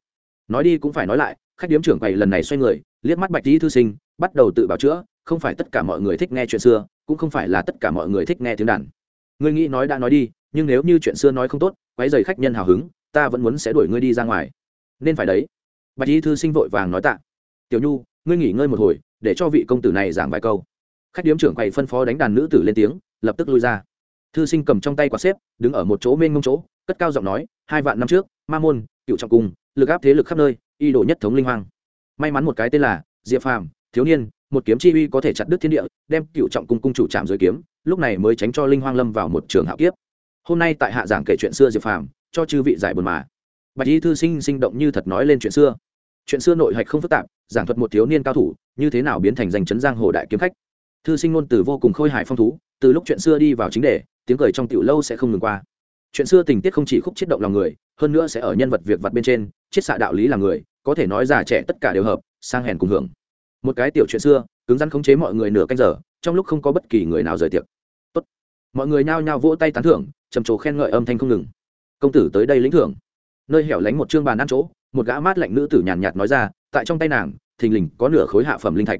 Nói đi cũng phải nói lại, khách điếm trưởng quầy lần này xoay người, liếc mắt bạch y thư sinh, bắt đầu tự bảo chữa, không phải tất cả mọi người thích nghe chuyện xưa, cũng không phải là tất cả mọi người thích nghe tiếng đàn. Ngươi nghĩ nói đã nói đi, nhưng nếu như chuyện xưa nói không tốt, quấy dày khách nhân hào hứng, ta vẫn muốn sẽ đuổi ngươi đi ra ngoài. Nên phải đấy. Bạch y thư sinh vội vàng nói tạ. Tiểu nhu, ngươi nghỉ ngơi một hồi, để cho vị công tử này giảng vài câu. Khách điếm trưởng quầy phân phó đánh đàn nữ tử lên tiếng, lập tức lui ra thư sinh cầm trong tay quả xếp, đứng ở một chỗ mênh mông chỗ, cất cao giọng nói, hai vạn năm trước, ma môn, cựu trọng cung, lực áp thế lực khắp nơi, y đồ nhất thống linh hoang. May mắn một cái tên là diệp phàm, thiếu niên, một kiếm chi uy có thể chặt đứt thiên địa, đem cựu trọng cung cung chủ chạm dưới kiếm, lúc này mới tránh cho linh hoang lâm vào một trường hạo kiếp. Hôm nay tại hạ giảng kể chuyện xưa diệp phàm, cho chư vị giải buồn mà. Bạch y thư sinh sinh động như thật nói lên chuyện xưa. Chuyện xưa nội hạch không phức tạp, giảng thuật một thiếu niên cao thủ, như thế nào biến thành danh chấn giang hồ đại kiếm khách thư sinh ngôn từ vô cùng khôi hài phong thú, từ lúc chuyện xưa đi vào chính đề, tiếng cười trong tiểu lâu sẽ không ngừng qua. Chuyện xưa tình tiết không chỉ khúc chiết động lòng người, hơn nữa sẽ ở nhân vật việc vặt bên trên chiết xạ đạo lý là người, có thể nói già trẻ tất cả đều hợp, sang hèn cùng hưởng. Một cái tiểu chuyện xưa, cứng rắn khống chế mọi người nửa canh giờ, trong lúc không có bất kỳ người nào rời tiệc. Tốt. mọi người nhao nhao vỗ tay tán thưởng, trầm trồ khen ngợi âm thanh không ngừng. Công tử tới đây lĩnh thưởng. Nơi hẻo lánh một chương bàn ăn chỗ, một gã mát lạnh nữ tử nhàn nhạt nói ra, tại trong tay nàng, thình lình có nửa khối hạ phẩm linh thạch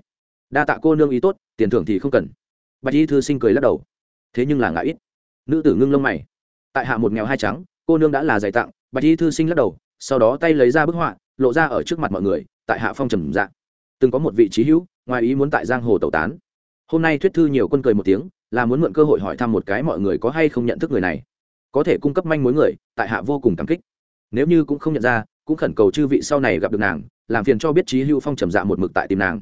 đa tạ cô nương ý tốt, tiền thưởng thì không cần. Bạch y thư sinh cười lắc đầu. Thế nhưng là ngã ít. Nữ tử ngưng lông mày. Tại hạ một nghèo hai trắng, cô nương đã là giải tặng bạch y thư sinh lắc đầu, sau đó tay lấy ra bức họa, lộ ra ở trước mặt mọi người, tại hạ phong trầm dạng từng có một vị trí hữu, ngoài ý muốn tại giang hồ tẩu tán. Hôm nay thuyết thư nhiều quân cười một tiếng, là muốn mượn cơ hội hỏi thăm một cái mọi người có hay không nhận thức người này. Có thể cung cấp manh mối người, tại hạ vô cùng cảm kích. Nếu như cũng không nhận ra, cũng khẩn cầu chư vị sau này gặp được nàng, làm phiền cho biết trí hữu phong trầm dạ một mực tại tìm nàng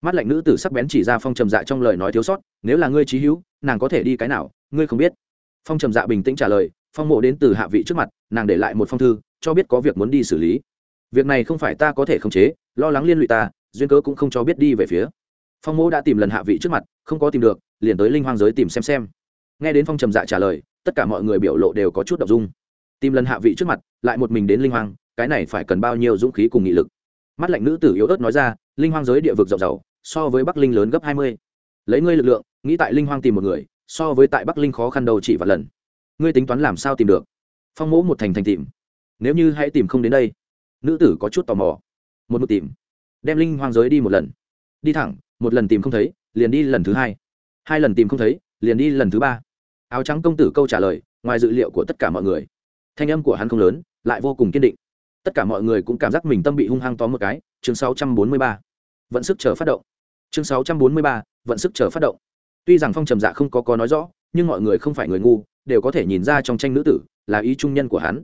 mắt lạnh nữ tử sắc bén chỉ ra phong trầm dạ trong lời nói thiếu sót, nếu là ngươi trí hữu, nàng có thể đi cái nào, ngươi không biết. Phong trầm dạ bình tĩnh trả lời, phong mộ đến từ hạ vị trước mặt, nàng để lại một phong thư, cho biết có việc muốn đi xử lý. Việc này không phải ta có thể khống chế, lo lắng liên lụy ta, duyên cớ cũng không cho biết đi về phía. Phong mộ đã tìm lần hạ vị trước mặt, không có tìm được, liền tới linh hoang giới tìm xem xem. Nghe đến phong trầm dạ trả lời, tất cả mọi người biểu lộ đều có chút đ ộ n g dung. Tìm lần hạ vị trước mặt, lại một mình đến linh hoang, cái này phải cần bao nhiêu dũng khí cùng nghị lực? Mắt lạnh nữ tử yếu ớt nói ra, linh hoang giới địa vực rộng giàu so với bắc linh lớn gấp hai mươi. Lấy ngươi lực lượng, nghĩ tại linh hoang tìm một người, so với tại bắc linh khó khăn đầu chỉ vài lần. Ngươi tính toán làm sao tìm được? Phong mỗ một thành thành tìm. Nếu như hãy tìm không đến đây, nữ tử có chút tò mò. Một mực tìm. Đem linh hoang giới đi một lần. Đi thẳng, một lần tìm không thấy, liền đi lần thứ hai. Hai lần tìm không thấy, liền đi lần thứ ba. Áo trắng công tử câu trả lời, ngoài dự liệu của tất cả mọi người. Thanh âm của hắn không lớn, lại vô cùng kiên định. Tất cả mọi người cũng cảm giác mình tâm bị hung hăng tóm một cái. Chương 643. vận sức chờ phát động chương 643, vận sức chờ phát động. Tuy rằng phong trầm dạ không có có nói rõ nhưng mọi người không phải người ngu đều có thể nhìn ra trong tranh nữ tử là ý trung nhân của hắn.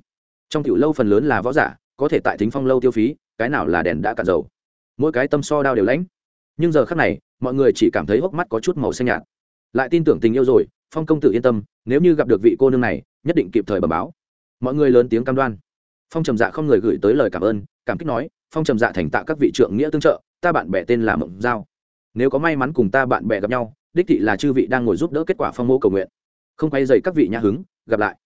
Trong tiểu lâu phần lớn là võ giả có thể tại thính phong lâu tiêu phí cái nào là đèn đã cạn dầu. Mỗi cái tâm so đao đều lãnh. Nhưng giờ khác này mọi người chỉ cảm thấy hốc mắt có chút màu xanh nhạt. Lại tin tưởng tình yêu rồi phong công tử yên tâm nếu như gặp được vị cô nương này nhất định kịp thời bẩm báo. Mọi người lớn tiếng cam đoan. Phong trầm dạ không người gửi tới lời cảm ơn cảm kích nói phong trầm dạ thành tạ các vị trượng nghĩa tương trợ ta bạn bè tên là mộng giao nếu có may mắn cùng ta bạn bè gặp nhau, đích thị là chư vị đang ngồi giúp đỡ kết quả phong mô cầu nguyện. Không quay dày các vị nhã hứng, gặp lại.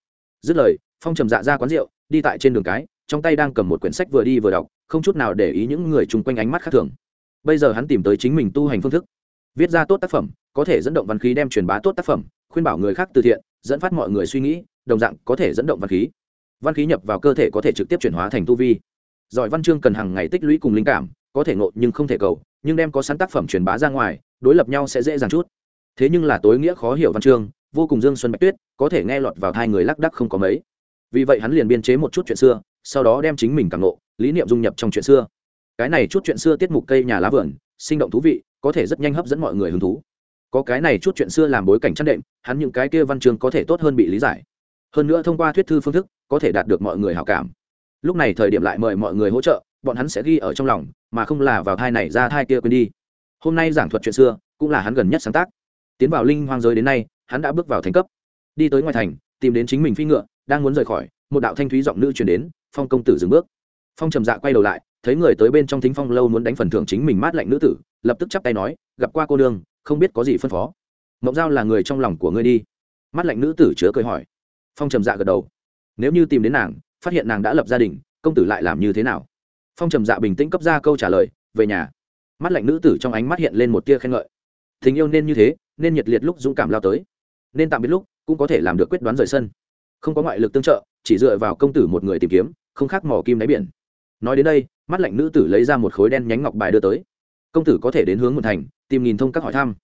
Dứt lời, phong trầm dạ ra quán rượu, đi tại trên đường cái, trong tay đang cầm một quyển sách vừa đi vừa đọc, không chút nào để ý những người chung quanh ánh mắt khác thường. Bây giờ hắn tìm tới chính mình tu hành phương thức. Viết ra tốt tác phẩm, có thể dẫn động văn khí đem truyền bá tốt tác phẩm, khuyên bảo người khác từ thiện, dẫn phát mọi người suy nghĩ, đồng dạng có thể dẫn động văn khí. Văn khí nhập vào cơ thể có thể trực tiếp chuyển hóa thành tu vi. Giỏi văn chương cần hàng ngày tích lũy cùng linh cảm, có thể ngộ nhưng không thể cầu nhưng đem có sẵn tác phẩm truyền bá ra ngoài, đối lập nhau sẽ dễ dàng chút. Thế nhưng là tối nghĩa khó hiểu văn chương, vô cùng dương xuân bạch tuyết, có thể nghe lọt vào hai người lác đắc không có mấy. Vì vậy hắn liền biên chế một chút chuyện xưa, sau đó đem chính mình càng ngộ, lý niệm dung nhập trong chuyện xưa. Cái này chút chuyện xưa tiết mục cây nhà lá vườn, sinh động thú vị, có thể rất nhanh hấp dẫn mọi người hứng thú. Có cái này chút chuyện xưa làm bối cảnh chăn đệm, hắn những cái kia văn chương có thể tốt hơn bị lý giải. Hơn nữa thông qua thuyết thư phương thức, có thể đạt được mọi người hảo cảm. Lúc này thời điểm lại mời mọi người hỗ trợ bọn hắn sẽ ghi ở trong lòng, mà không là vào thai này ra thai kia quên đi. Hôm nay giảng thuật chuyện xưa, cũng là hắn gần nhất sáng tác. Tiến vào linh hoang giới đến nay, hắn đã bước vào thành cấp. Đi tới ngoài thành, tìm đến chính mình phi ngựa, đang muốn rời khỏi, một đạo thanh thúy giọng nữ chuyển đến, phong công tử dừng bước. Phong trầm dạ quay đầu lại, thấy người tới bên trong thính phong lâu muốn đánh phần thưởng chính mình mát lạnh nữ tử, lập tức chắp tay nói, gặp qua cô đương không biết có gì phân phó. Mộng giao là người trong lòng của ngươi đi. Mắt lạnh nữ tử chứa cười hỏi. Phong trầm dạ gật đầu. Nếu như tìm đến nàng, phát hiện nàng đã lập gia đình, công tử lại làm như thế nào? Phong trầm dạ bình tĩnh cấp ra câu trả lời, về nhà. Mắt lạnh nữ tử trong ánh mắt hiện lên một tia khen ngợi. Tình yêu nên như thế, nên nhiệt liệt lúc dũng cảm lao tới. Nên tạm biệt lúc, cũng có thể làm được quyết đoán rời sân. Không có ngoại lực tương trợ, chỉ dựa vào công tử một người tìm kiếm, không khác mỏ kim đáy biển. Nói đến đây, mắt lạnh nữ tử lấy ra một khối đen nhánh ngọc bài đưa tới. Công tử có thể đến hướng một thành, tìm nghìn thông các hỏi thăm.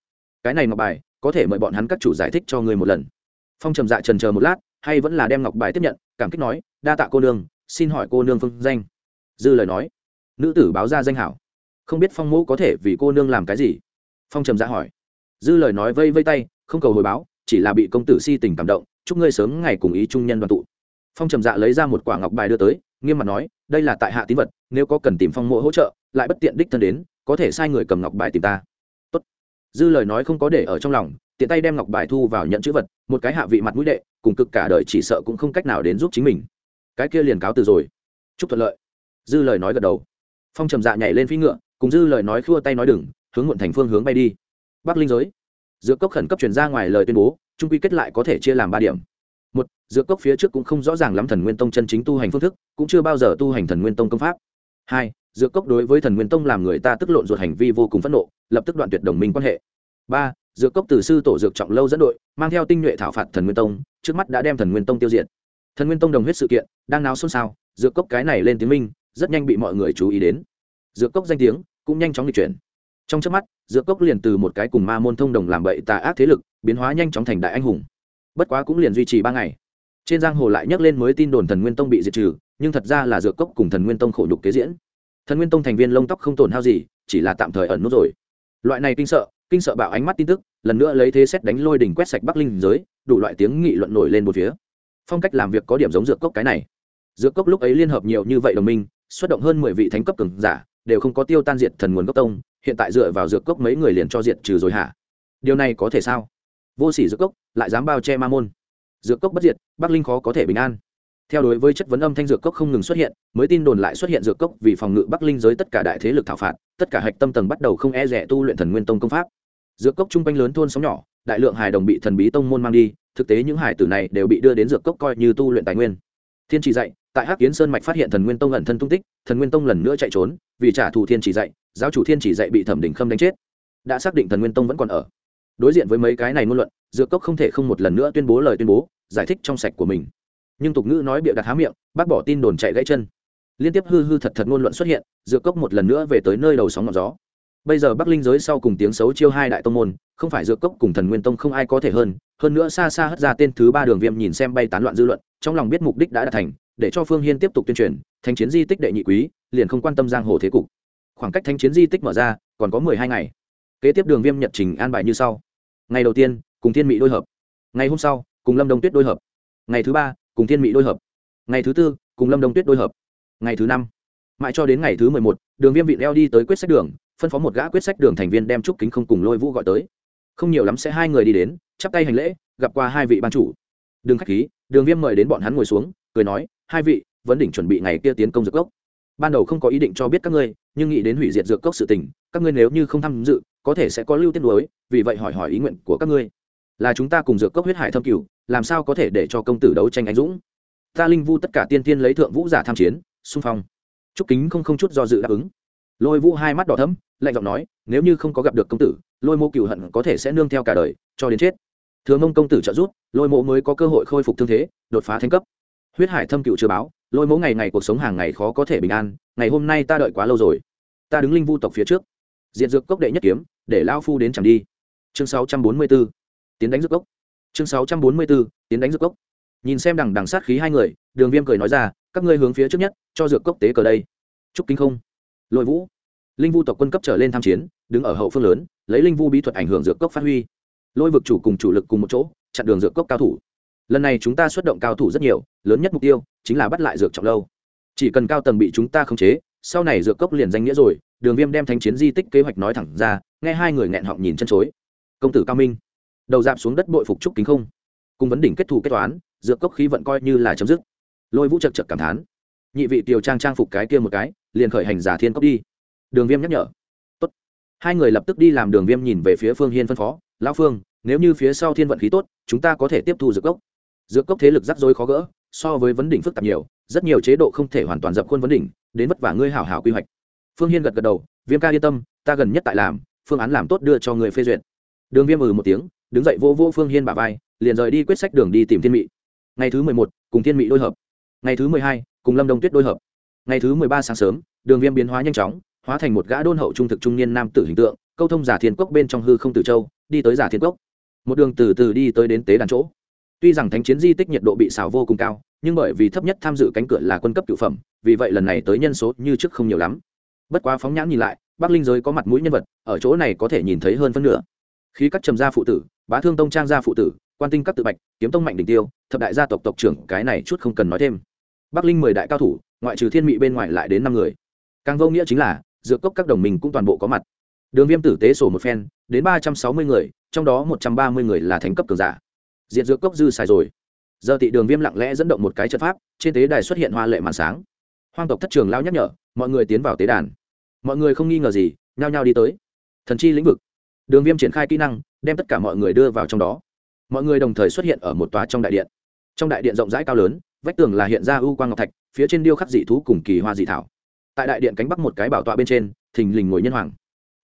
Cái này ngọc bài, có thể mời bọn hắn các chủ giải thích cho người một lần. Phong trầm dạ trần chờ một lát, hay vẫn là đem ngọc bài tiếp nhận, cảm kích nói, đa tạ cô nương, xin hỏi cô nương phương danh dư lời nói. Nữ tử báo ra danh hảo. Không biết phong mẫu có thể vì cô nương làm cái gì? Phong trầm dạ hỏi. Dư lời nói vây vây tay, không cầu hồi báo, chỉ là bị công tử si tình cảm động, chúc ngươi sớm ngày cùng ý trung nhân đoàn tụ. Phong trầm dạ lấy ra một quả ngọc bài đưa tới, nghiêm mặt nói, đây là tại hạ tín vật, nếu có cần tìm phong mộ hỗ trợ, lại bất tiện đích thân đến, có thể sai người cầm ngọc bài tìm ta. Tốt. dư lời nói không có để ở trong lòng, tiện tay đem ngọc bài thu vào nhận chữ vật, một cái hạ vị mặt mũi đệ, cùng cực cả đời chỉ sợ cũng không cách nào đến giúp chính mình. Cái kia liền cáo từ rồi. Chúc thuận lợi dư lời nói gật đầu. Phong trầm dạ nhảy lên phi ngựa, cùng dư lời nói khua tay nói đừng, hướng muộn thành phương hướng bay đi. Bắc linh giới. Dược cốc khẩn cấp chuyển ra ngoài lời tuyên bố trung quy kết lại có thể chia làm ba điểm. Một, dược cốc phía trước cũng không rõ ràng lắm thần nguyên tông chân chính tu hành phương thức, cũng chưa bao giờ tu hành thần nguyên tông công pháp. Hai, dược cốc đối với thần nguyên tông làm người ta tức lộn ruột hành vi vô cùng phẫn nộ, lập tức đoạn tuyệt đồng minh quan hệ. Ba, dược cốc từ sư tổ dược trọng lâu dẫn đội, mang theo tinh nhuệ thảo phạt thần nguyên tông, trước mắt đã đem thần nguyên tông tiêu diệt. Thần nguyên tông đồng huyết sự kiện, đang náo xôn xao, dược cốc cái này lên tiếng minh rất nhanh bị mọi người chú ý đến. Dược cốc danh tiếng cũng nhanh chóng di chuyển. Trong trước mắt, dược cốc liền từ một cái cùng ma môn thông đồng làm bậy tà ác thế lực, biến hóa nhanh chóng thành đại anh hùng. Bất quá cũng liền duy trì ba ngày. Trên giang hồ lại nhắc lên mới tin đồn thần nguyên tông bị diệt trừ, nhưng thật ra là dược cốc cùng thần nguyên tông khổ nhục kế diễn. Thần nguyên tông thành viên lông tóc không tổn hao gì, chỉ là tạm thời ẩn nút rồi. Loại này kinh sợ kinh sợ bạo ánh mắt tin tức, lần nữa lấy thế xét đánh lôi đỉnh quét sạch bắc linh giới, đủ loại tiếng nghị luận nổi lên một phía. Phong cách làm việc có điểm giống dược cốc cái này. Dược cốc lúc ấy liên hợp nhiều như vậy đồng minh xuất động hơn mười vị thánh cấp cường giả, đều không có tiêu tan diệt thần nguồn gốc tông, hiện tại dựa vào dược cốc mấy người liền cho diệt trừ rồi hả? Điều này có thể sao? Vô sỉ dược cốc, lại dám bao che ma môn. Dược cốc bất diệt, bắc linh khó có thể bình an. Theo đối với chất vấn âm thanh dược cốc không ngừng xuất hiện, mới tin đồn lại xuất hiện dược cốc vì phòng ngự bắc linh giới tất cả đại thế lực thảo phạt, tất cả hạch tâm tầng bắt đầu không e rẻ tu luyện thần nguyên tông công pháp. Dược cốc chung quanh lớn thôn sóng nhỏ, đại lượng hài đồng bị thần bí tông môn mang đi, thực tế những hải tử này đều bị đưa đến dược cốc coi như tu luyện tài nguyên. Thiên chỉ dạy tại hắc kiến sơn mạch phát hiện thần nguyên tông ẩn thân tung tích, thần nguyên tông lần nữa chạy trốn, vì trả thù thiên chỉ dạy, giáo chủ thiên chỉ dạy bị thẩm đình khâm đánh chết. Đã xác định thần nguyên tông vẫn còn ở. Đối diện với mấy cái này ngôn luận, dược cốc không thể không một lần nữa tuyên bố lời tuyên bố, giải thích trong sạch của mình. Nhưng tục ngữ nói bịa đặt há miệng, bác bỏ tin đồn chạy gãy chân. Liên tiếp hư hư thật thật ngôn luận xuất hiện, dược cốc một lần nữa về tới nơi đầu sóng ngọn gió. Bây giờ bắc linh giới sau cùng tiếng xấu chiêu hai đại tông môn, không phải dược cốc cùng thần nguyên tông không ai có thể hơn hơn nữa xa xa hất ra tên thứ ba đường viêm nhìn xem bay tán loạn dư luận, trong lòng biết mục đích đã đạt thành để cho phương hiên tiếp tục tuyên truyền Thanh chiến di tích đệ nhị quý, liền không quan tâm giang hồ thế cục. Khoảng cách thanh chiến di tích mở ra, còn có mười hai ngày. Kế tiếp đường viêm nhật trình an bài như sau. Ngày đầu tiên, cùng thiên mỹ đôi hợp. Ngày hôm sau, cùng lâm đông tuyết đôi hợp. Ngày thứ ba, cùng thiên mỹ đôi hợp. Ngày thứ tư, cùng lâm đông tuyết đôi hợp. Ngày thứ năm, mãi cho đến ngày thứ mười một, đường viêm vị leo đi tới quyết sách đường, phân phó một gã quyết sách đường thành viên đem trúc kính không cùng lôi vũ gọi tới. Không nhiều lắm sẽ hai người đi đến, chắp tay hành lễ, gặp qua hai vị ban chủ. Đường khách khí, đường viêm mời đến bọn hắn ngồi xuống, cười nói hai vị, vấn đỉnh chuẩn bị ngày kia tiến công dược cốc. Ban đầu không có ý định cho biết các ngươi, nhưng nghĩ đến hủy diệt dược cốc sự tình, các ngươi nếu như không tham dự, có thể sẽ có lưu tiết đối vì vậy hỏi hỏi ý nguyện của các ngươi. Là chúng ta cùng dược cốc huyết hải thâm cửu, làm sao có thể để cho công tử đấu tranh anh dũng? Ta linh vu tất cả tiên tiên lấy thượng vũ giả tham chiến, xung phong. Trúc kính không không chút do dự đáp ứng. Lôi vũ hai mắt đỏ thấm lạnh giọng nói, nếu như không có gặp được công tử, lôi mô cựu hận có thể sẽ nương theo cả đời, cho đến chết. Thừa mông công tử trợ giúp, lôi mộ mới có cơ hội khôi phục thương thế, đột phá thành cấp huyết hải thâm cựu chưa báo, lôi mẫu ngày ngày cuộc sống hàng ngày khó có thể bình an, ngày hôm nay ta đợi quá lâu rồi. Ta đứng linh vu tộc phía trước. Diện dược cốc đệ nhất kiếm, để lao phu đến chẳng đi. Chương 644. tiến đánh dược cốc. Chương 644. tiến đánh dược cốc. Nhìn xem đằng đằng sát khí hai người, đường viêm cười nói ra, các ngươi hướng phía trước nhất, cho dược cốc tế cờ đây. Trúc kinh không? Lôi vũ. Linh vu tộc quân cấp trở lên tham chiến, đứng ở hậu phương lớn, lấy linh vu bí thuật ảnh hưởng dược cốc phát huy. Lôi vực chủ cùng chủ lực cùng một chỗ, chặn đường dược cốc cao thủ lần này chúng ta xuất động cao thủ rất nhiều, lớn nhất mục tiêu chính là bắt lại dược trọng lâu. Chỉ cần cao tầng bị chúng ta khống chế, sau này dược cốc liền danh nghĩa rồi, đường viêm đem thanh chiến di tích kế hoạch nói thẳng ra, nghe hai người nghẹn họng nhìn chân chối. Công tử cao minh, đầu dạp xuống đất bội phục trúc kính không? Cùng vấn đỉnh kết thù kết toán, dược cốc khí vận coi như là chấm dứt. Lôi vũ chật chật cảm thán. Nhị vị tiều trang trang phục cái kia một cái, liền khởi hành giả thiên cốc đi. Đường viêm nhắc nhở. Tốt. hai người lập tức đi làm đường viêm nhìn về phía phương hiên phân phó. Lão phương, nếu như phía sau thiên vận khí tốt, chúng ta có thể tiếp thu dược cốc dược cốc thế lực rắc rối khó gỡ, so với vấn đỉnh phức tạp nhiều, rất nhiều chế độ không thể hoàn toàn dập khuôn vấn đỉnh, đến vất vả ngươi hảo hảo quy hoạch. Phương hiên gật gật đầu, viêm ca yên tâm, ta gần nhất tại làm, phương án làm tốt đưa cho người phê duyệt. Đường viêm ừ một tiếng, đứng dậy vô vô phương hiên bà vai, liền rời đi quyết sách đường đi tìm thiên mị. Ngày thứ mười một, cùng thiên mỹ đôi hợp. Ngày thứ mười hai, cùng lâm đông tuyết đôi hợp. Ngày thứ mười ba sáng sớm, đường viêm biến hóa nhanh chóng, hóa thành một gã đôn hậu trung thực trung niên nam tử hình tượng, câu thông giả thiên cốc bên trong hư không tử châu, đi tới giả thiên cốc. Một đường từ từ đi tới đến tế đàn chỗ tuy rằng thánh chiến di tích nhiệt độ bị xào vô cùng cao, nhưng bởi vì thấp nhất tham dự cánh cửa là quân cấp cựu phẩm, vì vậy lần này tới nhân số như trước không nhiều lắm. Bất quá phóng nhãn nhìn lại, bắc linh giới có mặt mũi nhân vật, ở chỗ này có thể nhìn thấy hơn phân nửa. Khi các trầm gia phụ tử, bá thương tông trang gia phụ tử, quan tinh các tự bạch, kiếm tông mạnh đình tiêu, thập đại gia tộc tộc trưởng, cái này chút không cần nói thêm. Bắc linh mười đại cao thủ, ngoại trừ thiên mị bên ngoài lại đến năm người. Càng vô nghĩa chính là, dược cốc các đồng minh cũng toàn bộ có mặt. Đường viêm tử tế sổ một phen, đến ba trăm sáu mươi người, trong đó một trăm ba mươi người là thành cấp cường giả diện dược cốc dư xài rồi. Giờ tị đường viêm lặng lẽ dẫn động một cái trận pháp, trên tế đài xuất hiện hoa lệ màn sáng. Hoang tộc thất trường lao nhắc nhở, mọi người tiến vào tế đàn. Mọi người không nghi ngờ gì, nhao nhao đi tới. Thần chi lĩnh vực. Đường viêm triển khai kỹ năng, đem tất cả mọi người đưa vào trong đó. Mọi người đồng thời xuất hiện ở một tòa trong đại điện. Trong đại điện rộng rãi cao lớn, vách tường là hiện ra ưu quang ngọc thạch, phía trên điêu khắc dị thú cùng kỳ hoa dị thảo. Tại đại điện cánh bắc một cái bảo tọa bên trên, thình lình ngồi nhân hoàng.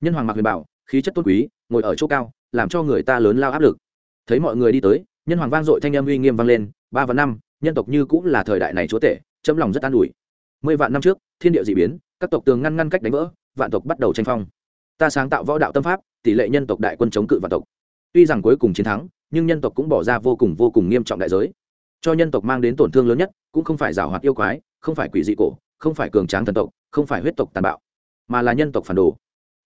Nhân hoàng mặc huyền bảo, khí chất tôn quý, ngồi ở chỗ cao, làm cho người ta lớn lao áp lực. Thấy mọi người đi tới nhân hoàng vang dội thanh âm uy nghiêm vang lên, ba và năm, nhân tộc như cũng là thời đại này chúa tể, chấm lòng rất an ủi. Mười vạn năm trước, thiên địa d ị biến, các tộc tường ngăn ngăn cách đánh vỡ, vạn tộc bắt đầu tranh phong. Ta sáng tạo võ đạo tâm pháp, tỷ lệ nhân tộc đại quân chống cự vạn tộc. Tuy rằng cuối cùng chiến thắng, nhưng nhân tộc cũng bỏ ra vô cùng vô cùng nghiêm trọng đại giới. Cho nhân tộc mang đến tổn thương lớn nhất, cũng không phải rào hoạt yêu quái, không phải quỷ dị cổ, không phải cường tráng thần tộc, không phải huyết tộc tàn bạo, mà là nhân tộc phản đồ.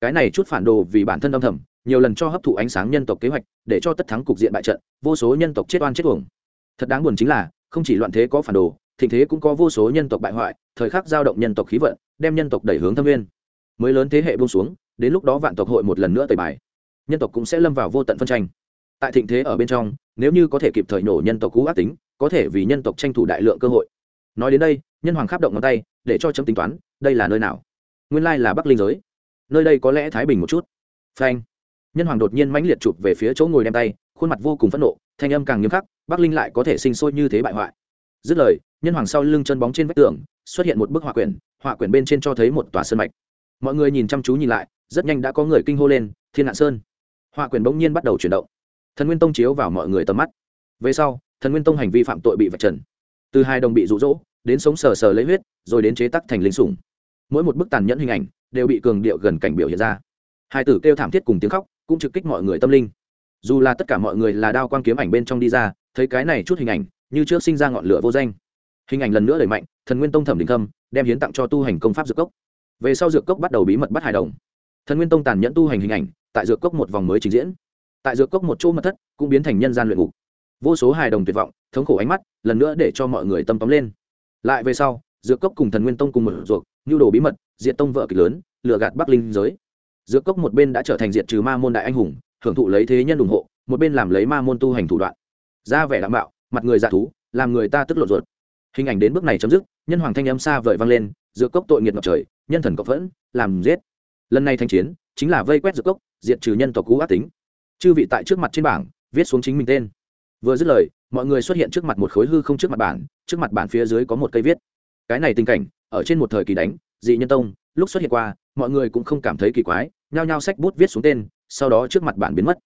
Cái này chút phản đồ vì bản thân âm thầm nhiều lần cho hấp thụ ánh sáng nhân tộc kế hoạch, để cho tất thắng cục diện bại trận, vô số nhân tộc chết oan chết uổng. Thật đáng buồn chính là, không chỉ loạn thế có phản đồ, thịnh thế cũng có vô số nhân tộc bại hoại, thời khắc giao động nhân tộc khí vận, đem nhân tộc đẩy hướng thâm nguyên. Mới lớn thế hệ buông xuống, đến lúc đó vạn tộc hội một lần nữa tẩy bài. Nhân tộc cũng sẽ lâm vào vô tận phân tranh. Tại thịnh thế ở bên trong, nếu như có thể kịp thời nổ nhân tộc cũ ác tính, có thể vì nhân tộc tranh thủ đại lượng cơ hội. Nói đến đây, nhân hoàng khắp động ngón tay, để cho chấm tính toán, đây là nơi nào? Nguyên lai là bắc linh giới. Nơi đây có lẽ thái bình một chút. Phanh nhân hoàng đột nhiên mãnh liệt chụp về phía chỗ ngồi đem tay, khuôn mặt vô cùng phẫn nộ, thanh âm càng nghiêm khắc, bắc linh lại có thể sinh sôi như thế bại hoại. Dứt lời, nhân hoàng sau lưng chân bóng trên vách tường, xuất hiện một bức họa quyển họa quyển bên trên cho thấy một tòa sơn mạch. Mọi người nhìn chăm chú nhìn lại, rất nhanh đã có người kinh hô lên, thiên nạn sơn! Họa quyển bỗng nhiên bắt đầu chuyển động. Thần nguyên tông chiếu vào mọi người tầm mắt. Về sau, thần nguyên tông hành vi phạm tội bị vạch trần. Từ hai đồng bị rụ rỗ đến sống sờ sờ lấy huyết, rồi đến chế tắc thành linh sủng. Mỗi một bức tàn nhẫn hình ảnh đều bị cường điệu gần cảnh biểu hiện ra. Hai tử kêu thảm thiết cùng tiếng khóc cũng trực kích mọi người tâm linh. Dù là tất cả mọi người là đao quang kiếm ảnh bên trong đi ra, thấy cái này chút hình ảnh, như trước sinh ra ngọn lửa vô danh. Hình ảnh lần nữa đẩy mạnh, thần nguyên tông thẩm đình khâm đem hiến tặng cho tu hành công pháp dược cốc. Về sau dược cốc bắt đầu bí mật bắt hài đồng. Thần nguyên tông tàn nhẫn tu hành hình ảnh, tại dược cốc một vòng mới trình diễn. Tại dược cốc một chỗ mật thất, cũng biến thành nhân gian luyện ngục. Vô số hài đồng tuyệt vọng, thống khổ ánh mắt, lần nữa để cho mọi người tâm tóm lên. Lại về sau, dược cốc cùng thần nguyên tông cùng một ruột, nhu đồ bí mật diện tông vợ kịch lớn, lừa gạt bắc linh giới dược cốc một bên đã trở thành diện trừ ma môn đại anh hùng, hưởng thụ lấy thế nhân ủng hộ, một bên làm lấy ma môn tu hành thủ đoạn. Ra vẻ đảm bảo mặt người dạ thú, làm người ta tức lộn ruột. Hình ảnh đến bước này chấm dứt, nhân hoàng thanh âm xa vời vang lên, dược cốc tội nghiệt ngập trời, nhân thần cộng vẫn làm giết. Lần này thanh chiến, chính là vây quét dược cốc, diệt trừ nhân tộc cũ ác tính. Chư vị tại trước mặt trên bảng, viết xuống chính mình tên. Vừa dứt lời, mọi người xuất hiện trước mặt một khối hư không trước mặt bản, trước mặt bản phía dưới có một cây viết. Cái này tình cảnh, ở trên một thời kỳ đánh, dị nhân tông, lúc xuất hiện qua, mọi người cũng không cảm thấy kỳ quái nhao nhao sách bút viết xuống tên, sau đó trước mặt bản biến mất.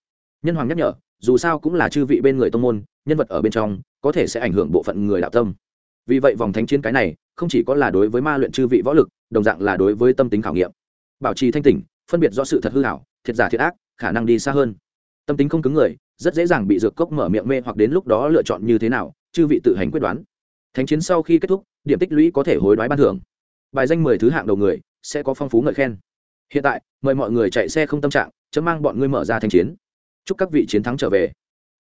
Nhân hoàng nhắc nhở, dù sao cũng là chư vị bên người tông môn, nhân vật ở bên trong, có thể sẽ ảnh hưởng bộ phận người đạo tâm. Vì vậy vòng thánh chiến cái này, không chỉ có là đối với ma luyện chư vị võ lực, đồng dạng là đối với tâm tính khảo nghiệm. Bảo trì thanh tỉnh, phân biệt rõ sự thật hư hảo thiệt giả thiệt ác, khả năng đi xa hơn. Tâm tính không cứng người, rất dễ dàng bị dược cốc mở miệng mê hoặc đến lúc đó lựa chọn như thế nào, chư vị tự hành quyết đoán. Thánh chiến sau khi kết thúc, điểm tích lũy có thể hối đoái ban thưởng. Bài danh mười thứ hạng đầu người, sẽ có phong phú ngợi khen hiện tại, mời mọi người chạy xe không tâm trạng, chấm mang bọn ngươi mở ra thanh chiến. Chúc các vị chiến thắng trở về.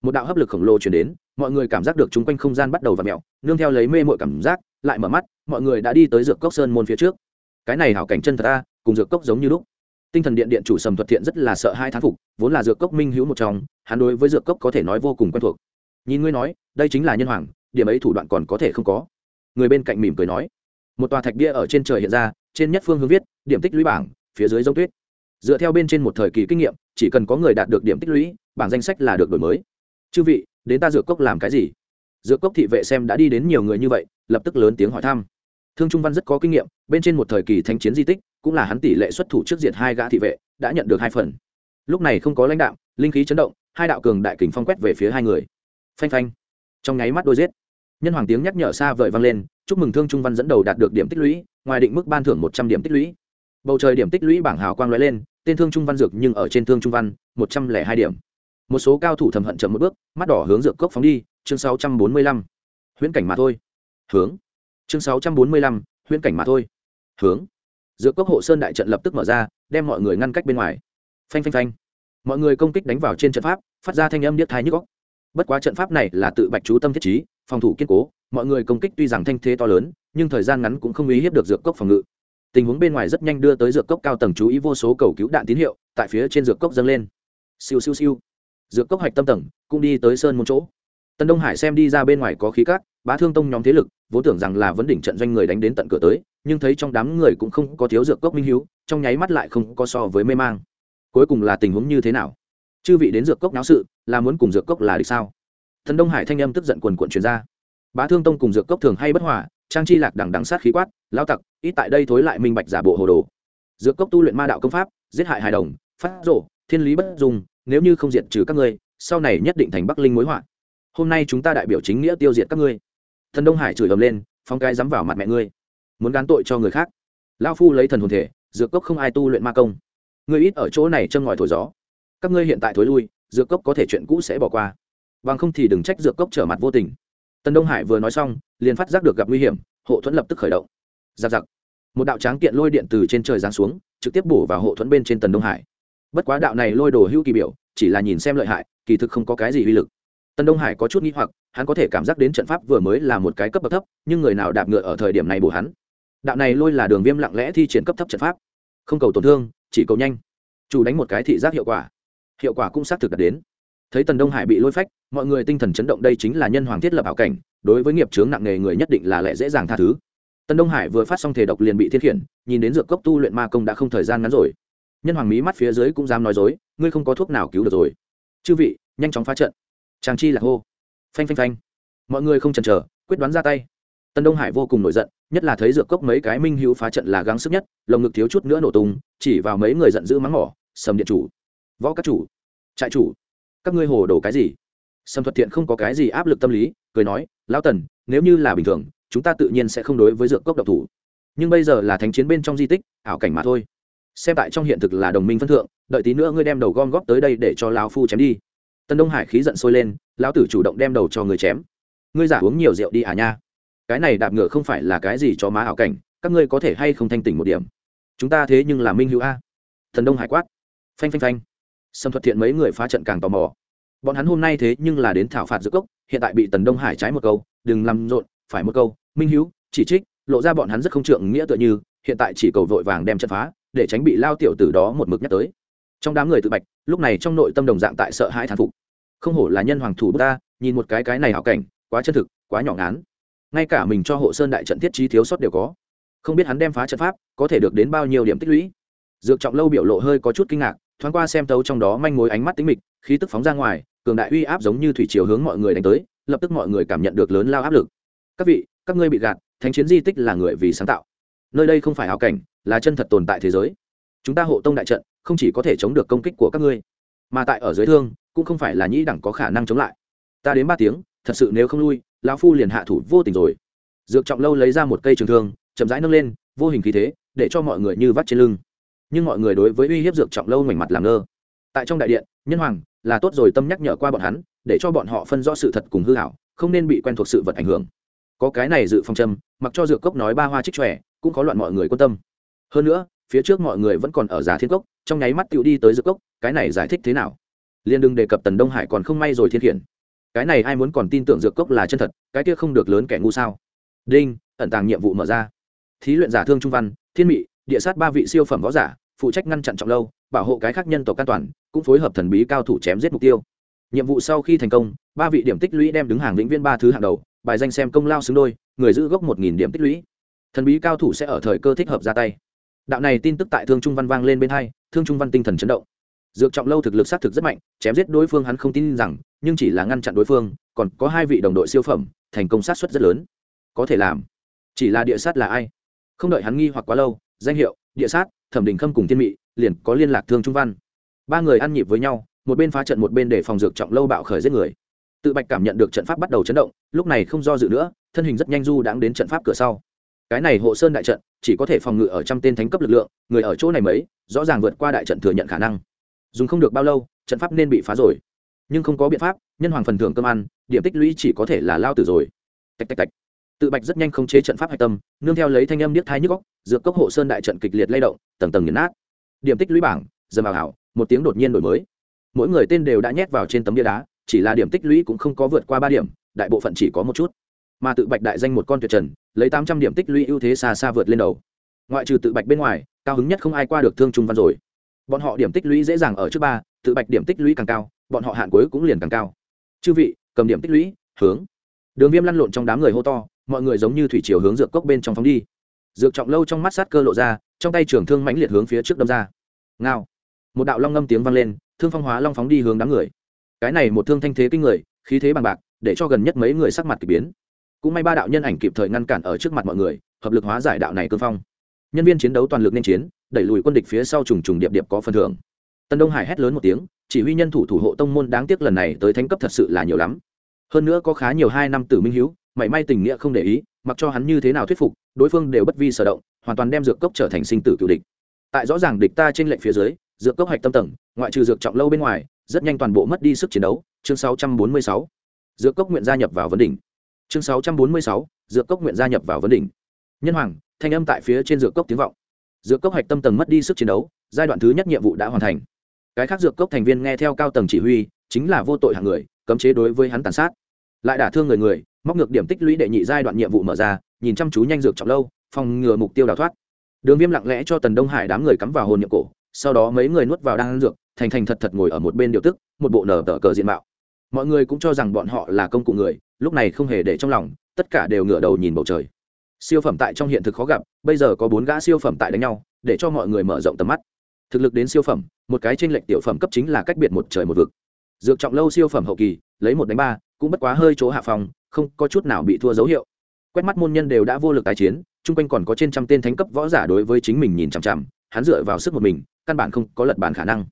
Một đạo hấp lực khổng lồ chuyển đến, mọi người cảm giác được chung quanh không gian bắt đầu và mẹo nương theo lấy mê mội cảm giác, lại mở mắt, mọi người đã đi tới dược cốc sơn môn phía trước. Cái này hảo cảnh chân thật ta cùng dược cốc giống như lúc. Tinh thần điện điện chủ sầm thuật thiện rất là sợ hai thán phục, vốn là dược cốc minh hữu một trong, hắn đối với dược cốc có thể nói vô cùng quen thuộc. Nhìn ngươi nói, đây chính là nhân hoàng, điểm ấy thủ đoạn còn có thể không có. Người bên cạnh mỉm cười nói. Một tòa thạch bia ở trên trời hiện ra, trên nhất phương hướng viết, điểm tích lũy bảng phía dưới giống tuyết. Dựa theo bên trên một thời kỳ kinh nghiệm, chỉ cần có người đạt được điểm tích lũy, bảng danh sách là được đổi mới. Chư vị, đến ta dược cốc làm cái gì? Dược cốc thị vệ xem đã đi đến nhiều người như vậy, lập tức lớn tiếng hỏi thăm. Thương trung văn rất có kinh nghiệm, bên trên một thời kỳ thanh chiến di tích, cũng là hắn tỷ lệ xuất thủ trước diệt hai gã thị vệ, đã nhận được hai phần. Lúc này không có lãnh đạo, linh khí chấn động, hai đạo cường đại kình phong quét về phía hai người. Phanh phanh. Trong nháy mắt đôi giết. Nhân hoàng tiếng nhắc nhở xa vời vang lên, chúc mừng thương trung văn dẫn đầu đạt được điểm tích lũy, ngoài định mức ban thưởng một trăm điểm tích lũy bầu trời điểm tích lũy bảng hào quang lóe lên, tên thương trung văn dược nhưng ở trên thương trung văn, một trăm lẻ hai điểm. Một số cao thủ thầm hận chậm một bước, mắt đỏ hướng dược cốc phóng đi, chương sáu trăm bốn mươi lăm. Huyễn cảnh mà thôi. Hướng. Chương sáu trăm bốn mươi lăm, huyễn cảnh mà thôi. Hướng. Dược cốc hộ sơn đại trận lập tức mở ra, đem mọi người ngăn cách bên ngoài. Phanh phanh phanh. Mọi người công kích đánh vào trên trận pháp, phát ra thanh âm điếc thái nhức góc bất quá trận pháp này là tự bạch chú tâm thiết trí, phòng thủ kiên cố, mọi người công kích tuy rằng thanh thế to lớn, nhưng thời gian ngắn cũng không uy hiếp được dược cốc phòng ngự tình huống bên ngoài rất nhanh đưa tới dược cốc cao tầng chú ý vô số cầu cứu đạn tín hiệu, tại phía trên dược cốc dâng lên. Siêu siêu siêu. Dược cốc hạch tâm tầng, cũng đi tới sơn một chỗ. Tân đông hải xem đi ra bên ngoài có khí cát, bá thương tông nhóm thế lực, vốn tưởng rằng là vấn đỉnh trận doanh người đánh đến tận cửa tới, nhưng thấy trong đám người cũng không có thiếu dược cốc minh hiếu, trong nháy mắt lại không có so với mê mang. Cuối cùng là tình huống như thế nào? Chư vị đến dược cốc náo sự, là muốn cùng dược cốc là địch sao? Thần đông hải thanh âm tức giận quần quận truyền ra bá thương tông cùng dược cốc thường hay bất hòa, trang chi lạc đằng đằng sát khí quát lao tặc, ít tại đây thối lại minh bạch giả bộ hồ đồ. Dược cốc tu luyện ma đạo công pháp, giết hại hài đồng, phát rộ thiên lý bất dùng nếu như không diệt trừ các ngươi, sau này nhất định thành bắc linh mối họa. Hôm nay chúng ta đại biểu chính nghĩa tiêu diệt các ngươi. Thần đông hải chửi ầm lên phong cái dám vào mặt mẹ ngươi. Muốn gán tội cho người khác. Lao phu lấy thần hồn thể, dược cốc không ai tu luyện ma công. Ngươi ít ở chỗ này châm ngòi thổi gió. Các ngươi hiện tại thối lui, dược cốc có thể chuyện cũ sẽ bỏ qua. Bằng không thì đừng trách dược cốc trở mặt vô tình tần đông hải vừa nói xong, liền phát giác được gặp nguy hiểm, hộ thuẫn lập tức khởi động. Giặc giặc. Một đạo tráng kiện lôi điện từ trên trời giáng xuống, trực tiếp bổ vào hộ thuẫn bên trên tần đông hải. Bất quá đạo này lôi đồ hữu kỳ biểu, chỉ là nhìn xem lợi hại, kỳ thực không có cái gì uy lực. Tần đông hải có chút nghĩ hoặc, hắn có thể cảm giác đến trận pháp vừa mới là một cái cấp bậc thấp, nhưng người nào đạp ngựa ở thời điểm này bổ hắn. Đạo này lôi là đường viêm lặng lẽ thi triển cấp thấp trận pháp. Không cầu tổn thương, chỉ cầu nhanh. Chủ đánh một cái thị giác hiệu quả. Hiệu quả cũng xác thực đạt đến thấy tần đông hải bị lôi phách, mọi người tinh thần chấn động đây chính là nhân hoàng thiết lập ảo cảnh, đối với nghiệp chướng nặng nề người nhất định là lẽ dễ dàng tha thứ. Tần đông hải vừa phát xong thể độc liền bị thiết khiển, nhìn đến dược cốc tu luyện ma công đã không thời gian ngắn rồi. Nhân hoàng mí mắt phía dưới cũng dám nói dối, ngươi không có thuốc nào cứu được rồi. Chư vị, nhanh chóng phá trận. Chàng chi là hô. Phanh phanh phanh. Mọi người không chần chờ, quyết đoán ra tay. Tân đông hải vô cùng nổi giận, nhất là thấy dược cốc mấy cái minh hữu phá trận là gắng sức nhất, lồng ngực thiếu chút nữa nổ tung, chỉ vào mấy người giận dữ mắng mỏ, sầm điện chủ, võ các chủ, trại chủ các ngươi hồ đồ cái gì? Sâm thuật thiện không có cái gì áp lực tâm lý, cười nói, lão tần, nếu như là bình thường, chúng ta tự nhiên sẽ không đối với dược cốc độc thủ. Nhưng bây giờ là thánh chiến bên trong di tích, ảo cảnh mà thôi. Xem tại trong hiện thực là đồng minh phân thượng, đợi tí nữa ngươi đem đầu gom góp tới đây để cho lão phu chém đi. Tân đông hải khí giận sôi lên, lão tử chủ động đem đầu cho người chém. Ngươi giả uống nhiều rượu đi à nha. Cái này đạp ngựa không phải là cái gì cho má ảo cảnh, các ngươi có thể hay không thanh tỉnh một điểm? Chúng ta thế nhưng là minh hữu a. Thần đông hải quát. Phanh phanh phanh. Sâm thuật thiện mấy người phá trận càng tò mò. Bọn hắn hôm nay thế nhưng là đến thảo phạt giữa cốc, hiện tại bị tần đông hải trái một câu, đừng làm rộn, phải một câu, minh hữu chỉ trích, lộ ra bọn hắn rất không trượng nghĩa tựa như, hiện tại chỉ cầu vội vàng đem trận phá, để tránh bị lao tiểu từ đó một mực nhắc tới. Trong đám người tự bạch, lúc này trong nội tâm đồng dạng tại sợ hãi thán phục. Không hổ là nhân hoàng thủ ta, nhìn một cái cái này hảo cảnh, quá chân thực, quá nhỏ ngán. Ngay cả mình cho hộ sơn đại trận thiết trí thiếu sót đều có. Không biết hắn đem phá trận pháp, có thể được đến bao nhiêu điểm tích lũy. Dược trọng lâu biểu lộ hơi có chút kinh ngạc thoáng qua xem tấu trong đó manh mối ánh mắt tính mịch, khí tức phóng ra ngoài, cường đại uy áp giống như thủy chiều hướng mọi người đánh tới, lập tức mọi người cảm nhận được lớn lao áp lực. Các vị, các ngươi bị gạt, thánh chiến di tích là người vì sáng tạo. Nơi đây không phải hảo cảnh, là chân thật tồn tại thế giới. Chúng ta hộ tông đại trận, không chỉ có thể chống được công kích của các ngươi, mà tại ở dưới thương, cũng không phải là nhĩ đẳng có khả năng chống lại. Ta đến ba tiếng, thật sự nếu không lui, lão phu liền hạ thủ vô tình rồi. Dược trọng lâu lấy ra một cây trường thương, chậm rãi nâng lên, vô hình khí thế, để cho mọi người như vắt trên lưng nhưng mọi người đối với uy hiếp dược trọng lâu mảnh mặt làm ngơ. Tại trong đại điện, nhân hoàng là tốt rồi tâm nhắc nhở qua bọn hắn, để cho bọn họ phân rõ sự thật cùng hư hảo, không nên bị quen thuộc sự vật ảnh hưởng. Có cái này dự phòng châm, mặc cho dược cốc nói ba hoa trích tròe cũng có loạn mọi người quan tâm. Hơn nữa, phía trước mọi người vẫn còn ở giá thiên cốc, trong nháy mắt tựu đi tới dược cốc, cái này giải thích thế nào? Liên đừng đề cập tần đông hải còn không may rồi thiên khiển. Cái này ai muốn còn tin tưởng dược cốc là chân thật, cái kia không được lớn kẻ ngu sao? Đinh, ẩn tàng nhiệm vụ mở ra. Thí luyện giả thương trung văn, thiên mị, địa sát ba vị siêu phẩm võ giả phụ trách ngăn chặn trọng lâu, bảo hộ cái khác nhân tộc an toàn, cũng phối hợp thần bí cao thủ chém giết mục tiêu. Nhiệm vụ sau khi thành công, ba vị điểm tích lũy đem đứng hàng vĩnh viên ba thứ hàng đầu, bài danh xem công lao xứng đôi, người giữ gốc một nghìn điểm tích lũy. Thần bí cao thủ sẽ ở thời cơ thích hợp ra tay. Đạo này tin tức tại thương trung văn vang lên bên hai, thương trung văn tinh thần chấn động. Dược trọng lâu thực lực xác thực rất mạnh, chém giết đối phương hắn không tin rằng, nhưng chỉ là ngăn chặn đối phương, còn có hai vị đồng đội siêu phẩm, thành công sát xuất rất lớn. Có thể làm. Chỉ là địa sát là ai? Không đợi hắn nghi hoặc quá lâu, danh hiệu, địa sát thẩm đình khâm cùng thiên mị liền có liên lạc thương trung văn ba người ăn nhịp với nhau một bên phá trận một bên để phòng dược trọng lâu bạo khởi giết người tự bạch cảm nhận được trận pháp bắt đầu chấn động lúc này không do dự nữa thân hình rất nhanh du đãng đến trận pháp cửa sau cái này hộ sơn đại trận chỉ có thể phòng ngự ở trăm tên thánh cấp lực lượng người ở chỗ này mấy rõ ràng vượt qua đại trận thừa nhận khả năng dùng không được bao lâu trận pháp nên bị phá rồi nhưng không có biện pháp nhân hoàng phần thưởng cơm ăn điểm tích lũy chỉ có thể là lao tử rồi tạch tạch tạch tự bạch rất nhanh khống chế trận pháp hạch tâm, nương theo lấy thanh âm niết thai nhức góc dược cốc hộ sơn đại trận kịch liệt lay động, tầng tầng nghiền nát. Điểm tích lũy bảng, dầm vào hảo một tiếng đột nhiên đổi mới. Mỗi người tên đều đã nhét vào trên tấm bia đá, chỉ là điểm tích lũy cũng không có vượt qua ba điểm, đại bộ phận chỉ có một chút. Mà tự bạch đại danh một con tuyệt trần, lấy tám trăm điểm tích lũy ưu thế xa xa vượt lên đầu. Ngoại trừ tự bạch bên ngoài, cao hứng nhất không ai qua được thương trung văn rồi. Bọn họ điểm tích lũy dễ dàng ở trước ba, tự bạch điểm tích lũy càng cao, bọn họ hạn cuối cũng liền càng cao. Chư vị, cầm điểm tích lũy, hướng. Đường viêm lăn lộn trong đám người hô to mọi người giống như thủy chiều hướng dược cốc bên trong phóng đi. Dược trọng lâu trong mắt sát cơ lộ ra, trong tay trường thương mãnh liệt hướng phía trước đâm ra. Ngao. Một đạo long ngâm tiếng vang lên, thương phong hóa long phóng đi hướng đám người. Cái này một thương thanh thế kinh người, khí thế bằng bạc, để cho gần nhất mấy người sắc mặt k ỳ biến. Cũng may ba đạo nhân ảnh kịp thời ngăn cản ở trước mặt mọi người, hợp lực hóa giải đạo này cương phong. Nhân viên chiến đấu toàn lực nên chiến, đẩy lùi quân địch phía sau trùng trùng điệp điệp có phần thưởng. Tân đông hải hét lớn một tiếng, chỉ huy nhân thủ thủ hộ tông môn đáng tiếc lần này tới thánh cấp thật sự là nhiều lắm. Hơn nữa có khá nhiều hai năm tử minh hữu mảy may tình nghĩa không để ý, mặc cho hắn như thế nào thuyết phục, đối phương đều bất vi sở động, hoàn toàn đem dược cốc trở thành sinh tử cựu địch. Tại rõ ràng địch ta trên lệnh phía dưới, dược cốc hạch tâm tầng, ngoại trừ dược trọng lâu bên ngoài, rất nhanh toàn bộ mất đi sức chiến đấu. Chương 646. dược cốc nguyện gia nhập vào vấn đỉnh. Chương 646. dược cốc nguyện gia nhập vào vấn đỉnh. Nhân hoàng, thanh âm tại phía trên dược cốc tiếng vọng. Dược cốc hạch tâm tầng mất đi sức chiến đấu, giai đoạn thứ nhất nhiệm vụ đã hoàn thành. Cái khác dược cốc thành viên nghe theo cao tầng chỉ huy, chính là vô tội hạng người, cấm chế đối với hắn tàn sát. Lại đả thương người người móc ngược điểm tích lũy đệ nhị giai đoạn nhiệm vụ mở ra, nhìn chăm chú nhanh dược trọng lâu, phòng ngừa mục tiêu đào thoát. Đường viêm lặng lẽ cho tần đông hải đám người cắm vào hồn nhiệm cổ, sau đó mấy người nuốt vào đang dược, thành thành thật thật ngồi ở một bên điều tức, một bộ nở tờ cờ diện mạo. Mọi người cũng cho rằng bọn họ là công cụ người, lúc này không hề để trong lòng, tất cả đều ngửa đầu nhìn bầu trời. Siêu phẩm tại trong hiện thực khó gặp, bây giờ có bốn gã siêu phẩm tại đánh nhau, để cho mọi người mở rộng tầm mắt. Thực lực đến siêu phẩm, một cái trên lệnh tiểu phẩm cấp chính là cách biệt một trời một vực. Dược trọng lâu siêu phẩm hậu kỳ, lấy một đánh ba cũng bất quá hơi chỗ hạ phòng, không có chút nào bị thua dấu hiệu. Quét mắt môn nhân đều đã vô lực tái chiến, chung quanh còn có trên trăm tên thánh cấp võ giả đối với chính mình nhìn chằm chằm, hắn dựa vào sức một mình, căn bản không có lật bàn khả năng.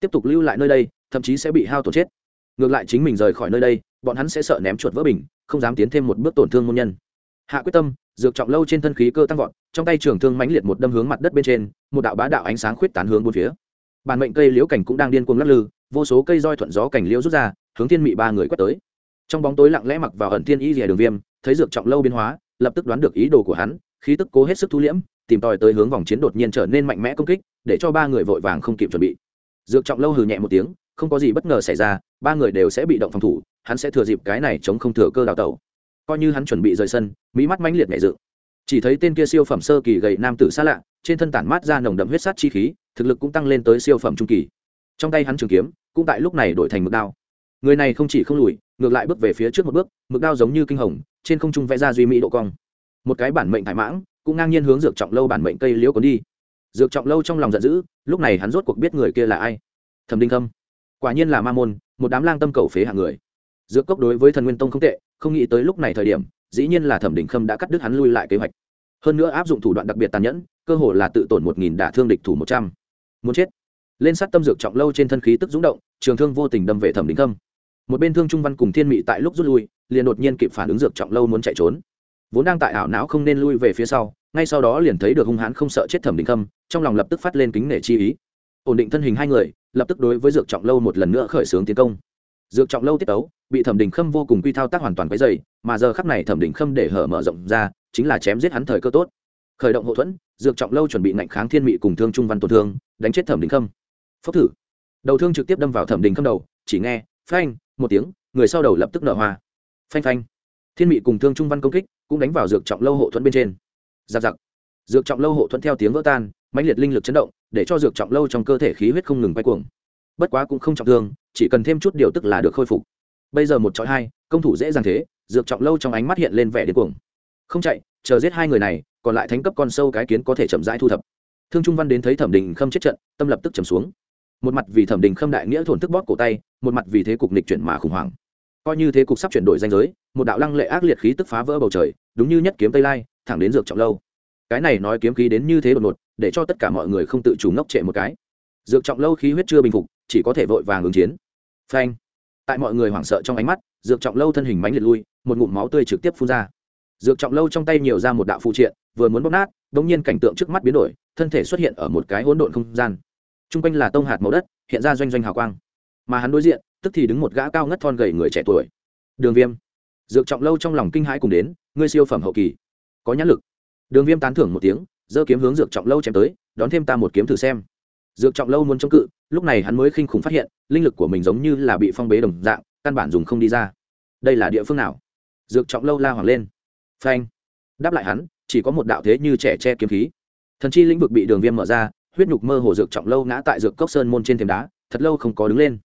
Tiếp tục lưu lại nơi đây, thậm chí sẽ bị hao tổn chết. Ngược lại chính mình rời khỏi nơi đây, bọn hắn sẽ sợ ném chuột vỡ bình, không dám tiến thêm một bước tổn thương môn nhân. Hạ quyết tâm, dược trọng lâu trên thân khí cơ tăng vọt, trong tay trường thương mãnh liệt một đâm hướng mặt đất bên trên, một đạo bá đạo ánh sáng khuyết tán hướng bốn phía. Bản mệnh cây liễu cảnh cũng đang điên cuồng lắc lư, vô số cây roi thuận gió cảnh liễu rút ra, hướng thiên mị ba người quét tới trong bóng tối lặng lẽ mặc vào ẩn thiên y rìa đường viêm, thấy dược trọng lâu biến hóa, lập tức đoán được ý đồ của hắn, khí tức cố hết sức thu liễm, tìm tòi tới hướng vòng chiến đột nhiên trở nên mạnh mẽ công kích, để cho ba người vội vàng không kịp chuẩn bị. Dược trọng lâu hừ nhẹ một tiếng, không có gì bất ngờ xảy ra, ba người đều sẽ bị động phòng thủ, hắn sẽ thừa dịp cái này chống không thừa cơ đào tẩu. Coi như hắn chuẩn bị rời sân, mỹ mắt mãnh liệt nhẹ dự chỉ thấy tên kia siêu phẩm sơ kỳ gầy nam tử xa lạ, trên thân tản mát ra nồng đậm huyết sát chi khí, thực lực cũng tăng lên tới siêu phẩm trung kỳ. Trong tay hắn trường kiếm, cũng tại lúc này đổi thành mực đao. Người này không chỉ không lùi ngược lại bước về phía trước một bước, mực đao giống như kinh hồng, trên không trung vẽ ra duy mỹ độ cong. Một cái bản mệnh thải mãng, cũng ngang nhiên hướng dược trọng lâu bản mệnh cây liễu cuốn đi. Dược trọng lâu trong lòng giận dữ, lúc này hắn rốt cuộc biết người kia là ai. Thẩm đinh khâm. Quả nhiên là ma môn, một đám lang tâm cầu phế hạng người. Dược cốc đối với thần nguyên tông không tệ, không nghĩ tới lúc này thời điểm, dĩ nhiên là thẩm đình khâm đã cắt đứt hắn lui lại kế hoạch. Hơn nữa áp dụng thủ đoạn đặc biệt tàn nhẫn, cơ hồ là tự tổn một nghìn đả thương địch thủ một trăm. Muốn chết. Lên sát tâm dược trọng lâu trên thân khí tức rúng động, trường thương vô tình đâm về thẩm đình khâm một bên thương trung văn cùng thiên mị tại lúc rút lui, liền đột nhiên kịp phản ứng dược trọng lâu muốn chạy trốn. Vốn đang tại ảo não không nên lui về phía sau, ngay sau đó liền thấy được hung hãn không sợ chết thẩm định khâm, trong lòng lập tức phát lên kính nể chi ý. Ổn định thân hình hai người, lập tức đối với dược trọng lâu một lần nữa khởi xướng tiến công. Dược trọng lâu tiết tấu, bị thẩm đình khâm vô cùng quy thao tác hoàn toàn cái dày mà giờ khắp này thẩm đình khâm để hở mở rộng ra, chính là chém giết hắn thời cơ tốt. Khởi động hậu thuẫn, dược trọng lâu chuẩn bị ngạnh kháng thiên mị cùng thương trung văn tổn thương, đánh chết thẩm đình khâm. Phốc thử. Đầu thương trực tiếp đâm vào thẩm đình khâm đầu, chỉ nghe, phanh một tiếng, người sau đầu lập tức nở hoa. Phanh phanh. Thiên mị cùng thương trung văn công kích cũng đánh vào dược trọng lâu hộ thuẫn bên trên. Giặc giặc. Dược trọng lâu hộ thuẫn theo tiếng vỡ tan, mãnh liệt linh lực chấn động, để cho dược trọng lâu trong cơ thể khí huyết không ngừng quay cuồng. Bất quá cũng không trọng thương, chỉ cần thêm chút điều tức là được khôi phục. Bây giờ một chọi hai, công thủ dễ dàng thế, dược trọng lâu trong ánh mắt hiện lên vẻ điên cuồng. Không chạy, chờ giết hai người này, còn lại thánh cấp con sâu cái kiến có thể chậm rãi thu thập. Thương trung văn đến thấy thẩm đình khâm chết trận, tâm lập tức trầm xuống một mặt vì thẩm đình khâm đại nghĩa thổn thức bóp cổ tay, một mặt vì thế cục nịch chuyển mà khủng hoảng. Coi như thế cục sắp chuyển đổi danh giới, một đạo lăng lệ ác liệt khí tức phá vỡ bầu trời, đúng như nhất kiếm tây lai, thẳng đến dược trọng lâu. Cái này nói kiếm khí đến như thế đột ngột, để cho tất cả mọi người không tự chủ ngốc trệ một cái. Dược trọng lâu khí huyết chưa bình phục, chỉ có thể vội vàng ứng chiến. Phanh. Tại mọi người hoảng sợ trong ánh mắt, dược trọng lâu thân hình mánh liệt lui, một ngụm máu tươi trực tiếp phun ra. Dược trọng lâu trong tay nhiều ra một đạo phụ triện, vừa muốn bóp nát đ ỗ n g nhiên cảnh tượng trước mắt biến đổi, thân thể xuất hiện ở một cái hỗn độn không gian chung quanh là tông hạt màu đất, hiện ra doanh doanh hào quang. Mà hắn đối diện, tức thì đứng một gã cao ngất thon gầy người trẻ tuổi. Đường viêm. Dược trọng lâu trong lòng kinh hãi cùng đến, ngươi siêu phẩm hậu kỳ. Có nhãn lực. Đường viêm tán thưởng một tiếng, giơ kiếm hướng dược trọng lâu chém tới, đón thêm ta một kiếm thử xem. Dược trọng lâu muốn chống cự, lúc này hắn mới khinh khủng phát hiện, linh lực của mình giống như là bị phong bế đồng dạng, căn bản dùng không đi ra. Đây là địa phương nào? Dược trọng lâu la hoàng lên. Phanh. Đáp lại hắn, chỉ có một đạo thế như trẻ che kiếm khí. Thần chi lĩnh vực bị đường viêm mở ra huyết nhục mơ hồ dược trọng lâu ngã tại dược cốc sơn môn trên thềm đá, thật lâu không có đứng lên.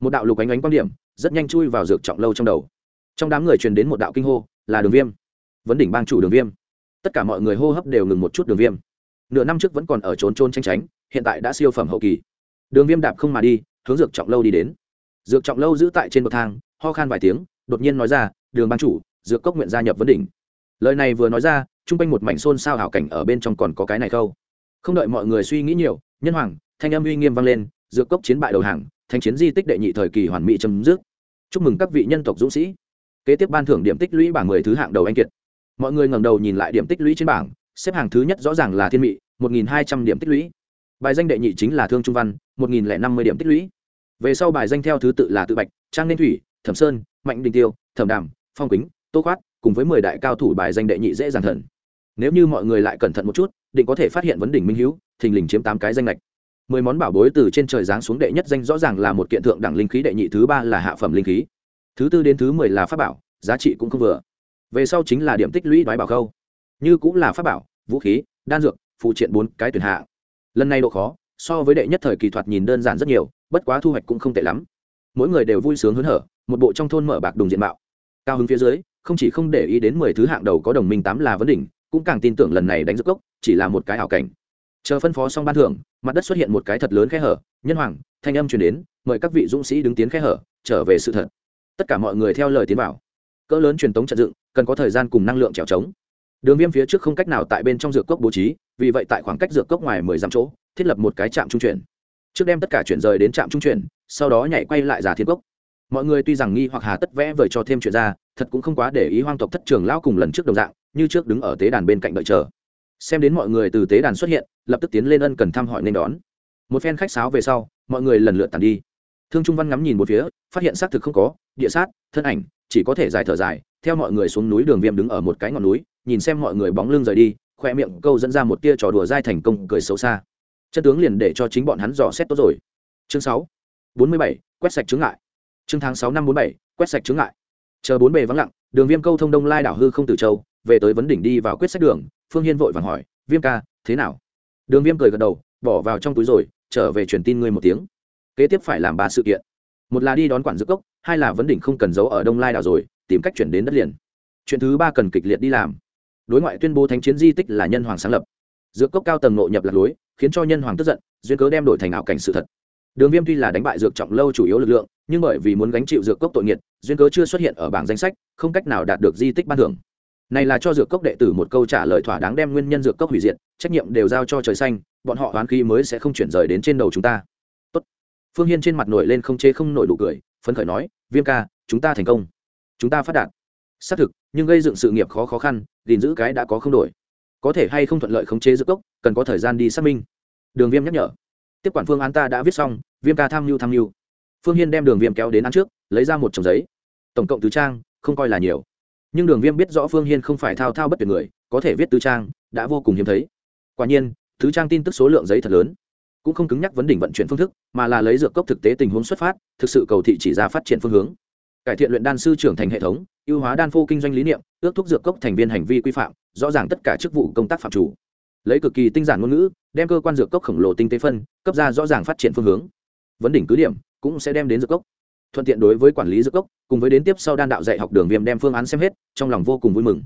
Một đạo lục ánh ánh quan điểm, rất nhanh chui vào dược trọng lâu trong đầu. Trong đám người truyền đến một đạo kinh hô, là đường viêm. Vấn đỉnh bang chủ đường viêm. Tất cả mọi người hô hấp đều ngừng một chút đường viêm. Nửa năm trước vẫn còn ở trốn trôn tranh tránh, hiện tại đã siêu phẩm hậu kỳ. Đường viêm đạp không mà đi, hướng dược trọng lâu đi đến. Dược trọng lâu giữ tại trên bậc thang, ho khan vài tiếng, đột nhiên nói ra, đường bang chủ, dược cốc nguyện gia nhập vấn đỉnh. Lời này vừa nói ra, chung quanh một mảnh xôn xao hảo cảnh ở bên trong còn có cái này khâu không đợi mọi người suy nghĩ nhiều nhân hoàng thanh âm uy nghiêm vang lên dược cốc chiến bại đầu hàng thanh chiến di tích đệ nhị thời kỳ hoàn mỹ chấm dứt. Chúc mừng các vị nhân tộc dũng sĩ. Kế tiếp ban thưởng điểm tích lũy bảng mười thứ hạng đầu anh kiệt. Mọi người ngẩng đầu nhìn lại điểm tích lũy trên bảng xếp hàng thứ nhất rõ ràng là thiên mị một nghìn hai trăm điểm tích lũy. Bài danh đệ nhị chính là thương trung văn một nghìn lẻ năm mươi điểm tích lũy. Về sau bài danh theo thứ tự là tự bạch trang nên thủy thẩm sơn mạnh đình tiêu thẩm đàm phong kính, tô khoát cùng với mười đại cao thủ bài danh đệ nhị dễ dàng thần. Nếu như mọi người lại cẩn thận một chút định có thể phát hiện vấn đỉnh minh hữu, thình lình chiếm tám cái danh lệch mười món bảo bối từ trên trời giáng xuống đệ nhất danh rõ ràng là một kiện thượng đẳng linh khí, đệ nhị thứ ba là hạ phẩm linh khí. Thứ tư đến thứ mười là pháp bảo, giá trị cũng không vừa. Về sau chính là điểm tích lũy đoái bảo khâu. Như cũng là pháp bảo, vũ khí, đan dược, phụ triện bốn cái tuyển hạ. Lần này độ khó, so với đệ nhất thời kỳ thoạt nhìn đơn giản rất nhiều, bất quá thu hoạch cũng không tệ lắm. Mỗi người đều vui sướng hớn hở, một bộ trong thôn mở bạc đùng diện mạo. Cao hứng phía dưới, không chỉ không để ý đến mười thứ hạng đầu có đồng minh tám là vấn đỉnh cũng càng tin tưởng lần này đánh dứt gốc chỉ là một cái ảo cảnh. Chờ phân phó xong ban thưởng, mặt đất xuất hiện một cái thật lớn khe hở, nhân hoàng, thanh âm truyền đến, mời các vị dũng sĩ đứng tiến khe hở, trở về sự thật. Tất cả mọi người theo lời tiến vào. Cỡ lớn truyền tống trận dựng, cần có thời gian cùng năng lượng trèo trống. Đường viêm phía trước không cách nào tại bên trong dược cốc bố trí, vì vậy tại khoảng cách dược cốc ngoài mười dặm chỗ, thiết lập một cái trạm trung chuyển. Trước đem tất cả chuyển rời đến trạm trung chuyển, sau đó nhảy quay lại giả thiên cốc. Mọi người tuy rằng nghi hoặc hà tất vẽ vời cho thêm chuyện ra, thật cũng không quá để ý hoang tộc thất trường lão cùng lần trước đồng dạng như trước đứng ở tế đàn bên cạnh đợi chờ. Xem đến mọi người từ tế đàn xuất hiện, lập tức tiến lên ân cần thăm hỏi nên đón. Một phen khách sáo về sau, mọi người lần lượt tàn đi. Thương trung văn ngắm nhìn một phía, phát hiện xác thực không có, địa sát, thân ảnh, chỉ có thể dài thở dài, theo mọi người xuống núi đường viêm đứng ở một cái ngọn núi, nhìn xem mọi người bóng lưng rời đi, khoe miệng câu dẫn ra một tia trò đùa dai thành công, cười xấu xa. Chân tướng liền để cho chính bọn hắn dò xét tốt rồi. Chương sáu, bốn mươi bảy, quét sạch chướng ngại. Chương tháng sáu năm bốn bảy, quét sạch chướng ngại. Chờ bốn bề vắng lặng, đường viêm câu thông đông lai đảo hư không tử châu về tới vấn đỉnh đi vào quyết sách đường, phương hiên vội vàng hỏi, viêm ca, thế nào? Đường viêm cười gật đầu, bỏ vào trong túi rồi, trở về truyền tin ngươi một tiếng. Kế tiếp phải làm ba sự kiện. Một là đi đón quản dược cốc, hai là vấn đỉnh không cần giấu ở đông lai đảo rồi, tìm cách chuyển đến đất liền. Chuyện thứ ba cần kịch liệt đi làm. Đối ngoại tuyên bố thánh chiến di tích là nhân hoàng sáng lập. Dược cốc cao tầng nội nhập lạc lối, khiến cho nhân hoàng tức giận, duyên cớ đem đổi thành ảo cảnh sự thật. Đường viêm tuy là đánh bại dược trọng lâu chủ yếu lực lượng, nhưng bởi vì muốn gánh chịu dược cốc tội nghiệt, duyên cớ chưa xuất hiện ở bảng danh sách, không cách nào đạt được di tích ban thưởng này là cho dược cốc đệ tử một câu trả lời thỏa đáng đem nguyên nhân dược cốc hủy diệt, trách nhiệm đều giao cho trời xanh, bọn họ hoán khí mới sẽ không chuyển rời đến trên đầu chúng ta. Tốt. phương hiên trên mặt nổi lên không chế không nổi đủ cười, phấn khởi nói, viêm ca, chúng ta thành công. Chúng ta phát đạt. Xác thực, nhưng gây dựng sự nghiệp khó khó khăn, gìn giữ cái đã có không đổi. Có thể hay không thuận lợi khống chế dược cốc, cần có thời gian đi xác minh. Đường viêm nhắc nhở. Tiếp quản phương án ta đã viết xong, viêm ca tham mưu tham mưu phương hiên đem đường viêm kéo đến ăn trước, lấy ra một chồng giấy. Tổng cộng tứ trang, không coi là nhiều nhưng đường viêm biết rõ phương hiên không phải thao thao bất tuyệt người, có thể viết tứ trang, đã vô cùng hiếm thấy. Quả nhiên, tứ trang tin tức số lượng giấy thật lớn. Cũng không cứng nhắc vấn đỉnh vận chuyển phương thức, mà là lấy dược cốc thực tế tình huống xuất phát, thực sự cầu thị chỉ ra phát triển phương hướng. Cải thiện luyện đan sư trưởng thành hệ thống, ưu hóa đan phô kinh doanh lý niệm, ước thúc dược cốc thành viên hành vi quy phạm, rõ ràng tất cả chức vụ công tác phạm chủ. Lấy cực kỳ tinh giản ngôn ngữ, đem cơ quan dược cốc khổng lồ tinh tế phân, cấp ra rõ ràng phát triển phương hướng. Vấn đỉnh cứ điểm cũng sẽ đem đến dược cốc thuận tiện đối với quản lý dược cốc cùng với đến tiếp sau đan đạo dạy học đường viêm đem phương án xem hết, trong lòng vô cùng vui mừng.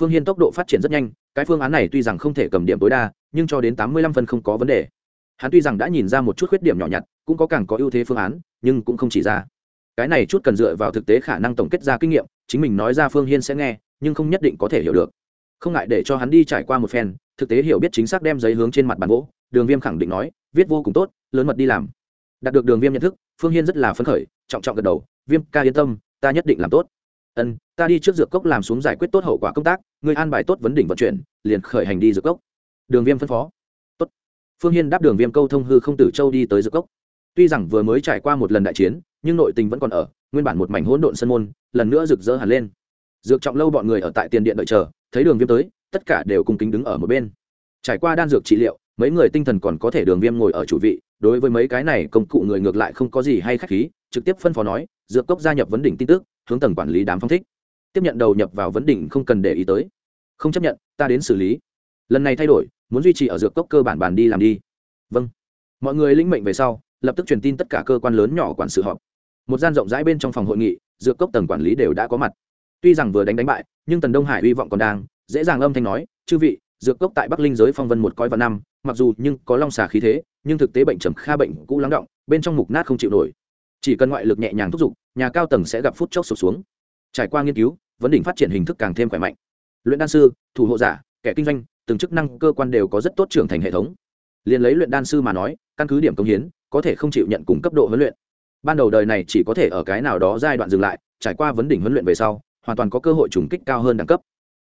Phương hiên tốc độ phát triển rất nhanh, cái phương án này tuy rằng không thể cầm điểm tối đa, nhưng cho đến tám mươi lăm phân không có vấn đề. Hắn tuy rằng đã nhìn ra một chút khuyết điểm nhỏ nhặt, cũng có càng có ưu thế phương án, nhưng cũng không chỉ ra. Cái này chút cần dựa vào thực tế khả năng tổng kết ra kinh nghiệm, chính mình nói ra phương hiên sẽ nghe, nhưng không nhất định có thể hiểu được. Không ngại để cho hắn đi trải qua một phen, thực tế hiểu biết chính xác đem giấy hướng trên mặt bàn gỗ đường viêm khẳng định nói, viết vô cùng tốt, lớn mật đi làm. Đạt được đường viêm nhận thức phương hiên rất là phấn khởi, trọng trọng gật đầu, viêm ca yên tâm, ta nhất định làm tốt. Ân, ta đi trước dược cốc làm xuống giải quyết tốt hậu quả công tác, ngươi an bài tốt vấn đỉnh vận chuyển, liền khởi hành đi dược cốc. Đường viêm phân phó. Tốt. Phương hiên đáp đường viêm câu thông hư không tử châu đi tới dược cốc. Tuy rằng vừa mới trải qua một lần đại chiến, nhưng nội tình vẫn còn ở, nguyên bản một mảnh hỗn độn sân môn, lần nữa rực rỡ hẳn lên. Dược trọng lâu bọn người ở tại tiền điện đợi chờ, thấy đường viêm tới, tất cả đều cùng kính đứng ở một bên. Trải qua đan dược trị liệu, mấy người tinh thần còn có thể đường viêm ngồi ở chủ vị đối với mấy cái này công cụ người ngược lại không có gì hay khách khí, trực tiếp phân phó nói, dược cốc gia nhập vấn đỉnh tin tức, hướng tầng quản lý đám phong thích. Tiếp nhận đầu nhập vào vấn đỉnh không cần để ý tới. Không chấp nhận, ta đến xử lý. Lần này thay đổi, muốn duy trì ở dược cốc cơ bản bàn đi làm đi. Vâng. Mọi người lĩnh mệnh về sau, lập tức truyền tin tất cả cơ quan lớn nhỏ quản sự họp. Một gian rộng rãi bên trong phòng hội nghị, dược cốc tầng quản lý đều đã có mặt. Tuy rằng vừa đánh đánh bại, nhưng tần đông hải hy vọng còn đang, dễ dàng âm thanh nói, chư vị, dược cốc tại bắc linh giới phong vân một coi và năm, mặc dù nhưng có long xà khí thế nhưng thực tế bệnh trầm kha bệnh cũ lắng động, bên trong mục nát không chịu nổi. Chỉ cần ngoại lực nhẹ nhàng thúc giục, nhà cao tầng sẽ gặp phút chốc sụp xuống. Trải qua nghiên cứu, vấn đỉnh phát triển hình thức càng thêm khỏe mạnh. Luyện đan sư, thủ hộ giả, kẻ kinh doanh, từng chức năng cơ quan đều có rất tốt trưởng thành hệ thống. Liền lấy luyện đan sư mà nói, căn cứ điểm công hiến, có thể không chịu nhận cùng cấp độ huấn luyện. Ban đầu đời này chỉ có thể ở cái nào đó giai đoạn dừng lại, trải qua vấn đỉnh huấn luyện về sau, hoàn toàn có cơ hội trùng kích cao hơn đẳng cấp.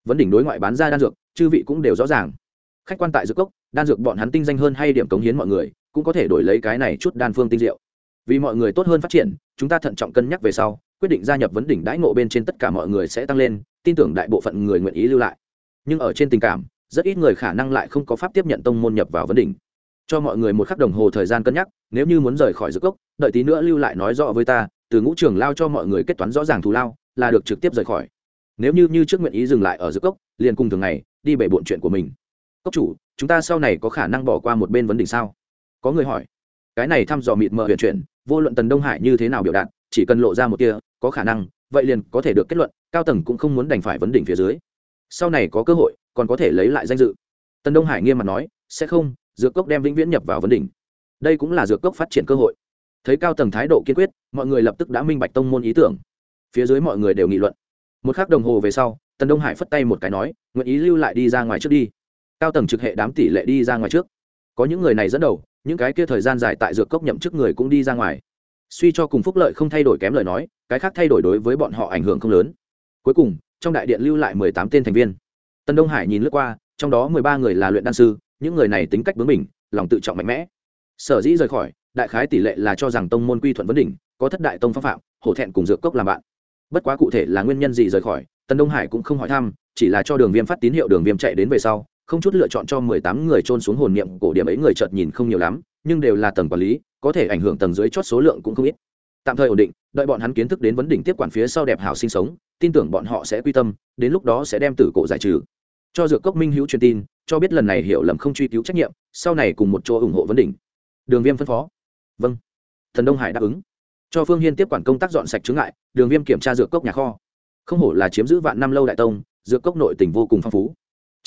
Vấn đỉnh đối ngoại bán ra đan dược, chư vị cũng đều rõ ràng khách quan tại dược cốc, đan dược bọn hắn tinh danh hơn hay điểm cống hiến mọi người, cũng có thể đổi lấy cái này chút đan phương tinh diệu. Vì mọi người tốt hơn phát triển, chúng ta thận trọng cân nhắc về sau, quyết định gia nhập vấn đỉnh đãi ngộ bên trên tất cả mọi người sẽ tăng lên, tin tưởng đại bộ phận người nguyện ý lưu lại. Nhưng ở trên tình cảm, rất ít người khả năng lại không có pháp tiếp nhận tông môn nhập vào vấn đỉnh. Cho mọi người một khắc đồng hồ thời gian cân nhắc, nếu như muốn rời khỏi dược cốc, đợi tí nữa lưu lại nói rõ với ta, từ ngũ trường lao cho mọi người kết toán rõ ràng thù lao, là được trực tiếp rời khỏi. Nếu như như trước nguyện ý dừng lại ở dược cốc, liền cùng thường ngày, đi bể bộn chuyện của mình cốc chủ, chúng ta sau này có khả năng bỏ qua một bên vấn đỉnh sao? Có người hỏi. Cái này thăm dò mịt mờ huyền chuyển, vô luận tần đông hải như thế nào biểu đạt, chỉ cần lộ ra một kia có khả năng, vậy liền có thể được kết luận, cao tầng cũng không muốn đành phải vấn đỉnh phía dưới. Sau này có cơ hội, còn có thể lấy lại danh dự. Tần đông hải nghiêm mặt nói, sẽ không, dược cốc đem vĩnh viễn nhập vào vấn đỉnh. Đây cũng là dược cốc phát triển cơ hội. Thấy cao tầng thái độ kiên quyết, mọi người lập tức đã minh bạch tông môn ý tưởng. Phía dưới mọi người đều nghị luận. Một k h ắ c đồng hồ về sau, tần đông hải phất tay một cái nói, nguyện ý lưu lại đi ra ngoài trước đi cao tầng trực hệ đám tỷ lệ đi ra ngoài trước. Có những người này dẫn đầu, những cái kia thời gian dài tại dược cốc nhậm chức người cũng đi ra ngoài. Suy cho cùng phúc lợi không thay đổi kém lời nói, cái khác thay đổi đối với bọn họ ảnh hưởng không lớn. Cuối cùng, trong đại điện lưu lại mười tám tên thành viên. Tân đông hải nhìn lướt qua, trong đó mười ba người là luyện đan sư, những người này tính cách bướng mình lòng tự trọng mạnh mẽ. Sở dĩ rời khỏi, đại khái tỷ lệ là cho rằng tông môn quy thuận vấn đỉnh, có thất đại tông phong phạm, hổ thẹn cùng dược cốc làm bạn. Bất quá cụ thể là nguyên nhân gì rời khỏi, tân đông hải cũng không hỏi thăm, chỉ là cho đường viêm phát tín hiệu đường viêm chạy đến về sau không chút lựa chọn cho mười tám người trôn xuống hồn niệm cổ điểm ấy người chợt nhìn không nhiều lắm, nhưng đều là tầng quản lý, có thể ảnh hưởng tầng dưới chót số lượng cũng không ít. Tạm thời ổn định, đợi bọn hắn kiến thức đến vấn đỉnh tiếp quản phía sau đẹp hảo sinh sống, tin tưởng bọn họ sẽ quy tâm, đến lúc đó sẽ đem tử cổ giải trừ. Cho dược cốc minh hữu truyền tin, cho biết lần này hiểu lầm không truy cứu trách nhiệm, sau này cùng một chỗ ủng hộ vấn đỉnh. Đường viêm phân phó. Vâng. Thần đông hải đáp ứng. Cho phương hiên tiếp quản công tác dọn sạch chứng ngại, đường viêm kiểm tra dược cốc nhà kho. Không hổ là chiếm giữ vạn năm lâu đại tông, dược cốc nội tình vô cùng phong phú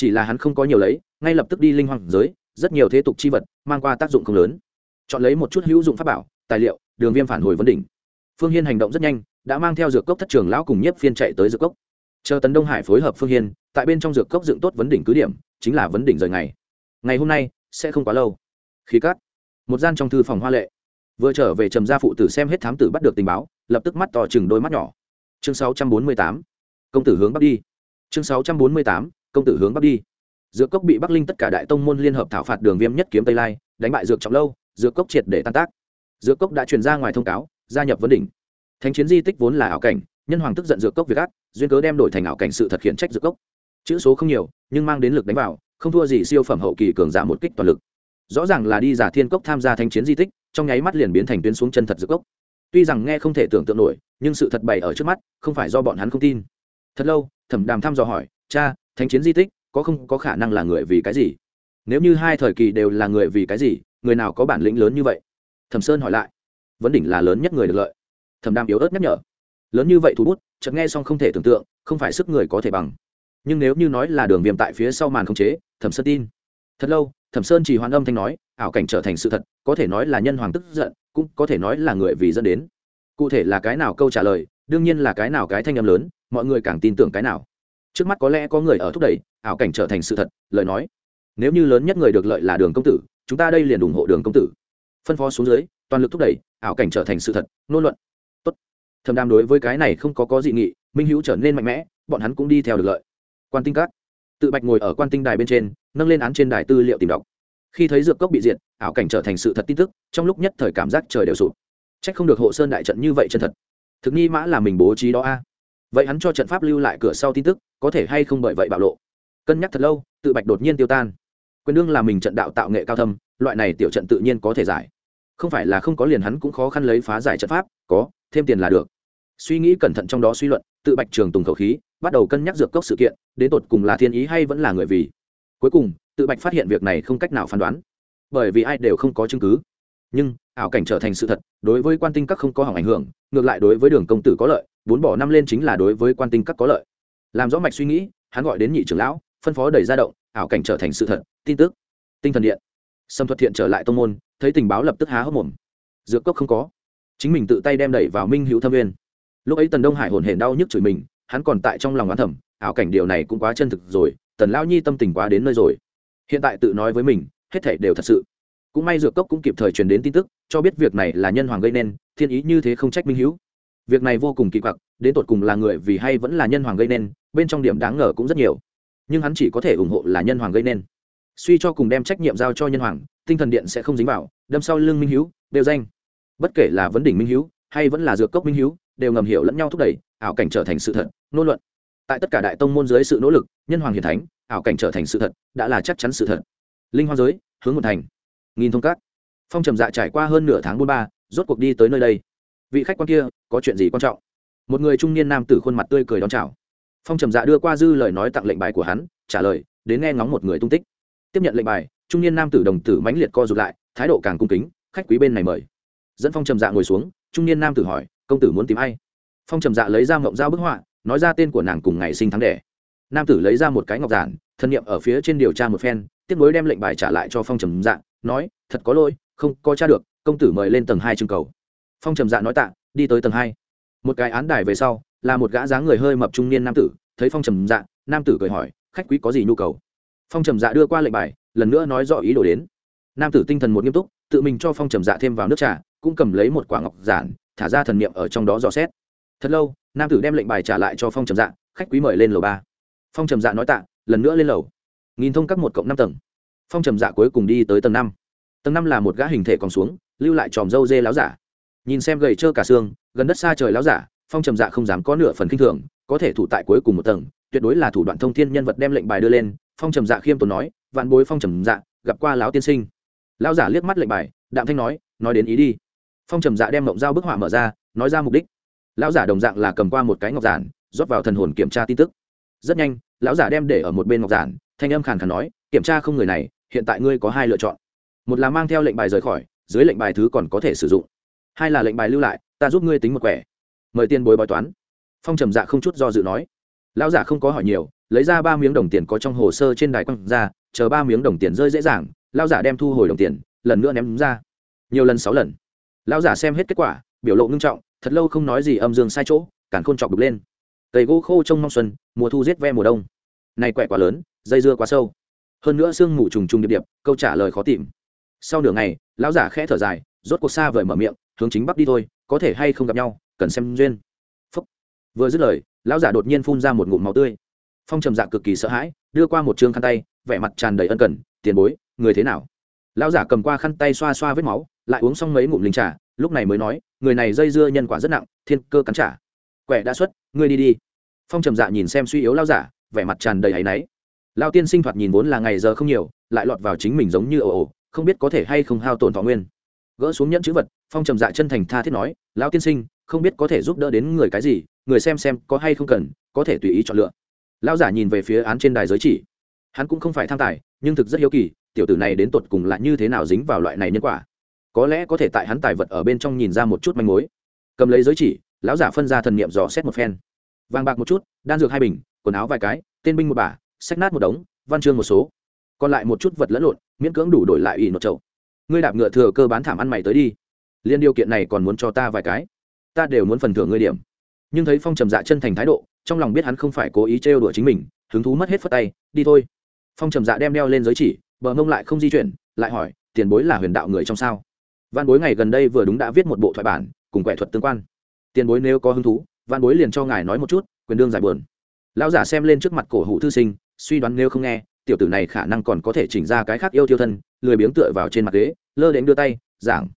chỉ là hắn không có nhiều lấy ngay lập tức đi linh hoàng giới rất nhiều thế tục chi vật mang qua tác dụng không lớn. Chọn lấy một chút hữu dụng pháp bảo tài liệu đường viêm phản hồi vấn đỉnh. Phương hiên hành động rất nhanh đã mang theo dược cốc thất trường lão cùng nhiếp phiên chạy tới dược cốc. Chờ tấn đông hải phối hợp phương hiên tại bên trong dược cốc dựng tốt vấn đỉnh cứ điểm chính là vấn đỉnh rời ngày. Ngày hôm nay sẽ không quá lâu. Khí cắt một gian trong thư phòng hoa lệ. Vừa trở về trầm gia phụ tử xem hết thám tử bắt được tình báo lập tức mắt to chừng đôi mắt nhỏ. Chương 648, công tử hướng bắc đi. Chương 648, công tử hướng bắc đi. Dược cốc bị bắc linh tất cả đại tông môn liên hợp thảo phạt đường viêm nhất kiếm tây lai, đánh bại dược trọng lâu, dược cốc triệt để tan tác. Dược cốc đã truyền ra ngoài thông cáo, gia nhập vấn đỉnh. Thánh chiến di tích vốn là ảo cảnh, nhân hoàng tức giận dược cốc việc ác, duyên cớ đem đổi thành ảo cảnh sự thật khiển trách dược cốc. Chữ số không nhiều, nhưng mang đến lực đánh vào, không thua gì siêu phẩm hậu kỳ cường giả một kích toàn lực. Rõ ràng là đi giả thiên cốc tham gia thanh chiến di tích, trong nháy mắt liền biến thành tuyến xuống chân thật dược cốc. Tuy rằng nghe không thể tưởng tượng nổi, nhưng sự thật bày ở trước mắt, không phải do bọn hắn không tin. Thật lâu, thẩm đàm thăm dò hỏi, cha Thánh chiến di tích, có không có khả năng là người vì cái gì? Nếu như hai thời kỳ đều là người vì cái gì, người nào có bản lĩnh lớn như vậy? Thẩm sơn hỏi lại. Vấn đỉnh là lớn nhất người được lợi. Thẩm Đam yếu ớt nhắc nhở. Lớn như vậy thú bút, chợt nghe xong không thể tưởng tượng, không phải sức người có thể bằng. Nhưng nếu như nói là đường viêm tại phía sau màn không chế, thẩm sơn tin. Thật lâu, thẩm sơn chỉ hoàn âm thanh nói, ảo cảnh trở thành sự thật, có thể nói là nhân hoàng tức giận, cũng có thể nói là người vì dẫn đến. Cụ thể là cái nào câu trả lời, đương nhiên là cái nào cái thanh âm lớn, mọi người càng tin tưởng cái nào trước mắt có lẽ có người ở thúc đẩy, ảo cảnh trở thành sự thật, lời nói. Nếu như lớn nhất người được lợi là đường công tử, chúng ta đây liền ủng hộ đường công tử. Phân phó xuống dưới, toàn lực thúc đẩy, ảo cảnh trở thành sự thật, nôn luận. Tốt. thầm đam đối với cái này không có có dị nghị, minh hữu trở nên mạnh mẽ, bọn hắn cũng đi theo được lợi. Quan tinh các. Tự bạch ngồi ở quan tinh đài bên trên, nâng lên án trên đài tư liệu tìm đọc. Khi thấy dược cốc bị diệt, ảo cảnh trở thành sự thật tin tức, trong lúc nhất thời cảm giác trời đều sụp. C h ắ c không được hộ sơn đại trận như vậy chân thật. Thực nghi mã là mình bố trí đó a vậy hắn cho trận pháp lưu lại cửa sau tin tức, có thể hay không bởi vậy bạo lộ? Cân nhắc thật lâu, tự bạch đột nhiên tiêu tan. Quyền đương là mình trận đạo tạo nghệ cao thâm, loại này tiểu trận tự nhiên có thể giải. Không phải là không có liền hắn cũng khó khăn lấy phá giải trận pháp, có, thêm tiền là được. Suy nghĩ cẩn thận trong đó suy luận, tự bạch trường tùng khẩu khí, bắt đầu cân nhắc dược cốc sự kiện, đến tột cùng là thiên ý hay vẫn là người vì. Cuối cùng, tự bạch phát hiện việc này không cách nào phán đoán. Bởi vì ai đều không có chứng cứ. Nhưng, ảo cảnh trở thành sự thật, đối với quan tinh các không có hỏng ảnh hưởng, ngược lại đối với đường công tử có lợi bốn bỏ năm lên chính là đối với quan tinh các có lợi. Làm rõ mạch suy nghĩ, hắn gọi đến nhị trưởng lão, phân phó đẩy ra động, ảo cảnh trở thành sự thật, tin tức, tinh thần điện. Sâm thuật thiện trở lại tông môn, thấy tình báo lập tức há hốc mồm. Dược cốc không có. Chính mình tự tay đem đẩy vào minh hữu thâm viên lúc ấy tần đông hải hồn hển đau nhức chửi mình, hắn còn tại trong lòng oán thẩm ảo cảnh điều này cũng quá chân thực rồi, tần lao nhi tâm tình quá đến nơi rồi. Hiện tại tự nói với mình, hết thể đều thật sự. Cũng may dược cốc cũng kịp thời truyền đến tin tức, cho biết việc này là nhân hoàng gây nên, thiên ý như thế không trách minh hữu việc này vô cùng kỳ quặc, đến tột cùng là người vì hay vẫn là nhân hoàng gây nên, bên trong điểm đáng ngờ cũng rất nhiều. Nhưng hắn chỉ có thể ủng hộ là nhân hoàng gây nên. Suy cho cùng đem trách nhiệm giao cho nhân hoàng, tinh thần điện sẽ không dính vào, đâm sau lưng minh hữu đều danh. Bất kể là vấn đỉnh minh hữu hay vẫn là dược cốc minh hữu đều ngầm hiểu lẫn nhau thúc đẩy, ảo cảnh trở thành sự thật nôn luận. Tại tất cả đại tông môn dưới sự nỗ lực, nhân hoàng hiền thánh, ảo cảnh trở thành sự thật, đã là chắc chắn sự thật. Linh hoa giới, hướng một thành. Nghìn thông cát. Phong trầm dạ trải qua hơn nửa tháng buôn ba, rốt cuộc đi tới nơi đây vị khách quan kia, có chuyện gì quan trọng? Một người trung niên nam tử khuôn mặt tươi cười đón chào. Phong trầm dạ đưa qua dư lời nói tặng lệnh bài của hắn, trả lời, đến nghe ngóng một người tung tích. Tiếp nhận lệnh bài, trung niên nam tử đồng tử mãnh liệt co rụt lại, thái độ càng cung kính, khách quý bên này mời. Dẫn phong trầm dạ ngồi xuống, trung niên nam tử hỏi, công tử muốn tìm ai? Phong trầm dạ lấy ra mộng dao bức họa, nói ra tên của nàng cùng ngày sinh tháng đẻ. Nam tử lấy ra một cái ngọc giản, thân nhiệm ở phía trên điều tra một phen, tiếp nối đem lệnh bài trả lại cho phong trầm dạ nói, thật có lỗi, không có tra được, công tử mời lên tầng hai trưng cầu phong trầm dạ nói tạ, đi tới tầng hai. Một cái án đài về sau, là một gã dáng người hơi mập trung niên nam tử, thấy phong trầm dạ nam tử cười hỏi, khách quý có gì nhu cầu? Phong trầm dạ đưa qua lệnh bài, lần nữa nói rõ ý đồ đến. Nam tử tinh thần một nghiêm túc, tự mình cho phong trầm dạ thêm vào nước trà, cũng cầm lấy một quả ngọc giản, thả ra thần niệm ở trong đó dò xét. Thật lâu, nam tử đem lệnh bài trả lại cho phong trầm dạ khách quý mời lên lầu ba. Phong trầm dạ nói tạ, lần nữa lên lầu. Nghìn thông các một cộng năm tầng. Phong trầm dạ cuối cùng đi tới tầng năm. Tầng năm là một gã hình thể còn xuống, lưu lại tròm dâu dê láo giả nhìn xem gầy trơ cả xương, gần đất xa trời láo giả, phong trầm dạ không dám có nửa phần k i n h thường, có thể thủ tại cuối cùng một tầng, tuyệt đối là thủ đoạn thông thiên nhân vật đem lệnh bài đưa lên, phong trầm dạ khiêm tốn nói, vạn bối phong trầm dạ gặp qua lão tiên sinh. Lão giả liếc mắt lệnh bài, đạm thanh nói nói đến ý đi. Phong trầm dạ đem mộng dao bức họa mở ra, nói ra mục đích. Lão giả đồng dạng là cầm qua một cái ngọc giản, rót vào thần hồn kiểm tra tin tức. Rất nhanh, lão giả đem để ở một bên ngọc giản, thanh âm khàn khàn nói, kiểm tra không người này, hiện tại ngươi có hai lựa chọn. Một là mang theo lệnh bài rời khỏi, dưới lệnh bài thứ còn có thể sử dụng hai là lệnh bài lưu lại, ta giúp ngươi tính một quẻ. Mời tiền bối bói toán. Phong trầm dạ không chút do dự nói. Lão giả không có hỏi nhiều, lấy ra ba miếng đồng tiền có trong hồ sơ trên đài quăng ra, chờ ba miếng đồng tiền rơi dễ dàng, lão giả đem thu hồi đồng tiền, lần nữa ném ra. Nhiều lần sáu lần. Lão giả xem hết kết quả, biểu lộ ngưng trọng, thật lâu không nói gì âm dương sai chỗ cản khôn chọc đục lên. Tầy gỗ khô trông mong xuân, mùa thu giết ve mùa đông. Này quẹ quá lớn, dây dưa quá sâu. Hơn nữa sương mù trùng trùng điệp điệp, câu trả lời khó tìm. Sau nửa ngày, lão giả khẽ thở dài rốt cuộc xa vời mở miệng, hướng chính bắc đi thôi, có thể hay không gặp nhau, cần xem duyên. Phúc. vừa dứt lời, lão giả đột nhiên phun ra một ngụm máu tươi. Phong trầm dạ cực kỳ sợ hãi, đưa qua một trương khăn tay, vẻ mặt tràn đầy ân cần, tiền bối, người thế nào? Lão giả cầm qua khăn tay xoa xoa vết máu, lại uống xong mấy ngụm linh trà, lúc này mới nói, người này dây dưa nhân quả rất nặng, thiên cơ cắn trả. Quẻ đã xuất, ngươi đi đi. Phong trầm dạ nhìn xem suy yếu lão giả, vẻ mặt tràn đầy áy náy. Lao tiên sinh thoạt nhìn vốn là ngày giờ không nhiều, lại lọt vào chính mình giống như ồ ồ, không biết có thể hay không hao tổn thọ nguyên gỡ xuống nhẫn chữ vật, phong trầm dạ chân thành tha thiết nói, lão tiên sinh, không biết có thể giúp đỡ đến người cái gì, người xem xem có hay không cần, có thể tùy ý chọn lựa. Lão giả nhìn về phía án trên đài giới chỉ. Hắn cũng không phải tham tài, nhưng thực rất hiếu kỳ, tiểu tử này đến tột cùng lại như thế nào dính vào loại này nhân quả. Có lẽ có thể tại hắn tài vật ở bên trong nhìn ra một chút manh mối. Cầm lấy giới chỉ, lão giả phân ra thần niệm dò xét một phen. Vàng bạc một chút, đan dược hai bình, quần áo vài cái, tên binh một bả sách nát một đống, văn chương một số. Còn lại một chút vật lẫn lộn, miễn cưỡng đủ đổi lại ủy một chậu ngươi đạp ngựa thừa cơ bán thảm ăn mày tới đi. Liên điều kiện này còn muốn cho ta vài cái. Ta đều muốn phần thưởng ngươi điểm. Nhưng thấy phong trầm dạ chân thành thái độ, trong lòng biết hắn không phải cố ý trêu đùa chính mình, hứng thú mất hết phất tay, đi thôi. Phong trầm dạ đem đeo lên giới chỉ, bờ mông lại không di chuyển, lại hỏi, tiền bối là huyền đạo người trong sao? Văn bối ngày gần đây vừa đúng đã viết một bộ thoại bản, cùng quẻ thuật tương quan. Tiền bối nếu có hứng thú văn bối liền cho ngài nói một chút, quyền đương giải buồn. Lão giả xem lên trước mặt cổ hủ thư sinh, suy đoán nếu không nghe, tiểu tử này khả năng còn có thể chỉnh ra cái khác yêu tiêu thân, lười biếng tựa vào trên mặt ghế lơ đến đưa tay giảng.